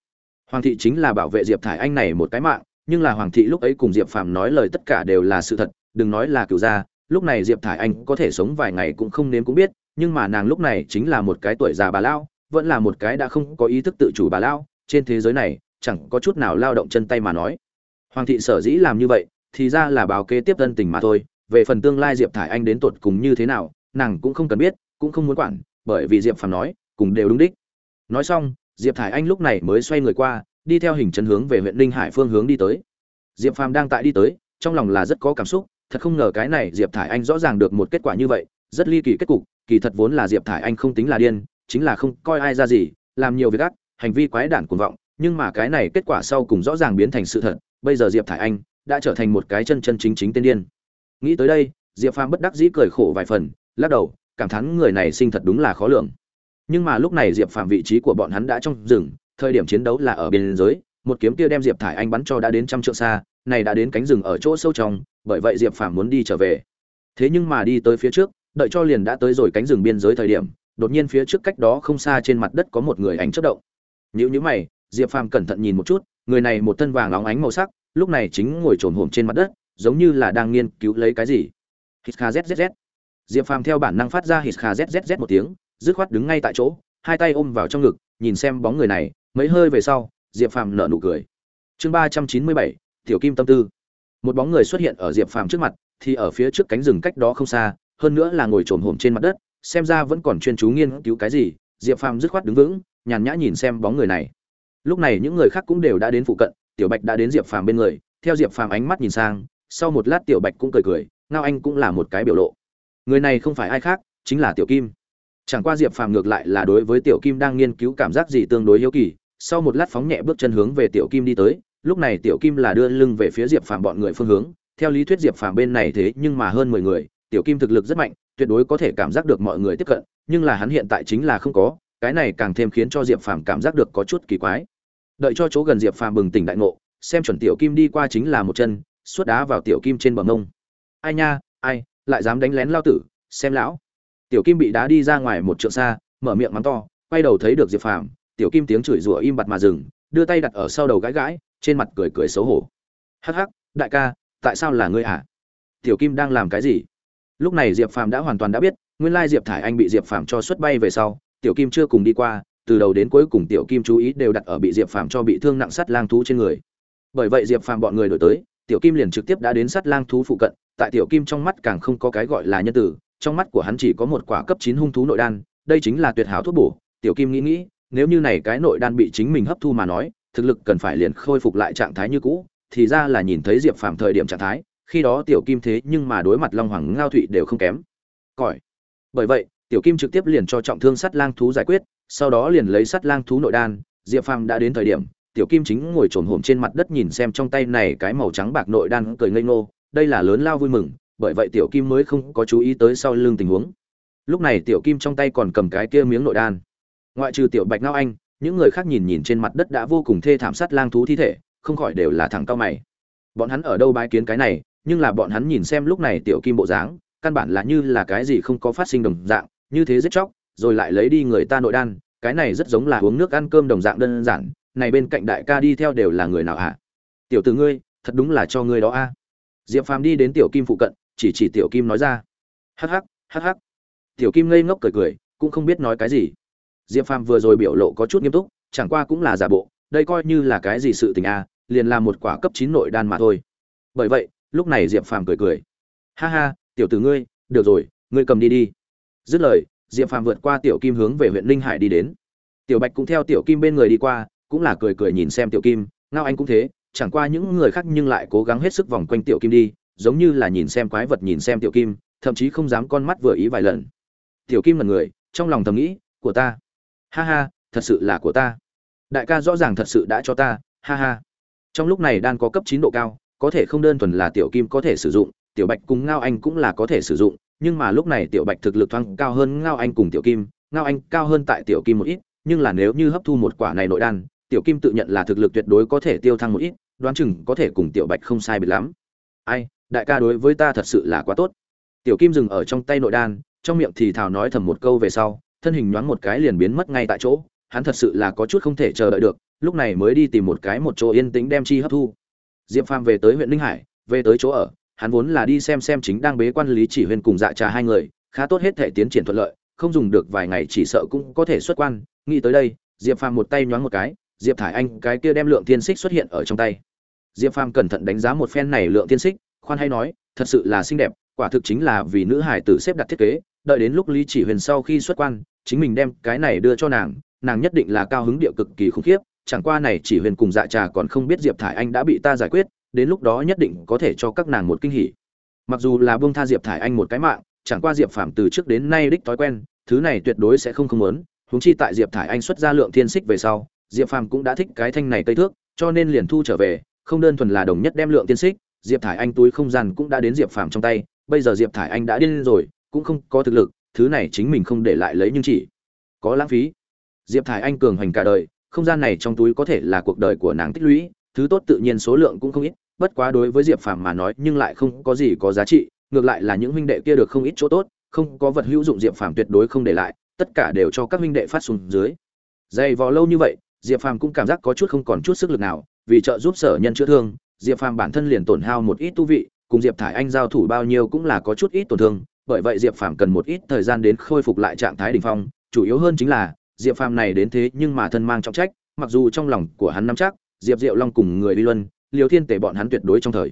hoàng thị chính là bảo vệ diệp thải anh này một cái mạng, nhưng là hoàng thị lúc ấy cùng diệp phàm nói lời tất cả đều là sự thật, đừng nói là cựu gia, lúc này diệp thải anh có thể sống vài ngày cũng không nếm cũng biết, nhưng mà nàng lúc này chính là một cái tuổi già bà lao vẫn là một cái đã không có ý thức tự chủ bà lao trên thế giới này chẳng có chút nào lao động chân tay mà nói. Hoàng thị sở dĩ làm như vậy, thì ra là báo kế tiếp tân tình mà thôi, về phần tương lai diệp thải anh đến tột cùng như thế nào, nàng cũng không cần biết, cũng không muốn quản, bởi vì diệp phàm nói, cùng đều đúng đích. Nói xong, diệp thải anh lúc này mới xoay người qua, đi theo hình chấn hướng về huyện ninh hải phương hướng đi tới. Diệp phàm đang tại đi tới, trong lòng là rất có cảm xúc, thật không ngờ cái này diệp thải anh rõ ràng được một kết quả như vậy, rất ly kỳ kết cục, kỳ thật vốn là diệp thải anh không tính là điên, chính là không coi ai ra gì, làm nhiều việc ác, hành vi quái đản cuồng vọng nhưng mà cái này kết quả sau cùng rõ ràng biến thành sự thật, bây giờ diệp thải anh đã trở thành một cái chân chân chính chính tên điên. Nghĩ tới đây, diệp phàm bất đắc dĩ cười khổ vài phần, lắc đầu, cảm thán người này sinh thật đúng là khó lường. Nhưng mà lúc này diệp phàm vị trí của bọn hắn đã trong rừng, thời điểm chiến đấu là ở biên giới, một kiếm kia đem diệp thải anh bắn cho đã đến trăm trượng xa, này đã đến cánh rừng ở chỗ sâu trong, bởi vậy diệp phàm muốn đi trở về. Thế nhưng mà đi tới phía trước, đợi cho liền đã tới rồi cánh rừng biên giới thời điểm, đột nhiên phía trước cách đó không xa trên mặt đất có một người ảnh chất động. Nhữ nhữ mày diệp phàm cẩn thận nhìn một chút, người này một thân vàng óng ánh màu sắc, lúc này chính ngồi trồn hổm trên mặt đất, giống như là đang nghiên cứu lấy cái gì. Hít kha zzz diệp phàm theo bản năng phát ra hít kha zzz một tiếng, dứt khoát đứng ngay tại chỗ, hai tay ôm vào trong ngực, nhìn xem bóng người này, mấy hơi về sau, diệp phàm nở nụ cười. Chương ba trăm chín mươi bảy, tiểu kim tâm tư. Một bóng người xuất hiện ở diệp phàm trước mặt, thì ở phía trước cánh rừng cách đó không xa, hơn nữa là ngồi trồm hổm trên mặt đất, xem ra vẫn còn chuyên chú nghiên cứu cái gì. Diệp phàm dứt khoát đứng vững, nhàn nhã nhìn xem bóng người này lúc này những người khác cũng đều đã đến phụ cận, tiểu bạch đã đến diệp phàm bên người, theo diệp phàm ánh mắt nhìn sang, sau một lát tiểu bạch cũng cười cười, ngao anh cũng là một cái biểu lộ. Người này không phải ai khác, chính là tiểu kim. Chẳng qua diệp phàm ngược lại là đối với tiểu kim đang nghiên cứu cảm giác gì tương đối hiếu kỳ, sau một lát phóng nhẹ bước chân hướng về tiểu kim đi tới, lúc này tiểu kim là đưa lưng về phía diệp phàm bọn người phương hướng, theo lý thuyết diệp phàm bên này thế nhưng mà hơn mười người, tiểu kim thực lực rất mạnh, tuyệt đối có thể cảm giác được mọi người tiếp cận, nhưng là hắn hiện tại chính là không có, cái này càng thêm khiến cho diệp phàm cảm giác được có chút kỳ quái đợi cho chỗ gần diệp phàm bừng tỉnh đại ngộ, xem chuẩn tiểu kim đi qua chính là một chân suốt đá vào tiểu kim trên bờ mông. Ai nha, ai, lại dám đánh lén lao tử, xem lão. Tiểu kim bị đá đi ra ngoài một trượng xa, mở miệng mắng to, quay đầu thấy được diệp phàm, tiểu kim tiếng chửi rủa im bặt mà dừng, đưa tay đặt ở sau đầu gãi gãi, trên mặt cười cười xấu hổ. Hắc hắc, đại ca, tại sao là ngươi hả? À? tiểu kim đang làm cái gì? Lúc này diệp phàm đã hoàn toàn đã biết, nguyên lai diệp thải anh bị diệp phàm cho xuất bay về sau, tiểu kim chưa cùng đi qua từ đầu đến cuối cùng tiểu kim chú ý đều đặt ở bị diệp phàm cho bị thương nặng sắt lang thú trên người. Bởi vậy diệp phàm bọn người đổi tới, tiểu kim liền trực tiếp đã đến sắt lang thú phụ cận, tại tiểu kim trong mắt càng không có cái gọi là nhân tử, trong mắt của hắn chỉ có một quả cấp chín hung thú nội đan, đây chính là tuyệt hảo thuốc bổ. Tiểu kim nghĩ nghĩ, nếu như này cái nội đan bị chính mình hấp thu mà nói, thực lực cần phải liền khôi phục lại trạng thái như cũ, thì ra là nhìn thấy diệp phàm thời điểm trạng thái, khi đó tiểu kim thế nhưng mà đối mặt long hoàng ngao thụy đều không kém. Cỏi bởi vậy, tiểu kim trực tiếp liền cho trọng thương sắt lang thú giải quyết sau đó liền lấy sắt lang thú nội đan, diệp phàm đã đến thời điểm, tiểu kim chính ngồi trồn hổm trên mặt đất nhìn xem trong tay này cái màu trắng bạc nội đan cười ngây ngô, đây là lớn lao vui mừng, bởi vậy tiểu kim mới không có chú ý tới sau lưng tình huống. Lúc này tiểu kim trong tay còn cầm cái kia miếng nội đan. Ngoại trừ tiểu bạch ngao anh, những người khác nhìn nhìn trên mặt đất đã vô cùng thê thảm sát lang thú thi thể, không khỏi đều là thẳng cao mày. Bọn hắn ở đâu bái kiến cái này, nhưng là bọn hắn nhìn xem lúc này tiểu kim bộ dáng, căn bản là như là cái gì không có phát sinh đồng dạng, như thế giết chóc rồi lại lấy đi người ta nội đan, cái này rất giống là uống nước ăn cơm đồng dạng đơn giản, này bên cạnh đại ca đi theo đều là người nào hả? Tiểu tử ngươi, thật đúng là cho ngươi đó a. Diệp phàm đi đến tiểu kim phụ cận, chỉ chỉ tiểu kim nói ra. Hắc hắc hắc hắc. Tiểu kim ngây ngốc cười cười, cũng không biết nói cái gì. Diệp phàm vừa rồi biểu lộ có chút nghiêm túc, chẳng qua cũng là giả bộ, đây coi như là cái gì sự tình a, liền là một quả cấp chín nội đan mà thôi. Bởi vậy, lúc này diệp phàm cười cười. Ha ha, tiểu tử ngươi, được rồi, ngươi cầm đi đi. Dứt lời diệp phàm vượt qua tiểu kim hướng về huyện linh hải đi đến. Tiểu bạch cũng theo tiểu kim bên người đi qua, cũng là cười cười nhìn xem tiểu kim, ngao anh cũng thế, chẳng qua những người khác nhưng lại cố gắng hết sức vòng quanh tiểu kim đi, giống như là nhìn xem quái vật nhìn xem tiểu kim, thậm chí không dám con mắt vừa ý vài lần. Tiểu kim là người, trong lòng thầm nghĩ, của ta. Ha ha, thật sự là của ta. Đại ca rõ ràng thật sự đã cho ta. Ha ha. Trong lúc này đang có cấp chín độ cao, có thể không đơn thuần là tiểu kim có thể sử dụng, tiểu bạch cùng ngao anh cũng là có thể sử dụng nhưng mà lúc này tiểu bạch thực lực thoáng cao hơn ngao anh cùng tiểu kim. Ngao anh cao hơn tại tiểu kim một ít, nhưng là nếu như hấp thu một quả này nội đan, tiểu kim tự nhận là thực lực tuyệt đối có thể tiêu thăng một ít, đoán chừng có thể cùng tiểu bạch không sai biệt lắm. Ai, đại ca đối với ta thật sự là quá tốt. Tiểu kim dừng ở trong tay nội đan, trong miệng thì thào nói thầm một câu về sau, thân hình nhoáng một cái liền biến mất ngay tại chỗ. Hắn thật sự là có chút không thể chờ đợi được, lúc này mới đi tìm một cái một chỗ yên tĩnh đem chi hấp thu. Diệp phàm về tới huyện ninh hải, về tới chỗ ở hắn vốn là đi xem xem chính đang bế quan lý chỉ huyên cùng dạ trà hai người, khá tốt hết thể tiến triển thuận lợi, không dùng được vài ngày chỉ sợ cũng có thể xuất quan. Nghĩ tới đây, diệp phàm một tay nhoáng một cái, diệp thải anh, cái kia đem lượng tiên xích xuất hiện ở trong tay. Diệp phàm cẩn thận đánh giá một phen này lượng tiên xích, khoan hay nói, thật sự là xinh đẹp, quả thực chính là vì nữ hải tử xếp đặt thiết kế, đợi đến lúc lý chỉ huyền sau khi xuất quan, chính mình đem cái này đưa cho nàng nàng nhất định là cao hứng địa cực kỳ khủng khiếp, chẳng qua này chỉ huyền cùng dạ trà còn không biết diệp thải anh đã bị ta giải quyết đến lúc đó nhất định có thể cho các nàng một kinh hỉ. Mặc dù là buông tha diệp thải anh một cái mạng, chẳng qua diệp phạm từ trước đến nay đích thói quen, thứ này tuyệt đối sẽ không không muốn, huống chi tại diệp thải anh xuất ra lượng thiên xích về sau, diệp phàm cũng đã thích cái thanh này cây thước, cho nên liền thu trở về, không đơn thuần là đồng nhất đem lượng tiên xích, diệp thải anh túi không gian cũng đã đến diệp phàm trong tay, bây giờ diệp thải anh đã điên rồi, cũng không có thực lực, thứ này chính mình không để lại lấy nhưng chỉ có lãng phí. Diệp thải anh cường hành cả đời, không gian này trong túi có thể là cuộc đời của nàng tích lũy thứ tốt tự nhiên số lượng cũng không ít, bất quá đối với diệp phàm mà nói, nhưng lại không có gì có giá trị, ngược lại là những huynh đệ kia được không ít chỗ tốt, không có vật hữu dụng diệp phàm tuyệt đối không để lại, tất cả đều cho các huynh đệ phát xuống dưới. Dày vò lâu như vậy, diệp phàm cũng cảm giác có chút không còn chút sức lực nào, vì trợ giúp sở nhân chữa thương, diệp phàm bản thân liền tổn hao một ít tu vị, cùng diệp thải anh giao thủ bao nhiêu cũng là có chút ít tổn thương, bởi vậy diệp phàm cần một ít thời gian đến khôi phục lại trạng thái đỉnh phong, chủ yếu hơn chính là, diệp phàm này đến thế nhưng mà thân mang trọng trách, mặc dù trong lòng của hắn nắm chắc diệp diệu long cùng người đi luân liều thiên tể bọn hắn tuyệt đối trong thời.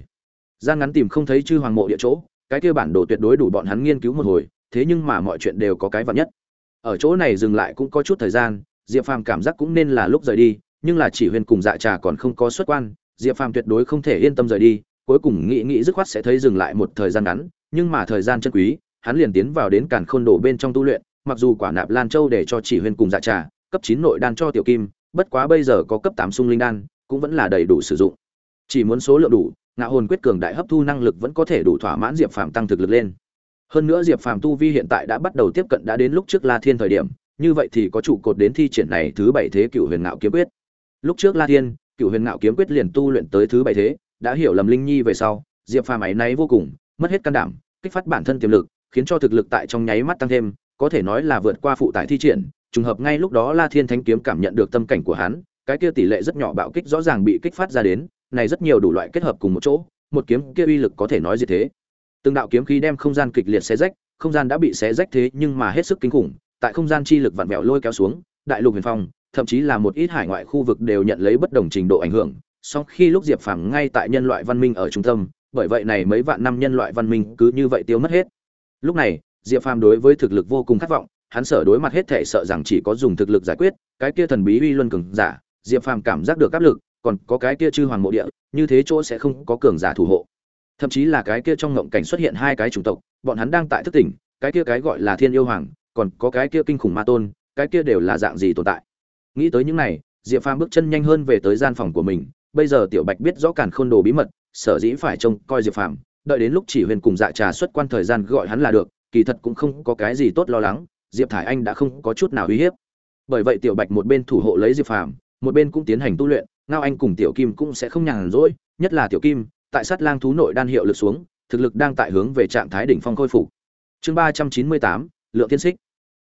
Gian ngắn tìm không thấy chư hoàng mộ địa chỗ, cái kia bản đồ tuyệt đối đủ bọn hắn nghiên cứu một hồi, thế nhưng mà mọi chuyện đều có cái vật nhất. Ở chỗ này dừng lại cũng có chút thời gian, diệp phàm cảm giác cũng nên là lúc rời đi, nhưng là chỉ huyền cùng dạ trà còn không có xuất quan, diệp phàm tuyệt đối không thể yên tâm rời đi, cuối cùng nghĩ nghĩ dứt khoát sẽ thấy dừng lại một thời gian ngắn, nhưng mà thời gian chân quý, hắn liền tiến vào đến càn khôn đổ bên trong tu luyện, mặc dù quả nạp lan châu để cho chỉ huyền cùng dạ trà, cấp chín nội đan cho tiểu kim, bất quá bây giờ có cấp tám sung linh đan cũng vẫn là đầy đủ sử dụng. Chỉ muốn số lượng đủ, ngạo hồn quyết cường đại hấp thu năng lực vẫn có thể đủ thỏa mãn diệp phàm tăng thực lực lên. Hơn nữa diệp phàm tu vi hiện tại đã bắt đầu tiếp cận đã đến lúc trước la thiên thời điểm, như vậy thì có trụ cột đến thi triển này thứ bảy thế cựu huyền ngạo kiếm quyết. Lúc trước la thiên cựu huyền ngạo kiếm quyết liền tu luyện tới thứ bảy thế, đã hiểu lầm linh nhi về sau, diệp phàm ấy náy vô cùng, mất hết can đảm, kích phát bản thân tiềm lực, khiến cho thực lực tại trong nháy mắt tăng thêm, có thể nói là vượt qua phụ tải thi triển, trùng hợp ngay lúc đó la thiên thánh kiếm cảm nhận được tâm cảnh của hắn cái kia tỷ lệ rất nhỏ bạo kích rõ ràng bị kích phát ra đến, này rất nhiều đủ loại kết hợp cùng một chỗ, một kiếm kia uy lực có thể nói gì thế? Từng đạo kiếm khí đem không gian kịch liệt xé rách, không gian đã bị xé rách thế nhưng mà hết sức kinh khủng, tại không gian chi lực vặn vẹo lôi kéo xuống, đại lục huyền phong, thậm chí là một ít hải ngoại khu vực đều nhận lấy bất đồng trình độ ảnh hưởng, song khi lúc diệp phàm ngay tại nhân loại văn minh ở trung tâm, bởi vậy này mấy vạn năm nhân loại văn minh cứ như vậy tiêu mất hết. Lúc này, diệp phàm đối với thực lực vô cùng khát vọng, hắn sợ đối mặt hết thể sợ rằng chỉ có dùng thực lực giải quyết, cái kia thần bí uy luân cường giả diệp phàm cảm giác được áp lực, còn có cái kia chư hoàng mộ địa, như thế chỗ sẽ không có cường giả thủ hộ. Thậm chí là cái kia trong ngộng cảnh xuất hiện hai cái chủng tộc, bọn hắn đang tại thức tỉnh, cái kia cái gọi là thiên yêu hoàng, còn có cái kia kinh khủng ma tôn, cái kia đều là dạng gì tồn tại. Nghĩ tới những này, diệp phàm bước chân nhanh hơn về tới gian phòng của mình, bây giờ tiểu bạch biết rõ càn khôn đồ bí mật, sở dĩ phải trông coi diệp phàm, đợi đến lúc chỉ huyền cùng dạ trà xuất quan thời gian gọi hắn là được, kỳ thật cũng không có cái gì tốt lo lắng, diệp thải anh đã không có chút nào uy hiếp. Bởi vậy tiểu bạch một bên thủ hộ lấy diệp phàm một bên cũng tiến hành tu luyện, ngao anh cùng tiểu kim cũng sẽ không nhàn rỗi, nhất là tiểu kim, tại sát lang thú nội đan hiệu lực xuống, thực lực đang tại hướng về trạng thái đỉnh phong khôi phục. Chương ba trăm chín mươi tám, lượng tiên xích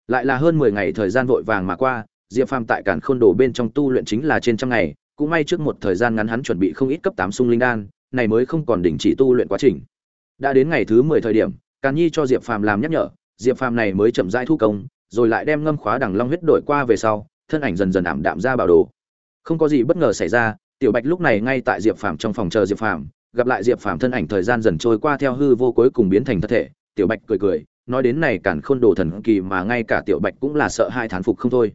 lại là hơn mười ngày thời gian vội vàng mà qua, diệp phàm tại cản khôn đồ bên trong tu luyện chính là trên trăm ngày, cũng may trước một thời gian ngắn hắn chuẩn bị không ít cấp tám sung linh đan, này mới không còn đình chỉ tu luyện quá trình. Đã đến ngày thứ mười thời điểm, càn nhi cho diệp phàm làm nhắc nhở, diệp phàm này mới chậm rãi thu công, rồi lại đem ngâm khóa đằng long huyết đổi qua về sau, thân ảnh dần dần ảm đạm ra bảo đồ không có gì bất ngờ xảy ra, tiểu bạch lúc này ngay tại diệp phàm trong phòng chờ diệp phàm, gặp lại diệp phàm thân ảnh thời gian dần trôi qua theo hư vô cuối cùng biến thành thân thể, tiểu bạch cười cười, nói đến này cản khôn đồ thần kỳ mà ngay cả tiểu bạch cũng là sợ hai thán phục không thôi.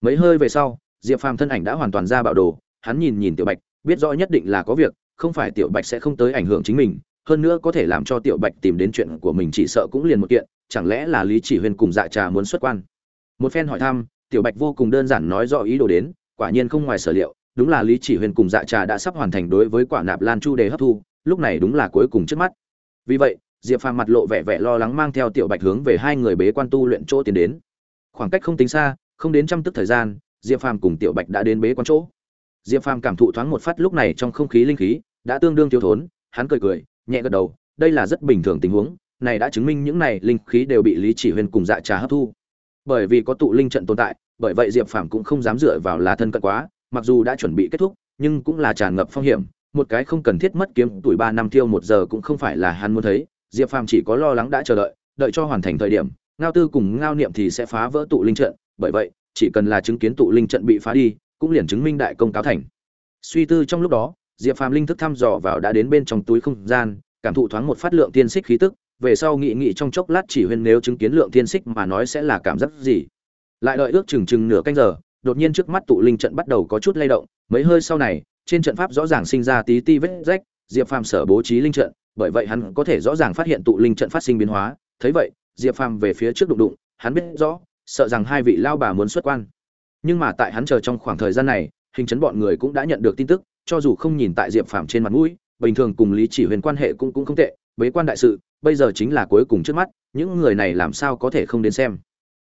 Mấy hơi về sau, diệp phàm thân ảnh đã hoàn toàn ra bạo đồ, hắn nhìn nhìn tiểu bạch, biết rõ nhất định là có việc, không phải tiểu bạch sẽ không tới ảnh hưởng chính mình, hơn nữa có thể làm cho tiểu bạch tìm đến chuyện của mình chỉ sợ cũng liền một kiện, chẳng lẽ là lý chỉ huyên cùng dạ trà muốn xuất quan? Một phen hỏi thăm, tiểu bạch vô cùng đơn giản nói rõ ý đồ đến quả nhiên không ngoài sở liệu, đúng là lý chỉ Huyền cùng dạ trà đã sắp hoàn thành đối với quả nạp lan chu đề hấp thu, lúc này đúng là cuối cùng trước mắt. Vì vậy, diệp phàm mặt lộ vẻ vẻ lo lắng mang theo tiểu bạch hướng về hai người bế quan tu luyện chỗ tiến đến. Khoảng cách không tính xa, không đến trăm tức thời gian, diệp phàm cùng tiểu bạch đã đến bế quan chỗ. Diệp phàm cảm thụ thoáng một phát lúc này trong không khí linh khí đã tương đương thiếu thốn, hắn cười cười, nhẹ gật đầu, đây là rất bình thường tình huống, này đã chứng minh những này linh khí đều bị lý chỉ Huyền cùng dạ trà hấp thu. Bởi vì có tụ linh trận tồn tại bởi vậy diệp phàm cũng không dám dựa vào là thân cận quá, mặc dù đã chuẩn bị kết thúc, nhưng cũng là tràn ngập phong hiểm. Một cái không cần thiết mất kiếm, tuổi ba năm thiêu một giờ cũng không phải là hắn muốn thấy. Diệp phàm chỉ có lo lắng đã chờ đợi đợi cho hoàn thành thời điểm, ngao tư cùng ngao niệm thì sẽ phá vỡ tụ linh trận. Bởi vậy, chỉ cần là chứng kiến tụ linh trận bị phá đi, cũng liền chứng minh đại công cáo thành. Suy tư trong lúc đó, diệp phàm linh thức thăm dò vào đã đến bên trong túi không gian, cảm thụ thoáng một phát lượng tiên xích khí tức. Về sau nghị nghị trong chốc lát chỉ huyên nếu chứng kiến lượng tiên xích mà nói sẽ là cảm giác gì? Lại đợi ước chừng chừng nửa canh giờ, đột nhiên trước mắt tụ linh trận bắt đầu có chút lay động, mấy hơi sau này, trên trận pháp rõ ràng sinh ra tí ti vết rách, diệp phàm sở bố trí linh trận, bởi vậy hắn có thể rõ ràng phát hiện tụ linh trận phát sinh biến hóa. Thấy vậy, diệp phàm về phía trước đụng đụng, hắn biết rõ, sợ rằng hai vị lao bà muốn xuất quan. Nhưng mà tại hắn chờ trong khoảng thời gian này, hình chấn bọn người cũng đã nhận được tin tức, cho dù không nhìn tại diệp phàm trên mặt mũi, bình thường cùng lý chỉ huyền quan hệ cũng cũng không tệ, bế quan đại sự, bây giờ chính là cuối cùng trước mắt, những người này làm sao có thể không đến xem.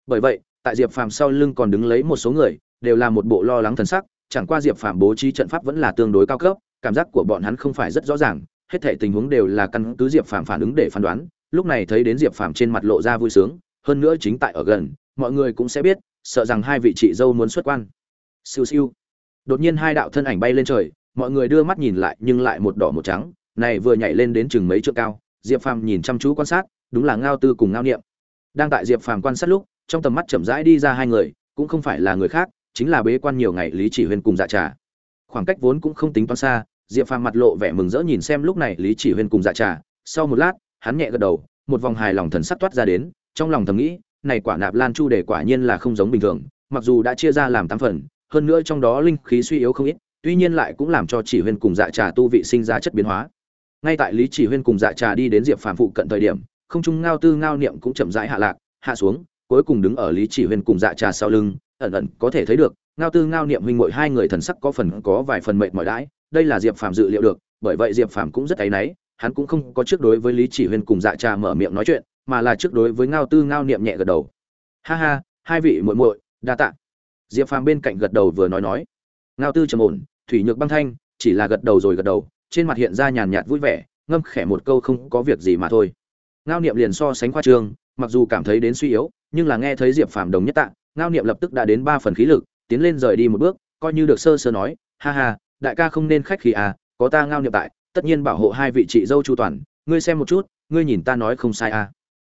Bởi vậy tại diệp phàm sau lưng còn đứng lấy một số người, đều là một bộ lo lắng thần sắc, chẳng qua diệp phàm bố trí trận pháp vẫn là tương đối cao cấp, cảm giác của bọn hắn không phải rất rõ ràng, hết thể tình huống đều là căn cứ diệp phàm phản ứng để phán đoán, lúc này thấy đến diệp phàm trên mặt lộ ra vui sướng, hơn nữa chính tại ở gần, mọi người cũng sẽ biết, sợ rằng hai vị chị dâu muốn xuất quan. Siêu siêu. Đột nhiên hai đạo thân ảnh bay lên trời, mọi người đưa mắt nhìn lại nhưng lại một đỏ một trắng, này vừa nhảy lên đến chừng mấy trượng cao, diệp phàm nhìn chăm chú quan sát, đúng là ngao tư cùng ngao niệm. Đang tại diệp phàm quan sát lúc trong tầm mắt chậm rãi đi ra hai người, cũng không phải là người khác, chính là bế quan nhiều ngày lý chỉ huyên cùng dạ trà. Khoảng cách vốn cũng không tính toán xa, diệp phàm mặt lộ vẻ mừng rỡ nhìn xem lúc này lý chỉ huyên cùng dạ trà. Sau một lát, hắn nhẹ gật đầu, một vòng hài lòng thần sắc toát ra đến, trong lòng thầm nghĩ, này quả nạp lan chu để quả nhiên là không giống bình thường, mặc dù đã chia ra làm tám phần, hơn nữa trong đó linh khí suy yếu không ít, tuy nhiên lại cũng làm cho chỉ huyên cùng dạ trà tu vị sinh ra chất biến hóa. Ngay tại lý chỉ huyên cùng dạ trà đi đến diệp phàm phụ cận thời điểm, không trung ngao tư ngao niệm cũng chậm rãi hạ lạc, hạ xuống cuối cùng đứng ở lý chỉ huyên cùng dạ trà sau lưng, ẩn ẩn có thể thấy được, ngao tư, ngao niệm huynh muội hai người thần sắc có phần có vài phần mệt mỏi đãi, đây là diệp phàm dự liệu được, bởi vậy diệp phàm cũng rất áy náy, hắn cũng không có trước đối với lý chỉ huyên cùng dạ trà mở miệng nói chuyện, mà là trước đối với ngao tư, ngao niệm nhẹ gật đầu. Ha ha, hai vị muội muội, đa tạ. Diệp phàm bên cạnh gật đầu vừa nói nói. Ngao tư trầm ổn, thủy nhược băng thanh, chỉ là gật đầu rồi gật đầu, trên mặt hiện ra nhàn nhạt vui vẻ, ngâm khẽ một câu không có việc gì mà thôi. Ngao niệm liền so sánh khoa trương mặc dù cảm thấy đến suy yếu, nhưng là nghe thấy diệp phàm đồng nhất tạ, ngao niệm lập tức đã đến ba phần khí lực, tiến lên rời đi một bước, coi như được sơ sơ nói, ha ha, đại ca không nên khách khí à có ta ngao niệm tại, tất nhiên bảo hộ hai vị chị dâu chu toàn, ngươi xem một chút, ngươi nhìn ta nói không sai à.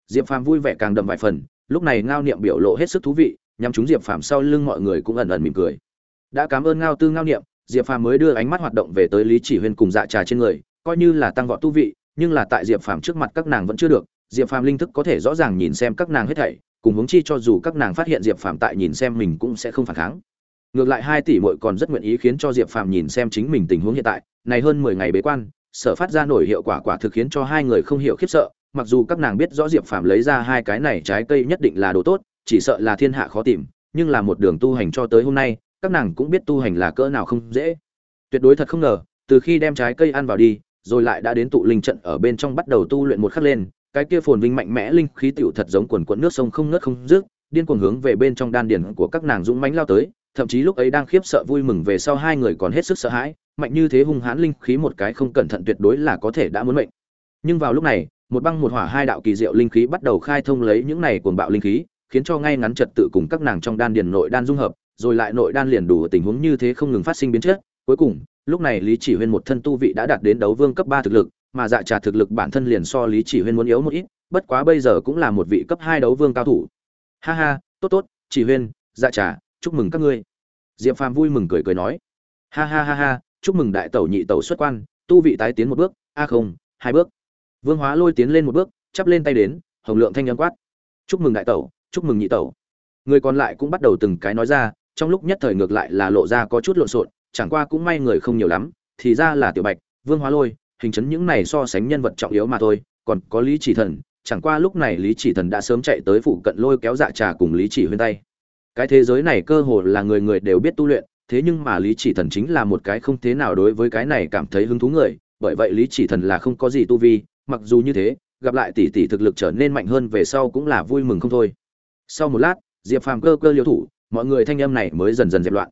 Diệp phàm vui vẻ càng đậm vài phần, lúc này ngao niệm biểu lộ hết sức thú vị nhằm chúng diệp phàm sau lưng mọi người cũng ẩn ẩn mỉm cười. Đã cảm ơn ngao tư ngao niệm. Diệp phàm mới đưa ánh mắt hoạt động về tới lý chỉ huyên cùng dạ trà trên người, coi như là tăng vọt tu vị, nhưng là tại diệp phàm trước mặt các nàng vẫn chưa được diệp phàm linh thức có thể rõ ràng nhìn xem các nàng hết thảy, cùng hướng chi cho dù các nàng phát hiện diệp phàm tại nhìn xem mình cũng sẽ không phản kháng. Ngược lại hai tỷ muội còn rất nguyện ý khiến cho diệp phàm nhìn xem chính mình tình huống hiện tại, này hơn mười ngày bế quan, sở phát ra nổi hiệu quả quả thực khiến cho hai người không hiểu khiếp sợ, mặc dù các nàng biết rõ diệp phàm lấy ra hai cái này trái cây nhất định là đồ tốt, chỉ sợ là thiên hạ khó tìm, nhưng là một đường tu hành cho tới hôm nay, các nàng cũng biết tu hành là cỡ nào không dễ. Tuyệt đối thật không ngờ, từ khi đem trái cây ăn vào đi, rồi lại đã đến tụ linh trận ở bên trong bắt đầu tu luyện một khắc lên cái kia phồn vinh mạnh mẽ linh khí tiểu thật giống quần quần nước sông không ngớt không dứt, điên cuồng hướng về bên trong đan điền của các nàng dũng mãnh lao tới, thậm chí lúc ấy đang khiếp sợ vui mừng về sau hai người còn hết sức sợ hãi, mạnh như thế hung hãn linh khí một cái không cẩn thận tuyệt đối là có thể đã muốn mệnh. Nhưng vào lúc này, một băng một hỏa hai đạo kỳ diệu linh khí bắt đầu khai thông lấy những này cuồng bạo linh khí, khiến cho ngay ngắn trật tự cùng các nàng trong đan điền nội đan dung hợp, rồi lại nội đan liền đủ tình huống như thế không ngừng phát sinh biến chất. Cuối cùng, lúc này lý chỉ huyên một thân tu vị đã đạt đến đấu vương cấp ba thực lực mà dạ trà thực lực bản thân liền so lý chỉ huyên muốn yếu một ít, bất quá bây giờ cũng là một vị cấp hai đấu vương cao thủ. Ha ha, tốt tốt, chỉ huyên dạ trà, chúc mừng các ngươi. Diệp phàm vui mừng cười cười nói. Ha ha ha ha, chúc mừng đại tẩu nhị tẩu xuất quan, tu vị tái tiến một bước, a không, hai bước. Vương hóa lôi tiến lên một bước, chắp lên tay đến, hồng lượng thanh nhân quát. Chúc mừng đại tẩu, chúc mừng nhị tẩu. Người còn lại cũng bắt đầu từng cái nói ra, trong lúc nhất thời ngược lại là lộ ra có chút lộn xộn, chẳng qua cũng may người không nhiều lắm, thì ra là tiểu bạch, vương hóa lôi hình chấn những này so sánh nhân vật trọng yếu mà thôi, còn có lý chỉ thần, chẳng qua lúc này lý chỉ thần đã sớm chạy tới phụ cận lôi kéo dạ trà cùng lý chỉ huyên tay. Cái thế giới này cơ hồ là người người đều biết tu luyện, thế nhưng mà lý chỉ thần chính là một cái không thế nào đối với cái này cảm thấy hứng thú người, bởi vậy lý chỉ thần là không có gì tu vi, mặc dù như thế, gặp lại tỷ tỷ thực lực trở nên mạnh hơn về sau cũng là vui mừng không thôi. Sau một lát, diệp phàm cơ cơ liêu thủ, mọi người thanh âm này mới dần dần dẹp loạn.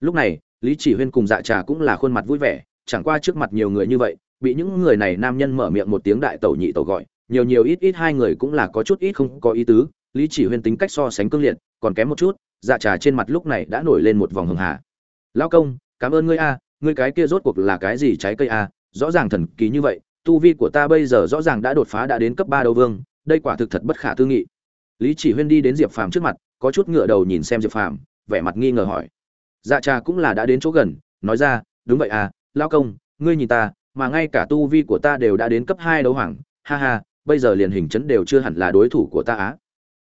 Lúc này, lý chỉ huyên cùng dạ trà cũng là khuôn mặt vui vẻ, chẳng qua trước mặt nhiều người như vậy bị những người này nam nhân mở miệng một tiếng đại tẩu nhị tẩu gọi, nhiều nhiều ít ít hai người cũng là có chút ít không có ý tứ, lý chỉ huyên tính cách so sánh cương liệt, còn kém một chút dạ trà trên mặt lúc này đã nổi lên một vòng hường hà. Lao công, cảm ơn ngươi a, ngươi cái kia rốt cuộc là cái gì trái cây a? Rõ ràng thần kỳ như vậy, tu vi của ta bây giờ rõ ràng đã đột phá đã đến cấp ba đầu vương, đây quả thực thật bất khả tư nghị. Lý chỉ huyên đi đến diệp phàm trước mặt, có chút ngựa đầu nhìn xem diệp phàm, vẻ mặt nghi ngờ hỏi. Dạ trà cũng là đã đến chỗ gần, nói ra, đúng vậy à lao công, ngươi nhìn ta mà ngay cả tu vi của ta đều đã đến cấp hai đấu hoàng. Ha ha, bây giờ liền hình chấn đều chưa hẳn là đối thủ của ta á.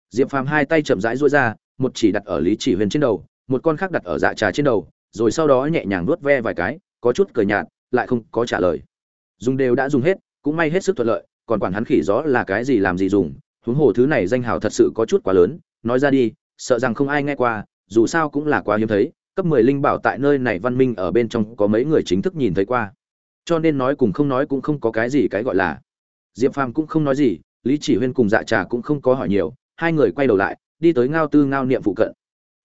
Diệp phàm hai tay chậm rãi duỗi ra, một chỉ đặt ở lý chỉ huyền trên đầu, một con khác đặt ở dạ trà trên đầu, rồi sau đó nhẹ nhàng nuốt ve vài cái, có chút cười nhạt, lại không có trả lời. Dùng đều đã dùng hết, cũng may hết sức thuận lợi, còn quản hắn khỉ gió là cái gì làm gì dùng, huống hồ thứ này danh hào thật sự có chút quá lớn, nói ra đi, sợ rằng không ai nghe qua, dù sao cũng là quá hiếm thấy, cấp mười linh bảo tại nơi này văn minh ở bên trong có mấy người chính thức nhìn thấy qua cho nên nói cùng không nói cũng không có cái gì cái gọi là. Diệp phàm cũng không nói gì, lý chỉ huyên cùng dạ trà cũng không có hỏi nhiều, hai người quay đầu lại, đi tới ngao tư ngao niệm phụ cận.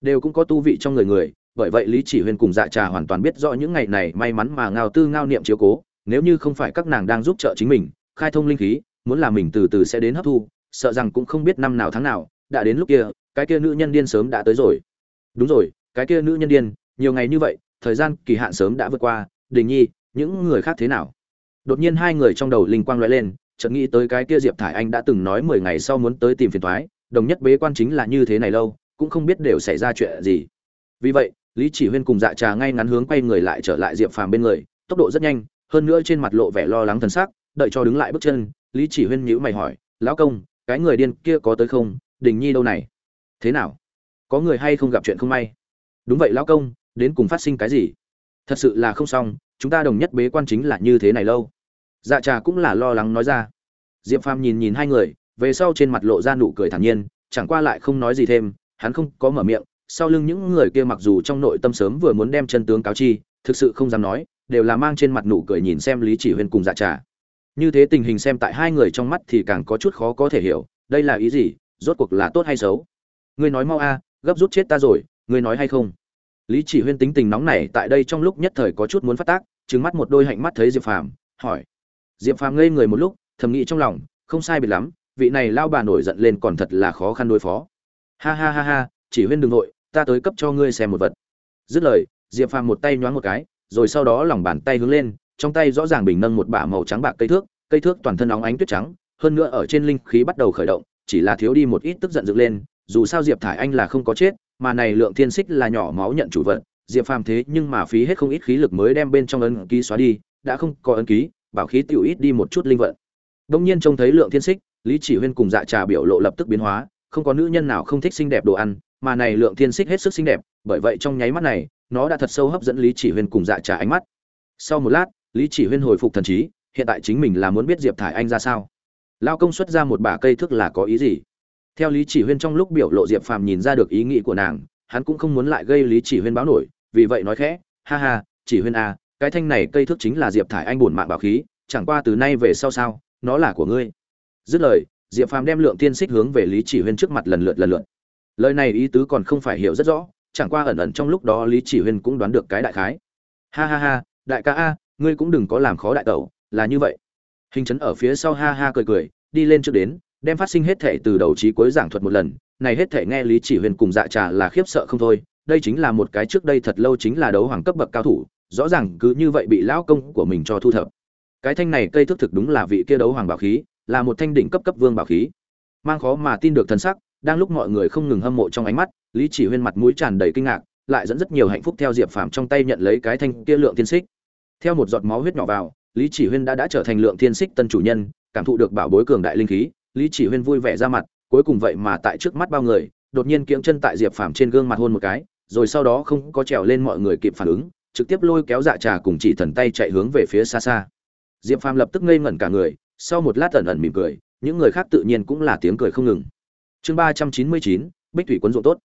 Đều cũng có tu vị trong người người, bởi vậy lý chỉ huyên cùng dạ trà hoàn toàn biết rõ những ngày này may mắn mà ngao tư ngao niệm chiếu cố, nếu như không phải các nàng đang giúp trợ chính mình, khai thông linh khí, muốn là mình từ từ sẽ đến hấp thu, sợ rằng cũng không biết năm nào tháng nào, đã đến lúc kia, cái kia nữ nhân điên sớm đã tới rồi. Đúng rồi, cái kia nữ nhân điên, nhiều ngày như vậy, thời gian kỳ hạn sớm đã vượt qua, đình nhi những người khác thế nào? Đột nhiên hai người trong đầu linh quang loại lên, chợt nghĩ tới cái kia diệp thải anh đã từng nói mười ngày sau muốn tới tìm phiền thoái đồng nhất bế quan chính là như thế này lâu, cũng không biết đều xảy ra chuyện gì. Vì vậy, lý chỉ huyên cùng dạ trà ngay ngắn hướng quay người lại trở lại diệp phàm bên người, tốc độ rất nhanh, hơn nữa trên mặt lộ vẻ lo lắng thần sắc, đợi cho đứng lại bước chân, lý chỉ huyên nhíu mày hỏi, lão công, cái người điên kia có tới không? Đình nhi đâu này? Thế nào? Có người hay không gặp chuyện không may? Đúng vậy, lão công, đến cùng phát sinh cái gì? Thật sự là không xong, chúng ta đồng nhất bế quan chính là như thế này lâu. Dạ trà cũng là lo lắng nói ra. Diệp phàm nhìn nhìn hai người, về sau trên mặt lộ ra nụ cười thản nhiên, chẳng qua lại không nói gì thêm, hắn không có mở miệng. Sau lưng những người kia mặc dù trong nội tâm sớm vừa muốn đem chân tướng cáo chi, thực sự không dám nói, đều là mang trên mặt nụ cười nhìn xem lý chỉ huyên cùng dạ trà. Như thế tình hình xem tại hai người trong mắt thì càng có chút khó có thể hiểu, đây là ý gì, rốt cuộc là tốt hay xấu? Ngươi nói mau a, gấp rút chết ta rồi, ngươi nói hay không? Lý chỉ huyên tính tình nóng này tại đây trong lúc nhất thời có chút muốn phát tác, trừng mắt một đôi hạnh mắt thấy diệp phàm, hỏi. Diệp phàm ngây người một lúc, thầm nghĩ trong lòng, không sai biệt lắm, vị này lao bà nổi giận lên còn thật là khó khăn đối phó. Ha ha ha ha, chỉ huyên đ ừ n g nội ta tới cấp cho ngươi xem một vật. Dứt lời, diệp phàm một tay nhoáng một cái, rồi sau đó lòng bàn tay hướng lên, trong tay rõ ràng bình nâng một bả màu trắng bạc cây thước cây thước toàn thân óng ánh tuyết trắng, hơn nữa ở trên linh khí bắt đầu khởi động, chỉ là thiếu đi một ít tức giận dựng lên, dù sao diệp thải anh là không có chết mà này lượng thiên xích là nhỏ máu nhận chủ vận diệp phàm thế nhưng mà phí hết không ít khí lực mới đem bên trong ấn ký xóa đi, đã không có ấn ký, bảo khí tiểu ít đi một chút linh vận. Đông nhiên trông thấy lượng thiên xích, lý chỉ huyên cùng dạ trà biểu lộ lập tức biến hóa, không có nữ nhân nào không thích xinh đẹp đồ ăn, mà này lượng thiên xích hết sức xinh đẹp, bởi vậy trong nháy mắt này, nó đã thật sâu hấp dẫn lý chỉ huyên cùng dạ trà ánh mắt. Sau một lát, lý chỉ huyên hồi phục thần trí, hiện tại chính mình là muốn biết diệp thải anh ra sao. Lao công xuất ra một bả cây thức là có ý gì? Theo lý chỉ huyên trong lúc biểu lộ diệp phàm nhìn ra được ý nghĩ của nàng, hắn cũng không muốn lại gây lý chỉ huyên báo nổi, vì vậy nói khẽ, ha ha, chỉ huyên à cái thanh này cây thước chính là diệp thải anh buồn mạng bảo khí, chẳng qua từ nay về sau sao, nó là của ngươi. Dứt lời, diệp phàm đem lượng tiên xích hướng về lý chỉ huyên trước mặt lần lượt lần lượt. Lời này ý tứ còn không phải hiểu rất rõ, chẳng qua ẩn ẩn trong lúc đó lý chỉ huyên cũng đoán được cái đại khái. Ha ha ha, đại ca a, ngươi cũng đừng có làm khó đại tẩu, là như vậy. Hình chấn ở phía sau ha ha cười cười, đi lên trước đến đem phát sinh hết thể từ đầu chí cuối giảng thuật một lần. Này hết thể nghe lý chỉ huyền cùng dạ trà là khiếp sợ không thôi. Đây chính là một cái trước đây thật lâu chính là đấu hoàng cấp bậc cao thủ, rõ ràng cứ như vậy bị lão công của mình cho thu thập. Cái thanh này cây thức thực đúng là vị kia đấu hoàng bảo khí, là một thanh đỉnh cấp cấp vương bảo khí. Mang khó mà tin được thân sắc, đang lúc mọi người không ngừng hâm mộ trong ánh mắt, lý chỉ huyên mặt mũi tràn đầy kinh ngạc, lại dẫn rất nhiều hạnh phúc theo diệp phàm trong tay nhận lấy cái thanh kia lượng thiên xích. Theo một giọt máu huyết nhỏ vào, lý chỉ huyên đã đã trở thành lượng thiên xích tân chủ nhân, cảm thụ được bảo bối cường đại linh khí lý chỉ huyên vui vẻ ra mặt, cuối cùng vậy mà tại trước mắt bao người, đột nhiên kiễng chân tại diệp phàm trên gương mặt hôn một cái, rồi sau đó không có trèo lên mọi người kịp phản ứng, trực tiếp lôi kéo dạ trà cùng chỉ thần tay chạy hướng về phía xa xa. Diệp phàm lập tức ngây ngẩn cả người, sau một lát ẩn ẩn mỉm cười, những người khác tự nhiên cũng là tiếng cười không ngừng. Chương ba trăm chín mươi chín, bích thủy quân dụng tốt.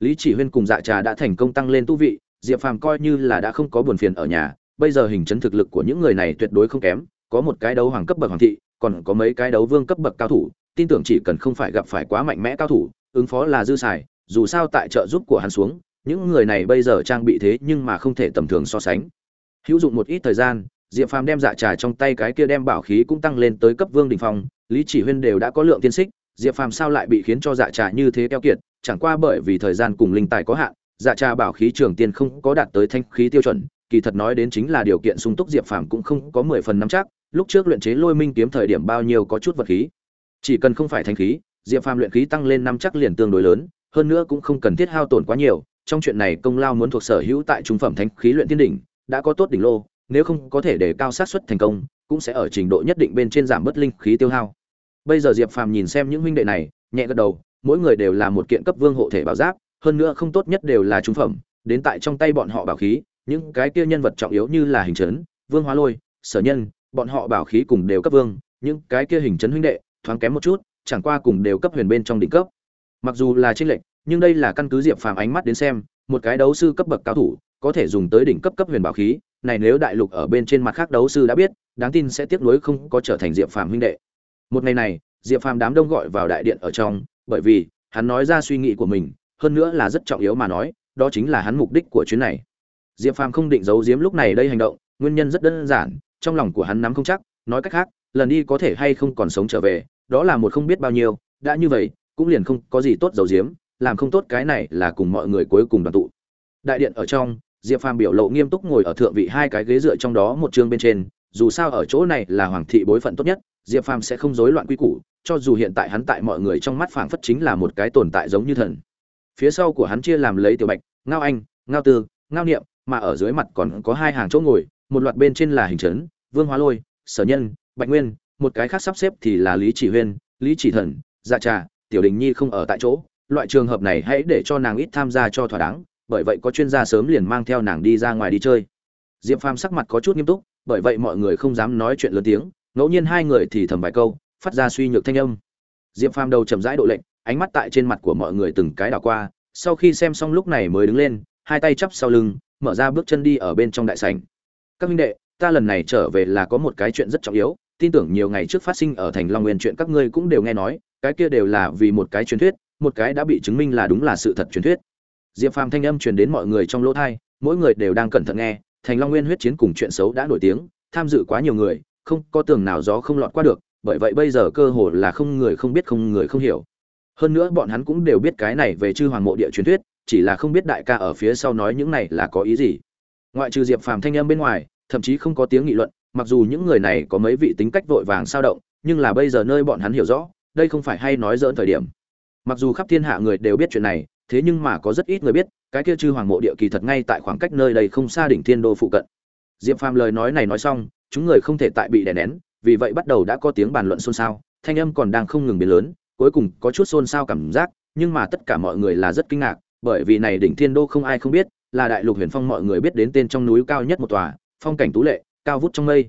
Lý chỉ huyên cùng dạ trà đã thành công tăng lên tu vị, diệp phàm coi như là đã không có buồn phiền ở nhà, bây giờ hình chấn thực lực của những người này tuyệt đối không kém có một cái đấu hoàng cấp bậc hoàng thị, còn có mấy cái đấu vương cấp bậc cao thủ, tin tưởng chỉ cần không phải gặp phải quá mạnh mẽ cao thủ, ứng phó là dư xài, dù sao tại trợ giúp của hắn xuống, những người này bây giờ trang bị thế nhưng mà không thể tầm thường so sánh. Hữu dụng một ít thời gian, diệp phàm đem dạ trà trong tay cái kia đem bảo khí cũng tăng lên tới cấp vương đỉnh phong, lý chỉ huyên đều đã có lượng tiên xích, diệp phàm sao lại bị khiến cho dạ trà như thế keo kiệt, chẳng qua bởi vì thời gian cùng linh tài có hạn dạ trà bảo khí trường tiên không có đạt tới thanh khí tiêu chuẩn, kỳ thật nói đến chính là điều kiện sung túc diệp phàm cũng không có mười phần nắm chắc lúc trước luyện chế lôi minh kiếm thời điểm bao nhiêu có chút vật khí. Chỉ cần không phải thanh khí, diệp phàm luyện khí tăng lên năm chắc liền tương đối lớn, hơn nữa cũng không cần thiết hao tổn quá nhiều, trong chuyện này công lao muốn thuộc sở hữu tại trung phẩm thánh khí luyện tiên đỉnh, đã có tốt đỉnh lô, nếu không có thể để cao sát suất thành công, cũng sẽ ở trình độ nhất định bên trên giảm bớt linh khí tiêu hao. Bây giờ diệp phàm nhìn xem những huynh đệ này, nhẹ gật đầu, mỗi người đều là một kiện cấp vương hộ thể bảo giáp, hơn nữa không tốt nhất đều là trung phẩm, đến tại trong tay bọn họ bảo khí, những cái kia nhân vật trọng yếu như là hình trấn vương hóa lôi, sở nhân bọn họ bảo khí cùng đều cấp vương, những cái kia hình trấn huynh đệ, thoáng kém một chút, chẳng qua cùng đều cấp huyền bên trong đỉnh cấp. Mặc dù là tranh lệch, nhưng đây là căn cứ diệp phàm ánh mắt đến xem, một cái đấu sư cấp bậc cao thủ, có thể dùng tới đỉnh cấp cấp huyền bảo khí, này nếu đại lục ở bên trên mặt khác đấu sư đã biết, đáng tin sẽ tiếc nuối không có trở thành diệp phàm huynh đệ. Một ngày này, diệp phàm đám đông gọi vào đại điện ở trong, bởi vì, hắn nói ra suy nghĩ của mình, hơn nữa là rất trọng yếu mà nói, đó chính là hắn mục đích của chuyến này. Diệp phàm không định giấu giếm lúc này đây hành động, nguyên nhân rất đơn giản trong lòng của hắn nắm không chắc, nói cách khác, lần đi có thể hay không còn sống trở về, đó là một không biết bao nhiêu, đã như vậy, cũng liền không có gì tốt dầu diếm làm không tốt cái này là cùng mọi người cuối cùng đoàn tụ. Đại điện ở trong, diệp phàm biểu lộ nghiêm túc ngồi ở thượng vị hai cái ghế dựa trong đó một chương bên trên, dù sao ở chỗ này là hoàng thị bối phận tốt nhất, diệp phàm sẽ không rối loạn quy củ, cho dù hiện tại hắn tại mọi người trong mắt phảng phất chính là một cái tồn tại giống như thần. Phía sau của hắn chia làm lấy tiểu bạch, ngao anh, ngao tư, ngao niệm, mà ở dưới mặt còn có hai hàng chỗ ngồi một loạt bên trên là hình trấn vương hóa lôi, sở nhân, bạch nguyên, một cái khác sắp xếp thì là lý chỉ huyên, lý chỉ thần dạ trà, tiểu đình nhi không ở tại chỗ. Loại trường hợp này hãy để cho nàng ít tham gia cho thỏa đáng, bởi vậy có chuyên gia sớm liền mang theo nàng đi ra ngoài đi chơi. Diệp phàm sắc mặt có chút nghiêm túc, bởi vậy mọi người không dám nói chuyện lớn tiếng, ngẫu nhiên hai người thì thầm vài câu, phát ra suy nhược thanh âm. Diệp phàm đầu chậm rãi độ lệnh, ánh mắt tại trên mặt của mọi người từng cái đảo qua, sau khi xem xong lúc này mới đứng lên, hai tay chắp sau lưng, mở ra bước chân đi ở bên trong đại sảnh các minh đệ, ta lần này trở về là có một cái chuyện rất trọng yếu, tin tưởng nhiều ngày trước phát sinh ở thành long nguyên chuyện các ngươi cũng đều nghe nói, cái kia đều là vì một cái truyền thuyết, một cái đã bị chứng minh là đúng là sự thật truyền thuyết. Diệp phàm thanh âm truyền đến mọi người trong lỗ thai mỗi người đều đang cẩn thận nghe, thành long nguyên huyết chiến cùng chuyện xấu đã nổi tiếng, tham dự quá nhiều người, không có tường nào gió không lọt qua được, bởi vậy bây giờ cơ hồ là không người không biết không người không hiểu. Hơn nữa bọn hắn cũng đều biết cái này về chư hoàng mộ địa truyền thuyết, chỉ là không biết đại ca ở phía sau nói những này là có ý gì ngoại trừ diệp phàm thanh âm bên ngoài, thậm chí không có tiếng nghị luận, mặc dù những người này có mấy vị tính cách vội vàng sao động, nhưng là bây giờ nơi bọn hắn hiểu rõ, đây không phải hay nói dỡn thời điểm. Mặc dù khắp thiên hạ người đều biết chuyện này, thế nhưng mà có rất ít người biết, cái kia chư hoàng mộ địa kỳ thật ngay tại khoảng cách nơi đây không xa đỉnh thiên đô phụ cận. Diệp phàm lời nói này nói xong, chúng người không thể tại bị đè nén, vì vậy bắt đầu đã có tiếng bàn luận xôn xao, thanh âm còn đang không ngừng biến lớn, cuối cùng có chút xôn xao cảm giác, nhưng mà tất cả mọi người là rất kinh ngạc, bởi vì này đỉnh thiên đô không ai không biết là đại lục huyền phong mọi người biết đến tên trong núi cao nhất một tòa, phong cảnh tú lệ, cao vút trong mây.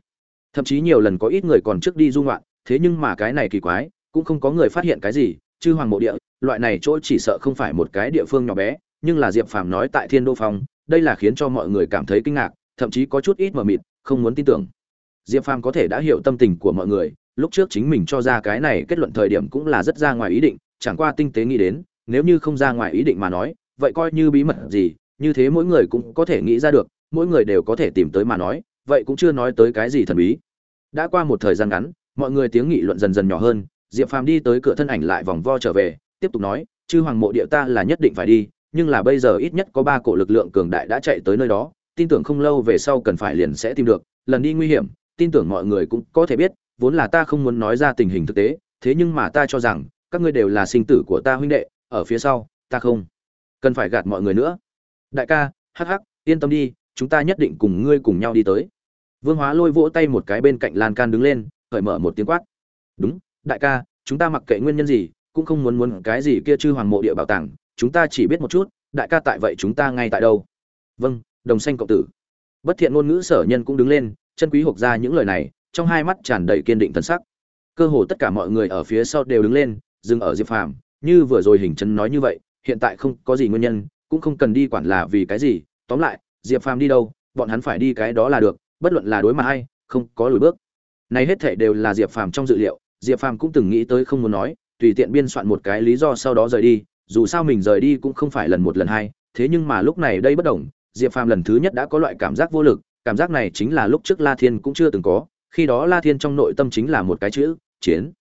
Thậm chí nhiều lần có ít người còn trước đi du ngoạn, thế nhưng mà cái này kỳ quái, cũng không có người phát hiện cái gì, chư hoàng mộ địa, loại này chỗ chỉ sợ không phải một cái địa phương nhỏ bé, nhưng là diệp phàm nói tại thiên đô phong, đây là khiến cho mọi người cảm thấy kinh ngạc, thậm chí có chút ít mờ mịt, không muốn tin tưởng. Diệp phàm có thể đã hiểu tâm tình của mọi người, lúc trước chính mình cho ra cái này kết luận thời điểm cũng là rất ra ngoài ý định, chẳng qua tinh tế nghĩ đến, nếu như không ra ngoài ý định mà nói, vậy coi như bí mật gì như thế mỗi người cũng có thể nghĩ ra được, mỗi người đều có thể tìm tới mà nói, vậy cũng chưa nói tới cái gì thần bí. Đã qua một thời gian ngắn, mọi người tiếng nghị luận dần dần nhỏ hơn, diệp phàm đi tới cửa thân ảnh lại vòng vo trở về, tiếp tục nói, chư hoàng mộ địa ta là nhất định phải đi, nhưng là bây giờ ít nhất có ba cổ lực lượng cường đại đã chạy tới nơi đó, tin tưởng không lâu về sau cần phải liền sẽ tìm được, lần đi nguy hiểm, tin tưởng mọi người cũng có thể biết, vốn là ta không muốn nói ra tình hình thực tế, thế nhưng mà ta cho rằng, các ngươi đều là sinh tử của ta huynh đệ, ở phía sau, ta không cần phải gạt mọi người nữa đại ca, hắc hắc, yên tâm đi, chúng ta nhất định cùng ngươi cùng nhau đi tới. Vương hóa lôi vỗ tay một cái bên cạnh lan can đứng lên khởi mở một tiếng quát. Đúng, đại ca, chúng ta mặc kệ nguyên nhân gì, cũng không muốn muốn cái gì kia chư hoàng mộ địa bảo tàng, chúng ta chỉ biết một chút, đại ca tại vậy chúng ta ngay tại đâu? Vâng đồng xanh cộng tử. Bất thiện ngôn ngữ sở nhân cũng đứng lên, chân quý hộp ra những lời này, trong hai mắt tràn đầy kiên định thần sắc. Cơ hồ tất cả mọi người ở phía sau đều đứng lên, dừng ở diệp phàm, như vừa rồi hình chân nói như vậy, hiện tại không có gì nguyên nhân cũng không cần đi quản là vì cái gì, tóm lại, diệp phàm đi đâu, bọn hắn phải đi cái đó là được, bất luận là đối mặt hay không có lùi bước. Này hết thể đều là diệp phàm trong dự liệu, diệp phàm cũng từng nghĩ tới không muốn nói, tùy tiện biên soạn một cái lý do sau đó rời đi, dù sao mình rời đi cũng không phải lần một lần hai, thế nhưng mà lúc này đây bất đồng, diệp phàm lần thứ nhất đã có loại cảm giác vô lực, cảm giác này chính là lúc trước la thiên cũng chưa từng có, khi đó la thiên trong nội tâm chính là một cái chữ, chiến.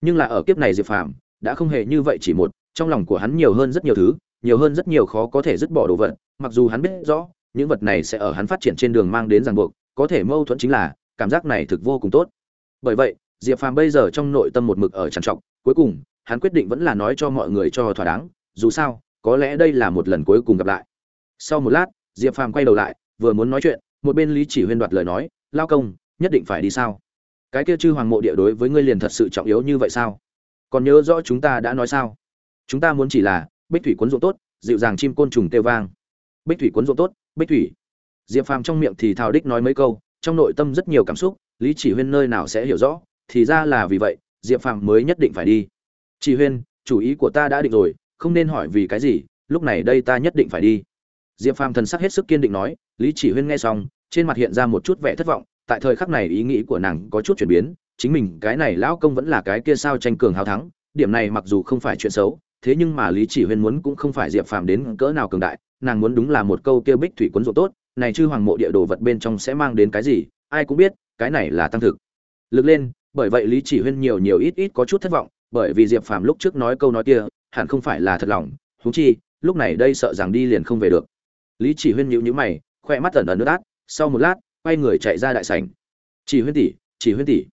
Nhưng là ở kiếp này diệp phàm đã không hề như vậy chỉ một, trong lòng của hắn nhiều hơn rất nhiều thứ nhiều hơn rất nhiều khó có thể dứt bỏ đồ vật, mặc dù hắn biết rõ, những vật này sẽ ở hắn phát triển trên đường mang đến ràng buộc, có thể mâu thuẫn chính là, cảm giác này thực vô cùng tốt. Bởi vậy, diệp phàm bây giờ trong nội tâm một mực ở trằn trọc, cuối cùng, hắn quyết định vẫn là nói cho mọi người cho thỏa đáng, dù sao, có lẽ đây là một lần cuối cùng gặp lại. Sau một lát, diệp phàm quay đầu lại, vừa muốn nói chuyện, một bên lý chỉ huyên đoạt lời nói, lao công, nhất định phải đi sao? Cái kia chư hoàng mộ địa đối với ngươi liền thật sự trọng yếu như vậy sao? Còn nhớ rõ chúng ta đã nói sao? Chúng ta muốn chỉ là bích thủy cuốn ruộng tốt, dịu dàng chim côn trùng kêu vang. Bích thủy cuốn ruộng tốt, bích thủy. Diệp phàm trong miệng thì thào đích nói mấy câu, trong nội tâm rất nhiều cảm xúc, lý chỉ huyên nơi nào sẽ hiểu rõ, thì ra là vì vậy, diệp phàm mới nhất định phải đi. Chỉ huyên, chủ ý của ta đã định rồi, không nên hỏi vì cái gì, lúc này đây ta nhất định phải đi. Diệp phàm thần sắc hết sức kiên định nói, lý chỉ huyên nghe xong, trên mặt hiện ra một chút vẻ thất vọng, tại thời khắc này ý nghĩ của nàng có chút chuyển biến, chính mình cái này lão công vẫn là cái kia sao tranh cường hào thắng, điểm này mặc dù không phải chuyện xấu thế nhưng mà lý chỉ huyên muốn cũng không phải diệp phàm đến cỡ nào cường đại, nàng muốn đúng là một câu kêu bích thủy quấn rộ tốt, này chư hoàng mộ địa đồ vật bên trong sẽ mang đến cái gì, ai cũng biết, cái này là tăng thực. Lực lên, bởi vậy lý chỉ huyên nhiều nhiều ít ít có chút thất vọng, bởi vì diệp phàm lúc trước nói câu nói kia, hẳn không phải là thật lòng, huống chi, lúc này đây sợ rằng đi liền không về được. Lý chỉ huyên nhíu nhíu mày, khoe mắt ẩn ẩn nước át, sau một lát, quay người chạy ra đại sảnh. Chỉ huyên tỷ, chỉ huyên tỷ.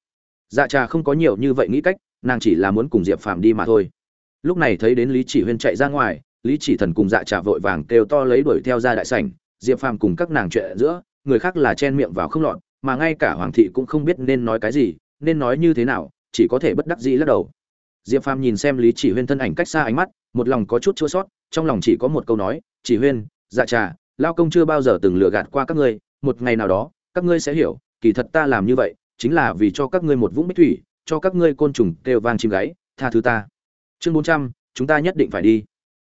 Dạ trà không có nhiều như vậy nghĩ cách, nàng chỉ là muốn cùng diệp phàm đi mà thôi lúc này thấy đến lý chỉ huyên chạy ra ngoài, lý chỉ thần cùng dạ trà vội vàng kêu to lấy đuổi theo ra đại sảnh, diệp phàm cùng các nàng chuyện giữa, người khác là chen miệng vào không lọt, mà ngay cả hoàng thị cũng không biết nên nói cái gì, nên nói như thế nào, chỉ có thể bất đắc dĩ lắc đầu. Diệp phàm nhìn xem lý chỉ huyên thân ảnh cách xa ánh mắt, một lòng có chút chua sót, trong lòng chỉ có một câu nói, chỉ huyên dạ trà, lao công chưa bao giờ từng lừa gạt qua các ngươi, một ngày nào đó, các ngươi sẽ hiểu, kỳ thật ta làm như vậy, chính là vì cho các ngươi một vũng bích thủy, cho các ngươi côn trùng kêu vang chim gáy, tha thứ ta chương bốn trăm, chúng ta nhất định phải đi.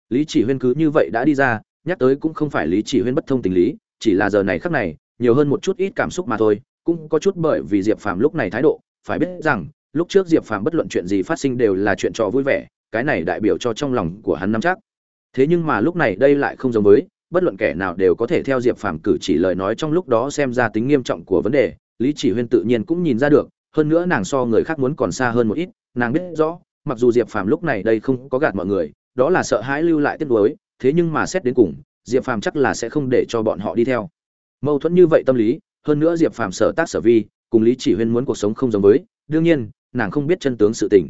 Lý chỉ huyên cứ như vậy đã đi ra, nhắc tới cũng không phải lý chỉ huyên bất thông tình lý, chỉ là giờ này khắc này, nhiều hơn một chút ít cảm xúc mà thôi, cũng có chút bởi vì diệp phàm lúc này thái độ, phải biết rằng, lúc trước diệp phàm bất luận chuyện gì phát sinh đều là chuyện trò vui vẻ, cái này đại biểu cho trong lòng của hắn nắm chắc. Thế nhưng mà lúc này đây lại không giống với, bất luận kẻ nào đều có thể theo diệp phàm cử chỉ lời nói trong lúc đó xem ra tính nghiêm trọng của vấn đề, lý chỉ huyên tự nhiên cũng nhìn ra được, hơn nữa nàng so người khác muốn còn xa hơn một ít, nàng biết rõ mặc dù diệp phàm lúc này đây không có gạt mọi người, đó là sợ hãi lưu lại tiếp nối thế nhưng mà xét đến cùng, diệp phàm chắc là sẽ không để cho bọn họ đi theo. Mâu thuẫn như vậy tâm lý, hơn nữa diệp phàm sở tác sở vi, cùng lý chỉ huyên muốn cuộc sống không giống với, đương nhiên, nàng không biết chân tướng sự tình.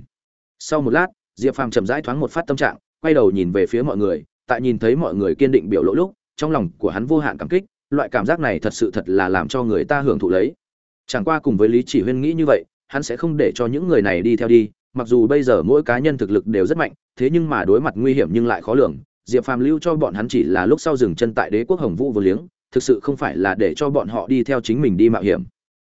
Sau một lát, diệp phàm chậm rãi thoáng một phát tâm trạng, quay đầu nhìn về phía mọi người, tại nhìn thấy mọi người kiên định biểu lộ lúc, trong lòng của hắn vô hạn cảm kích, loại cảm giác này thật sự thật là làm cho người ta hưởng thụ lấy. Chẳng qua cùng với lý chỉ huyên nghĩ như vậy, hắn sẽ không để cho những người này đi theo đi mặc dù bây giờ mỗi cá nhân thực lực đều rất mạnh, thế nhưng mà đối mặt nguy hiểm nhưng lại khó lường. Diệp phàm lưu cho bọn hắn chỉ là lúc sau dừng chân tại đế quốc hồng vũ vô liếng, thực sự không phải là để cho bọn họ đi theo chính mình đi mạo hiểm.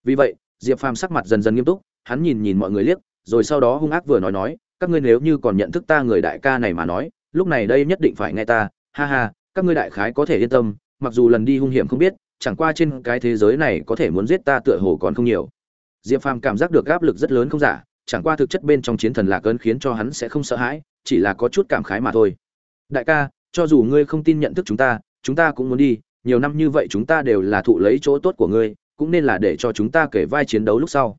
Vì vậy, diệp phàm sắc mặt dần dần nghiêm túc, hắn nhìn nhìn mọi người liếc, rồi sau đó hung ác vừa nói nói, các ngươi nếu như còn nhận thức ta người đại ca này mà nói, lúc này đây nhất định phải nghe ta. Ha ha, các ngươi đại khái có thể yên tâm, mặc dù lần đi hung hiểm không biết, chẳng qua trên cái thế giới này có thể muốn giết ta tựa hồ còn không nhiều. Diệp phàm cảm giác được áp lực rất lớn không giả chẳng qua thực chất bên trong chiến thần lạc ơn khiến cho hắn sẽ không sợ hãi, chỉ là có chút cảm khái mà thôi. Đại ca, cho dù ngươi không tin nhận thức chúng ta chúng ta cũng muốn đi, nhiều năm như vậy chúng ta đều là thụ lấy chỗ tốt của ngươi, cũng nên là để cho chúng ta kể vai chiến đấu lúc sau.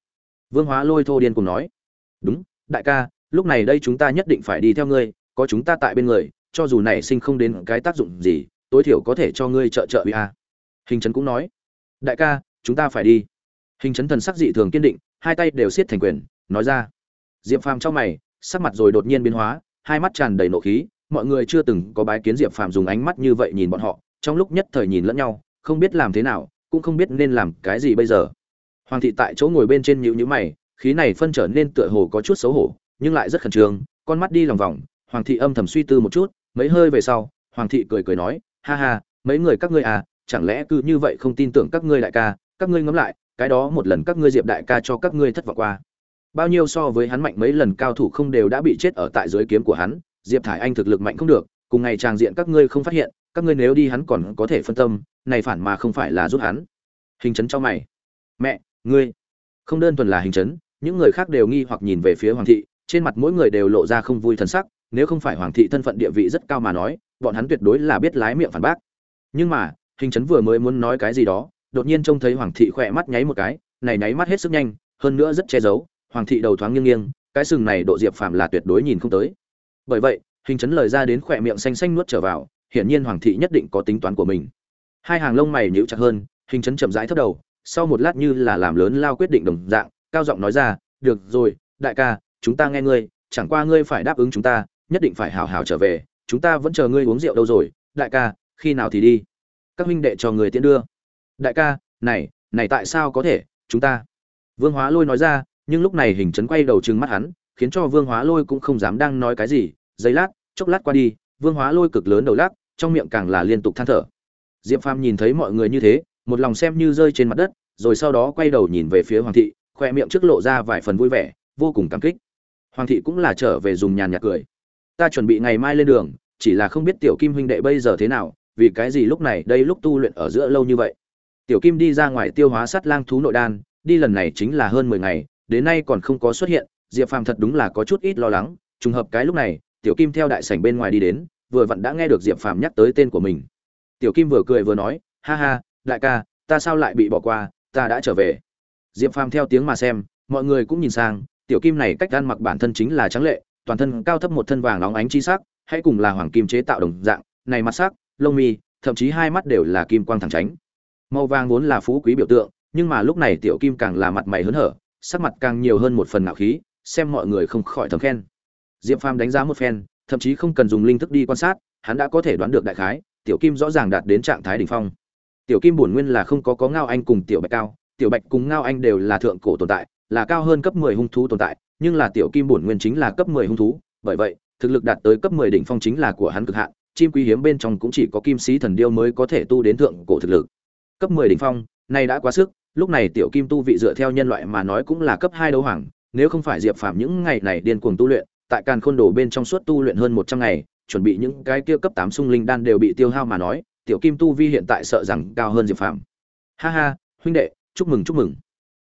Vương hóa lôi thô điên cùng nói. Đúng, đại ca, lúc này đây chúng ta nhất định phải đi theo ngươi, có chúng ta tại bên người, cho dù nảy sinh không đến cái tác dụng gì, tối thiểu có thể cho ngươi trợ trợ uy a. Hình trấn cũng nói. Đại ca, chúng ta phải đi. Hình trấn thần sắc dị thường kiên định hai tay đều siết thành quyền, nói ra. Diệp phàm trong mày, sắc mặt rồi đột nhiên biến hóa, hai mắt tràn đầy nộ khí, mọi người chưa từng có bái kiến diệp phàm dùng ánh mắt như vậy nhìn bọn họ, trong lúc nhất thời nhìn lẫn nhau, không biết làm thế nào, cũng không biết nên làm cái gì bây giờ. Hoàng thị tại chỗ ngồi bên trên nhíu nhíu mày, khí này phân trở nên tựa hồ có chút xấu hổ, nhưng lại rất khẩn trương, con mắt đi lòng vòng, hoàng thị âm thầm suy tư một chút, mấy hơi về sau, hoàng thị cười cười nói, ha ha, mấy người các ngươi à chẳng lẽ cứ như vậy không tin tưởng các ngươi đại ca, các ngươi ngẫm lại cái đó một lần các ngươi diệp đại ca cho các ngươi thất vọng qua. Bao nhiêu so với hắn mạnh mấy lần cao thủ không đều đã bị chết ở tại dưới kiếm của hắn, diệp thải anh thực lực mạnh không được, cùng ngày tràng diện các ngươi không phát hiện, các ngươi nếu đi hắn còn có thể phân tâm, này phản mà không phải là giúp hắn. Hình chấn cho mày. Mẹ, ngươi. Không đơn thuần là hình chấn, những người khác đều nghi hoặc nhìn về phía hoàng thị, trên mặt mỗi người đều lộ ra không vui thần sắc, nếu không phải hoàng thị thân phận địa vị rất cao mà nói, bọn hắn tuyệt đối là biết lái miệng phản bác. Nhưng mà, hình chấn vừa mới muốn nói cái gì đó đột nhiên trông thấy hoàng thị khỏe mắt nháy một cái, này nháy mắt hết sức nhanh, hơn nữa rất che giấu, hoàng thị đầu thoáng nghiêng nghiêng, cái sừng này độ diệp phàm là tuyệt đối nhìn không tới. Bởi vậy, hình chấn lời ra đến khỏe miệng xanh xanh nuốt trở vào, hiển nhiên hoàng thị nhất định có tính toán của mình. Hai hàng lông mày nhíu chặt hơn, hình chấn chậm rãi thấp đầu, sau một lát như là làm lớn lao quyết định đồng dạng, cao giọng nói ra, được rồi, đại ca, chúng ta nghe ngươi, chẳng qua ngươi phải đáp ứng chúng ta, nhất định phải hào hào trở về, chúng ta vẫn chờ ngươi uống rượu đâu rồi, đại ca, khi nào thì đi? Các huynh đệ cho người tiễn đưa đại ca, này này tại sao có thể, chúng ta? Vương hóa lôi nói ra, nhưng lúc này hình Trấn quay đầu trừng mắt hắn, khiến cho vương hóa lôi cũng không dám đang nói cái gì. Giây lát, chốc lát qua đi, vương hóa lôi cực lớn đầu lắc, trong miệng càng là liên tục than thở. Diệp phàm nhìn thấy mọi người như thế, một lòng xem như rơi trên mặt đất, rồi sau đó quay đầu nhìn về phía hoàng thị, khoe miệng trước lộ ra vài phần vui vẻ, vô cùng cảm kích. Hoàng thị cũng là trở về dùng nhàn nhạt cười. Ta chuẩn bị ngày mai lên đường, chỉ là không biết tiểu kim huynh đệ bây giờ thế nào, vì cái gì lúc này đây lúc tu luyện ở giữa lâu như vậy? Tiểu kim đi ra ngoài tiêu hóa sắt lang thú nội đan, đi lần này chính là hơn mười ngày, đến nay còn không có xuất hiện. Diệp phàm thật đúng là có chút ít lo lắng. Trùng hợp cái lúc này, tiểu kim theo đại sảnh bên ngoài đi đến, vừa vặn đã nghe được diệp phàm nhắc tới tên của mình. Tiểu kim vừa cười vừa nói, ha ha, đại ca, ta sao lại bị bỏ qua? Ta đã trở về. Diệp phàm theo tiếng mà xem, mọi người cũng nhìn sang. Tiểu kim này cách ăn mặc bản thân chính là trắng lệ, toàn thân cao thấp một thân vàng óng ánh chi sắc hãy cùng là hoàng kim chế tạo đồng dạng, này mặt sắc, lông mi, thậm chí hai mắt đều là kim quang thẳng tránh màu vàng vốn là phú quý biểu tượng, nhưng mà lúc này tiểu kim càng là mặt mày hớn hở, sắc mặt càng nhiều hơn một phần ngạo khí, xem mọi người không khỏi thầm khen. Diệp phàm đánh giá một phen, thậm chí không cần dùng linh thức đi quan sát, hắn đã có thể đoán được đại khái, tiểu kim rõ ràng đạt đến trạng thái đỉnh phong. Tiểu kim bổn nguyên là không có có ngao anh cùng tiểu bạch cao, tiểu bạch cùng ngao anh đều là thượng cổ tồn tại, là cao hơn cấp 10 hung thú tồn tại, nhưng là tiểu kim bổn nguyên chính là cấp 10 hung thú, bởi vậy, thực lực đạt tới cấp 10 đỉnh phong chính là của hắn cực hạn, chim quý hiếm bên trong cũng chỉ có kim sĩ thần điêu mới có thể tu đến thượng cổ thực lực cấp 10 đỉnh phong này đã quá sức, lúc này tiểu kim tu vị dựa theo nhân loại mà nói cũng là cấp 2 đấu hoàng, nếu không phải diệp phàm những ngày này điên cuồng tu luyện, tại càn khôn đồ bên trong suốt tu luyện hơn 100 ngày, chuẩn bị những cái kia cấp 8 sung linh đan đều bị tiêu hao mà nói, tiểu kim tu vi hiện tại sợ rằng cao hơn diệp phàm. Ha ha, huynh đệ, chúc mừng chúc mừng.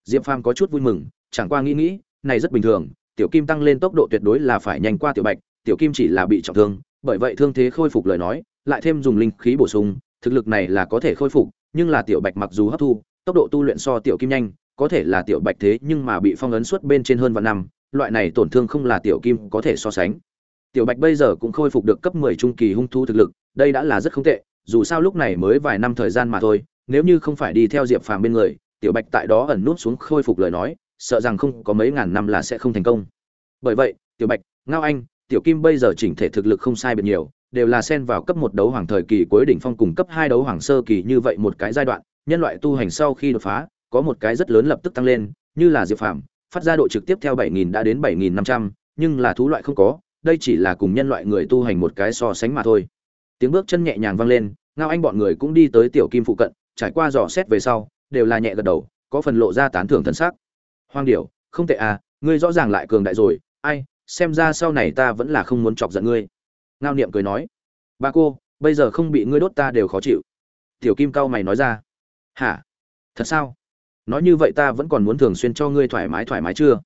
Diệp phàm có chút vui mừng, chẳng qua nghĩ nghĩ, này rất bình thường, tiểu kim tăng lên tốc độ tuyệt đối là phải nhanh qua tiểu bạch, tiểu kim chỉ là bị trọng thương, bởi vậy thương thế khôi phục lời nói, lại thêm dùng linh khí bổ sung, thực lực này là có thể khôi phục nhưng là tiểu bạch mặc dù hấp thu, tốc độ tu luyện so tiểu kim nhanh, có thể là tiểu bạch thế nhưng mà bị phong ấn suốt bên trên hơn vạn năm, loại này tổn thương không là tiểu kim có thể so sánh. Tiểu bạch bây giờ cũng khôi phục được cấp 10 trung kỳ hung thu thực lực, đây đã là rất không tệ, dù sao lúc này mới vài năm thời gian mà thôi, nếu như không phải đi theo diệp phàm bên người, tiểu bạch tại đó ẩn nút xuống khôi phục lời nói, sợ rằng không có mấy ngàn năm là sẽ không thành công. Bởi vậy, tiểu bạch, ngao anh, tiểu kim bây giờ chỉnh thể thực lực không sai biệt nhiều đều là xen vào cấp một đấu hoàng thời kỳ cuối đỉnh phong cùng cấp hai đấu hoàng sơ kỳ như vậy một cái giai đoạn nhân loại tu hành sau khi đột phá có một cái rất lớn lập tức tăng lên như là diệp phàm phát ra độ trực tiếp theo 7000 đã đến 7500, nhưng là thú loại không có, đây chỉ là cùng nhân loại người tu hành một cái so sánh mà thôi. Tiếng bước chân nhẹ nhàng vang lên, ngao anh bọn người cũng đi tới tiểu kim phụ cận, trải qua dò xét về sau, đều là nhẹ gật đầu, có phần lộ ra tán thưởng thần sắc. Hoang điểu, không tệ à, ngươi rõ ràng lại cường đại rồi, ai, xem ra sau này ta vẫn là không muốn chọc giận ngươi. Ngao niệm cười nói, ba cô, bây giờ không bị ngươi đốt ta đều khó chịu. Tiểu kim cao mày nói ra, hả, thật sao? nói như vậy ta vẫn còn muốn thường xuyên cho ngươi thoải mái thoải mái chưa?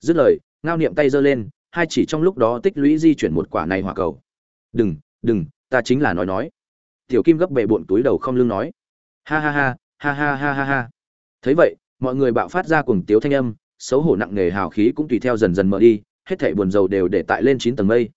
Dứt lời ngao niệm tay giơ lên hai chỉ trong lúc đó tích lũy di chuyển một quả này hỏa cầu. Đừng đừng ta chính là nói nói. Tiểu kim gấp bệ bộn túi đầu không lưng nói ha ha ha ha ha ha ha ha. Thấy vậy mọi người bạo phát ra cuồng tiếu thanh âm xấu hổ nặng nề hào khí cũng tùy theo dần dần mở đi hết thảy buồn rầu đều để tại lên chín tầng mây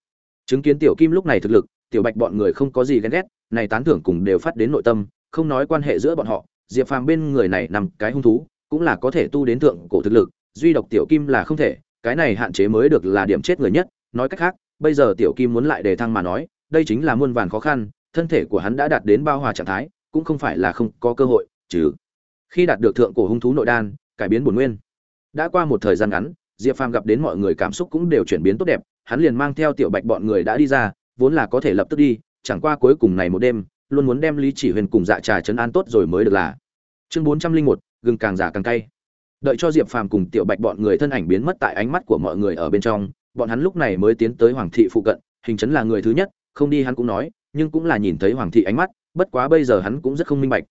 chứng kiến tiểu kim lúc này thực lực, tiểu bạch bọn người không có gì ghen ghét, này tán thưởng cùng đều phát đến nội tâm, không nói quan hệ giữa bọn họ, diệp phàm bên người này nằm cái hung thú, cũng là có thể tu đến thượng cổ thực lực, duy độc tiểu kim là không thể, cái này hạn chế mới được là điểm chết người nhất, nói cách khác, bây giờ tiểu kim muốn lại đề thăng mà nói, đây chính là muôn vàn khó khăn, thân thể của hắn đã đạt đến bao hòa trạng thái, cũng không phải là không có cơ hội chứ khi đạt được thượng cổ hung thú nội đan, cải biến bổn nguyên. Đã qua một thời gian ngắn diệp phàm gặp đến mọi người cảm xúc cũng đều chuyển biến tốt đẹp, hắn liền mang theo tiểu bạch bọn người đã đi ra, vốn là có thể lập tức đi, chẳng qua cuối cùng này một đêm, luôn muốn đem lý chỉ huyền cùng dạ trà chấn an tốt rồi mới được là. Chương bốn trăm linh một, gừng càng giả càng cay. Đợi cho diệp phàm cùng tiểu bạch bọn người thân ảnh biến mất tại ánh mắt của mọi người ở bên trong, bọn hắn lúc này mới tiến tới hoàng thị phụ cận, hình chấn là người thứ nhất, không đi hắn cũng nói, nhưng cũng là nhìn thấy hoàng thị ánh mắt, bất quá bây giờ hắn cũng rất không minh bạch.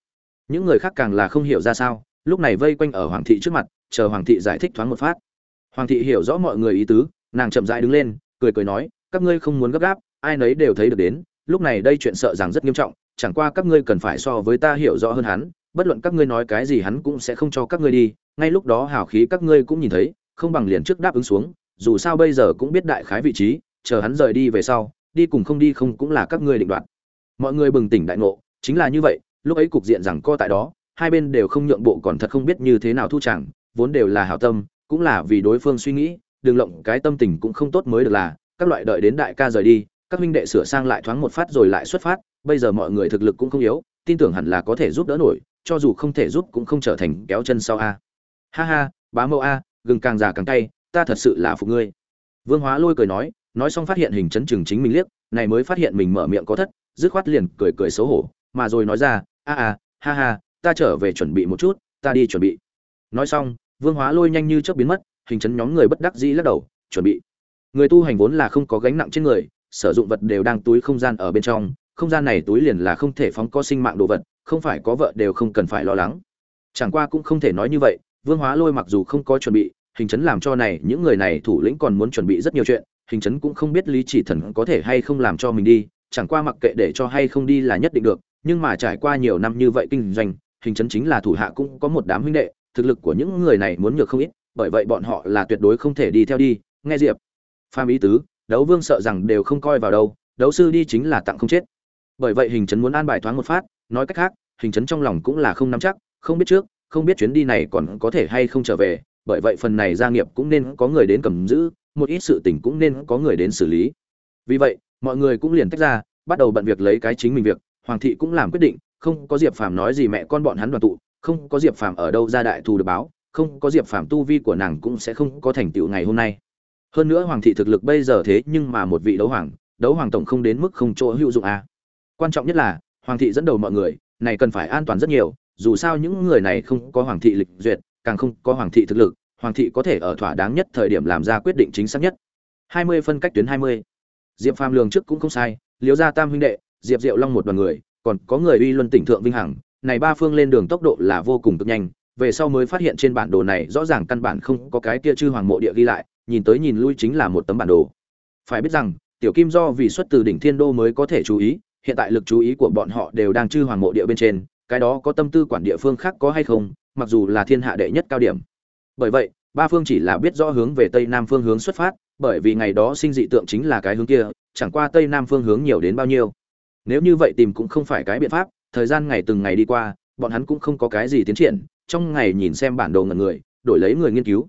Những người khác càng là không hiểu ra sao, lúc này vây quanh ở hoàng thị trước mặt, chờ hoàng thị giải thích thoáng một phát hoàng thị hiểu rõ mọi người ý tứ, nàng chậm rãi đứng lên, cười cười nói, các ngươi không muốn gấp gáp, ai nấy đều thấy được đến, lúc này đây chuyện sợ rằng rất nghiêm trọng, chẳng qua các ngươi cần phải so với ta hiểu rõ hơn hắn, bất luận các ngươi nói cái gì hắn cũng sẽ không cho các ngươi đi, ngay lúc đó hào khí các ngươi cũng nhìn thấy, không bằng liền trước đáp ứng xuống, dù sao bây giờ cũng biết đại khái vị trí, chờ hắn rời đi về sau, đi cùng không đi không cũng là các ngươi định đoạt. Mọi người bừng tỉnh đại ngộ, chính là như vậy, lúc ấy cục diện rằng co tại đó, hai bên đều không nhượng bộ còn thật không biết như thế nào thu chẳng, vốn đều là hảo tâm cũng là vì đối phương suy nghĩ đường lộng cái tâm tình cũng không tốt mới được là, các loại đợi đến đại ca rời đi, các huynh đệ sửa sang lại thoáng một phát rồi lại xuất phát, bây giờ mọi người thực lực cũng không yếu, tin tưởng hẳn là có thể giúp đỡ nổi, cho dù không thể giúp cũng không trở thành kéo chân sau a. Ha ha, bá mẫu a, gừng càng già càng tay ta thật sự là phục ngươi. Vương hóa lôi cười nói nói xong phát hiện hình chấn chừng chính mình liếc, này mới phát hiện mình mở miệng có thất, dứt khoát liền cười cười xấu hổ, mà rồi nói ra, a a, ha ha, ta trở về chuẩn bị một chút, ta đi chuẩn bị. Nói xong vương hóa lôi nhanh như chớp biến mất, hình chấn nhóm người bất đắc dĩ lắc đầu, chuẩn bị. Người tu hành vốn là không có gánh nặng trên người, sử dụng vật đều đang túi không gian ở bên trong, không gian này túi liền là không thể phóng có sinh mạng đồ vật, không phải có vợ đều không cần phải lo lắng. Chẳng qua cũng không thể nói như vậy, vương hóa lôi mặc dù không có chuẩn bị, hình chấn làm cho này, những người này thủ lĩnh còn muốn chuẩn bị rất nhiều chuyện, hình chấn cũng không biết lý chỉ thần có thể hay không làm cho mình đi, chẳng qua mặc kệ để cho hay không đi là nhất định được, nhưng mà trải qua nhiều năm như vậy kinh doanh, hình chấn chính là thủ hạ cũng có một đám huynh đệ thực lực của những người này muốn nhược không ít, bởi vậy bọn họ là tuyệt đối không thể đi theo đi. Nghe diệp, phàm ý tứ, đấu vương sợ rằng đều không coi vào đâu, đấu sư đi chính là tặng không chết. Bởi vậy hình Trấn muốn an bài thoáng một phát, nói cách khác, hình Trấn trong lòng cũng là không nắm chắc, không biết trước, không biết chuyến đi này còn có thể hay không trở về, bởi vậy phần này gia nghiệp cũng nên có người đến cầm giữ, một ít sự tình cũng nên có người đến xử lý. Vì vậy, mọi người cũng liền tách ra, bắt đầu bận việc lấy cái chính mình việc, hoàng thị cũng làm quyết định, không có diệp phàm nói gì mẹ con bọn hắn đoàn tụ không có diệp phàm ở đâu ra đại thù được báo, không có diệp phàm tu vi của nàng cũng sẽ không có thành tựu ngày hôm nay hơn nữa hoàng thị thực lực bây giờ thế nhưng mà một vị đấu hoàng đấu hoàng tổng không đến mức không chỗ hữu dụng à. quan trọng nhất là, hoàng thị dẫn đầu mọi người, này cần phải an toàn rất nhiều, dù sao những người này không có hoàng thị lịch duyệt, càng không có hoàng thị thực lực, hoàng thị có thể ở thỏa đáng nhất thời điểm làm ra quyết định chính xác nhất 20 phân cách tuyến 20. diệp phàm lường trước cũng không sai liếu gia tam huynh đệ, diệp diệu long một đoàn người, còn có người uy luân tỉnh thượng vinh hằng này ba phương lên đường tốc độ là vô cùng cực nhanh, về sau mới phát hiện trên bản đồ này rõ ràng căn bản không có cái kia chư hoàng mộ địa ghi lại, nhìn tới nhìn lui chính là một tấm bản đồ. Phải biết rằng, tiểu kim do vì xuất từ đỉnh thiên đô mới có thể chú ý, hiện tại lực chú ý của bọn họ đều đang chư hoàng mộ địa bên trên, cái đó có tâm tư quản địa phương khác có hay không, mặc dù là thiên hạ đệ nhất cao điểm. Bởi vậy, ba phương chỉ là biết rõ hướng về tây nam phương hướng xuất phát, bởi vì ngày đó sinh dị tượng chính là cái hướng kia, chẳng qua tây nam phương hướng nhiều đến bao nhiêu. Nếu như vậy tìm cũng không phải cái biện pháp thời gian ngày từng ngày đi qua, bọn hắn cũng không có cái gì tiến triển, trong ngày nhìn xem bản đồ ngần người, đổi lấy người nghiên cứu.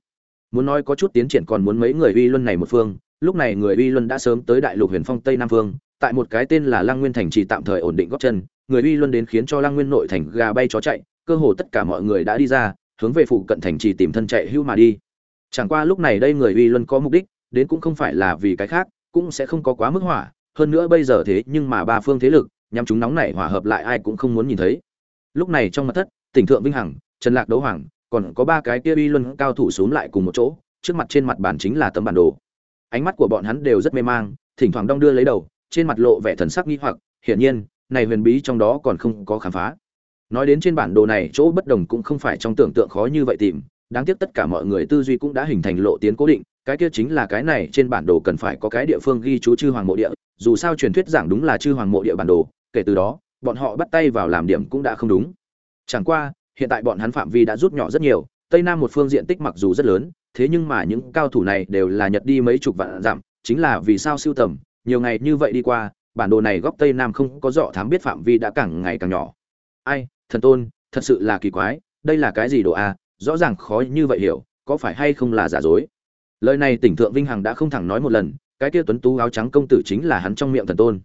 Muốn nói có chút tiến triển còn muốn mấy người uy luân này một phương, lúc này người uy luân đã sớm tới đại lục huyền phong tây nam phương, tại một cái tên là lăng nguyên thành trì tạm thời ổn định góp chân, người uy luân đến khiến cho lăng nguyên nội thành gà bay chó chạy, cơ hồ tất cả mọi người đã đi ra, hướng về phụ cận thành trì tìm thân chạy hưu mà đi. Chẳng qua lúc này đây người uy luân có mục đích, đến cũng không phải là vì cái khác, cũng sẽ không có quá mức hỏa, hơn nữa bây giờ thế nhưng mà ba phương thế lực nhằm chúng nóng này hòa hợp lại ai cũng không muốn nhìn thấy. Lúc này trong mặt thất, tỉnh thượng vinh hằng, trần lạc đấu hoàng, còn có ba cái kia uy luân cao thủ xuống lại cùng một chỗ, trước mặt trên mặt bàn chính là tấm bản đồ. Ánh mắt của bọn hắn đều rất mê mang, thỉnh thoảng đong đưa lấy đầu, trên mặt lộ vẻ thần sắc nghi hoặc, hiển nhiên, này huyền bí trong đó còn không có khám phá. Nói đến trên bản đồ này, chỗ bất đồng cũng không phải trong tưởng tượng khó như vậy tìm, đáng tiếc tất cả mọi người tư duy cũng đã hình thành lộ tiến cố định, cái kia chính là cái này trên bản đồ cần phải có cái địa phương ghi chú chư hoàng mộ địa, dù sao truyền thuyết giảng đúng là chư hoàng mộ địa bản đồ kể từ đó, bọn họ bắt tay vào làm điểm cũng đã không đúng. Chẳng qua, hiện tại bọn hắn phạm vi đã rút nhỏ rất nhiều, tây nam một phương diện tích mặc dù rất lớn, thế nhưng mà những cao thủ này đều là nhật đi mấy chục vạn dặm, chính là vì sao siêu tầm, nhiều ngày như vậy đi qua, bản đồ này góc tây nam không có dọ thám biết phạm vi đã càng ngày càng nhỏ. Ai, thần tôn, thật sự là kỳ quái, đây là cái gì đồ a? Rõ ràng khó như vậy hiểu, có phải hay không là giả dối? Lời này tỉnh thượng vinh hằng đã không thẳng nói một lần, cái kia tuấn tú áo trắng công tử chính là hắn trong miệng thần tôn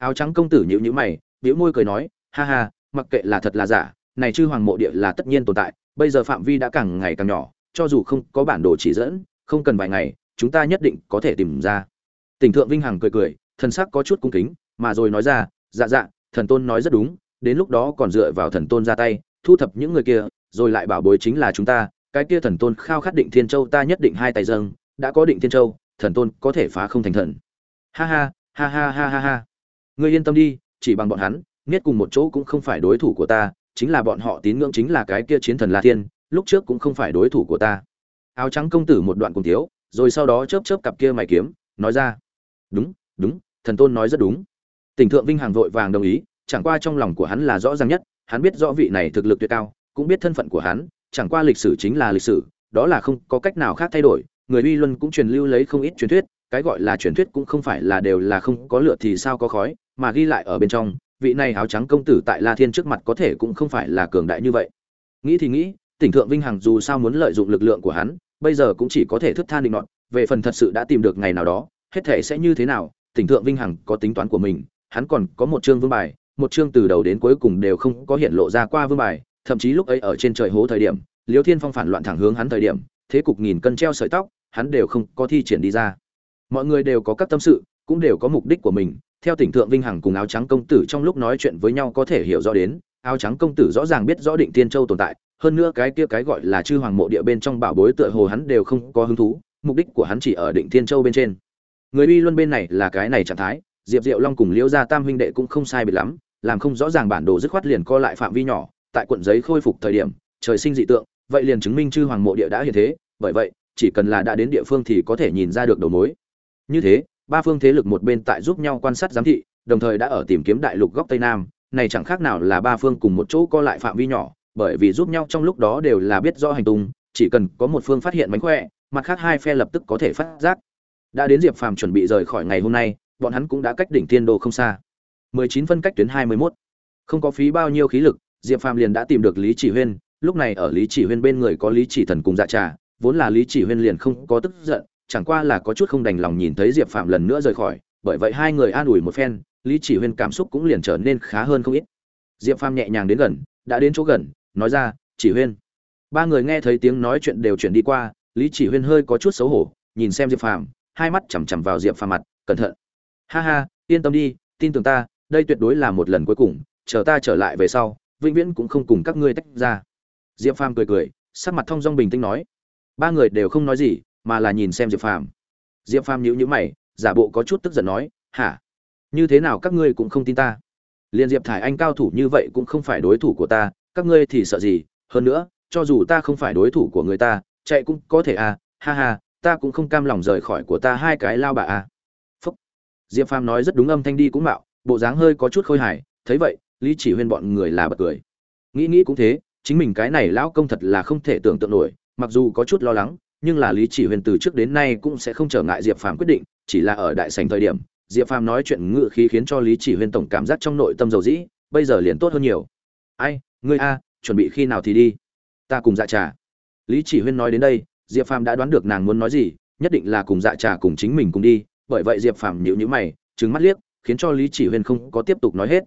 áo trắng công tử nhíu nhíu mày, bĩu môi cười nói, ha ha, mặc kệ là thật là giả, này chư hoàng mộ địa là tất nhiên tồn tại, bây giờ phạm vi đã càng ngày càng nhỏ, cho dù không có bản đồ chỉ dẫn, không cần vài ngày, chúng ta nhất định có thể tìm ra. Tỉnh thượng vinh hằng cười cười, thần sắc có chút cung kính, mà rồi nói ra dạ dạ thần tôn nói rất đúng, đến lúc đó còn dựa vào thần tôn ra tay, thu thập những người kia, rồi lại bảo bối chính là chúng ta, cái kia thần tôn khao khát định thiên châu ta nhất định hai tay dâng, đã có định thiên châu, thần tôn có thể phá không thành thần. Ha ha ha ha ha ha ha ngươi yên tâm đi, chỉ bằng bọn hắn nghiết cùng một chỗ cũng không phải đối thủ của ta, chính là bọn họ tín ngưỡng chính là cái kia chiến thần la thiên, lúc trước cũng không phải đối thủ của ta. Áo trắng công tử một đoạn cùng thiếu, rồi sau đó chớp chớp cặp kia mày kiếm, nói ra, đúng đúng, thần tôn nói rất đúng. Tỉnh thượng vinh hàng vội vàng đồng ý, chẳng qua trong lòng của hắn là rõ ràng nhất, hắn biết rõ vị này thực lực tuyệt cao, cũng biết thân phận của hắn, chẳng qua lịch sử chính là lịch sử, đó là không có cách nào khác thay đổi, người uy luân cũng truyền lưu lấy không ít truyền thuyết cái gọi là truyền thuyết cũng không phải là đều là không có lửa thì sao có khói, mà ghi lại ở bên trong, vị này áo trắng công tử tại la thiên trước mặt có thể cũng không phải là cường đại như vậy. Nghĩ thì nghĩ, tỉnh thượng vinh hằng dù sao muốn lợi dụng lực lượng của hắn, bây giờ cũng chỉ có thể thức than định nọt, về phần thật sự đã tìm được ngày nào đó, hết thể sẽ như thế nào, tỉnh thượng vinh hằng có tính toán của mình, hắn còn có một chương vương bài, một chương từ đầu đến cuối cùng đều không có hiện lộ ra qua vương bài, thậm chí lúc ấy ở trên trời hố thời điểm, liêu thiên phong phản loạn thẳng hướng hắn thời điểm, thế cục nghìn cân treo sợi tóc, hắn đều không có thi triển đi ra mọi người đều có các tâm sự, cũng đều có mục đích của mình. Theo tỉnh thượng vinh hằng cùng áo trắng công tử trong lúc nói chuyện với nhau có thể hiểu rõ đến, áo trắng công tử rõ ràng biết rõ định tiên châu tồn tại. Hơn nữa cái kia cái gọi là chư hoàng mộ địa bên trong bảo bối tựa hồ hắn đều không có hứng thú, mục đích của hắn chỉ ở định tiên châu bên trên. Người uy luân bên này là cái này trạng thái, diệp diệu long cùng liễu gia tam huynh đệ cũng không sai biệt lắm, làm không rõ ràng bản đồ dứt khoát liền co lại phạm vi nhỏ, tại quận giấy khôi phục thời điểm, trời sinh dị tượng, vậy liền chứng minh chư hoàng mộ địa đã hiện thế, bởi vậy, chỉ cần là đã đến địa phương thì có thể nhìn ra được đầu mối như thế, ba phương thế lực một bên tại giúp nhau quan sát giám thị, đồng thời đã ở tìm kiếm đại lục góc tây nam. Này chẳng khác nào là ba phương cùng một chỗ co lại phạm vi nhỏ, bởi vì giúp nhau trong lúc đó đều là biết rõ hành tung, chỉ cần có một phương phát hiện mánh khỏe, mặt khác hai phe lập tức có thể phát giác. Đã đến diệp phàm chuẩn bị rời khỏi ngày hôm nay, bọn hắn cũng đã cách đỉnh thiên đô không xa. 19 phân cách tuyến 21. không có phí bao nhiêu khí lực, diệp phàm liền đã tìm được lý chỉ huyên. Lúc này ở lý chỉ huyên bên người có lý chỉ thần cùng dạ trà, vốn là lý chỉ huyên liền không có tức giận chẳng qua là có chút không đành lòng nhìn thấy diệp phạm lần nữa rời khỏi, bởi vậy hai người an ủi một phen, lý chỉ huyên cảm xúc cũng liền trở nên khá hơn không ít. Diệp phạm nhẹ nhàng đến gần, đã đến chỗ gần, nói ra, chỉ huyên. Ba người nghe thấy tiếng nói chuyện đều chuyển đi qua, lý chỉ huyên hơi có chút xấu hổ, nhìn xem diệp phạm, hai mắt chằm chằm vào diệp phạm mặt, cẩn thận. Ha ha, yên tâm đi, tin tưởng ta, đây tuyệt đối là một lần cuối cùng, chờ ta trở lại về sau, vĩnh viễn cũng không cùng các ngươi tách ra. Diệp phàm cười cười, sắc mặt thong dong bình tĩnh nói. Ba người đều không nói gì mà là nhìn xem diệp phàm. Diệp phàm nhíu nhíu mày, giả bộ có chút tức giận nói, hả? Như thế nào các ngươi cũng không tin ta? Liền diệp thải anh cao thủ như vậy cũng không phải đối thủ của ta, các ngươi thì sợ gì? Hơn nữa, cho dù ta không phải đối thủ của người ta, chạy cũng có thể à? Ha ha, ta cũng không cam lòng rời khỏi của ta hai cái lao bà à. Phúc. Diệp phàm nói rất đúng âm thanh đi cũng mạo, bộ dáng hơi có chút khôi hài, thấy vậy, lý chỉ huyên bọn người là bật cười. Nghĩ nghĩ cũng thế, chính mình cái này lão công thật là không thể tưởng tượng nổi, mặc dù có chút lo lắng nhưng là lý chỉ huyền từ trước đến nay cũng sẽ không trở ngại diệp phàm quyết định, chỉ là ở đại sành thời điểm, diệp phàm nói chuyện ngự khí khiến cho lý chỉ huyền tổng cảm giác trong nội tâm dầu dĩ, bây giờ liền tốt hơn nhiều. Ai, ngươi a, chuẩn bị khi nào thì đi? Ta cùng dạ trà. Lý chỉ huyên nói đến đây, diệp phàm đã đoán được nàng muốn nói gì, nhất định là cùng dạ trà cùng chính mình cùng đi, bởi vậy diệp phàm nhịu nhữ mày trứng mắt liếc, khiến cho lý chỉ huyên không có tiếp tục nói hết.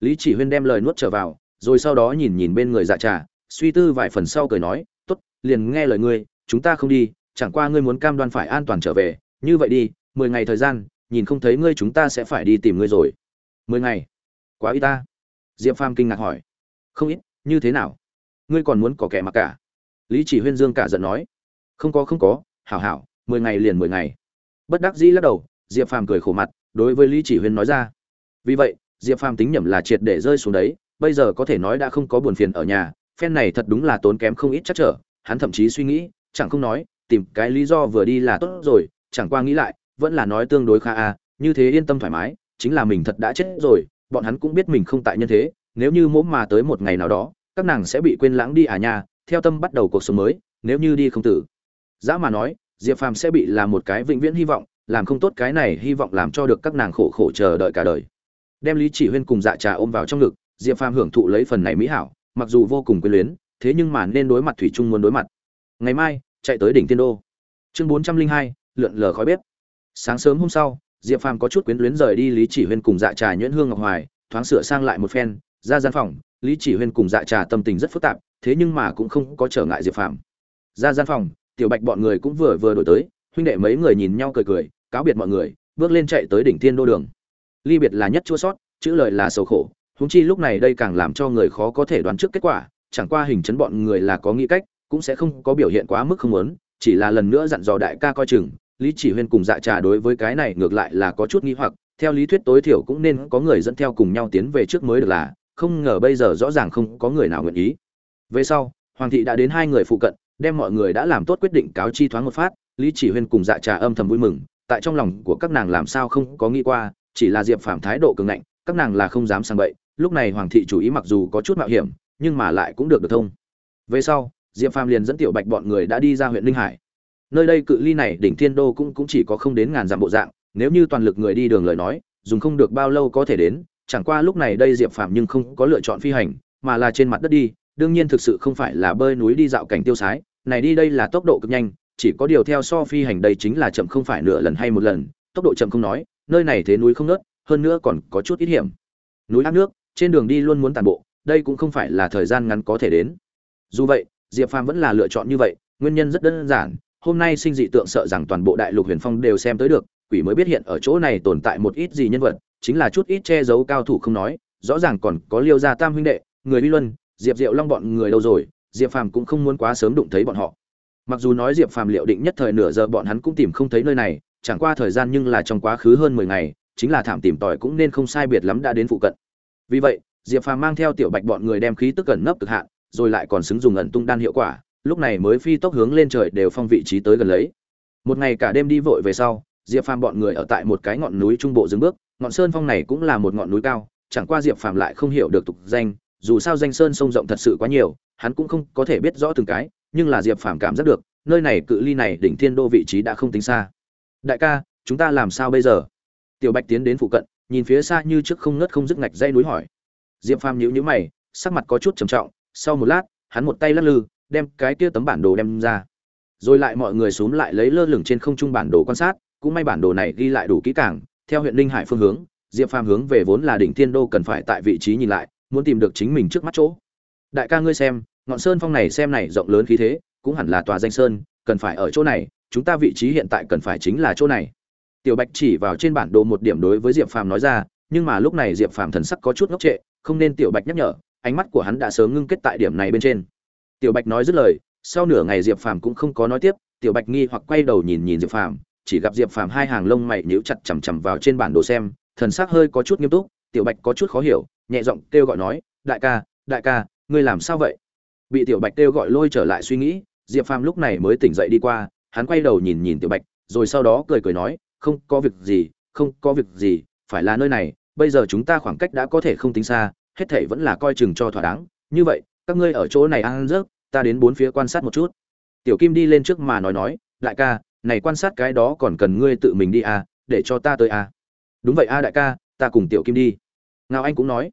Lý chỉ huyên đem lời nuốt trở vào, rồi sau đó nhìn nhìn bên người dạ trà, suy tư vài phần sau cười nói, tốt, liền nghe lời ngươi chúng ta không đi, chẳng qua ngươi muốn cam đoan phải an toàn trở về, như vậy đi, mười ngày thời gian, nhìn không thấy ngươi chúng ta sẽ phải đi tìm ngươi rồi. Mười ngày? Quá ít ta. Diệp phàm kinh ngạc hỏi. Không ít, như thế nào? Ngươi còn muốn có kẻ mặc cả? Lý chỉ huyên dương cả giận nói. Không có không có, hảo hảo, mười ngày liền mười ngày. Bất đắc dĩ lắc đầu, diệp phàm cười khổ mặt, đối với lý chỉ huyên nói ra. Vì vậy, diệp phàm tính nhầm là triệt để rơi xuống đấy, bây giờ có thể nói đã không có buồn phiền ở nhà, phen này thật đúng là tốn kém không ít chắc trở, hắn thậm chí suy nghĩ chẳng không nói, tìm cái lý do vừa đi là tốt rồi, chẳng qua nghĩ lại, vẫn là nói tương đối khá a như thế yên tâm thoải mái, chính là mình thật đã chết rồi, bọn hắn cũng biết mình không tại nhân thế, nếu như mốm mà tới một ngày nào đó, các nàng sẽ bị quên lãng đi à nha, theo tâm bắt đầu cuộc sống mới, nếu như đi không tử. Dã mà nói, diệp phàm sẽ bị là một cái vĩnh viễn hy vọng, làm không tốt cái này hy vọng làm cho được các nàng khổ khổ chờ đợi cả đời. Đem lý chỉ huyên cùng dạ trà ôm vào trong ngực, diệp phàm hưởng thụ lấy phần này mỹ hảo, mặc dù vô cùng quyến luyến, thế nhưng mà nên đối mặt thủy chung muốn đối mặt ngày mai, chạy tới đỉnh tiên đô. Chương bốn trăm linh hai, lượn lờ khói bếp. Sáng sớm hôm sau, diệp phàm có chút quyến luyến rời đi lý chỉ huyên cùng dạ trà nhuyễn hương ngọc hoài, thoáng sửa sang lại một phen, ra gian phòng. Lý chỉ huyên cùng dạ trà tâm tình rất phức tạp, thế nhưng mà cũng không có trở ngại diệp phàm. Ra gian phòng, tiểu bạch bọn người cũng vừa vừa đổi tới, huynh đệ mấy người nhìn nhau cười cười, cáo biệt mọi người, bước lên chạy tới đỉnh thiên đô đường. Ly biệt là nhất chua sót, chữ lời là sầu khổ húng chi lúc này đây càng làm cho người khó có thể đoán trước kết quả, chẳng qua hình chấn bọn người là có nghĩ cách cũng sẽ không có biểu hiện quá mức không muốn, chỉ là lần nữa dặn dò đại ca coi chừng, lý chỉ huyên cùng dạ trà đối với cái này ngược lại là có chút nghi hoặc, theo lý thuyết tối thiểu cũng nên có người dẫn theo cùng nhau tiến về trước mới được là, không ngờ bây giờ rõ ràng không có người nào nguyện ý. Về sau, hoàng thị đã đến hai người phụ cận, đem mọi người đã làm tốt quyết định cáo chi thoáng một phát, lý chỉ huyên cùng dạ trà âm thầm vui mừng, tại trong lòng của các nàng làm sao không có nghĩ qua, chỉ là diệp phàm thái độ cường ngạnh, các nàng là không dám sang bậy, lúc này hoàng thị chủ ý mặc dù có chút mạo hiểm, nhưng mà lại cũng được được thông. Về sau diệp phàm liền dẫn tiểu bạch bọn người đã đi ra huyện linh hải. Nơi đây cự ly này đỉnh thiên đô cũng cũng chỉ có không đến ngàn dặm bộ dạng, nếu như toàn lực người đi đường lời nói, dùng không được bao lâu có thể đến, chẳng qua lúc này đây diệp phàm nhưng không có lựa chọn phi hành, mà là trên mặt đất đi, đương nhiên thực sự không phải là bơi núi đi dạo cảnh tiêu sái, này đi đây là tốc độ cực nhanh, chỉ có điều theo so phi hành đây chính là chậm không phải nửa lần hay một lần, tốc độ chậm không nói, nơi này thế núi không nớt, hơn nữa còn có chút ít hiểm. Núi áp nước, trên đường đi luôn muốn tàn bộ, đây cũng không phải là thời gian ngắn có thể đến. Dù vậy diệp phàm vẫn là lựa chọn như vậy, nguyên nhân rất đơn giản, hôm nay sinh dị tượng sợ rằng toàn bộ đại lục huyền phong đều xem tới được, quỷ mới biết hiện ở chỗ này tồn tại một ít gì nhân vật, chính là chút ít che giấu cao thủ không nói, rõ ràng còn có liêu gia tam huynh đệ, người bi luân, diệp diệu long bọn người đâu rồi, diệp phàm cũng không muốn quá sớm đụng thấy bọn họ. Mặc dù nói diệp phàm liệu định nhất thời nửa giờ bọn hắn cũng tìm không thấy nơi này, chẳng qua thời gian nhưng là trong quá khứ hơn mười ngày, chính là thảm tìm tòi cũng nên không sai biệt lắm đã đến phụ cận. Vì vậy, diệp phàm mang theo tiểu bạch bọn người đem khí tức gần nấp cực hạn rồi lại còn xứng dùng ẩn tung đan hiệu quả, lúc này mới phi tốc hướng lên trời đều phong vị trí tới gần lấy. Một ngày cả đêm đi vội về sau, diệp phàm bọn người ở tại một cái ngọn núi trung bộ dừng bước, ngọn sơn phong này cũng là một ngọn núi cao, chẳng qua diệp phàm lại không hiểu được tục danh, dù sao danh sơn sông rộng thật sự quá nhiều, hắn cũng không có thể biết rõ từng cái, nhưng là diệp phàm cảm giác được, nơi này cự ly này đỉnh thiên đô vị trí đã không tính xa. Đại ca, chúng ta làm sao bây giờ? Tiểu bạch tiến đến phụ cận, nhìn phía xa như trước không ngớt không dứt ngạch dây núi hỏi. Diệp phàm nhíu nhíu mày, sắc mặt có chút trầm trọng sau một lát, hắn một tay lắc lư, đem cái kia tấm bản đồ đem ra. Rồi lại mọi người xuống lại lấy lơ lửng trên không trung bản đồ quan sát, cũng may bản đồ này ghi lại đủ kỹ càng, theo huyện Ninh hải phương hướng, diệp phàm hướng về vốn là đỉnh thiên đô cần phải tại vị trí nhìn lại, muốn tìm được chính mình trước mắt chỗ. Đại ca ngươi xem, ngọn sơn phong này xem này rộng lớn khí thế, cũng hẳn là tòa danh sơn, cần phải ở chỗ này, chúng ta vị trí hiện tại cần phải chính là chỗ này. Tiểu bạch chỉ vào trên bản đồ một điểm đối với diệp phàm nói ra, nhưng mà lúc này diệp phàm thần sắc có chút ngốc trệ, không nên tiểu bạch nhắc nhở ánh mắt của hắn đã sớm ngưng kết tại điểm này bên trên. Tiểu bạch nói dứt lời, sau nửa ngày diệp phàm cũng không có nói tiếp, tiểu bạch nghi hoặc quay đầu nhìn nhìn diệp phàm, chỉ gặp diệp phàm hai hàng lông mày nhíu chặt chằm chằm vào trên bản đồ xem, thần sắc hơi có chút nghiêm túc, tiểu bạch có chút khó hiểu, nhẹ giọng kêu gọi nói, đại ca đại ca, ngươi làm sao vậy? Bị tiểu bạch kêu gọi lôi trở lại suy nghĩ, diệp phàm lúc này mới tỉnh dậy đi qua, hắn quay đầu nhìn nhìn tiểu bạch, rồi sau đó cười cười nói, không có việc gì, không có việc gì, phải là nơi này, bây giờ chúng ta khoảng cách đã có thể không tính xa hết thảy vẫn là coi chừng cho thỏa đáng. Như vậy, các ngươi ở chỗ này ăn rớt, ta đến bốn phía quan sát một chút. Tiểu kim đi lên trước mà nói nói, đại ca, này quan sát cái đó còn cần ngươi tự mình đi à để cho ta tới à. Đúng vậy a đại ca, ta cùng tiểu kim đi. Ngao anh cũng nói